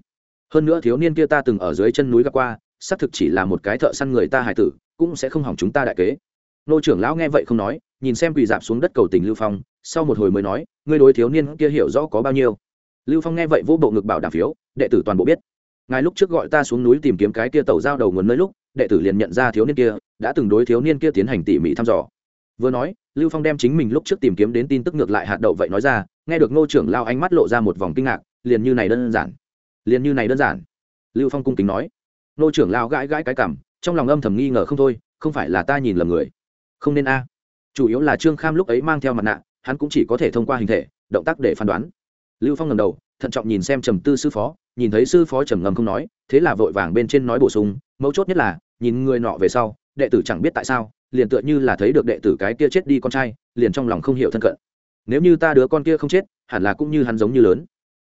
Hơn nữa thiếu niên kia ta từng ở dưới chân núi gặp qua, xác thực chỉ là một cái thợ săn người ta hài tử, cũng sẽ không hỏng chúng ta đại kế. Nô trưởng lão nghe vậy không nói, nhìn xem quỳ dạp xuống đất cầu tình lưu phong, sau một hồi mới nói, ngươi đối thiếu niên kia hiểu rõ có bao nhiêu lưu phong nghe vậy vô bộ ngực bảo đảm phiếu, đệ tử toàn bộ biết. Ngài lúc trước gọi ta xuống núi tìm kiếm cái kia tàu giao đầu nguồn nơi lúc, đệ tử liền nhận ra thiếu niên kia, đã từng đối thiếu niên kia tiến hành tỉ mỉ thăm dò. Vừa nói, lưu phong đem chính mình lúc trước tìm kiếm đến tin tức ngược lại hạt đậu vậy nói ra, nghe được ngô trưởng lao ánh mắt lộ ra một vòng kinh ngạc, liền như này đơn giản. Liền như này đơn giản. Lưu phong cung kính nói. Ngô trưởng lao gãi gãi cái cảm trong lòng âm thầm nghi ngờ không thôi, không phải là ta nhìn lầm người. Không nên a. Chủ yếu là trương kham lúc ấy mang theo mặt nạ, hắn cũng chỉ có thể thông qua hình thể, động tác để phán đoán lưu phong ngầm đầu, thận trọng nhìn xem trầm tư sư phó, nhìn thấy sư phó trầm ngầm không nói, thế là vội vàng bên trên nói bổ sung, mấu chốt nhất là, nhìn người nọ về sau, đệ tử chẳng biết tại sao, liền tựa như là thấy được đệ tử cái kia chết đi con trai, liền trong lòng không hiểu thân cận. Nếu như ta đứa con kia không chết, hẳn là cũng như hắn giống như lớn.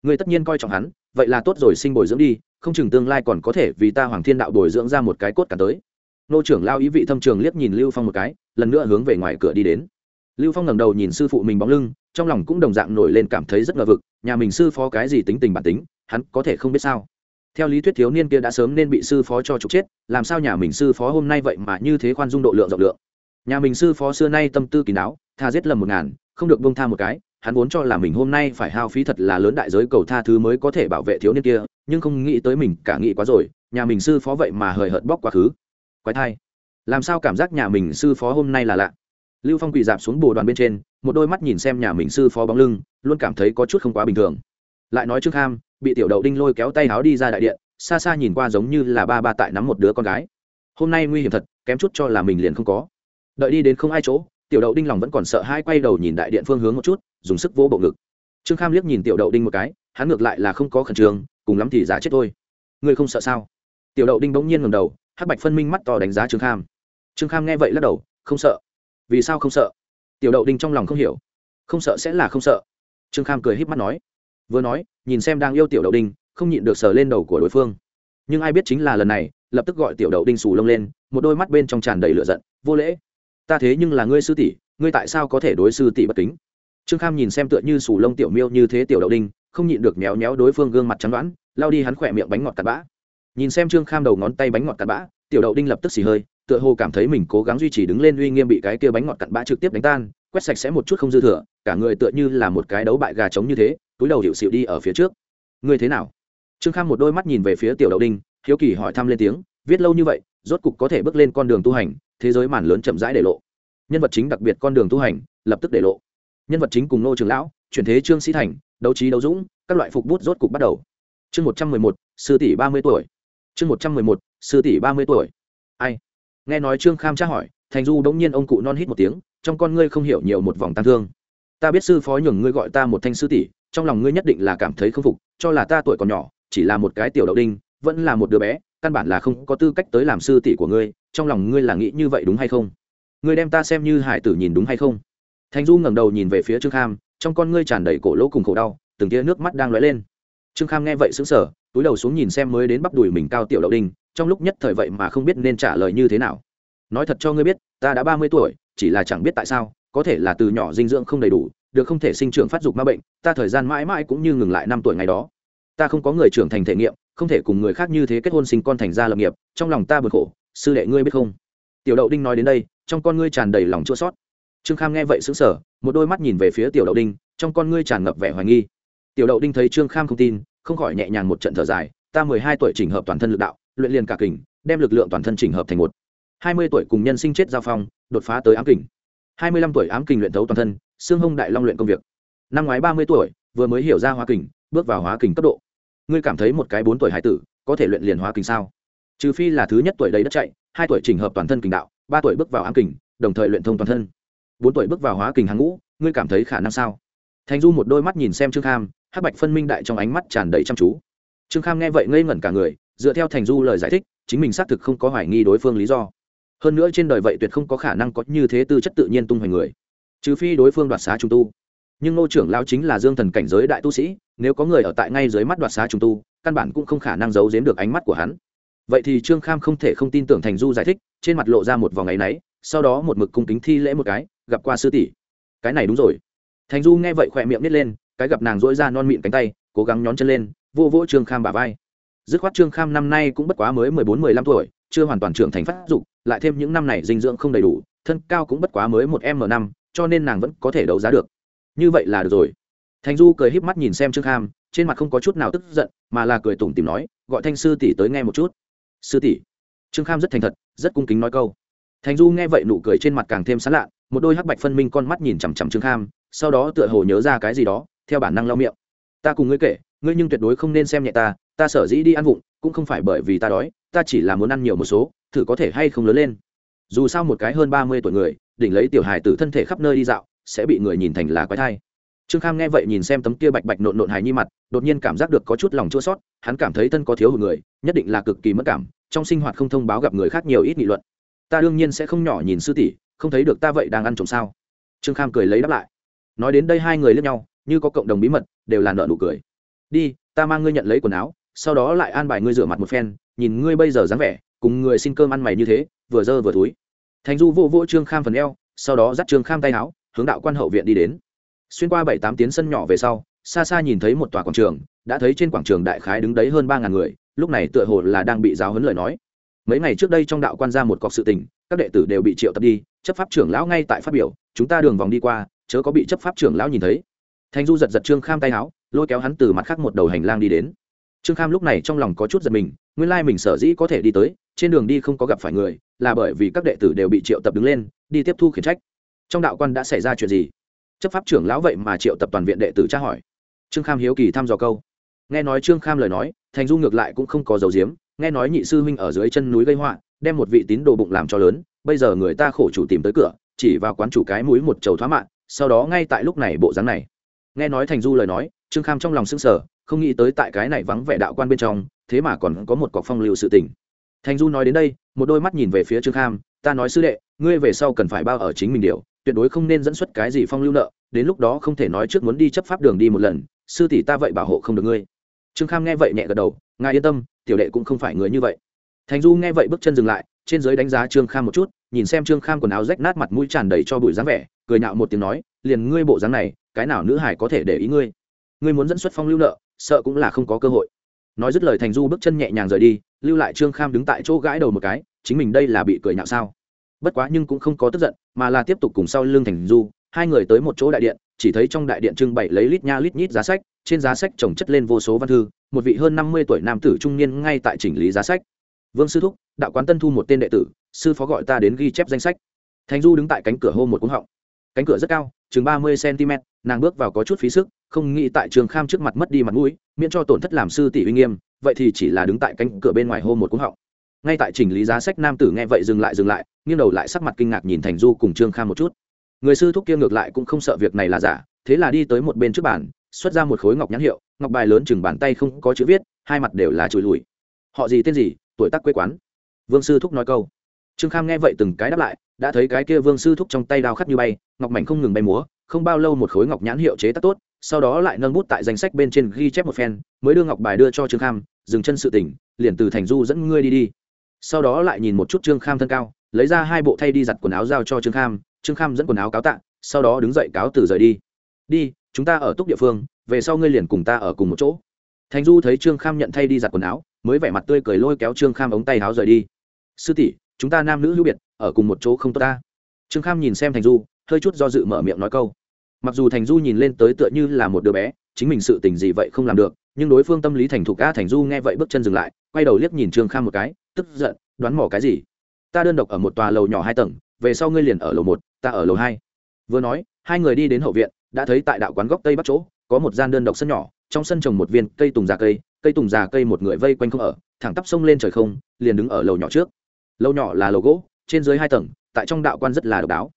Người tất nhiên coi trọng hắn, vậy là tốt rồi, sinh bồi dưỡng đi, không chừng tương lai còn có thể vì ta hoàng thiên đạo bồi dưỡng ra một cái cốt cả tới. Nô trưởng lao ý vị thâm trường liếc nhìn lưu phong một cái, lần nữa hướng về ngoài cửa đi đến lưu phong ngẩng đầu nhìn sư phụ mình bóng lưng, trong lòng cũng đồng dạng nổi lên cảm thấy rất ngờ vực, nhà mình sư phó cái gì tính tình bản tính, hắn có thể không biết sao. Theo lý thuyết thiếu niên kia đã sớm nên bị sư phó cho trục chết, làm sao nhà mình sư phó hôm nay vậy mà như thế khoan dung độ lượng rộng lượng? Nhà mình sư phó xưa nay tâm tư kín đáo, tha giết lầm một ngàn, không được bông tha một cái, hắn vốn cho là mình hôm nay phải hao phí thật là lớn đại giới cầu tha thứ mới có thể bảo vệ thiếu niên kia, nhưng không nghĩ tới mình cả nghĩ quá rồi, nhà mình sư phó vậy mà hời hợt bóc quá khứ. Quái thai. Làm sao cảm giác nhà mình sư phó hôm nay là lạ? Lưu phong quỳ dạp xuống bồ đoàn bên trên, một đôi mắt nhìn xem nhà mình sư phó bóng lưng, luôn cảm thấy có chút không quá bình thường. Lại nói trước kham bị tiểu đậu đinh lôi kéo tay áo đi ra đại điện, xa xa nhìn qua giống như là ba ba tại nắm một đứa con gái. Hôm nay nguy hiểm thật, kém chút cho là mình liền không có. Đợi đi đến không ai chỗ, tiểu đậu đinh lòng vẫn còn sợ hai quay đầu nhìn đại điện phương hướng một chút, dùng sức vỗ bộ ngực. Trương kham liếc nhìn tiểu đậu đinh một cái, hắn ngược lại là không có khẩn trương, cùng lắm thì giả chết thôi. Ngươi không sợ sao? Tiểu đậu đinh bỗng nhiên ngầm đầu, hắc bạch phân minh mắt to đánh giá trương kham. Trương kham nghe vậy lắc đầu, không sợ vì sao không sợ? Tiểu đậu đinh trong lòng không hiểu. Không sợ sẽ là không sợ. Trương kham cười h í p mắt nói. Vừa nói, nhìn xem đang yêu tiểu đậu đinh, không nhịn được sờ lên đầu của đối phương. Nhưng ai biết chính là lần này, lập tức gọi tiểu đậu đinh xù lông lên, một đôi mắt bên trong tràn đầy lửa giận. Vô lễ. Ta thế nhưng là ngươi sư tỷ, ngươi tại sao có thể đối sư tỷ bất kính? Trương kham nhìn xem tựa như sù lông tiểu miêu như thế tiểu đậu đinh, không nhịn được méo méo đối phương gương mặt trắng đoán, lao đi hắn khỏe miệng bánh ngọt cặn bã. Nhìn xem trương kham đầu ngón tay bánh ngọt cặn bã, tiểu đậu đinh lập tức xì hơi tựa hồ cảm thấy mình cố gắng duy trì đứng lên uy nghiêm bị cái kia bánh ngọt cặn bã trực tiếp đánh tan, quét sạch sẽ một chút không dư thừa, cả người tựa như là một cái đấu bại gà trống như thế, túi đầu hiệu xịu đi ở phía trước. Ngươi thế nào? Trương kham một đôi mắt nhìn về phía tiểu đậu đinh, hiếu kỳ hỏi thăm lên tiếng, viết lâu như vậy, rốt cục có thể bước lên con đường tu hành, thế giới màn lớn chậm rãi để lộ. Nhân vật chính đặc biệt con đường tu hành, lập tức để lộ. Nhân vật chính cùng nô trường lão, chuyển thế trương sĩ thành, đấu trí đấu dũng, các loại phục bút rốt cục bắt đầu. Chương một trăm mười một, sư tỷ ba mươi tuổi. Chương một trăm mười một, sư tỷ ba mươi tuổi. Ai? Nghe nói trương kham tra hỏi, thành du bỗng nhiên ông cụ non hít một tiếng, trong con ngươi không hiểu nhiều một vòng tang thương. Ta biết sư phó nhường ngươi gọi ta một thanh sư tỷ, trong lòng ngươi nhất định là cảm thấy không phục, cho là ta tuổi còn nhỏ, chỉ là một cái tiểu đậu đinh, vẫn là một đứa bé, căn bản là không có tư cách tới làm sư tỷ của ngươi, trong lòng ngươi là nghĩ như vậy đúng hay không? Ngươi đem ta xem như hải tử nhìn đúng hay không? Thành du ngẩng đầu nhìn về phía trương kham, trong con ngươi tràn đầy cổ lỗ cùng khổ đau, từng tia nước mắt đang lóe lên. Trương kham nghe vậy sững sờ, túi đầu xuống nhìn xem mới đến bắp đùi mình cao tiểu đậu đinh trong lúc nhất thời vậy mà không biết nên trả lời như thế nào. Nói thật cho ngươi biết, ta đã ba mươi tuổi, chỉ là chẳng biết tại sao, có thể là từ nhỏ dinh dưỡng không đầy đủ, được không thể sinh trưởng phát dục ma bệnh, ta thời gian mãi mãi cũng như ngừng lại năm tuổi ngày đó. Ta không có người trưởng thành thể nghiệm, không thể cùng người khác như thế kết hôn sinh con thành gia lập nghiệp, trong lòng ta bực khổ, sư đệ ngươi biết không? Tiểu đậu đinh nói đến đây, trong con ngươi tràn đầy lòng chua sót trương kham nghe vậy xứng sở một đôi mắt nhìn về phía tiểu đậu đinh, trong con ngươi tràn ngập vẻ hoài nghi. Tiểu đậu đinh thấy trương kham không tin, không khỏi nhẹ nhàng một trận thở dài, ta mười hai tuổi chỉnh hợp toàn thân lực đạo luyện liền cả kình, đem lực lượng toàn thân chỉnh hợp thành một. Hai mươi tuổi cùng nhân sinh chết giao phong, đột phá tới ám kình. Hai mươi lăm tuổi ám kình luyện thấu toàn thân, xương hông đại long luyện công việc. Năm ngoái ba mươi tuổi, vừa mới hiểu ra hóa kình, bước vào hóa kình cấp độ. Ngươi cảm thấy một cái bốn tuổi hải tử, có thể luyện liền hóa kình sao? Trừ phi là thứ nhất tuổi đầy đất chạy, hai tuổi chỉnh hợp toàn thân kình đạo, ba tuổi bước vào ám kình, đồng thời luyện thông toàn thân. Bốn tuổi bước vào hóa kình hàng ngũ, ngươi cảm thấy khả năng sao? Thành du một đôi mắt nhìn xem trương kham, hắc bạch phân minh đại trong ánh mắt tràn đầy chăm chú. Trương kham nghe vậy ngây ngẩn cả người dựa theo thành du lời giải thích, chính mình xác thực không có hoài nghi đối phương lý do. Hơn nữa trên đời vậy tuyệt không có khả năng có như thế tư chất tự nhiên tung hoành người, trừ phi đối phương đoạt xá trung tu. Nhưng ngô trưởng lao chính là dương thần cảnh giới đại tu sĩ, nếu có người ở tại ngay dưới mắt đoạt xá trung tu, căn bản cũng không khả năng giấu giếm được ánh mắt của hắn. Vậy thì trương kham không thể không tin tưởng thành du giải thích, trên mặt lộ ra một vòng áy náy, sau đó một mực cung kính thi lễ một cái, gặp qua sư tỷ. Cái này đúng rồi. Thành du nghe vậy khỏe miệng nít lên, cái gặp nàng dỗi ra non mịn cánh tay, cố gắng nhón chân lên, vô vỗ trương kham bả vai dứt khoát trương kham năm nay cũng bất quá mới mười bốn, mười lăm tuổi, chưa hoàn toàn trưởng thành phát dục, lại thêm những năm này dinh dưỡng không đầy đủ, thân cao cũng bất quá mới một m năm, cho nên nàng vẫn có thể đấu giá được. Như vậy là được rồi. Thành du cười híp mắt nhìn xem trương kham, trên mặt không có chút nào tức giận, mà là cười tủm tìm nói, gọi thanh sư tỷ tới nghe một chút. Sư tỷ? Trương kham rất thành thật, rất cung kính nói câu. Thành du nghe vậy nụ cười trên mặt càng thêm sán lạ một đôi hắc bạch phân minh con mắt nhìn chằm chằm trương kham, sau đó tựa hồ nhớ ra cái gì đó, theo bản năng lau miệng. Ta cùng ngươi kể ngươi nhưng tuyệt đối không nên xem nhẹ ta ta sở dĩ đi ăn vụng, cũng không phải bởi vì ta đói, ta chỉ là muốn ăn nhiều một số, thử có thể hay không lớn lên. Dù sao một cái hơn ba mươi tuổi người, đỉnh lấy tiểu hài từ thân thể khắp nơi đi dạo, sẽ bị người nhìn thành là quái thai. Trương kham nghe vậy nhìn xem tấm kia bạch bạch nộn nộn hài nhi mặt, đột nhiên cảm giác được có chút lòng chua sót hắn cảm thấy thân có thiếu hụt người, nhất định là cực kỳ mất cảm, trong sinh hoạt không thông báo gặp người khác nhiều ít nghị luận. Ta đương nhiên sẽ không nhỏ nhìn sư tỷ, không thấy được ta vậy đang ăn trộm sao? Trương kham cười lấy đáp lại. Nói đến đây hai người lướt nhau, như có cộng đồng bí mật, đều là nợ nụ cười đi, ta mang ngươi nhận lấy quần áo, sau đó lại an bài ngươi rửa mặt một phen, nhìn ngươi bây giờ dáng vẻ, cùng người xin cơm ăn mày như thế, vừa dơ vừa túi. Thành du vô vô trương kham phần eo, sau đó dắt trương kham tay áo, hướng đạo quan hậu viện đi đến. Xuyên qua bảy tám tiếng sân nhỏ về sau, xa xa nhìn thấy một tòa quảng trường, đã thấy trên quảng trường đại khái đứng đấy hơn ba ngàn người, lúc này tựa hồ là đang bị giáo huấn lời nói. Mấy ngày trước đây trong đạo quan ra một cọc sự tình, các đệ tử đều bị triệu tập đi, chấp pháp trưởng lão ngay tại phát biểu, chúng ta đường vòng đi qua, chớ có bị chấp pháp trưởng lão nhìn thấy. Thanh du giật giật trương kham tay áo, lôi kéo hắn từ mặt khác một đầu hành lang đi đến. Trương kham lúc này trong lòng có chút giật mình, nguyên lai mình sở dĩ có thể đi tới, trên đường đi không có gặp phải người, là bởi vì các đệ tử đều bị triệu tập đứng lên, đi tiếp thu khiển trách. Trong đạo quan đã xảy ra chuyện gì? Chấp pháp trưởng lão vậy mà triệu tập toàn viện đệ tử tra hỏi. Trương kham hiếu kỳ thăm dò câu. Nghe nói trương kham lời nói thành du ngược lại cũng không có dấu diếm nghe nói nhị sư huynh ở dưới chân núi gây họa, đem một vị tín đồ bụng làm cho lớn, bây giờ người ta khổ chủ tìm tới cửa, chỉ vào quán chủ cái mũi một chầu thoá mạng sau đó ngay tại lúc này bộ dáng này nghe nói thành du lời nói, trương kham trong lòng sững sờ, không nghĩ tới tại cái này vắng vẻ đạo quan bên trong, thế mà còn có một cọc phong lưu sự tình. Thành du nói đến đây, một đôi mắt nhìn về phía trương kham, ta nói sư đệ, ngươi về sau cần phải bao ở chính mình điều, tuyệt đối không nên dẫn xuất cái gì phong lưu nợ, đến lúc đó không thể nói trước muốn đi chấp pháp đường đi một lần, sư tỷ ta vậy bảo hộ không được ngươi. Trương kham nghe vậy nhẹ gật đầu, ngài yên tâm, tiểu đệ cũng không phải người như vậy. Thành du nghe vậy bước chân dừng lại, trên giới đánh giá trương kham một chút, nhìn xem trương kham quần áo rách nát mặt mũi tràn đầy cho bụi dáng vẻ, cười nhạo một tiếng nói, liền ngươi bộ dáng này cái nào nữ hải có thể để ý ngươi? Ngươi muốn dẫn xuất phong lưu nợ, sợ cũng là không có cơ hội. Nói dứt lời thành du bước chân nhẹ nhàng rời đi, lưu lại trương kham đứng tại chỗ gãi đầu một cái, chính mình đây là bị cười nhạo sao? Bất quá nhưng cũng không có tức giận, mà là tiếp tục cùng sau lưng thành du, hai người tới một chỗ đại điện, chỉ thấy trong đại điện trưng bày lấy lít nha lít nhít giá sách, trên giá sách trồng chất lên vô số văn thư, một vị hơn năm mươi tuổi nam tử trung niên ngay tại chỉnh lý giá sách. Vương sư thúc, đạo quán tân thu một tên đệ tử, sư phó gọi ta đến ghi chép danh sách. Thành du đứng tại cánh cửa hô một cúng họng. Cánh cửa rất cao, chừng ba mươi cm nàng bước vào có chút phí sức, không nghĩ tại trường kham trước mặt mất đi mặt mũi, miễn cho tổn thất làm sư tỷ uy nghiêm, vậy thì chỉ là đứng tại cánh cửa bên ngoài hô một cúng họng. Ngay tại chỉnh lý giá sách nam tử nghe vậy dừng lại dừng lại, nghiêng đầu lại sắc mặt kinh ngạc nhìn thành du cùng trương kham một chút. Người sư thúc kia ngược lại cũng không sợ việc này là giả, thế là đi tới một bên trước bàn, xuất ra một khối ngọc nhãn hiệu, ngọc bài lớn chừng bàn tay không có chữ viết, hai mặt đều là chùi lùi. Họ gì tên gì, tuổi tác quê quán? Vương sư thúc nói câu. Trương kham nghe vậy từng cái đáp lại, đã thấy cái kia vương sư thúc trong tay đao khắc như bay, ngọc mảnh không ngừng bay múa không bao lâu một khối ngọc nhãn hiệu chế tác tốt, sau đó lại nâng bút tại danh sách bên trên ghi chép một phen, mới đưa ngọc bài đưa cho trương kham, dừng chân sự tỉnh liền từ thành du dẫn ngươi đi đi. Sau đó lại nhìn một chút trương kham thân cao, lấy ra hai bộ thay đi giặt quần áo giao cho trương kham trương kham dẫn quần áo cáo tạ, sau đó đứng dậy cáo từ rời đi. Đi, chúng ta ở túc địa phương, về sau ngươi liền cùng ta ở cùng một chỗ. Thành du thấy trương kham nhận thay đi giặt quần áo, mới vẻ mặt tươi cười lôi kéo trương kham ống tay áo rời đi. Sư tỷ, chúng ta nam nữ hữu biệt, ở cùng một chỗ không tốt ta. Trương kham nhìn xem thành du hơi chút do dự mở miệng nói câu. Mặc dù thành du nhìn lên tới tựa như là một đứa bé, chính mình sự tình gì vậy không làm được, nhưng đối phương tâm lý thành thục a thành du nghe vậy bước chân dừng lại, quay đầu liếc nhìn trương kham một cái, tức giận, đoán mỏ cái gì? Ta đơn độc ở một tòa lầu nhỏ hai tầng, về sau ngươi liền ở lầu một, ta ở lầu hai. Vừa nói, hai người đi đến hậu viện, đã thấy tại đạo quán góc tây bắc chỗ, có một gian đơn độc sân nhỏ, trong sân trồng một viên cây tùng già cây cây tùng già cây một người vây quanh không ở, thẳng tắp sông lên trời không, liền đứng ở lầu nhỏ trước. Lầu nhỏ là lầu gỗ, trên dưới hai tầng, tại trong đạo quan rất là độc đáo.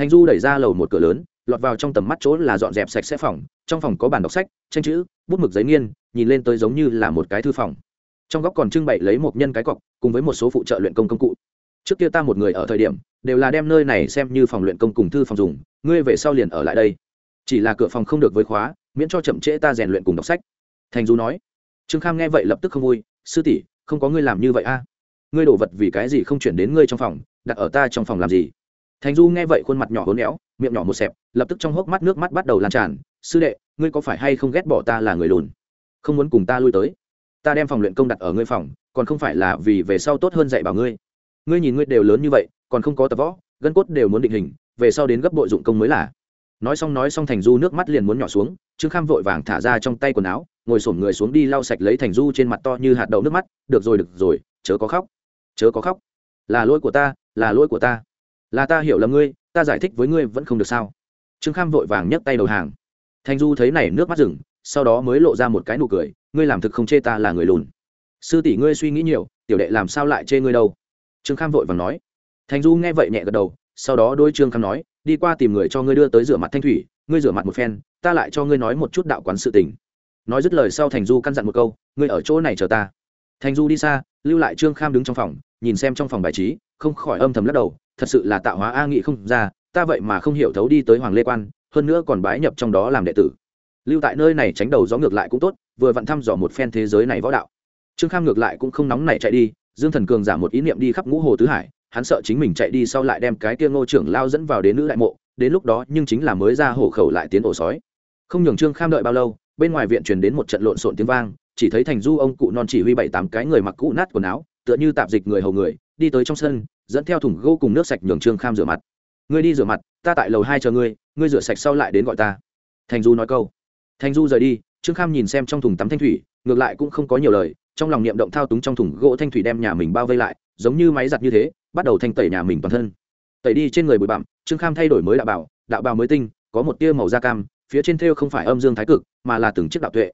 Thanh du đẩy ra lầu một cửa lớn, lọt vào trong tầm mắt chỗ là dọn dẹp sạch sẽ phòng, trong phòng có bàn đọc sách, tranh chữ, bút mực giấy nghiên, nhìn lên tới giống như là một cái thư phòng. Trong góc còn trưng bày lấy một nhân cái cọc, cùng với một số phụ trợ luyện công công cụ. Trước kia ta một người ở thời điểm, đều là đem nơi này xem như phòng luyện công cùng thư phòng dùng, ngươi về sau liền ở lại đây. Chỉ là cửa phòng không được với khóa, miễn cho chậm trễ ta rèn luyện cùng đọc sách. Thành du nói. Trương kham nghe vậy lập tức không vui, sư tỷ, không có ngươi làm như vậy a. Ngươi đổ vật vì cái gì không chuyển đến ngươi trong phòng, đặt ở ta trong phòng làm gì? Thành du nghe vậy khuôn mặt nhỏ hốn éo, miệng nhỏ một xẹp, lập tức trong hốc mắt nước mắt bắt đầu lan tràn. Sư đệ, ngươi có phải hay không ghét bỏ ta là người lùn? Không muốn cùng ta lui tới. Ta đem phòng luyện công đặt ở ngươi phòng, còn không phải là vì về sau tốt hơn dạy bảo ngươi. Ngươi nhìn ngươi đều lớn như vậy, còn không có tập võ, gân cốt đều muốn định hình, về sau đến gấp bội dụng công mới là. Nói xong nói xong thành du nước mắt liền muốn nhỏ xuống, trương kham vội vàng thả ra trong tay quần áo, ngồi xổm người xuống đi lau sạch lấy thành du trên mặt to như hạt đậu nước mắt. Được rồi được rồi, chớ có khóc, chớ có khóc. Là lỗi của ta, là lỗi của ta là ta hiểu lầm ngươi, ta giải thích với ngươi vẫn không được sao? Trương kham vội vàng nhấc tay đầu hàng. Thanh du thấy này nước mắt rừng, sau đó mới lộ ra một cái nụ cười, ngươi làm thực không chê ta là người lùn. Sư tỷ ngươi suy nghĩ nhiều, tiểu đệ làm sao lại chê ngươi đâu? Trương kham vội vàng nói. Thanh du nghe vậy nhẹ gật đầu, sau đó đôi trương kham nói, đi qua tìm người cho ngươi đưa tới rửa mặt thanh thủy, ngươi rửa mặt một phen, ta lại cho ngươi nói một chút đạo quán sự tình. Nói dứt lời sau thành du căn dặn một câu, ngươi ở chỗ này chờ ta. Thành du đi xa, lưu lại trương kham đứng trong phòng, nhìn xem trong phòng bài trí, không khỏi âm thầm lắc đầu thật sự là tạo hóa a nghị không ra, ta vậy mà không hiểu thấu đi tới hoàng lê quan, hơn nữa còn bái nhập trong đó làm đệ tử. Lưu tại nơi này tránh đầu gió ngược lại cũng tốt, vừa vặn thăm dò một phen thế giới này võ đạo. Trương kham ngược lại cũng không nóng này chạy đi, dương thần cường giảm một ý niệm đi khắp ngũ hồ tứ hải, hắn sợ chính mình chạy đi sau lại đem cái kia ngô trưởng lao dẫn vào đến nữ đại mộ, đến lúc đó nhưng chính là mới ra hổ khẩu lại tiến ổ sói. Không nhường trương kham đợi bao lâu, bên ngoài viện truyền đến một trận lộn xộn tiếng vang, chỉ thấy thành du ông cụ non chỉ huy bảy tám cái người mặc cũ nát quần áo, tựa như tạp dịch người hầu người, đi tới trong sân dẫn theo thùng gỗ cùng nước sạch nhường trương kham rửa mặt. Ngươi đi rửa mặt, ta tại lầu hai chờ ngươi ngươi rửa sạch sau lại đến gọi ta. Thành du nói câu. Thành du rời đi, trương kham nhìn xem trong thùng tắm thanh thủy, ngược lại cũng không có nhiều lời, trong lòng niệm động thao túng trong thùng gỗ thanh thủy đem nhà mình bao vây lại, giống như máy giặt như thế, bắt đầu thanh tẩy nhà mình toàn thân. Tẩy đi trên người bụi bặm, trương kham thay đổi mới đạo bảo, đạo bào mới tinh, có một tia màu da cam, phía trên thêu không phải âm dương thái cực, mà là từng chiếc đạo tuệ.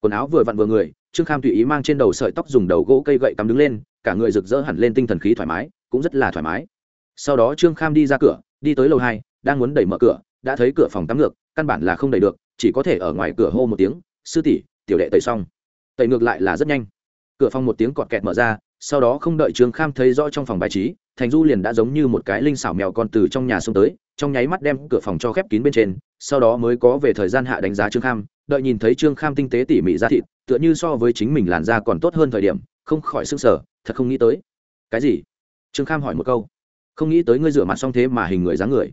Quần áo vừa vặn vừa người, trương kham tùy ý mang trên đầu sợi tóc dùng đầu gỗ cây gậy cắm đứng lên, cả người rực rỡ hẳn lên tinh thần khí thoải mái cũng rất là thoải mái. Sau đó trương kham đi ra cửa, đi tới lầu hai, đang muốn đẩy mở cửa, đã thấy cửa phòng tắm ngược, căn bản là không đẩy được, chỉ có thể ở ngoài cửa hô một tiếng, sư tỷ, tiểu đệ tẩy xong. Tẩy ngược lại là rất nhanh. Cửa phòng một tiếng cọt kẹt mở ra, sau đó không đợi trương kham thấy rõ trong phòng bài trí, thành du liền đã giống như một cái linh xảo mèo con từ trong nhà xông tới, trong nháy mắt đem cửa phòng cho khép kín bên trên, sau đó mới có về thời gian hạ đánh giá trương kham, đợi nhìn thấy trương kham tinh tế tỉ mỉ ra thịt, tựa như so với chính mình làn da còn tốt hơn thời điểm, không khỏi s ư n g sở thật không nghĩ tới. Cái gì? Trương kham hỏi một câu. Không nghĩ tới ngươi rửa mặt xong thế mà hình người dáng người.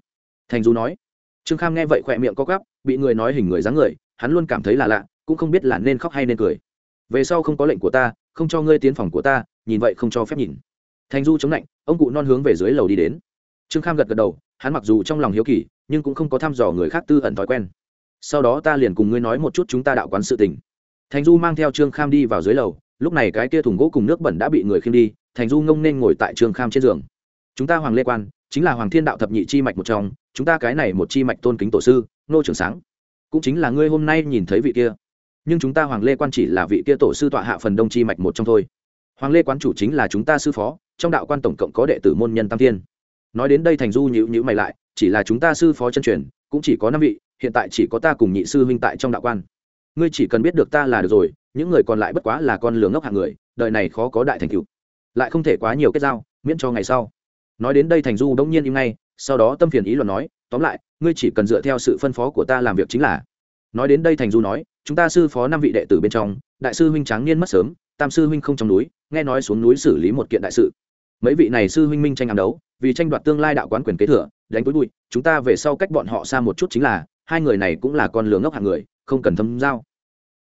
Thành du nói. Trương kham nghe vậy khỏe miệng co gắp bị người nói hình người dáng người, hắn luôn cảm thấy là lạ, cũng không biết là nên khóc hay nên cười. Về sau không có lệnh của ta, không cho ngươi tiến phòng của ta, nhìn vậy không cho phép nhìn. Thành du chống lạnh, ông cụ non hướng về dưới lầu đi đến. Trương kham gật gật đầu, hắn mặc dù trong lòng hiếu kỳ, nhưng cũng không có thăm dò người khác tư ẩn thói quen. Sau đó ta liền cùng ngươi nói một chút chúng ta đạo quán sự tình. Thành du mang theo trương kham đi vào dưới lầu, lúc này cái kia thùng gỗ cùng nước bẩn đã bị người khiêng đi thành du ngông nên ngồi tại Trường kham trên giường. Chúng ta hoàng lê quan, chính là hoàng thiên đạo thập nhị chi mạch một trong, chúng ta cái này một chi mạch tôn kính tổ sư, nô Trường sáng. Cũng chính là ngươi hôm nay nhìn thấy vị kia. Nhưng chúng ta hoàng lê quan chỉ là vị kia tổ sư tọa hạ phần đông chi mạch một trong thôi. Hoàng lê Quan chủ chính là chúng ta sư phó, trong đạo quan tổng cộng có đệ tử môn nhân tam thiên. Nói đến đây thành du nhữ nhữ mày lại, chỉ là chúng ta sư phó chân truyền, cũng chỉ có năm vị, hiện tại chỉ có ta cùng nhị sư huynh tại trong đạo quan. Ngươi chỉ cần biết được ta là được rồi, những người còn lại bất quá là con lường ngốc hạng người, đời này khó có đại thành cựu lại không thể quá nhiều kết giao, miễn cho ngày sau. Nói đến đây thành du đông nhiên im ngay, sau đó tâm phiền ý luận nói, tóm lại, ngươi chỉ cần dựa theo sự phân phó của ta làm việc chính là. Nói đến đây thành du nói, chúng ta sư phó năm vị đệ tử bên trong, đại sư huynh tráng niên mất sớm, tam sư huynh không trong núi, nghe nói xuống núi xử lý một kiện đại sự. Mấy vị này sư huynh minh tranh ám đấu, vì tranh đoạt tương lai đạo quán quyền kế thừa, đánh túi bụi, chúng ta về sau cách bọn họ xa một chút chính là, hai người này cũng là con lường ngốc hạng người, không cần thâm giao.